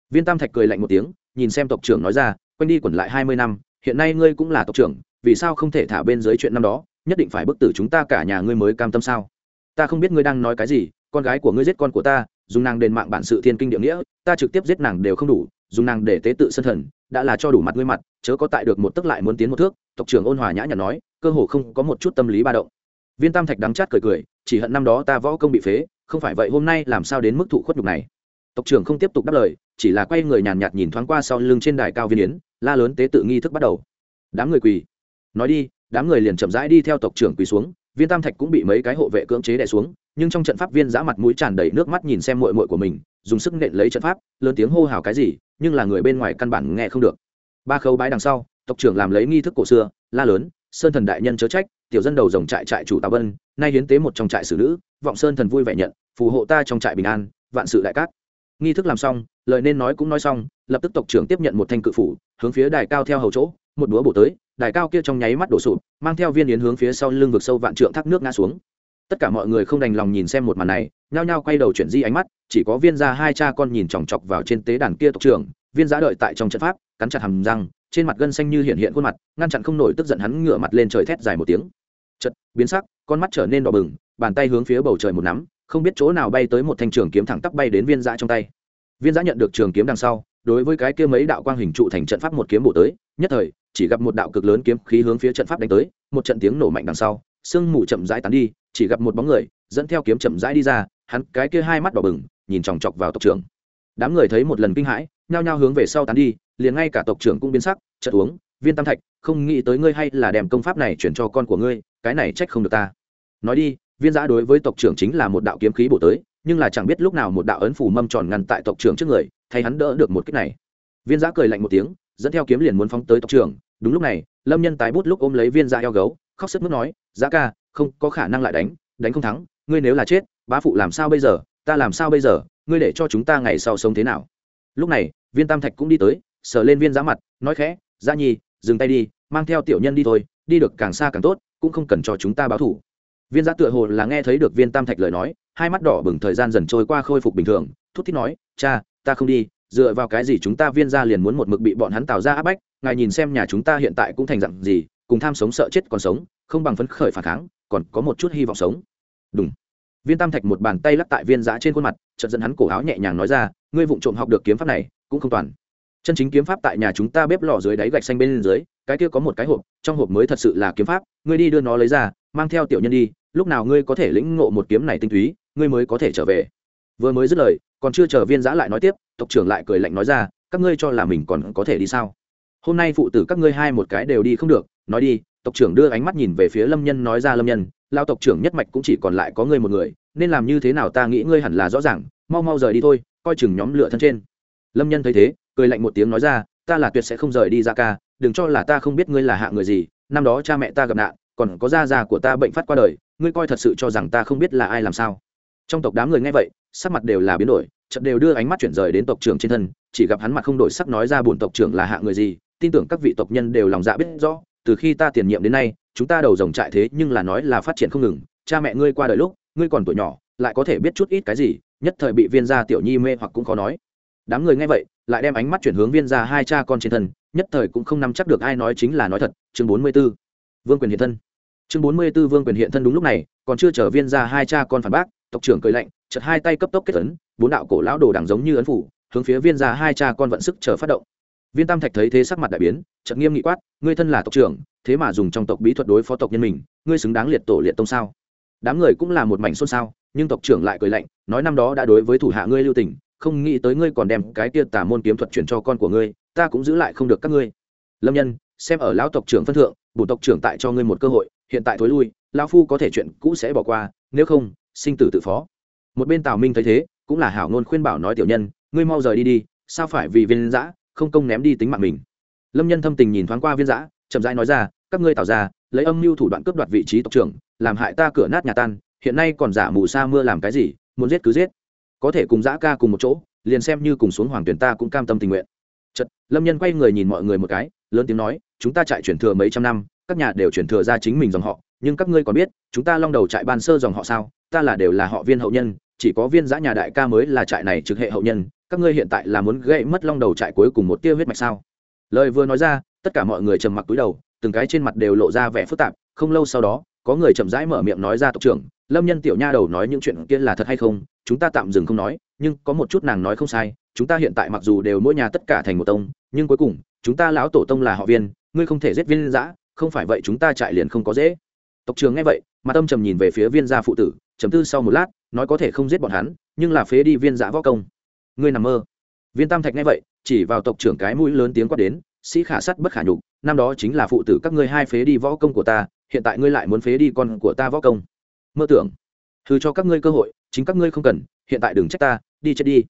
Viên tam thạch cười lạnh một tiếng, nhìn xem tộc trưởng nói ra, quanh đi quẩn lại hai mươi năm, hiện nay ngươi cũng là tộc trưởng, vì sao không thể thả bên dưới chuyện năm đó, nhất định phải bức tử chúng ta cả nhà ngươi mới cam tâm sao? Ta không biết ngươi đang nói cái gì, con gái của ngươi giết con của ta, dùng nàng đền mạng bản sự thiên kinh địa nghĩa, ta trực tiếp giết nàng đều không đủ, dùng nàng để tế tự sân thần, đã là cho đủ mặt ngươi mặt, chớ có tại được một tức lại muốn tiến một thước. Tộc trưởng ôn hòa nhã nhặn nói, cơ hồ không có một chút tâm lý ba động viên tam thạch đắng chát cười cười, chỉ hận năm đó ta võ công bị phế, không phải vậy hôm nay làm sao đến mức thụ khuất nhục này. Tộc trưởng không tiếp tục đáp lời, chỉ là quay người nhàn nhạt nhìn thoáng qua sau lưng trên đài cao viên yến, la lớn tế tự nghi thức bắt đầu. Đám người quỳ. Nói đi, đám người liền chậm rãi đi theo tộc trưởng quỳ xuống, viên tam thạch cũng bị mấy cái hộ vệ cưỡng chế đè xuống, nhưng trong trận pháp viên giã mặt mũi tràn đầy nước mắt nhìn xem mội mội của mình, dùng sức nện lấy trận pháp, lớn tiếng hô hào cái gì, nhưng là người bên ngoài căn bản nghe không được. Ba khâu bái đằng sau, tộc trưởng làm lấy nghi thức cổ xưa, la lớn sơn thần đại nhân chớ trách, tiểu dân đầu dòng trại trại chủ tào vân, nay hiến tế một trong trại xử nữ, vọng sơn thần vui vẻ nhận, phù hộ ta trong trại bình an, vạn sự đại cát. Nghi thức làm xong, lời nên nói cũng nói xong, lập tức tộc trưởng tiếp nhận một thanh cự phủ, hướng phía đài cao theo hầu chỗ, một búa bổ tới, đài cao kia trong nháy mắt đổ sụp, mang theo viên yến hướng phía sau lưng vực sâu vạn trượng thác nước ngã xuống. Tất cả mọi người không đành lòng nhìn xem một màn này, nhao nhao quay đầu chuyển di ánh mắt, chỉ có viên gia hai cha con nhìn chòng chọc vào trên tế đàn kia tộc trưởng, viên giá đợi tại trong trận pháp, cắn chặt hầm răng trên mặt gân xanh như hiện hiện khuôn mặt, ngăn chặn không nổi tức giận hắn ngửa mặt lên trời thét dài một tiếng. Chật biến sắc, con mắt trở nên đỏ bừng, bàn tay hướng phía bầu trời một nắm, không biết chỗ nào bay tới một thanh trường kiếm thẳng tắp bay đến viên giã trong tay. Viên giã nhận được trường kiếm đằng sau, đối với cái kia mấy đạo quang hình trụ thành trận pháp một kiếm bổ tới, nhất thời, chỉ gặp một đạo cực lớn kiếm khí hướng phía trận pháp đánh tới, một trận tiếng nổ mạnh đằng sau, sương mù chậm rãi tán đi, chỉ gặp một bóng người, dẫn theo kiếm chậm rãi đi ra, hắn, cái kia hai mắt đỏ bừng, nhìn chòng chọc vào tộc trưởng. Đám người thấy một lần kinh hãi, nhao nhao hướng về sau tán đi liền ngay cả tộc trưởng cũng biến sắc, chợt uống, viên tam thạch, không nghĩ tới ngươi hay là đem công pháp này chuyển cho con của ngươi, cái này trách không được ta. Nói đi, viên giã đối với tộc trưởng chính là một đạo kiếm khí bổ tới, nhưng là chẳng biết lúc nào một đạo ấn phủ mâm tròn ngăn tại tộc trưởng trước người, thay hắn đỡ được một cách này. Viên giã cười lạnh một tiếng, dẫn theo kiếm liền muốn phóng tới tộc trưởng. Đúng lúc này, lâm nhân tái bút lúc ôm lấy viên giã eo gấu, khóc sức mức nói, giã ca, không có khả năng lại đánh đánh không thắng, ngươi nếu là chết, bá phụ làm sao bây giờ, ta làm sao bây giờ, ngươi để cho chúng ta ngày sau sống thế nào? Lúc này, viên tam thạch cũng đi tới sờ lên viên giá mặt, nói khẽ gia nhi, dừng tay đi, mang theo tiểu nhân đi thôi, đi được càng xa càng tốt, cũng không cần cho chúng ta báo thủ. Viên giá tựa hồ là nghe thấy được viên tam thạch lời nói, hai mắt đỏ bừng thời gian dần trôi qua khôi phục bình thường, thút thít nói, cha, ta không đi, dựa vào cái gì chúng ta viên ra liền muốn một mực bị bọn hắn tạo ra áp bách, ngài nhìn xem nhà chúng ta hiện tại cũng thành dặn gì, cùng tham sống sợ chết còn sống, không bằng phấn khởi phản kháng, còn có một chút hy vọng sống. Đúng viên tam thạch một bàn tay lắc tại viên giã trên khuôn mặt, chợt dẫn hắn cổ áo nhẹ nhàng nói ra, ngươi vụng trộm học được kiếm pháp này, cũng không toàn chân chính kiếm pháp tại nhà chúng ta bếp lò dưới đáy gạch xanh bên dưới, cái kia có một cái hộp, trong hộp mới thật sự là kiếm pháp, ngươi đi đưa nó lấy ra, mang theo tiểu nhân đi, lúc nào ngươi có thể lĩnh ngộ một kiếm này tinh túy, ngươi mới có thể trở về. Vừa mới dứt lời, còn chưa chờ viên giã lại nói tiếp, tộc trưởng lại cười lạnh nói ra, các ngươi cho là mình còn có thể đi sao? Hôm nay phụ tử các ngươi hai một cái đều đi không được, nói đi, tộc trưởng đưa ánh mắt nhìn về phía lâm nhân nói ra lâm nhân lao tộc trưởng nhất mạch cũng chỉ còn lại có ngươi một người, nên làm như thế nào ta nghĩ ngươi hẳn là rõ ràng, mau mau rời đi thôi, coi chừng nhóm lửa thân trên lâm nhân thấy thế cười lạnh một tiếng nói ra ta là tuyệt sẽ không rời đi ra ca đừng cho là ta không biết ngươi là hạ người gì năm đó cha mẹ ta gặp nạn còn có gia già của ta bệnh phát qua đời ngươi coi thật sự cho rằng ta không biết là ai làm sao trong tộc đám người nghe vậy sắc mặt đều là biến đổi chợt đều đưa ánh mắt chuyển rời đến tộc trưởng trên thân chỉ gặp hắn mặt không đổi sắc nói ra bổn tộc trưởng là hạ người gì tin tưởng các vị tộc nhân đều lòng dạ biết rõ từ khi ta tiền nhiệm đến nay chúng ta đầu dòng trại thế nhưng là nói là phát triển không ngừng cha mẹ ngươi qua đời lúc ngươi còn tuổi nhỏ lại có thể biết chút ít cái gì nhất thời bị viên gia tiểu nhi mê hoặc cũng khó nói đám người nghe vậy, lại đem ánh mắt chuyển hướng viên gia hai cha con trên thân, nhất thời cũng không nắm chắc được ai nói chính là nói thật. Chương bốn mươi 44. vương quyền hiện thân. Chương bốn mươi 44 vương quyền hiện thân đúng lúc này, còn chưa chờ viên gia hai cha con phản bác, tộc trưởng cười lạnh, chợt hai tay cấp tốc kết ấn, bốn đạo cổ lão đồ đảng giống như ấn phủ, hướng phía viên gia hai cha con vận sức chờ phát động. Viên tam thạch thấy thế sắc mặt đại biến, chợt nghiêm nghị quát, ngươi thân là tộc trưởng, thế mà dùng trong tộc bí thuật đối phó tộc nhân mình, ngươi xứng đáng liệt tổ liệt tông sao? Đám người cũng là một mảnh xôn xao, nhưng tộc trưởng lại cười lạnh, nói năm đó đã đối với thủ hạ ngươi lưu tình không nghĩ tới ngươi còn đem cái kia tà môn kiếm thuật chuyển cho con của ngươi, ta cũng giữ lại không được các ngươi. Lâm nhân, xem ở lão tộc trưởng phân thượng bổ tộc trưởng tại cho ngươi một cơ hội, hiện tại thối lui, lão phu có thể chuyện cũ sẽ bỏ qua, nếu không, sinh tử tự phó. Một bên tào minh thấy thế, cũng là hảo ngôn khuyên bảo nói tiểu nhân, ngươi mau rời đi đi, sao phải vì viên giã, không công ném đi tính mạng mình. Lâm nhân thâm tình nhìn thoáng qua viên giã, chậm rãi nói ra, các ngươi tạo ra lấy âm mưu thủ đoạn cướp đoạt vị trí tộc trưởng, làm hại ta cửa nát nhà tan, hiện nay còn giả mù sa mưa làm cái gì, muốn giết cứ giết có thể cùng giã ca cùng một chỗ, liền xem như cùng xuống hoàng tuyển ta cũng cam tâm tình nguyện. Chật lâm nhân quay người nhìn mọi người một cái, lớn tiếng nói, chúng ta chạy chuyển thừa mấy trăm năm, các nhà đều chuyển thừa ra chính mình dòng họ, nhưng các ngươi còn biết, chúng ta long đầu trại ban sơ dòng họ sao? Ta là đều là họ viên hậu nhân, chỉ có viên giã nhà đại ca mới là trại này trực hệ hậu nhân, các ngươi hiện tại là muốn gây mất long đầu trại cuối cùng một tia huyết mạch sao? Lời vừa nói ra, tất cả mọi người trầm mặc túi đầu, từng cái trên mặt đều lộ ra vẻ phức tạp, không lâu sau đó, có người chậm rãi mở miệng nói ra tộc trưởng, lâm nhân tiểu nha đầu nói những chuyện kia là thật hay không? Chúng ta tạm dừng không nói, nhưng có một chút nàng nói không sai, chúng ta hiện tại mặc dù đều mỗi nhà tất cả thành một tông, nhưng cuối cùng, chúng ta lão tổ tông là họ viên, ngươi không thể giết viên giã, không phải vậy chúng ta chạy liền không có dễ. Tộc trưởng nghe vậy mà tâm trầm nhìn về phía viên gia phụ tử chấm tư sau một lát, nói có thể không giết bọn hắn, nhưng là phế đi viên giã võ công. Ngươi nằm mơ. Viên tam thạch nghe vậy, chỉ vào tộc trưởng cái mũi lớn tiếng quát đến, sĩ khả sắt bất khả nhục, năm đó chính là phụ tử các ngươi hai phế đi võ công của ta, hiện tại ngươi lại muốn phế đi con của ta võ công. Mơ tưởng thư cho các ngươi cơ hội, chính các ngươi không cần, hiện tại đừng trách ta, đi chết đi.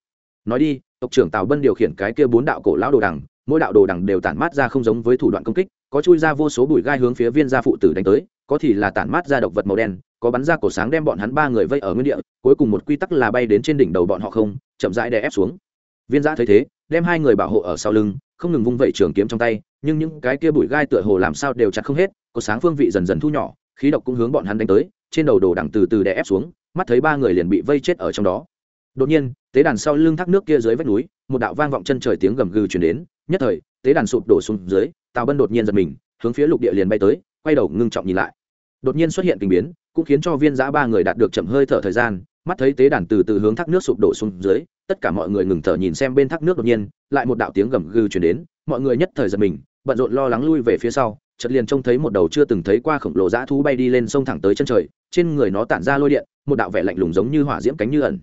Nói đi, tộc trưởng tào bân điều khiển cái kia bốn đạo cổ lão đồ đằng, mỗi đạo đồ đằng đều tản mát ra không giống với thủ đoạn công kích, có chui ra vô số bụi gai hướng phía viên gia phụ tử đánh tới, có thì là tản mát ra độc vật màu đen, có bắn ra cổ sáng đem bọn hắn ba người vây ở nguyên địa, cuối cùng một quy tắc là bay đến trên đỉnh đầu bọn họ không, chậm rãi đè ép xuống. Viên Gia thấy thế, đem hai người bảo hộ ở sau lưng, không ngừng vung vẩy trường kiếm trong tay, nhưng những cái kia bụi gai tựa hồ làm sao đều chặt không hết, có sáng phương vị dần dần thu nhỏ khí độc cũng hướng bọn hắn đánh tới, trên đầu đồ đằng từ từ đè ép xuống, mắt thấy ba người liền bị vây chết ở trong đó. Đột nhiên, tế đàn sau lưng thác nước kia dưới vách núi, một đạo vang vọng chân trời tiếng gầm gừ chuyển đến, nhất thời, tế đàn sụp đổ xuống dưới, tào bân đột nhiên giật mình, hướng phía lục địa liền bay tới, quay đầu ngưng trọng nhìn lại. Đột nhiên xuất hiện tình biến, cũng khiến cho viên giã ba người đạt được chậm hơi thở thời gian, mắt thấy tế đàn từ từ hướng thác nước sụp đổ xuống dưới, tất cả mọi người ngừng thở nhìn xem bên thác nước đột nhiên, lại một đạo tiếng gầm gừ chuyển đến, mọi người nhất thời giật mình, bận rộn lo lắng lui về phía sau chợt liền trông thấy một đầu chưa từng thấy qua khổng lồ dã thú bay đi lên sông thẳng tới chân trời, trên người nó tản ra lôi điện, một đạo vẻ lạnh lùng giống như hỏa diễm cánh như ẩn.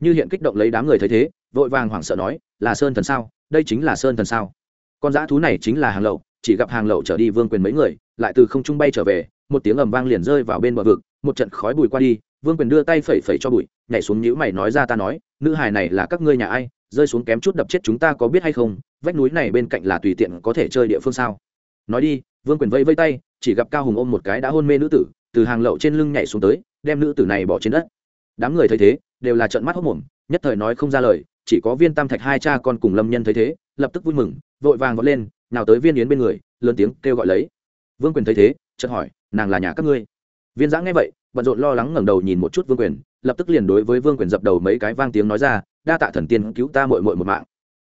Như hiện kích động lấy đám người thấy thế, vội vàng hoảng sợ nói, là sơn thần sao? Đây chính là sơn thần sao? Con dã thú này chính là hàng lậu, chỉ gặp hàng lậu trở đi vương quyền mấy người, lại từ không trung bay trở về, một tiếng ầm vang liền rơi vào bên bờ vực, một trận khói bụi qua đi, vương quyền đưa tay phẩy phẩy cho bụi, nhảy xuống nhíu mày nói ra ta nói, nữ hài này là các ngươi nhà ai, rơi xuống kém chút đập chết chúng ta có biết hay không, vách núi này bên cạnh là tùy tiện có thể chơi địa phương sao? Nói đi vương quyền vây vây tay, chỉ gặp cao hùng ôm một cái đã hôn mê nữ tử, từ hàng lậu trên lưng nhảy xuống tới, đem nữ tử này bỏ trên đất. Đám người thấy thế, đều là trận mắt hốc mồm nhất thời nói không ra lời, chỉ có viên tam thạch hai cha con cùng lâm nhân thấy thế, lập tức vui mừng, vội vàng vọt lên, nào tới viên yến bên người, lớn tiếng kêu gọi lấy. Vương quyền thấy thế, chợt hỏi, nàng là nhà các ngươi? Viên giã nghe vậy, bận rộn lo lắng ngẩng đầu nhìn một chút vương quyền, lập tức liền đối với vương quyền dập đầu mấy cái vang tiếng nói ra, đa tạ thần tiên cứu ta mội mội một mạng.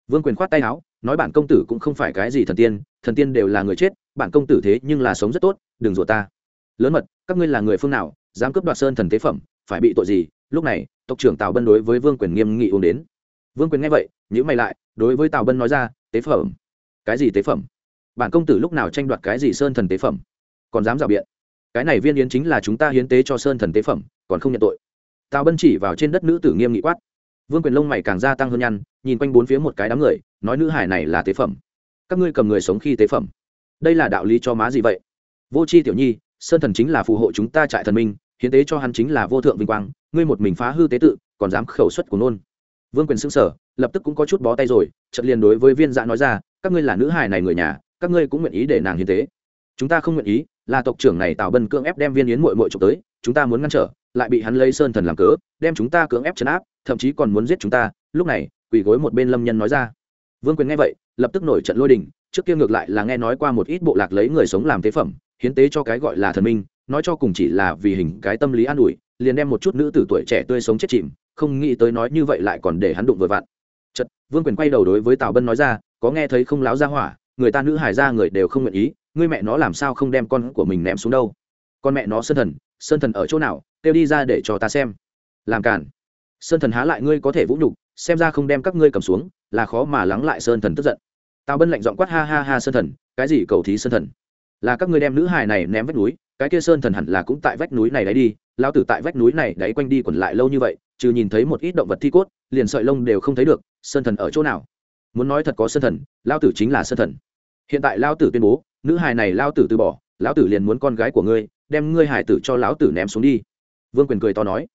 Vương quyền khoát tay áo, nói bản công tử cũng không phải cái gì thần tiên thần tiên đều là người chết bản công tử thế nhưng là sống rất tốt, đừng rủa ta. Lớn mật, các ngươi là người phương nào, dám cướp đoạt sơn thần tế phẩm, phải bị tội gì? Lúc này, tộc trưởng tào bân đối với vương quyền nghiêm nghị uống đến. Vương quyền nghe vậy nhữ mày lại, đối với tào bân nói ra, tế phẩm. Cái gì tế phẩm? Bản công tử lúc nào tranh đoạt cái gì sơn thần tế phẩm? Còn dám rào biện? Cái này viên yến chính là chúng ta hiến tế cho sơn thần tế phẩm, còn không nhận tội. Tào bân chỉ vào trên đất nữ tử nghiêm nghị quát. Vương quyền lông mày càng gia tăng hơn nhăn, nhìn quanh bốn phía một cái đám người, nói nữ hải này là tế phẩm. Các ngươi cầm người sống khi tế phẩm đây là đạo lý cho má gì vậy? Vô c h i tiểu nhi, sơn thần chính là phù hộ chúng ta trại thần minh, hiến tế cho hắn chính là vô thượng vinh quang, ngươi một mình phá hư tế tự, còn dám khẩu xuất của nôn vương quyền xưng sở lập tức cũng có chút bó tay rồi chật liền đối với viên dạ nói ra, các ngươi là nữ hài này người nhà, các ngươi cũng nguyện ý để nàng hiến tế. Chúng ta không nguyện ý, là tộc trưởng này tạo bân cưỡng ép đem viên yến mội mội trộm tới, chúng ta muốn ngăn trở, lại bị hắn lấy sơn thần làm cớ, đem chúng ta cưỡng ép chấn áp, thậm chí còn muốn giết chúng ta. Lúc này, quỳ gối một bên lâm nhân nói ra. Vương quyền nghe vậy, lập tức nổi trận lôi đình trước kia ngược lại là nghe nói qua một ít bộ lạc lấy người sống làm tế phẩm, hiến tế cho cái gọi là thần minh, nói cho cùng chỉ là vì hình cái tâm lý an ủi, liền đem một chút nữ tử tuổi trẻ tươi sống chết chìm, không nghĩ tới nói như vậy lại còn để hắn đụng vừa vặn. Chật vương quyền quay đầu đối với tào bân nói ra, có nghe thấy không láo ra hỏa, người ta nữ hải ra người đều không nguyện ý, ngươi mẹ nó làm sao không đem con của mình ném xuống đâu? Con mẹ nó sơn thần sơn thần ở chỗ nào, kêu đi ra để cho ta xem. Làm cản sơn thần há lại ngươi có thể vũ nhục, xem ra không đem các ngươi cầm xuống, là khó mà lắng lại sơn thần tức giận tào bân lạnh giọng quát, ha ha ha, sơn thần, cái gì cầu thí sơn thần? Là các ngươi đem nữ hài này ném vách núi, cái kia sơn thần hẳn là cũng tại vách núi này đấy đi lao tử tại vách núi này đáy quanh đi quẩn lại lâu như vậy, trừ nhìn thấy một ít động vật thi cốt, liền sợi lông đều không thấy được, sơn thần ở chỗ nào? Muốn nói thật có sơn thần lao tử chính là sơn thần. Hiện tại lao tử tuyên bố, nữ hài này lao tử từ bỏ, lão tử liền muốn con gái của ngươi, đem ngươi hải tử cho lão tử ném xuống đi. Vương quyền cười to nói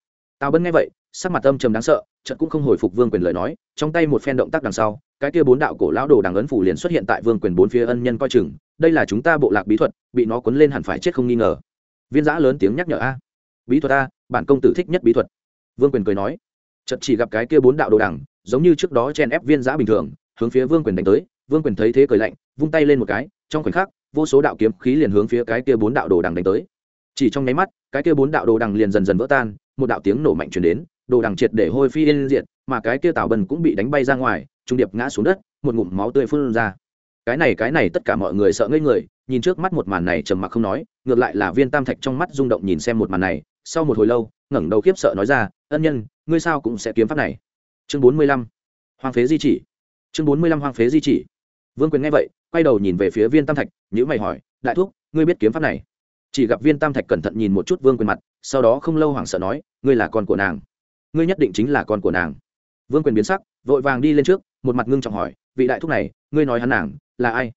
tào bân nghe vậy, sắc mặt âm trầm đáng sợ trận cũng không hồi phục vương quyền lời nói, trong tay một phen động tác đằng sau, cái kia bốn đạo cổ lão đồ đằng ấn phủ liền xuất hiện tại vương quyền bốn phía ân nhân coi chừng, đây là chúng ta bộ lạc bí thuật, bị nó cuốn lên hẳn phải chết không nghi ngờ. Viên giã lớn tiếng nhắc nhở a. Bí thuật a, bản công tử thích nhất bí thuật. Vương quyền cười nói. Chật chỉ gặp cái kia bốn đạo đồ đằng, giống như trước đó chen ép viên giã bình thường, hướng phía vương quyền đánh tới, vương quyền thấy thế cười lạnh, vung tay lên một cái, trong khoảnh khắc, vô số đạo kiếm khí liền hướng phía cái kia bốn đạo đồ đằng đánh tới chỉ trong nháy mắt, cái kia bốn đạo đồ đằng liền dần dần vỡ tan, một đạo tiếng nổ mạnh truyền đến, đồ đằng triệt để hôi phi yên diệt, mà cái kia tảo bần cũng bị đánh bay ra ngoài, trung điệp ngã xuống đất, một ngụm máu tươi phun ra. Cái này cái này tất cả mọi người sợ ngây người, nhìn trước mắt một màn này trầm mặc không nói, ngược lại là viên tam thạch trong mắt rung động nhìn xem một màn này, sau một hồi lâu, ngẩng đầu khiếp sợ nói ra, ân nhân, ngươi sao cũng sẽ kiếm pháp này? Chương bốn mươi lăm, hoang phế di chỉ. Chương bốn mươi lăm, hoang phế di chỉ. Vương quyền nghe vậy, quay đầu nhìn về phía viên tam thạch nhữ mày hỏi, đại thúc, ngươi biết kiếm pháp này? Chỉ gặp viên tam thạch cẩn thận nhìn một chút vương quyền mặt, sau đó không lâu hoảng sợ nói, ngươi là con của nàng. Ngươi nhất định chính là con của nàng. Vương quyền biến sắc, vội vàng đi lên trước, một mặt ngưng trọng hỏi, vị đại thúc này, ngươi nói hắn nàng, là ai?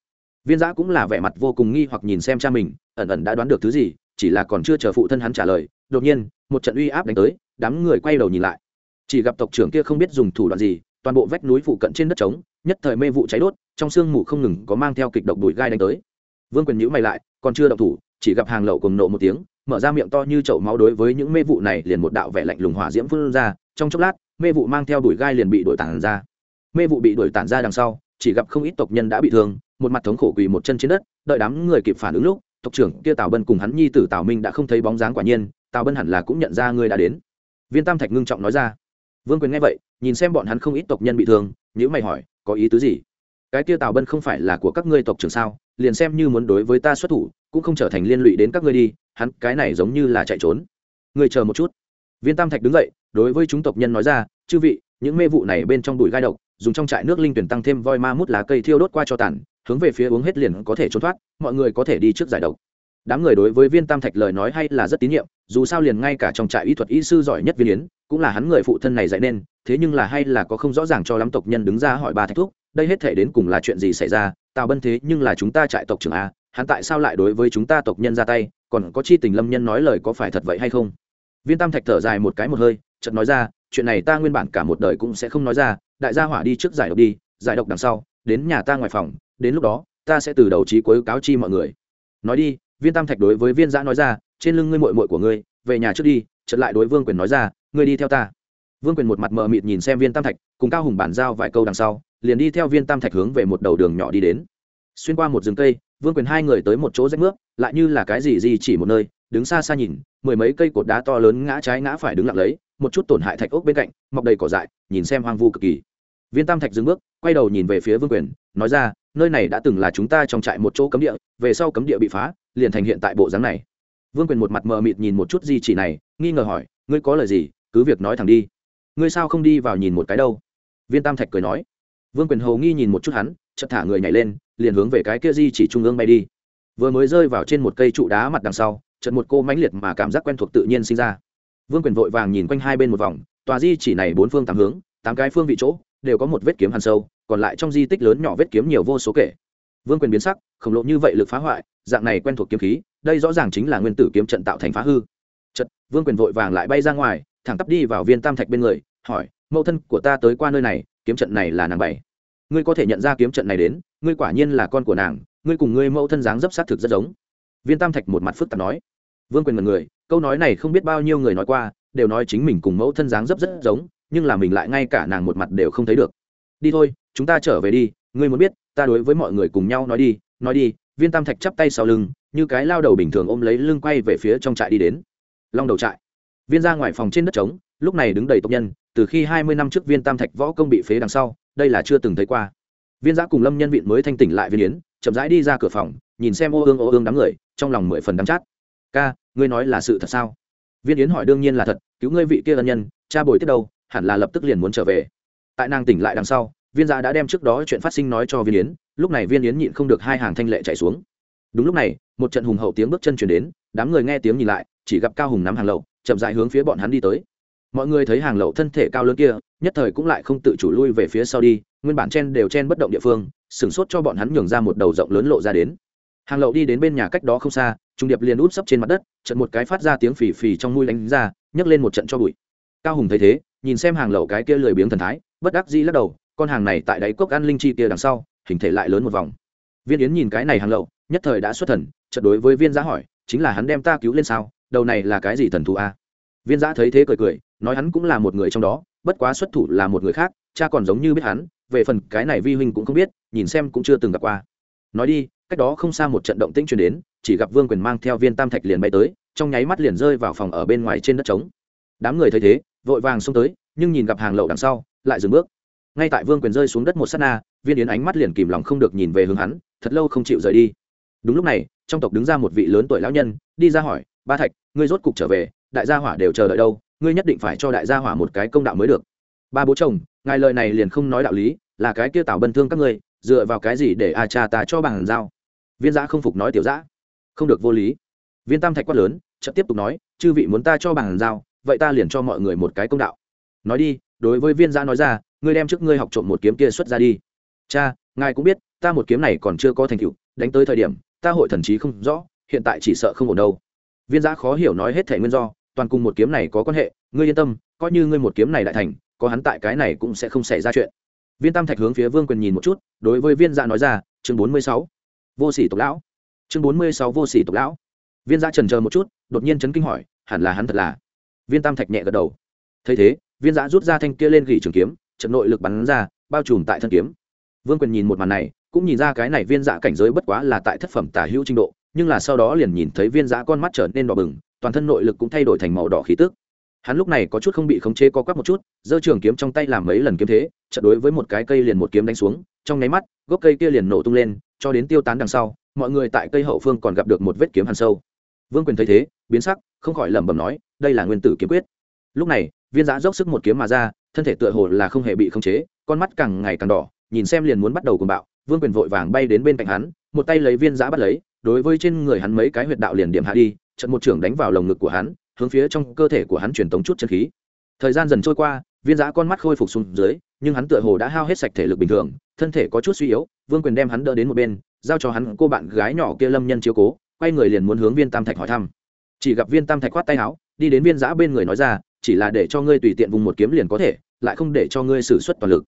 Viên giã cũng là vẻ mặt vô cùng nghi hoặc nhìn xem cha mình, ẩn ẩn đã đoán được thứ gì, chỉ là còn chưa chờ phụ thân hắn trả lời, đột nhiên, một trận uy áp đánh tới, đám người quay đầu nhìn lại. Chỉ gặp tộc trưởng kia không biết dùng thủ đoạn gì, toàn bộ vách núi phụ cận trên đất trống, nhất thời mê vụ cháy đốt, trong sương mù không ngừng có mang theo kịch độc đùi gai đánh tới. Vương quyền nhữ mày lại, còn chưa động thủ chỉ gặp hàng lậu cùng nộ một tiếng, mở ra miệng to như chậu máu đối với những mê vụ này liền một đạo vẻ lạnh lùng hỏa diễm phun ra, trong chốc lát, mê vụ mang theo đuổi gai liền bị đuổi tản ra. Mê vụ bị đuổi tản ra đằng sau, chỉ gặp không ít tộc nhân đã bị thương, một mặt thống khổ quỳ một chân trên đất, đợi đám người kịp phản ứng lúc, tộc trưởng kia tào bân cùng hắn nhi tử tào minh đã không thấy bóng dáng quả nhiên, tào bân hẳn là cũng nhận ra ngươi đã đến. Viên tam thạch ngưng trọng nói ra. Vương quyền nghe vậy, nhìn xem bọn hắn không ít tộc nhân bị thương nhữ mày hỏi, có ý tứ gì? Cái kia tào bân không phải là của các ngươi tộc trưởng sao? Liền xem như muốn đối với ta xuất thủ cũng không trở thành liên lụy đến các ngươi đi, hắn, cái này giống như là chạy trốn. Ngươi chờ một chút. Viên tam thạch đứng dậy, đối với chúng tộc nhân nói ra, chư vị, những mê vụ này bên trong bụi gai độc, dùng trong trại nước linh tuyển tăng thêm voi ma mút lá cây thiêu đốt qua cho tàn, hướng về phía uống hết liền có thể trốn thoát, mọi người có thể đi trước giải độc. Đám người đối với viên tam thạch lời nói hay là rất tín nhiệm, dù sao liền ngay cả trong trại y thuật y sư giỏi nhất viên yến, cũng là hắn người phụ thân này dạy nên, thế nhưng là hay là có không rõ ràng cho lắm tộc nhân đứng ra hỏi ba thạch thuốc đây hết thể đến cùng là chuyện gì xảy ra? Tào bân thế nhưng là chúng ta trại tộc trưởng a hắn tại sao lại đối với chúng ta tộc nhân ra tay, còn có chi tình lâm nhân nói lời có phải thật vậy hay không? Viên tam thạch thở dài một cái một hơi, chợt nói ra, chuyện này ta nguyên bản cả một đời cũng sẽ không nói ra, đại gia hỏa đi trước giải độc đi, giải độc đằng sau, đến nhà ta ngoài phòng, đến lúc đó, ta sẽ từ đầu trí cuối cáo chi mọi người. Nói đi, viên tam thạch đối với viên giã nói ra, trên lưng ngươi mội mội của ngươi, về nhà trước đi, chợt lại đối vương quyền nói ra, ngươi đi theo ta. Vương quyền một mặt mờ mịt nhìn xem viên tam thạch, cùng cao hùng bản giao vài câu đằng sau, liền đi theo viên tam thạch hướng về một đầu đường nhỏ đi đến. Xuyên qua một rừng cây vương quyền hai người tới một chỗ rách nước, lại như là cái gì gì chỉ một nơi, đứng xa xa nhìn, mười mấy cây cột đá to lớn ngã trái ngã phải đứng lặng lấy, một chút tổn hại thạch ốc bên cạnh, mọc đầy cỏ dại, nhìn xem hoang vu cực kỳ. Viên tam thạch dừng bước, quay đầu nhìn về phía vương quyền, nói ra, nơi này đã từng là chúng ta trong trại một chỗ cấm địa, về sau cấm địa bị phá, liền thành hiện tại bộ dáng này. Vương quyền một mặt mờ mịt nhìn một chút di chỉ này, nghi ngờ hỏi, ngươi có lời gì? Cứ việc nói thẳng đi. Ngươi sao không đi vào nhìn một cái đâu? Viên tam thạch cười nói vương quyền hầu nghi nhìn một chút hắn, chợt thả người nhảy lên, liền hướng về cái kia di chỉ trung ương bay đi. Vừa mới rơi vào trên một cây trụ đá mặt đằng sau, chợt một cô mãnh liệt mà cảm giác quen thuộc tự nhiên sinh ra. Vương quyền vội vàng nhìn quanh hai bên một vòng, tòa di chỉ này bốn phương tám hướng, tám cái phương vị chỗ, đều có một vết kiếm hàn sâu, còn lại trong di tích lớn nhỏ vết kiếm nhiều vô số kể. Vương quyền biến sắc, khổng lộ như vậy lực phá hoại, dạng này quen thuộc kiếm khí, đây rõ ràng chính là nguyên tử kiếm trận tạo thành phá hư. Chật vương quyền vội vàng lại bay ra ngoài, thẳng tắp đi vào viên tam thạch bên người, hỏi, mẫu thân của ta tới qua nơi này, kiếm trận này là nàng bảy ngươi có thể nhận ra kiếm trận này đến, ngươi quả nhiên là con của nàng, ngươi cùng ngươi mẫu thân dáng dấp sát thực rất giống. Viên tam thạch một mặt phức tạp nói. Vương quyền mật người, câu nói này không biết bao nhiêu người nói qua, đều nói chính mình cùng mẫu thân dáng dấp rất giống, nhưng là mình lại ngay cả nàng một mặt đều không thấy được. Đi thôi, chúng ta trở về đi, ngươi muốn biết, ta đối với mọi người cùng nhau nói đi nói đi, viên tam thạch chắp tay sau lưng, như cái lao đầu bình thường ôm lấy lưng quay về phía trong trại đi đến. Long đầu trại. Viên ra ngoài phòng trên đất trống, lúc này đứng đầy tộc nhân, từ khi hai mươi năm trước viên tam thạch võ công bị phế đằng sau đây là chưa từng thấy qua. Viên giã cùng lâm nhân vịn mới thanh tỉnh lại viên yến, chậm rãi đi ra cửa phòng, nhìn xem ô ương ô ương đám người, trong lòng mười phần đắm chát. Ca, ngươi nói là sự thật sao? Viên yến hỏi, đương nhiên là thật, cứu ngươi vị kia ân nhân, cha bồi tiếp đâu, hẳn là lập tức liền muốn trở về. Tại nàng tỉnh lại đằng sau, viên giã đã đem trước đó chuyện phát sinh nói cho viên yến, lúc này viên yến nhịn không được hai hàng thanh lệ chạy xuống. Đúng lúc này, một trận hùng hậu tiếng bước chân chuyển đến, đám người nghe tiếng nhìn lại, chỉ gặp cao hùng nắm hàng lậu, chậm dại hướng phía bọn hắn đi tới mọi người thấy hàng lậu thân thể cao lớn kia, nhất thời cũng lại không tự chủ lui về phía sau đi, nguyên bản chen đều chen bất động địa phương, sửng sốt cho bọn hắn nhường ra một đầu rộng lớn lộ ra đến. Hàng lậu đi đến bên nhà cách đó không xa, trung điệp liền út sấp trên mặt đất, trận một cái phát ra tiếng phì phì trong mũi đánh ra, nhấc lên một trận cho bụi. Cao hùng thấy thế, nhìn xem hàng lậu cái kia lười biếng thần thái, bất đắc dĩ lắc đầu, con hàng này tại đáy cốc ăn linh chi kia đằng sau, hình thể lại lớn một vòng. Viên yến nhìn cái này hàng lậu, nhất thời đã xuất thần, chợt đối với viên giá hỏi, chính là hắn đem ta cứu lên sao? Đầu này là cái gì thần thù a? Viên giã thấy thế cười cười nói hắn cũng là một người trong đó, bất quá xuất thủ là một người khác, cha còn giống như biết hắn, về phần cái này vi huynh cũng không biết, nhìn xem cũng chưa từng gặp qua. Nói đi, cách đó không xa một trận động tĩnh truyền đến, chỉ gặp vương quyền mang theo viên tam thạch liền bay tới, trong nháy mắt liền rơi vào phòng ở bên ngoài trên đất trống. Đám người thấy thế, vội vàng xông tới, nhưng nhìn gặp hàng lậu đằng sau, lại dừng bước. Ngay tại vương quyền rơi xuống đất một s á t na, viên yến ánh mắt liền kìm lòng không được nhìn về hướng hắn, thật lâu không chịu rời đi. Đúng lúc này, trong tộc đứng ra một vị lớn tuổi lão nhân, đi ra hỏi, ba thạch, ngươi rốt cục trở về, đại gia hỏa đều chờ đợi đâu? Ngươi nhất định phải cho đại gia hỏa một cái công đạo mới được. Ba bố chồng, ngài lời này liền không nói đạo lý, là cái kia tảo bân thương các ngươi, dựa vào cái gì để a cha ta cho bằng giao? Viên giã không phục nói tiểu giã. Không được vô lý. Viên tam thạch quát lớn, chợt tiếp tục nói, chư vị muốn ta cho bằng giao, vậy ta liền cho mọi người một cái công đạo. Nói đi, đối với viên giã nói ra, ngươi đem trước ngươi học trộm một kiếm kia xuất ra đi. Cha, ngài cũng biết, ta một kiếm này còn chưa có thành tựu, đánh tới thời điểm, ta hội thần trí không rõ, hiện tại chỉ sợ không ổn đâu. Viên giã khó hiểu nói hết thể nguyên do toàn cùng một kiếm này có quan hệ, ngươi yên tâm, coi như ngươi một kiếm này đại thành, có hắn tại cái này cũng sẽ không xảy ra chuyện. Viên tam thạch hướng phía vương quyền nhìn một chút, đối với viên dạ nói ra, chương bốn mươi sáu, vô sỉ tộc lão. Chương bốn mươi sáu, vô sỉ tộc lão. Viên dạ trần chờ một chút, đột nhiên chấn kinh hỏi, hẳn là hắn thật là? Viên tam thạch nhẹ gật đầu. Thấy thế, viên dạ rút ra thanh kia lên gỉ trường kiếm, trận nội lực bắn ra, bao trùm tại thân kiếm. Vương quyền nhìn một màn này, cũng nhìn ra cái này viên dạ cảnh giới bất quá là tại thất phẩm tả hữu trình độ, nhưng là sau đó liền nhìn thấy viên dạ con mắt trở nên đỏ bừng toàn thân nội lực cũng thay đổi thành màu đỏ khí tức. Hắn lúc này có chút không bị khống chế co quắp một chút, giơ trường kiếm trong tay làm mấy lần kiếm thế, chợt đối với một cái cây liền một kiếm đánh xuống, trong nháy mắt, gốc cây kia liền nổ tung lên, cho đến tiêu tán đằng sau, mọi người tại cây hậu phương còn gặp được một vết kiếm hàn sâu. Vương quyền thấy thế, biến sắc, không khỏi lẩm bẩm nói, đây là nguyên tử kiếm quyết. Lúc này, viên giã dốc sức một kiếm mà ra, thân thể tựa hồ là không hề bị khống chế, con mắt càng ngày càng đỏ, nhìn xem liền muốn bắt đầu cùng bạo, vương quyền vội vàng bay đến bên cạnh hắn, một tay lấy viên giã bắt lấy đối với trên người hắn mấy cái huyệt đạo liền điểm hạ đi, trận một trưởng đánh vào lồng ngực của hắn, hướng phía trong cơ thể của hắn truyền tống chút chân khí. Thời gian dần trôi qua, viên giã con mắt khôi phục xuống dưới, nhưng hắn tựa hồ đã hao hết sạch thể lực bình thường, thân thể có chút suy yếu, vương quyền đem hắn đỡ đến một bên, giao cho hắn cô bạn gái nhỏ kia lâm nhân chiếu cố, quay người liền muốn hướng viên tam thạch hỏi thăm. Chỉ gặp viên tam thạch khoát tay áo, đi đến viên giã bên người nói ra, chỉ là để cho ngươi tùy tiện vùng một kiếm liền có thể, lại không để cho ngươi xử suất toàn lực.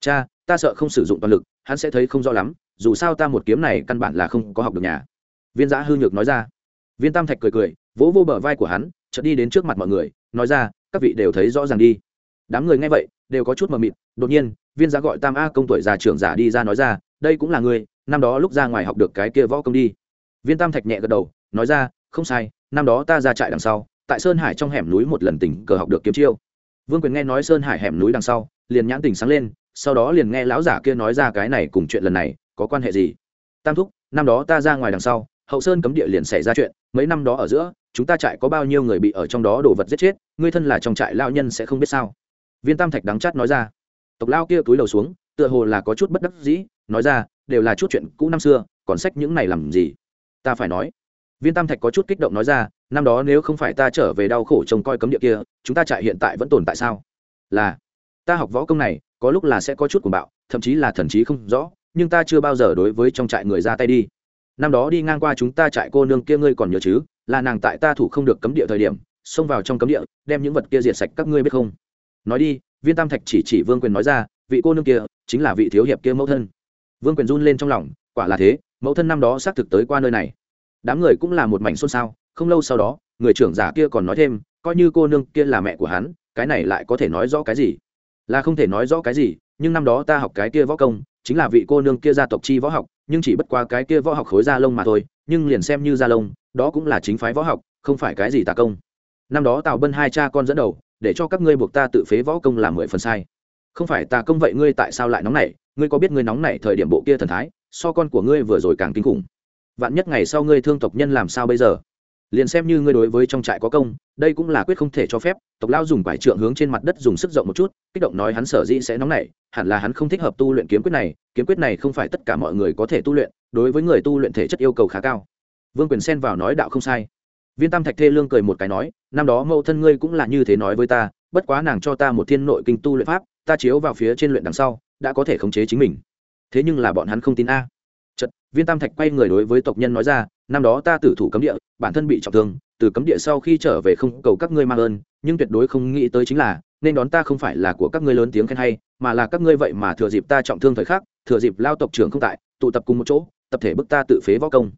Cha, ta sợ không sử dụng toàn lực, hắn sẽ thấy không rõ lắm, dù sao ta một kiếm này căn bản là không có học được nhà viên giã hư nhược nói ra. Viên tam thạch cười cười vỗ vô bờ vai của hắn chợt đi đến trước mặt mọi người nói ra các vị đều thấy rõ ràng đi. Đám người nghe vậy đều có chút mờ mịt đột nhiên viên giã gọi tam a công tuổi già trưởng giả đi ra nói ra đây cũng là người, năm đó lúc ra ngoài học được cái kia võ công đi. Viên tam thạch nhẹ gật đầu nói ra không sai năm đó ta ra trại đằng sau tại sơn hải trong hẻm núi một lần tình cờ học được kiếm chiêu. Vương quyền nghe nói sơn hải hẻm núi đằng sau liền nhãn tình sáng lên sau đó liền nghe lão giả kia nói ra cái này cùng chuyện lần này có quan hệ gì? Tam thúc năm đó ta ra ngoài đằng sau hậu sơn cấm địa liền xảy ra chuyện, mấy năm đó ở giữa, chúng ta trại có bao nhiêu người bị ở trong đó đồ vật giết chết, ngươi thân là trong trại lao nhân sẽ không biết sao. Viên tam thạch đắng chát nói ra. Tộc lao kia túi đầu xuống, tựa hồ là có chút bất đắc dĩ, nói ra, đều là chút chuyện cũ năm xưa, còn sách những này làm gì? Ta phải nói. Viên tam thạch có chút kích động nói ra, năm đó nếu không phải ta trở về đau khổ trông coi cấm địa kia, chúng ta trại hiện tại vẫn tồn tại sao? Là, ta học võ công này, có lúc là sẽ có chút cuồng bạo, thậm chí là thần trí không rõ, nhưng ta chưa bao giờ đối với trong trại người ra tay đi năm đó đi ngang qua chúng ta trại cô nương kia ngươi còn nhớ chứ? Là nàng tại ta thủ không được cấm địa thời điểm, xông vào trong cấm địa, đem những vật kia diệt sạch, các ngươi biết không? Nói đi, viên tam thạch chỉ chỉ vương quyền nói ra, vị cô nương kia chính là vị thiếu hiệp kia mẫu thân. Vương quyền run lên trong lòng, quả là thế, mẫu thân năm đó xác thực tới qua nơi này. Đám người cũng là một mảnh xôn xao, không lâu sau đó, người trưởng giả kia còn nói thêm, coi như cô nương kia là mẹ của hắn, cái này lại có thể nói rõ cái gì? Là không thể nói rõ cái gì, nhưng năm đó ta học cái kia võ công, chính là vị cô nương kia gia tộc chi võ học nhưng chỉ bất qua cái kia võ học khối gia lông mà thôi, nhưng liền xem như gia lông, đó cũng là chính phái võ học, không phải cái gì tà công. Năm đó tào bân hai cha con dẫn đầu, để cho các ngươi buộc ta tự phế võ công làm mười phần sai. Không phải tà công vậy ngươi tại sao lại nóng nảy? Ngươi có biết ngươi nóng nảy thời điểm bộ kia thần thái, so con của ngươi vừa rồi càng kinh khủng. Vạn nhất ngày sau ngươi thương tộc nhân làm sao bây giờ? Liền xem như ngươi đối với trong trại có công, đây cũng là quyết không thể cho phép, tộc lao dùng quải trượng hướng trên mặt đất dùng sức rộng một chút, kích động nói hắn sở dĩ sẽ nóng nảy, hẳn là hắn không thích hợp tu luyện kiếm quyết này, kiếm quyết này không phải tất cả mọi người có thể tu luyện, đối với người tu luyện thể chất yêu cầu khá cao. Vương quyền xen vào nói đạo không sai. Viên tam thạch thê lương cười một cái nói, năm đó mẫu thân ngươi cũng là như thế nói với ta, bất quá nàng cho ta một thiên nội kinh tu luyện pháp, ta chiếu vào phía trên luyện đằng sau, đã có thể khống chế chính mình. Thế nhưng là bọn hắn không tin a. Chật viên tam thạch quay người đối với tộc nhân nói ra năm đó ta tử thủ cấm địa, bản thân bị trọng thương, từ cấm địa sau khi trở về không cầu các ngươi mang ơn, nhưng tuyệt đối không nghĩ tới chính là, nên đón ta không phải là của các ngươi lớn tiếng khen hay, mà là các ngươi vậy mà thừa dịp ta trọng thương thời khắc, thừa dịp lao tộc trưởng không tại, tụ tập cùng một chỗ, tập thể bức ta tự phế võ công.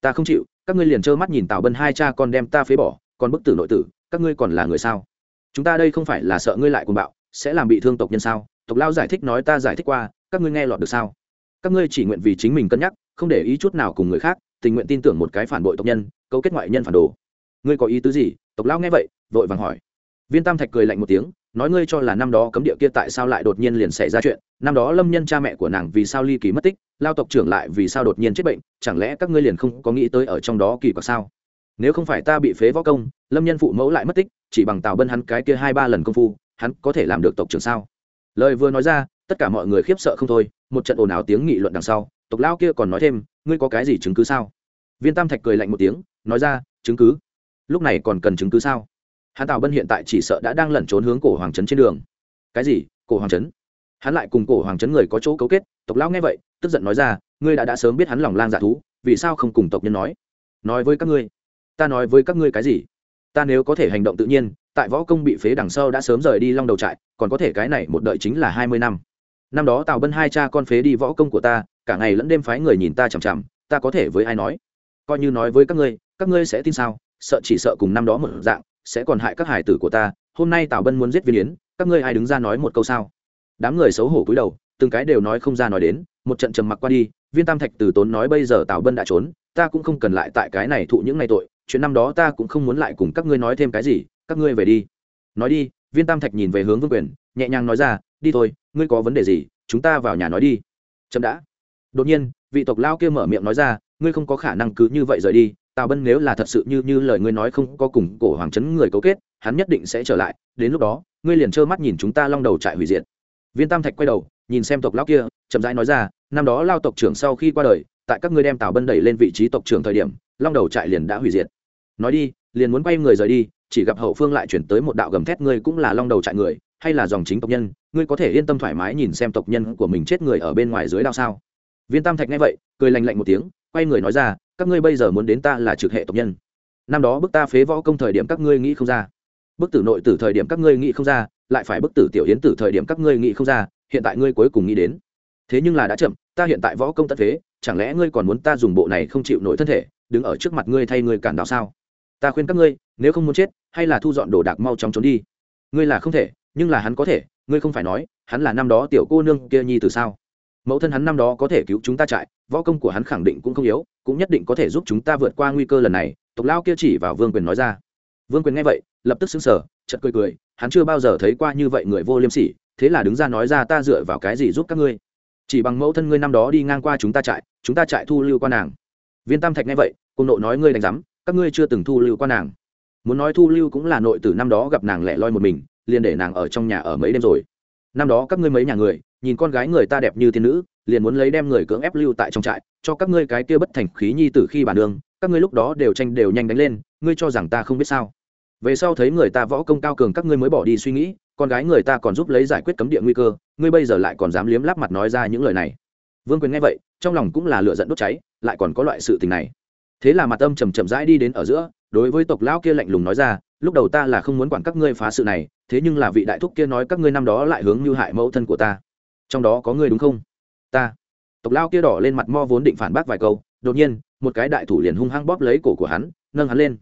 Ta không chịu, các ngươi liền trơ mắt nhìn tào bân hai cha con đem ta phế bỏ, còn bức tử nội tử, các ngươi còn là người sao? Chúng ta đây không phải là sợ ngươi lại cùng bạo, sẽ làm bị thương tộc nhân sao? Tộc lao giải thích nói ta giải thích qua, các ngươi nghe lọt được sao? Các ngươi chỉ nguyện vì chính mình cân nhắc, không để ý chút nào cùng người khác tình nguyện tin tưởng một cái phản bội tộc nhân, cấu kết ngoại nhân phản đồ. Ngươi có ý tứ gì? Tộc lao nghe vậy, vội vàng hỏi. Viên tam thạch cười lạnh một tiếng, nói ngươi cho là năm đó cấm địa kia tại sao lại đột nhiên liền xảy ra chuyện? Năm đó lâm nhân cha mẹ của nàng vì sao ly kỳ mất tích, lao tộc trưởng lại vì sao đột nhiên chết bệnh? Chẳng lẽ các ngươi liền không có nghĩ tới ở trong đó kỳ quặc sao? Nếu không phải ta bị phế võ công, lâm nhân phụ mẫu lại mất tích, chỉ bằng tào bân hắn cái kia hai ba lần công phu, hắn có thể làm được tộc trưởng sao? Lời vừa nói ra, tất cả mọi người khiếp sợ không thôi, một trận ồn ào tiếng nghị luận đằng sau tộc lao kia còn nói thêm, ngươi có cái gì chứng cứ sao? Viên tam thạch cười lạnh một tiếng, nói ra, chứng cứ? Lúc này còn cần chứng cứ sao? Hắn tào bân hiện tại chỉ sợ đã đang lẩn trốn hướng cổ hoàng trấn trên đường. Cái gì? Cổ hoàng trấn? Hắn lại cùng cổ hoàng trấn người có chỗ cấu kết, tộc lão nghe vậy, tức giận nói ra, ngươi đã đã sớm biết hắn lòng lang dạ thú, vì sao không cùng tộc nhân nói? Nói với các ngươi? Ta nói với các ngươi cái gì? Ta nếu có thể hành động tự nhiên, tại võ công bị phế đằng sau đã sớm rời đi long đầu trại, còn có thể cái này một đợi chính là hai mươi năm năm đó tào bân hai cha con phế đi võ công của ta, cả ngày lẫn đêm phái người nhìn ta chằm chằm, ta có thể với ai nói? Coi như nói với các ngươi các ngươi sẽ tin sao? Sợ chỉ sợ cùng năm đó một dạng, sẽ còn hại các hải tử của ta. Hôm nay tào bân muốn giết viên yến, các ngươi ai đứng ra nói một câu sao? Đám người xấu hổ cúi đầu, từng cái đều nói không ra nói đến, một trận trầm mặc qua đi, viên tam thạch từ tốn nói bây giờ tào bân đã trốn, ta cũng không cần lại tại cái này thụ những ngày tội, chuyện năm đó ta cũng không muốn lại cùng các ngươi nói thêm cái gì, các ngươi về đi. Nói đi, viên tam thạch nhìn về hướng vương quyền, nhẹ nhàng nói ra đi thôi, ngươi có vấn đề gì, chúng ta vào nhà nói đi. Chậm đã. Đột nhiên, vị tộc lao kia mở miệng nói ra, ngươi không có khả năng cứ như vậy rời đi, tào bân nếu là thật sự như như lời ngươi nói không có cùng cổ hoàng trấn người cấu kết, hắn nhất định sẽ trở lại, đến lúc đó, ngươi liền trơ mắt nhìn chúng ta long đầu trại hủy diệt. Viên tam thạch quay đầu, nhìn xem tộc lão kia, chậm rãi nói ra, năm đó lao tộc trưởng sau khi qua đời, tại các ngươi đem tào bân đẩy lên vị trí tộc trưởng thời điểm, long đầu trại liền đã hủy diệt. Nói đi, liền muốn quay người rời đi, chỉ gặp hậu phương lại chuyển tới một đạo gầm thét, ngươi cũng là long đầu trại người, hay là dòng chính tộc nhân ngươi có thể yên tâm thoải mái nhìn xem tộc nhân của mình chết người ở bên ngoài dưới đao sao? Viên tam thạch nghe vậy, cười lành lạnh một tiếng, quay người nói ra, các ngươi bây giờ muốn đến ta là trực hệ tộc nhân. Năm đó bức ta phế võ công thời điểm các ngươi nghĩ không ra. Bức tử nội tử thời điểm các ngươi nghĩ không ra, lại phải bức tử tiểu yến tử thời điểm các ngươi nghĩ không ra, hiện tại ngươi cuối cùng nghĩ đến. Thế nhưng là đã chậm, ta hiện tại võ công tất phế, chẳng lẽ ngươi còn muốn ta dùng bộ này không chịu nổi thân thể, đứng ở trước mặt ngươi thay ngươi cản đạo sao? Ta khuyên các ngươi, nếu không muốn chết, hay là thu dọn đồ đạc mau chóng trốn đi. Ngươi là không thể, nhưng là hắn có thể ngươi không phải nói, hắn là năm đó tiểu cô nương kia nhi từ sao? Mẫu thân hắn năm đó có thể cứu chúng ta chạy võ công của hắn khẳng định cũng không yếu, cũng nhất định có thể giúp chúng ta vượt qua nguy cơ lần này, tộc lao kia chỉ vào vương quyền nói ra. Vương quyền nghe vậy, lập tức xứng sở chật cười cười, hắn chưa bao giờ thấy qua như vậy người vô liêm sỉ, thế là đứng ra nói ra ta dựa vào cái gì giúp các ngươi? Chỉ bằng mẫu thân ngươi năm đó đi ngang qua chúng ta trại, chúng ta trại thu lưu qua nàng. Viên tam thạch nghe vậy, cùng nộ nói ngươi đánh giám, các ngươi chưa từng thu lưu qua nàng. Muốn nói thu lưu cũng là nội tử năm đó gặp nàng lẻ loi một mình liền để nàng ở trong nhà ở mấy đêm rồi. Năm đó các ngươi mấy nhà người, nhìn con gái người ta đẹp như tiên nữ, liền muốn lấy đem người cưỡng ép lưu tại trong trại, cho các ngươi cái kia bất thành khí nhi tử khi bản đường, các ngươi lúc đó đều tranh đều nhanh đánh lên, ngươi cho rằng ta không biết sao? Về sau thấy người ta võ công cao cường các ngươi mới bỏ đi suy nghĩ, con gái người ta còn giúp lấy giải quyết cấm địa nguy cơ, ngươi bây giờ lại còn dám liếm láp mặt nói ra những lời này. Vương quyền nghe vậy, trong lòng cũng là lựa giận đốt cháy, lại còn có loại sự tình này. Thế là mặt âm trầm trầm rãi đi đến ở giữa, đối với tộc lão kia lạnh lùng nói ra lúc đầu ta là không muốn quản các ngươi phá sự này, thế nhưng là vị đại thúc kia nói các ngươi năm đó lại hướng như hại mẫu thân của ta. Trong đó có ngươi đúng không? Ta. Tộc lao kia đỏ lên mặt mo vốn định phản bác vài câu, đột nhiên, một cái đại thủ liền hung hăng bóp lấy cổ của hắn, nâng hắn lên.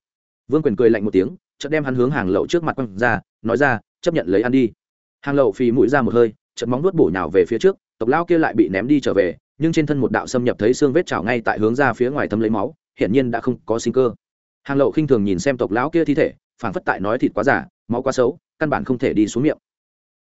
Vương quyền cười lạnh một tiếng, chợt đem hắn hướng hàng lậu trước mặt quăng ra, nói ra, chấp nhận lấy ăn đi. Hàng lậu phì mũi ra một hơi, chợt móng nuốt bổ nhào về phía trước, tộc lao kia lại bị ném đi trở về, nhưng trên thân một đạo xâm nhập thấy xương vết chảo ngay tại hướng ra phía ngoài thấm lấy máu, hiển nhiên đã không có sinh cơ. Hàng lậu khinh thường nhìn xem tộc lão kia thi thể phảng phất tại nói thịt quá giả máu quá xấu, căn bản không thể đi xuống miệng.